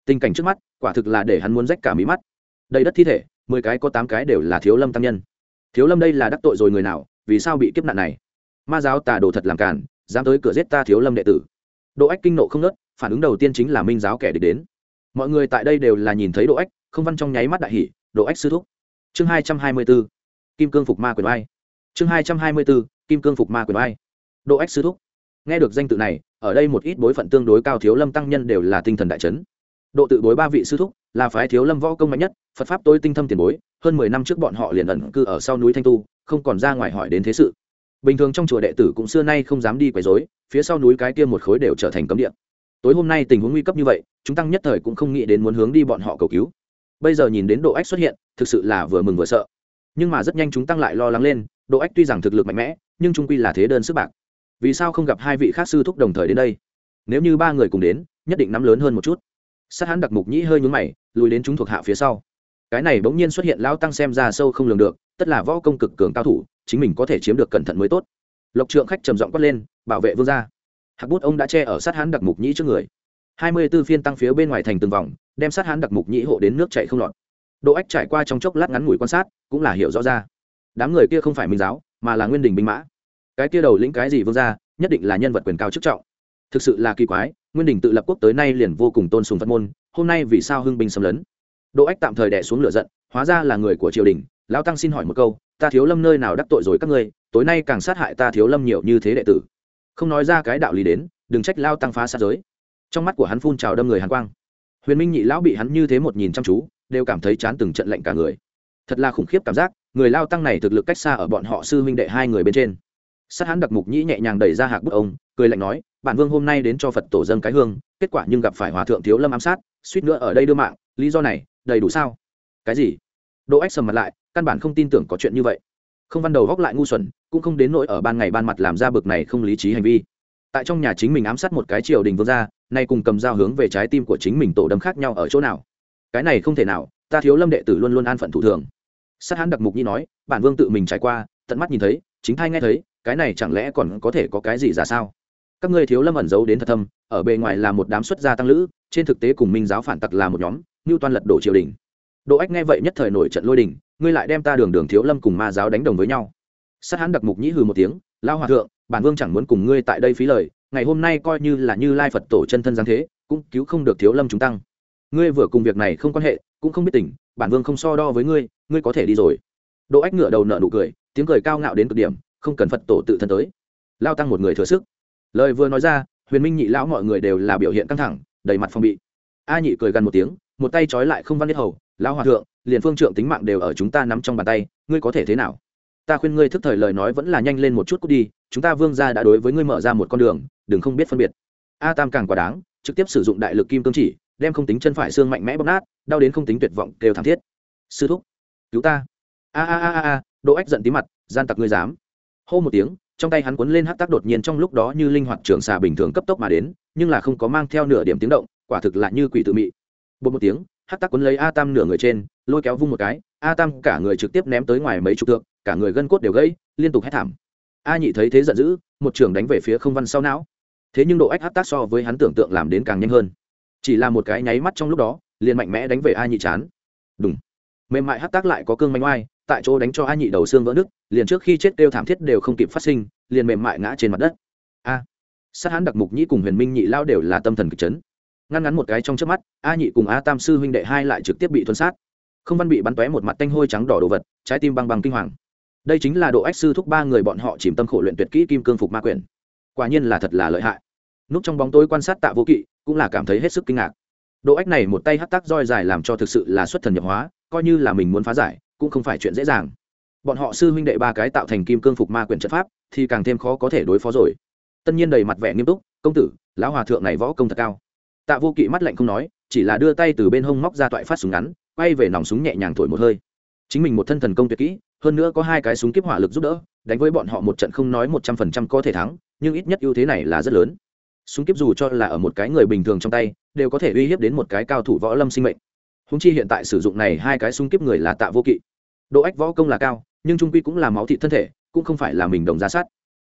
Tình cảnh trước mắt, quả thực là để hắn muốn rách cả mí mắt. Đầy đất thi thể, mười cái có tám cái đều là thiếu lâm tăng nhân. Thiếu lâm đây là đắc tội rồi người nào, vì sao bị kiếp nạn này? Ma giáo tà đồ thật làm cản dám tới cửa giết ta thiếu lâm đệ tử. Độ ách kinh nộ không nớt, phản ứng đầu tiên chính là minh giáo kẻ địch đến. Mọi người tại đây đều là nhìn thấy độ ách, không văn trong nháy mắt đại hỷ độ ách sư thúc. Chương hai trăm hai mươi bốn kim cương phục ma quyền oai. Chương hai trăm hai mươi b ố kim cương phục ma quyền oai. Độ ách sư thúc. Nghe được danh tự này, ở đây một ít bối phận tương đối cao thiếu lâm tăng nhân đều là tinh thần đại trấn độ tự bối ba vị sư thúc là phái thiếu lâm võ công mạnh nhất, phật pháp tôi tinh thâm tiền bối, hơn mười năm trước bọn họ liền ẩn cư ở sau núi thanh tu, không còn ra ngoài hỏi đến thế sự. Bình thường trong chùa đệ tử cũng xưa nay không dám đi quấy rối, phía sau núi cái kia một khối đều trở thành cấm địa. Tối hôm nay tình huống nguy cấp như vậy, chúng tăng nhất thời cũng không nghĩ đến muốn hướng đi bọn họ cầu cứu. Bây giờ nhìn đến độ ách xuất hiện, thực sự là vừa mừng vừa sợ nhưng mà rất nhanh chúng tăng lại lo lắng lên, độ ách tuy rằng thực lực mạnh mẽ, nhưng trung quy là thế đơn sức bạc. Vì sao không gặp hai vị khác sư thúc đồng thời đến đây? Nếu như ba người cùng đến, nhất định nắm lớn hơn một chút. Sát hắn đặc mục nhĩ hơi nhúng mày, lùi đến chúng thuộc hạ phía sau. Cái này bỗng nhiên xuất hiện lao tăng xem ra sâu không lường được, tất là võ công cực cường cao thủ, chính mình có thể chiếm được cẩn thận mới tốt. Lộc trượng khách trầm giọng quát lên, bảo vệ vương gia. Hạc bút ông đã che ở sát hán đặc mục nhĩ trước người. Hai mươi b ố phiên tăng phía bên ngoài thành từng vòng, đem sát hán đặc mục nhĩ hộ đến nước chạy không lọt độ ách trải qua trong chốc lát ngắn ngủi quan sát, cũng là hiểu rõ ra. Đám người kia không phải minh giáo, mà là nguyên đình binh mã. Cái kia đầu lĩnh cái gì vương gia, nhất định là nhân vật quyền cao chức trọng. Thực sự là kỳ quái, nguyên đình tự lập quốc tới nay liền vô cùng tôn sùng phật môn, hôm nay vì sao hưng binh xâm lấn? Độ ách tạm thời đè xuống lửa giận, hóa ra là người của triều đình. Lão tăng xin hỏi một câu, ta thiếu lâm nơi nào đắc tội rồi các ngươi? Tối nay càng sát hại ta thiếu lâm nhiều như thế đệ tử. Không nói ra cái đạo lý đến, đừng trách lao tăng phá sát giới. Trong mắt của hắn phun trào đâm người hàn quang. Huyền minh nhị lão bị hắn như thế một nhìn chăm chú đều cảm thấy chán từng trận lạnh cả người. Thật là khủng khiếp cảm giác, người lao tăng này thực lực cách xa ở bọn họ sư huynh đệ hai người bên trên. Sát hắn đặc mục nhĩ nhẹ nhàng đẩy ra hạc bức ông, cười lạnh nói, bản vương hôm nay đến cho phật tổ dân cái hương, kết quả nhưng gặp phải hòa thượng thiếu lâm ám sát, suýt nữa ở đây đưa mạng, lý do này, đầy đủ sao? Cái gì? Đỗ ách sầm mặt lại, căn bản không tin tưởng có chuyện như vậy. Không văn đầu góc lại ngu xuẩn, cũng không đến nỗi ở ban ngày ban mặt làm ra bực này không lý trí hành vi. Tại trong nhà chính mình ám sát một cái triều đình vương gia, nay cùng cầm dao hướng về trái tim của chính mình tổ đâm khác nhau ở chỗ nào? Cái này không thể nào, ta thiếu lâm đệ tử luôn luôn an phận thủ thường. Sát hán đặc mục nhi nói, bản vương tự mình trải qua, tận mắt nhìn thấy, chính thai nghe thấy, cái này chẳng lẽ còn có thể có cái gì ra sao? Các ngươi thiếu lâm ẩn giấu đến thật thâm, ở bề ngoài là một đám xuất gia tăng lữ, trên thực tế cùng minh giáo phản tặc là một nhóm như toan lật đổ triều đình. Độ ách nghe vậy nhất thời nổi trận lôi đình, ngươi lại đem ta đường đường thiếu lâm cùng ma giáo đánh đồng với nhau. Sát hán đặc mục nhĩ hừ một tiếng lao hòa thượng, bản vương chẳng muốn cùng ngươi tại đây phí lời, ngày hôm nay coi như là như lai phật tổ chân thân giáng thế, cũng cứu không được thiếu lâm chúng tăng ngươi vừa cùng việc này không quan hệ, cũng không biết tình, bản vương không so đo với ngươi ngươi có thể đi rồi. Đỗ ách ngựa đầu nợ nụ cười, tiếng cười cao ngạo đến cực điểm, không cần phật tổ tự thân tới. Lao tăng một người thừa sức. Lời vừa nói ra, huyền minh nhị lão mọi người đều là biểu hiện căng thẳng, đầy mặt phong bị. A nhị cười gần một tiếng, một tay trói lại không văn biết hầu, lão hòa thượng, liền phương trượng tính mạng đều ở chúng ta nắm trong bàn tay, ngươi có thể thế nào? Ta khuyên ngươi thức thời lời nói vẫn là nhanh lên một chút cút đi, chúng ta vương gia đã đối với ngươi mở ra một con đường, đừng không biết phân biệt. A tam càng quá đáng, trực tiếp sử dụng đại lực kim cương chỉ đem không tính chân phải xương mạnh mẽ bóp nát, đau đến không tính tuyệt vọng đều thảm thiết. Sư thúc, cứu ta. A a a a đỗ ách giận tí mặt, gian tặc ngươi dám. Hô một tiếng, trong tay hắn quấn lên hắc tác đột nhiên trong lúc đó như linh hoạt trường xà bình thường cấp tốc mà đến, nhưng là không có mang theo nửa điểm tiếng động, quả thực là như quỷ tự mị. Bột một tiếng, hắc tác quấn lấy a tam nửa người trên, lôi kéo vung một cái, a tam cả người trực tiếp ném tới ngoài mấy chục tượng cả người gân cốt đều gãy, liên tục hét thảm. A nhị thấy thế giận dữ, một trường đánh về phía không văn sau não. Thế nhưng độ ách hắc tác so với hắn tưởng tượng làm đến càng nhanh hơn chỉ là một cái nháy mắt trong lúc đó, liền mạnh mẽ đánh về a nhị chán. Đúng mềm mại hát tác lại có cương manh oai, tại chỗ đánh cho a nhị đầu xương vỡ nứt, liền trước khi chết kêu thảm thiết đều không kịp phát sinh, liền mềm mại ngã trên mặt đất. A. Sát hán đặc mục nhĩ cùng huyền minh nhị lao đều là tâm thần kịch chấn. Ngăn ngắn một cái trong trước mắt, a nhị cùng a tam sư huynh đệ hai lại trực tiếp bị thuần sát. Không văn bị bắn tóe một mặt tanh hôi trắng đỏ đồ vật, trái tim băng băng kinh hoàng. Đây chính là độ ách sư thúc ba người bọn họ chìm tâm khổ luyện tuyệt kỹ kim cương phục ma quyền quả nhiên là thật là lợi hại. Núp trong bóng tối quan sát tạ vô kỵ cũng là cảm thấy hết sức kinh ngạc. Độ ách này một tay hắt tác roi dài làm cho thực sự là xuất thần nhập hóa, coi như là mình muốn phá giải, cũng không phải chuyện dễ dàng. Bọn họ sư huynh đệ ba cái tạo thành kim cương phục ma quyền trận pháp, thì càng thêm khó có thể đối phó rồi. Tất nhiên đầy mặt vẻ nghiêm túc, công tử, lão hòa thượng này võ công thật cao. Tạ vô kỵ mắt lạnh không nói, chỉ là đưa tay từ bên hông móc ra toại phát súng ngắn, quay về nòng súng nhẹ nhàng thổi một hơi. Chính mình một thân thần công tuyệt kỹ, hơn nữa có hai cái súng kiếp hỏa lực giúp đỡ, đánh với bọn họ một trận không nói một trăm phần trăm có thể thắng, nhưng ít nhất ưu thế này là rất lớn súng kiếp dù cho là ở một cái người bình thường trong tay, đều có thể uy hiếp đến một cái cao thủ võ lâm sinh mệnh. Húng chi hiện tại sử dụng này hai cái súng kiếp người là tạ vô kỵ. Độ ách võ công là cao, nhưng trung quy cũng là máu thị thân thể, cũng không phải là mình đồng giá sát.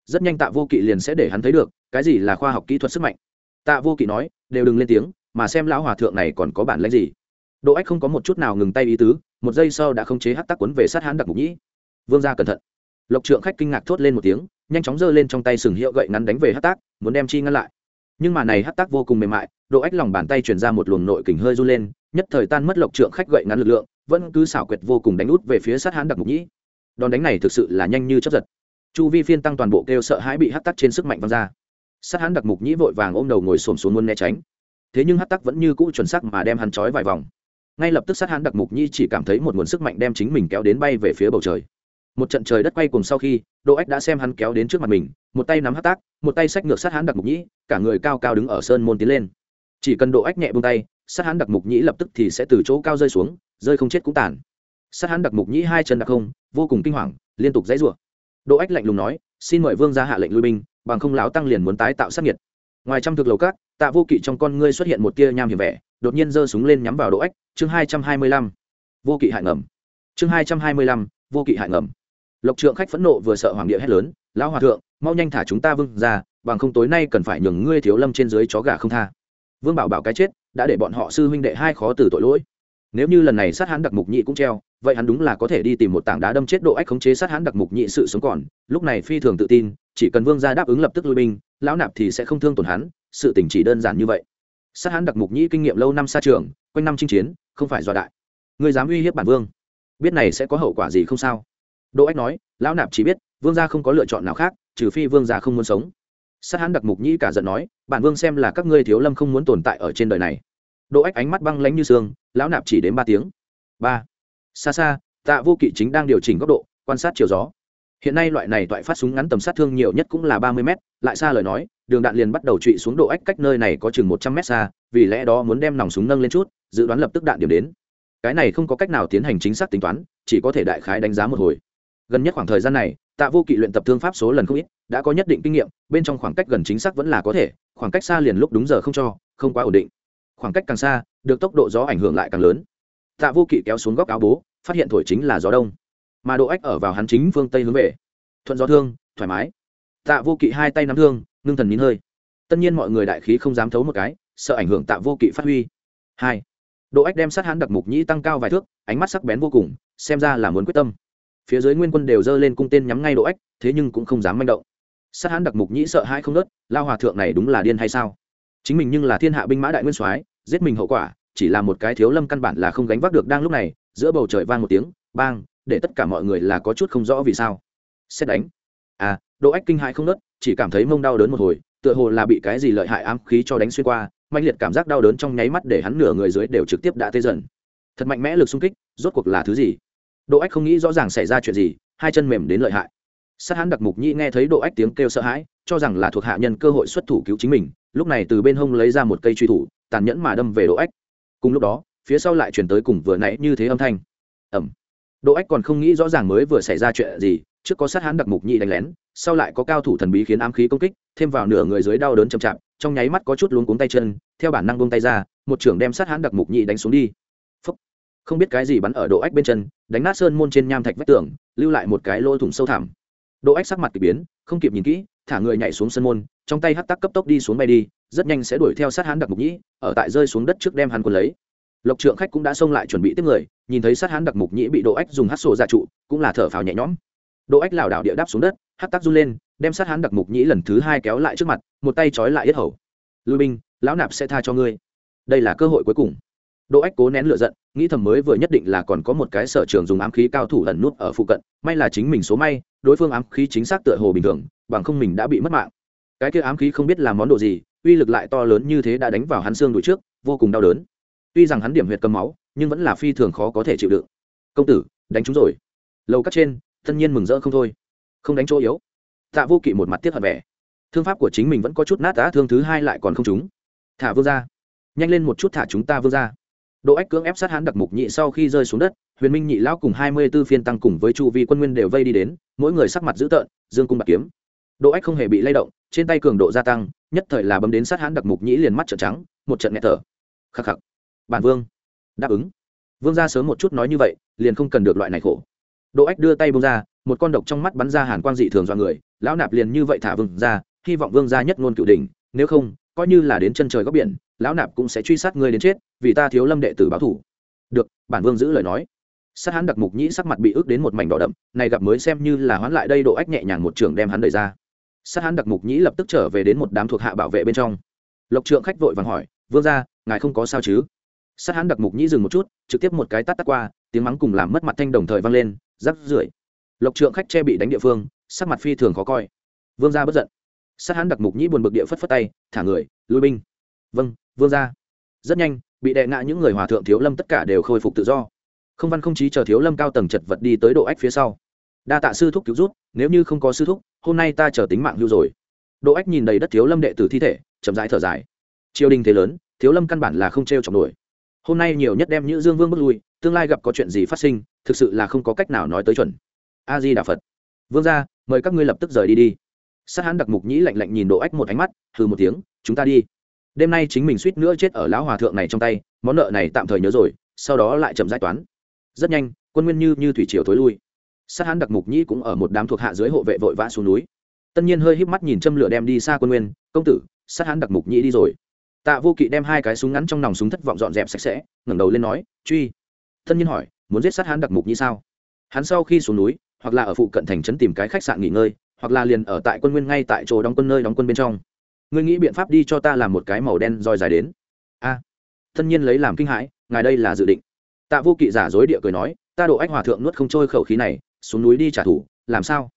Rất nhanh tạ vô kỵ liền sẽ để hắn thấy được, cái gì là khoa học kỹ thuật sức mạnh. Tạ vô kỵ nói, đều đừng lên tiếng, mà xem lão hòa thượng này còn có bản lãnh gì. Độ ách không có một chút nào ngừng tay ý tứ, một giây sau đã không chế hát tắc quấn về sát hắn đặc mục nhĩ. Vương ra cẩn thận. Lộc trượng khách kinh ngạc thốt lên một tiếng, nhanh chóng giơ lên trong tay sừng hiệu gậy ngắn đánh về hát tác muốn đem chi ngăn lại nhưng mà này Hắc tác vô cùng mềm mại, độ ách lòng bàn tay chuyển ra một luồng nội kình hơi run lên, nhất thời tan mất lộc trượng khách gậy ngắn lực lượng, vẫn cứ xảo quyệt vô cùng đánh út về phía sát hãn đặc mục nhĩ. Đòn đánh này thực sự là nhanh như chấp giật. Chu vi phiên tăng toàn bộ kêu sợ hãi bị Hắc tắc trên sức mạnh văng ra. Sát hãn đặc mục nhĩ vội vàng ôm đầu ngồi xổm xuống muốn né tránh. Thế nhưng Hắc tắc vẫn như cũ chuẩn xác mà đem hắn trói vài vòng. Ngay lập tức sát hãn đặc mục nhĩ chỉ cảm thấy một nguồn sức mạnh đem chính mình kéo đến bay về phía bầu trời. Một trận trời đất quay cùng sau khi đỗ ách đã xem hắn kéo đến trước mặt mình một tay nắm hát tác, một tay sách ngược sát hán đặc mục nhĩ, cả người cao cao đứng ở sơn môn tiến lên. Chỉ cần độ ách nhẹ bông tay, sát hán đặc mục nhĩ lập tức thì sẽ từ chỗ cao rơi xuống, rơi không chết cũng tàn. Sát hán đặc mục nhĩ hai chân đặc không, vô cùng kinh hoàng, liên tục dãy rủa. Độ ách lạnh lùng nói, xin mời vương ra hạ lệnh lui binh, bằng không lão tăng liền muốn tái tạo sát nhiệt ngoài trăm thực lầu cát tạ vô kỵ trong con ngươi xuất hiện một tia nham hiểm vẻ, đột nhiên giơ súng lên nhắm vào độ ách. Chương hai trăm hai mươi lăm. Vô kỵ hại ngầm. Chương hai trăm hai mươi lăm, vô kỵ hại ngầm lộc trượng khách phẫn nộ vừa sợ hoàng địa hét lớn, lão hòa thượng, mau nhanh thả chúng ta vương ra, bằng không tối nay cần phải nhường ngươi thiếu lâm trên dưới chó gà không tha. Vương bảo bảo cái chết, đã để bọn họ sư huynh đệ hai khó từ tội lỗi. Nếu như lần này sát hán đặc mục nhị cũng treo, vậy hắn đúng là có thể đi tìm một tảng đá đâm chết độ ách khống chế sát hán đặc mục nhị sự sống còn, lúc này phi thường tự tin, chỉ cần vương gia đáp ứng lập tức lui binh, lão nạp thì sẽ không thương tổn hắn, sự tình chỉ đơn giản như vậy. Sát hán đặc mục nhị kinh nghiệm lâu năm xa trường, quanh năm chinh chiến, không phải dọa đại. Ngươi dám uy hiếp bản vương, biết này sẽ có hậu quả gì không sao? Đỗ ách nói, lão nạp chỉ biết, vương gia không có lựa chọn nào khác, trừ phi vương gia không muốn sống. Sát hán đặc mục nhĩ cả giận nói, bản vương xem là các ngươi thiếu lâm không muốn tồn tại ở trên đời này. Đỗ ách ánh mắt băng lánh như sương, lão nạp chỉ đến ba tiếng. Ba. Xa xa tạ vô kỵ chính đang điều chỉnh góc độ, quan sát chiều gió. Hiện nay loại này toại phát súng ngắn tầm sát thương nhiều nhất cũng là ba mươi m lại xa lời nói, đường đạn liền bắt đầu trụy xuống độ ách cách nơi này có chừng một trăm m xa, vì lẽ đó muốn đem nòng súng nâng lên chút, dự đoán lập tức đạn điểm đến. Cái này không có cách nào tiến hành chính xác tính toán, chỉ có thể đại khái đánh giá một hồi gần nhất khoảng thời gian này, tạ vô kỵ luyện tập thương pháp số lần không ít, đã có nhất định kinh nghiệm, bên trong khoảng cách gần chính xác vẫn là có thể, khoảng cách xa liền lúc đúng giờ không cho, không quá ổn định. Khoảng cách càng xa, được tốc độ gió ảnh hưởng lại càng lớn. Tạ vô kỵ kéo xuống góc áo bố, phát hiện thổi chính là gió đông. Mà độ ách ở vào hắn chính phương tây hướng về. Thuận gió thương, thoải mái. Tạ vô kỵ hai tay nắm thương, ngưng thần nín hơi. Tất nhiên mọi người đại khí không dám thấu một cái, sợ ảnh hưởng tạ vô kỵ phát huy. Hai. Độ ách đem sát hắn đặc mục nhĩ tăng cao vài thước, ánh mắt sắc bén vô cùng, xem ra là muốn quyết tâm phía dưới nguyên quân đều giơ lên cung tên nhắm ngay độ ách, thế nhưng cũng không dám manh động. Sát hãn đặc mục nhĩ sợ hai không nớt, lao hòa thượng này đúng là điên hay sao? Chính mình nhưng là thiên hạ binh mã đại nguyên soái, giết mình hậu quả, chỉ là một cái thiếu lâm căn bản là không gánh vác được đang lúc này, giữa bầu trời vang một tiếng, bang, để tất cả mọi người là có chút không rõ vì sao. Xét đánh. À độ ách kinh hại không nớt, chỉ cảm thấy mông đau đớn một hồi, tựa hồ là bị cái gì lợi hại ám khí cho đánh xuyên qua mạnh liệt cảm giác đau đớn trong nháy mắt để hắn nửa người dưới đều trực tiếp đã tê dần. Thật mạnh mẽ lực xung kích, rốt cuộc là thứ gì? Độ ách không nghĩ rõ ràng xảy ra chuyện gì, hai chân mềm đến lợi hại. Sát hắn đặc mục nhĩ nghe thấy độ ách tiếng kêu sợ hãi, cho rằng là thuộc hạ nhân cơ hội xuất thủ cứu chính mình, lúc này từ bên hông lấy ra một cây truy thủ, tàn nhẫn mà đâm về độ ách. Cùng lúc đó, phía sau lại chuyển tới cùng vừa nãy như thế âm thanh. Ẩm. Độ ách còn không nghĩ rõ ràng mới vừa xảy ra chuyện gì, trước có sát hắn đặc mục nhĩ đánh lén, sau lại có cao thủ thần bí khiến ám khí công kích, thêm vào nửa người dưới đau đớn chậm chạp, trong nháy mắt có chút luống cuống tay chân, theo bản năng buông tay ra, một trưởng đem sát hãn đặc mục nhị đánh xuống đi không biết cái gì bắn ở độ ách bên chân, đánh nát sơn môn trên nham thạch vách tường, lưu lại một cái lỗ thủng sâu thẳm. Độ ách sắc mặt k ỳ biến, không kịp nhìn kỹ, thả người nhảy xuống sân môn, trong tay hắt tắc cấp tốc đi xuống bay đi, rất nhanh sẽ đuổi theo sát hán đặc mục nhĩ, ở tại rơi xuống đất trước đem hắn quân lấy. Lộc trượng khách cũng đã xông lại chuẩn bị tiếp người, nhìn thấy sát hán đặc mục nhĩ bị độ ách dùng hát sổ ra trụ, cũng là thở phào nhẹ nhõm. Độ ách lảo đảo địa đáp xuống đất hát tắc run lên, đem sát hán đặc mục nhĩ lần thứ hai kéo lại trước mặt, một tay trói lại yết hầu. Lui binh, lão nạp sẽ tha cho ngươi. Đây là cơ hội cuối cùng đỗ ách cố nén lửa giận, nghĩ thầm mới vừa nhất định là còn có một cái sở trường dùng ám khí cao thủ ẩn nút ở phụ cận, may là chính mình số may, đối phương ám khí chính xác tựa hồ bình thường, bằng không mình đã bị mất mạng. Cái kia ám khí không biết làm món đồ gì, uy lực lại to lớn như thế đã đánh vào hắn xương đùi trước, vô cùng đau đớn. Tuy rằng hắn điểm huyệt cầm máu, nhưng vẫn là phi thường khó có thể chịu đựng. Công tử, đánh chúng rồi. Lầu cắt trên, thân nhiên mừng rỡ không thôi. Không đánh chỗ yếu. Tạ vô kỵ một mặt tiếc hận vẻ. Thương pháp của chính mình vẫn có chút nát đã thương thứ hai lại còn không trúng. Thả vương ra. Nhanh lên một chút thả chúng ta vương ra. Đỗ ách cưỡng ép sát hán đặc mục nhị sau khi rơi xuống đất huyền minh nhị lão cùng hai mươi b ố phiên tăng cùng với chu vi quân nguyên đều vây đi đến mỗi người sắc mặt dữ tợn dương cung bạc kiếm. Đỗ ách không hề bị lay động trên tay cường độ gia tăng nhất thời là bấm đến sát hán đặc mục nhĩ liền mắt trợn trắng một trận nghẹt thở. Khắc khắc. Bản vương. Đáp ứng. Vương gia sớm một chút nói như vậy liền không cần được loại này khổ. Đỗ ách đưa tay buông ra một con độc trong mắt bắn ra hàn quang dị thường do người lão nạp liền như vậy thả vương gia, hy vọng vương gia nhất ngôn cựu đỉnh, nếu không coi như là đến chân trời góc biển, lão nạp cũng sẽ truy sát ngươi đến chết, vì ta thiếu lâm đệ tử báo thủ. Được, bản vương giữ lời nói. Sát hắn đặc mục nhĩ sắc mặt bị ức đến một mảnh đỏ đậm, này gặp mới xem như là hoán lại đây độ ách nhẹ nhàng một trường đem hắn đẩy ra. Sát hắn đặc mục nhĩ lập tức trở về đến một đám thuộc hạ bảo vệ bên trong. Lộc trượng khách vội vàng hỏi, vương ra ngài không có sao chứ? Sát hắn đặc mục nhĩ dừng một chút, trực tiếp một cái tắt tắt qua, tiếng mắng cùng làm mất mặt thanh đồng thời vang lên, rắc rưởi. Lộc trượng khách che bị đánh địa phương, sắc mặt phi thường khó coi. Vương gia bất giận sát hắn đặc mục nhĩ buồn bực địa phất phất tay, thả người, lui binh. Vâng vương gia. Rất nhanh, bị đệ ngã những người hòa thượng thiếu lâm tất cả đều khôi phục tự do. Không văn không chí chờ thiếu lâm cao tầng chật vật đi tới độ ách phía sau. Đa tạ sư thúc cứu rút nếu như không có sư thúc, hôm nay ta chờ tính mạng hưu rồi. Độ ách nhìn đầy đất thiếu lâm đệ tử thi thể, chậm rãi thở dài. Triều đình thế lớn, thiếu lâm căn bản là không t r e o chọc nổi. Hôm nay nhiều nhất đem nhữ dương vương bước lui, tương lai gặp có chuyện gì phát sinh, thực sự là không có cách nào nói tới chuẩn. A di đà phật. Vương ra mời các ngươi lập tức rời đi đi sát hãn đặc mục nhĩ lạnh lạnh nhìn độ ách một ánh mắt, hừ một tiếng, chúng ta đi. Đêm nay chính mình suýt nữa chết ở lão hòa thượng này trong tay, món nợ này tạm thời nhớ rồi, sau đó lại chậm giải toán. Rất nhanh, quân nguyên như như thủy triều thối lui. Sát hãn đặc mục nhĩ cũng ở một đám thuộc hạ dưới hộ vệ vội vã xuống núi. Tân nhiên hơi híp mắt nhìn châm lửa đem đi xa quân nguyên, công tử, sát hãn đặc mục nhĩ đi rồi. Tạ vô kỵ đem hai cái súng ngắn trong nòng súng thất vọng dọn dẹp sạch sẽ, ngẩng đầu lên nói, truy. Tân nhiên hỏi, muốn giết sát hãn đặc mục nhĩ sao? Hắn sau khi xuống núi, hoặc là ở phụ cận thành trấn tìm cái khách sạn nghỉ ngơi hoặc là liền ở tại quân nguyên ngay tại chỗ đóng quân nơi đóng quân bên trong. Ngươi nghĩ biện pháp đi cho ta làm một cái màu đen roi dài đến? A. À, nhiên lấy làm kinh hãi ngài đây là dự định. Tạ vô kỵ giả dối địa cười nói ta độ ách hòa thượng nuốt không trôi khẩu khí này xuống núi đi trả thù làm sao?